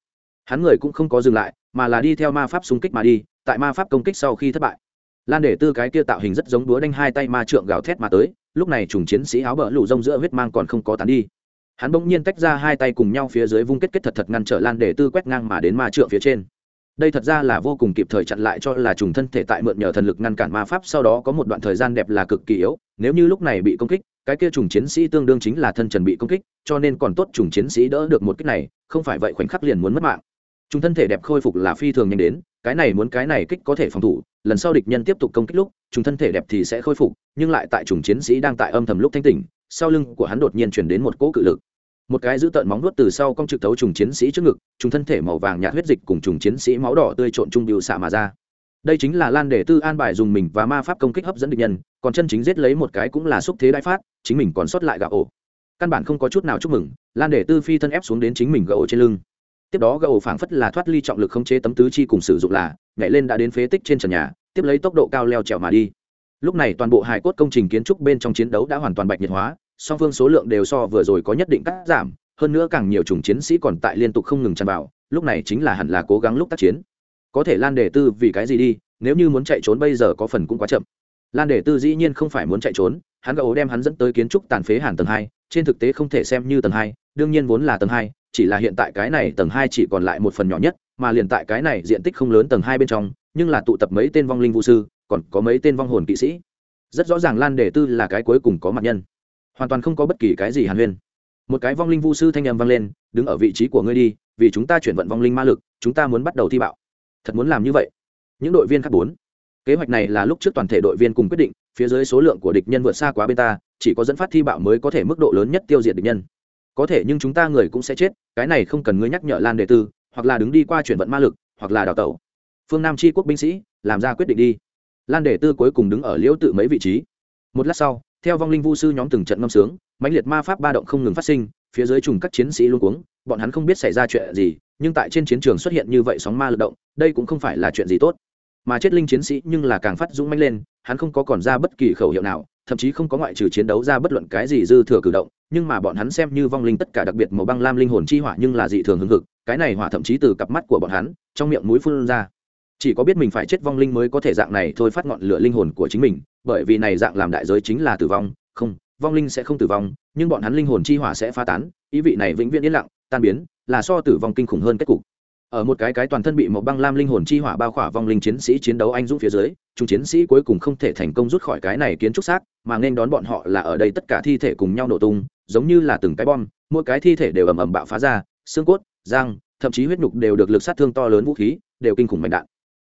hắn người cũng không có dừng lại, mà là đi theo ma pháp xung kích mà đi, tại ma pháp công kích sau khi thất bại, lan đề tư cái kia tạo hình rất giống đúa đanh hai tay ma trượng gào thét mà tới, lúc này trùng chiến sĩ áo bờ lụ rông giữa huyết mang còn không có tán đi hắn bỗng nhiên tách ra hai tay cùng nhau phía dưới vung kết kết thật thật ngăn trở lan để tư quét ngang mà đến ma trượng phía trên. Đây thật ra là vô cùng kịp thời chặn lại cho là trùng thân thể tại mượn nhờ thần lực ngăn cản ma pháp sau đó có một đoạn thời gian đẹp là cực kỳ yếu, nếu như lúc này bị công kích, cái kia trùng chiến sĩ tương đương chính là thân trần bị công kích, cho nên còn tốt trùng chiến sĩ đỡ được một kích này, không phải vậy khoảnh khắc liền muốn mất mạng. Trùng thân thể đẹp khôi phục là phi thường nhanh đến, cái này muốn cái này kích có thể phòng thủ, lần sau địch nhân tiếp tục công kích lúc, trùng thân thể đẹp thì sẽ khôi phục, nhưng lại tại trùng chiến sĩ đang tại âm thầm lúc thanh tỉnh sau lưng của hắn đột nhiên chuyển đến một cỗ cự lực. Một cái giữ tợn móng nuốt từ sau cong trực thấu trùng chiến sĩ trước ngực, trùng thân thể màu vàng nhạt huyết dịch cùng trùng chiến sĩ máu đỏ tươi trộn trung biểu xạ mà ra. Đây chính là lan để tư an bài dùng mình và ma pháp công kích hấp dẫn địch nhân, còn chân chính giết lấy một cái cũng là xúc thế đại phát, chính mình còn sót lại gạo ổ. Căn bản không có chút nào chúc mừng, lan để tư phi thân ép xuống đến chính mình gạo ổ trên lưng. Tiếp đó gạo ổ phảng phất là thoát ly trọng lực không chế tấm tứ chi cùng sử dụng là, nhảy lên đã đến phế tích trên trần nhà, tiếp lấy tốc độ cao leo trèo mà đi. Lúc này toàn bộ hài cốt công trình kiến trúc bên trong chiến đấu đã hoàn toàn bạch nhiệt hóa song phương số lượng đều so vừa rồi có nhất định cắt giảm, hơn nữa càng nhiều chủng chiến sĩ còn tại liên tục không ngừng tràn vào, lúc này chính là hẳn là cố gắng lúc tác chiến. Có thể lan đề tư vì cái gì đi, nếu như muốn chạy trốn bây giờ có phần cũng quá chậm. Lan đề tư dĩ nhiên không phải muốn chạy trốn, hắn gấu đem hắn dẫn tới kiến trúc tàn phế hàn tầng hai, trên thực tế không thể xem như tầng hai, đương nhiên vốn là tầng hai, chỉ là hiện tại cái này tầng hai chỉ còn lại một phần nhỏ nhất, mà liền tại cái này diện tích không lớn tầng hai bên trong, nhưng là tụ tập mấy tên vong linh vũ sư, còn có mấy tên vong hồn kỵ sĩ. Rất rõ ràng lan đề tư là cái cuối cùng có mặt nhân hoàn toàn không có bất kỳ cái gì hàn huyên. Một cái vong linh vu sư thanh âm m vang lên, đứng ở vị trí của ngươi đi, vì chúng ta chuyển vận vong linh ma lực, chúng ta muốn bắt đầu thi bạo. Thật muốn làm như vậy? Những đội viên khác bốn. Kế hoạch này là lúc trước toàn thể đội viên cùng quyết định, phía dưới số lượng của địch nhân vượt xa quá bên ta, chỉ có dẫn phát thi bạo mới có thể mức độ lớn nhất tiêu diệt địch nhân. Có thể nhưng chúng ta người cũng sẽ chết, cái này không cần ngươi nhắc nhở lan Đề tư hoặc là đứng đi qua chuyển vận ma lực, hoặc là đào tẩu. Phương nam tri quốc binh sĩ, làm ra quyết định đi. Lan Đề tư cuối cùng đứng ở liễu tự mấy vị trí. Một lát sau theo vong linh vu sư nhóm từng trận ngâm sướng, mãnh liệt ma pháp ba động không ngừng phát sinh, phía dưới trùng các chiến sĩ luôn cuống, bọn hắn không biết xảy ra chuyện gì, nhưng tại trên chiến trường xuất hiện như vậy sóng ma lực động, đây cũng không phải là chuyện gì tốt. Mà chết linh chiến sĩ nhưng là càng phát dũng mãnh lên, hắn không có còn ra bất kỳ khẩu hiệu nào, thậm chí không có ngoại trừ chiến đấu ra bất luận cái gì dư thừa cử động, nhưng mà bọn hắn xem như vong linh tất cả đặc biệt màu băng lam linh hồn chi hỏa nhưng là dị thường hưng hực, cái này hỏa thậm chí từ cặp mắt của bọn hắn, trong miệng mũi phun ra. Chỉ có biết mình phải chết vong linh mới có thể dạng này thôi phát ngọn lửa linh hồn của chính mình bởi vì này dạng làm đại giới chính là tử vong, không, vong linh sẽ không tử vong, nhưng bọn hắn linh hồn chi hỏa sẽ phá tán, ý vị này vĩnh viễn yên lặng, tan biến, là so tử vong kinh khủng hơn kết cục. Ở một cái cái toàn thân bị một băng lam linh hồn chi hỏa bao khỏa vong linh chiến sĩ chiến đấu anh dũng phía dưới, chúng chiến sĩ cuối cùng không thể thành công rút khỏi cái này kiến trúc xác, mà nên đón bọn họ là ở đây tất cả thi thể cùng nhau nổ tung, giống như là từng cái bom, mỗi cái thi thể đều ầm ầm bạo phá ra, xương cốt, răng, thậm chí huyết nhục đều được lực sát thương to lớn vũ khí, đều kinh khủng mạnh đạn.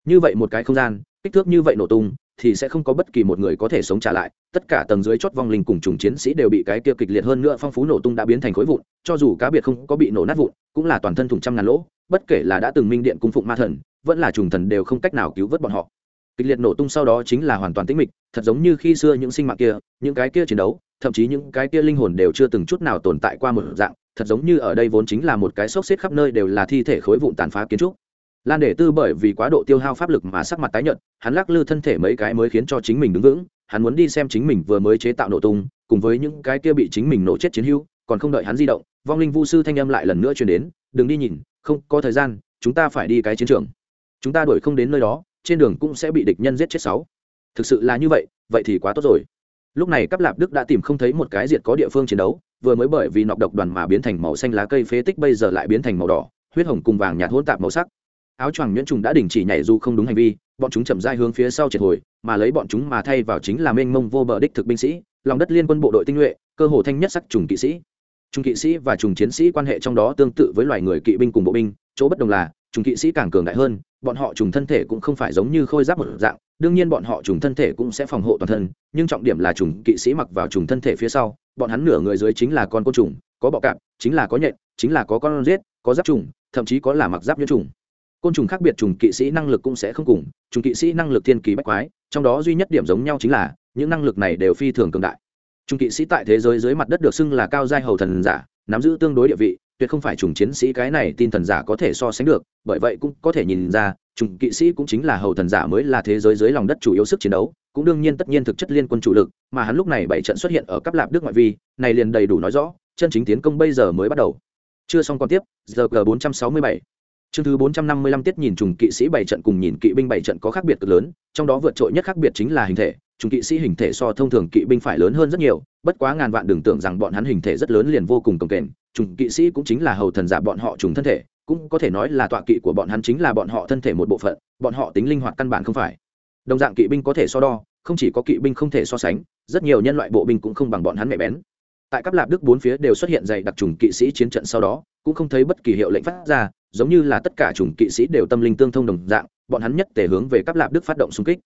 Như vậy một cái không gian, kích thước như vậy nổ tung thì sẽ không có bất kỳ một người có thể sống trả lại. Tất cả tầng dưới chót vong linh cùng trùng chiến sĩ đều bị cái kia kịch liệt hơn nữa phong phú nổ tung đã biến thành khối vụn, cho dù cá biệt không có bị nổ nát vụn, cũng là toàn thân thùng trăm ngàn lỗ, bất kể là đã từng minh điện cung phụng ma thần, vẫn là trùng thần đều không cách nào cứu vớt bọn họ. Kịch liệt nổ tung sau đó chính là hoàn toàn tĩnh mịch, thật giống như khi xưa những sinh mạng kia, những cái kia chiến đấu, thậm chí những cái kia linh hồn đều chưa từng chút nào tồn tại qua một dạng, thật giống như ở đây vốn chính là một cái xốc xếp khắp nơi đều là thi thể khối vụn tàn phá kiến trúc lan để tư bởi vì quá độ tiêu hao pháp lực mà sắc mặt tái nhợt, hắn lắc lư thân thể mấy cái mới khiến cho chính mình đứng vững, hắn muốn đi xem chính mình vừa mới chế tạo nổ tung, cùng với những cái kia bị chính mình nổ chết chiến hữu, còn không đợi hắn di động, vong linh vu sư thanh âm lại lần nữa truyền đến, đừng đi nhìn, không, có thời gian, chúng ta phải đi cái chiến trường. Chúng ta đuổi không đến nơi đó, trên đường cũng sẽ bị địch nhân giết chết sáu. Thực sự là như vậy vậy thì quá tốt rồi. Lúc này cắp lạp đức đã tìm không thấy một cái diệt có địa phương chiến đấu, vừa mới bởi vì nọc độc đoàn mà biến thành màu xanh lá cây phế tích bây giờ lại biến thành màu đỏ, huyết hồng cùng vàng nhạt hỗn tạp màu sắc áo choàng nhuyễn trùng đã đình chỉ nhảy dù không đúng hành vi, bọn chúng chậm dai hướng phía sau triệt hồi, mà lấy bọn chúng mà thay vào chính là mênh mông vô bờ đích thực binh sĩ, lòng đất liên quân bộ đội tinh nhuệ, cơ hồ thanh nhất sắc trùng kỵ sĩ. Trùng kỵ sĩ và trùng chiến sĩ quan hệ trong đó tương tự với loài người kỵ binh cùng bộ binh, chỗ bất đồng là, trùng kỵ sĩ càng cường đại hơn, bọn họ trùng thân thể cũng không phải giống như khôi giáp một dạng, đương nhiên bọn họ trùng thân thể cũng sẽ phòng hộ toàn thân, nhưng trọng điểm là trùng kỵ sĩ mặc vào trùng thân thể phía sau, bọn hắn nửa người dưới chính là con côn trùng, có bọ cạp, chính là có nhện, chính là có con rết, có giáp trùng, thậm chí có là mặc giáp nhiễm trùng côn trùng khác biệt trùng kỵ sĩ năng lực cũng sẽ không cùng, trùng kỵ sĩ năng lực thiên kỳ bách quái, trong đó duy nhất điểm giống nhau chính là, những năng lực này đều phi thường cường đại. Trùng kỵ sĩ tại thế giới dưới mặt đất được xưng là cao giai hầu thần giả, nắm giữ tương đối địa vị, tuyệt không phải trùng chiến sĩ cái này tin thần giả có thể so sánh được, bởi vậy cũng có thể nhìn ra, trùng kỵ sĩ cũng chính là hầu thần giả mới là thế giới dưới lòng đất chủ yếu sức chiến đấu, cũng đương nhiên tất nhiên thực chất liên quân chủ lực, mà hắn lúc này bảy trận xuất hiện ở cấp lạp đức ngoại vi, này liền đầy đủ nói rõ, chân chính tiến công bây giờ mới bắt đầu. Chưa xong còn tiếp, giờ g bốn trăm sáu mươi bảy chương thứ bốn trăm năm mươi lăm tiết nhìn trùng kỵ sĩ bảy trận cùng nhìn kỵ binh bảy trận có khác biệt cực lớn, trong đó vượt trội nhất khác biệt chính là hình thể. Trùng kỵ sĩ hình thể so thông thường kỵ binh phải lớn hơn rất nhiều, bất quá ngàn vạn đừng tưởng rằng bọn hắn hình thể rất lớn liền vô cùng cồng kềnh. Trùng kỵ sĩ cũng chính là hầu thần giả bọn họ trùng thân thể, cũng có thể nói là tọa kỵ của bọn hắn chính là bọn họ thân thể một bộ phận, bọn họ tính linh hoạt căn bản không phải. Đồng dạng kỵ binh có thể so đo, không chỉ có kỵ binh không thể so sánh, rất nhiều nhân loại bộ binh cũng không bằng bọn hắn mẹ bén. Tại các lạp đức bốn phía đều xuất hiện dày đặc trùng kỵ sĩ chiến trận sau đó, cũng không thấy bất kỳ hiệu lệnh phát ra giống như là tất cả chủng kỵ sĩ đều tâm linh tương thông đồng dạng, bọn hắn nhất thể hướng về các lạp đức phát động xung kích.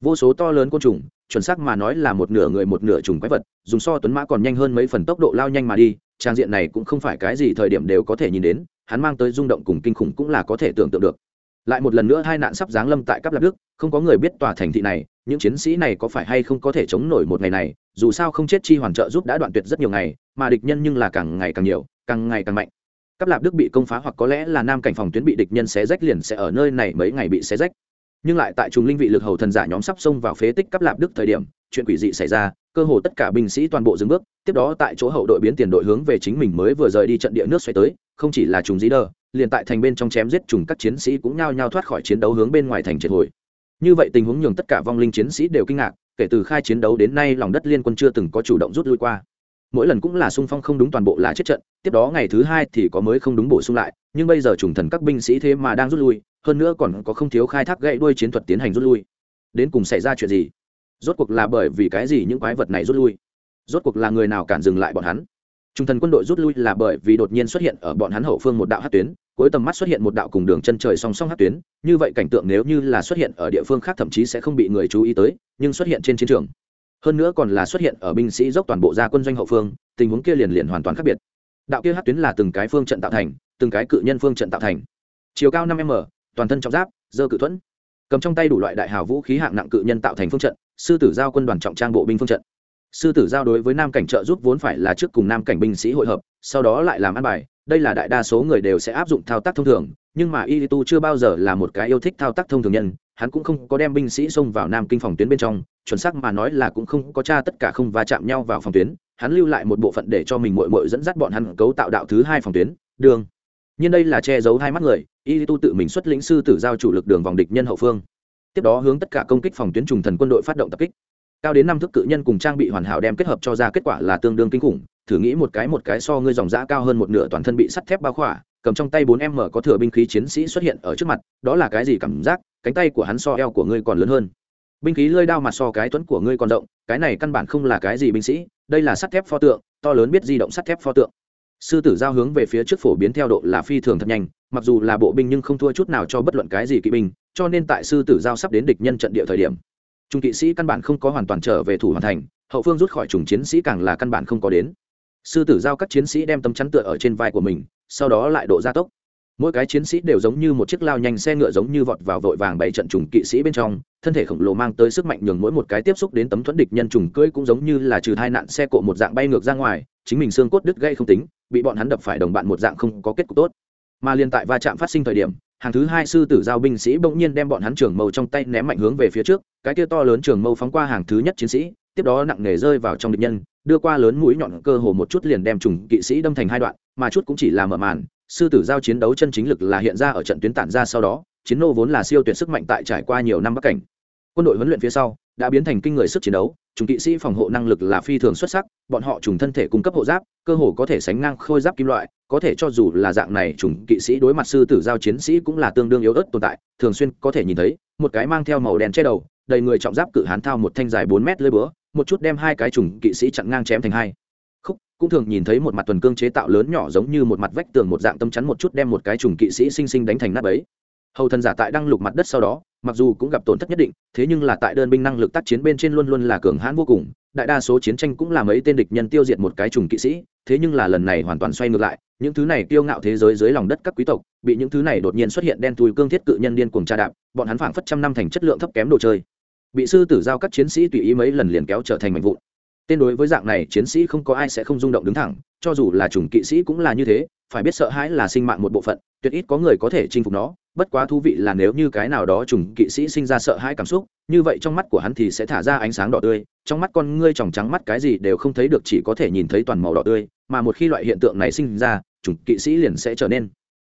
Vô số to lớn côn trùng, chuẩn xác mà nói là một nửa người một nửa trùng quái vật, dùng so tuấn mã còn nhanh hơn mấy phần tốc độ lao nhanh mà đi, trang diện này cũng không phải cái gì thời điểm đều có thể nhìn đến, hắn mang tới rung động cùng kinh khủng cũng là có thể tưởng tượng được. Lại một lần nữa hai nạn sắp giáng lâm tại các lạp đức, không có người biết tòa thành thị này, những chiến sĩ này có phải hay không có thể chống nổi một ngày này, dù sao không chết chi hoàn trợ giúp đã đoạn tuyệt rất nhiều ngày, mà địch nhân nhưng là càng ngày càng nhiều, càng ngày càng mạnh các lạp đức bị công phá hoặc có lẽ là nam cảnh phòng tuyến bị địch nhân xé rách liền sẽ ở nơi này mấy ngày bị xé rách. Nhưng lại tại trùng linh vị lực hầu thần giả nhóm sắp xông vào phế tích cấp lạp đức thời điểm, chuyện quỷ dị xảy ra, cơ hồ tất cả binh sĩ toàn bộ dừng bước, tiếp đó tại chỗ hậu đội biến tiền đội hướng về chính mình mới vừa rời đi trận địa nước xoay tới, không chỉ là trùng dĩ đờ liền tại thành bên trong chém giết trùng các chiến sĩ cũng nhao nhao thoát khỏi chiến đấu hướng bên ngoài thành triệt hồi. Như vậy tình huống nhường tất cả vong linh chiến sĩ đều kinh ngạc, kể từ khai chiến đấu đến nay lòng đất liên quân chưa từng có chủ động rút lui qua mỗi lần cũng là xung phong không đúng toàn bộ là chết trận, tiếp đó ngày thứ hai thì có mới không đúng bổ sung lại, nhưng bây giờ trùng thần các binh sĩ thế mà đang rút lui, hơn nữa còn có không thiếu khai thác gãy đuôi chiến thuật tiến hành rút lui. Đến cùng xảy ra chuyện gì? Rốt cuộc là bởi vì cái gì những quái vật này rút lui? Rốt cuộc là người nào cản dừng lại bọn hắn? Trung thần quân đội rút lui là bởi vì đột nhiên xuất hiện ở bọn hắn hậu phương một đạo hát tuyến, cuối tầm mắt xuất hiện một đạo cùng đường chân trời song song hát tuyến, như vậy cảnh tượng nếu như là xuất hiện ở địa phương khác thậm chí sẽ không bị người chú ý tới, nhưng xuất hiện trên chiến trường hơn nữa còn là xuất hiện ở binh sĩ dốc toàn bộ gia quân doanh hậu phương, tình huống kia liền liền hoàn toàn khác biệt. Đạo kia hát tuyến là từng cái phương trận tạo thành, từng cái cự nhân phương trận tạo thành. Chiều cao năm m, toàn thân trọng giáp, dơ cự thuẫn. Cầm trong tay đủ loại đại hào vũ khí hạng nặng cự nhân tạo thành phương trận, sư tử giao quân đoàn trọng trang bộ binh phương trận. Sư tử giao đối với nam cảnh trợ giúp vốn phải là trước cùng nam cảnh binh sĩ hội hợp, sau đó lại làm ăn bài, đây là đại đa số người đều sẽ áp dụng thao tác thông thường, nhưng mà y tu chưa bao giờ là một cái yêu thích thao tác thông thường nhân hắn cũng không có đem binh sĩ xông vào nam kinh phòng tuyến bên trong, chuẩn xác mà nói là cũng không có cha tất cả không va chạm nhau vào phòng tuyến. Hắn lưu lại một bộ phận để cho mình mội mội dẫn dắt bọn hắn cấu tạo đạo thứ hai phòng tuyến. Đường. Nhưng đây là che giấu hai mắt người, y tu tự mình xuất lĩnh sư tử giao chủ lực đường vòng địch nhân hậu phương. Tiếp đó hướng tất cả công kích phòng tuyến trùng thần quân đội phát động tập kích. Cao đến năm thước cự nhân cùng trang bị hoàn hảo đem kết hợp cho ra kết quả là tương đương kinh khủng thử nghĩ một cái một cái so ngươi dòng giã cao hơn một nửa toàn thân bị sắt thép bao khỏa, cầm trong tay bốn em mở có thừa binh khí chiến sĩ xuất hiện ở trước mặt, đó là cái gì cảm giác? Cánh tay của hắn so eo của ngươi còn lớn hơn. Binh khí lơi đao mặt so cái tuấn của ngươi còn rộng, cái này căn bản không là cái gì binh sĩ, đây là sắt thép pho tượng, to lớn biết di động sắt thép pho tượng. Sư tử giao hướng về phía trước phổ biến theo độ là phi thường thật nhanh, mặc dù là bộ binh nhưng không thua chút nào cho bất luận cái gì kỵ binh, cho nên tại sư tử giao sắp đến địch nhân trận địa thời điểm, trung kỵ sĩ căn bản không có hoàn toàn trở về thủ hoàn thành, hậu phương rút khỏi trùng chiến sĩ càng là căn bản không có đến sư tử giao các chiến sĩ đem tấm chắn tựa ở trên vai của mình, sau đó lại độ gia tốc. Mỗi cái chiến sĩ đều giống như một chiếc lao nhanh xe ngựa giống như vọt vào vội vàng bảy trận trùng kỵ sĩ bên trong, thân thể khổng lồ mang tới sức mạnh nhường mỗi một cái tiếp xúc đến tấm thuẫn địch nhân trùng cưỡi cũng giống như là trừ hai nạn xe cộ một dạng bay ngược ra ngoài, chính mình xương cốt đứt gây không tính, bị bọn hắn đập phải đồng bạn một dạng không có kết cục tốt. Mà liên tại va chạm phát sinh thời điểm, hàng thứ hai sư tử giao binh sĩ bỗng nhiên đem bọn hắn trường mâu trong tay ném mạnh hướng về phía trước, cái kia to lớn trường mâu phóng qua hàng thứ nhất chiến sĩ, tiếp đó nặng nề rơi vào trong địch nhân đưa qua lớn mũi nhọn cơ hồ một chút liền đem trùng kỵ sĩ đâm thành hai đoạn, mà chút cũng chỉ là mở màn. Sư tử giao chiến đấu chân chính lực là hiện ra ở trận tuyến tản ra sau đó, chiến nô vốn là siêu tuyệt sức mạnh tại trải qua nhiều năm bắc cảnh. Quân đội huấn luyện phía sau, đã biến thành kinh người sức chiến đấu, trùng kỵ sĩ phòng hộ năng lực là phi thường xuất sắc, bọn họ trùng thân thể cung cấp hộ giáp, cơ hồ có thể sánh ngang khôi giáp kim loại, có thể cho dù là dạng này, trùng kỵ sĩ đối mặt sư tử giao chiến sĩ cũng là tương đương yếu ớt tồn tại, thường xuyên có thể nhìn thấy, một cái mang theo màu đen che đầu, đầy người trọng giáp cự hán thao một thanh dài bốn mét lưỡi búa một chút đem hai cái trùng kỵ sĩ chặn ngang chém thành hai. Khúc, cũng thường nhìn thấy một mặt tuần cương chế tạo lớn nhỏ giống như một mặt vách tường một dạng tâm chắn một chút đem một cái trùng kỵ sĩ sinh sinh đánh thành nát ấy hầu thần giả tại đăng lục mặt đất sau đó, mặc dù cũng gặp tổn thất nhất định, thế nhưng là tại đơn binh năng lực tác chiến bên trên luôn luôn là cường hãn vô cùng, đại đa số chiến tranh cũng là mấy tên địch nhân tiêu diệt một cái trùng kỵ sĩ, thế nhưng là lần này hoàn toàn xoay ngược lại, những thứ này kiêu ngạo thế giới dưới lòng đất các quý tộc, bị những thứ này đột nhiên xuất hiện đen thui cương thiết cự nhân điên cuồng tra đạp, bọn hắn phảng phất trăm năm thành chất lượng thấp kém đồ chơi bị sư tử giao các chiến sĩ tùy ý mấy lần liền kéo trở thành mạnh vụn. Tên đối với dạng này, chiến sĩ không có ai sẽ không rung động đứng thẳng, cho dù là chủng kỵ sĩ cũng là như thế, phải biết sợ hãi là sinh mạng một bộ phận, tuyệt ít có người có thể chinh phục nó, bất quá thú vị là nếu như cái nào đó chủng kỵ sĩ sinh ra sợ hãi cảm xúc, như vậy trong mắt của hắn thì sẽ thả ra ánh sáng đỏ tươi, trong mắt con ngươi tròng trắng mắt cái gì đều không thấy được chỉ có thể nhìn thấy toàn màu đỏ tươi, mà một khi loại hiện tượng này sinh ra, chủng kỵ sĩ liền sẽ trở nên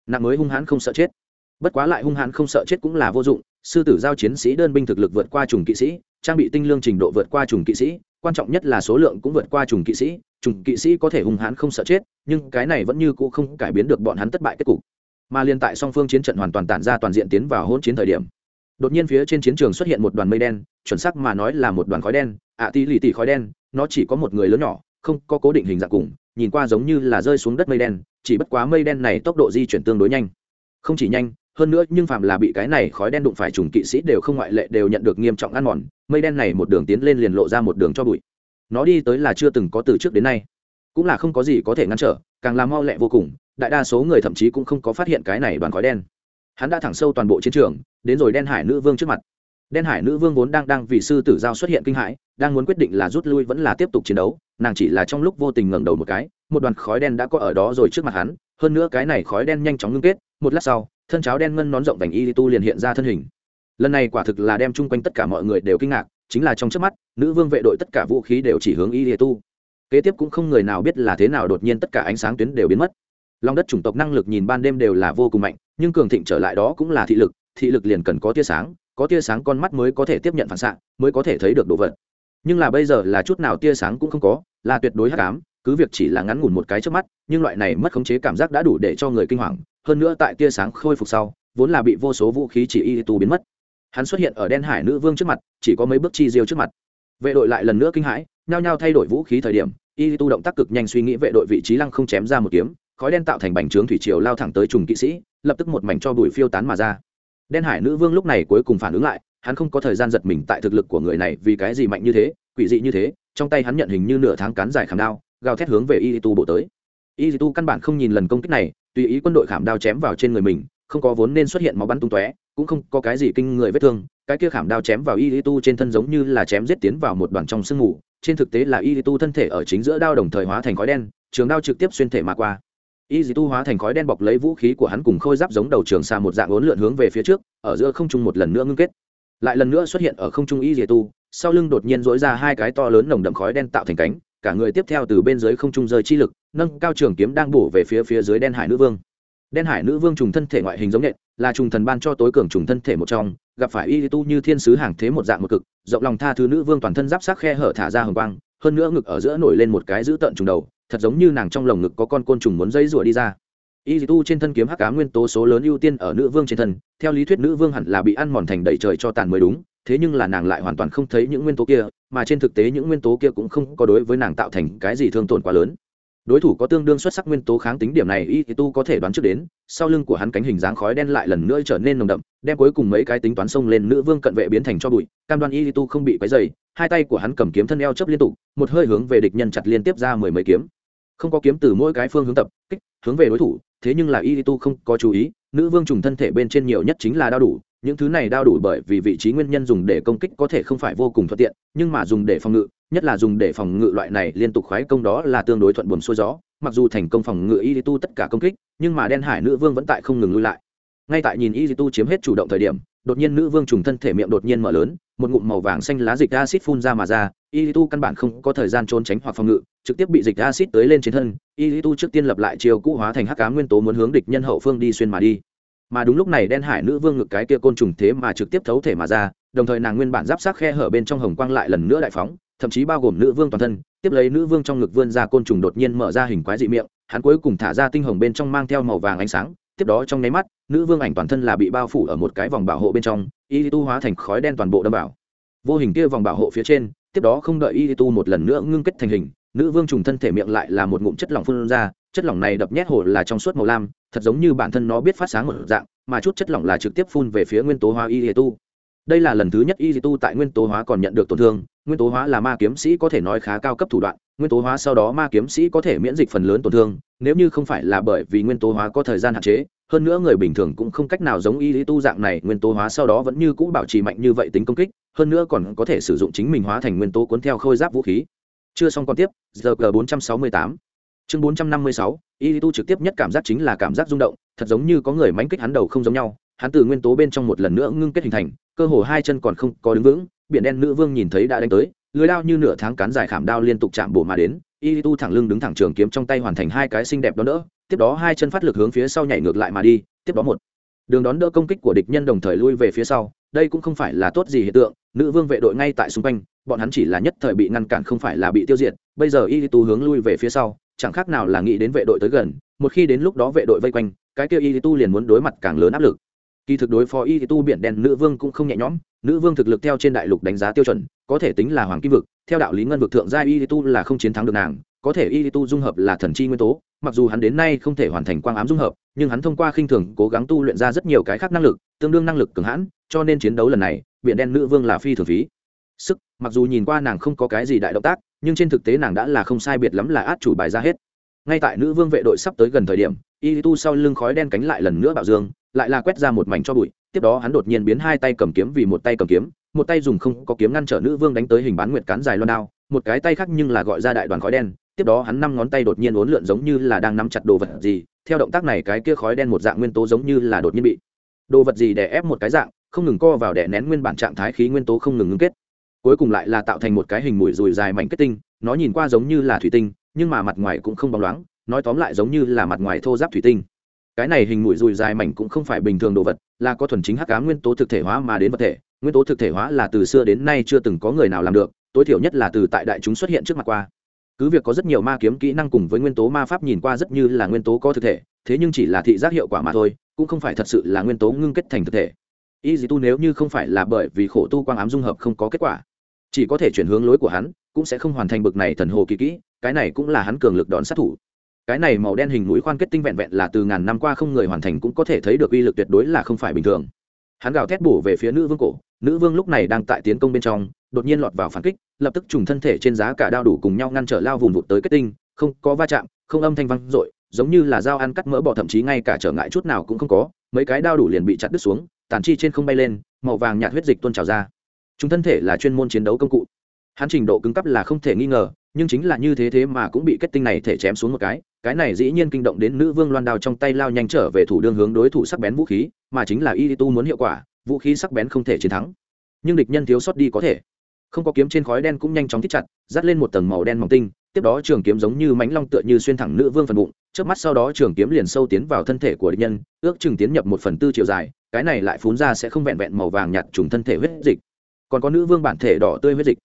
nặng mới hung hãn không sợ chết bất quá lại hung hãn không sợ chết cũng là vô dụng sư tử giao chiến sĩ đơn binh thực lực vượt qua trùng kỵ sĩ trang bị tinh lương trình độ vượt qua trùng kỵ sĩ quan trọng nhất là số lượng cũng vượt qua trùng kỵ sĩ trùng kỵ sĩ có thể hung hãn không sợ chết nhưng cái này vẫn như cũ không cải biến được bọn hắn thất bại kết cục. Mà liên tại song phương chiến trận hoàn toàn tản ra toàn diện tiến vào hỗn chiến thời điểm đột nhiên phía trên chiến trường xuất hiện một đoàn mây đen chuẩn xác mà nói là một đoàn khói đen ạ à, tí lì tì khói đen nó chỉ có một người lớn nhỏ không có cố định hình dạng cùng nhìn qua giống như là rơi xuống đất mây đen chỉ bất quá mây đen này tốc độ di chuyển tương đối nhanh. Không chỉ nhanh hơn nữa, nhưng phạm là bị cái này khói đen đụng phải trùng kỵ sĩ đều không ngoại lệ đều nhận được nghiêm trọng ăn mòn, mây đen này một đường tiến lên liền lộ ra một đường cho bụi. Nó đi tới là chưa từng có từ trước đến nay. Cũng là không có gì có thể ngăn trở, càng làm mau lẹ vô cùng, đại đa số người thậm chí cũng không có phát hiện cái này đoàn khói đen. Hắn đã thẳng sâu toàn bộ chiến trường, đến rồi đen hải nữ vương trước mặt. Đen hải nữ vương vốn đang đang vì sư tử giao xuất hiện kinh hãi, đang muốn quyết định là rút lui vẫn là tiếp tục chiến đấu, nàng chỉ là trong lúc vô tình ngẩng đầu một cái, một đoàn khói đen đã có ở đó rồi trước mặt hắn, hơn nữa cái này khói đen nhanh chóng ngưng kết một lát sau, thân cháo đen ngân nón rộng vành y tu liền hiện ra thân hình. Lần này quả thực là đem chung quanh tất cả mọi người đều kinh ngạc, chính là trong trước mắt, nữ vương vệ đội tất cả vũ khí đều chỉ hướng y tu. Kế tiếp cũng không người nào biết là thế nào đột nhiên tất cả ánh sáng tuyến đều biến mất. Lòng đất chủng tộc năng lực nhìn ban đêm đều là vô cùng mạnh, nhưng cường thịnh trở lại đó cũng là thị lực thị lực liền cần có tia sáng, có tia sáng con mắt mới có thể tiếp nhận phản xạ, mới có thể thấy được đồ vật. Nhưng là bây giờ là chút nào tia sáng cũng không có, là tuyệt đối hắc ám, cứ việc chỉ là ngắn ngủn một cái trước mắt, nhưng loại này mất khống chế cảm giác đã đủ để cho người kinh hoàng hơn nữa tại tia sáng khôi phục sau, vốn là bị vô số vũ khí chỉ y tu biến mất. Hắn xuất hiện ở đen hải nữ vương trước mặt, chỉ có mấy bước chi diêu trước mặt. Vệ đội lại lần nữa kinh hãi, nhao nhao thay đổi vũ khí thời điểm, y tu động tác cực nhanh suy nghĩ vệ đội vị trí lăng không chém ra một kiếm, khói đen tạo thành bành trướng thủy triều lao thẳng tới trùng kỵ sĩ, lập tức một mảnh cho bụi phiêu tán mà ra. Đen hải nữ vương lúc này cuối cùng phản ứng lại, hắn không có thời gian giật mình tại thực lực của người này vì cái gì mạnh như thế, quỷ dị như thế, trong tay hắn nhận hình như nửa tháng cán dài khảm đao, gào thét hướng về y tu bộ tới. Y tu căn bản không nhìn lần công kích này tùy ý quân đội khảm đao chém vào trên người mình, không có vốn nên xuất hiện máu bắn tung tóe, cũng không có cái gì kinh người vết thương, cái kia khảm đao chém vào y tu trên thân giống như là chém giết tiến vào một đoàn trong sương mù, trên thực tế là y tu thân thể ở chính giữa đao đồng thời hóa thành khói đen, trường đao trực tiếp xuyên thể mà qua. Y lý tu hóa thành khói đen bọc lấy vũ khí của hắn cùng khôi giáp giống đầu trường xa một dạng ốn lượn hướng về phía trước, ở giữa không trung một lần nữa ngưng kết. Lại lần nữa xuất hiện ở không trung y lý tu, sau lưng đột nhiên dối ra hai cái to lớn nồng đậm khói đen tạo thành cánh, cả người tiếp theo từ bên dưới không trung rơi chi lực nâng cao trường kiếm đang bổ về phía phía dưới đen hải nữ vương. Đen hải nữ vương trùng thân thể ngoại hình giống nện, là trùng thần ban cho tối cường trùng thân thể một trong gặp phải y tu như thiên sứ hàng thế một dạng một cực rộng lòng tha thứ nữ vương toàn thân giáp sắc khe hở thả ra hồng quang hơn nữa ngực ở giữa nổi lên một cái dữ tợn trùng đầu thật giống như nàng trong lồng ngực có con côn trùng muốn dây rủa đi ra. Y tu trên thân kiếm hắc cá nguyên tố số lớn ưu tiên ở nữ vương trên thân theo lý thuyết nữ vương hẳn là bị ăn mòn thành đầy trời cho tàn mới đúng thế nhưng là nàng lại hoàn toàn không thấy những nguyên tố kia mà trên thực tế những nguyên tố kia cũng không có đối với nàng tạo thành cái gì thương tổn quá lớn đối thủ có tương đương xuất sắc nguyên tố kháng tính, điểm này y tu có thể đoán trước đến, sau lưng của hắn cánh hình dáng khói đen lại lần nữa trở nên nồng đậm, đem cuối cùng mấy cái tính toán xông lên, nữ vương cận vệ biến thành cho bụi, cam đoan y tu không bị quấy dày hai tay của hắn cầm kiếm thân eo chấp liên tục, một hơi hướng về địch nhân chặt liên tiếp ra mười mấy kiếm. Không có kiếm từ mỗi cái phương hướng tập kích, hướng về đối thủ, thế nhưng là y tu không có chú ý, nữ vương trùng thân thể bên trên nhiều nhất chính là đau đủ những thứ này đao đủ bởi vì vị trí nguyên nhân dùng để công kích có thể không phải vô cùng thuận tiện, nhưng mà dùng để phòng ngự, nhất là dùng để phòng ngự loại này liên tục khoái công đó là tương đối thuận buồm xuôi gió. Mặc dù thành công phòng ngự y tu tất cả công kích, nhưng mà đen hải nữ vương vẫn tại không ngừng lui lại. Ngay tại nhìn y tu chiếm hết chủ động thời điểm, đột nhiên nữ vương trùng thân thể miệng đột nhiên mở lớn, một ngụm màu vàng xanh lá dịch acid phun ra mà ra. Y tu căn bản không có thời gian trốn tránh hoặc phòng ngự, trực tiếp bị dịch acid tới lên trên thân. Y tu trước tiên lập lại chiều cũ hóa thành hắc cá nguyên tố muốn hướng địch nhân hậu phương đi xuyên mà đi mà đúng lúc này đen hải nữ vương ngực cái kia côn trùng thế mà trực tiếp thấu thể mà ra, đồng thời nàng nguyên bản giáp sát khe hở bên trong hồng quang lại lần nữa đại phóng, thậm chí bao gồm nữ vương toàn thân, tiếp lấy nữ vương trong ngực vươn ra côn trùng đột nhiên mở ra hình quái dị miệng, hắn cuối cùng thả ra tinh hồng bên trong mang theo màu vàng ánh sáng, tiếp đó trong nháy mắt, nữ vương ảnh toàn thân là bị bao phủ ở một cái vòng bảo hộ bên trong, y tu hóa thành khói đen toàn bộ đâm bảo vô hình kia vòng bảo hộ phía trên, tiếp đó không đợi y tu một lần nữa ngưng kết thành hình, nữ vương trùng thân thể miệng lại là một ngụm chất lỏng phun ra chất lỏng này đập nhét hồ là trong suốt màu lam, thật giống như bản thân nó biết phát sáng một dạng, mà chút chất lỏng là trực tiếp phun về phía nguyên tố hóa y tu. Đây là lần thứ nhất y tu tại nguyên tố hóa còn nhận được tổn thương, nguyên tố hóa là ma kiếm sĩ có thể nói khá cao cấp thủ đoạn, nguyên tố hóa sau đó ma kiếm sĩ có thể miễn dịch phần lớn tổn thương, nếu như không phải là bởi vì nguyên tố hóa có thời gian hạn chế, hơn nữa người bình thường cũng không cách nào giống y tu dạng này, nguyên tố hóa sau đó vẫn như cũ bảo trì mạnh như vậy tính công kích, hơn nữa còn có thể sử dụng chính mình hóa thành nguyên tố cuốn theo khôi giáp vũ khí. Chưa xong còn tiếp, giờ g bốn trăm sáu mươi tám chương bốn trăm năm mươi sáu, y tu trực tiếp nhất cảm giác chính là cảm giác rung động, thật giống như có người mánh kích hắn đầu không giống nhau. Hắn từ nguyên tố bên trong một lần nữa ngưng kết hình thành, cơ hồ hai chân còn không có đứng vững, biển đen nữ vương nhìn thấy đã đánh tới, lưới đao như nửa tháng cán dài khảm đao liên tục chạm bổ mà đến, y tu thẳng lưng đứng thẳng trường kiếm trong tay hoàn thành hai cái xinh đẹp đó đỡ, tiếp đó hai chân phát lực hướng phía sau nhảy ngược lại mà đi, tiếp đó một đường đón đỡ công kích của địch nhân đồng thời lui về phía sau. Đây cũng không phải là tốt gì hiện tượng, nữ vương vệ đội ngay tại xung quanh, bọn hắn chỉ là nhất thời bị ngăn cản không phải là bị tiêu diệt. Bây giờ y tu hướng lui về phía sau chẳng khác nào là nghĩ đến vệ đội tới gần, một khi đến lúc đó vệ đội vây quanh, cái kia y tu liền muốn đối mặt càng lớn áp lực. Kỳ thực đối phó y tu biển đen, nữ vương cũng không nhẹ nhõm, nữ vương thực lực theo trên đại lục đánh giá tiêu chuẩn, có thể tính là hoàng kim vực, theo đạo lý ngân vực thượng gia y tu là không chiến thắng được nàng, có thể y tu dung hợp là thần chi nguyên tố, mặc dù hắn đến nay không thể hoàn thành quang ám dung hợp, nhưng hắn thông qua khinh thường cố gắng tu luyện ra rất nhiều cái khác năng lực, tương đương năng lực cường hãn, cho nên chiến đấu lần này, biển đen nữ vương là phi thường phí. Sức, mặc dù nhìn qua nàng không có cái gì đại động tác nhưng trên thực tế nàng đã là không sai biệt lắm là át chủ bài ra hết. Ngay tại nữ vương vệ đội sắp tới gần thời điểm y tu sau lưng khói đen cánh lại lần nữa bạo dương, lại là quét ra một mảnh cho bụi, tiếp đó hắn đột nhiên biến hai tay cầm kiếm vì một tay cầm kiếm, một tay dùng không có kiếm ngăn trở nữ vương đánh tới hình bán nguyệt cán dài loan đao, một cái tay khác nhưng là gọi ra đại đoàn khói đen, tiếp đó hắn năm ngón tay đột nhiên uốn lượn giống như là đang nắm chặt đồ vật gì, theo động tác này cái kia khói đen một dạng nguyên tố giống như là đột nhiên bị đồ vật gì đè ép một cái dạng, không ngừng co vào đè nén nguyên bản trạng thái khí nguyên tố không ngừng ngưng kết cuối cùng lại là tạo thành một cái hình mũi rùi dài mảnh kết tinh, nó nhìn qua giống như là thủy tinh, nhưng mà mặt ngoài cũng không bóng loáng, nói tóm lại giống như là mặt ngoài thô giáp thủy tinh. Cái này hình mũi rùi dài mảnh cũng không phải bình thường đồ vật, là có thuần chính hắc ám nguyên tố thực thể hóa mà đến vật thể. Nguyên tố thực thể hóa là từ xưa đến nay chưa từng có người nào làm được, tối thiểu nhất là từ tại đại chúng xuất hiện trước mặt qua. Cứ việc có rất nhiều ma kiếm kỹ năng cùng với nguyên tố ma pháp nhìn qua rất như là nguyên tố có thực thể, thế nhưng chỉ là thị giác hiệu quả mà thôi, cũng không phải thật sự là nguyên tố ngưng kết thành thực thể. Y dì tu nếu như không phải là bởi vì khổ tu quang ám dung hợp không có kết quả chỉ có thể chuyển hướng lối của hắn, cũng sẽ không hoàn thành bực này thần hồ kỳ kỹ, cái này cũng là hắn cường lực đón sát thủ. Cái này màu đen hình mũi khoan kết tinh vẹn vẹn là từ ngàn năm qua không người hoàn thành cũng có thể thấy được uy lực tuyệt đối là không phải bình thường. Hắn gào thét bổ về phía nữ vương cổ, nữ vương lúc này đang tại tiến công bên trong, đột nhiên lọt vào phản kích, lập tức trùng thân thể trên giá cả đao đủ cùng nhau ngăn trở lao vùng vụt tới kết tinh, không có va chạm, không âm thanh văng dội, giống như là dao ăn cắt mỡ bỏ thậm chí ngay cả trở ngại chút nào cũng không có, mấy cái đao đủ liền bị chặt đứt xuống, tàn chi trên không bay lên, màu vàng nhạt huyết dịch tuôn trào ra chúng thân thể là chuyên môn chiến đấu công cụ. Hắn trình độ cứng cấp là không thể nghi ngờ, nhưng chính là như thế thế mà cũng bị kết tinh này thể chém xuống một cái. Cái này dĩ nhiên kinh động đến nữ vương loan đao trong tay lao nhanh trở về thủ đương hướng đối thủ sắc bén vũ khí, mà chính là y tu muốn hiệu quả, vũ khí sắc bén không thể chiến thắng. Nhưng địch nhân thiếu sót đi có thể. Không có kiếm trên khói đen cũng nhanh chóng thích chặt, dắt lên một tầng màu đen mỏng tinh, tiếp đó trường kiếm giống như mánh long tựa như xuyên thẳng nữ vương phần bụng trước mắt sau đó trường kiếm liền sâu tiến vào thân thể của địch nhân, ước chừng tiến nhập một phần tư chiều dài, cái này lại phun ra sẽ không vẹn vẹn màu vàng nhạt trùng thân thể huyết dịch còn có nữ vương bản thể đỏ tươi huyết dịch.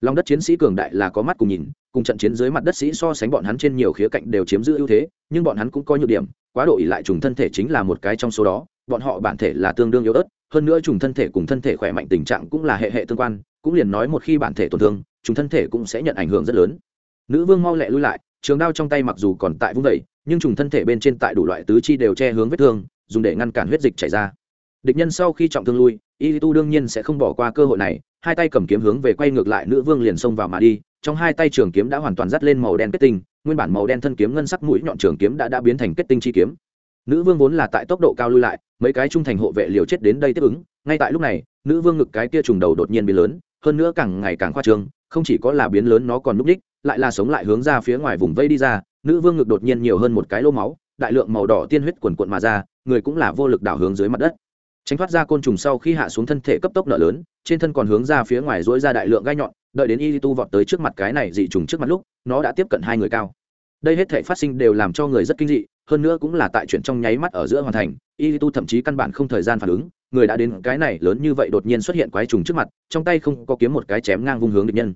Lòng đất chiến sĩ cường đại là có mắt cùng nhìn, cùng trận chiến dưới mặt đất sĩ so sánh bọn hắn trên nhiều khía cạnh đều chiếm giữ ưu thế, nhưng bọn hắn cũng có nhược điểm, quá độ ỉ lại trùng thân thể chính là một cái trong số đó, bọn họ bản thể là tương đương yếu ớt, hơn nữa trùng thân thể cùng thân thể khỏe mạnh tình trạng cũng là hệ hệ tương quan, cũng liền nói một khi bản thể tổn thương, trùng thân thể cũng sẽ nhận ảnh hưởng rất lớn. Nữ vương mau lẹ lui lại, trường đao trong tay mặc dù còn tại vung vẩy nhưng trùng thân thể bên trên tại đủ loại tứ chi đều che hướng vết thương, dùng để ngăn cản huyết dịch chảy ra. Địch nhân sau khi trọng thương lui y tu đương nhiên sẽ không bỏ qua cơ hội này, hai tay cầm kiếm hướng về quay ngược lại, nữ vương liền xông vào mà đi, trong hai tay trường kiếm đã hoàn toàn dắt lên màu đen kết tinh, nguyên bản màu đen thân kiếm ngân sắc mũi nhọn trường kiếm đã đã biến thành kết tinh chi kiếm. Nữ vương vốn là tại tốc độ cao lui lại, mấy cái trung thành hộ vệ liều chết đến đây tiếp ứng, ngay tại lúc này, nữ vương ngực cái kia trùng đầu đột nhiên biến lớn, hơn nữa càng ngày càng khoa trương, không chỉ có là biến lớn nó còn núp đích, lại là sống lại hướng ra phía ngoài vùng vây đi ra, nữ vương ngực đột nhiên nhiều hơn một cái lô máu, đại lượng màu đỏ tiên huyết quần quận mà ra, người cũng là vô lực đảo hướng dưới mặt đất tránh thoát ra côn trùng sau khi hạ xuống thân thể cấp tốc nợ lớn, trên thân còn hướng ra phía ngoài dối ra đại lượng gai nhọn, đợi đến y tu vọt tới trước mặt cái này dị trùng trước mặt lúc, nó đã tiếp cận hai người cao. Đây hết thể phát sinh đều làm cho người rất kinh dị, hơn nữa cũng là tại chuyện trong nháy mắt ở giữa hoàn thành y tu thậm chí căn bản không thời gian phản ứng, người đã đến cái này lớn như vậy đột nhiên xuất hiện quái trùng trước mặt, trong tay không có kiếm một cái chém ngang vung hướng địch nhân.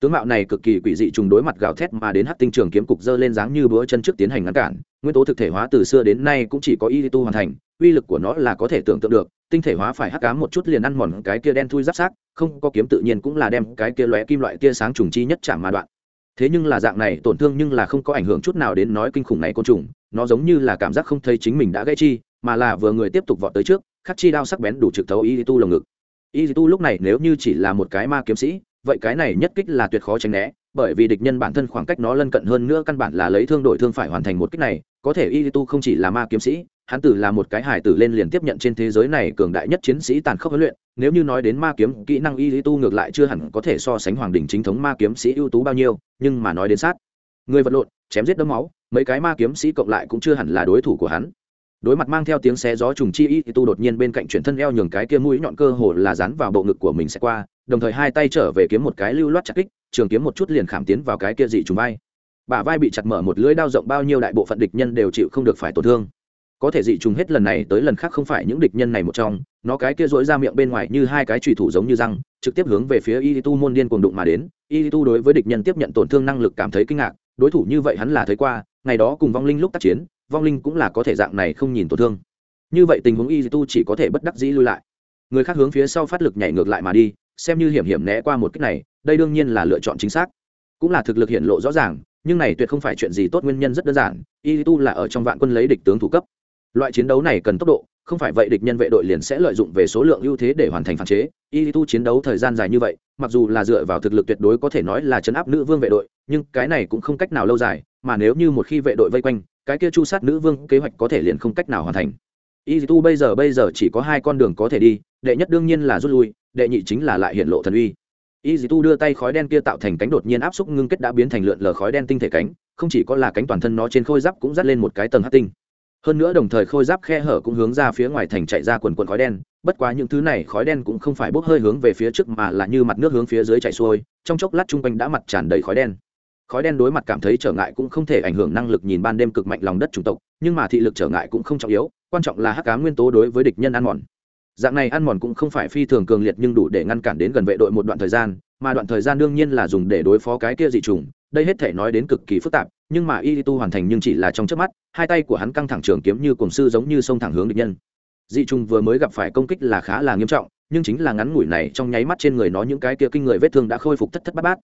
Tướng mạo này cực kỳ quỷ dị trùng đối mặt gào thét mà đến hắc tinh trường kiếm cục dơ lên dáng như búa chân trước tiến hành ngăn cản, nguyên tố thực thể hóa từ xưa đến nay cũng chỉ có y tu hoàn thành uy lực của nó là có thể tưởng tượng được, tinh thể hóa phải hắc cám một chút liền ăn mòn cái kia đen thui giáp sát không có kiếm tự nhiên cũng là đem cái kia lóe kim loại tia sáng trùng chi nhất chạm mà đoạn. Thế nhưng là dạng này, tổn thương nhưng là không có ảnh hưởng chút nào đến nói kinh khủng này côn trùng, nó giống như là cảm giác không thấy chính mình đã gãy chi, mà là vừa người tiếp tục vọt tới trước, khắc chi đao sắc bén đủ trực thấu y tu lồng ngực. Y tu lúc này nếu như chỉ là một cái ma kiếm sĩ, vậy cái này nhất kích là tuyệt khó tránh né, bởi vì địch nhân bản thân khoảng cách nó lân cận hơn nữa căn bản là lấy thương đổi thương phải hoàn thành một kích này, có thể y tu không chỉ là ma kiếm sĩ hắn tử là một cái hải tử lên liền tiếp nhận trên thế giới này cường đại nhất chiến sĩ tàn khốc huấn luyện, nếu như nói đến ma kiếm, kỹ năng y Lý tu ngược lại chưa hẳn có thể so sánh hoàng đỉnh chính thống ma kiếm sĩ ưu tú bao nhiêu, nhưng mà nói đến sát, người vật lộn, chém giết đấm máu, mấy cái ma kiếm sĩ cộng lại cũng chưa hẳn là đối thủ của hắn. Đối mặt mang theo tiếng xé gió trùng chi y tu đột nhiên bên cạnh chuyển thân eo nhường cái kia mũi nhọn cơ hồ là dán vào bộ ngực của mình sẽ qua, đồng thời hai tay trở về kiếm một cái lưu loát chặt kích, trường kiếm một chút liền khảm tiến vào cái kia dị trùng vai. Bả vai bị chặt mở một lưỡi đao rộng bao nhiêu đại bộ phận địch nhân đều chịu không được phải tổn thương có thể dị trùng hết lần này tới lần khác không phải những địch nhân này một trong, nó cái kia dỗi ra miệng bên ngoài như hai cái trùy thủ giống như răng, trực tiếp hướng về phía y tu môn điên cuồng đụng mà đến. Y tu đối với địch nhân tiếp nhận tổn thương năng lực cảm thấy kinh ngạc, đối thủ như vậy hắn là thấy qua, ngày đó cùng vong linh lúc tác chiến, vong linh cũng là có thể dạng này không nhìn tổn thương. Như vậy tình huống y tu chỉ có thể bất đắc dĩ lui lại. Người khác hướng phía sau phát lực nhảy ngược lại mà đi, xem như hiểm hiểm né qua một cách này, đây đương nhiên là lựa chọn chính xác. Cũng là thực lực hiện lộ rõ ràng, nhưng này tuyệt không phải chuyện gì tốt, nguyên nhân rất đơn giản. Y tu là ở trong vạn quân lấy địch tướng thủ cấp loại chiến đấu này cần tốc độ, không phải vậy địch nhân vệ đội liền sẽ lợi dụng về số lượng ưu thế để hoàn thành phản chế. Y tu chiến đấu thời gian dài như vậy, mặc dù là dựa vào thực lực tuyệt đối có thể nói là chấn áp nữ vương vệ đội, nhưng cái này cũng không cách nào lâu dài, mà nếu như một khi vệ đội vây quanh, cái kia chu sát nữ vương kế hoạch có thể liền không cách nào hoàn thành. Y tu bây giờ bây giờ chỉ có hai con đường có thể đi, đệ nhất đương nhiên là rút lui, đệ nhị chính là lại hiện lộ thần uy. Y tu đưa tay khói đen kia tạo thành cánh đột nhiên áp xúc ngưng kết đã biến thành lượn lờ khói đen tinh thể cánh, không chỉ có là cánh toàn thân nó trên khôi giáp cũng dắt lên một cái tầng hát tinh hơn nữa đồng thời khôi giáp khe hở cũng hướng ra phía ngoài thành chạy ra quần quần khói đen, bất quá những thứ này khói đen cũng không phải bốc hơi hướng về phía trước mà là như mặt nước hướng phía dưới chạy xuôi, trong chốc lát chung quanh đã mặt tràn đầy khói đen. Khói đen đối mặt cảm thấy trở ngại cũng không thể ảnh hưởng năng lực nhìn ban đêm cực mạnh lòng đất chủng tộc, nhưng mà thị lực trở ngại cũng không trọng yếu, quan trọng là hắc cá nguyên tố đối với địch nhân ăn mòn. Dạng này ăn mòn cũng không phải phi thường cường liệt nhưng đủ để ngăn cản đến gần vệ đội một đoạn thời gian, mà đoạn thời gian đương nhiên là dùng để đối phó cái kia dị trùng đây hết thể nói đến cực kỳ phức tạp, nhưng mà y tu hoàn thành nhưng chỉ là trong trước mắt, hai tay của hắn căng thẳng trường kiếm như cổng sư giống như sông thẳng hướng địch nhân. Dị trùng vừa mới gặp phải công kích là khá là nghiêm trọng, nhưng chính là ngắn ngủi này trong nháy mắt trên người nó những cái kia kinh người vết thương đã khôi phục thất thất bát bát.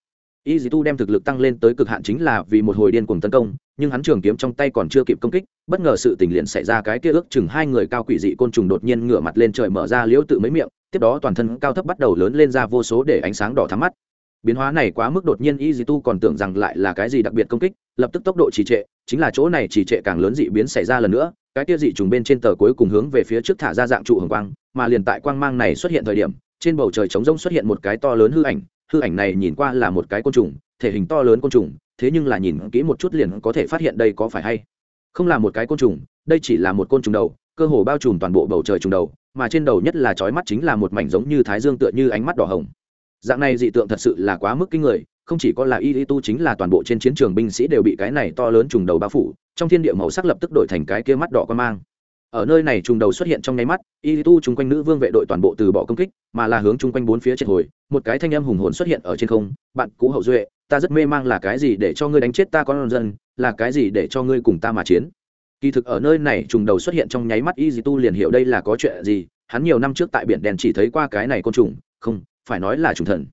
Y dì tu đem thực lực tăng lên tới cực hạn chính là vì một hồi điên cuồng tấn công, nhưng hắn trường kiếm trong tay còn chưa kịp công kích, bất ngờ sự tình liền xảy ra cái kia ước chừng hai người cao quỷ dị côn trùng đột nhiên ngửa mặt lên trời mở ra liễu tự mấy miệng, tiếp đó toàn thân cao thấp bắt đầu lớn lên ra vô số để ánh sáng đỏ thắm mắt biến hóa này quá mức đột nhiên y dì tu còn tưởng rằng lại là cái gì đặc biệt công kích, lập tức tốc độ trì trệ, chính là chỗ này trì trệ càng lớn dị biến xảy ra lần nữa, cái kia dị trùng bên trên tờ cuối cùng hướng về phía trước thả ra dạng trụ hồng quang, mà liền tại quang mang này xuất hiện thời điểm, trên bầu trời trống rông xuất hiện một cái to lớn hư ảnh hư ảnh này nhìn qua là một cái côn trùng, thể hình to lớn côn trùng, thế nhưng là nhìn kỹ một chút liền có thể phát hiện đây có phải hay. Không là một cái côn trùng, đây chỉ là một côn trùng đầu, cơ hồ bao trùm toàn bộ bầu trời trùng đầu, mà trên đầu nhất là trói mắt chính là một mảnh giống như thái dương tựa như ánh mắt đỏ hồng dạng này dị tượng thật sự là quá mức kinh người, không chỉ có là y y tu chính là toàn bộ trên chiến trường binh sĩ đều bị cái này to lớn trùng đầu bao phủ, trong thiên địa màu sắc lập tức đổi thành cái kia mắt đỏ quan mang. Ở nơi này trùng đầu xuất hiện trong nháy mắt, y tu chung quanh nữ vương vệ đội toàn bộ từ bỏ công kích, mà là hướng chung quanh bốn phía triệt hồi, một cái thanh âm hùng hồn xuất hiện ở trên không, bạn cũ hậu duệ, ta rất mê mang là cái gì để cho ngươi đánh chết ta con dân, là cái gì để cho ngươi cùng ta mà chiến? Kỳ thực ở nơi này trùng đầu xuất hiện trong nháy mắt y tu liền hiểu đây là có chuyện gì, hắn nhiều năm trước tại biển đèn chỉ thấy qua cái này côn trùng, không phải nói là trùng thần.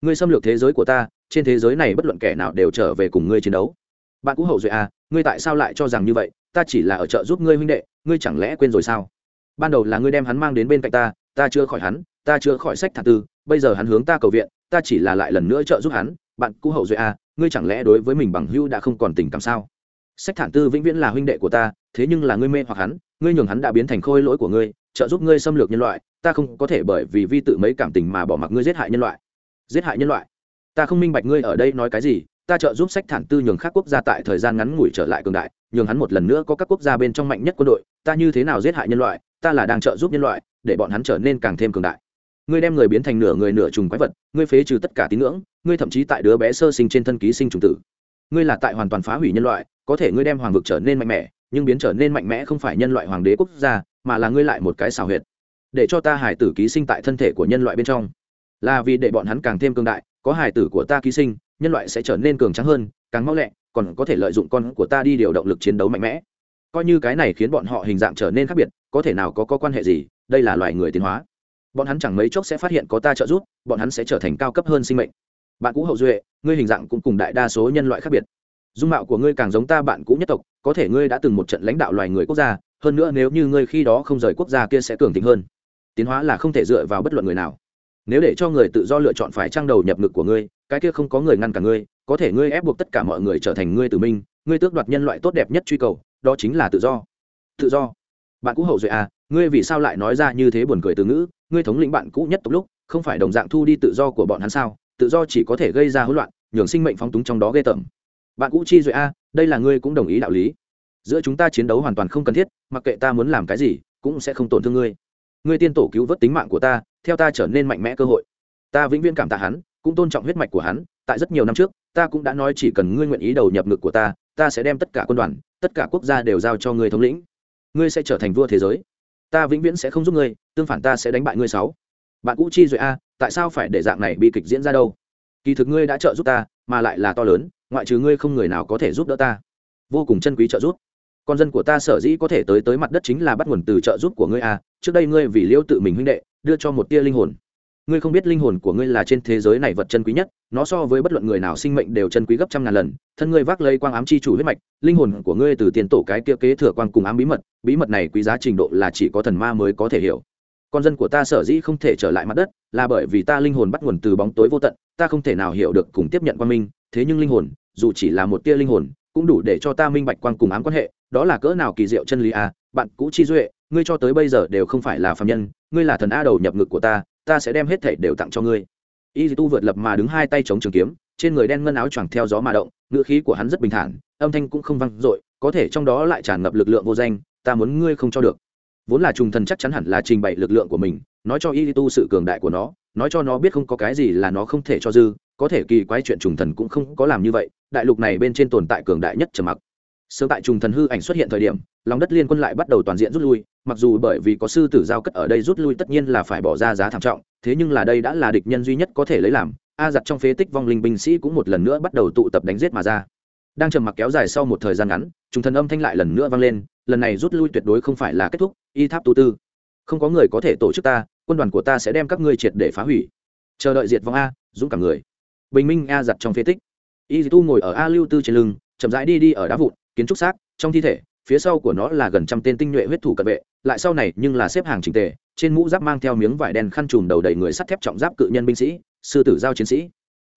Ngươi xâm lược thế giới của ta, trên thế giới này bất luận kẻ nào đều trở về cùng ngươi chiến đấu. Bạn cũ hậu duệ à ngươi tại sao lại cho rằng như vậy? Ta chỉ là ở chợ giúp ngươi huynh đệ, ngươi chẳng lẽ quên rồi sao? Ban đầu là ngươi đem hắn mang đến bên cạnh ta ta chưa khỏi hắn, ta chưa khỏi sách thả tư, bây giờ hắn hướng ta cầu viện, ta chỉ là lại lần nữa trợ giúp hắn. Bạn cũ hậu duệ à ngươi chẳng lẽ đối với mình bằng hữu đã không còn tình cảm sao? Sách thản tư vĩnh viễn là huynh đệ của ta, thế nhưng là ngươi mê hoặc hắn, ngươi nhường hắn đã biến thành khôi lỗi của ngươi, trợ giúp ngươi xâm lược nhân loại ta không có thể bởi vì vi tự mấy cảm tình mà bỏ mặc ngươi giết hại nhân loại. Giết hại nhân loại? Ta không minh bạch ngươi ở đây nói cái gì, ta trợ giúp sách thản tư nhường các quốc gia tại thời gian ngắn ngủi trở lại cường đại, nhường hắn một lần nữa có các quốc gia bên trong mạnh nhất quân đội, ta như thế nào giết hại nhân loại, ta là đang trợ giúp nhân loại, để bọn hắn trở nên càng thêm cường đại. Ngươi đem người biến thành nửa người nửa trùng quái vật, ngươi phế trừ tất cả tín ngưỡng, ngươi thậm chí tại đứa bé sơ sinh trên thân ký sinh trùng tử. Ngươi là tại hoàn toàn phá hủy nhân loại, có thể ngươi đem hoàng vực trở nên mạnh mẽ, nhưng biến trở nên mạnh mẽ không phải nhân loại hoàng đế quốc gia, mà là ngươi lại một cái xào huyệt để cho ta hải tử ký sinh tại thân thể của nhân loại bên trong. Là vì để bọn hắn càng thêm cường đại có hải tử của ta ký sinh nhân loại sẽ trở nên cường trắng hơn càng mau lẹ còn có thể lợi dụng con của ta đi điều động lực chiến đấu mạnh mẽ. Coi như cái này khiến bọn họ hình dạng trở nên khác biệt có thể nào có, có quan hệ gì? Đây là loài người tiến hóa. Bọn hắn chẳng mấy chốc sẽ phát hiện có ta trợ giúp bọn hắn sẽ trở thành cao cấp hơn sinh mệnh. Bạn cũ hậu duệ ngươi hình dạng cũng cùng đại đa số nhân loại khác biệt. Dung mạo của ngươi càng giống ta bạn cũ nhất tộc có thể ngươi đã từng một trận lãnh đạo loài người quốc gia hơn nữa nếu như ngươi khi đó không rời quốc gia kia sẽ cường tính hơn tiến hóa là không thể dựa vào bất luận người nào. Nếu để cho người tự do lựa chọn phải trang đầu nhập ngực của ngươi cái kia không có người ngăn cả ngươi có thể ngươi ép buộc tất cả mọi người trở thành ngươi tử minh ngươi tước đoạt nhân loại tốt đẹp nhất truy cầu đó chính là tự do. Tự do. Bạn cũ hậu duệ à ngươi vì sao lại nói ra như thế buồn cười từ ngữ ngươi thống lĩnh bạn cũ nhất tục lúc không phải đồng dạng thu đi tự do của bọn hắn sao? Tự do chỉ có thể gây ra hỗn loạn nhường sinh mệnh phóng túng trong đó ghê tởm. Bạn cũ chi duệ a à, đây là ngươi cũng đồng ý đạo lý. Giữa chúng ta chiến đấu hoàn toàn không cần thiết mặc kệ ta muốn làm cái gì cũng sẽ không tổn thương ngươi ngươi tiên tổ cứu vớt tính mạng của ta, theo ta trở nên mạnh mẽ cơ hội. Ta vĩnh viễn cảm tạ hắn, cũng tôn trọng huyết mạch của hắn, tại rất nhiều năm trước, ta cũng đã nói chỉ cần ngươi nguyện ý đầu nhập ngực của ta ta sẽ đem tất cả quân đoàn, tất cả quốc gia đều giao cho ngươi thống lĩnh. Ngươi sẽ trở thành vua thế giới. Ta vĩnh viễn sẽ không giúp ngươi, tương phản ta sẽ đánh bại ngươi sáu. Bạn cũ chi duệ a, tại sao phải để dạng này bi kịch diễn ra đâu? Kỳ thực ngươi đã trợ giúp ta, mà lại là to lớn, ngoại trừ ngươi không người nào có thể giúp đỡ ta. Vô cùng chân quý trợ giúp con dân của ta sở dĩ có thể tới tới mặt đất chính là bắt nguồn từ trợ giúp của ngươi a trước đây ngươi vì liêu tự mình huynh đệ, đưa cho một tia linh hồn. Ngươi không biết linh hồn của ngươi là trên thế giới này vật chân quý nhất, nó so với bất luận người nào sinh mệnh đều chân quý gấp trăm ngàn lần, thân ngươi vác lấy quang ám chi chủ huyết mạch, linh hồn của ngươi từ tiền tổ cái kia kế thừa quang cùng ám bí mật bí mật này quý giá trình độ là chỉ có thần ma mới có thể hiểu. Con dân của ta sở dĩ không thể trở lại mặt đất, là bởi vì ta linh hồn bắt nguồn từ bóng tối vô tận, ta không thể nào hiểu được cùng tiếp nhận quan minh, thế nhưng linh hồn, dù chỉ là một tia linh hồn, cũng đủ để cho ta minh bạch quang cùng ám quan hệ đó là cỡ nào kỳ diệu chân lý à? Bạn cũ chi duệ, ngươi cho tới bây giờ đều không phải là phạm nhân, ngươi là thần a đầu nhập ngực của ta ta sẽ đem hết thảy đều tặng cho ngươi. Y tu vượt lập mà đứng hai tay chống trường kiếm, trên người đen ngân áo choàng theo gió mà động, ngữ khí của hắn rất bình thản, âm thanh cũng không vang dội, có thể trong đó lại tràn ngập lực lượng vô danh, ta muốn ngươi không cho được. Vốn là trùng thần chắc chắn hẳn là trình bày lực lượng của mình, nói cho y tu sự cường đại của nó, nói cho nó biết không có cái gì là nó không thể cho dư, có thể kỳ quái chuyện trùng thần cũng không có làm như vậy, đại lục này bên trên tồn tại cường đại nhất trầm mặc sớm tại trùng thần hư ảnh xuất hiện thời điểm, lòng đất liên quân lại bắt đầu toàn diện rút lui, mặc dù bởi vì có sư tử giao cất ở đây rút lui tất nhiên là phải bỏ ra giá thảm trọng, thế nhưng là đây đã là địch nhân duy nhất có thể lấy làm, a giặt trong phế tích vong linh binh sĩ cũng một lần nữa bắt đầu tụ tập đánh giết mà ra. Đang trầm mặc kéo dài sau một thời gian ngắn, trùng thần âm thanh lại lần nữa vang lên, lần này rút lui tuyệt đối không phải là kết thúc, y tháp tu tư. Không có người có thể tổ chức ta, quân đoàn của ta sẽ đem các ngươi triệt để phá hủy. Chờ đợi diệt vong a, dũng cả người. Bình minh a giặt trong phế tích. Y tu ngồi ở a lưu tư trên lưng, chậm rãi đi đi ở đá vụn kiến trúc xác, trong thi thể, phía sau của nó là gần trăm tên tinh nhuệ huyết thủ cận vệ, lại sau này nhưng là xếp hàng trình tề, trên mũ giáp mang theo miếng vải đen khăn trùm đầu đầy người sắt thép trọng giáp cự nhân binh sĩ, sư tử giao chiến sĩ.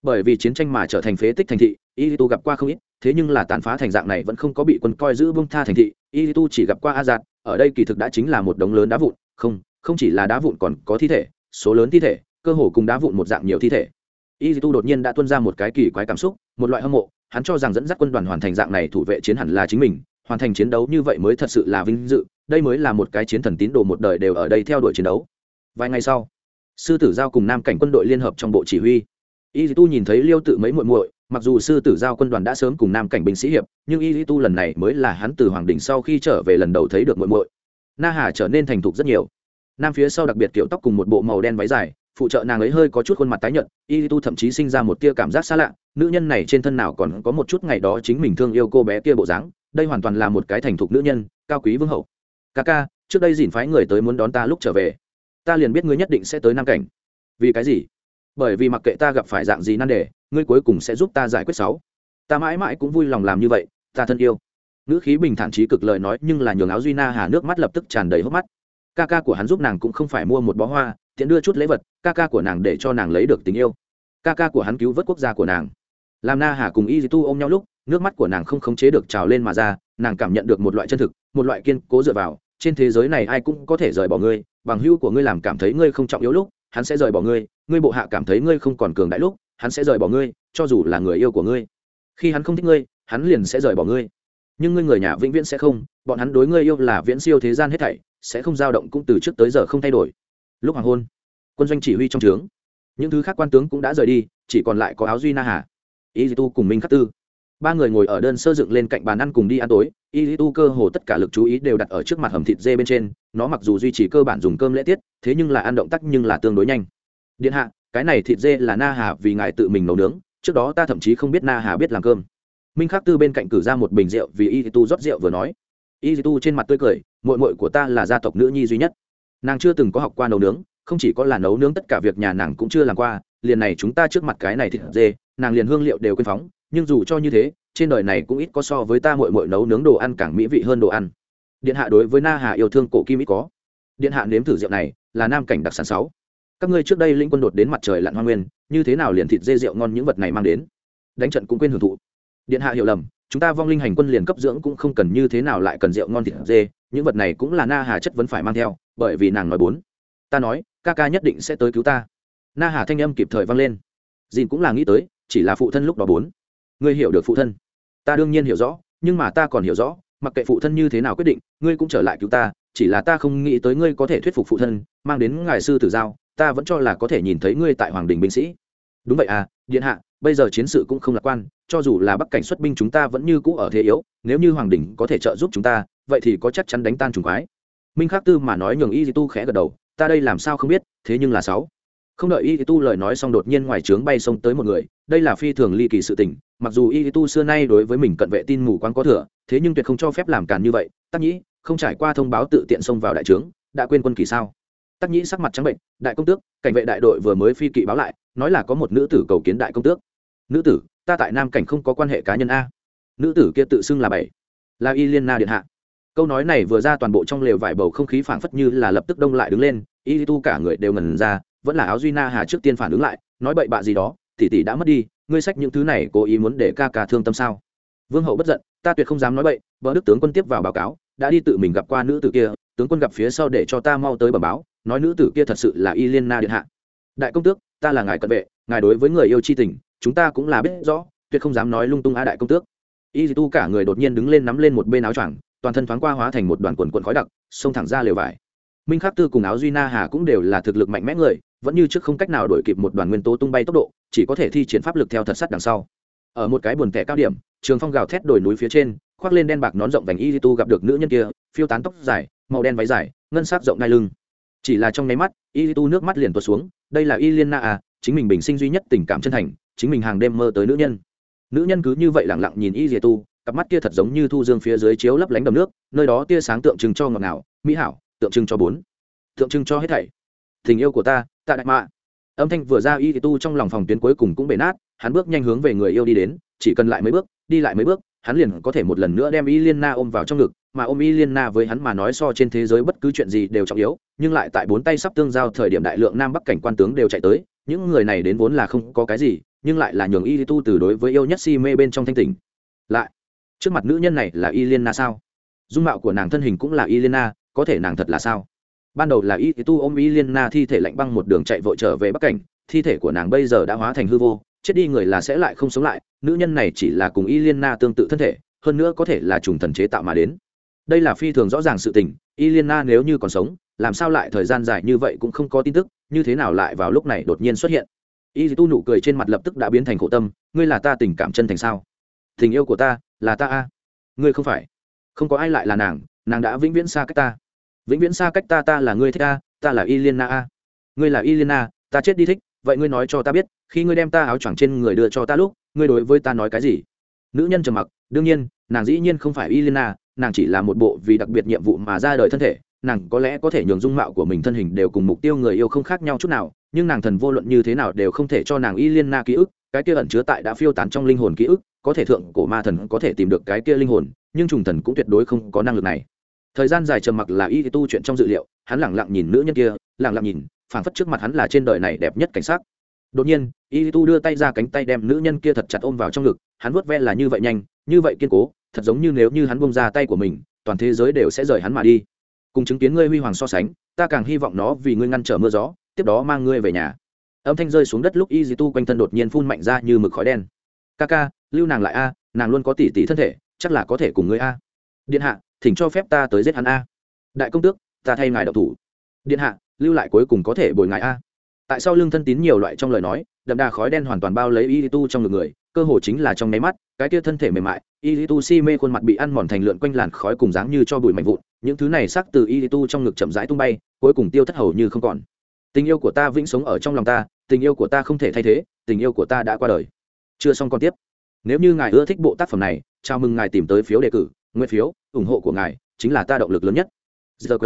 Bởi vì chiến tranh mà trở thành phế tích thành thị y tu gặp qua không ít, thế nhưng là tàn phá thành dạng này vẫn không có bị quân coi giữ bông tha thành thị y tu chỉ gặp qua a giạt ở đây kỳ thực đã chính là một đống lớn đá vụn, không không chỉ là đá vụn còn có thi thể, số lớn thi thể, cơ hồ cùng đá vụn một dạng nhiều thi thể. Y tu đột nhiên đã tuân ra một cái kỳ quái cảm xúc, một loại hâm mộ hắn cho rằng dẫn dắt quân đoàn hoàn thành dạng này thủ vệ chiến hẳn là chính mình, hoàn thành chiến đấu như vậy mới thật sự là vinh dự, đây mới là một cái chiến thần tín đồ một đời đều ở đây theo đuổi chiến đấu. Vài ngày sau, sư tử giao cùng nam cảnh quân đội liên hợp trong bộ chỉ huy. Y tu nhìn thấy liêu tự mấy muội muội, mặc dù sư tử giao quân đoàn đã sớm cùng nam cảnh binh sĩ hiệp, nhưng y tu lần này mới là hắn từ hoàng đình sau khi trở về lần đầu thấy được muội muội. Na hà trở nên thành thục rất nhiều. Nam phía sau đặc biệt kiểu tóc cùng một bộ màu đen váy dài phụ trợ nàng ấy hơi có chút khuôn mặt tái nhợt, y tu thậm chí sinh ra một tia cảm giác xa lạ, nữ nhân này trên thân nào còn có một chút ngày đó chính mình thương yêu cô bé kia bộ dáng, đây hoàn toàn là một cái thành thục nữ nhân, cao quý vương hậu. Ca ca, trước đây dìn phái người tới muốn đón ta lúc trở về. Ta liền biết ngươi nhất định sẽ tới nam cảnh. Vì cái gì? Bởi vì mặc kệ ta gặp phải dạng gì nan đề, ngươi cuối cùng sẽ giúp ta giải quyết sáu. Ta mãi mãi cũng vui lòng làm như vậy, ta thân yêu. Nữ khí bình thản trí cực lời nói nhưng là nhường áo duy na hà nước mắt lập tức tràn đầy hốc mắt ca ca của hắn giúp nàng cũng không phải mua một bó hoa, tiện đưa chút lễ vật, ca ca của nàng để cho nàng lấy được tình yêu. Ca ca của hắn cứu vớt quốc gia của nàng. Làm na hà cùng y tu ôm nhau lúc, nước mắt của nàng không khống chế được trào lên mà ra, nàng cảm nhận được một loại chân thực, một loại kiên cố dựa vào, trên thế giới này ai cũng có thể rời bỏ ngươi, bằng hữu của ngươi làm cảm thấy ngươi không trọng yếu lúc, hắn sẽ rời bỏ ngươi ngươi bộ hạ cảm thấy ngươi không còn cường đại lúc, hắn sẽ rời bỏ ngươi, cho dù là người yêu của ngươi. Khi hắn không thích ngươi, hắn liền sẽ rời bỏ ngươi. Nhưng ngươi người nhà vĩnh viễn sẽ không, bọn hắn đối ngươi yêu là viễn siêu thế gian hết thảy sẽ không dao động cũng từ trước tới giờ không thay đổi. Lúc hoàng hôn, quân doanh chỉ huy trong trướng. Những thứ khác quan tướng cũng đã rời đi, chỉ còn lại có áo duy na hà y tu cùng minh khắc tư. Ba người ngồi ở đơn sơ dựng lên cạnh bàn ăn cùng đi ăn tối y tu cơ hồ tất cả lực chú ý đều đặt ở trước mặt hầm thịt dê bên trên, nó mặc dù duy trì cơ bản dùng cơm lễ tiết, thế nhưng là ăn động tác nhưng là tương đối nhanh. Điện hạ, cái này thịt dê là na hà vì ngài tự mình nấu nướng, trước đó ta thậm chí không biết na hà biết làm cơm. Minh khắc tư bên cạnh cử ra một bình rượu vì y tu rót rượu vừa nói y tu trên mặt tươi cười mội mội của ta là gia tộc nữ nhi duy nhất. Nàng chưa từng có học qua nấu nướng, không chỉ có là nấu nướng tất cả việc nhà nàng cũng chưa làm qua, liền này chúng ta trước mặt cái này thịt dê, nàng liền hương liệu đều quên phóng, nhưng dù cho như thế, trên đời này cũng ít có so với ta mội mội nấu nướng đồ ăn càng mỹ vị hơn đồ ăn. Điện hạ đối với na hà yêu thương cổ kim ít có. Điện hạ nếm thử rượu này, là nam cảnh đặc sản sáu. Các ngươi trước đây linh quân đột đến mặt trời lặn hoa nguyên, như thế nào liền thịt dê rượu ngon những vật này mang đến? Đánh trận cũng quên hưởng thụ. Điện hạ hiểu lầm chúng ta vong linh hành quân liền cấp dưỡng cũng không cần như thế nào lại cần rượu ngon thịt dê, những vật này cũng là na hà chất vẫn phải mang theo, bởi vì nàng nói bốn. Ta nói, ca ca nhất định sẽ tới cứu ta. Na hà thanh âm kịp thời vang lên. Dìn cũng là nghĩ tới, chỉ là phụ thân lúc đó bốn. Ngươi hiểu được phụ thân. Ta đương nhiên hiểu rõ, nhưng mà ta còn hiểu rõ, mặc kệ phụ thân như thế nào quyết định, ngươi cũng trở lại cứu ta, chỉ là ta không nghĩ tới ngươi có thể thuyết phục phụ thân, mang đến ngài sư tử giao, ta vẫn cho là có thể nhìn thấy ngươi tại hoàng đình binh sĩ. Đúng vậy à điện hạ bây giờ chiến sự cũng không lạc quan, cho dù là bắc cảnh xuất binh chúng ta vẫn như cũ ở thế yếu, nếu như hoàng đình có thể trợ giúp chúng ta, vậy thì có chắc chắn đánh tan trùng quái. Minh khắc tư mà nói nhường y tu khẽ gật đầu, ta đây làm sao không biết, thế nhưng là sáu. Không đợi y tu lời nói xong đột nhiên ngoài trướng bay xông tới một người, đây là phi thường ly kỳ sự tình, mặc dù y tu xưa nay đối với mình cận vệ tin mù quáng có thừa, thế nhưng tuyệt không cho phép làm càn như vậy. Tắc nhĩ, không trải qua thông báo tự tiện xông vào đại trướng, đã quên quân kỳ sao? Tắc nhĩ sắc mặt trắng bệnh, đại công tước, cảnh vệ đại đội vừa mới phi kỵ báo lại, nói là có một nữ tử cầu kiến đại công tước nữ tử, ta tại nam cảnh không có quan hệ cá nhân a. Nữ tử kia tự xưng là bảy. Là y liên na điện hạ. Câu nói này vừa ra toàn bộ trong lều vải bầu không khí phảng phất như là lập tức đông lại đứng lên, y tu cả người đều ngần ra, vẫn là áo duy na hà trước tiên phản ứng lại, nói bậy bạ gì đó, tỷ tỷ đã mất đi, ngươi sách những thứ này cố ý muốn để ca ca thương tâm sao? Vương hậu bất giận, ta tuyệt không dám nói bậy, vợ đức tướng quân tiếp vào báo cáo, đã đi tự mình gặp qua nữ tử kia, tướng quân gặp phía sau để cho ta mau tới bẩm báo, nói nữ tử kia thật sự là y liên na điện hạ. Đại công tước, ta là ngài cận vệ, ngài đối với người yêu chi tình chúng ta cũng là biết rõ, tuyệt không dám nói lung tung á đại công tước. Y tu cả người đột nhiên đứng lên nắm lên một bên áo choàng, toàn thân thoáng qua hóa thành một đoàn quần quần khói đặc, xông thẳng ra lều vải. Minh khắc tư cùng áo duy na hà cũng đều là thực lực mạnh mẽ người, vẫn như trước không cách nào đổi kịp một đoàn nguyên tố tung bay tốc độ, chỉ có thể thi triển pháp lực theo thật sắt đằng sau. Ở một cái buồn tẻ cao điểm, trường phong gào thét đồi núi phía trên, khoác lên đen bạc nón rộng vành y tu gặp được nữ nhân kia, phiêu tán tóc dài, màu đen váy dài, ngân sắc rộng đai lưng. Chỉ là trong nháy mắt, y tu nước mắt liền tuột xuống, đây là y liên na à chính mình bình sinh duy nhất tình cảm chân thành chính mình hàng đêm mơ tới nữ nhân. Nữ nhân cứ như vậy lẳng lặng nhìn y dìa tu, cặp mắt kia thật giống như thu dương phía dưới chiếu lấp lánh đầm nước, nơi đó tia sáng tượng trưng cho ngọt ngào, mỹ hảo, tượng trưng cho bốn. Tượng trưng cho hết thảy. Tình yêu của ta, tạ đại mạ. Âm thanh vừa ra y tu trong lòng phòng tuyến cuối cùng cũng bể nát, hắn bước nhanh hướng về người yêu đi đến, chỉ cần lại mấy bước, đi lại mấy bước, hắn liền có thể một lần nữa đem y liên na ôm vào trong ngực, mà ôm y liên na với hắn mà nói so trên thế giới bất cứ chuyện gì đều trọng yếu, nhưng lại tại bốn tay sắp tương giao thời điểm đại lượng nam bắc cảnh quan tướng đều chạy tới, những người này đến vốn là không có cái gì nhưng lại là nhường y tu từ đối với yêu nhất si mê bên trong thanh tỉnh. Lại, trước mặt nữ nhân này là y liên na sao? Dung mạo của nàng thân hình cũng là y liên na, có thể nàng thật là sao? Ban đầu là y tu ôm y liên na thi thể lạnh băng một đường chạy vội trở về bắc cảnh, thi thể của nàng bây giờ đã hóa thành hư vô, chết đi người là sẽ lại không sống lại, nữ nhân này chỉ là cùng y liên na tương tự thân thể, hơn nữa có thể là trùng thần chế tạo mà đến. Đây là phi thường rõ ràng sự tình, y liên na nếu như còn sống, làm sao lại thời gian dài như vậy cũng không có tin tức, như thế nào lại vào lúc này đột nhiên xuất hiện? Y tu nụ cười trên mặt lập tức đã biến thành khổ tâm, ngươi là ta tình cảm chân thành sao? Tình yêu của ta, là ta a. Ngươi không phải. Không có ai lại là nàng nàng đã vĩnh viễn xa cách ta. Vĩnh viễn xa cách ta ta là ngươi thích a, ta là y liên na a. Ngươi là y liên na ta chết đi thích, vậy ngươi nói cho ta biết, khi ngươi đem ta áo choàng trên người đưa cho ta lúc, ngươi đối với ta nói cái gì? Nữ nhân trầm mặc, đương nhiên, nàng dĩ nhiên không phải y liên na nàng chỉ là một bộ vì đặc biệt nhiệm vụ mà ra đời thân thể nàng có lẽ có thể nhường dung mạo của mình thân hình đều cùng mục tiêu người yêu không khác nhau chút nào, nhưng nàng thần vô luận như thế nào đều không thể cho nàng y liên na ký ức, cái kia ẩn chứa tại đã phiêu tán trong linh hồn ký ức, có thể thượng cổ ma thần có thể tìm được cái kia linh hồn, nhưng trùng thần cũng tuyệt đối không có năng lực này. Thời gian dài trầm mặc là y tu chuyện trong dự liệu, hắn lẳng lặng nhìn nữ nhân kia lẳng lặng nhìn, phảng phất trước mặt hắn là trên đời này đẹp nhất cảnh sắc. Đột nhiên, y tu đưa tay ra cánh tay đem nữ nhân kia thật chặt ôm vào trong ngực, hắn vuốt ve là như vậy nhanh, như vậy kiên cố, thật giống như nếu như hắn bông ra tay của mình, toàn thế giới đều sẽ rời hắn mà đi cùng chứng kiến ngươi huy hoàng so sánh, ta càng hy vọng nó vì ngươi ngăn trở mưa gió, tiếp đó mang ngươi về nhà. Âm thanh rơi xuống đất lúc y tu quanh thân đột nhiên phun mạnh ra như mực khói đen. Ca ca, lưu nàng lại a, nàng luôn có tỷ tỷ thân thể, chắc là có thể cùng ngươi a. Điện hạ, thỉnh cho phép ta tới giết hắn a. Đại công tước, ta thay ngài đậu thủ. Điện hạ, lưu lại cuối cùng có thể bồi ngài a. Tại sao lương thân tín nhiều loại trong lời nói, đậm đà khói đen hoàn toàn bao lấy y tu trong ngực người cơ hồ chính là trong nháy mắt, cái kia thân thể mềm mại y tu si mê khuôn mặt bị ăn mòn thành lượn quanh làn khói cùng dáng như cho bụi mạnh vụn, những thứ này sắc từ y tu trong ngực chậm rãi tung bay, cuối cùng tiêu thất hầu như không còn. Tình yêu của ta vĩnh sống ở trong lòng ta, tình yêu của ta không thể thay thế, tình yêu của ta đã qua đời. Chưa xong còn tiếp. Nếu như ngài ưa thích bộ tác phẩm này, chào mừng ngài tìm tới phiếu đề cử nguyên phiếu, ủng hộ của ngài chính là ta động lực lớn nhất. Giờ